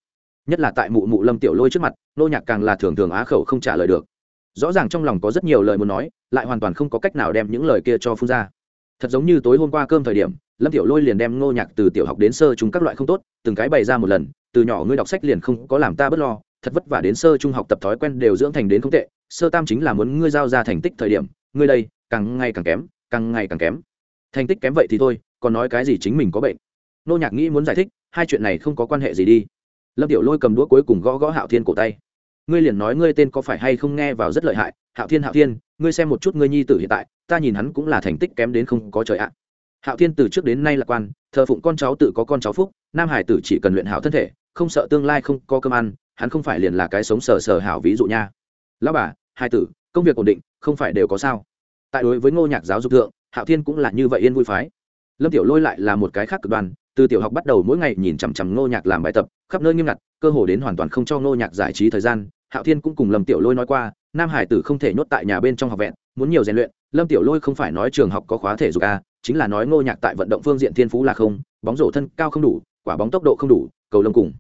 Nhất là tại mụ mụ lâm tiểu lôi trước mặt, ngô nhạc càng là thường thường á khẩu không trả lời được. Rõ ràng trong lòng có rất nhiều lời muốn nói, lại hoàn toàn không có cách nào đem những lời kia cho phun ra. Thật giống như tối hôm qua cơm thời điểm lâm tiểu lôi liền đem ngô nhạc từ tiểu học đến sơ chúng các loại không tốt, từng cái bày ra một lần, từ nhỏ ngươi đọc sách liền không có làm ta bớt lo, thật vất vả đến sơ trung học tập thói quen đều dưỡng thành đến không tệ, sơ tam chính là muốn ngươi giao ra thành tích thời điểm, ngươi đây, càng ngày càng kém, càng ngày càng kém. Thành tích kém vậy thì thôi, còn nói cái gì chính mình có bệnh. Nô nhạc nghĩ muốn giải thích, hai chuyện này không có quan hệ gì đi. Lâm tiểu lôi cầm đũa cuối cùng gõ gõ hạo thiên cổ tay. Ngươi liền nói ngươi tên có phải hay không nghe vào rất lợi hại. Hạo thiên hạo thiên, ngươi xem một chút ngươi nhi tử hiện tại, ta nhìn hắn cũng là thành tích kém đến không có trời ạ hạo thiên từ trước đến nay là quan, thờ phụng con cháu tự có con cháu phúc, nam hải tử chỉ cần luyện hảo thân thể, không sợ tương lai không có cơm ăn, hắn không phải liền là cái sống sờ sờ hảo ví dụ nha. Lão bà, hai tử, công việc ổn định, không phải đều có sao? Tại đối với ngô nhạc giáo dục thượng, hạo thiên cũng là như vậy yên vui phái. Lâm tiểu lôi lại là một cái khác cực đoan, từ tiểu học bắt đầu mỗi ngày nhìn chằm chằm ngô nhạc làm bài tập, khắp nơi nghiêm ngặt, cơ hồ đến hoàn toàn không cho ngô nhạc giải trí thời gian. Hạo thiên cũng cùng lâm tiểu lôi nói qua, nam hải tử không thể nhốt tại nhà bên trong học vẹn, muốn nhiều rèn luyện lâm tiểu lôi không phải nói trường học có khóa thể dục a chính là nói ngô nhạc tại vận động phương diện thiên phú là không bóng rổ thân cao không đủ quả bóng tốc độ không đủ cầu lông cùng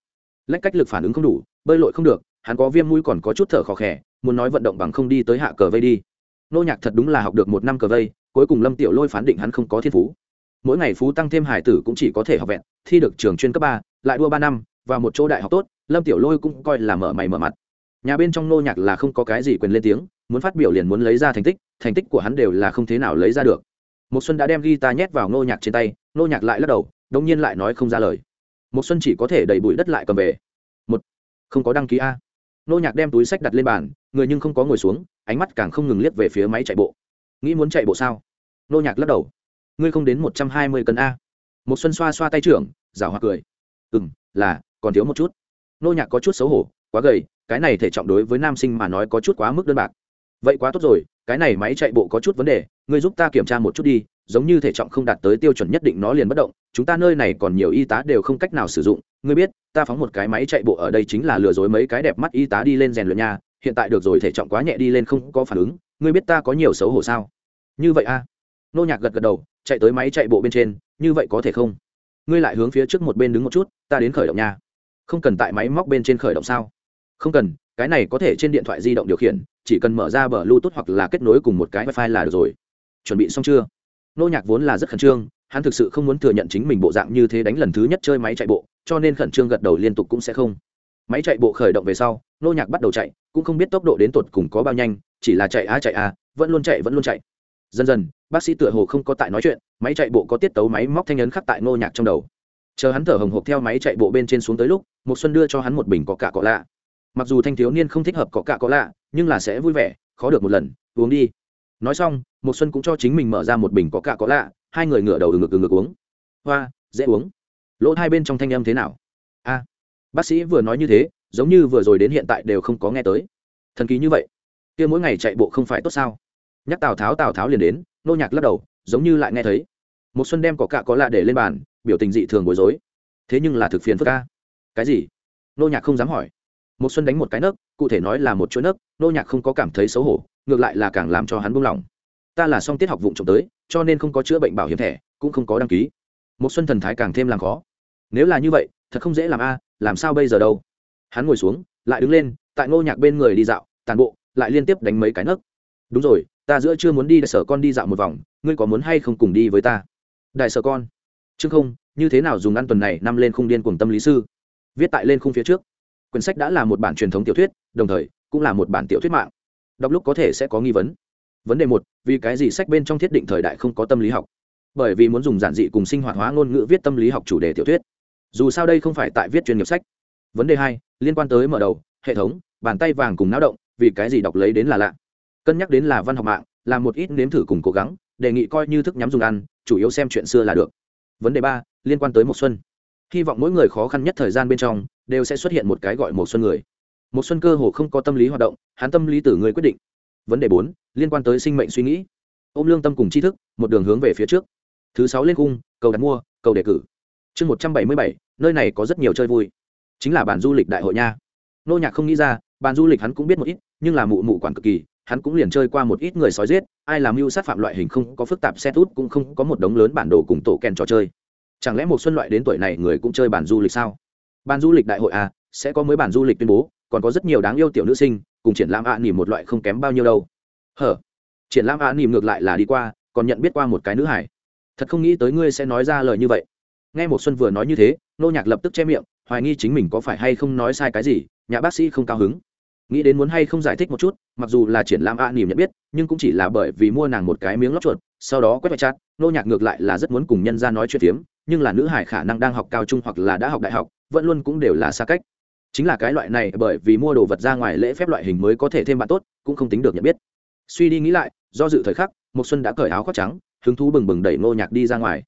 lách cách lực phản ứng không đủ bơi lội không được hắn có viêm mũi còn có chút thở khó khẽ, muốn nói vận động bằng không đi tới hạ cờ vây đi. Ngô nhạc thật đúng là học được một năm cờ vây cuối cùng lâm tiểu lôi phán định hắn không có thiên phú. Mỗi ngày phú tăng thêm hải tử cũng chỉ có thể học vẹn thi được trường chuyên cấp ba lại đua ba năm và một chỗ đại học tốt lâm tiểu lôi cũng coi là mở mày mở mặt. Nhà bên trong nô nhạc là không có cái gì quyền lên tiếng muốn phát biểu liền muốn lấy ra thành tích thành tích của hắn đều là không thế nào lấy ra được. Một xuân đã đem ghi ta nhét vào nô nhạc trên tay nô nhạc lại lắc đầu đông nhiên lại nói không ra lời. Một xuân chỉ có thể đẩy bụi đất lại cầm về. Một không có đăng ký a. Nô nhạc đem túi sách đặt lên bàn người nhưng không có ngồi xuống ánh mắt càng không ngừng liếc về phía máy chạy bộ. Nghĩ muốn chạy bộ sao? Nô nhạc lắc đầu. Ngươi không đến một trăm hai mươi cân a. Một xuân xoa xoa tay trưởng giả hoa cười. Ừm, là còn thiếu một chút. Nô nhạc có chút xấu hổ quá gầy cái này thể trọng đối với nam sinh mà nói có chút quá mức đơn bạc vậy quá tốt rồi, cái này máy chạy bộ có chút vấn đề, ngươi giúp ta kiểm tra một chút đi, giống như thể trọng không đạt tới tiêu chuẩn nhất định nó liền bất động, chúng ta nơi này còn nhiều y tá đều không cách nào sử dụng, ngươi biết, ta phóng một cái máy chạy bộ ở đây chính là lừa dối mấy cái đẹp mắt y tá đi lên rèn luyện nha, hiện tại được rồi thể trọng quá nhẹ đi lên không có phản ứng, ngươi biết ta có nhiều xấu hổ sao? Như vậy a à? nô nhạc gật gật đầu, chạy tới máy chạy bộ bên trên, như vậy có thể không? Ngươi lại hướng phía trước một bên đứng một chút, ta đến khởi động nha. Không cần tại máy móc bên trên khởi động sao? Không cần, cái này có thể trên điện thoại di động điều khiển chỉ cần mở ra bờ bluetooth hoặc là kết nối cùng một cái wifi là được rồi. Chuẩn bị xong chưa? Nô nhạc vốn là rất khẩn trương, hắn thực sự không muốn thừa nhận chính mình bộ dạng như thế đánh lần thứ nhất chơi máy chạy bộ, cho nên khẩn trương gật đầu liên tục cũng sẽ không. Máy chạy bộ khởi động về sau, nô nhạc bắt đầu chạy, cũng không biết tốc độ đến tột cùng có bao nhanh, chỉ là chạy a chạy a vẫn luôn chạy vẫn luôn chạy. Dần dần, bác sĩ tựa hồ không có tại nói chuyện, máy chạy bộ có tiết tấu máy móc thanh ấn khắc tại nô nhạc trong đầu. Chờ hắn thở hồng hộc theo máy chạy bộ bên trên xuống tới lúc một xuân đưa cho hắn một bình có cả cọ lạ. Mặc dù thanh thiếu niên không thích hợp có cả có lạ nhưng là sẽ vui vẻ, khó được một lần, uống đi. Nói xong một xuân cũng cho chính mình mở ra một bình có cả có lạ, hai người ngửa đầu ừ ngực ừ ngực uống. Hoa, dễ uống. Lỗ hai bên trong thanh âm thế nào? A, bác sĩ vừa nói như thế, giống như vừa rồi đến hiện tại đều không có nghe tới. Thần kỳ như vậy. Kia mỗi ngày chạy bộ không phải tốt sao? Nhắc tào tháo tào tháo liền đến, nô nhạc lắc đầu, giống như lại nghe thấy. Một xuân đem có cạ có lạ để lên bàn, biểu tình dị thường bối rối. Thế nhưng là thực phiền phức ca cái gì? Nô nhạc không dám hỏi một xuân đánh một cái nấc, cụ thể nói là một chuỗi nấc, nô nhạc không có cảm thấy xấu hổ, ngược lại là càng làm cho hắn buông lỏng. Ta là song tiết học vụng trộm tới, cho nên không có chữa bệnh bảo hiểm thẻ, cũng không có đăng ký. Một xuân thần thái càng thêm làm khó. Nếu là như vậy, thật không dễ làm a, làm sao bây giờ đâu? Hắn ngồi xuống, lại đứng lên, tại ngô nhạc bên người đi dạo, tàn bộ, lại liên tiếp đánh mấy cái nấc. Đúng rồi, ta giữa chưa muốn đi đại sở con đi dạo một vòng, ngươi có muốn hay không cùng đi với ta? Đại sở con. Chương không, như thế nào dùng ăn tuần này năm lên khung điên cuồng tâm lý sư? Viết tại lên khung phía trước quyển sách đã là một bản truyền thống tiểu thuyết, đồng thời, cũng là một bản tiểu thuyết mạng. Đọc lúc có thể sẽ có nghi vấn. Vấn đề một, vì cái gì sách bên trong thiết định thời đại không có tâm lý học? Bởi vì muốn dùng giản dị cùng sinh hoạt hóa ngôn ngữ viết tâm lý học chủ đề tiểu thuyết. Dù sao đây không phải tại viết chuyên nghiệp sách. Vấn đề hai, liên quan tới mở đầu, hệ thống, bàn tay vàng cùng náo động, vì cái gì đọc lấy đến là lạ? Cân nhắc đến là văn học mạng, là một ít nếm thử cùng cố gắng, đề nghị coi như thức nhắm dùng ăn, chủ yếu xem chuyện xưa là được. Vấn đề ba, liên quan tới một xuân. Hy vọng mỗi người khó khăn nhất thời gian bên trong đều sẽ xuất hiện một cái gọi một xuân người. Một xuân cơ hồ không có tâm lý hoạt động, hắn tâm lý tử người quyết định. Vấn đề bốn, liên quan tới sinh mệnh suy nghĩ. Ôm lương tâm cùng tri thức, một đường hướng về phía trước. Thứ sáu lên cung, cầu đặt mua, cầu đề cử. Chương một trăm bảy mươi bảy, nơi này có rất nhiều chơi vui. Chính là bản du lịch đại hội nha. Nô nhạc không nghĩ ra, bàn du lịch hắn cũng biết một ít, nhưng là mụ mụ quản cực kỳ, hắn cũng liền chơi qua một ít người sói giết, ai làm mưu sát phạm loại hình không có phức tạp xe út cũng không có một đống lớn bản đồ cùng tổ kèn trò chơi. Chẳng lẽ một xuân loại đến tuổi này người cũng chơi bản du lịch sao? Ban du lịch đại hội à sẽ có mới bản du lịch tuyên bố, còn có rất nhiều đáng yêu tiểu nữ sinh, cùng triển lãm ạ à nỉm một loại không kém bao nhiêu đâu. Hở, triển lãm ạ à nỉm ngược lại là đi qua, còn nhận biết qua một cái nữ hải. Thật không nghĩ tới ngươi sẽ nói ra lời như vậy. Nghe một xuân vừa nói như thế, nô nhạc lập tức che miệng, hoài nghi chính mình có phải hay không nói sai cái gì nhà bác sĩ không cao hứng. Nghĩ đến muốn hay không giải thích một chút, mặc dù là triển lãm a nỉm nhận biết, nhưng cũng chỉ là bởi vì mua nàng một cái miếng lót chuột, sau đó quét vạch chát nô nhạc ngược lại là rất muốn cùng nhân ra nói chuyện phiếm, nhưng là nữ hải khả năng đang học cao trung hoặc là đã học đại học vẫn luôn cũng đều là xa cách. Chính là cái loại này, bởi vì mua đồ vật ra ngoài lễ phép loại hình mới có thể thêm bạn tốt, cũng không tính được nhận biết. Suy đi nghĩ lại, do dự thời khắc một xuân đã cởi áo khoác trắng, hứng thú bừng bừng đẩy ngô nhạc đi ra ngoài.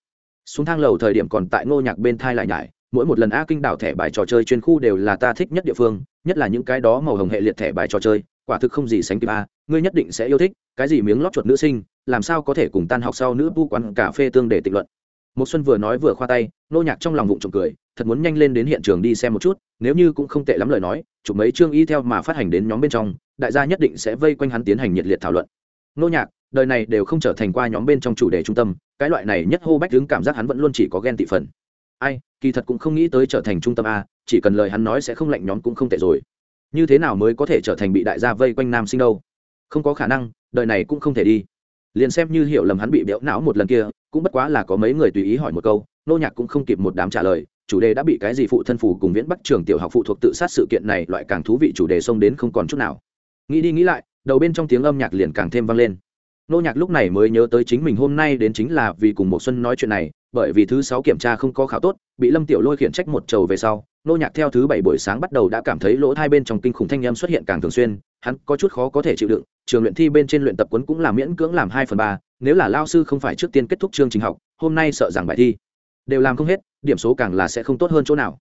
Xuống thang lầu thời điểm còn tại ngô nhạc bên thai lại nhải, mỗi một lần a kinh đảo thẻ bài trò chơi chuyên khu đều là ta thích nhất địa phương, nhất là những cái đó màu hồng hệ liệt thẻ bài trò chơi, quả thực không gì sánh kịp a, ngươi nhất định sẽ yêu thích, cái gì miếng lót chuột nữ sinh, làm sao có thể cùng tan học sau nữ bu quán cà phê tương để tịnh luận một xuân vừa nói vừa khoa tay, nô nhạc trong lòng vụng trộm cười, thật muốn nhanh lên đến hiện trường đi xem một chút, nếu như cũng không tệ lắm lời nói, chụp mấy chương y theo mà phát hành đến nhóm bên trong, đại gia nhất định sẽ vây quanh hắn tiến hành nhiệt liệt thảo luận. Nô nhạc, đời này đều không trở thành qua nhóm bên trong chủ đề trung tâm, cái loại này nhất hô bách đứng cảm giác hắn vẫn luôn chỉ có ghen tị phần. Ai, kỳ thật cũng không nghĩ tới trở thành trung tâm a, chỉ cần lời hắn nói sẽ không lạnh nhóm cũng không tệ rồi. Như thế nào mới có thể trở thành bị đại gia vây quanh nam sinh đâu? Không có khả năng, đời này cũng không thể đi. Liền xem như hiểu lầm hắn bị béo não một lần kia cũng bất quá là có mấy người tùy ý hỏi một câu, nô nhạc cũng không kịp một đám trả lời, chủ đề đã bị cái gì phụ thân phủ cùng viễn bắc trường tiểu học phụ thuộc tự sát sự kiện này loại càng thú vị chủ đề xông đến không còn chút nào. Nghĩ đi nghĩ lại, đầu bên trong tiếng âm nhạc liền càng thêm vang lên. Nô nhạc lúc này mới nhớ tới chính mình hôm nay đến chính là vì cùng một xuân nói chuyện này bởi vì thứ sáu kiểm tra không có khảo tốt, bị lâm tiểu lôi khiển trách một trầu về sau, nô nhạc theo thứ bảy buổi sáng bắt đầu đã cảm thấy lỗ hai bên trong kinh khủng thanh em xuất hiện càng thường xuyên, hắn có chút khó có thể chịu đựng, trường luyện thi bên trên luyện tập quấn cũng là miễn cưỡng làm hai phần ba, nếu là lao sư không phải trước tiên kết thúc chương trình học, hôm nay sợ rằng bài thi đều làm không hết, điểm số càng là sẽ không tốt hơn chỗ nào.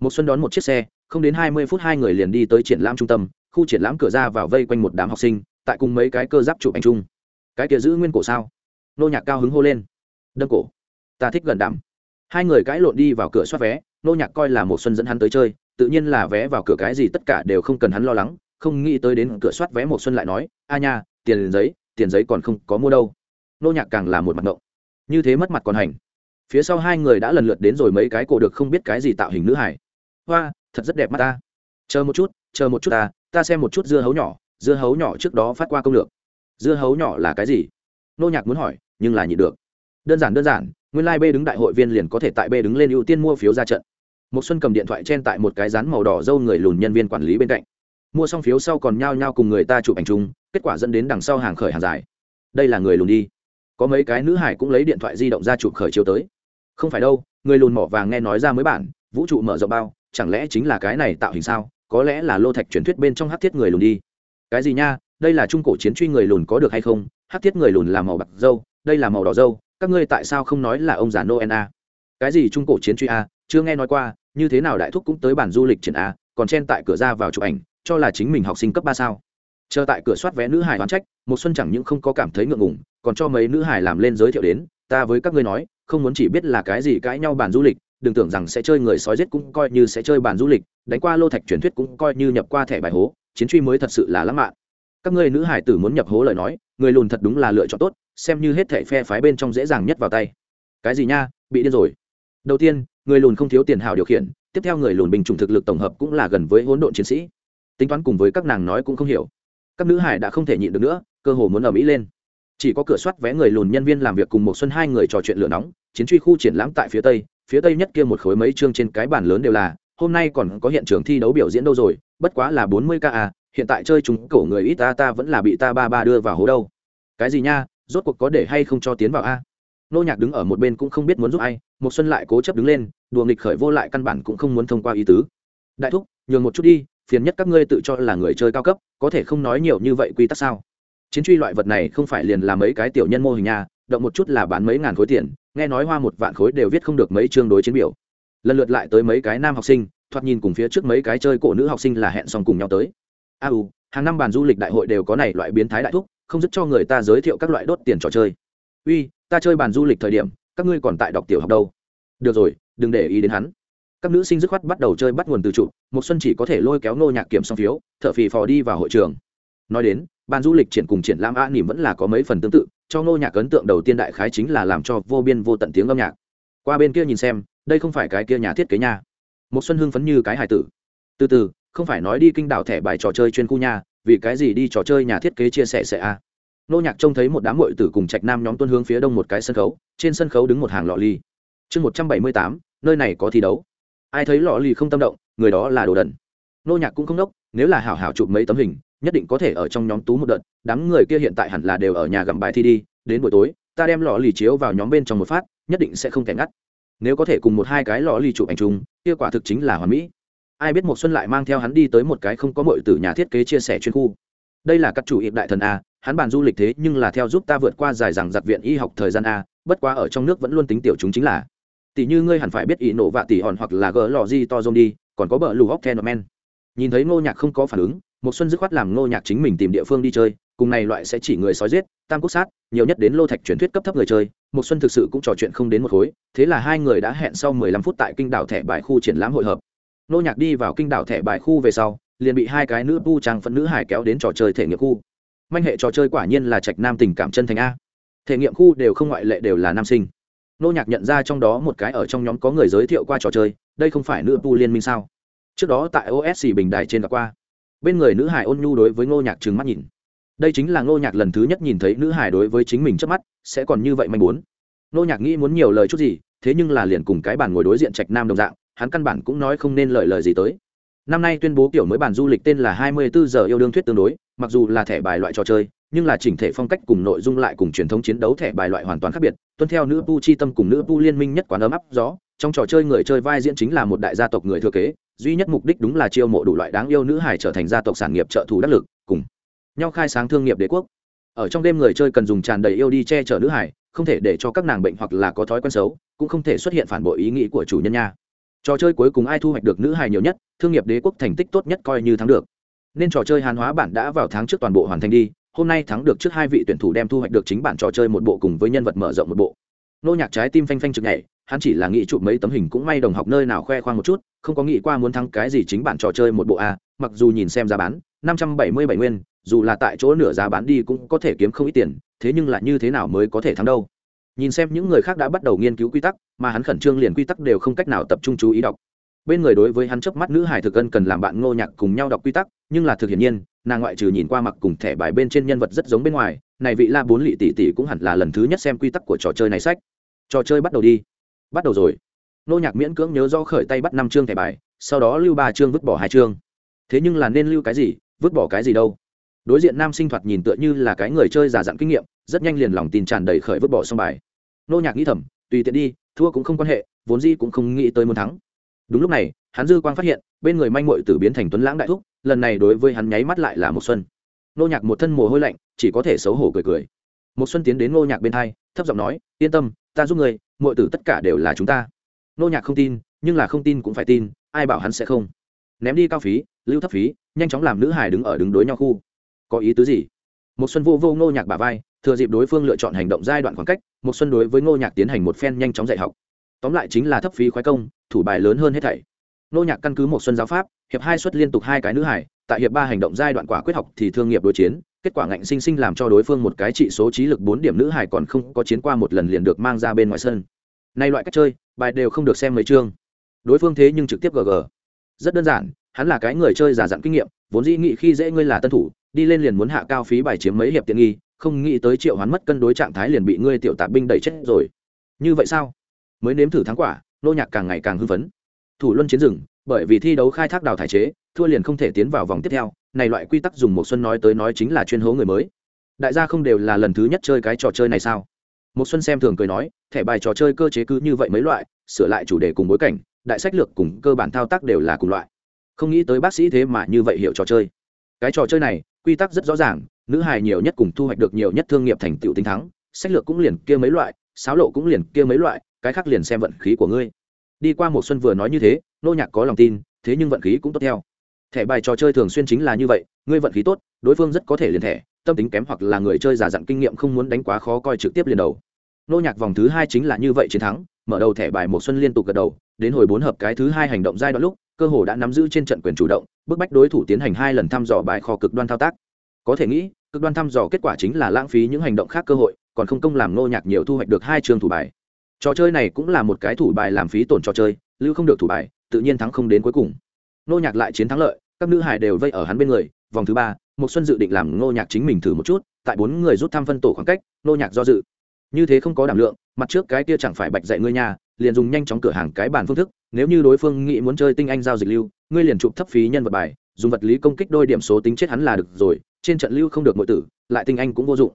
Một xuân đón một chiếc xe, không đến hai mươi phút hai người liền đi tới triển lãm trung tâm, khu triển lãm cửa ra vào vây quanh một đám học sinh, tại cùng mấy cái cơ giáp chụp ảnh chung. Cái kia giữ nguyên cổ sao? Nô nhạc cao hứng hô lên. Đâm cổ ta thích gần đắm hai người cãi lộn đi vào cửa soát vé, nô nhạc coi là một xuân dẫn hắn tới chơi, tự nhiên là vé vào cửa cái gì tất cả đều không cần hắn lo lắng, không nghĩ tới đến cửa soát vé một xuân lại nói, a nha, tiền giấy tiền giấy còn không có mua đâu. Nô nhạc càng là một mặt ngộng. Như thế mất mặt còn hành. Phía sau hai người đã lần lượt đến rồi mấy cái cổ được không biết cái gì tạo hình nữ hải. Hoa, thật rất đẹp mắt ta. Chờ một chút, chờ một chút ta ta xem một chút dưa hấu nhỏ, dưa hấu nhỏ trước đó phát qua công lược. Dưa hấu nhỏ là cái gì? Nô nhạc muốn hỏi, nhưng là nhịn được. Đơn giản đơn giản nguyên lai、like、b đứng đại hội viên liền có thể tại b đứng lên ưu tiên mua phiếu ra trận. Một xuân cầm điện thoại trên tại một cái rán màu đỏ dâu người lùn nhân viên quản lý bên cạnh. Mua xong phiếu sau còn nhao nhao cùng người ta chụp ảnh chung, kết quả dẫn đến đằng sau hàng khởi hàng dài. Đây là người lùn đi. Có mấy cái nữ hải cũng lấy điện thoại di động ra chụp khởi chiếu tới. Không phải đâu, người lùn mỏ vàng nghe nói ra mới bản, vũ trụ mở rộng bao, chẳng lẽ chính là cái này tạo hình sao? Có lẽ là lô thạch truyền thuyết bên trong hát thiết người lùn đi. Cái gì nha, đây là trung cổ chiến truy người lùn có được hay không? Hát thiết người lùn là màu bạc dâu, đây là màu đỏ dâu các ngươi tại sao không nói là ông già noel a cái gì trung cổ chiến truy a chưa nghe nói qua, như thế nào đại thúc cũng tới bản du lịch triển a còn chen tại cửa ra vào chụp ảnh, cho là chính mình học sinh cấp ba sao? Chờ tại cửa soát vé nữ hải đoán trách, một xuân chẳng những không có cảm thấy ngượng ngùng, còn cho mấy nữ hải làm lên giới thiệu đến, ta với các ngươi nói, không muốn chỉ biết là cái gì cãi nhau bản du lịch, đừng tưởng rằng sẽ chơi người sói giết cũng coi như sẽ chơi bản du lịch, đánh qua lô thạch truyền thuyết cũng coi như nhập qua thẻ bài hố, chiến truy mới thật sự là lãng mạn. Các ngươi nữ hải tử muốn nhập hố lời nói, người lùn thật đúng là lựa chọn tốt xem như hết thảy phe phái bên trong dễ dàng nhất vào tay. Cái gì nha, bị điên rồi. Đầu tiên, người lùn không thiếu tiền hào điều khiển, tiếp theo người lùn bình chủng thực lực tổng hợp cũng là gần với hỗn độn chiến sĩ. Tính toán cùng với các nàng nói cũng không hiểu. Các nữ hải đã không thể nhịn được nữa, cơ hồ muốn ở mỹ lên. Chỉ có cửa soát vé người lùn nhân viên làm việc cùng một xuân hai người trò chuyện lửa nóng, chiến truy khu triển lãm tại phía tây phía tây nhất kia một khối mấy chương trên cái bàn lớn đều là, hôm nay còn có hiện trường thi đấu biểu diễn đâu rồi, bất quá là bốn mươi ca à, hiện tại chơi chúng cổ người ít ta ta vẫn là bị ta ba ba đưa vào hố đâu. Cái gì nha rốt cuộc có để hay không cho tiến vào a? Nô nhạc đứng ở một bên cũng không biết muốn giúp ai một xuân lại cố chấp đứng lên, đùa nghịch khởi vô lại căn bản cũng không muốn thông qua ý tứ. Đại thúc, nhường một chút đi, phiền nhất các ngươi tự cho là người chơi cao cấp, có thể không nói nhiều như vậy quy tắc sao? Chiến truy loại vật này không phải liền là mấy cái tiểu nhân mô hình nhà, động một chút là bán mấy ngàn khối tiền, nghe nói hoa một vạn khối đều viết không được mấy chương đối chiến biểu. Lần lượt lại tới mấy cái nam học sinh, thoạt nhìn cùng phía trước mấy cái chơi cổ nữ học sinh là hẹn xong cùng nhau tới. A u, hàng năm bàn du lịch đại hội đều có này loại biến thái đại thúc không dứt cho người ta giới thiệu các loại đốt tiền trò chơi. Uy, ta chơi bàn du lịch thời điểm, các ngươi còn tại đọc tiểu học đâu. Được rồi, đừng để ý đến hắn. Các nữ sinh dứt khoát bắt đầu chơi bắt nguồn từ trụ một xuân chỉ có thể lôi kéo nô nhạc kiểm xong phiếu thợ phì phò đi vào hội trường. Nói đến ban du lịch triển cùng triển lãm a nỉm vẫn là có mấy phần tương tự, cho nô nhạc ấn tượng đầu tiên đại khái chính là làm cho vô biên vô tận tiếng âm nhạc. Qua bên kia nhìn xem, đây không phải cái kia nhà thiết kế nhà. một xuân hưng phấn như cái hài tử. Từ từ, không phải nói đi kinh đảo thẻ bài trò chơi chuyên khu nhà vì cái gì đi trò chơi nhà thiết kế chia sẻ sẽ a nô nhạc trông thấy một đám mội tử cùng trạch nam nhóm tuân hướng phía đông một cái sân khấu, trên sân khấu đứng một hàng lọ ly chương một trăm bảy mươi tám, nơi này có thi đấu. Ai thấy lọ ly không tâm động, người đó là đồ đần. Nô nhạc cũng không đốc, nếu là hảo hảo chụp mấy tấm hình, nhất định có thể ở trong nhóm tú một đợt. Đám người kia hiện tại hẳn là đều ở nhà gặm bài thi đi, đến buổi tối, ta đem lọ lì chiếu vào nhóm bên trong một phát, nhất định sẽ không kẻ ngắt. Nếu có thể cùng một hai cái lọ lì chụp ảnh chung, kia quả thực chính là hoàn mỹ ai biết một xuân lại mang theo hắn đi tới một cái không có mọi từ nhà thiết kế chia sẻ chuyên khu. Đây là các chủ hiệp đại thần a, hắn bàn du lịch thế nhưng là theo giúp ta vượt qua dài rằng giặc viện y học thời gian a, bất quá ở trong nước vẫn luôn tính tiểu chúng chính là. Tỷ như ngươi hẳn phải biết ý nổ vạ tỷ hòn hoặc là gỡ lò di to dông đi, còn có bờ lù hóc men. Nhìn thấy ngô nhạc không có phản ứng một xuân dứt khoát làm ngô nhạc chính mình tìm địa phương đi chơi, cùng này loại sẽ chỉ người sói giết, tam quốc sát, nhiều nhất đến lô thạch truyền thuyết cấp thấp người chơi. Một xuân thực sự cũng trò chuyện không đến một khối, thế là hai người đã hẹn sau 15 phút tại kinh đảo thẻ bài khu triển lãm hội hợp. Nô nhạc đi vào kinh đảo thẻ bài khu về sau, liền bị hai cái nữ tu trang phận nữ hải kéo đến trò chơi thể nghiệm khu. Manh hệ trò chơi quả nhiên là trạch nam tình cảm chân thành a. Thể nghiệm khu đều không ngoại lệ đều là nam sinh. Nô nhạc nhận ra trong đó một cái ở trong nhóm có người giới thiệu qua trò chơi, đây không phải nữ tu liên minh sao? Trước đó tại osc bình đài trên đã qua. Bên người nữ hải ôn nhu đối với ngô nhạc trừng mắt nhìn. Đây chính là ngô nhạc lần thứ nhất nhìn thấy nữ hải đối với chính mình trước mắt, sẽ còn như vậy manh muốn. Ngô nhạc nghĩ muốn nhiều lời chút gì, thế nhưng là liền cùng cái bàn ngồi đối diện trạch nam đồng dạng hắn căn bản cũng nói không nên lời lời gì tới. Năm nay tuyên bố kiểu mới bản du lịch tên là 24 giờ yêu đương thuyết tương đối, mặc dù là thẻ bài loại trò chơi, nhưng là chỉnh thể phong cách cùng nội dung lại cùng truyền thống chiến đấu thẻ bài loại hoàn toàn khác biệt, tuân theo nữ pu chi tâm cùng nữ pu liên minh nhất quán ấm áp gió, trong trò chơi người chơi vai diễn chính là một đại gia tộc người thừa kế, duy nhất mục đích đúng là chiêu mộ đủ loại đáng yêu nữ hải trở thành gia tộc sản nghiệp trợ thủ đắc lực, cùng nhau khai sáng thương nghiệp đế quốc. Ở trong đêm người chơi cần dùng tràn đầy yêu đi che chở nữ hải không thể để cho các nàng bệnh hoặc là có thói quen xấu, cũng không thể xuất hiện phản bội ý nghĩ của chủ nhân nha trò chơi cuối cùng ai thu hoạch được nữ hài nhiều nhất, thương nghiệp đế quốc thành tích tốt nhất coi như thắng được. Nên trò chơi hàn hóa bản đã vào tháng trước toàn bộ hoàn thành đi, hôm nay thắng được trước hai vị tuyển thủ đem thu hoạch được chính bản trò chơi một bộ cùng với nhân vật mở rộng một bộ. Nô nhạc trái tim phanh phanh trực nhảy, hắn chỉ là nghĩ chụp mấy tấm hình cũng may đồng học nơi nào khoe khoang một chút, không có nghĩ qua muốn thắng cái gì chính bản trò chơi một bộ a, mặc dù nhìn xem giá bán, năm trăm bảy mươi bảy nguyên, dù là tại chỗ nửa giá bán đi cũng có thể kiếm không ít tiền, thế nhưng là như thế nào mới có thể thắng đâu? Nhìn xem những người khác đã bắt đầu nghiên cứu quy tắc, mà hắn khẩn trương liền quy tắc đều không cách nào tập trung chú ý đọc. Bên người đối với hắn chớp mắt nữ hải thực ân cần làm bạn ngô nhạc cùng nhau đọc quy tắc, nhưng là thực hiển nhiên, nàng ngoại trừ nhìn qua mặc cùng thẻ bài bên trên nhân vật rất giống bên ngoài, này vị la bốn lỵ tỷ tỷ cũng hẳn là lần thứ nhất xem quy tắc của trò chơi này sách. Trò chơi bắt đầu đi. Bắt đầu rồi. Nô nhạc miễn cưỡng nhớ do khởi tay bắt năm chương thẻ bài, sau đó lưu ba chương vứt bỏ hai chương. Thế nhưng là nên lưu cái gì, vứt bỏ cái gì đâu? Đối diện nam sinh thoạt nhìn tựa như là cái người chơi giả dặn kinh nghiệm, rất nhanh liền lòng tin tràn đầy khởi vứt bỏ xong bài nô nhạc nghĩ thầm, tùy tiện đi, thua cũng không quan hệ, vốn di cũng không nghĩ tới muốn thắng. Đúng lúc này, hắn dư quang phát hiện, bên người manh mội tử biến thành tuấn lãng đại thúc, lần này đối với hắn nháy mắt lại là một xuân. Nô nhạc một thân mồ hôi lạnh, chỉ có thể xấu hổ cười cười. Một xuân tiến đến nô nhạc bên hai thấp giọng nói, yên tâm, ta giúp người mội tử tất cả đều là chúng ta. Nô nhạc không tin, nhưng là không tin cũng phải tin, ai bảo hắn sẽ không. Ném đi cao phí, lưu thấp phí, nhanh chóng làm nữ hải đứng ở đứng đối nhau khu. Có ý tứ gì? Một xuân vô vô nô nhạc bà vai thừa dịp đối phương lựa chọn hành động giai đoạn khoảng cách một xuân đối với ngô nhạc tiến hành một phen nhanh chóng dạy học. Tóm lại chính là thấp phí khoái công, thủ bài lớn hơn hết thảy. Ngô nhạc căn cứ một xuân giáo pháp, hiệp hai xuất liên tục hai cái nữ hải, tại hiệp ba hành động giai đoạn quả quyết học thì thương nghiệp đối chiến, kết quả ngạnh sinh sinh làm cho đối phương một cái trị số trí lực bốn điểm nữ hải còn không có chiến qua một lần liền được mang ra bên ngoài sân. Nay loại cách chơi, bài đều không được xem mấy chương. Đối phương thế nhưng trực tiếp gg rất đơn giản, hắn là cái người chơi giả dặn kinh nghiệm, vốn dĩ nghĩ khi dễ ngươi là tân thủ, đi lên liền muốn hạ cao phí bài chiếm mấy hiệp tiện nghi không nghĩ tới triệu hoán mất cân đối trạng thái liền bị ngươi tiểu tạp binh đẩy chết rồi. Như vậy sao? Mới nếm thử thắng quả, nô nhạc càng ngày càng hưng phấn. Thủ luân chiến rừng, bởi vì thi đấu khai thác đào thải chế, thua liền không thể tiến vào vòng tiếp theo. Này loại quy tắc dùng một xuân nói tới nói chính là chuyên hố người mới. Đại gia không đều là lần thứ nhất chơi cái trò chơi này sao? Một xuân xem thường cười nói, thẻ bài trò chơi cơ chế cứ như vậy mấy loại, sửa lại chủ đề cùng bối cảnh, đại sách lược cùng cơ bản thao tác đều là cùng loại. Không nghĩ tới bác sĩ thế mà như vậy hiểu trò chơi. Cái trò chơi này, quy tắc rất rõ ràng nữ hài nhiều nhất cùng thu hoạch được nhiều nhất thương nghiệp thành tựu tính thắng, sách lược cũng liền kia mấy loại, sáo lộ cũng liền kia mấy loại, cái khác liền xem vận khí của ngươi. Đi qua một xuân vừa nói như thế, nô nhạc có lòng tin, thế nhưng vận khí cũng tốt theo. Thẻ bài trò chơi thường xuyên chính là như vậy, ngươi vận khí tốt, đối phương rất có thể liền thẻ, tâm tính kém hoặc là người chơi giả dặn kinh nghiệm không muốn đánh quá khó coi trực tiếp liền đầu. Nô nhạc vòng thứ hai chính là như vậy chiến thắng, mở đầu thẻ bài một xuân liên tục gật đầu, đến hồi bốn hợp cái thứ hai hành động giai đoạn lúc, cơ hồ đã nắm giữ trên trận quyền chủ động, bức bách đối thủ tiến hành hai lần thăm dò bài kho cực đoan thao tác có thể nghĩ, cực đoan thăm dò kết quả chính là lãng phí những hành động khác cơ hội, còn không công làm nô nhạc nhiều thu hoạch được hai trường thủ bài. Trò chơi này cũng là một cái thủ bài làm phí tổn trò chơi, lưu không được thủ bài, tự nhiên thắng không đến cuối cùng. Nô nhạc lại chiến thắng lợi, các nữ hải đều vây ở hắn bên người. Vòng thứ ba một xuân dự định làm nô nhạc chính mình thử một chút, tại bốn người rút thăm phân tổ khoảng cách nô nhạc do dự. Như thế không có đảm lượng, mặt trước cái kia chẳng phải bạch dạy ngươi nhà, liền dùng nhanh chóng cửa hàng cái bàn phương thức, nếu như đối phương nghĩ muốn chơi tinh anh giao dịch lưu, ngươi liền chụp thấp phí nhân vật bài dùng vật lý công kích đôi điểm số tính chết hắn là được rồi, trên trận lưu không được mọi tử, lại tinh anh cũng vô dụng.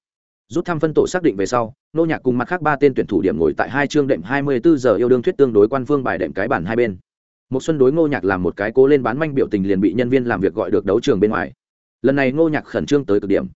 Rút thăm phân tổ xác định về sau, nô nhạc cùng mặt khác ba tên tuyển thủ điểm ngồi tại hai chương đệm hai mươi bốn giờ yêu đương thuyết tương đối quan phương bài đệm cái bản hai bên. Một xuân đối ngô nhạc làm một cái cố lên bán manh biểu tình liền bị nhân viên làm việc gọi được đấu trường bên ngoài. Lần này ngô nhạc khẩn trương tới cực điểm.